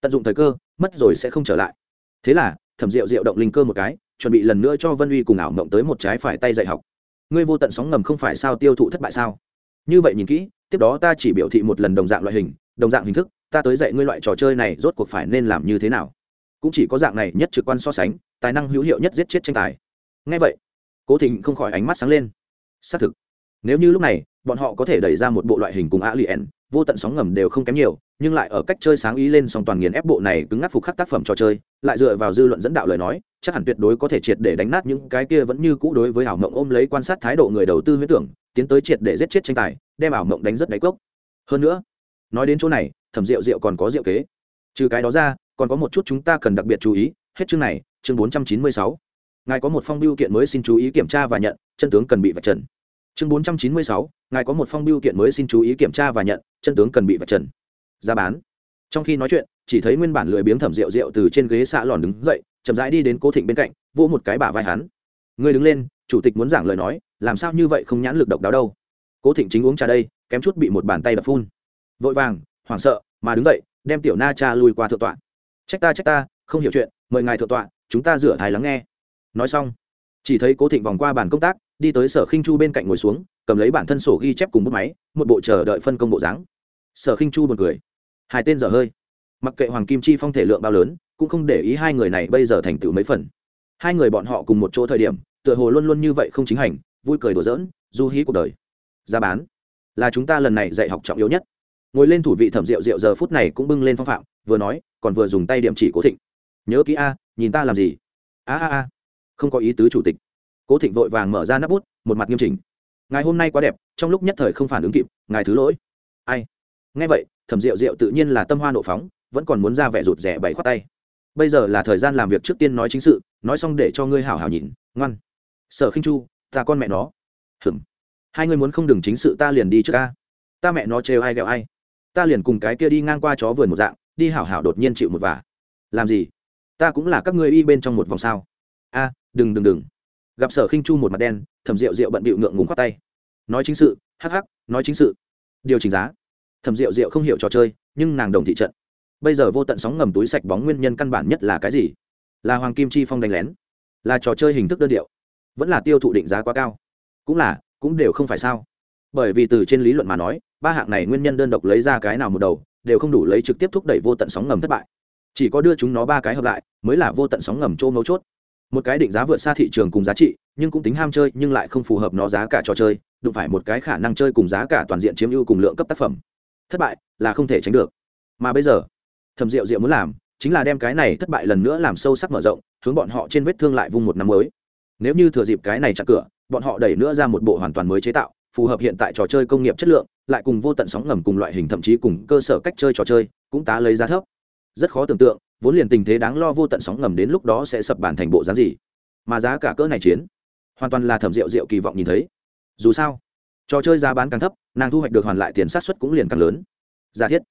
Tận dụng thời cơ, mất rồi sẽ không trở lại. Thế là, thẩm rượu rượu động linh cơ một cái, chuẩn bị lần nữa cho vân uy cùng ảo mộng tới một trái phải tay dạy học. Ngươi vô tận sóng ngầm không phải sao tiêu thụ thất bại sao? Như vậy nhìn kỹ, tiếp đó ta chỉ biểu thị một lần đồng dạng loại hình, đồng dạng hình thức, ta tới dạy ngươi loại trò chơi này rốt cuộc phải nên làm như thế nào? Cũng chỉ có dạng này nhất trực quan so sánh, tài năng hữu hiệu nhất giết chết tranh tài. Ngay vậy, cố thịnh không khỏi ánh mắt sáng lên. Xác thực, nếu như lúc này, bọn họ có thể đẩy ra một bộ loại hình cùng a lien vô tận sóng ngầm đều không kém nhiều, nhưng lại ở cách chơi sáng ý lên song toàn nghiền ép bộ này cứng ngắc phục khắc tác phẩm trò chơi, lại dựa vào dư luận dẫn đạo lời nói, chắc hẳn tuyệt đối có thể triệt để đánh nát những cái kia vẫn như cũ đối với ảo mộng ôm lấy quan sát thái độ người đầu tư huyết tưởng, tiến tới triệt để giết chết tranh tài, đem ảo mộng đánh rất đáy cốc. Hơn nữa, nói đến chỗ này, thẩm rượu rượu còn có rượu kế. Trừ cái đó ra còn có một chút chúng ta cần đặc biệt chú ý, hết chương này, chương bốn trăm chín mươi sáu. Ngài có một phong biêu kiện mới xin chú ý kiểm tra và nhận, chân tướng cần bị vạch trần. Chương bốn trăm chín mươi sáu, ngài có một phong biêu kiện mới xin chú ý kiểm tra và nhận, chân tướng cần bị vạch trần. Giá bán. Trong khi nói chuyện, chỉ thấy nguyên bản lười biếng thẩm rượu rượu từ trên ghế xạ lòn đứng dậy, chậm rãi đi đến cố thịnh bên cạnh, vỗ một cái bả vai hắn. Người đứng lên, chủ tịch muốn giảng lời nói, làm sao như vậy không nhãn lực độc đáo đâu. Cố thịnh chính uống trà đây, kém chút bị một bàn tay đập phun. Vội vàng, hoảng sợ, mà đứng dậy, đem tiểu na cha lui qua thượng tọa trách ta trách ta, không hiểu chuyện, mời ngài thượng tọa, chúng ta rửa thai lắng nghe. Nói xong, chỉ thấy cố thịnh vòng qua bàn công tác, đi tới sở khinh chu bên cạnh ngồi xuống, cầm lấy bản thân sổ ghi chép cùng bút máy, một bộ chờ đợi phân công bộ dáng. Sở khinh chu buồn cười. Hai tên dở hơi. Mặc kệ hoàng kim chi phong thể lượng bao lớn, cũng không để ý hai người này bây giờ thành tựu mấy phần. Hai người bọn họ cùng một chỗ thời điểm, tựa hồ luôn luôn như vậy không chính hành, vui cười đùa giỡn, du hí cuộc đời. Giá bán. Là chúng ta lần này dạy học trọng yếu nhất ngồi lên thủ vị thẩm rượu rượu giờ phút này cũng bưng lên phong phạm, vừa nói, còn vừa dùng tay điểm chỉ cố thịnh. Nhớ kỹ a, nhìn ta làm gì? A a a. Không có ý tứ chủ tịch. Cố thịnh vội vàng mở ra nắp bút, một mặt nghiêm chỉnh. Ngài hôm nay quá đẹp, trong lúc nhất thời không phản ứng kịp, ngài thứ lỗi. Ai? Nghe vậy, thẩm rượu rượu tự nhiên là tâm hoa nộ phóng, vẫn còn muốn ra vẻ rụt rẻ bày khoát tay. Bây giờ là thời gian làm việc trước tiên nói chính sự, nói xong để cho ngươi hảo hảo nhìn, ngoan. Sở khinh chu, ta con mẹ nó. Hừm hai ngươi muốn không đừng chính sự ta liền đi trước ca ta mẹ nó trêu ai ghẹo ai ta liền cùng cái kia đi ngang qua chó vườn một dạng, đi hảo hảo đột nhiên chịu một vả. Làm gì? Ta cũng là các ngươi y bên trong một vòng sao? A, đừng đừng đừng. Gặp sở khinh chu một mặt đen, thẩm rượu rượu bận bịu ngượng ngùng khoát tay. Nói chính sự, hắc hắc, nói chính sự. Điều chỉnh giá. Thẩm rượu rượu không hiểu trò chơi, nhưng nàng đồng thị trận. Bây giờ vô tận sóng ngầm túi sạch bóng nguyên nhân căn bản nhất là cái gì? Là hoàng kim chi phong đánh lén. Là trò chơi hình thức đơn điệu. Vẫn là tiêu thụ định giá quá cao. Cũng là, cũng đều không phải sao bởi vì từ trên lý luận mà nói, ba hạng này nguyên nhân đơn độc lấy ra cái nào một đầu, đều không đủ lấy trực tiếp thúc đẩy vô tận sóng ngầm thất bại. Chỉ có đưa chúng nó ba cái hợp lại, mới là vô tận sóng ngầm chỗ mấu chốt. Một cái định giá vượt xa thị trường cùng giá trị, nhưng cũng tính ham chơi, nhưng lại không phù hợp nó giá cả trò chơi, đụng phải một cái khả năng chơi cùng giá cả toàn diện chiếm ưu cùng lượng cấp tác phẩm. Thất bại là không thể tránh được. Mà bây giờ thầm rượu rượu muốn làm, chính là đem cái này thất bại lần nữa làm sâu sắc mở rộng, hướng bọn họ trên vết thương lại vung một năm mới. Nếu như thừa dịp cái này chặn cửa, bọn họ đẩy nữa ra một bộ hoàn toàn mới chế tạo phù hợp hiện tại trò chơi công nghiệp chất lượng, lại cùng vô tận sóng ngầm cùng loại hình thậm chí cùng cơ sở cách chơi trò chơi cũng tá lấy giá thấp. Rất khó tưởng tượng, vốn liền tình thế đáng lo vô tận sóng ngầm đến lúc đó sẽ sập bản thành bộ giá gì. Mà giá cả cỡ này chiến, hoàn toàn là thẩm rượu rượu kỳ vọng nhìn thấy. Dù sao, trò chơi giá bán càng thấp, nàng thu hoạch được hoàn lại tiền sát xuất cũng liền càng lớn. Giả thiết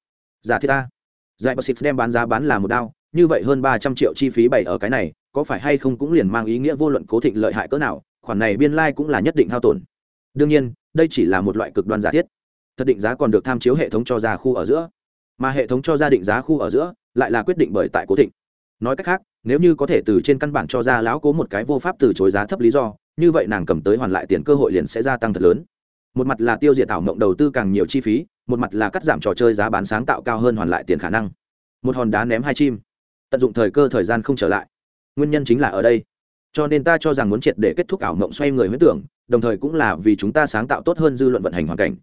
giả thiết ta. Giải bờ xịt đem bán giá bán là một đao, như vậy hơn ba trăm triệu chi phí bày ở cái này, có phải hay không cũng liền mang ý nghĩa vô luận cố thịnh lợi hại cỡ nào, khoản này biên lai cũng là nhất định hao tổn. Đương nhiên đây chỉ là một loại cực đoan giả thiết. Thật định giá còn được tham chiếu hệ thống cho ra khu ở giữa. Mà hệ thống cho ra định giá khu ở giữa lại là quyết định bởi tại cố thịnh. Nói cách khác, nếu như có thể từ trên căn bản cho ra lão cố một cái vô pháp từ chối giá thấp lý do, như vậy nàng cầm tới hoàn lại tiền cơ hội liền sẽ gia tăng thật lớn. Một mặt là tiêu diệt thảo mộng đầu tư càng nhiều chi phí, một mặt là cắt giảm trò chơi giá bán sáng tạo cao hơn hoàn lại tiền khả năng. Một hòn đá ném hai chim, tận dụng thời cơ thời gian không trở lại. Nguyên nhân chính là ở đây cho nên ta cho rằng muốn triệt để kết thúc ảo mộng xoay người huyễn tưởng, đồng thời cũng là vì chúng ta sáng tạo tốt hơn dư luận vận hành hoàn cảnh.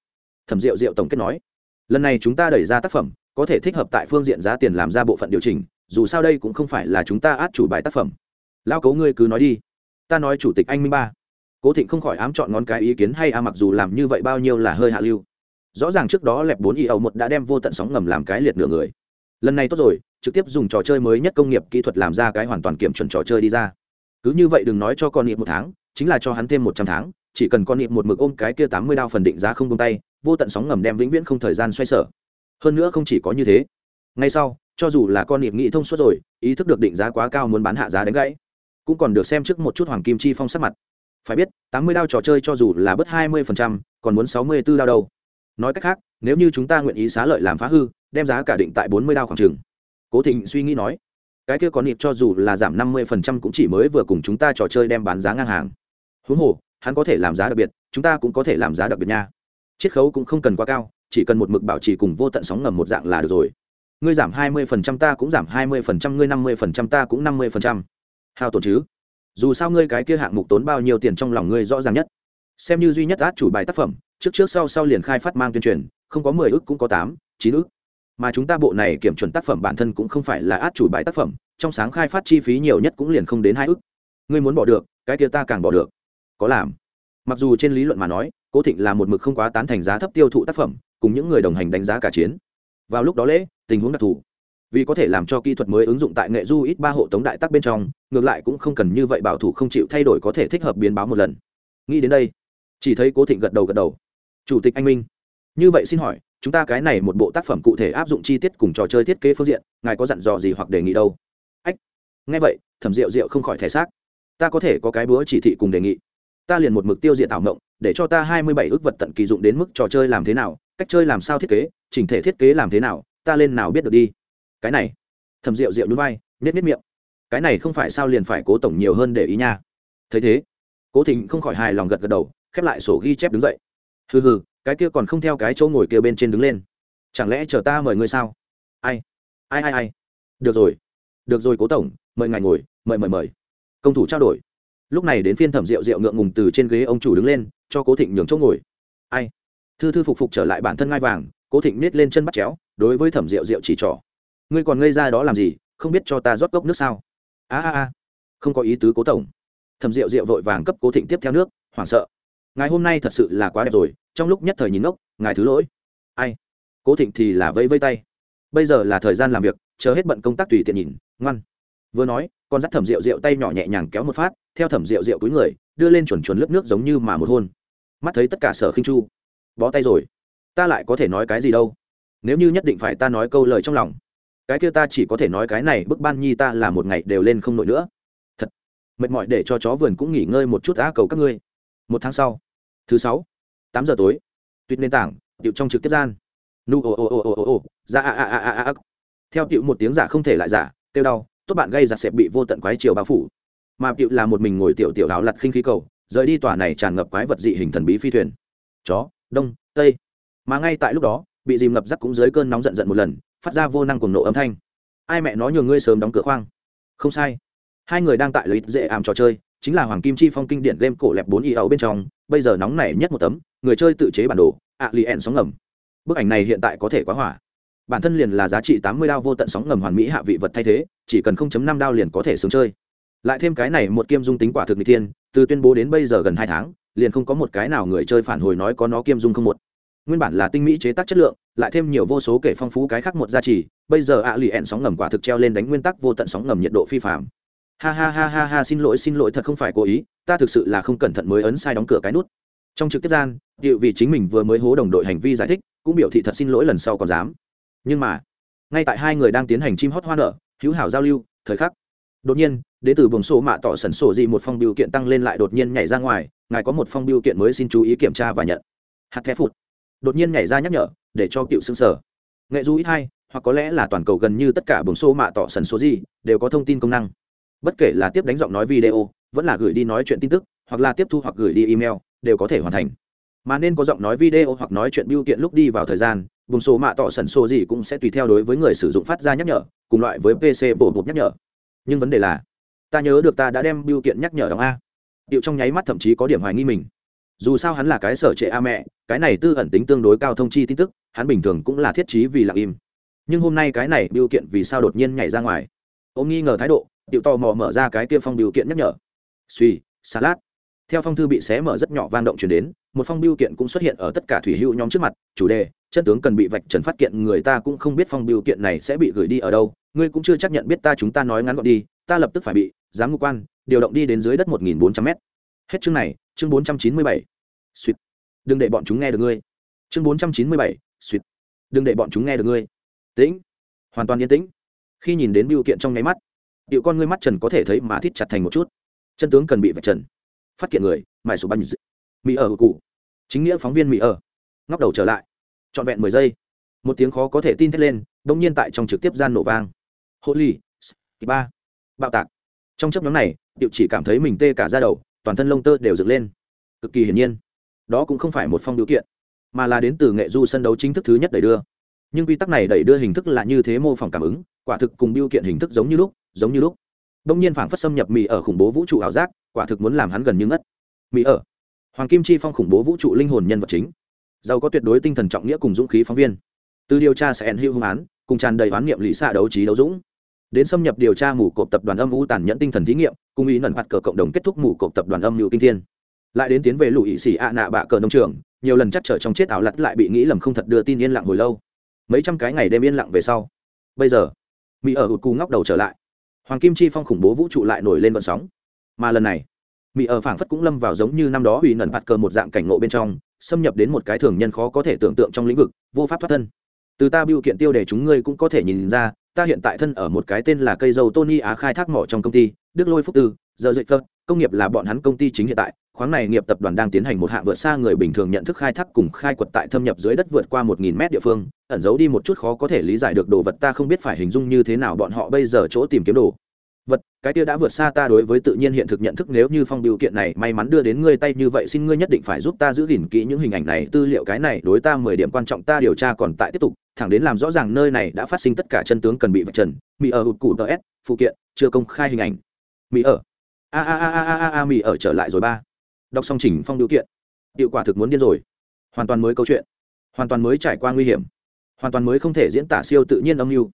Thẩm diệu diệu tổng kết nói. Lần này chúng ta đẩy ra tác phẩm, có thể thích hợp tại phương diện giá tiền làm ra bộ phận điều chỉnh, dù sao đây cũng không phải là chúng ta át chủ bài tác phẩm. Lao cấu ngươi cứ nói đi. Ta nói chủ tịch anh minh ba. Cố thịnh không khỏi ám chọn ngón cái ý kiến hay a, mặc dù làm như vậy bao nhiêu là hơi hạ lưu. Rõ ràng trước đó lẹp bốn y ẩu một đã đem vô tận sóng ngầm làm cái liệt nửa người. Lần này tốt rồi, trực tiếp dùng trò chơi mới nhất công nghiệp kỹ thuật làm ra cái hoàn toàn kiểm chuẩn trò chơi đi ra cứ như vậy đừng nói cho con nịp một tháng, chính là cho hắn thêm một trăm tháng, chỉ cần con nịp một mực ôm cái kia tám mươi đao phần định giá không tung tay, vô tận sóng ngầm đem vĩnh viễn không thời gian xoay sở. Hơn nữa không chỉ có như thế, ngay sau, cho dù là con nịp nghĩ thông suốt rồi, ý thức được định giá quá cao muốn bán hạ giá đánh gãy, cũng còn được xem trước một chút hoàng kim chi phong sắc mặt. Phải biết, tám mươi đao trò chơi cho dù là bớt hai mươi còn muốn sáu mươi b ố đao đâu. Nói cách khác, nếu như chúng ta nguyện ý xá lợi làm phá hư, đem giá cả định tại bốn mươi đao khoảng trừng cố thịnh suy nghĩ nói cái kia có nịp cho dù là giảm năm mươi cũng chỉ mới vừa cùng chúng ta trò chơi đem bán giá ngang hàng. Huống hồ, hắn có thể làm giá đặc biệt, chúng ta cũng có thể làm giá đặc biệt nha. Chiết khấu cũng không cần quá cao, chỉ cần một mực bảo trì cùng vô tận sóng ngầm một dạng là được rồi. Ngươi giảm hai mươi ta cũng giảm hai mươi ngươi năm mươi ta cũng năm mươi hao tổn chứ? Dù sao ngươi cái kia hạng mục tốn bao nhiêu tiền trong lòng ngươi rõ ràng nhất. Xem như duy nhất át chủ bài tác phẩm, trước trước sau sau liền khai phát mang tuyên truyền, không có mười ước cũng có tám, chín ước mà chúng ta bộ này kiểm chuẩn tác phẩm bản thân cũng không phải là át chủ bài tác phẩm, trong sáng khai phát chi phí nhiều nhất cũng liền không đến hai ước ngươi muốn bỏ được, cái kia ta càng bỏ được. Có làm. Mặc dù trên lý luận mà nói, cố thịnh là một mực không quá tán thành giá thấp tiêu thụ tác phẩm, cùng những người đồng hành đánh giá cả chiến. Vào lúc đó lễ, tình huống đặc thù. Vì có thể làm cho kỹ thuật mới ứng dụng tại nghệ du ít ba hộ tống đại tác bên trong, ngược lại cũng không cần như vậy bảo thủ không chịu thay đổi có thể thích hợp biến báo một lần. Nghĩ đến đây, chỉ thấy cố thịnh gật đầu gật đầu. Chủ tịch anh minh. Như vậy xin hỏi chúng ta cái này một bộ tác phẩm cụ thể áp dụng chi tiết cùng trò chơi thiết kế phương diện, ngài có dặn dò gì hoặc đề nghị đâu? Ách, nghe vậy, thẩm rượu rượu không khỏi thể xác. Ta có thể có cái búa chỉ thị cùng đề nghị. Ta liền một mực tiêu diệt ảo mộng, để cho ta hai mươi bảy ước vật tận kỳ dụng đến mức trò chơi làm thế nào, cách chơi làm sao thiết kế chỉnh thể thiết kế làm thế nào, ta lên nào biết được đi. Cái này. Thầm rượu rượu núi vai nết nết miệng. Cái này không phải sao liền phải cố tổng nhiều hơn để ý nha. Thấy thế, cố thịnh không khỏi hài lòng gật gật đầu, khép lại sổ ghi chép đứng dậy. Hừ hừ cái kia còn không theo cái chỗ ngồi kia bên trên đứng lên. Chẳng lẽ chờ ta mời ngươi sao? Ai? Ai ai ai? Được rồi. Được rồi cố tổng, mời ngài ngồi, mời mời mời. Công thủ trao đổi. Lúc này đến phiên thẩm rượu rượu ngượng ngùng từ trên ghế ông chủ đứng lên, cho cố thịnh nhường chỗ ngồi. Ai? Thư thư phục phục trở lại bản thân ngai vàng, cố thịnh nết lên chân bắt chéo, đối với thẩm rượu rượu chỉ trỏ. Ngươi còn ngây ra đó làm gì, không biết cho ta rót cốc nước sao? A a a. Không có ý tứ cố tổng. Thẩm rượu rượu vội vàng cấp cố thịnh tiếp theo nước, hoảng sợ. Ngài hôm nay thật sự là quá đẹp rồi trong lúc nhất thời nhìn ngốc, ngài thứ lỗi. Ai? Cố thịnh thì là vẫy vây tay. Bây giờ là thời gian làm việc, chờ hết bận công tác tùy tiện nhìn, ngoan. Vừa nói, con dắt thẩm rượu rượu tay nhỏ nhẹ nhàng kéo một phát, theo thẩm rượu rượu túi người, đưa lên chuẩn chuẩn lớp nước giống như mà một hôn. Mắt thấy tất cả sở khinh chu. Bó tay rồi. Ta lại có thể nói cái gì đâu? Nếu như nhất định phải ta nói câu lời trong lòng, cái kia ta chỉ có thể nói cái này, bức ban nhi ta là một ngày đều lên không nổi nữa. Thật. Mệt mỏi để cho chó vườn cũng nghỉ ngơi một chút á, cầu các ngươi. Một tháng sau. Thứ sáu tám giờ tối. Tuyệt nền tảng điệu trong trực tiếp gian. Nu ồ ồ ồ ồ ồ ồ ra a a a a a. Theo điệu một tiếng giả không thể lại giả, kêu đau, tốt bạn gây giặt xẹp bị vô tận quái chiều bao phủ. Mà điệu là một mình ngồi tiểu tiểu áo lặt khinh khí cầu, rời đi tòa này tràn ngập quái vật dị hình thần bí phi thuyền. Chó, đông, tây. Mà ngay tại lúc đó, bị dìm ngập rắc cũng dưới cơn nóng giận giận một lần, phát ra vô năng cùng nộ âm thanh. Ai mẹ nó nhường ngươi sớm đóng cửa khoang. Không sai. Hai người đang tại lợi dễ ảm trò chơi, chính là hoàng kim chi phong kinh điển game cổ lẹp bốn y ấu bên trong bây giờ nóng nảy nhất một tấm, người chơi tự chế bản đồ, ạ lì ẹn sóng ngầm. Bức ảnh này hiện tại có thể quá hỏa. Bản thân liền là giá trị tám mươi đao vô tận sóng ngầm hoàn mỹ hạ vị vật thay thế, chỉ cần năm đao liền có thể sướng chơi. Lại thêm cái này một kiêm dung tính quả thực n thiên, từ tuyên bố đến bây giờ gần hai tháng, liền không có một cái nào người chơi phản hồi nói có nó kiêm dung không một. Nguyên bản là tinh mỹ chế tác chất lượng, lại thêm nhiều vô số kể phong phú cái khác một gia trì, bây giờ ạ lì ẹn sóng ngầm quả thực treo lên đánh nguyên tắc vô tận sóng ngầm nhiệt độ phi phạm ha ha ha ha ha, xin lỗi xin lỗi, thật không phải cố ý, ta thực sự là không cẩn thận mới ấn sai đóng cửa cái nút. Trong trực tiếp gian điệu vì chính mình vừa mới hố đồng đội hành vi giải thích, cũng biểu thị thật xin lỗi lần sau còn dám. Nhưng mà, ngay tại hai người đang tiến hành chim hót hoa nở, hữu hảo giao lưu, thời khắc, đột nhiên đến từ buồng sổ mạ tỏ sẩn sổ gì một phong biểu kiện tăng lên lại đột nhiên nhảy ra ngoài, ngài có một phong biểu kiện mới xin chú ý kiểm tra và nhận. Hạt thép phụt. Đột nhiên nhảy ra nhắc nhở, để cho cựu xương sở. Nghệ du ít hai, hoặc có lẽ là toàn cầu gần như tất cả buồng sổ mạ tỏ sẩn số gì, đều có thông tin công năng bất kể là tiếp đánh giọng nói video, vẫn là gửi đi nói chuyện tin tức, hoặc là tiếp thu hoặc gửi đi email, đều có thể hoàn thành. Mà nên có giọng nói video hoặc nói chuyện biểu kiện lúc đi vào thời gian, vùng số mạ tỏ sẩn sổ gì cũng sẽ tùy theo đối với người sử dụng phát ra nhắc nhở, cùng loại với pc bổ bụt nhắc nhở. Nhưng vấn đề là, ta nhớ được ta đã đem biểu kiện nhắc nhở đóng a. Điệu trong nháy mắt thậm chí có điểm hoài nghi mình. Dù sao hắn là cái sở trệ a mẹ, cái này tư ẩn tính tương đối cao thông chi tin tức, hắn bình thường cũng là thiết trí vì lặng im. Nhưng hôm nay cái này biểu kiện vì sao đột nhiên nhảy ra ngoài? Ông nghi ngờ thái độ Tiểu tò mò mở ra cái kia phong biểu kiện nhắc nhở. Suy salad. Theo phong thư bị xé mở rất nhỏ vang động chuyển đến, một phong biểu kiện cũng xuất hiện ở tất cả thủy hữu nhóm trước mặt. Chủ đề, chân tướng cần bị vạch trần phát kiện, người ta cũng không biết phong biểu kiện này sẽ bị gửi đi ở đâu. Ngươi cũng chưa chắc nhận biết ta, chúng ta nói ngắn gọn đi, ta lập tức phải bị giám ngục quan điều động đi đến dưới đất một nghìn bốn trăm m hết chương này, chương bốn trăm chín mươi bảy. Suýt đừng để bọn chúng nghe được ngươi. Chương bốn trăm chín mươi bảy suýt đừng để bọn chúng nghe được ngươi. Tĩnh. Hoàn toàn yên tĩnh. Khi nhìn đến biểu kiện trong nháy mắt tiểu con ngươi mắt trần có thể thấy mà thít chặt thành một chút. Chân tướng cần bị vạch trần. Phát kiện người mãi số bánh mỹ ở cụ. Chính nghĩa phóng viên mỹ ở. Ngóc đầu trở lại. Trọn vẹn mười giây. Một tiếng khó có thể tin thét lên bỗng nhiên tại trong trực tiếp gian nổ vang. Holy ba. Bạo tạc. Trong chấp nhóm này điệu chỉ cảm thấy mình tê cả ra đầu, toàn thân lông tơ đều dựng lên. Cực kỳ hiển nhiên. Đó cũng không phải một phong điều kiện, mà là đến từ nghệ du sân đấu chính thức thứ nhất đẩy đưa. Nhưng quy tắc này đẩy đưa hình thức là như thế mô phỏng cảm ứng, quả thực cùng biêu kiện hình thức giống như lúc giống như lúc. Đông nhiên phảng phất xâm nhập mỹ ở khủng bố vũ trụ ảo giác, quả thực muốn làm hắn gần như ngất. Mỹ ở. Hoàng kim chi phong khủng bố vũ trụ linh hồn nhân vật chính. Giàu có tuyệt đối tinh thần trọng nghĩa cùng dũng khí phóng viên. Từ điều tra sẽ ẩn hữu hung án, cùng tràn đầy oán niệm lý xạ đấu trí đấu dũng. Đến xâm nhập điều tra mù cộp tập đoàn âm u tàn nhẫn tinh thần thí nghiệm, cùng ý nẩn mặt cờ cộng đồng kết thúc mù cộp tập đoàn âm hữu kinh thiên. Lại đến tiến về lụy xỉ ạ nạ bạ cờ nông trường, nhiều lần chắc trở trong chết ảo lặt lại bị nghĩ lầm không thật đưa tin yên lặng hồi lâu. Mấy trăm cái ngày đêm yên lặng về sau. Bây giờ mỹ ở hụt cù ngóc đầu trở lại hoàng kim chi phong khủng bố vũ trụ lại nổi lên vận sóng. Mà lần này mỹ ở phảng phất cũng lâm vào giống như năm đó ủy nần bạt cờ một dạng cảnh ngộ bên trong, xâm nhập đến một cái thường nhân khó có thể tưởng tượng trong lĩnh vực, vô pháp thoát thân từ ta biêu kiện tiêu đề chúng ngươi cũng có thể nhìn ra, ta hiện tại thân ở một cái tên là cây dầu tony á khai thác mỏ trong công ty, đức lôi phúc tư, giờ dậy phật công nghiệp là bọn hắn công ty chính hiện tại, khoáng này nghiệp tập đoàn đang tiến hành một hạng vượt xa người bình thường nhận thức khai thác cùng khai quật tại thâm nhập dưới đất vượt qua một nghìn mét địa phương, ẩn giấu đi một chút khó có thể lý giải được đồ vật ta không biết phải hình dung như thế nào bọn họ bây giờ chỗ tìm kiếm đồ vật, cái kia đã vượt xa ta đối với tự nhiên hiện thực nhận thức, nếu như phong biểu kiện này may mắn đưa đến ngươi tay như vậy, xin ngươi nhất định phải giúp ta giữ gìn kỹ những hình ảnh này, tư liệu cái này đối ta mười điểm quan trọng, ta điều tra còn tại tiếp tục, thẳng đến làm rõ ràng nơi này đã phát sinh tất cả chân tướng cần bị vạch trần. Mỹ ở hụt cụ tờ s, phụ kiện, chưa công khai hình ảnh. Mỹ ở. A a a a a a mỹ ở trở lại rồi ba. Đọc xong chỉnh phong điều kiện. Hiệu quả thực muốn điên rồi. Hoàn toàn mới câu chuyện. Hoàn toàn mới trải qua nguy hiểm. Hoàn toàn mới không thể diễn tả siêu tự nhiên âm mưu.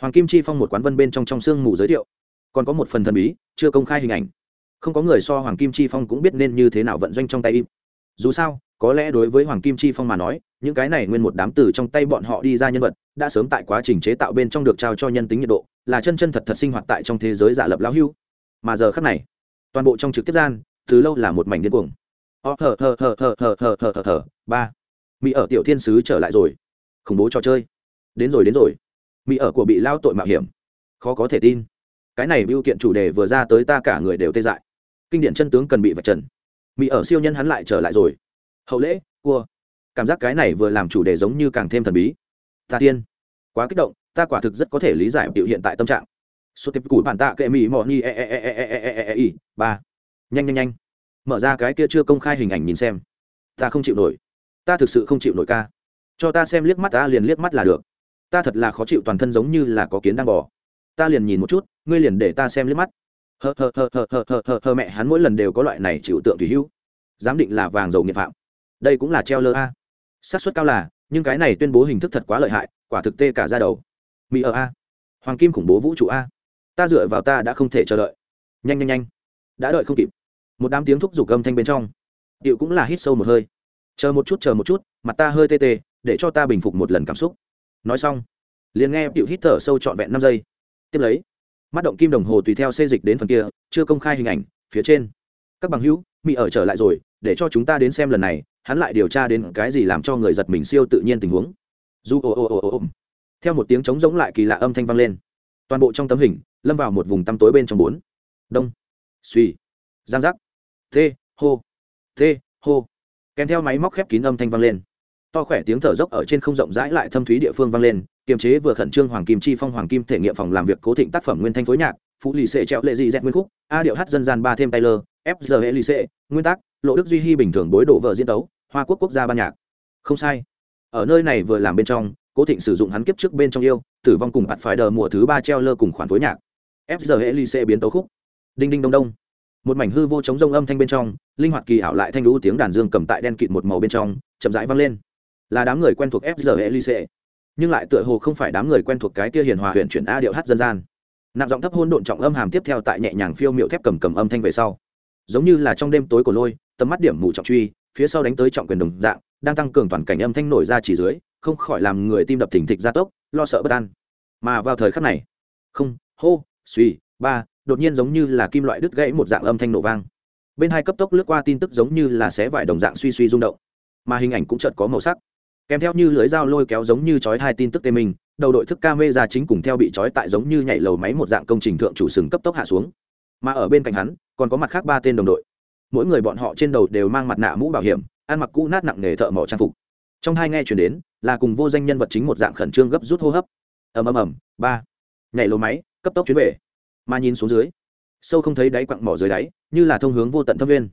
Hoàng kim chi phong một quán vân bên trong trong sương mù giới thiệu còn có một phần thần bí, chưa công khai hình ảnh. Không có người so hoàng kim chi phong cũng biết nên như thế nào vận doanh trong tay im. Dù sao, có lẽ đối với hoàng kim chi phong mà nói, những cái này nguyên một đám từ trong tay bọn họ đi ra nhân vật, đã sớm tại quá trình chế tạo bên trong được trao cho nhân tính nhiệt độ, là chân chân thật thật sinh hoạt tại trong thế giới giả lập lão hưu. Mà giờ khắc này, toàn bộ trong trực tiếp gian, từ lâu là một mảnh điên cuồng. Ó thở thở thở thở thở thở thở thở thở ba. Mỹ ở tiểu thiên sứ trở lại rồi. Khủng bố trò chơi. Đến rồi đến rồi. Mỹ ở của bị lao tội mạo hiểm. Khó có thể tin cái này biểu kiện chủ đề vừa ra tới ta cả người đều tê dại kinh điển chân tướng cần bị vạch trần mỹ ở siêu nhân hắn lại trở lại rồi hậu lễ cua cảm giác cái này vừa làm chủ đề giống như càng thêm thần bí ta tiên quá kích động ta quả thực rất có thể lý giải biểu hiện tại tâm trạng số tiếp củ bản tạ kệ mỹ mò ni e e e e e e e e e ba nhanh nhanh nhanh mở ra cái kia chưa công khai hình ảnh nhìn xem ta không chịu nổi ta thực sự không chịu nổi ca cho ta xem liếc mắt ta liền liếc mắt là được ta thật là khó chịu toàn thân giống như là có kiến đang bò ta liền nhìn một chút ngươi liền để ta xem liếc mắt. Hờ hờ hờ hờ hờ hờ hờ hờ mẹ hắn mỗi lần đều có loại này chịu tượng thủy hưu, giám định là vàng dầu nghiệp phạm. Đây cũng là treo lơ a. Xác suất cao là nhưng cái này tuyên bố hình thức thật quá lợi hại quả thực tê cả ra đầu. Mỹ ở a. Hoàng kim khủng bố vũ trụ a. Ta dựa vào ta đã không thể chờ đợi. Nhanh nhanh nhanh. Đã đợi không kịp. Một đám tiếng thúc giục gầm thanh bên trong. Điệu cũng là hít sâu một hơi. Chờ một chút chờ một chút mặt ta hơi tê tê để cho ta bình phục một lần cảm xúc. Nói xong liền nghe điệu hít thở sâu trọn vẹn năm giây tiếp lấy, mắt động kim đồng hồ tùy theo xê dịch đến phần kia, chưa công khai hình ảnh, phía trên. Các bằng hữu, mỹ ở trở lại rồi, để cho chúng ta đến xem lần này, hắn lại điều tra đến cái gì làm cho người giật mình siêu tự nhiên tình huống. Du ồ ồ ồ ồ theo một tiếng trống giống lại kỳ lạ âm thanh vang lên. Toàn bộ trong tấm hình, lâm vào một vùng tăm tối bên trong bốn. Đông. Suy. Giang giác. Thê hô. Thê hô. Kèm theo máy móc khép kín âm thanh vang lên. To khỏe tiếng thở dốc ở trên không rộng rãi lại thâm thúy địa phương vang lên kiềm chế vừa khẩn trương hoàng kim chi phong, hoàng kim thể nghiệm phòng làm việc cố thịnh tác phẩm nguyên thanh phối nhạc phụ lì xệ treo lệ dị dẹt nguyên khúc, a điệu hát dân gian ba thêm taylor fg hệ lì xệ nguyên tắc lộ đức duy hy bình thường bối đổ vợ diễn tấu, hoa quốc quốc gia ban nhạc. Không sai. Ở nơi này vừa làm bên trong, cố thịnh sử dụng hắn kiếp trước bên trong yêu, tử vong cùng bạt phải đờ mùa thứ ba treo lơ cùng khoản phối nhạc. Fg xệ biến tấu khúc. Đinh đinh đông đông. Một mảnh hư vô chống rông âm thanh bên trong, linh hoạt kỳ ảo lại thanh lũ tiếng đàn dương cầm tại đen kịt một màu bên trong, chậm rãi vang lên. Là đám người quen thuộc fg xệ nhưng lại tựa hồ không phải đám người quen thuộc cái kia hiền hòa huyện chuyển a điệu hát dân gian. Nặng giọng thấp hôn độn trọng âm hàm tiếp theo tại nhẹ nhàng phiêu miệu thép cầm cầm âm thanh về sau. Giống như là trong đêm tối của lôi, tầm mắt điểm mù trọng truy, phía sau đánh tới trọng quyền đồng dạng, đang tăng cường toàn cảnh âm thanh nổi ra chỉ dưới, không khỏi làm người tim đập thình thịch gia tốc, lo sợ bất an. Mà vào thời khắc này, không, hô, suy, ba, đột nhiên giống như là kim loại đứt gãy một dạng âm thanh nổ vang. Bên hai cấp tốc lướt qua tin tức giống như là xé vải đồng dạng suy suy rung động. Mà hình ảnh cũng chợt có màu sắc kèm theo như lưới dao lôi kéo giống như chói hai tin tức tê mình đầu đội thức ca mê ra chính cùng theo bị chói tại giống như nhảy lầu máy một dạng công trình thượng chủ sừng cấp tốc hạ xuống. Mà ở bên cạnh hắn, còn có mặt khác ba tên đồng đội. Mỗi người bọn họ trên đầu đều mang mặt nạ mũ bảo hiểm, ăn mặc cũ nát nặng nề thợ mỏ trang phục. Trong hai nghe chuyển đến, là cùng vô danh nhân vật chính một dạng khẩn trương gấp rút hô hấp. Ầm ầm ầm, ba. Nhảy lầu máy, cấp tốc chuyến về. Mà nhìn xuống dưới, sâu không thấy đáy quặng mỏ dưới đáy, như là thông hướng vô tận thâm viên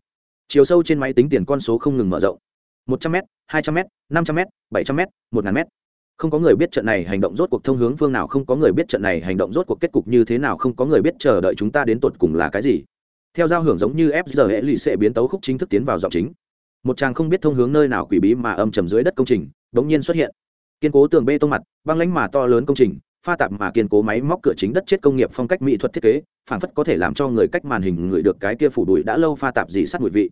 chiều sâu trên máy tính tiền con số không ngừng mở rộng. Một trăm mét hai trăm m năm trăm m bảy trăm m một ngàn m không có người biết trận này hành động rốt cuộc thông hướng phương nào, không có người biết trận này hành động rốt cuộc kết cục như thế nào, không có người biết chờ đợi chúng ta đến tột cùng là cái gì. Theo giao hưởng giống như fg hệ lụy sẽ biến tấu khúc chính thức tiến vào giọng chính. Một chàng không biết thông hướng nơi nào quỷ bí mà âm trầm dưới đất công trình, bỗng nhiên xuất hiện. Kiên cố tường bê tông mặt, băng lánh mà to lớn công trình, pha tạp mà kiên cố máy móc cửa chính đất chết công nghiệp phong cách mỹ thuật thiết kế phản phất có thể làm cho người cách màn hình người được cái kia phủ bụi đã lâu pha tạp dị sát mùi vị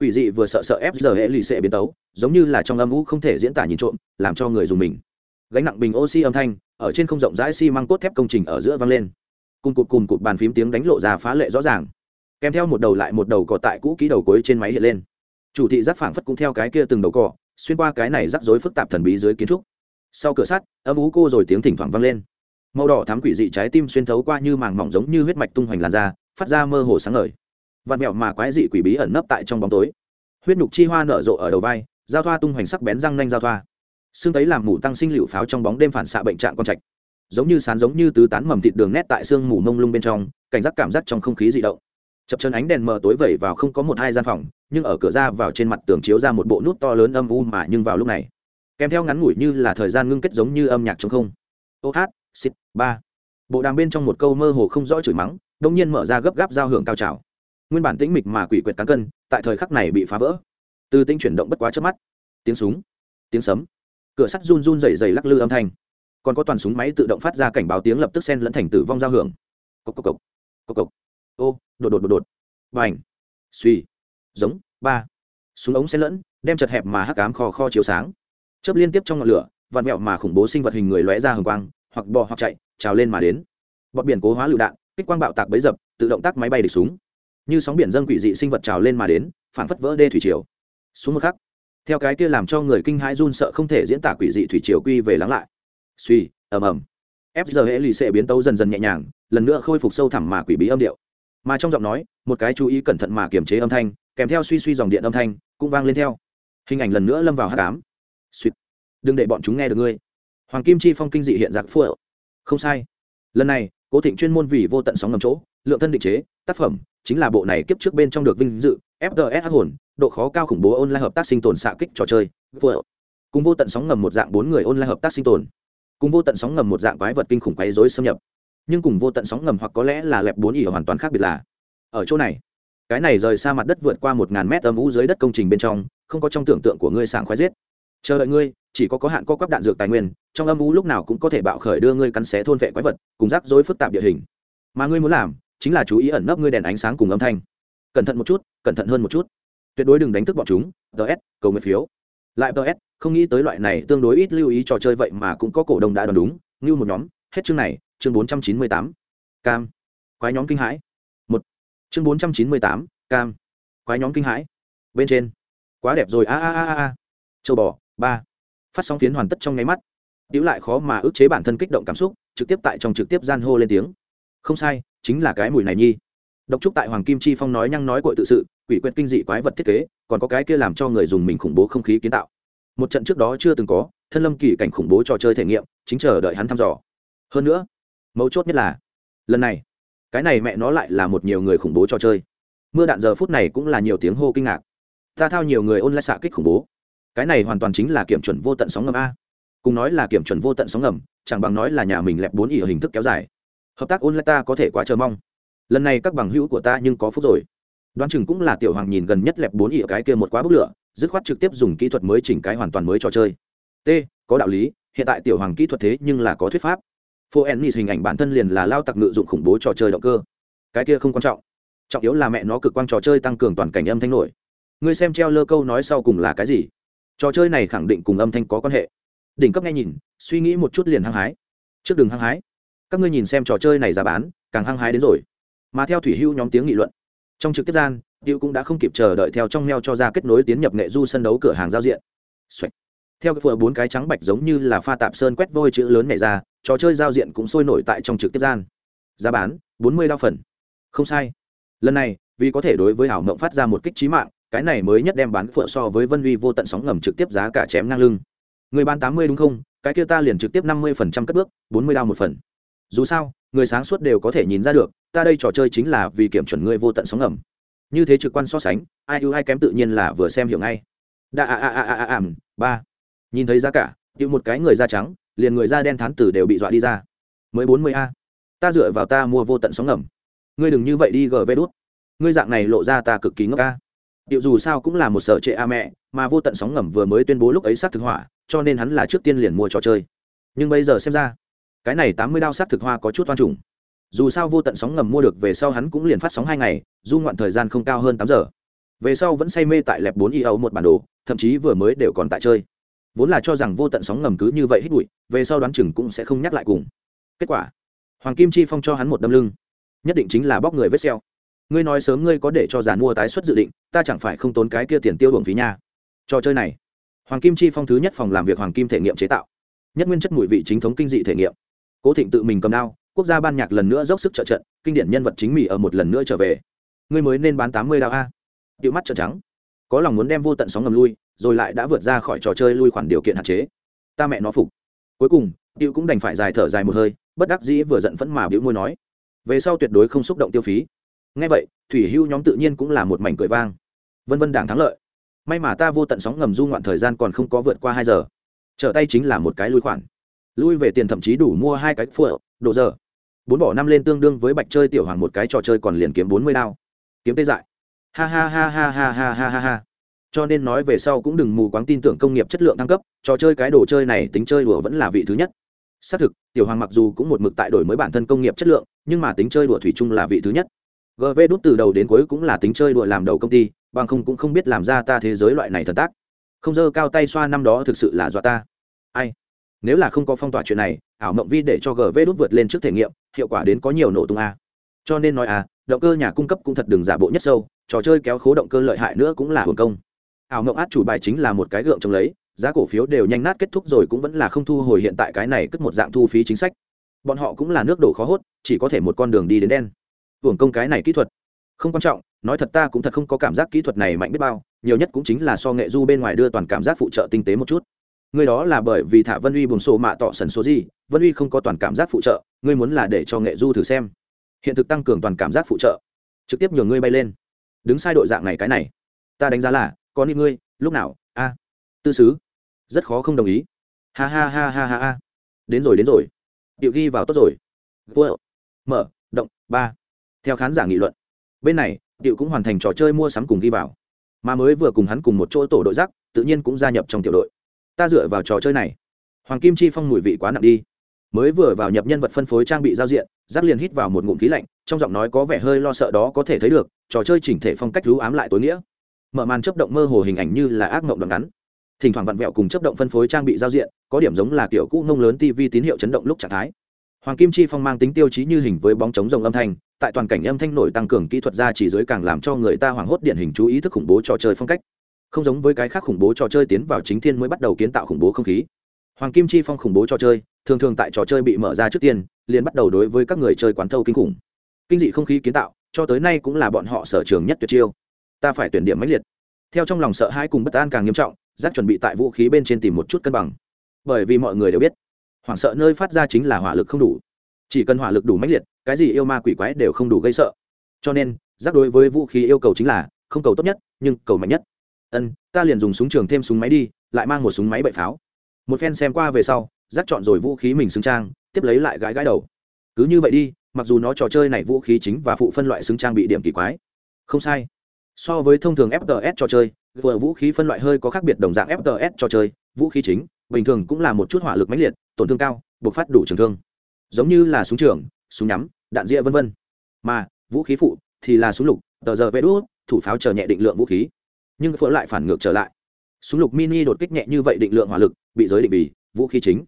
quỷ dị vừa sợ sợ ép giờ hệ lụy sẽ biến tấu, giống như là trong âm u không thể diễn tả nhìn trộm, làm cho người dùng mình. Gánh nặng bình oxy âm thanh, ở trên không rộng rãi xi măng cốt thép công trình ở giữa vang lên. Cùng cụt cùng cụt bàn phím tiếng đánh lộ ra phá lệ rõ ràng. Kèm theo một đầu lại một đầu cỏ tại cũ ký đầu cuối trên máy hiện lên. Chủ thị giác phảng phất cũng theo cái kia từng đầu cỏ, xuyên qua cái này rắc rối phức tạp thần bí dưới kiến trúc. Sau cửa sắt, âm ú cô rồi tiếng thỉnh thoảng vang lên. Màu đỏ thám quỷ dị trái tim xuyên thấu qua như màng mỏng giống như huyết mạch tung hoành làn da, phát ra mơ hồ sáng ngời vạt mẹo mà quái dị quỷ bí ẩn nấp tại trong bóng tối. Huyết nhục chi hoa nở rộ ở đầu vai, giao thoa tung hoành sắc bén răng nanh giao thoa. Xương tấy làm mủ tăng sinh liệu pháo trong bóng đêm phản xạ bệnh trạng con trạch. Giống như sán giống như tứ tán mầm thịt đường nét tại xương mù mông lung bên trong, cảnh giác cảm giác trong không khí dị động. Chập chân ánh đèn mờ tối vẩy vào không có một hai gian phòng, nhưng ở cửa ra vào trên mặt tường chiếu ra một bộ nút to lớn âm u mà nhưng vào lúc này, kèm theo ngắn ngủi như là thời gian ngưng kết giống như âm nhạc trong không. Ô hát, xịt, ba. Bộ đàm bên trong một câu mơ hồ không rõ chửi mắng đông nhiên mở ra gấp gáp giao hưởng cao trào nguyên bản tĩnh mịch mà quỷ quyệt cán cân tại thời khắc này bị phá vỡ. Từ tinh chuyển động bất quá trước mắt. Tiếng súng tiếng sấm cửa sắt run run dày dày lắc lư âm thanh. Còn có toàn súng máy tự động phát ra cảnh báo tiếng lập tức xen lẫn thành tử vong giao hưởng. Cốc cốc cốc cốc cốc ô đột đột đột đột. Bành, suy giống. Ba. Súng ống xen lẫn đem chật hẹp mà hắc cám kho kho chiếu sáng. Chớp liên tiếp trong ngọn lửa vạt mẹo mà khủng bố sinh vật hình người lóe ra hồng quang hoặc bò hoặc chạy trào lên mà đến. Bọt biển cố hóa lựu đạn kích quang bạo tạc bấy dập tự động tác máy bay địch súng như sóng biển dâng quỷ dị sinh vật trào lên mà đến phản phất vỡ đê thủy triều. Xuống một khắc, theo cái kia làm cho người kinh hãi run sợ không thể diễn tả quỷ dị thủy triều quy về lắng lại. Suy, ầm ầm. Ép giờ hệ lì xệ biến tấu dần dần nhẹ nhàng, lần nữa khôi phục sâu thẳm mà quỷ bí âm điệu. Mà trong giọng nói, một cái chú ý cẩn thận mà kiềm chế âm thanh, kèm theo suy suy dòng điện âm thanh, cũng vang lên theo. Hình ảnh lần nữa lâm vào hát cám suýt. Đừng để bọn chúng nghe được ngươi. Hoàng kim chi phong kinh dị hiện giặc phù không sai. Lần này, cố thịnh chuyên môn vì vô tận sóng ngầm chỗ lượng thân định chế, tác phẩm, chính là bộ này kiếp trước bên trong được vinh dự fts hồn, độ khó cao khủng bố online hợp tác sinh tồn xạ kích trò chơi cùng vô tận sóng ngầm một dạng bốn người online hợp tác sinh tồn. Cùng vô tận sóng ngầm một dạng quái vật kinh khủng quấy rối xâm nhập. Nhưng cùng vô tận sóng ngầm hoặc có lẽ là lẹp bốn ỉ hoàn toàn khác biệt là, ở chỗ này, cái này rời xa mặt đất vượt qua một ngàn mét âm u dưới đất công trình bên trong, không có trong tưởng tượng của ngươi sảng khoái giết. Chờ đợi ngươi, chỉ có có hạn co quắp đạn dược tài nguyên, trong âm u lúc nào cũng có thể bạo khởi đưa ngươi cắn xé thôn vệ quái vật, cùng rắc rối phức tạp địa hình. Mà ngươi muốn làm chính là chú ý ẩn nấp ngươi đèn ánh sáng cùng âm thanh. Cẩn thận một chút, cẩn thận hơn một chút. Tuyệt đối đừng đánh thức bọn chúng. Ts cầu nguyện phiếu. Lại ts không nghĩ tới loại này tương đối ít lưu ý trò chơi vậy mà cũng có cổ đông đã đoán đúng. Như một nhóm, hết chương này, chương bốn trăm chín mươi tám. Cam. Quái nhóm kinh hãi. Một. Chương bốn trăm chín mươi tám, cam. Quái nhóm kinh hãi. Bên trên. Quá đẹp rồi, a a a a châu bò, ba. Phát sóng phiến hoàn tất trong nháy mắt. Điếu lại khó mà ức chế bản thân kích động cảm xúc, trực tiếp tại trong trực tiếp gian hô lên tiếng. Không sai chính là cái mùi này nhi. Độc trúc tại hoàng kim chi phong nói nhăng nói cội tự sự, quỷ quyệt kinh dị quái vật thiết kế, còn có cái kia làm cho người dùng mình khủng bố không khí kiến tạo. Một trận trước đó chưa từng có, thân lâm kỳ cảnh khủng bố trò chơi thể nghiệm, chính chờ đợi hắn thăm dò. Hơn nữa, mấu chốt nhất là, lần này, cái này mẹ nó lại là một nhiều người khủng bố trò chơi. Mưa đạn giờ phút này cũng là nhiều tiếng hô kinh ngạc. Ta thao nhiều người ôn lại xạ kích khủng bố. Cái này hoàn toàn chính là kiểm chuẩn vô tận sóng ngầm a. Cùng nói là kiểm chuẩn vô tận sóng ngầm, chẳng bằng nói là nhà mình lẹp bốn ỉ ở hình thức kéo dài hợp tác online ta có thể quá chờ mong. Lần này các bằng hữu của ta nhưng có phúc rồi. Đoán chừng cũng là tiểu hoàng nhìn gần nhất lẹp bốn ỉa ở cái kia một quá bức lửa, dứt khoát trực tiếp dùng kỹ thuật mới chỉnh cái hoàn toàn mới trò chơi. T, có đạo lý, hiện tại tiểu hoàng kỹ thuật thế nhưng là có thuyết pháp. Phô ennis hình ảnh bản thân liền là lao tặc ngự dụng khủng bố trò chơi động cơ. Cái kia không quan trọng. Trọng yếu là mẹ nó cực quang trò chơi tăng cường toàn cảnh âm thanh nổi. Ngươi xem treo lơ câu nói sau cùng là cái gì? Trò chơi này khẳng định cùng âm thanh có quan hệ. Đỉnh cấp nghe nhìn, suy nghĩ một chút liền hăng hái. Trước đường hăng hái các ngươi nhìn xem trò chơi này giá bán, càng hăng hái đến rồi. Mà theo thủy hưu nhóm tiếng nghị luận, trong trực tiếp gian hữu cũng đã không kịp chờ đợi theo trong neo cho ra kết nối tiến nhập nghệ du sân đấu cửa hàng giao diện、Xoạch. theo cái phở bốn cái trắng bạch giống như là pha tạp sơn quét vôi chữ lớn này ra, trò chơi giao diện cũng sôi nổi tại trong trực tiếp gian. Giá bán, bốn mươi đao phần. Không sai. Lần này, vì có thể đối với ảo mộng phát ra một kích trí mạng, cái này mới nhất đem bán phượng so với vân uy vô tận sóng ngầm trực tiếp giá cả chém ngang lưng. Người bán tám mươi đúng không? Cái kia ta liền trực tiếp năm mươi phần trăm cất bước, bốn mươi đao một phần dù sao, người sáng suốt đều có thể nhìn ra được, ta đây trò chơi chính là vì kiểm chuẩn ngươi vô tận sóng ngầm. Như thế trực quan so sánh, ai ưu ai kém tự nhiên là vừa xem hiểu ngay. Đa a a a a a ba. Nhìn thấy giá cả chịu một cái người da trắng, liền người da đen thán tử đều bị dọa đi ra. Mới bốn mươi a. Ta dựa vào ta mua vô tận sóng ngầm. Ngươi đừng như vậy đi gv đút. Ngươi dạng này lộ ra ta cực kỳ ngốc ca điệu dù sao cũng là một sở trệ a mẹ, mà vô tận sóng ngầm vừa mới tuyên bố lúc ấy sát thực hỏa, cho nên hắn là trước tiên liền mua trò chơi. Nhưng bây giờ xem ra cái này tám mươi đao sát thực hoa có chút toan trùng. Dù sao vô tận sóng ngầm mua được về sau hắn cũng liền phát sóng hai ngày, du ngoạn thời gian không cao hơn tám giờ. Về sau vẫn say mê tại lẹp bốn y ấu một bản đồ, thậm chí vừa mới đều còn tại chơi. Vốn là cho rằng vô tận sóng ngầm cứ như vậy hít bụi, về sau đoán chừng cũng sẽ không nhắc lại cùng. Kết quả, hoàng kim chi phong cho hắn một đâm lưng. Nhất định chính là bóc người vết xeo ngươi nói sớm ngươi có để cho giàn mua tái xuất dự định, ta chẳng phải không tốn cái kia tiền tiêu hưởng phí nha. Trò chơi này, hoàng kim chi phong thứ nhất phòng làm việc hoàng kim thể nghiệm chế tạo. Nhất nguyên chất mùi vị chính thống kinh dị thể nghiệm cố thịnh tự mình cầm đao, quốc gia ban nhạc lần nữa dốc sức trợ trận, kinh điển nhân vật chính mỹ ở một lần nữa trở về. Ngươi mới nên bán tám mươi đao a. Điệu mắt trợn trắng. Có lòng muốn đem vô tận sóng ngầm lui, rồi lại đã vượt ra khỏi trò chơi lui khoản điều kiện hạn chế. Ta mẹ nó phục. Cuối cùng điệu cũng đành phải dài thở dài một hơi, bất đắc dĩ vừa giận phẫn mà biểu môi nói. Về sau tuyệt đối không xúc động tiêu phí. Ngay vậy, thủy hưu nhóm tự nhiên cũng là một mảnh cười vang. Vân vân đảng thắng lợi. May mà ta vô tận sóng ngầm du ngoạn thời gian còn không có vượt qua hai giờ. Trở tay chính là một cái lui khoản lui về tiền thậm chí đủ mua hai cái phở đồ giờ bốn bỏ năm lên tương đương với bạch chơi tiểu hoàng một cái trò chơi còn liền kiếm bốn mươi đao. Kiếm tê dại. Ha ha ha ha ha ha ha ha ha. Cho nên nói về sau cũng đừng mù quáng tin tưởng công nghiệp chất lượng thăng cấp, trò chơi cái đồ chơi này tính chơi đùa vẫn là vị thứ nhất. Xác thực, tiểu hoàng mặc dù cũng một mực tại đổi mới bản thân công nghiệp chất lượng, nhưng mà tính chơi đùa thủy chung là vị thứ nhất. Gv đút từ đầu đến cuối cũng là tính chơi đùa làm đầu công ty, bằng không cũng không biết làm ra ta thế giới loại này thần tác. Không dơ cao tay xoa năm đó thực sự là dọa ta. Ai? Nếu là không có phong tỏa chuyện này, ảo mộng vi để cho gv đút vượt lên trước thể nghiệm, hiệu quả đến có nhiều nổ tung a. Cho nên nói à động cơ nhà cung cấp cũng thật đừng giả bộ nhất sâu, trò chơi kéo khố động cơ lợi hại nữa cũng là hưởng công. Ảo mộng át chủ bài chính là một cái gượng trông lấy, giá cổ phiếu đều nhanh nát kết thúc rồi cũng vẫn là không thu hồi hiện tại cái này cất một dạng thu phí chính sách. Bọn họ cũng là nước đổ khó hốt, chỉ có thể một con đường đi đến đen. Hưởng công cái này kỹ thuật. Không quan trọng, nói thật ta cũng thật không có cảm giác kỹ thuật này mạnh biết bao, nhiều nhất cũng chính là so nghệ du bên ngoài đưa toàn cảm giác phụ trợ tinh tế một chút người đó là bởi vì thả vân uy bùn sổ mạ tỏ sần số gì vân uy không có toàn cảm giác phụ trợ ngươi muốn là để cho nghệ du thử xem. Hiện thực tăng cường toàn cảm giác phụ trợ. Trực tiếp nhường ngươi bay lên. Đứng sai đội dạng này cái này. Ta đánh giá là có ni ngươi lúc nào a. Tư sứ. Rất khó không đồng ý. Ha ha ha ha ha ha. Đến rồi đến rồi. Điệu ghi vào tốt rồi. Vô, mở động ba. Theo khán giả nghị luận. Bên này điệu cũng hoàn thành trò chơi mua sắm cùng ghi vào. Mà mới vừa cùng hắn cùng một chỗ tổ đội giác tự nhiên cũng gia nhập trong tiểu đội ta dựa vào trò chơi này. Hoàng kim chi phong mùi vị quá nặng đi. Mới vừa vào nhập nhân vật phân phối trang bị giao diện, giác liền hít vào một ngụm khí lạnh, trong giọng nói có vẻ hơi lo sợ đó có thể thấy được, trò chơi chỉnh thể phong cách rú ám lại tối nghĩa. Mở màn chấp động mơ hồ hình ảnh như là ác mộng đoạn ngắn. Thỉnh thoảng vặn vẹo cùng chấp động phân phối trang bị giao diện, có điểm giống là kiểu cũ ngông lớn tv tín hiệu chấn động lúc trạng thái. Hoàng kim chi phong mang tính tiêu chí như hình với bóng chống rồng âm thanh, tại toàn cảnh âm thanh nổi tăng cường kỹ thuật ra chỉ dưới càng làm cho người ta hoảng hốt điển hình chú ý thức khủng bố trò chơi phong cách không giống với cái khác khủng bố trò chơi tiến vào chính thiên mới bắt đầu kiến tạo khủng bố không khí. Hoàng kim chi phong khủng bố trò chơi, thường thường tại trò chơi bị mở ra trước tiên, liền bắt đầu đối với các người chơi quán thâu kinh khủng. Kinh dị không khí kiến tạo, cho tới nay cũng là bọn họ sở trường nhất tuyệt chiêu. Ta phải tuyển điểm mãnh liệt. Theo trong lòng sợ hãi cùng bất an càng nghiêm trọng, giác chuẩn bị tại vũ khí bên trên tìm một chút cân bằng. Bởi vì mọi người đều biết, hoảng sợ nơi phát ra chính là hỏa lực không đủ. Chỉ cần hỏa lực đủ mãnh liệt, cái gì yêu ma quỷ quái đều không đủ gây sợ. Cho nên, giác đối với vũ khí yêu cầu chính là, không cầu tốt nhất, nhưng cầu mạnh nhất ân, ta liền dùng súng trường thêm súng máy đi, lại mang một súng máy bậy pháo. Một phen xem qua về sau giác chọn rồi vũ khí mình xứng trang, tiếp lấy lại gãi gãi đầu. Cứ như vậy đi, mặc dù nó trò chơi này vũ khí chính và phụ phân loại xứng trang bị điểm kỳ quái. Không sai. So với thông thường fts trò chơi, vừa vũ khí phân loại hơi có khác biệt đồng dạng fts trò chơi, vũ khí chính, bình thường cũng là một chút hỏa lực mãnh liệt, tổn thương cao, buộc phát đủ trường thương. Giống như là súng trường, súng nhắm, đạn rĩa vân vân. Mà, vũ khí phụ thì là súng lục, tờ giờ vẽ đũa thủ pháo chờ nhẹ định lượng vũ khí nhưng phở lại phản ngược trở lại. Súng lục mini đột kích nhẹ như vậy định lượng hỏa lực, bị giới định vì vũ khí chính.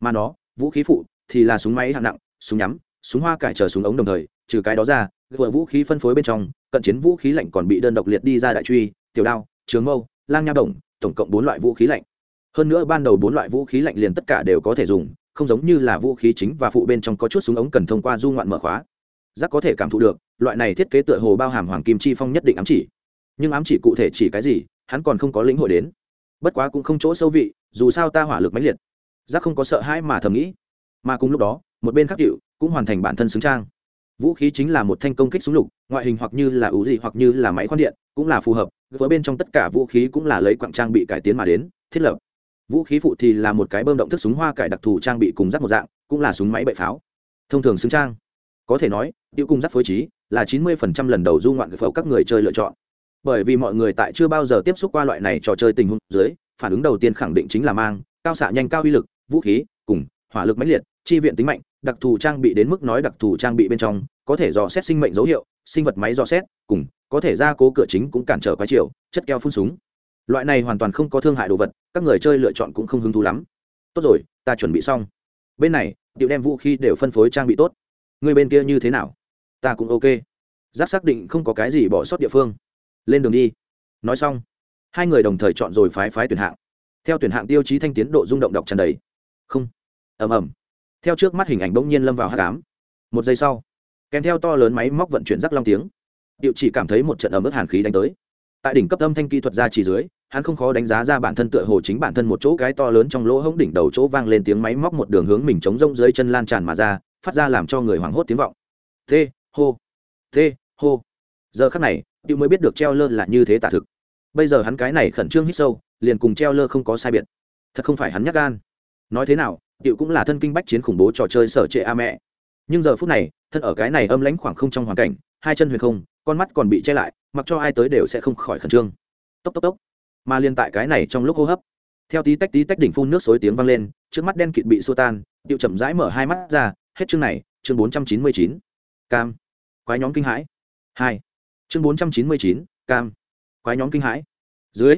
Mà nó, vũ khí phụ, thì là súng máy hạng nặng, súng nhắm, súng hoa cải chờ súng ống đồng thời, trừ cái đó ra, vừa vũ khí phân phối bên trong, cận chiến vũ khí lạnh còn bị đơn độc liệt đi ra đại truy, tiểu đao, trường mâu, lang nha đồng tổng cộng bốn loại vũ khí lạnh. Hơn nữa ban đầu bốn loại vũ khí lạnh liền tất cả đều có thể dùng, không giống như là vũ khí chính và phụ bên trong có chút súng ống cần thông qua du ngoạn mở khóa. Giác có thể cảm thụ được, loại này thiết kế tựa hồ bao hàm hoàng kim chi phong nhất định ám chỉ nhưng ám chỉ cụ thể chỉ cái gì, hắn còn không có lĩnh hội đến. Bất quá cũng không chỗ sâu vị, dù sao ta hỏa lực mãnh liệt. Giác không có sợ hãi mà thầm nghĩ. Mà cùng lúc đó, một bên khắc cựu cũng hoàn thành bản thân xứng trang. Vũ khí chính là một thanh công kích súng lục, ngoại hình hoặc như là ủ dị hoặc như là máy khoan điện, cũng là phù hợp, với bên trong tất cả vũ khí cũng là lấy quặng trang bị cải tiến mà đến, thiết lập. Vũ khí phụ thì là một cái bơm động thức súng hoa cải đặc thù trang bị cùng rắc một dạng, cũng là súng máy bậy pháo. Thông thường xứng trang. Có thể nói tiêu cung rắc phối trí là chín mươi phần trăm lần đầu du ngoạn phẫu các người chơi lựa chọn bởi vì mọi người tại chưa bao giờ tiếp xúc qua loại này trò chơi tình huống dưới, phản ứng đầu tiên khẳng định chính là mang cao xạ nhanh cao uy lực, vũ khí, cùng hỏa lực mãnh liệt, chi viện tính mạnh, đặc thù trang bị đến mức nói đặc thù trang bị bên trong, có thể dò xét sinh mệnh dấu hiệu, sinh vật máy dò xét, cùng có thể ra cố cửa chính cũng cản trở quái chiều chất keo phun súng. Loại này hoàn toàn không có thương hại đồ vật, các người chơi lựa chọn cũng không hứng thú lắm. Tốt rồi, ta chuẩn bị xong. Bên này điệu đem vũ khí đều phân phối trang bị tốt. Người bên kia như thế nào? Ta cũng ok. Giáp xác định không có cái gì bỏ sót địa phương lên đường đi. Nói xong, hai người đồng thời chọn rồi phái phái tuyển hạng. Theo tuyển hạng tiêu chí thanh tiến độ rung động đọc tràn đầy. Không. Ầm ầm. Theo trước mắt hình ảnh bỗng nhiên lâm vào hát cám một giây sau, kèm theo to lớn máy móc vận chuyển rắc long tiếng, điệu chỉ cảm thấy một trận ấm ức hàn khí đánh tới. Tại đỉnh cấp âm thanh kỹ thuật ra chỉ dưới, hắn không khó đánh giá ra bản thân tựa hồ chính bản thân một chỗ cái to lớn trong lỗ hổng đỉnh đầu chỗ vang lên tiếng máy móc một đường hướng mình chống rông dưới chân lan tràn mà ra, phát ra làm cho người hoảng hốt tiếng vọng. Thê hô thê hô giờ khắc này điệu mới biết được treo lơ là như thế tả thực. Bây giờ hắn cái này khẩn trương hít sâu, liền cùng treo lơ không có sai biệt. Thật không phải hắn nhắc gan. Nói thế nào, Tiểu cũng là thân kinh bách chiến khủng bố trò chơi sở trệ a mẹ. Nhưng giờ phút này, thân ở cái này âm lãnh khoảng không trong hoàn cảnh, hai chân huyền không, con mắt còn bị che lại, mặc cho ai tới đều sẽ không khỏi khẩn trương. Tốc tốc tốc. Mà liên tại cái này trong lúc hô hấp, theo tí tách tí tách đỉnh phun nước xối tiếng vang lên, trước mắt đen kịt bị xô tan, Tiểu chậm rãi mở hai mắt ra, hết chương này, chương bốn trăm chín mươi chín. Cam. Quái nhóm kinh hãi. Hai chương bốn trăm chín mươi chín, cam. Quái nhóm kinh hãi. Dưới,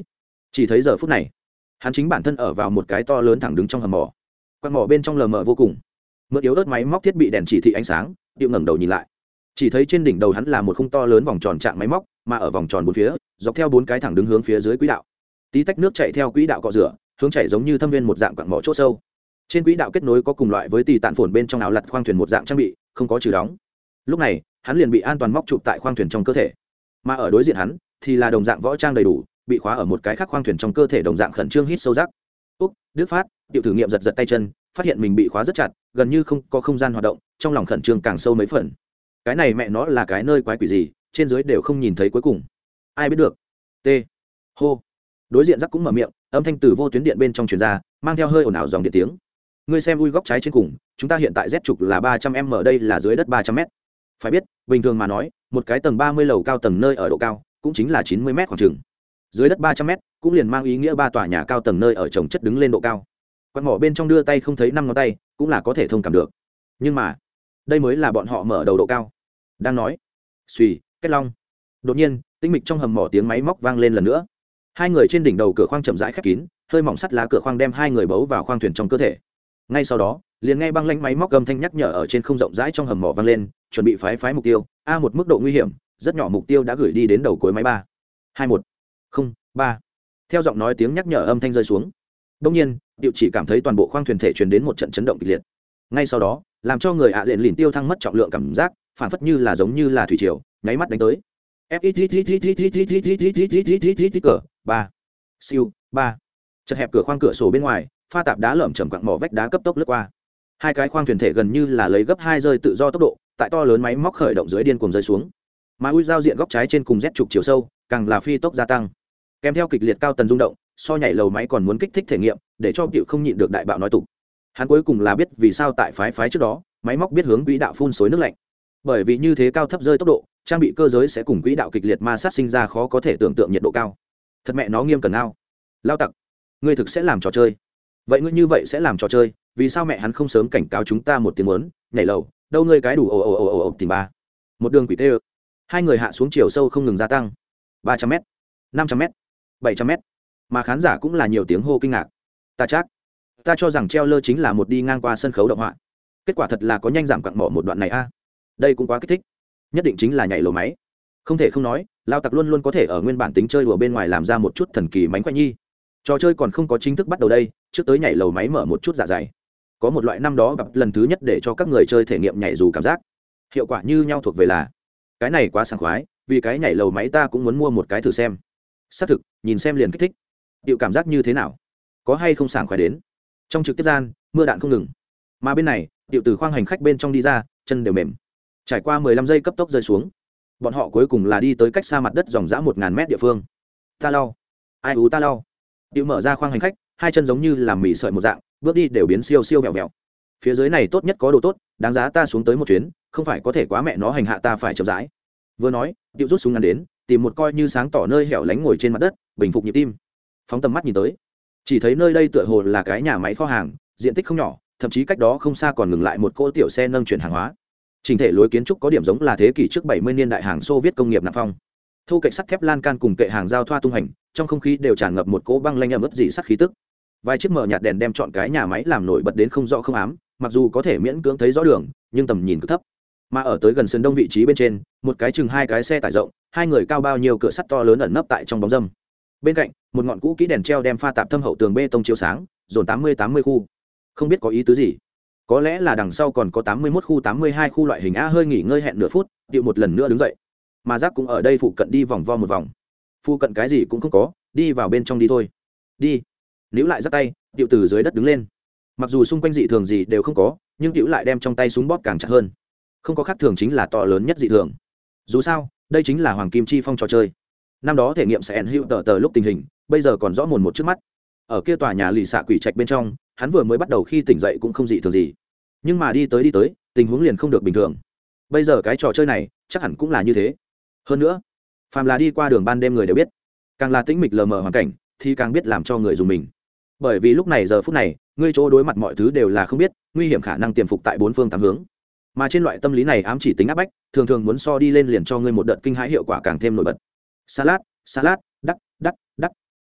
chỉ thấy giờ phút này, hắn chính bản thân ở vào một cái to lớn thẳng đứng trong hầm mỏ. Quạt mỏ bên trong lờ mờ vô cùng. Mượn yếu ớt máy móc thiết bị đèn chỉ thị ánh sáng điệu ngẩng đầu nhìn lại. Chỉ thấy trên đỉnh đầu hắn là một khung to lớn vòng tròn trạng máy móc, mà ở vòng tròn bốn phía, dọc theo bốn cái thẳng đứng hướng phía dưới quỹ đạo. Tí tách nước chạy theo quỹ đạo cọ rửa, hướng chạy giống như thâm viên một dạng quặng mỏ chỗ sâu. Trên quỹ đạo kết nối có cùng loại với tì tạn phồn bên trong áo lặt khoang thuyền một dạng trang bị, không có trừ đóng. Lúc này, hắn liền bị an toàn móc chụp tại khoang thuyền trong cơ thể mà ở đối diện hắn thì là đồng dạng võ trang đầy đủ, bị khóa ở một cái khác khoang thuyền trong cơ thể đồng dạng khẩn trương hít sâu rắc. Úc, đức phát, tiểu thử nghiệm giật giật tay chân, phát hiện mình bị khóa rất chặt, gần như không có không gian hoạt động, trong lòng khẩn trương càng sâu mấy phần. Cái này mẹ nó là cái nơi quái quỷ gì, trên dưới đều không nhìn thấy cuối cùng. Ai biết được? T. Hô. Đối diện rắc cũng mở miệng, âm thanh từ vô tuyến điện bên trong truyền ra, mang theo hơi ồn ào dòng điện tiếng. Ngươi xem ui góc trái trên cùng, chúng ta hiện tại z trục là ba trăm m, đây là dưới đất ba trăm m phải biết, bình thường mà nói, một cái tầng ba mươi lầu cao tầng nơi ở độ cao cũng chính là chín mươi m khoảng trừng dưới đất ba trăm m cũng liền mang ý nghĩa ba tòa nhà cao tầng nơi ở trồng chất đứng lên độ cao. Quạt mỏ bên trong đưa tay không thấy năm ngón tay cũng là có thể thông cảm được. Nhưng mà, đây mới là bọn họ mở đầu độ cao. Đang nói, suy, kết long. Đột nhiên tinh mịch trong hầm mỏ tiếng máy móc vang lên lần nữa. Hai người trên đỉnh đầu cửa khoang chậm rãi khép kín, hơi mỏng sắt lá cửa khoang đem hai người bấu vào khoang thuyền trong cơ thể. Ngay sau đó, liền nghe băng lanh máy móc gầm thanh nhắc nhở ở trên không rộng rãi trong hầm mỏ vang lên chuẩn bị phái phái mục tiêu a một mức độ nguy hiểm rất nhỏ mục tiêu đã gửi đi đến đầu cuối máy ba hai một không ba theo giọng nói tiếng nhắc nhở âm thanh rơi xuống đông nhiên điệu chỉ cảm thấy toàn bộ khoang thuyền thể truyền đến một trận chấn động kịch liệt ngay sau đó làm cho người ạ à diện lìn tiêu thăng mất trọng lượng cảm giác phản phất như là giống như là thủy triều nháy mắt đánh tới cờ ba siêu ba chật hẹp cửa khoang cửa sổ bên ngoài pha tạp đá lởm chầm quặng mỏ vách đá cấp tốc lướt qua hai cái khoang thuyền thể gần như là lấy gấp hai rơi tự do tốc độ tại to lớn máy móc khởi động dưới điên cuồng rơi xuống. Mà ui giao diện góc trái trên cùng rét trục chiều sâu, càng là phi tốc gia tăng. Kèm theo kịch liệt cao tần rung động, so nhảy lầu máy còn muốn kích thích thể nghiệm, để cho cựu không nhịn được đại bạo nói tục. Hắn cuối cùng là biết vì sao tại phái phái trước đó, máy móc biết hướng quỹ đạo phun xối nước lạnh. Bởi vì như thế cao thấp rơi tốc độ, trang bị cơ giới sẽ cùng quỹ đạo kịch liệt ma sát sinh ra khó có thể tưởng tượng nhiệt độ cao. Thật mẹ nó nghiêm cần ao. Lao tặc, ngươi thực sẽ làm trò chơi. Vậy ngươi như vậy sẽ làm trò chơi, vì sao mẹ hắn không sớm cảnh cáo chúng ta một tiếng muốn, nhảy lầu đâu ngươi cái đủ ồ ồ ồ ồ ồ tìm ba. Một đường quỷ tê ơ. Hai người hạ xuống chiều sâu không ngừng gia tăng. Ba trăm m năm trăm m bảy trăm m mà khán giả cũng là nhiều tiếng hô kinh ngạc. Ta chắc, ta cho rằng treo lơ chính là một đi ngang qua sân khấu động họa. Kết quả thật là có nhanh giảm cặn mỏ một đoạn này a. Đây cũng quá kích thích. Nhất định chính là nhảy lầu máy. Không thể không nói, lao tặc luôn luôn có thể ở nguyên bản tính chơi đùa bên ngoài làm ra một chút thần kỳ mánh khoe nhi. Trò chơi còn không có chính thức bắt đầu đây, trước tới nhảy lầu máy mở một chút dạ dày có một loại năm đó gặp lần thứ nhất để cho các người chơi thể nghiệm nhảy dù cảm giác. Hiệu quả như nhau thuộc về là, cái này quá sảng khoái, vì cái nhảy lầu máy ta cũng muốn mua một cái thử xem. Xác thực, nhìn xem liền kích thích. Hiệu cảm giác như thế nào? Có hay không sảng khoái đến? Trong trực tiếp gian, mưa đạn không ngừng. Mà bên này hiệu từ khoang hành khách bên trong đi ra, chân đều mềm. Trải qua mười lăm giây cấp tốc rơi xuống. Bọn họ cuối cùng là đi tới cách xa mặt đất dòng dã một ngàn mét địa phương. Ta lau. Ai ú ta lau. Hiệu mở ra khoang hành khách, hai chân giống như làm mì sợi một dạng bước đi đều biến siêu siêu vẹo vẹo. Phía dưới này tốt nhất có đồ tốt, đáng giá ta xuống tới một chuyến, không phải có thể quá mẹ nó hành hạ ta phải chậm rãi. Vừa nói điệu rút súng ngắn đến, tìm một coi như sáng tỏ nơi hẻo lánh ngồi trên mặt đất, bình phục nhịp tim. Phóng tầm mắt nhìn tới. Chỉ thấy nơi đây tựa hồ là cái nhà máy kho hàng, diện tích không nhỏ, thậm chí cách đó không xa còn ngừng lại một cỗ tiểu xe nâng chuyển hàng hóa. Trình thể lối kiến trúc có điểm giống là thế kỷ trước 70 niên đại hàng xô viết công nghiệp nạp phong. Thu kệ sắt thép lan can cùng kệ hàng giao thoa tung hành trong không khí đều tràn ngập một cỗ băng lanh ẩm ướt dị sắc khí tức vài chiếc mở nhạt đèn đem chọn cái nhà máy làm nổi bật đến không rõ không ám, mặc dù có thể miễn cưỡng thấy rõ đường, nhưng tầm nhìn cứ thấp. Mà ở tới gần sườn đông vị trí bên trên, một cái chừng hai cái xe tải rộng, hai người cao bao nhiêu cửa sắt to lớn ẩn nấp tại trong bóng dâm. Bên cạnh, một ngọn cũ kỹ đèn treo đem pha tạp thâm hậu tường bê tông chiếu sáng, dồn tám mươi tám mươi khu. Không biết có ý tứ gì. Có lẽ là đằng sau còn có tám mươi mốt khu, tám mươi hai khu loại hình a hơi nghỉ ngơi hẹn nửa phút điệu một lần nữa đứng dậy. Mà giác cũng ở đây phụ cận đi vòng vo một vòng. Phụ cận cái gì cũng không có, đi vào bên trong đi thôi. Đi níu lại giắt tay, tiểu từ dưới đất đứng lên. Mặc dù xung quanh dị thường gì đều không có, nhưng điệu lại đem trong tay súng bóp càng chặt hơn. Không có khác thường chính là to lớn nhất dị thường. Dù sao, đây chính là hoàng kim chi phong trò chơi. Năm đó thể nghiệm sẽ ẩn hữu tờ tờ lúc tình hình, bây giờ còn rõ mồn một trước mắt. Ở kia tòa nhà lì xạ quỷ trạch bên trong, hắn vừa mới bắt đầu khi tỉnh dậy cũng không dị thường gì. Nhưng mà đi tới đi tới, tình huống liền không được bình thường. Bây giờ cái trò chơi này, chắc hẳn cũng là như thế. Hơn nữa, phàm là đi qua đường ban đêm người đều biết, càng là tĩnh mịch lờ mờ hoàn cảnh, thì càng biết làm cho người dùng mình bởi vì lúc này giờ phút này, ngươi chỗ đối mặt mọi thứ đều là không biết, nguy hiểm khả năng tiềm phục tại bốn phương tám hướng. Mà trên loại tâm lý này ám chỉ tính áp bách, thường thường muốn so đi lên liền cho ngươi một đợt kinh hãi hiệu quả càng thêm nổi bật. Salad salad đắc đắc đắc.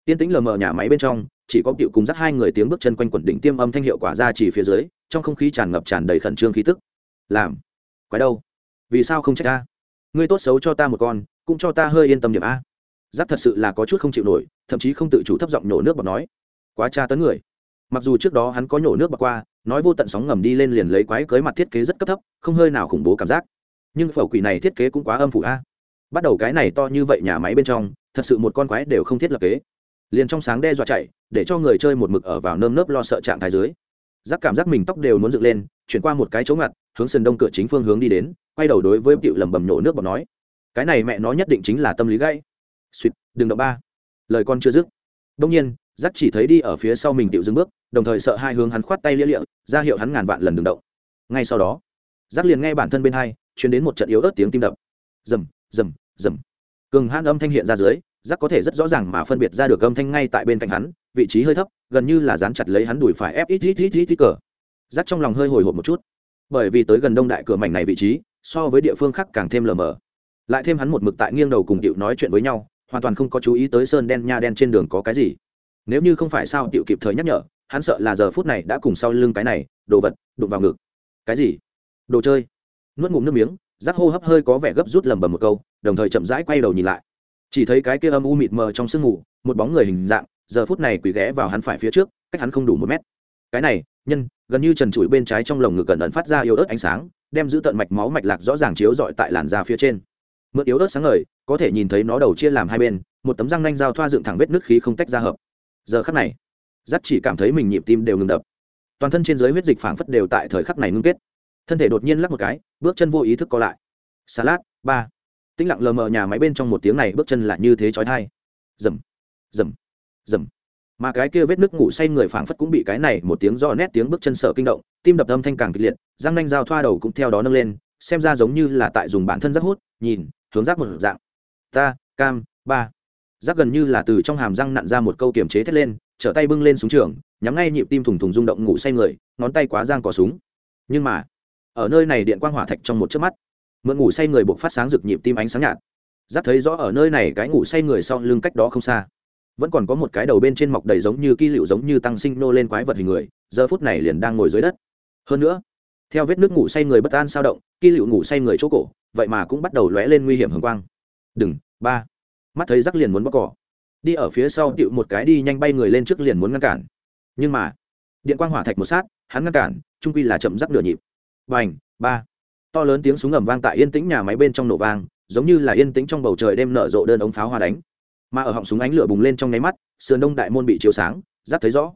Tiên tĩnh lờ mờ nhà máy bên trong, chỉ có cựu cùng dắt hai người tiếng bước chân quanh quẩn đỉnh tiêm âm thanh hiệu quả ra chỉ phía dưới, trong không khí tràn ngập tràn đầy khẩn trương khí tức. Làm, quái đâu? Vì sao không trách ta? Ngươi tốt xấu cho ta một con, cũng cho ta hơi yên tâm điểm a. Giáp thật sự là có chút không chịu nổi, thậm chí không tự chủ thấp giọng nhổ nước bọt nói quá tra tấn người. Mặc dù trước đó hắn có nhổ nước bọt qua, nói vô tận sóng ngầm đi lên liền lấy quái cưới mặt thiết kế rất cấp thấp, không hơi nào khủng bố cảm giác. Nhưng phẩu quỷ này thiết kế cũng quá âm phủ a. Bắt đầu cái này to như vậy nhà máy bên trong, thật sự một con quái đều không thiết lập kế. Liền trong sáng đe dọa chạy, để cho người chơi một mực ở vào nơm nớp lo sợ trạng thái dưới. Giác cảm giác mình tóc đều muốn dựng lên, chuyển qua một cái chỗ ngặt, hướng sân đông cửa chính phương hướng đi đến, quay đầu đối với cựu lầm bầm nhổ nước bọt nói, cái này mẹ nó nhất định chính là tâm lý gãy suýt, đừng động ba. Lời con chưa dứt. Đông nhiên giác chỉ thấy đi ở phía sau mình tiểu dừng bước, đồng thời sợ hai hướng hắn khoát tay lia lịa, ra hiệu hắn ngàn vạn lần đừng động. Ngay sau đó, giác liền nghe bản thân bên hai chuyển đến một trận yếu ớt tiếng tim đập. Rầm rầm rầm. Cường hãn âm thanh hiện ra dưới, giác có thể rất rõ ràng mà phân biệt ra được âm thanh ngay tại bên cạnh hắn, vị trí hơi thấp, gần như là dán chặt lấy hắn đùi phải ép ít ít ít ít ít cờ. Giác trong lòng hơi hồi hộp một chút. Bởi vì tới gần đông đại cửa mảnh này vị trí, so với địa phương khác càng thêm lờ mờ. Lại thêm hắn một mực tại nghiêng đầu cùng tiểu nói chuyện với nhau, hoàn toàn không có chú ý tới sơn đen nha đen trên đường có cái gì nếu như không phải sao tiểu kịp thời nhắc nhở, hắn sợ là giờ phút này đã cùng sau lưng cái này, đồ vật, đụng vào ngực. Cái gì? Đồ chơi? Nuốt ngụm nước miếng giác hô hấp hơi có vẻ gấp rút lầm bầm một câu, đồng thời chậm rãi quay đầu nhìn lại. Chỉ thấy cái kia âm u mịt mờ trong sương mù, một bóng người hình dạng, giờ phút này quỳ ghé vào hắn phải phía trước, cách hắn không đủ một mét. Cái này, nhân, gần như trần trụi bên trái trong lồng ngực cẩn ẩn phát ra yếu ớt ánh sáng, đem giữ tận mạch máu mạch lạc rõ ràng chiếu rọi tại làn da phía trên. Mượn yếu ớt sáng ngời, có thể nhìn thấy nó đầu chia làm hai bên, một tấm răng nanh dao thoa dựng thẳng vết nước khí không tách ra hợp giờ khắc này giắt chỉ cảm thấy mình nhịp tim đều ngừng đập. Toàn thân trên giới huyết dịch phảng phất đều tại thời khắc này ngưng kết. Thân thể đột nhiên lắc một cái, bước chân vô ý thức co lại. Salad ba. Tĩnh lặng lờ mờ nhà máy bên trong một tiếng này bước chân lại như thế chói thai dầm dầm dầm mà cái kia vết nước ngủ say người phảng phất cũng bị cái này một tiếng do nét tiếng bước chân sợ kinh động, tim đập âm thanh càng kịch liệt, răng nanh dao thoa đầu cũng theo đó nâng lên, xem ra giống như là tại dùng bản thân rất hút, nhìn, hướng rác một dạng. Ta, cam, ba giác gần như là từ trong hàm răng nặn ra một câu kiềm chế thét lên, trở tay bưng lên súng trường, nhắm ngay nhịp tim thùng thùng rung động ngủ say người, ngón tay quá giang cỏ súng. Nhưng mà, ở nơi này điện quang hỏa thạch trong một chớp mắt, mượn ngủ say người buộc phát sáng rực nhịp tim ánh sáng nhạt. Giác thấy rõ ở nơi này cái ngủ say người sau lưng cách đó không xa, vẫn còn có một cái đầu bên trên mọc đầy giống như kỳ liệu giống như tăng sinh nô lên quái vật hình người, giờ phút này liền đang ngồi dưới đất. Hơn nữa, theo vết nước ngủ say người bất an sao động kỳ liệu ngủ say người chỗ cổ, vậy mà cũng bắt đầu lóe lên nguy hiểm hồng quang. Đừng, ba mắt thấy rắc liền muốn bóc cỏ. Đi ở phía sau tựu một cái đi nhanh bay người lên trước liền muốn ngăn cản. Nhưng mà, điện quang hỏa thạch một sát, hắn ngăn cản, trung quy là chậm rắc nửa nhịp. Bành, ba. To lớn tiếng súng ẩm vang tại yên tĩnh nhà máy bên trong nổ vang, giống như là yên tĩnh trong bầu trời đêm nở rộ đơn ống pháo hoa đánh. Mà ở họng súng ánh lửa bùng lên trong nháy mắt, sườn đông đại môn bị chiếu sáng giáp thấy rõ.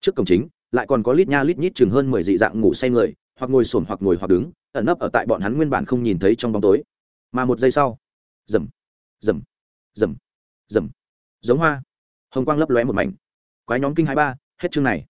Trước cổng chính, lại còn có lít nha lít nhít chừng hơn mười dị dạng ngủ say người, hoặc ngồi sồn hoặc ngồi hoặc đứng, ẩn nấp ở tại bọn hắn nguyên bản không nhìn thấy trong bóng tối. Mà một giây sau, rầm rầm rầm rầm. Giống hoa. Hồng quang lấp lóe một mảnh. Quái nhóm kinh hai ba, hết chương này.